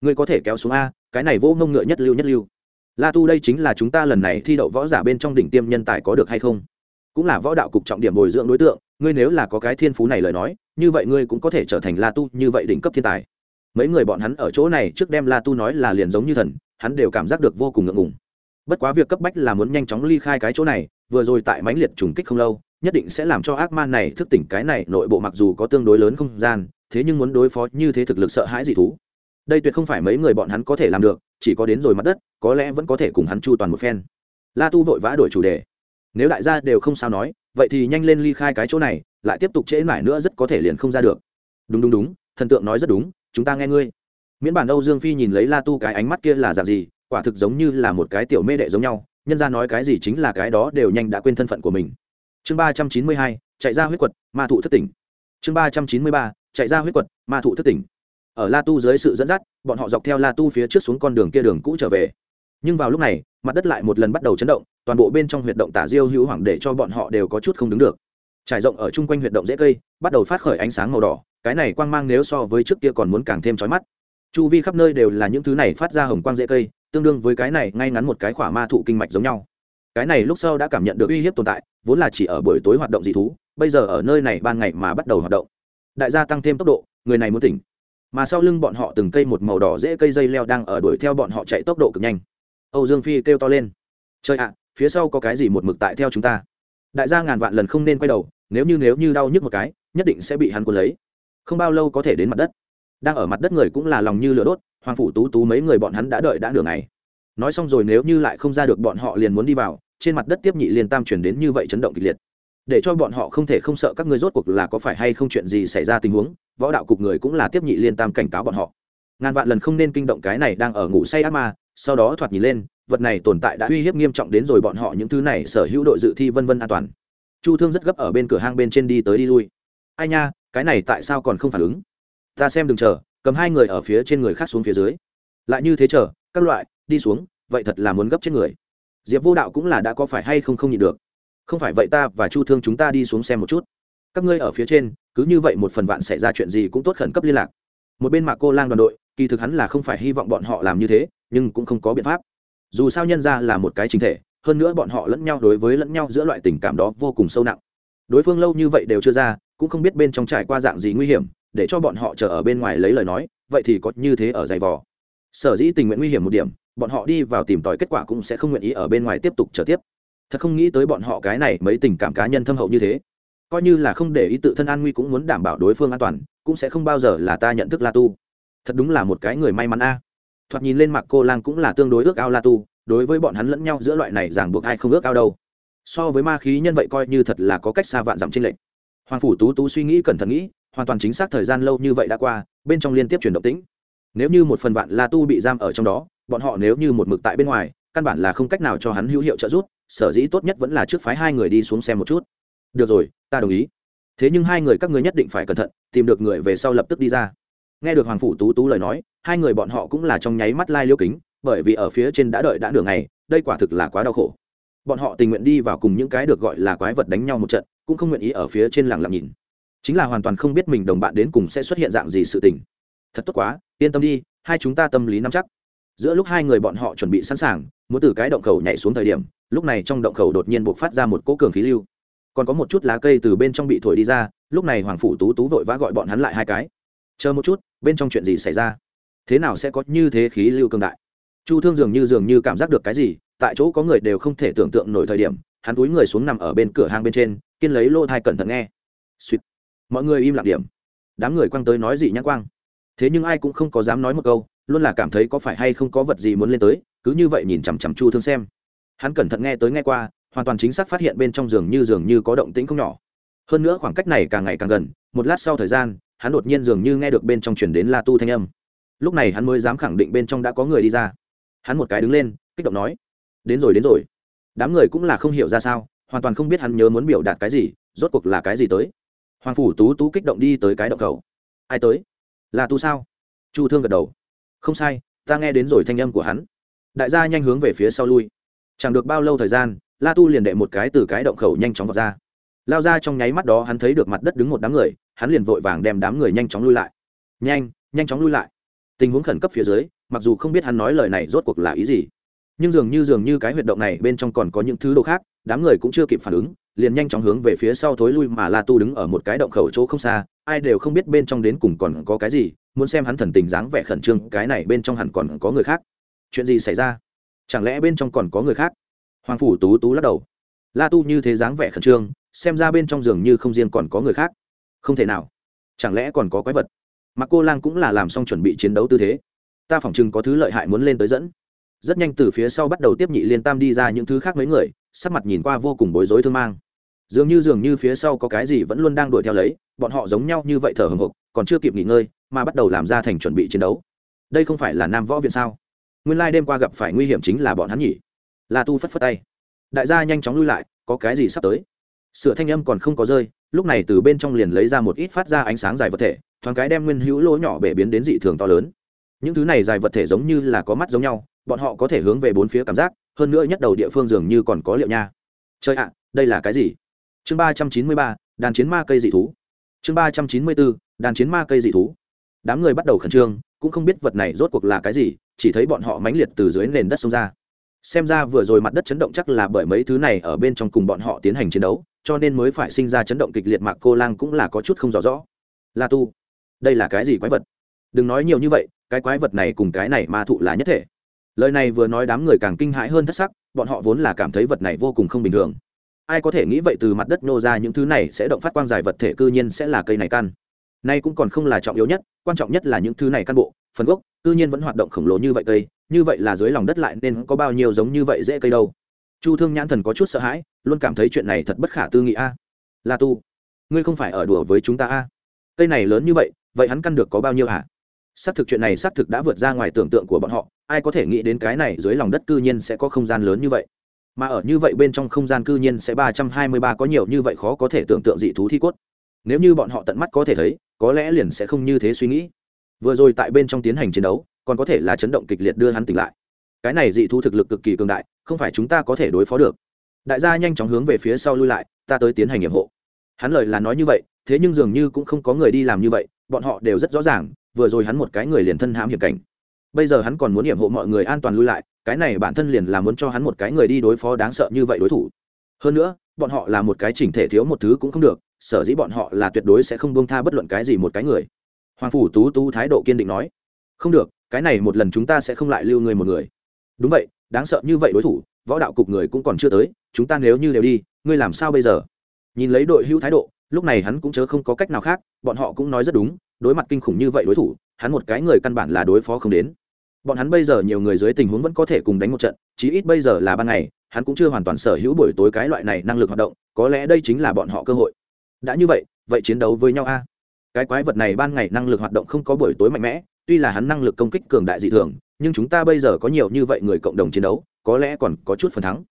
Ngươi có thể kéo xuống a, cái này vỗ ngông ngựa nhất lưu nhất lưu. La tu đây chính là chúng ta lần này thi đậu võ giả bên trong đỉnh tiêm nhân tài có được hay không? Cũng là võ đạo cục trọng điểm bồi dưỡng đối tượng, ngươi nếu là có cái thiên phú này lời nói, như vậy ngươi cũng có thể trở thành la tu như vậy đỉnh cấp thiên tài. Mấy người bọn hắn ở chỗ này trước đem la tu nói là liền giống như thần, hắn đều cảm giác được vô cùng ngượng ngùng. Bất quá việc cấp bách là muốn nhanh chóng ly khai cái chỗ này, vừa rồi tại mãnh liệt trùng kích không lâu nhất định sẽ làm cho ác ma này thức tỉnh cái này nội bộ mặc dù có tương đối lớn không gian, thế nhưng muốn đối phó như thế thực lực sợ hãi dị thú. Đây tuyệt không phải mấy người bọn hắn có thể làm được, chỉ có đến rồi mặt đất, có lẽ vẫn có thể cùng hắn chu toàn một phen. La tu vội vã đổi chủ đề. Nếu đại gia đều không sao nói, vậy thì nhanh lên ly khai cái chỗ này, lại tiếp tục trễ mãi nữa rất có thể liền không ra được. Đúng đúng đúng, thần tượng nói rất đúng, chúng ta nghe ngươi. Miễn bản âu dương phi nhìn lấy la tu cái ánh mắt kia là dạng gì, quả thực giống như là một cái tiểu mê đệ giống nhau, nhân ra nói cái gì chính là cái đó đều nhanh đã quên thân phận của mình chương ba trăm chín mươi hai, chạy ra huyết quật, ma thụ thất tỉnh. Chương ba trăm chín mươi ba, chạy ra huyết quật, ma thụ thất tỉnh. Ở la tu dưới sự dẫn dắt, bọn họ dọc theo la tu phía trước xuống con đường kia đường cũ trở về. Nhưng vào lúc này, mặt đất lại một lần bắt đầu chấn động, toàn bộ bên trong huyệt động tả diêu hữu hoảng để cho bọn họ đều có chút không đứng được. Trải rộng ở chung quanh huyệt động dễ cây, bắt đầu phát khởi ánh sáng màu đỏ, cái này quang mang nếu so với trước kia còn muốn càng thêm trói mắt. Chu vi khắp nơi đều là những thứ này phát ra hồng quang dễ cây, tương đương với cái này ngay ngắn một cái khỏa ma thụ kinh mạch giống nhau cái này lúc sau đã cảm nhận được uy hiếp tồn tại, vốn là chỉ ở buổi tối hoạt động dị thú, bây giờ ở nơi này ban ngày mà bắt đầu hoạt động. Đại gia tăng thêm tốc độ, người này muốn tỉnh. Mà sau lưng bọn họ từng cây một màu đỏ dễ cây dây leo đang ở đuổi theo bọn họ chạy tốc độ cực nhanh. Âu dương phi kêu to lên. Trời ạ, phía sau có cái gì một mực tại theo chúng ta? Đại gia ngàn vạn lần không nên quay đầu, nếu như nếu như đau nhức một cái, nhất định sẽ bị hắn cuốn lấy. Không bao lâu có thể đến mặt đất. Đang ở mặt đất người cũng là lòng như lửa đốt, hoàng phủ tú tú mấy người bọn hắn đã đợi đã nửa ngày nói xong rồi nếu như lại không ra được bọn họ liền muốn đi vào, trên mặt đất tiếp nhị liên tam chuyển đến như vậy chấn động kịch liệt. Để cho bọn họ không thể không sợ các người rốt cuộc là có phải hay không chuyện gì xảy ra tình huống, võ đạo cục người cũng là tiếp nhị liên tam cảnh cáo bọn họ. Ngàn vạn lần không nên kinh động cái này đang ở ngủ say ác ma, sau đó thoạt nhìn lên, vật này tồn tại đã uy hiếp nghiêm trọng đến rồi bọn họ những thứ này sở hữu đội dự thi vân vân an toàn. Chu thương rất gấp ở bên cửa hang bên trên đi tới đi lui. Ai nha, cái này tại sao còn không phản ứng? Ta xem đừng chờ, cầm hai người ở phía trên người khác xuống phía dưới. Lại như thế chờ, các loại đi xuống, vậy thật là muốn gấp trên người. Diệp vô đạo cũng là đã có phải hay không không nhịn được. Không phải vậy ta và chu thương chúng ta đi xuống xem một chút. Các ngươi ở phía trên, cứ như vậy một phần vạn xảy ra chuyện gì cũng tốt khẩn cấp liên lạc. Một bên mạc cô lang đoàn đội, kỳ thực hắn là không phải hy vọng bọn họ làm như thế, nhưng cũng không có biện pháp. Dù sao nhân ra là một cái chính thể, hơn nữa bọn họ lẫn nhau đối với lẫn nhau giữa loại tình cảm đó vô cùng sâu nặng. Đối phương lâu như vậy đều chưa ra, cũng không biết bên trong trải qua dạng gì nguy hiểm, để cho bọn họ chờ ở bên ngoài lấy lời nói, vậy thì có như thế ở giày vò. Sở dĩ tình nguyện nguy hiểm một điểm bọn họ đi vào tìm tòi kết quả cũng sẽ không nguyện ý ở bên ngoài tiếp tục chờ tiếp. Thật không nghĩ tới bọn họ cái này mấy tình cảm cá nhân thâm hậu như thế. Coi như là không để ý tự thân an nguy cũng muốn đảm bảo đối phương an toàn, cũng sẽ không bao giờ là ta nhận thức la tu. Thật đúng là một cái người may mắn a. Thoạt nhìn lên mặt cô lang cũng là tương đối ước ao la tu, đối với bọn hắn lẫn nhau giữa loại này ràng buộc ai không ước ao đâu. So với ma khí nhân vậy coi như thật là có cách xa vạn dặm trên lệnh hoàng phủ tú tú suy nghĩ cẩn thận nghĩ, hoàn toàn chính xác thời gian lâu như vậy đã qua, bên trong liên tiếp chuyển động tĩnh. Nếu như một phần vạn la tu bị giam ở trong đó bọn họ nếu như một mực tại bên ngoài căn bản là không cách nào cho hắn hữu hiệu trợ giúp sở dĩ tốt nhất vẫn là trước phái hai người đi xuống xem một chút. Được rồi ta đồng ý. Thế nhưng hai người các ngươi nhất định phải cẩn thận tìm được người về sau lập tức đi ra. Nghe được hoàng phủ tú tú lời nói hai người bọn họ cũng là trong nháy mắt lai liêu kính bởi vì ở phía trên đã đợi đã đường ngày, đây quả thực là quá đau khổ. Bọn họ tình nguyện đi vào cùng những cái được gọi là quái vật đánh nhau một trận cũng không nguyện ý ở phía trên làng lặng nhìn. Chính là hoàn toàn không biết mình đồng bạn đến cùng sẽ xuất hiện dạng gì sự tình. Thật tốt quá yên tâm đi hai chúng ta tâm lý nắm chắc giữa lúc hai người bọn họ chuẩn bị sẵn sàng muốn từ cái động khẩu nhảy xuống thời điểm, lúc này trong động khẩu đột nhiên buộc phát ra một cỗ cường khí lưu. Còn có một chút lá cây từ bên trong bị thổi đi ra, lúc này hoàng phủ tú tú vội vã gọi bọn hắn lại hai cái. Chờ một chút, bên trong chuyện gì xảy ra? Thế nào sẽ có như thế khí lưu cường đại? Chu thương dường như dường như cảm giác được cái gì, tại chỗ có người đều không thể tưởng tượng nổi thời điểm, hắn túi người xuống nằm ở bên cửa hang bên trên, kiên lấy lô thai cẩn thận nghe. Suýt. Mọi người im lặng điểm. Đám người quăng tới nói gì nhãn quang. Thế nhưng ai cũng không có dám nói một câu luôn là cảm thấy có phải hay không có vật gì muốn lên tới, cứ như vậy nhìn chằm chằm chu thương xem. Hắn cẩn thận nghe tới nghe qua, hoàn toàn chính xác phát hiện bên trong giường như giường như có động tĩnh không nhỏ. Hơn nữa khoảng cách này càng ngày càng gần, một lát sau thời gian, hắn đột nhiên dường như nghe được bên trong chuyển đến la tu thanh âm. Lúc này hắn mới dám khẳng định bên trong đã có người đi ra. Hắn một cái đứng lên, kích động nói, đến rồi đến rồi. Đám người cũng là không hiểu ra sao, hoàn toàn không biết hắn nhớ muốn biểu đạt cái gì, rốt cuộc là cái gì tới. Hoàng phủ tú tú kích động đi tới cái động cầu. Ai tới? Là tu sao? Chu thương gật đầu không sai, ta nghe đến rồi thanh âm của hắn. Đại gia nhanh hướng về phía sau lui. Chẳng được bao lâu thời gian, la tu liền đệ một cái từ cái động khẩu nhanh chóng vào ra. Lao ra trong nháy mắt đó hắn thấy được mặt đất đứng một đám người, hắn liền vội vàng đem đám người nhanh chóng lui lại. Nhanh nhanh chóng lui lại. Tình huống khẩn cấp phía dưới, mặc dù không biết hắn nói lời này rốt cuộc là ý gì, nhưng dường như dường như cái huyệt động này bên trong còn có những thứ đồ khác, đám người cũng chưa kịp phản ứng, liền nhanh chóng hướng về phía sau thối lui mà la tu đứng ở một cái động khẩu chỗ không xa, ai đều không biết bên trong đến cùng còn có cái gì muốn xem hắn thần tình dáng vẻ khẩn trương, cái này bên trong hẳn còn có người khác. Chuyện gì xảy ra? Chẳng lẽ bên trong còn có người khác? Hoàng phủ tú tú lắc đầu. La tu như thế dáng vẻ khẩn trương, xem ra bên trong giường như không riêng còn có người khác. Không thể nào. Chẳng lẽ còn có quái vật? Mà cô lang cũng là làm xong chuẩn bị chiến đấu tư thế. Ta phỏng chừng có thứ lợi hại muốn lên tới dẫn. Rất nhanh từ phía sau bắt đầu tiếp nhị liên tam đi ra những thứ khác mấy người, sắc mặt nhìn qua vô cùng bối rối thương mang. Dường như dường như phía sau có cái gì vẫn luôn đang đuổi theo lấy, bọn họ giống nhau như vậy thở hồng hộc còn chưa kịp nghỉ ngơi mà bắt đầu làm ra thành chuẩn bị chiến đấu. Đây không phải là nam võ viện sao? Nguyên lai、like、đêm qua gặp phải nguy hiểm chính là bọn hắn nhỉ? La tu phất phất tay. Đại gia nhanh chóng lui lại, có cái gì sắp tới? Sửa thanh âm còn không có rơi, lúc này từ bên trong liền lấy ra một ít phát ra ánh sáng dài vật thể, thoáng cái đem nguyên hữu lỗ nhỏ bể biến đến dị thường to lớn. Những thứ này dài vật thể giống như là có mắt giống nhau, bọn họ có thể hướng về bốn phía cảm giác, hơn nữa nhất đầu địa phương dường như còn có liệu nha. Chơi ạ, đây là cái gì? Chương ba trăm chín mươi ba, đàn chiến ma cây dị thú. Chương ba trăm chín mươi bốn đàn chiến ma cây dị thú. Đám người bắt đầu khẩn trương, cũng không biết vật này rốt cuộc là cái gì, chỉ thấy bọn họ mãnh liệt từ dưới nền đất xông ra. Xem ra vừa rồi mặt đất chấn động chắc là bởi mấy thứ này ở bên trong cùng bọn họ tiến hành chiến đấu, cho nên mới phải sinh ra chấn động kịch liệt mạc cô lang cũng là có chút không rõ rõ. La tu, đây là cái gì quái vật? Đừng nói nhiều như vậy, cái quái vật này cùng cái này ma thụ là nhất thể. Lời này vừa nói đám người càng kinh hãi hơn thất sắc, bọn họ vốn là cảm thấy vật này vô cùng không bình thường. Ai có thể nghĩ vậy từ mặt đất nô ra những thứ này sẽ động phát quang dài vật thể cư nhiên sẽ là cây này căn nay cũng còn không là trọng yếu nhất, quan trọng nhất là những thứ này căn bộ, phần gốc, cư nhiên vẫn hoạt động khổng lồ như vậy cây, như vậy là dưới lòng đất lại nên có bao nhiêu giống như vậy dễ cây đâu. Chu thương nhãn thần có chút sợ hãi, luôn cảm thấy chuyện này thật bất khả tư nghị a. La tu, ngươi không phải ở đùa với chúng ta a? Cây này lớn như vậy vậy hắn căn được có bao nhiêu hả? Xác thực chuyện này xác thực đã vượt ra ngoài tưởng tượng của bọn họ, ai có thể nghĩ đến cái này dưới lòng đất cư nhiên sẽ có không gian lớn như vậy. Mà ở như vậy bên trong không gian cư nhiên sẽ ba trăm hai mươi ba có nhiều như vậy khó có thể tưởng tượng dị thú thi cốt. Nếu như bọn họ tận mắt có thể thấy có lẽ liền sẽ không như thế suy nghĩ. Vừa rồi tại bên trong tiến hành chiến đấu, còn có thể là chấn động kịch liệt đưa hắn tỉnh lại. Cái này dị thú thực lực cực kỳ cường đại, không phải chúng ta có thể đối phó được. Đại gia nhanh chóng hướng về phía sau lui lại, ta tới tiến hành nhiệm hộ. Hắn lời là nói như vậy, thế nhưng dường như cũng không có người đi làm như vậy, bọn họ đều rất rõ ràng, vừa rồi hắn một cái người liền thân hãm hiểm cảnh. Bây giờ hắn còn muốn nhiệm hộ mọi người an toàn lui lại, cái này bản thân liền là muốn cho hắn một cái người đi đối phó đáng sợ như vậy đối thủ. Hơn nữa, bọn họ là một cái chỉnh thể thiếu một thứ cũng không được sở dĩ bọn họ là tuyệt đối sẽ không buông tha bất luận cái gì một cái người. Hoàng phủ tú tú thái độ kiên định nói, không được, cái này một lần chúng ta sẽ không lại lưu người một người. Đúng vậy, đáng sợ như vậy đối thủ, võ đạo cục người cũng còn chưa tới, chúng ta nếu như đều đi, ngươi làm sao bây giờ? Nhìn lấy đội hữu thái độ, lúc này hắn cũng chớ không có cách nào khác, bọn họ cũng nói rất đúng, đối mặt kinh khủng như vậy đối thủ, hắn một cái người căn bản là đối phó không đến. Bọn hắn bây giờ nhiều người dưới tình huống vẫn có thể cùng đánh một trận, chí ít bây giờ là ban ngày, hắn cũng chưa hoàn toàn sở hữu buổi tối cái loại này năng lực hoạt động, có lẽ đây chính là bọn họ cơ hội đã như vậy vậy chiến đấu với nhau a. Cái quái vật này ban ngày năng lực hoạt động không có buổi tối mạnh mẽ, tuy là hắn năng lực công kích cường đại dị thường, nhưng chúng ta bây giờ có nhiều như vậy người cộng đồng chiến đấu, có lẽ còn có chút phần thắng.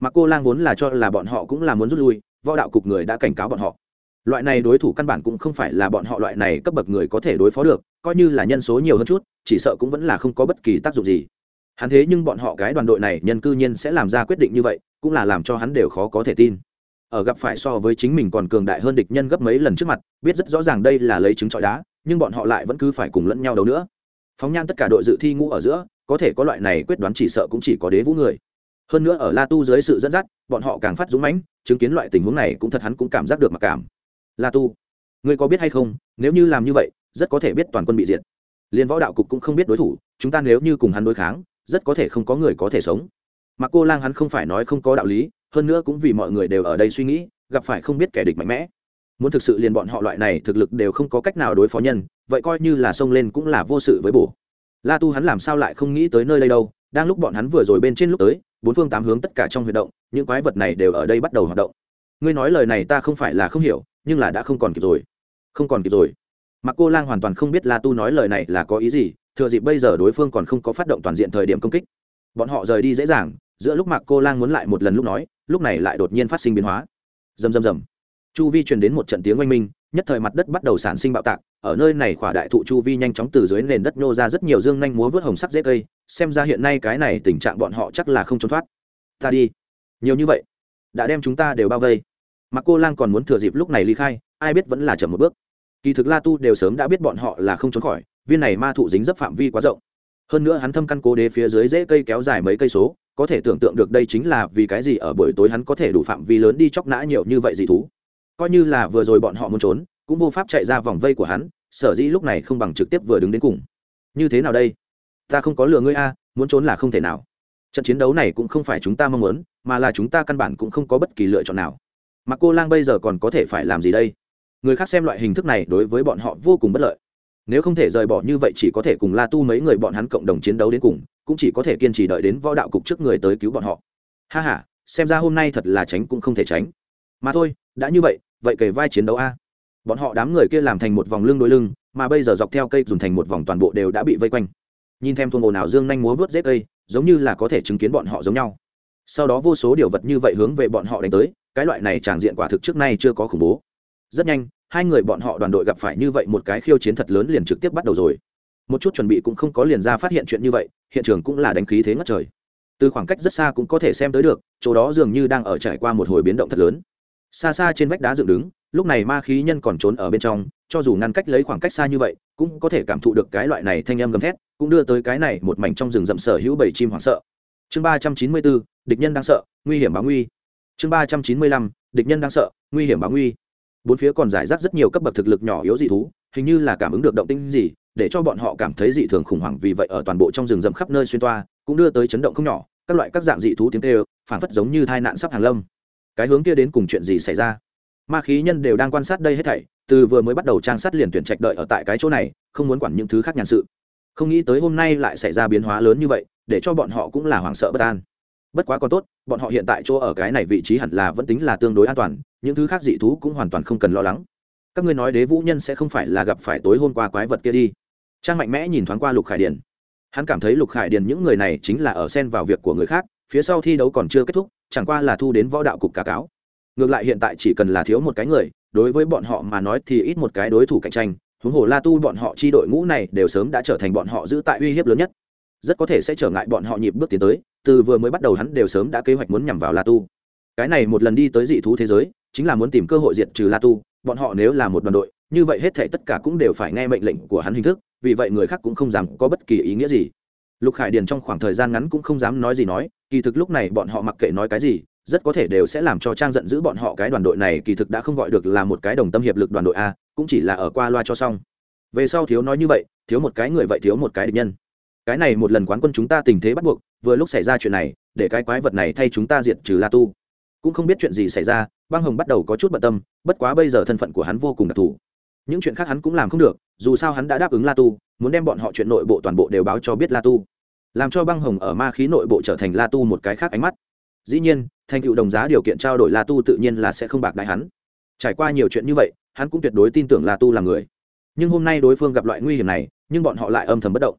Mà cô lang vốn là cho là bọn họ cũng là muốn rút lui, võ đạo cục người đã cảnh cáo bọn họ. Loại này đối thủ căn bản cũng không phải là bọn họ loại này cấp bậc người có thể đối phó được, coi như là nhân số nhiều hơn chút, chỉ sợ cũng vẫn là không có bất kỳ tác dụng gì. Hắn thế nhưng bọn họ cái đoàn đội này nhân cư nhiên sẽ làm ra quyết định như vậy, cũng là làm cho hắn đều khó có thể tin ở gặp phải so với chính mình còn cường đại hơn địch nhân gấp mấy lần trước mặt, biết rất rõ ràng đây là lấy trứng trọi đá, nhưng bọn họ lại vẫn cứ phải cùng lẫn nhau đấu nữa. Phóng nhan tất cả đội dự thi ngũ ở giữa, có thể có loại này quyết đoán chỉ sợ cũng chỉ có đế vũ người. Hơn nữa ở la tu dưới sự dẫn dắt, bọn họ càng phát dũng mãnh, chứng kiến loại tình huống này cũng thật hắn cũng cảm giác được mặc cảm. La tu, ngươi có biết hay không, nếu như làm như vậy, rất có thể biết toàn quân bị diệt. Liên võ đạo cục cũng không biết đối thủ, chúng ta nếu như cùng hắn đối kháng, rất có thể không có người có thể sống. Mà cô lang hắn không phải nói không có đạo lý hơn nữa cũng vì mọi người đều ở đây suy nghĩ, gặp phải không biết kẻ địch mạnh mẽ. Muốn thực sự liền bọn họ loại này thực lực đều không có cách nào đối phó nhân, vậy coi như là xông lên cũng là vô sự với bổ. La tu hắn làm sao lại không nghĩ tới nơi đây đâu, đang lúc bọn hắn vừa rồi bên trên lúc tới, bốn phương tám hướng tất cả trong huy động, những quái vật này đều ở đây bắt đầu hoạt động. Ngươi nói lời này ta không phải là không hiểu, nhưng là đã không còn kịp rồi. Không còn kịp rồi. Mặc cô lang hoàn toàn không biết la tu nói lời này là có ý gì, thừa dịp bây giờ đối phương còn không có phát động toàn diện thời điểm công kích. Bọn họ rời đi dễ dàng giữa lúc mạc cô lang muốn lại một lần lúc nói, lúc này lại đột nhiên phát sinh biến hóa. Rầm rầm rầm. Chu vi truyền đến một trận tiếng oanh minh, nhất thời mặt đất bắt đầu sản sinh bạo tạc, ở nơi này khỏa đại thụ chu vi nhanh chóng từ dưới nền đất nhô ra rất nhiều dương nhanh múa vớt hồng sắc dễ cây, xem ra hiện nay cái này tình trạng bọn họ chắc là không trốn thoát. Ta đi. Nhiều như vậy, đã đem chúng ta đều bao vây. Mạc cô lang còn muốn thừa dịp lúc này ly khai, ai biết vẫn là chậm một bước. Kỳ thực la tu đều sớm đã biết bọn họ là không trốn khỏi, viên này ma thụ dính dấp phạm vi quá rộng. Hơn nữa hắn thâm căn cố đế phía dưới dễ cây kéo dài mấy cây số có thể tưởng tượng được đây chính là vì cái gì ở buổi tối hắn có thể đủ phạm vi lớn đi chóc nã nhiều như vậy dị thú. Coi như là vừa rồi bọn họ muốn trốn, cũng vô pháp chạy ra vòng vây của hắn, sở dĩ lúc này không bằng trực tiếp vừa đứng đến cùng. Như thế nào đây? Ta không có lừa ngươi a, muốn trốn là không thể nào. Trận chiến đấu này cũng không phải chúng ta mong muốn, mà là chúng ta căn bản cũng không có bất kỳ lựa chọn nào. Mà cô lang bây giờ còn có thể phải làm gì đây? Người khác xem loại hình thức này đối với bọn họ vô cùng bất lợi. Nếu không thể rời bỏ như vậy chỉ có thể cùng la tu mấy người bọn hắn cộng đồng chiến đấu đến cùng cũng chỉ có thể kiên trì đợi đến võ đạo cục trước người tới cứu bọn họ. Ha h a xem ra hôm nay thật là tránh cũng không thể tránh. Mà thôi, đã như vậy vậy kể vai chiến đấu a. Bọn họ đám người kia làm thành một vòng lưng đôi lưng, mà bây giờ dọc theo cây dùng thành một vòng toàn bộ đều đã bị vây quanh. Nhìn thêm thuồng ồn nào dương nhanh múa vớt dễ cây, giống như là có thể chứng kiến bọn họ giống nhau. Sau đó vô số điều vật như vậy hướng về bọn họ đánh tới, cái loại này tràng diện quả thực trước nay chưa có khủng bố. Rất nhanh, hai người bọn họ đoàn đội gặp phải như vậy một cái khiêu chiến thật lớn liền trực tiếp bắt đầu rồi một chút chuẩn bị cũng không có liền ra phát hiện chuyện như vậy, hiện trường cũng là đánh khí thế ngất trời. Từ khoảng cách rất xa cũng có thể xem tới được, chỗ đó dường như đang ở trải qua một hồi biến động thật lớn. Xa xa trên vách đá dựng đứng, lúc này ma khí nhân còn trốn ở bên trong, cho dù ngăn cách lấy khoảng cách xa như vậy, cũng có thể cảm thụ được cái loại này thanh âm gầm thét, cũng đưa tới cái này một mảnh trong rừng rậm sở hữu bảy chim hoảng sợ. Chương ba trăm chín mươi bốn, địch nhân đang sợ, nguy hiểm báo nguy. Chương ba trăm chín mươi lăm, địch nhân đang sợ, nguy hiểm báo nguy. Bốn phía còn giải rác rất nhiều cấp bậc thực lực nhỏ yếu dị thú, hình như là cảm ứng được động tinh gì để cho bọn họ cảm thấy dị thường khủng hoảng vì vậy ở toàn bộ trong rừng rậm khắp nơi xuyên toa, cũng đưa tới chấn động không nhỏ, các loại các dạng dị thú tiếng tê phản phất giống như tai nạn sắp hàng lâm. Cái hướng kia đến cùng chuyện gì xảy ra? Ma khí nhân đều đang quan sát đây hết thảy, từ vừa mới bắt đầu trang sát liền tuyển trạch đợi ở tại cái chỗ này, không muốn quản những thứ khác nhàn sự. Không nghĩ tới hôm nay lại xảy ra biến hóa lớn như vậy, để cho bọn họ cũng là hoảng sợ bất an. Bất quá còn tốt, bọn họ hiện tại chỗ ở cái này vị trí hẳn là vẫn tính là tương đối an toàn, những thứ khác dị thú cũng hoàn toàn không cần lo lắng. Các ngươi nói đế vũ nhân sẽ không phải là gặp phải tối hôm qua quái vật kia đi trang mạnh mẽ nhìn thoáng qua lục khải điền. Hắn cảm thấy lục khải điền những người này chính là ở xen vào việc của người khác, phía sau thi đấu còn chưa kết thúc, chẳng qua là thu đến võ đạo cục cả cáo. Ngược lại hiện tại chỉ cần là thiếu một cái người, đối với bọn họ mà nói thì ít một cái đối thủ cạnh tranh, huống hồ la tu bọn họ chi đội ngũ này đều sớm đã trở thành bọn họ giữ tại uy hiếp lớn nhất. Rất có thể sẽ trở ngại bọn họ nhịp bước tiến tới, từ vừa mới bắt đầu hắn đều sớm đã kế hoạch muốn nhằm vào la tu. Cái này một lần đi tới dị thú thế giới, chính là muốn tìm cơ hội diệt trừ la tu, bọn họ nếu là một đoàn đội, như vậy hết thể tất cả cũng đều phải nghe mệnh lệnh của hắn hình thức vì vậy người khác cũng không dám có bất kỳ ý nghĩa gì. Lục khải điền trong khoảng thời gian ngắn cũng không dám nói gì nói, kỳ thực lúc này bọn họ mặc kệ nói cái gì, rất có thể đều sẽ làm cho trang giận giữ bọn họ cái đoàn đội này, kỳ thực đã không gọi được là một cái đồng tâm hiệp lực đoàn đội a, cũng chỉ là ở qua loa cho xong. Về sau thiếu nói như vậy, thiếu một cái người vậy thiếu một cái địch nhân. Cái này một lần quán quân chúng ta tình thế bắt buộc, vừa lúc xảy ra chuyện này, để cái quái vật này thay chúng ta diệt trừ la tu. Cũng không biết chuyện gì xảy ra, băng hồng bắt đầu có chút bận tâm, bất quá bây giờ thân phận của hắn vô cùng đặc thù những chuyện khác hắn cũng làm không được, dù sao hắn đã đáp ứng la tu, muốn đem bọn họ chuyện nội bộ toàn bộ đều báo cho biết la tu. Làm cho băng hồng ở ma khí nội bộ trở thành la tu một cái khác ánh mắt. Dĩ nhiên, thành tựu đồng giá điều kiện trao đổi la tu tự nhiên là sẽ không bạc đại hắn. Trải qua nhiều chuyện như vậy, hắn cũng tuyệt đối tin tưởng la tu là người. Nhưng hôm nay đối phương gặp loại nguy hiểm này, nhưng bọn họ lại âm thầm bất động.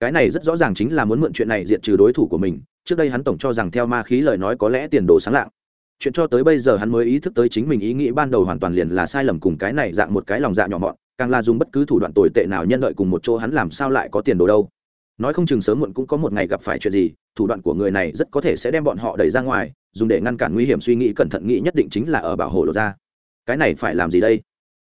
Cái này rất rõ ràng chính là muốn mượn chuyện này diệt trừ đối thủ của mình. Trước đây hắn tổng cho rằng theo ma khí lời nói có lẽ tiền đồ sáng lạng chuyện cho tới bây giờ hắn mới ý thức tới chính mình ý nghĩ ban đầu hoàn toàn liền là sai lầm cùng cái này dạng một cái lòng dạ nhỏ mọn, càng là dùng bất cứ thủ đoạn tồi tệ nào nhân lợi cùng một chỗ hắn làm sao lại có tiền đồ đâu. Nói không chừng sớm muộn cũng có một ngày gặp phải chuyện gì, thủ đoạn của người này rất có thể sẽ đem bọn họ đẩy ra ngoài, dùng để ngăn cản nguy hiểm suy nghĩ cẩn thận nghĩ nhất định chính là ở bảo hộ lột ra. Cái này phải làm gì đây?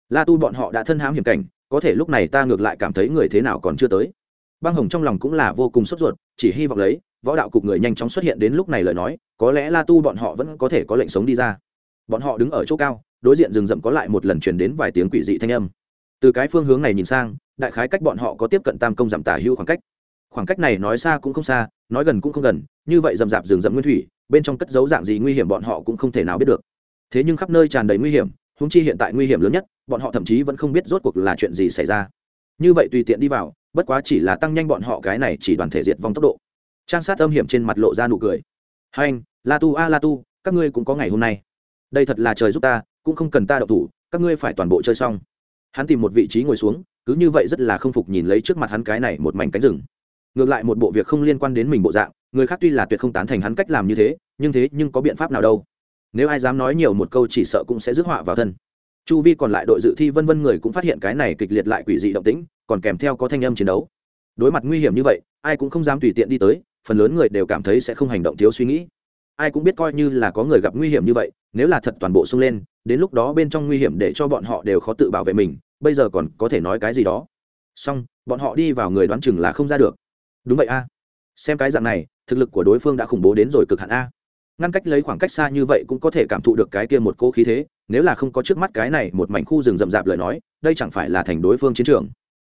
La tu bọn họ đã thân hãm hiểm cảnh, có thể lúc này ta ngược lại cảm thấy người thế nào còn chưa tới. Băng hồng trong lòng cũng là vô cùng sốt ruột, chỉ hy vọng lấy võ đạo cục người nhanh chóng xuất hiện đến lúc này lời nói, có lẽ la tu bọn họ vẫn có thể có lệnh sống đi ra. Bọn họ đứng ở chỗ cao, đối diện rừng rậm có lại một lần chuyển đến vài tiếng quỷ dị thanh âm. Từ cái phương hướng này nhìn sang, đại khái cách bọn họ có tiếp cận tam công giảm tả hưu khoảng cách. Khoảng cách này nói xa cũng không xa, nói gần cũng không gần, như vậy rậm rạp rừng rậm nguyên thủy, bên trong cất dấu dạng gì nguy hiểm bọn họ cũng không thể nào biết được. Thế nhưng khắp nơi tràn đầy nguy hiểm húng chi hiện tại nguy hiểm lớn nhất, bọn họ thậm chí vẫn không biết rốt cuộc là chuyện gì xảy ra. Như vậy tùy tiện đi vào, bất quá chỉ là tăng nhanh bọn họ cái này chỉ đoàn thể diệt vong tốc độ trang sát âm hiểm trên mặt lộ ra nụ cười. Hai anh la tu, a, la tu, các ngươi cũng có ngày hôm nay. Đây thật là trời giúp ta, cũng không cần ta đậu thủ, các ngươi phải toàn bộ chơi xong. Hắn tìm một vị trí ngồi xuống, cứ như vậy rất là không phục nhìn lấy trước mặt hắn cái này một mảnh cánh rừng. Ngược lại một bộ việc không liên quan đến mình bộ dạng, người khác tuy là tuyệt không tán thành hắn cách làm như thế, nhưng thế nhưng có biện pháp nào đâu. Nếu ai dám nói nhiều một câu chỉ sợ cũng sẽ rước họa vào thân. Chu vi còn lại đội dự thi vân vân người cũng phát hiện cái này kịch liệt lại quỷ dị động tĩnh, còn kèm theo có thanh âm chiến đấu. Đối mặt nguy hiểm như vậy, ai cũng không dám tùy tiện đi tới phần lớn người đều cảm thấy sẽ không hành động thiếu suy nghĩ. Ai cũng biết coi như là có người gặp nguy hiểm như vậy, nếu là thật toàn bộ xông lên, đến lúc đó bên trong nguy hiểm để cho bọn họ đều khó tự bảo vệ mình, bây giờ còn có thể nói cái gì đó. Xong, bọn họ đi vào người đoán chừng là không ra được. Đúng vậy a. Xem cái dạng này, thực lực của đối phương đã khủng bố đến rồi cực hạn a. Ngăn cách lấy khoảng cách xa như vậy cũng có thể cảm thụ được cái kia một cỗ khí thế, nếu là không có trước mắt cái này một mảnh khu rừng rậm rạp lời nói, đây chẳng phải là thành đối phương chiến trường.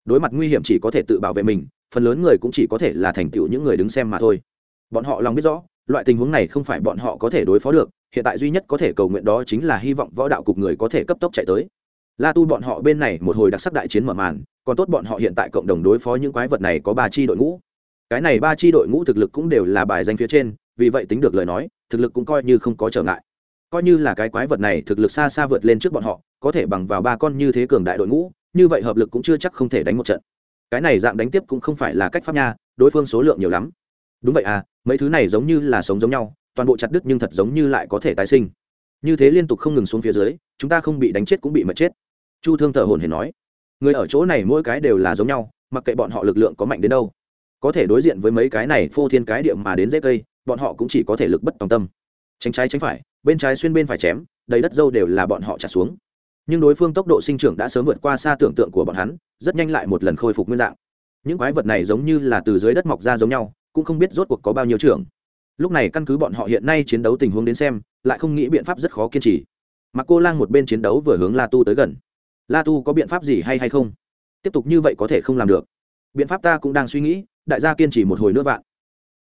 Đối mặt nguy hiểm chỉ có thể tự bảo vệ mình phần lớn người cũng chỉ có thể là thành tựu những người đứng xem mà thôi. Bọn họ lòng biết rõ, loại tình huống này không phải bọn họ có thể đối phó được, hiện tại duy nhất có thể cầu nguyện đó chính là hy vọng võ đạo cục người có thể cấp tốc chạy tới. La tu bọn họ bên này một hồi đặc sắc đại chiến mở màn, còn tốt bọn họ hiện tại cộng đồng đối phó những quái vật này có ba chi đội ngũ. Cái này ba chi đội ngũ thực lực cũng đều là bài danh phía trên, vì vậy tính được lời nói, thực lực cũng coi như không có trở ngại. Coi như là cái quái vật này thực lực xa xa vượt lên trước bọn họ, có thể bằng vào ba con như thế cường đại đội ngũ, như vậy hợp lực cũng chưa chắc không thể đánh một trận cái này dạng đánh tiếp cũng không phải là cách pháp nha, đối phương số lượng nhiều lắm. Đúng vậy à mấy thứ này giống như là sống giống nhau, toàn bộ chặt đứt nhưng thật giống như lại có thể tái sinh. Như thế liên tục không ngừng xuống phía dưới, chúng ta không bị đánh chết cũng bị mật chết. Chu thương thở hồn hển nói, người ở chỗ này mỗi cái đều là giống nhau, mặc kệ bọn họ lực lượng có mạnh đến đâu. Có thể đối diện với mấy cái này phô thiên cái điệm mà đến dễ cây, bọn họ cũng chỉ có thể lực bất tòng tâm. Tránh trái tránh phải, bên trái xuyên bên phải chém, đầy đất dâu đều là bọn họ trả xuống nhưng đối phương tốc độ sinh trưởng đã sớm vượt qua xa tưởng tượng của bọn hắn, rất nhanh lại một lần khôi phục nguyên dạng. Những quái vật này giống như là từ dưới đất mọc ra giống nhau, cũng không biết rốt cuộc có bao nhiêu trưởng. Lúc này căn cứ bọn họ hiện nay chiến đấu tình huống đến xem, lại không nghĩ biện pháp rất khó kiên trì. Mặc cô lang một bên chiến đấu vừa hướng la tu tới gần. La tu có biện pháp gì hay hay không? Tiếp tục như vậy có thể không làm được. Biện pháp ta cũng đang suy nghĩ, đại gia kiên trì một hồi nữa vạn.